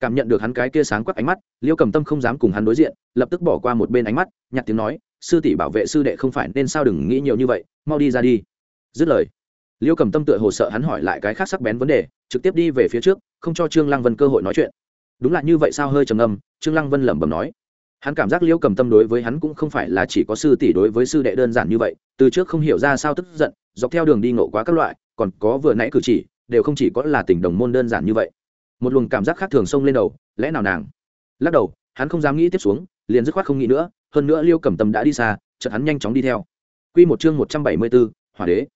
Cảm nhận được hắn cái kia sáng quắc ánh mắt, liêu cầm tâm không dám cùng hắn đối diện, lập tức bỏ qua một bên ánh mắt nhặt tiếng nói, sư tỷ bảo vệ sư đệ không phải nên sao đừng nghĩ nhiều như vậy, mau đi ra đi. Dứt lời, liêu cầm tâm tựa hồ sợ hắn hỏi lại cái khác sắc bén vấn đề, trực tiếp đi về phía trước, không cho trương lăng vân cơ hội nói chuyện. Đúng là như vậy sao hơi trầm âm trương lăng vân lẩm bẩm nói. Hắn cảm giác liêu cầm tâm đối với hắn cũng không phải là chỉ có sư tỷ đối với sư đệ đơn giản như vậy, từ trước không hiểu ra sao tức giận dọc theo đường đi ngộ quá các loại còn có vừa nãy cử chỉ đều không chỉ có là tình đồng môn đơn giản như vậy một luồng cảm giác khác thường xông lên đầu lẽ nào nàng lắc đầu hắn không dám nghĩ tiếp xuống liền dứt khoát không nghĩ nữa hơn nữa liêu cầm tâm đã đi xa chợt hắn nhanh chóng đi theo Quy một chương một trăm bảy mươi 174, Hỏa đế.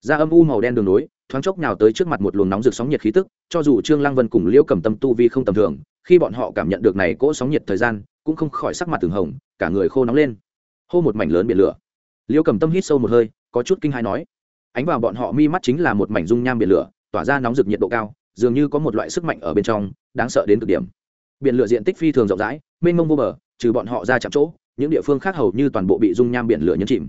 Ra âm u màu đen đường nối, thoáng chốc nhào tới trước mặt một luồng nóng rực sóng nhiệt khí tức, cho dù Trương Lăng Vân cùng liêu Cầm Tâm tu vi không tầm thường, khi bọn họ cảm nhận được này cỗ sóng nhiệt thời gian, cũng không khỏi sắc mặt từng hồng, cả người khô nóng lên. Hô một mảnh lớn biển lửa. liêu Cầm Tâm hít sâu một hơi, có chút kinh hãi nói: "Ánh vào bọn họ mi mắt chính là một mảnh dung nham biển lửa, tỏa ra nóng rực nhiệt độ cao, dường như có một loại sức mạnh ở bên trong, đáng sợ đến cực điểm." Biển lửa diện tích phi thường rộng rãi, mênh mông vô bờ, trừ bọn họ ra chạm chỗ, những địa phương khác hầu như toàn bộ bị dung nham biển lửa nhấn chìm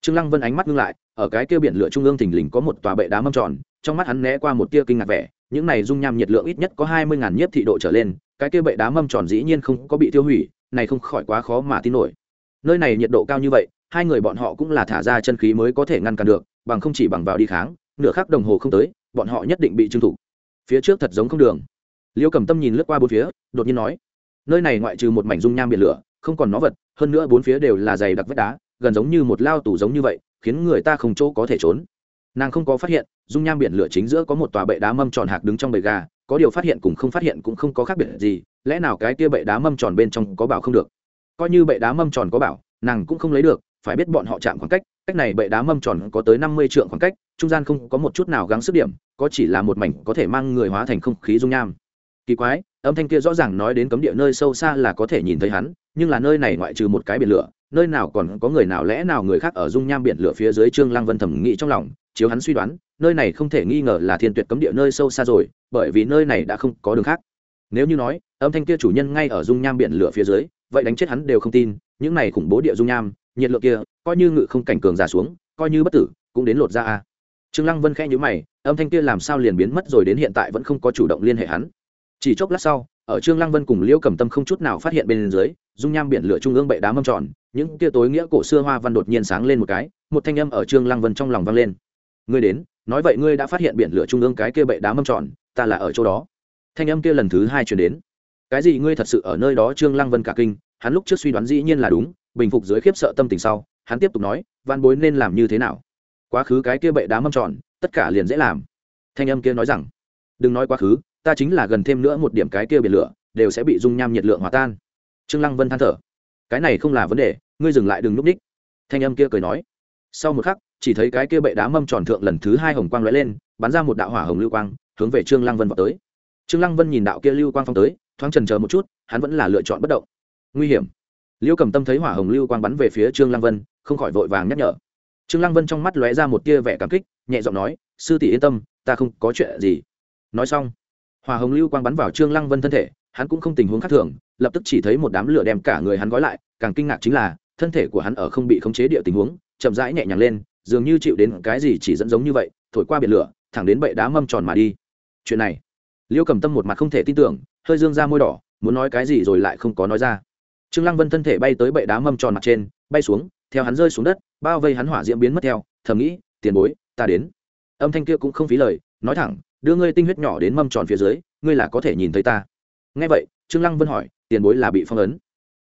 trương lăng vân ánh mắt ngưng lại ở cái kia biển lửa trung ương thình lình có một tòa bệ đá mâm tròn trong mắt hắn né qua một tia kinh ngạc vẻ những này dung nham nhiệt lượng ít nhất có hai mươi ngàn nhiếp thị độ trở lên cái kia bệ đá mâm tròn dĩ nhiên không có bị tiêu hủy này không khỏi quá khó mà tin nổi nơi này nhiệt độ cao như vậy hai người bọn họ cũng là thả ra chân khí mới có thể ngăn cản được bằng không chỉ bằng vào đi kháng, nửa khắc đồng hồ không tới, bọn họ nhất định bị trưng thủ. Phía trước thật giống không đường. Liêu cầm tâm nhìn lướt qua bốn phía, đột nhiên nói, nơi này ngoại trừ một mảnh dung nham biển lửa, không còn nó vật, hơn nữa bốn phía đều là dày đặc vách đá, gần giống như một lao tủ giống như vậy, khiến người ta không chỗ có thể trốn. Nàng không có phát hiện, dung nham biển lửa chính giữa có một tòa bệ đá mâm tròn hạc đứng trong bầy gà, có điều phát hiện cũng không phát hiện cũng không có khác biệt gì, lẽ nào cái kia bệ đá mâm tròn bên trong có bảo không được? Coi như bệ đá mâm tròn có bảo, nàng cũng không lấy được, phải biết bọn họ chạm khoảng cách cách này bệ đá mâm tròn có tới năm mươi trượng khoảng cách, trung gian không có một chút nào gắng sức điểm, có chỉ là một mảnh có thể mang người hóa thành không khí dung nham. Kỳ quái, âm thanh kia rõ ràng nói đến cấm địa nơi sâu xa là có thể nhìn thấy hắn, nhưng là nơi này ngoại trừ một cái biển lửa, nơi nào còn có người nào lẽ nào người khác ở dung nham biển lửa phía dưới trương lăng vân thẩm nghĩ trong lòng, chiếu hắn suy đoán, nơi này không thể nghi ngờ là thiên tuyệt cấm địa nơi sâu xa rồi, bởi vì nơi này đã không có đường khác. Nếu như nói, âm thanh kia chủ nhân ngay ở dung nham biển lửa phía dưới, vậy đánh chết hắn đều không tin, những này khủng bố địa dung nham nhiệt lượng kia, coi như ngự không cảnh cường giả xuống, coi như bất tử, cũng đến lột ra a. Trương lăng vân khẽ nhíu mày, âm thanh kia làm sao liền biến mất rồi đến hiện tại vẫn không có chủ động liên hệ hắn. Chỉ chốc lát sau, ở trương lăng vân cùng liễu cầm tâm không chút nào phát hiện bên dưới, dung nham biển lửa trung ương bệ đá mâm tròn, những kia tối nghĩa cổ xưa hoa văn đột nhiên sáng lên một cái, một thanh âm ở trương lăng vân trong lòng vang lên. Ngươi đến, nói vậy ngươi đã phát hiện biển lửa trung ương cái kia bệ đá mâm tròn, ta là ở chỗ đó. Thanh âm kia lần thứ hai chuyển đến. Cái gì ngươi thật sự ở nơi đó? Trương lăng vân cả kinh, hắn lúc trước suy đoán dĩ nhiên là đúng bình phục dưới khiếp sợ tâm tình sau, hắn tiếp tục nói, văn bối nên làm như thế nào? Quá khứ cái kia bệ đá mâm tròn, tất cả liền dễ làm. Thanh âm kia nói rằng, đừng nói quá khứ, ta chính là gần thêm nữa một điểm cái kia biển lửa, đều sẽ bị dung nham nhiệt lượng hòa tan. Trương lăng vân than thở, cái này không là vấn đề, ngươi dừng lại đừng núp đích. thanh âm kia cười nói, sau một khắc, chỉ thấy cái kia bệ đá mâm tròn thượng lần thứ hai hồng quang lóe lên, bắn ra một đạo hỏa hồng lưu quang, hướng về trương lăng vân vào tới. Trương lăng vân nhìn đạo kia lưu quang phong tới, thoáng chần chờ một chút, hắn vẫn là lựa chọn bất động. Nguy hiểm liêu cầm tâm thấy hỏa hồng lưu quang bắn về phía trương lăng vân, không khỏi vội vàng nhắc nhở. Trương lăng vân trong mắt lóe ra một tia vẻ cảm kích, nhẹ giọng nói, sư tỷ yên tâm, ta không có chuyện gì. Nói xong, hỏa hồng lưu quang bắn vào trương lăng vân thân thể, hắn cũng không tình huống khác thường, lập tức chỉ thấy một đám lửa đem cả người hắn gói lại, càng kinh ngạc chính là, thân thể của hắn ở không bị khống chế địa tình huống, chậm rãi nhẹ nhàng lên, dường như chịu đến cái gì chỉ dẫn giống như vậy, thổi qua biển lửa, thẳng đến bệ đá mâm tròn mà đi. Chuyện này liêu cầm tâm một mặt không thể tin tưởng, hơi dương ra môi đỏ, muốn nói cái gì rồi lại không có nói ra trương lăng vân thân thể bay tới bệ đá mâm tròn mặt trên, bay xuống, theo hắn rơi xuống đất, bao vây hắn hỏa diễm biến mất theo, thầm nghĩ, tiền bối, ta đến. Âm thanh kia cũng không phí lời, nói thẳng, đưa ngươi tinh huyết nhỏ đến mâm tròn phía dưới, ngươi là có thể nhìn thấy ta. Nghe vậy, trương lăng vân hỏi, tiền bối là bị phong ấn?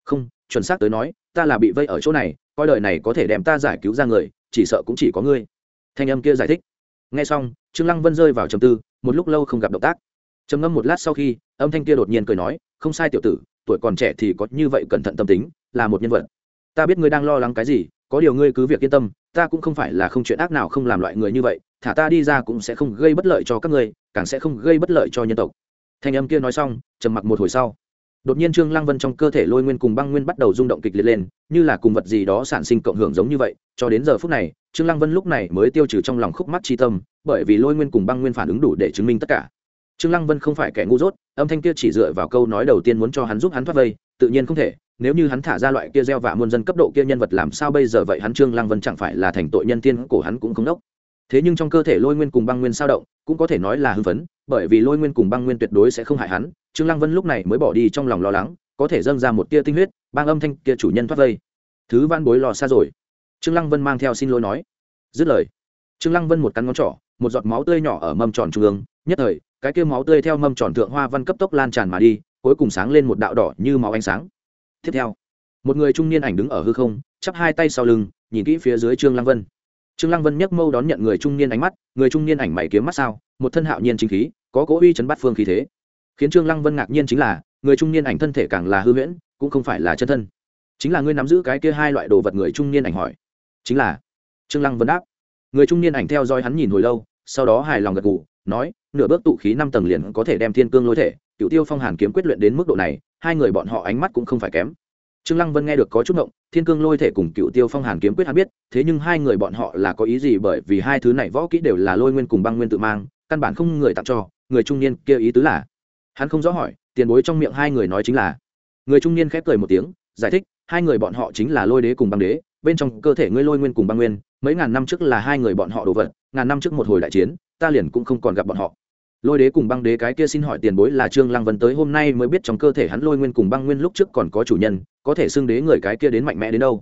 Không, chuẩn xác tới nói, ta là bị vây ở chỗ này, coi đời này có thể đem ta giải cứu ra người, chỉ sợ cũng chỉ có ngươi. Thanh âm kia giải thích. Nghe xong, trương lăng vân rơi vào trầm tư, một lúc lâu không gặp động tác. Trầm ngâm một lát sau khi, âm thanh kia đột nhiên cười nói, không sai tiểu tử tuổi còn trẻ thì có như vậy cẩn thận tâm tính, là một nhân vật. Ta biết ngươi đang lo lắng cái gì, có điều ngươi cứ việc yên tâm, ta cũng không phải là không chuyện ác nào không làm loại người như vậy, thả ta đi ra cũng sẽ không gây bất lợi cho các ngươi, càng sẽ không gây bất lợi cho nhân tộc. Thanh âm kia nói xong, trầm mặc một hồi sau. Đột nhiên trương lăng vân trong cơ thể lôi nguyên cùng băng nguyên bắt đầu rung động kịch liệt lên, như là cùng vật gì đó sản sinh cộng hưởng giống như vậy, cho đến giờ phút này, trương lăng vân lúc này mới tiêu trừ trong lòng khúc mắt chi tâm, bởi vì lôi nguyên cùng băng nguyên phản ứng đủ để chứng minh tất cả trương lăng vân không phải kẻ ngu dốt, âm thanh kia chỉ dựa vào câu nói đầu tiên muốn cho hắn giúp hắn thoát vây, tự nhiên không thể, nếu như hắn thả ra loại kia gieo vạ muôn dân cấp độ kia nhân vật làm sao bây giờ vậy hắn trương lăng vân chẳng phải là thành tội nhân tiên của hắn cũng không đốc. Thế nhưng trong cơ thể lôi nguyên cùng băng nguyên sao động, cũng có thể nói là hưng phấn, bởi vì lôi nguyên cùng băng nguyên tuyệt đối sẽ không hại hắn, trương lăng vân lúc này mới bỏ đi trong lòng lo lắng, có thể dâng ra một tia tinh huyết, bang âm thanh kia chủ nhân thoát vây. Thứ van bối lò xa rồi. Trương lăng vân mang theo xin lỗi nói. Dứt lời, trương lăng vân một cắn ngón trỏ, một giọt máu tươi nhỏ ở mâm tròn trung ương, nhất thời cái kia máu tươi theo mâm tròn thượng hoa văn cấp tốc lan tràn mà đi, cuối cùng sáng lên một đạo đỏ như máu ánh sáng. Tiếp theo, một người trung niên ảnh đứng ở hư không, chắp hai tay sau lưng, nhìn kỹ phía dưới trương lăng vân. Trương lăng vân nhấc mâu đón nhận người trung niên ánh mắt, người trung niên ảnh mày kiếm mắt sao, một thân hạo nhiên chính khí, có cố uy chấn bắt phương khí thế. Khiến trương lăng vân ngạc nhiên chính là, người trung niên ảnh thân thể càng là hư huyễn, cũng không phải là chân thân. Chính là ngươi nắm giữ cái kia hai loại đồ vật người trung niên ảnh hỏi. Chính là, trương lăng vân đáp. Người trung niên ảnh theo dõi hắn nhìn hồi lâu, sau đó hài lòng gật gù, nói nửa bước tụ khí năm tầng liền có thể đem thiên cương lôi thể cựu tiêu phong hàn kiếm quyết luyện đến mức độ này, hai người bọn họ ánh mắt cũng không phải kém. Trương lăng vân nghe được có chút ngộng, thiên cương lôi thể cùng cựu tiêu phong hàn kiếm quyết hắn biết, thế nhưng hai người bọn họ là có ý gì bởi vì hai thứ này võ kỹ đều là lôi nguyên cùng băng nguyên tự mang, căn bản không người tặng cho, người trung niên kia ý tứ là. Hắn không rõ hỏi, tiền bối trong miệng hai người nói chính là. Người trung niên khép cười một tiếng, giải thích, hai người bọn họ chính là lôi đế cùng băng đế, bên trong cơ thể ngươi lôi nguyên cùng băng nguyên, mấy ngàn năm trước là hai người bọn họ đồ vật, ngàn năm trước một hồi đại chiến, ta liền cũng không còn gặp bọn họ lôi đế cùng băng đế cái kia xin hỏi tiền bối là trương lăng vân tới hôm nay mới biết trong cơ thể hắn lôi nguyên cùng băng nguyên lúc trước còn có chủ nhân, có thể xưng đế người cái kia đến mạnh mẽ đến đâu.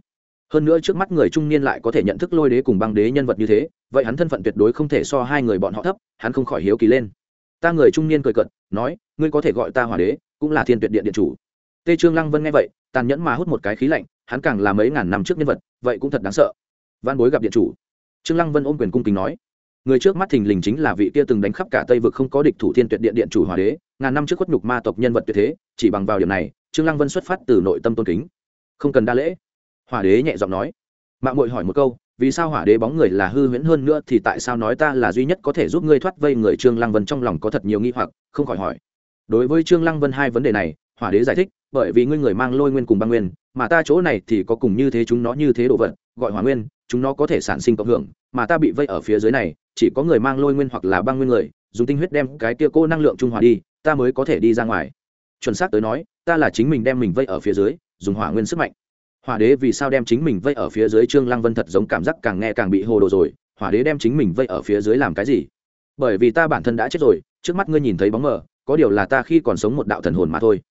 Hơn nữa trước mắt người trung niên lại có thể nhận thức lôi đế cùng băng đế nhân vật như thế, vậy hắn thân phận tuyệt đối không thể so hai người bọn họ thấp, hắn không khỏi hiếu kỳ lên. Ta người trung niên cười cận nói, ngươi có thể gọi ta hỏa đế, cũng là thiên tuyệt điện điện chủ. Tê trương lăng vân nghe vậy, tàn nhẫn mà hút một cái khí lạnh, hắn càng là mấy ngàn năm trước nhân vật, vậy cũng thật đáng sợ. Văn bối gặp điện chủ. Trương lăng vân ôm quyền cung kính nói người trước mắt thình lình chính là vị kia từng đánh khắp cả tây vực không có địch thủ thiên tuyệt điện điện chủ hòa đế, ngàn năm trước khuất nhục ma tộc nhân vật tuyệt thế, chỉ bằng vào điểm này, trương lăng vân xuất phát từ nội tâm tôn kính. Không cần đa lễ. Hòa đế nhẹ giọng nói. Mạng muội hỏi một câu, vì sao hỏa đế bóng người là hư huyễn hơn nữa thì tại sao nói ta là duy nhất có thể giúp ngươi thoát vây người trương lăng vân trong lòng có thật nhiều nghi hoặc, không khỏi hỏi. Đối với trương lăng vân hai vấn đề này, hỏa đế giải thích, bởi vì ngươi người mang lôi nguyên cùng băng nguyên, mà ta chỗ này thì có cùng như thế chúng nó như thế đồ vật, gọi hỏa nguyên, chúng nó có thể sản sinh cộng hưởng, mà ta bị vây ở phía dưới này chỉ có người mang lôi nguyên hoặc là băng nguyên người, dùng tinh huyết đem cái kia cô năng lượng trung hòa đi, ta mới có thể đi ra ngoài. Chuẩn xác tới nói, ta là chính mình đem mình vây ở phía dưới, dùng hỏa nguyên sức mạnh. Hỏa đế vì sao đem chính mình vây ở phía dưới trương lăng vân thật giống cảm giác càng nghe càng bị hồ đồ rồi, hỏa đế đem chính mình vây ở phía dưới làm cái gì? Bởi vì ta bản thân đã chết rồi, trước mắt ngươi nhìn thấy bóng mờ, có điều là ta khi còn sống một đạo thần hồn mà thôi.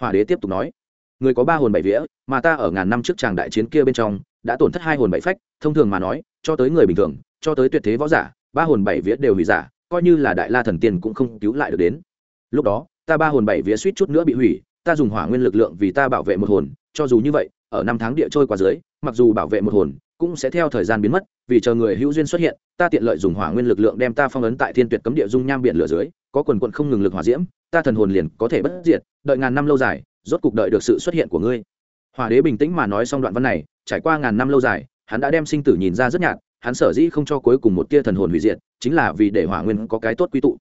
Hỏa đế tiếp tục nói, người có ba hồn bảy vía, mà ta ở ngàn năm trước tràng đại chiến kia bên trong, đã tổn thất hai hồn bảy phách, thông thường mà nói, cho tới người bình thường, cho tới tuyệt thế võ giả ba hồn bảy vía đều hủy giả, coi như là đại la thần tiên cũng không cứu lại được đến. Lúc đó, ta ba hồn bảy vía suýt chút nữa bị hủy, ta dùng hỏa nguyên lực lượng vì ta bảo vệ một hồn, cho dù như vậy, ở năm tháng địa trôi qua dưới, mặc dù bảo vệ một hồn, cũng sẽ theo thời gian biến mất, vì chờ người hữu duyên xuất hiện, ta tiện lợi dùng hỏa nguyên lực lượng đem ta phong ấn tại thiên tuyệt cấm địa dung nham biển lửa dưới, có quần quận không ngừng lực hỏa diễm, ta thần hồn liền có thể bất diệt, đợi ngàn năm lâu dài, rốt cục đợi được sự xuất hiện của ngươi. Hỏa đế bình tĩnh mà nói xong đoạn văn này, trải qua ngàn năm lâu dài, hắn đã đem sinh tử nhìn ra rất nhạt hắn sở dĩ không cho cuối cùng một tia thần hồn hủy diệt, chính là vì để hỏa nguyên có cái tốt quy tụ.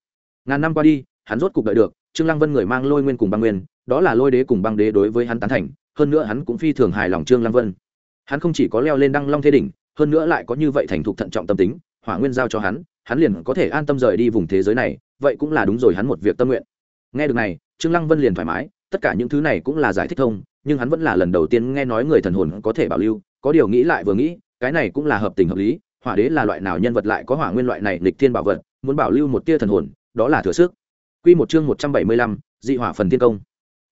Ngàn năm qua đi, hắn rốt cục đợi được, trương lăng vân người mang lôi nguyên cùng băng nguyên, đó là lôi đế cùng băng đế đối với hắn tán thành, hơn nữa hắn cũng phi thường hài lòng trương lăng vân. Hắn không chỉ có leo lên đăng long thế đỉnh, hơn nữa lại có như vậy thành thục thận trọng tâm tính, hỏa nguyên giao cho hắn hắn liền có thể an tâm rời đi vùng thế giới này, vậy cũng là đúng rồi hắn một việc tâm nguyện. Nghe được này, trương lăng vân liền thoải mái, tất cả những thứ này cũng là giải thích thông, nhưng hắn vẫn là lần đầu tiên nghe nói người thần hồn có thể bảo lưu, có điều nghĩ lại vừa nghĩ, cái này cũng là hợp tình hợp lý hỏa đế là loại nào nhân vật lại có hỏa nguyên loại này lịch thiên bảo vật muốn bảo lưu một tia thần hồn đó là thừa sức. Quy một chương một trăm bảy mươi lăm, dị hỏa phần thiên công.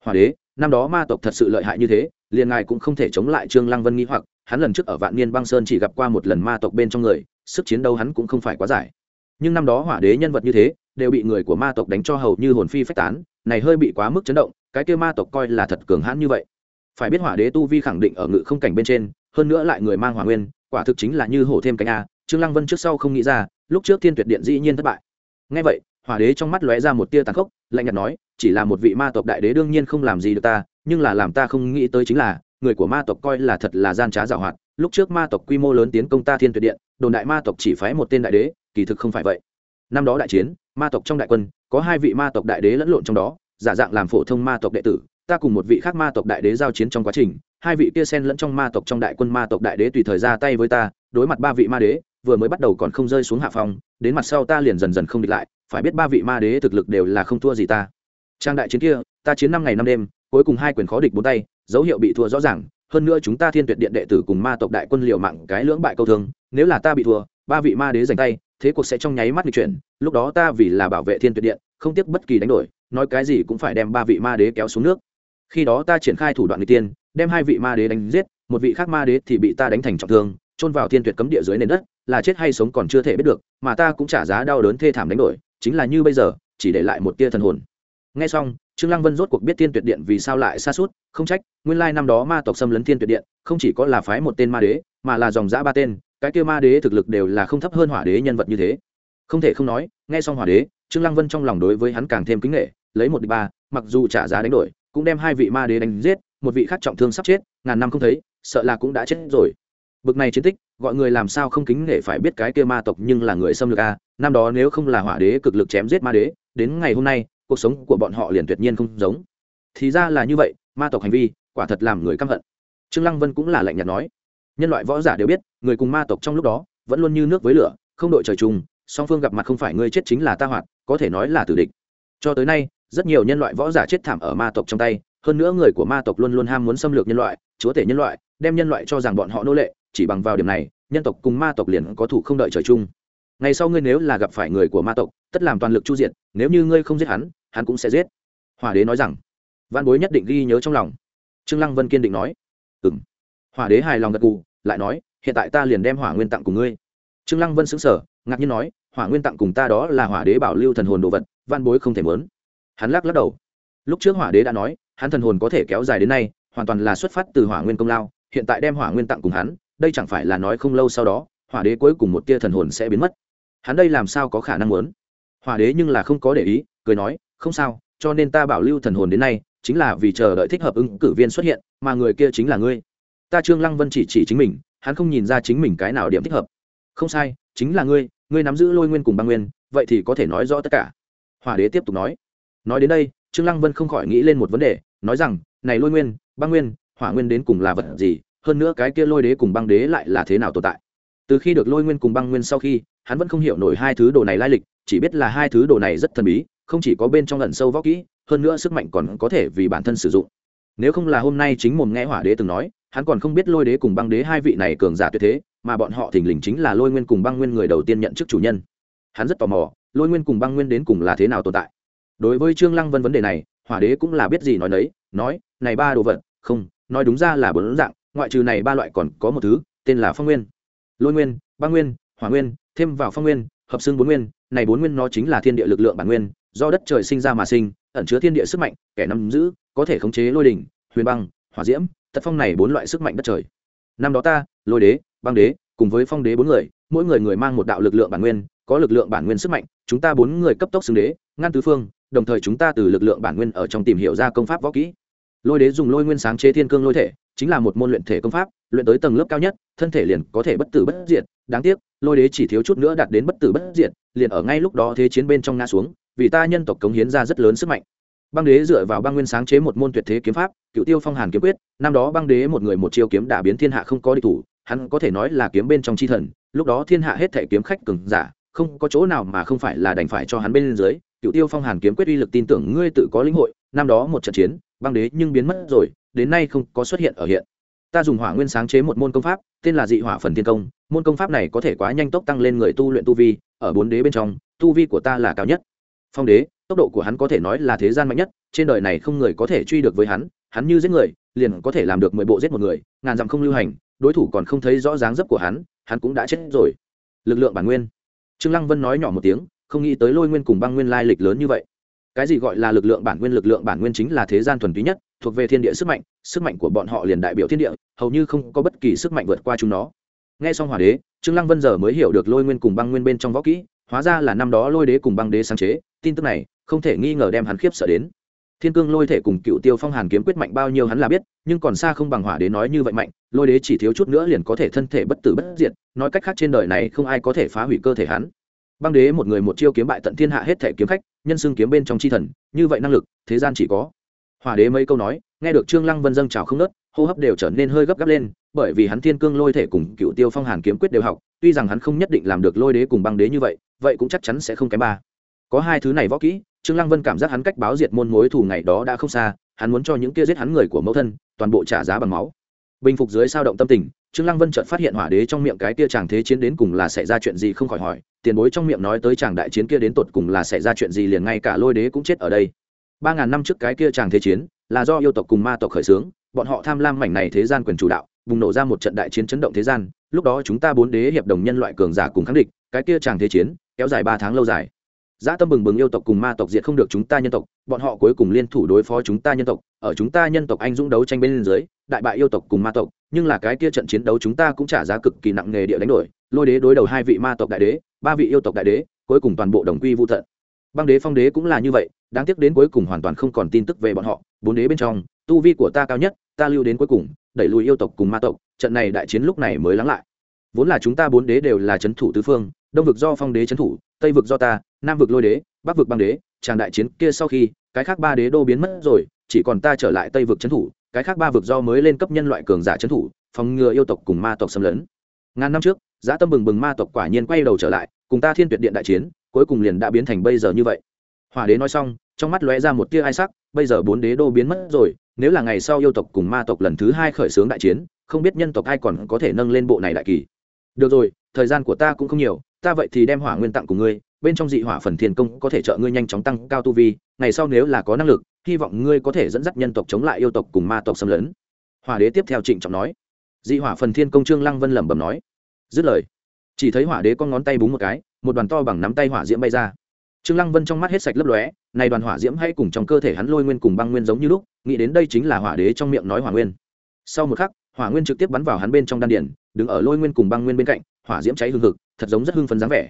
Hỏa đế năm đó ma tộc thật sự lợi hại như thế liền ngài cũng không thể chống lại trương lăng vân nghĩ hoặc hắn lần trước ở vạn niên băng sơn chỉ gặp qua một lần ma tộc bên trong người sức chiến đấu hắn cũng không phải quá giải. Nhưng năm đó hỏa đế nhân vật như thế đều bị người của ma tộc đánh cho hầu như hồn phi phách tán này hơi bị quá mức chấn động cái kia ma tộc coi là thật cường hãn như vậy. Phải biết hỏa đế tu vi khẳng định ở ngự không cảnh bên trên hơn nữa lại người mang hỏa nguyên quả thực chính là như hổ thêm cánh a, trương lăng vân trước sau không nghĩ ra, lúc trước thiên tuyệt điện dĩ nhiên thất bại. Ngay vậy, hỏa đế trong mắt lóe ra một tia tàn khốc, lạnh nhạt nói, chỉ là một vị ma tộc đại đế đương nhiên không làm gì được ta, nhưng là làm ta không nghĩ tới chính là, người của ma tộc coi là thật là gian trá giảo hoạt, lúc trước ma tộc quy mô lớn tiến công ta thiên tuyệt điện, đồn đại ma tộc chỉ phái một tên đại đế, kỳ thực không phải vậy. Năm đó đại chiến, ma tộc trong đại quân, có hai vị ma tộc đại đế lẫn lộn trong đó, giả dạng làm phổ thông ma tộc đệ tử ta cùng một vị khác ma tộc đại đế giao chiến trong quá trình, hai vị kia sen lẫn trong ma tộc trong đại quân ma tộc đại đế tùy thời ra tay với ta, đối mặt ba vị ma đế, vừa mới bắt đầu còn không rơi xuống hạ phòng đến mặt sau ta liền dần dần không địch lại, phải biết ba vị ma đế thực lực đều là không thua gì ta. Trang đại chiến kia, ta chiến năm ngày năm đêm, cuối cùng hai quyền khó địch bốn tay, dấu hiệu bị thua rõ ràng, hơn nữa chúng ta thiên tuyệt điện đệ tử cùng ma tộc đại quân liều mạng cái lưỡng bại câu thương, nếu là ta bị thua, ba vị ma đế giành tay, thế cuộc sẽ trong nháy mắt di chuyển, lúc đó ta vì là bảo vệ thiên tuyệt điện, không tiếc bất kỳ đánh đổi, nói cái gì cũng phải đem ba vị ma đế kéo xuống nước khi đó ta triển khai thủ đoạn người tiên, đem hai vị ma đế đánh giết, một vị khác ma đế thì bị ta đánh thành trọng thương trôn vào thiên tuyệt cấm địa dưới nền đất, là chết hay sống còn chưa thể biết được, mà ta cũng trả giá đau đớn thê thảm đánh đổi, chính là như bây giờ, chỉ để lại một tia thần hồn. Nghe xong, trương lăng vân rốt cuộc biết thiên tuyệt điện vì sao lại xa suốt, không trách, nguyên lai năm đó ma tộc xâm lấn thiên tuyệt điện, không chỉ có là phái một tên ma đế, mà là dòng dã ba tên, cái kia ma đế thực lực đều là không thấp hơn hỏa đế nhân vật như thế. Không thể không nói, nghe xong hỏa đế, trương lăng vân trong lòng đối với hắn càng thêm kính nghệ lấy một địch ba, mặc dù trả giá đánh đổi cũng đem hai vị ma đế đánh giết, một vị khác trọng thương sắp chết, ngàn năm không thấy, sợ là cũng đã chết rồi. Bực này chiến tích, gọi người làm sao không kính nể phải biết cái kia ma tộc nhưng là người xâm lược a, năm đó nếu không là hỏa đế cực lực chém giết ma đế, đến ngày hôm nay, cuộc sống của bọn họ liền tuyệt nhiên không giống. Thì ra là như vậy, ma tộc hành vi, quả thật làm người căm hận. Trương lăng vân cũng là lạnh nhạt nói, nhân loại võ giả đều biết, người cùng ma tộc trong lúc đó, vẫn luôn như nước với lửa, không đội trời chung, song phương gặp mặt không phải ngươi chết chính là ta hoạt, có thể nói là tử địch. Cho tới nay rất nhiều nhân loại võ giả chết thảm ở ma tộc trong tay, hơn nữa người của ma tộc luôn luôn ham muốn xâm lược nhân loại, chúa tể nhân loại, đem nhân loại cho rằng bọn họ nô lệ, chỉ bằng vào điểm này, nhân tộc cùng ma tộc liền có thủ không đợi trời chung. Ngày sau ngươi nếu là gặp phải người của ma tộc, tất làm toàn lực chu diện nếu như ngươi không giết hắn hắn cũng sẽ giết. Hòa đế nói rằng. Văn bối nhất định ghi nhớ trong lòng. Trương lăng vân kiên định nói. Ừ m hòa đế hài lòng gật cù lại nói, hiện tại ta liền đem hỏa nguyên tặng cùng ngươi. Trương lăng vân xứng sở ngạc nhiên nói, hỏa nguyên tặng cùng ta đó là hỏa đế bảo lưu thần hồn đồ vật, văn bối không thể mớn hắn lắc lắc đầu. Lúc trước hỏa đế đã nói, hắn thần hồn có thể kéo dài đến nay, hoàn toàn là xuất phát từ hỏa nguyên công lao, hiện tại đem hỏa nguyên tặng cùng hắn, đây chẳng phải là nói không lâu sau đó, hỏa đế cuối cùng một tia thần hồn sẽ biến mất. Hắn đây làm sao có khả năng muốn? Hỏa đế nhưng là không có để ý, cười nói, không sao, cho nên ta bảo lưu thần hồn đến nay, chính là vì chờ đợi thích hợp ứng cử viên xuất hiện, mà người kia chính là ngươi. Ta trương lăng vân chỉ chỉ chính mình, hắn không nhìn ra chính mình cái nào điểm thích hợp. Không sai, chính là ngươi ngươi nắm giữ lôi nguyên cùng băng nguyên, vậy thì có thể nói rõ tất cả. Hỏa đế tiếp tục nói nói đến đây, trương lăng vân không khỏi nghĩ lên một vấn đề, nói rằng, này lôi nguyên, băng nguyên, hỏa nguyên đến cùng là vật gì? Hơn nữa cái kia lôi đế cùng băng đế lại là thế nào tồn tại? Từ khi được lôi nguyên cùng băng nguyên sau khi, hắn vẫn không hiểu nổi hai thứ đồ này lai lịch, chỉ biết là hai thứ đồ này rất thần bí, không chỉ có bên trong lần sâu võ kỹ, hơn nữa sức mạnh còn có thể vì bản thân sử dụng. Nếu không là hôm nay chính mồm nghe hỏa đế từng nói, hắn còn không biết lôi đế cùng băng đế hai vị này cường giả tuyệt thế, mà bọn họ thình lình chính là lôi nguyên cùng băng nguyên người đầu tiên nhận chức chủ nhân. Hắn rất tò mò, lôi nguyên cùng băng nguyên đến cùng là thế nào tồn tại? Đối với trương lăng vân vấn đề này, hỏa đế cũng là biết gì nói đấy nói, này ba đồ vật, không, nói đúng ra là bốn dạng, ngoại trừ này ba loại còn có một thứ, tên là phong nguyên. Lôi nguyên, băng nguyên, hỏa nguyên, thêm vào phong nguyên, hợp xương bốn nguyên, này bốn nguyên nó chính là thiên địa lực lượng bản nguyên, do đất trời sinh ra mà sinh, ẩn chứa thiên địa sức mạnh, kẻ nắm giữ, có thể khống chế lôi đỉnh, huyền băng, hỏa diễm, tật phong này bốn loại sức mạnh đất trời. Năm đó ta, lôi đế, băng đế, cùng với phong đế bốn người, mỗi người người mang một đạo lực lượng bản nguyên, có lực lượng bản nguyên sức mạnh, chúng ta bốn người cấp tốc xưng đế, ngăn tứ phương đồng thời chúng ta từ lực lượng bản nguyên ở trong tìm hiểu ra công pháp võ kỹ. Lôi đế dùng lôi nguyên sáng chế thiên cương lôi thể, chính là một môn luyện thể công pháp, luyện tới tầng lớp cao nhất, thân thể liền có thể bất tử bất diệt. Đáng tiếc, lôi đế chỉ thiếu chút nữa đạt đến bất tử bất diệt, liền ở ngay lúc đó thế chiến bên trong ngã xuống, vì ta nhân tộc cống hiến ra rất lớn sức mạnh. Băng đế dựa vào băng nguyên sáng chế một môn tuyệt thế kiếm pháp, cựu tiêu phong hàn kiếm quyết, năm đó băng đế một người một chiêu kiếm đả biến thiên hạ không có địch thủ, hắn có thể nói là kiếm bên trong chi thần, lúc đó thiên hạ hết thể kiếm khách cường giả, không có chỗ nào mà không phải là đành phải cho hắn bên dưới cựu tiêu phong hàn kiếm quyết uy lực tin tưởng ngươi tự có lĩnh hội, năm đó một trận chiến, băng đế nhưng biến mất rồi, đến nay không có xuất hiện ở hiện. Ta dùng hỏa nguyên sáng chế một môn công pháp, tên là dị hỏa phần thiên công, môn công pháp này có thể quá nhanh tốc tăng lên người tu luyện tu vi, ở bốn đế bên trong, tu vi của ta là cao nhất. Phong đế, tốc độ của hắn có thể nói là thế gian mạnh nhất, trên đời này không người có thể truy được với hắn hắn như giết người, liền có thể làm được mười bộ giết một người, ngàn dặm không lưu hành, đối thủ còn không thấy rõ dáng dấp của hắn hắn cũng đã chết rồi. Lực lượng bản nguyên. Trương lăng vân nói nhỏ một tiếng không nghĩ tới lôi nguyên cùng băng nguyên lai lịch lớn như vậy. Cái gì gọi là lực lượng bản nguyên, lực lượng bản nguyên chính là thế gian thuần túy nhất, thuộc về thiên địa sức mạnh sức mạnh của bọn họ liền đại biểu thiên địa, hầu như không có bất kỳ sức mạnh vượt qua chúng nó. Nghe xong hỏa đế, trương lăng vân giờ mới hiểu được lôi nguyên cùng băng nguyên bên trong võ kỹ, hóa ra là năm đó lôi đế cùng băng đế sáng chế, tin tức này, không thể nghi ngờ đem hắn khiếp sợ đến. Thiên cương lôi thể cùng cựu tiêu phong hàn kiếm quyết mạnh bao nhiêu hắn là biết, nhưng còn xa không bằng hỏa đế nói như vậy mạnh, lôi đế chỉ thiếu chút nữa liền có thể thân thể bất tử bất diệt, nói cách khác trên đời này không ai có thể phá hủy cơ thể hắn băng đế một người một chiêu kiếm bại tận thiên hạ hết thể kiếm khách, nhân xưng kiếm bên trong chi thần, như vậy năng lực, thế gian chỉ có. Hỏa đế mấy câu nói, nghe được trương lăng vân dâng trào không nớt hô hấp đều trở nên hơi gấp gáp lên, bởi vì hắn thiên cương lôi thể cùng cựu tiêu phong hàn kiếm quyết đều học, tuy rằng hắn không nhất định làm được lôi đế cùng băng đế như vậy vậy cũng chắc chắn sẽ không kém ba. Có hai thứ này võ kỹ, trương lăng vân cảm giác hắn cách báo diệt môn mối thù ngày đó đã không xa, hắn muốn cho những kia giết hắn người của mẫu thân, toàn bộ trả giá bằng máu bình phục dưới sao động tâm tình, trương lăng vân chợt phát hiện hỏa đế trong miệng cái kia chàng thế chiến đến cùng là xảy ra chuyện gì không khỏi hỏi, tiền bối trong miệng nói tới chàng đại chiến kia đến tột cùng là xảy ra chuyện gì liền ngay cả lôi đế cũng chết ở đây. Ba ngàn năm trước cái kia chàng thế chiến, là do yêu tộc cùng ma tộc khởi xướng, bọn họ tham lam mảnh này thế gian quyền chủ đạo, bùng nổ ra một trận đại chiến chấn động thế gian, lúc đó chúng ta bốn đế hiệp đồng nhân loại cường giả cùng kháng địch, cái kia chàng thế chiến, kéo dài ba tháng lâu dài. Giá tâm bừng bừng yêu tộc cùng ma tộc diệt không được chúng ta nhân tộc, bọn họ cuối cùng liên thủ đối phó chúng ta nhân tộc, ở chúng ta nhân tộc anh dũng đấu tranh bên dưới, đại bại yêu tộc cùng ma tộc, nhưng là cái kia trận chiến đấu chúng ta cũng trả giá cực kỳ nặng nề địa đánh đổi, lôi đế đối đầu hai vị ma tộc đại đế, ba vị yêu tộc đại đế, cuối cùng toàn bộ đồng quy vu tận. Băng đế phong đế cũng là như vậy, đáng tiếc đến cuối cùng hoàn toàn không còn tin tức về bọn họ, bốn đế bên trong, tu vi của ta cao nhất, ta lưu đến cuối cùng, đẩy lùi yêu tộc cùng ma tộc, trận này đại chiến lúc này mới lắng lại. Vốn là chúng ta bốn đế đều là trấn thủ tứ phương, đông vực do phong đế trấn thủ, tây vực do ta, nam vực lôi đế, bắc vực băng đế tràng đại chiến kia sau khi cái khác ba đế đô biến mất rồi chỉ còn ta trở lại tây vực trấn thủ cái khác ba vực do mới lên cấp nhân loại cường giả trấn thủ phòng ngừa yêu tộc cùng ma tộc xâm lấn. Ngàn năm trước giá tâm bừng bừng ma tộc quả nhiên quay đầu trở lại cùng ta thiên tuyệt điện đại chiến cuối cùng liền đã biến thành bây giờ như vậy. Hỏa đế nói xong trong mắt lóe ra một tia ai sắc bây giờ bốn đế đô biến mất rồi nếu là ngày sau yêu tộc cùng ma tộc lần thứ hai khởi xướng đại chiến không biết nhân tộc ai còn có thể nâng lên bộ này đại kỳ. Được rồi thời gian của ta cũng không nhiều ta vậy thì đem hỏa nguyên tặng của ngươi, bên trong dị hỏa phần thiên công có thể trợ ngươi nhanh chóng tăng cao tu vi, ngày sau nếu là có năng lực, hy vọng ngươi có thể dẫn dắt nhân tộc chống lại yêu tộc cùng ma tộc xâm lấn. Hỏa đế tiếp theo trịnh trọng nói. Dị hỏa phần thiên công trương lăng vân lẩm bẩm nói. Dứt lời, chỉ thấy hỏa đế con ngón tay búng một cái, một đoàn to bằng nắm tay hỏa diễm bay ra. Trương lăng vân trong mắt hết sạch lấp lóe, này đoàn hỏa diễm hay cùng trong cơ thể hắn lôi nguyên cùng băng nguyên giống như lúc, nghĩ đến đây chính là hỏa đế trong miệng nói hỏa nguyên. Sau một khắc, hỏa nguyên trực tiếp bắn vào hắn bên trong đan điển đứng ở lôi nguyên cùng băng nguyên bên cạnh, hỏa diễm cháy hừng hực thật giống rất hưng phấn dáng vẻ.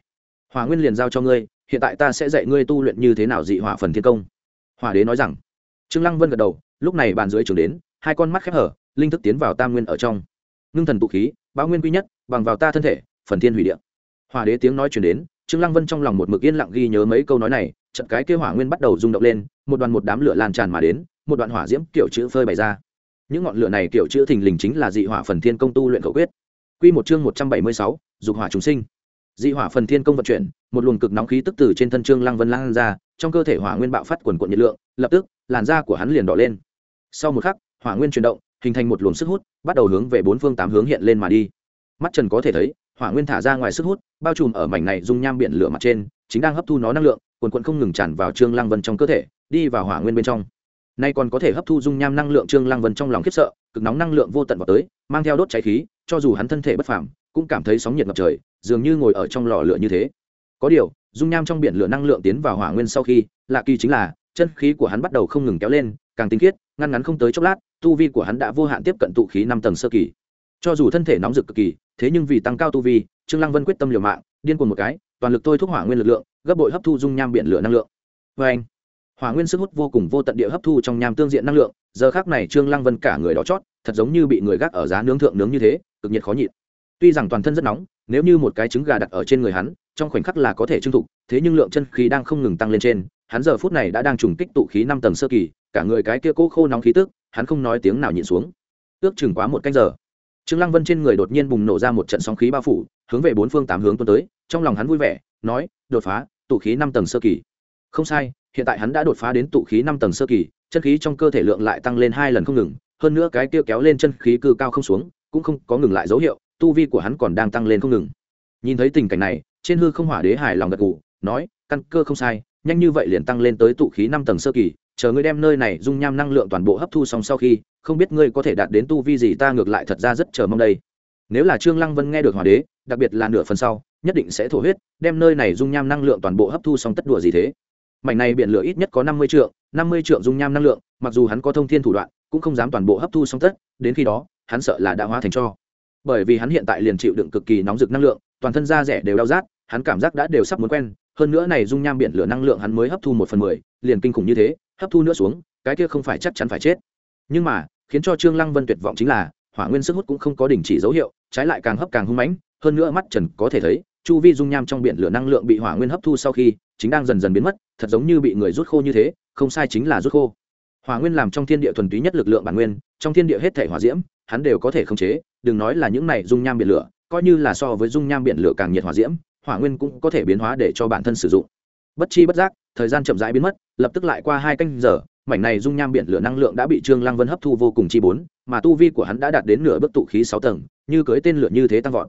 Hỏa nguyên liền giao cho ngươi, hiện tại ta sẽ dạy ngươi tu luyện như thế nào dị hỏa phần thiên công. Hỏa đế nói rằng, trương lăng vân gật đầu, lúc này bàn dưới trường đến, hai con mắt khép hở, linh thức tiến vào tam nguyên ở trong. Ngưng thần tụ khí báo nguyên quy nhất, bằng vào ta thân thể, phần thiên hủy địa. Hỏa đế tiếng nói chuyển đến, trương lăng vân trong lòng một mực yên lặng ghi nhớ mấy câu nói này trận cái kêu hỏa nguyên bắt đầu rung động lên, một đoàn một đám lửa lan tràn mà đến, một đoạn hỏa diễm kiểu chữ phơi bày ra. Những ngọn lửa này kiểu chữ thình lình chính là dị hỏa phần thiên công tu luyện khẩu quyết. Quy một chương một trăm bảy mươi sáu, dục hỏa chúng sinh dị hỏa phần thiên công vận chuyển, một luồng cực nóng khí tức từ trên thân trương lăng vân lan ra, trong cơ thể hỏa nguyên bạo phát quần cuộn nhiệt lượng, lập tức, làn da của hắn liền đỏ lên. Sau một khắc, hỏa nguyên chuyển động, hình thành một luồng sức hút, bắt đầu hướng về bốn phương tám hướng hiện lên mà đi. Mắt trần có thể thấy, hỏa nguyên thả ra ngoài sức hút, bao trùm ở mảnh này dung nham biển lửa mặt trên, chính đang hấp thu nó năng lượng, quần quận không ngừng tràn vào trương lăng vân trong cơ thể, đi vào hỏa nguyên bên trong. Nay còn có thể hấp thu dung nham năng lượng trương lăng vân trong lòng khiếp sợ, cực nóng năng lượng vô tận vào tới, mang theo đốt cháy khí, cho dù hắn thân thể bất phàm cũng cảm thấy sóng nhiệt ngập trời, dường như ngồi ở trong lò lửa như thế. Có điều, dung nham trong biển lửa năng lượng tiến vào hỏa nguyên sau khi, lạ kỳ chính là, chân khí của hắn bắt đầu không ngừng kéo lên, càng tinh khiết, ngăn ngắn không tới chốc lát, tu vi của hắn đã vô hạn tiếp cận tụ khí năm tầng sơ kỳ. Cho dù thân thể nóng rực cực kỳ, thế nhưng vì tăng cao tu vi, trương lăng vân quyết tâm liều mạng, điên cuồng một cái, toàn lực tôi thúc hỏa nguyên lực lượng, gấp bội hấp thu dung nham biển lửa năng lượng. Với anh, hỏa nguyên sức hút vô cùng vô tận địa hấp thu trong nham tương diện năng lượng, giờ khác này trương lăng vân cả người đó chót, thật giống như bị người gác ở giá nướng thượng nướng như thế, cực nhiệt khó nhịn tuy rằng toàn thân rất nóng, nếu như một cái trứng gà đặt ở trên người hắn, trong khoảnh khắc là có thể trưng thụ, thế nhưng lượng chân khí đang không ngừng tăng lên trên, hắn giờ phút này đã đang trùng kích tụ khí năm tầng sơ kỳ, cả người cái kia cố khô nóng khí tức, hắn không nói tiếng nào nhịn xuống. Ước chừng quá một canh giờ. Trương lăng vân trên người đột nhiên bùng nổ ra một trận sóng khí bao phủ, hướng về bốn phương tám hướng tuôn tới, trong lòng hắn vui vẻ, nói, đột phá, tụ khí năm tầng sơ kỳ. Không sai, hiện tại hắn đã đột phá đến tụ khí năm tầng sơ kỳ, chân khí trong cơ thể lượng lại tăng lên hai lần không ngừng, hơn nữa cái kia kéo lên chân khí cư cao không xuống, cũng không có ngừng lại dấu hiệu tu vi của hắn còn đang tăng lên không ngừng. Nhìn thấy tình cảnh này, trên hư không hỏa đế hài lòng gật gù, nói, căn cơ không sai, nhanh như vậy liền tăng lên tới tụ khí năm tầng sơ kỳ, chờ ngươi đem nơi này dung nham năng lượng toàn bộ hấp thu xong sau khi, không biết ngươi có thể đạt đến tu vi gì, ta ngược lại thật ra rất chờ mong đây. Nếu là trương lăng vân nghe được hỏa đế, đặc biệt là nửa phần sau, nhất định sẽ thổ huyết, đem nơi này dung nham năng lượng toàn bộ hấp thu xong tất đùa gì thế. Mảnh này biển lửa ít nhất có năm mươi trượng, năm mươi trượng dung nham năng lượng, mặc dù hắn có thông thiên thủ đoạn, cũng không dám toàn bộ hấp thu xong tất, đến khi đó, hắn sợ là đã hóa thành cho bởi vì hắn hiện tại liền chịu đựng cực kỳ nóng rực năng lượng, toàn thân da rẻ đều đau rát, hắn cảm giác đã đều sắp muốn quen, hơn nữa này dung nham biển lửa năng lượng hắn mới hấp thu một phần mười, liền kinh khủng như thế, hấp thu nữa xuống, cái kia không phải chắc chắn phải chết. Nhưng mà, khiến cho trương lăng vân tuyệt vọng chính là, hỏa nguyên sức hút cũng không có đình chỉ dấu hiệu, trái lại càng hấp càng hung mãnh, hơn nữa mắt trần có thể thấy, chu vi dung nham trong biển lửa năng lượng bị hỏa nguyên hấp thu sau khi, chính đang dần dần biến mất, thật giống như bị người rút khô như thế, không sai chính là rút khô. Hỏa nguyên làm trong thiên địa thuần túy nhất lực lượng bản nguyên, trong thiên địa hết thể hỏa diễm, hắn đều có thể khống chế đừng nói là những này dung nham biển lửa, coi như là so với dung nham biển lửa càng nhiệt hỏa diễm, hỏa nguyên cũng có thể biến hóa để cho bản thân sử dụng. Bất chi bất giác, thời gian chậm rãi biến mất, lập tức lại qua hai canh giờ, mảnh này dung nham biển lửa năng lượng đã bị trương lăng vân hấp thu vô cùng chi bốn, mà tu vi của hắn đã đạt đến nửa bước tụ khí sáu tầng, như cưới tên lửa như thế tăng vọt.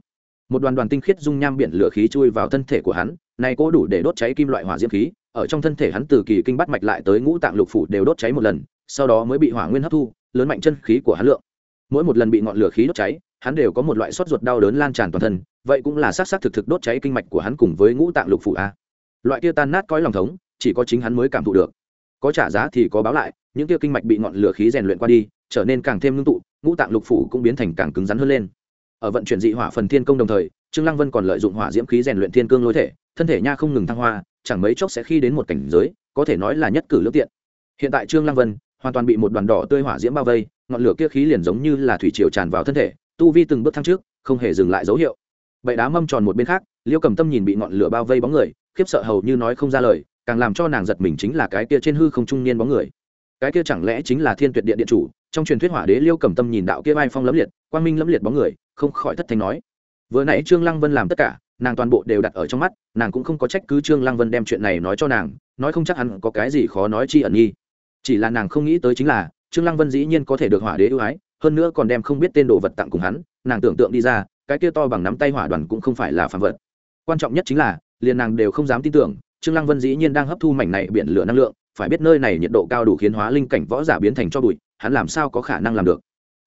Một đoàn đoàn tinh khiết dung nham biển lửa khí chui vào thân thể của hắn, này cố đủ để đốt cháy kim loại hỏa diễm khí, ở trong thân thể hắn từ kỳ kinh bắt mạch lại tới ngũ tạng lục phủ đều đốt cháy một lần, sau đó mới bị hỏa nguyên hấp thu, lớn mạnh chân khí của hắn lượng. Mỗi một lần bị ngọn lửa khí đốt cháy hắn đều có một loại sốt ruột đau đớn lan tràn toàn thân, vậy cũng là xác xác thực thực đốt cháy kinh mạch của hắn cùng với ngũ tạng lục phủ a. Loại kia tan nát coi lòng thống, chỉ có chính hắn mới cảm thụ được. Có trả giá thì có báo lại, những kia kinh mạch bị ngọn lửa khí rèn luyện qua đi, trở nên càng thêm ngưng tụ, ngũ tạng lục phủ cũng biến thành càng cứng rắn hơn lên. Ở vận chuyển dị hỏa phần thiên công đồng thời, trương lăng vân còn lợi dụng hỏa diễm khí rèn luyện thiên cương lôi thể, thân thể nha không ngừng thăng hoa, chẳng mấy chốc sẽ khi đến một cảnh giới, có thể nói là nhất cử lưỡng tiện. Hiện tại trương lăng vân hoàn toàn bị một đoàn đỏ tươi hỏa diễm bao vây, ngọn lửa kia khí liền giống như là thủy triều tràn vào thân thể tu vi từng bước thăng trước, không hề dừng lại dấu hiệu. Bậy đá mâm tròn một bên khác, liêu cầm tâm nhìn bị ngọn lửa bao vây bóng người, khiếp sợ hầu như nói không ra lời, càng làm cho nàng giật mình chính là cái kia trên hư không trung niên bóng người. Cái kia chẳng lẽ chính là thiên tuyệt điện điện chủ? Trong truyền thuyết hỏa đế liêu cầm tâm nhìn đạo kia vai phong lẫm liệt, quang minh lẫm liệt bóng người, không khỏi thất thanh nói. Vừa nãy trương lăng vân làm tất cả, nàng toàn bộ đều đặt ở trong mắt, nàng cũng không có trách cứ trương lăng vân đem chuyện này nói cho nàng, nói không chắc hắn có cái gì khó nói chi ẩn nghi. Chỉ là nàng không nghĩ tới chính là, trương lăng vân dĩ nhiên có thể được hỏa đế ưu ái hơn nữa còn đem không biết tên đồ vật tặng cùng hắn, nàng tưởng tượng đi ra, cái kia to bằng nắm tay hỏa đoàn cũng không phải là phạm vật. Quan trọng nhất chính là, liền nàng đều không dám tin tưởng, trương lăng vân dĩ nhiên đang hấp thu mảnh này biển lửa năng lượng, phải biết nơi này nhiệt độ cao đủ khiến hóa linh cảnh võ giả biến thành cho bụi, hắn làm sao có khả năng làm được?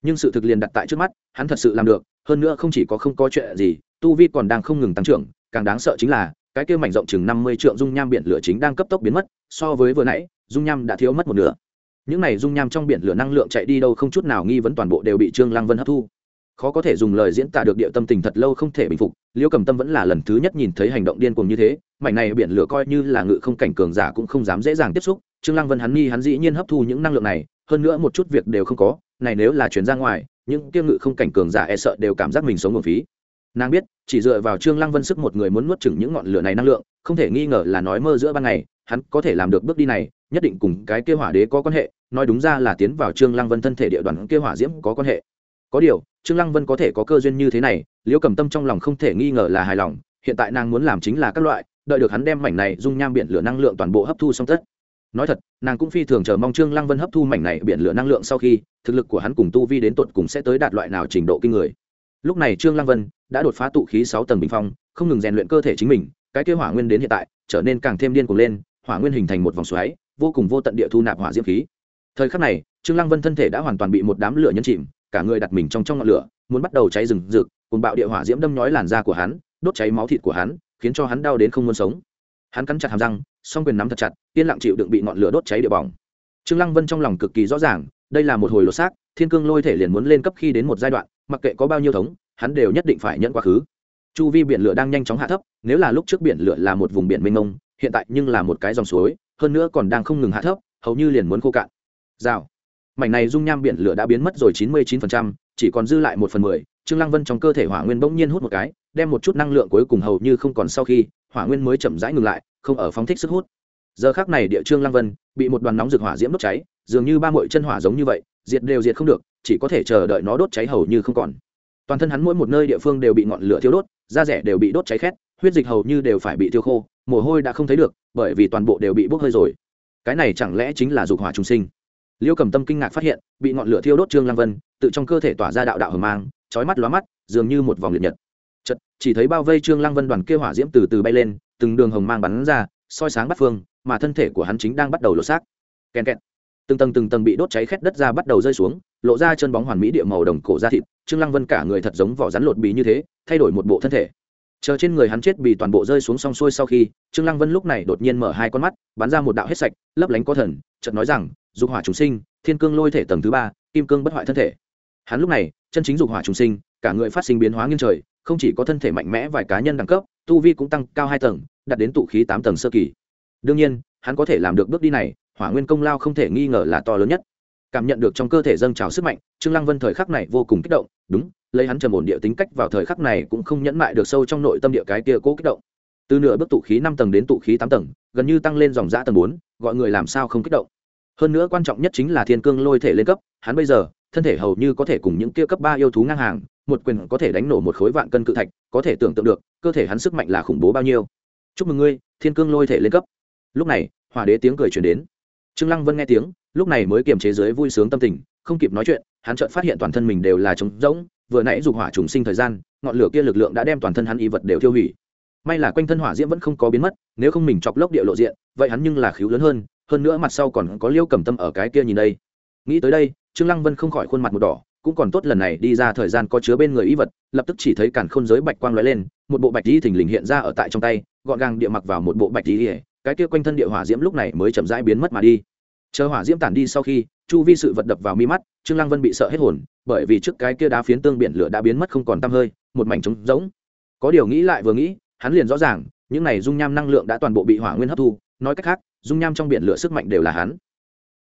Nhưng sự thực liền đặt tại trước mắt, hắn thật sự làm được, hơn nữa không chỉ có không có chuyện gì, tu vi còn đang không ngừng tăng trưởng, càng đáng sợ chính là, cái kia mảnh rộng chừng năm mươi trượng dung nham biển lửa chính đang cấp tốc biến mất, so với vừa nãy, dung nham đã thiếu mất một nửa những này dung nham trong biển lửa năng lượng chạy đi đâu không chút nào nghi vấn toàn bộ đều bị trương lăng vân hấp thu. Khó có thể dùng lời diễn tả được địa tâm tình thật lâu không thể bình phục, liễu cầm tâm vẫn là lần thứ nhất nhìn thấy hành động điên cuồng như thế, mảnh này biển lửa coi như là ngự không cảnh cường giả cũng không dám dễ dàng tiếp xúc, trương lăng vân hắn nghi hắn dĩ nhiên hấp thu những năng lượng này, hơn nữa một chút việc đều không có, này nếu là chuyển ra ngoài, những tiêu ngự không cảnh cường giả e sợ đều cảm giác mình sống nguồn phí. Nàng biết, chỉ dựa vào trương lăng vân sức một người muốn nuốt chửng những ngọn lửa này năng lượng, không thể nghi ngờ là nói mơ giữa ban ngày, hắn có thể làm được bước đi này nhất định cùng cái kia hỏa đế có quan hệ, nói đúng ra là tiến vào trương lăng vân thân thể địa đoàn kia hỏa diễm có quan hệ. Có điều, trương lăng vân có thể có cơ duyên như thế này, liễu cầm tâm trong lòng không thể nghi ngờ là hài lòng, hiện tại nàng muốn làm chính là các loại, đợi được hắn đem mảnh này dung nham biển lửa năng lượng toàn bộ hấp thu xong tất. Nói thật, nàng cũng phi thường chờ mong trương lăng vân hấp thu mảnh này biển lửa năng lượng sau khi, thực lực của hắn cùng tu vi đến tột cùng sẽ tới đạt loại nào trình độ kinh người. Lúc này trương lăng vân đã đột phá tụ khí sáu tầng bình phong, không ngừng rèn luyện cơ thể chính mình, cái kế hỏa nguyên đến hiện tại, trở nên càng thêm điên cuồng lên, hỏa nguyên hình thành một vòng xoáy vô cùng vô tận địa thu nạp hỏa diễm khí. Thời khắc này, trương lăng vân thân thể đã hoàn toàn bị một đám lửa nhấn chìm, cả người đặt mình trong trong ngọn lửa, muốn bắt đầu cháy rừng rực cùng bạo địa hỏa diễm đâm nhói làn da của hắn, đốt cháy máu thịt của hắn, khiến cho hắn đau đến không muốn sống. Hắn cắn chặt hàm răng, song quyền nắm thật chặt, yên lặng chịu đựng bị ngọn lửa đốt cháy địa bỏng. Trương lăng vân trong lòng cực kỳ rõ ràng, đây là một hồi lột xác, thiên cương lôi thể liền muốn lên cấp khi đến một giai đoạn, mặc kệ có bao nhiêu thống, hắn đều nhất định phải nhận quá khứ. Chu vi biển lửa đang nhanh chóng hạ thấp, nếu là lúc trước biển lửa là một vùng biển mênh mông, hiện tại nhưng là một cái dòng suối hơn nữa còn đang không ngừng hạ thấp hầu như liền muốn khô cạn. Rào. Mảnh này dung nham biển lửa đã biến mất rồi chín mươi 99%, chỉ còn dư lại một phần mười. Trương lăng vân trong cơ thể hỏa nguyên bỗng nhiên hút một cái đem một chút năng lượng cuối cùng hầu như không còn sau khi hỏa nguyên mới chậm rãi ngừng lại không ở phóng thích sức hút. Giờ khác này địa trương lăng vân bị một đoàn nóng rực hỏa diễm đốt cháy dường như ba mội chân hỏa giống như vậy diệt đều diệt không được chỉ có thể chờ đợi nó đốt cháy hầu như không còn. Toàn thân hắn mỗi một nơi địa phương đều bị ngọn lửa thiêu đốt da rẻ đều bị đốt cháy khét huyết dịch hầu như đều phải bị tiêu khô mồ hôi đã không thấy được, bởi vì toàn bộ đều bị bốc hơi rồi. Cái này chẳng lẽ chính là dục hỏa trùng sinh? Liêu cầm tâm kinh ngạc phát hiện, bị ngọn lửa thiêu đốt trương lăng vân, tự trong cơ thể tỏa ra đạo đạo hờ mang, chói mắt lóa mắt, dường như một vòng liệt nhật. Chật chỉ thấy bao vây trương lăng vân đoàn kia hỏa diễm từ từ bay lên, từng đường hồng mang bắn ra, soi sáng bắt phương, mà thân thể của hắn chính đang bắt đầu lột xác. Kèn kẹt. Từng tầng từng tầng bị đốt cháy khét đất ra bắt đầu rơi xuống, lộ ra chân bóng hoàn mỹ địa màu đồng cổ da thịt, trương lăng vân cả người thật giống vỏ rắn lột bì như thế, thay đổi một bộ thân thể chờ trên người hắn chết bị toàn bộ rơi xuống song xuôi sau khi, trương lăng vân lúc này đột nhiên mở hai con mắt, bắn ra một đạo hết sạch, lấp lánh có thần, chợt nói rằng, dục hỏa chúng sinh, thiên cương lôi thể tầng thứ ba, kim cương bất hoại thân thể. Hắn lúc này, chân chính dục hỏa chúng sinh, cả người phát sinh biến hóa nghiêng trời, không chỉ có thân thể mạnh mẽ vài cá nhân đẳng cấp, tu vi cũng tăng cao hai tầng, đạt đến tụ khí tám tầng sơ kỳ. Đương nhiên, hắn có thể làm được bước đi này, hỏa nguyên công lao không thể nghi ngờ là to lớn nhất. Cảm nhận được trong cơ thể dâng trào sức mạnh, trương lăng vân thời khắc này vô cùng kích động, đúng lấy hắn trầm ổn địa tính cách vào thời khắc này cũng không nhẫn mại được sâu trong nội tâm địa cái kia cố kích động. Từ nửa bước tụ khí năm tầng đến tụ khí tám tầng, gần như tăng lên dòng giã tầng bốn, gọi người làm sao không kích động. Hơn nữa quan trọng nhất chính là thiên cương lôi thể lên cấp, hắn bây giờ, thân thể hầu như có thể cùng những kia cấp ba yêu thú ngang hàng, một quyền có thể đánh nổ một khối vạn cân cự thạch, có thể tưởng tượng được, cơ thể hắn sức mạnh là khủng bố bao nhiêu. Chúc mừng ngươi, thiên cương lôi thể lên cấp. Lúc này, hỏa đế tiếng cười truyền đến. Trương lăng vân nghe tiếng, lúc này mới kiềm chế dưới vui sướng tâm tình, không kịp nói chuyện, hắn chợt phát hiện toàn thân mình đều là trống rỗng vừa nãy dục hỏa trùng sinh thời gian, ngọn lửa kia lực lượng đã đem toàn thân hắn y vật đều tiêu hủy. May là quanh thân hỏa diễm vẫn không có biến mất, nếu không mình chọc lốc địa lộ diện, vậy hắn nhưng là khiếu lớn hơn hơn nữa mặt sau còn có liêu cầm tâm ở cái kia nhìn đây. Nghĩ tới đây, trương lăng vân không khỏi khuôn mặt một đỏ, cũng còn tốt lần này đi ra thời gian có chứa bên người y vật, lập tức chỉ thấy cản khôn giới bạch quang lóe lên, một bộ bạch y thình lình hiện ra ở tại trong tay, gọn gàng địa mặc vào một bộ bạch y, cái kia quanh thân địa hỏa diễm lúc này mới chậm rãi biến mất mà đi. Chờ hỏa diễm tản đi sau khi chu vi sự vật đập vào mi mắt, trương lăng vân bị sợ hết hồn, bởi vì trước cái kia đá phiến tương biển lửa đã biến mất không còn tăm hơi, một mảnh trống rỗng. Có điều nghĩ lại vừa nghĩ, hắn liền rõ ràng, những này dung nham năng lượng đã toàn bộ bị hỏa nguyên hấp thu, nói cách khác, dung nham trong biển lửa sức mạnh đều là hắn.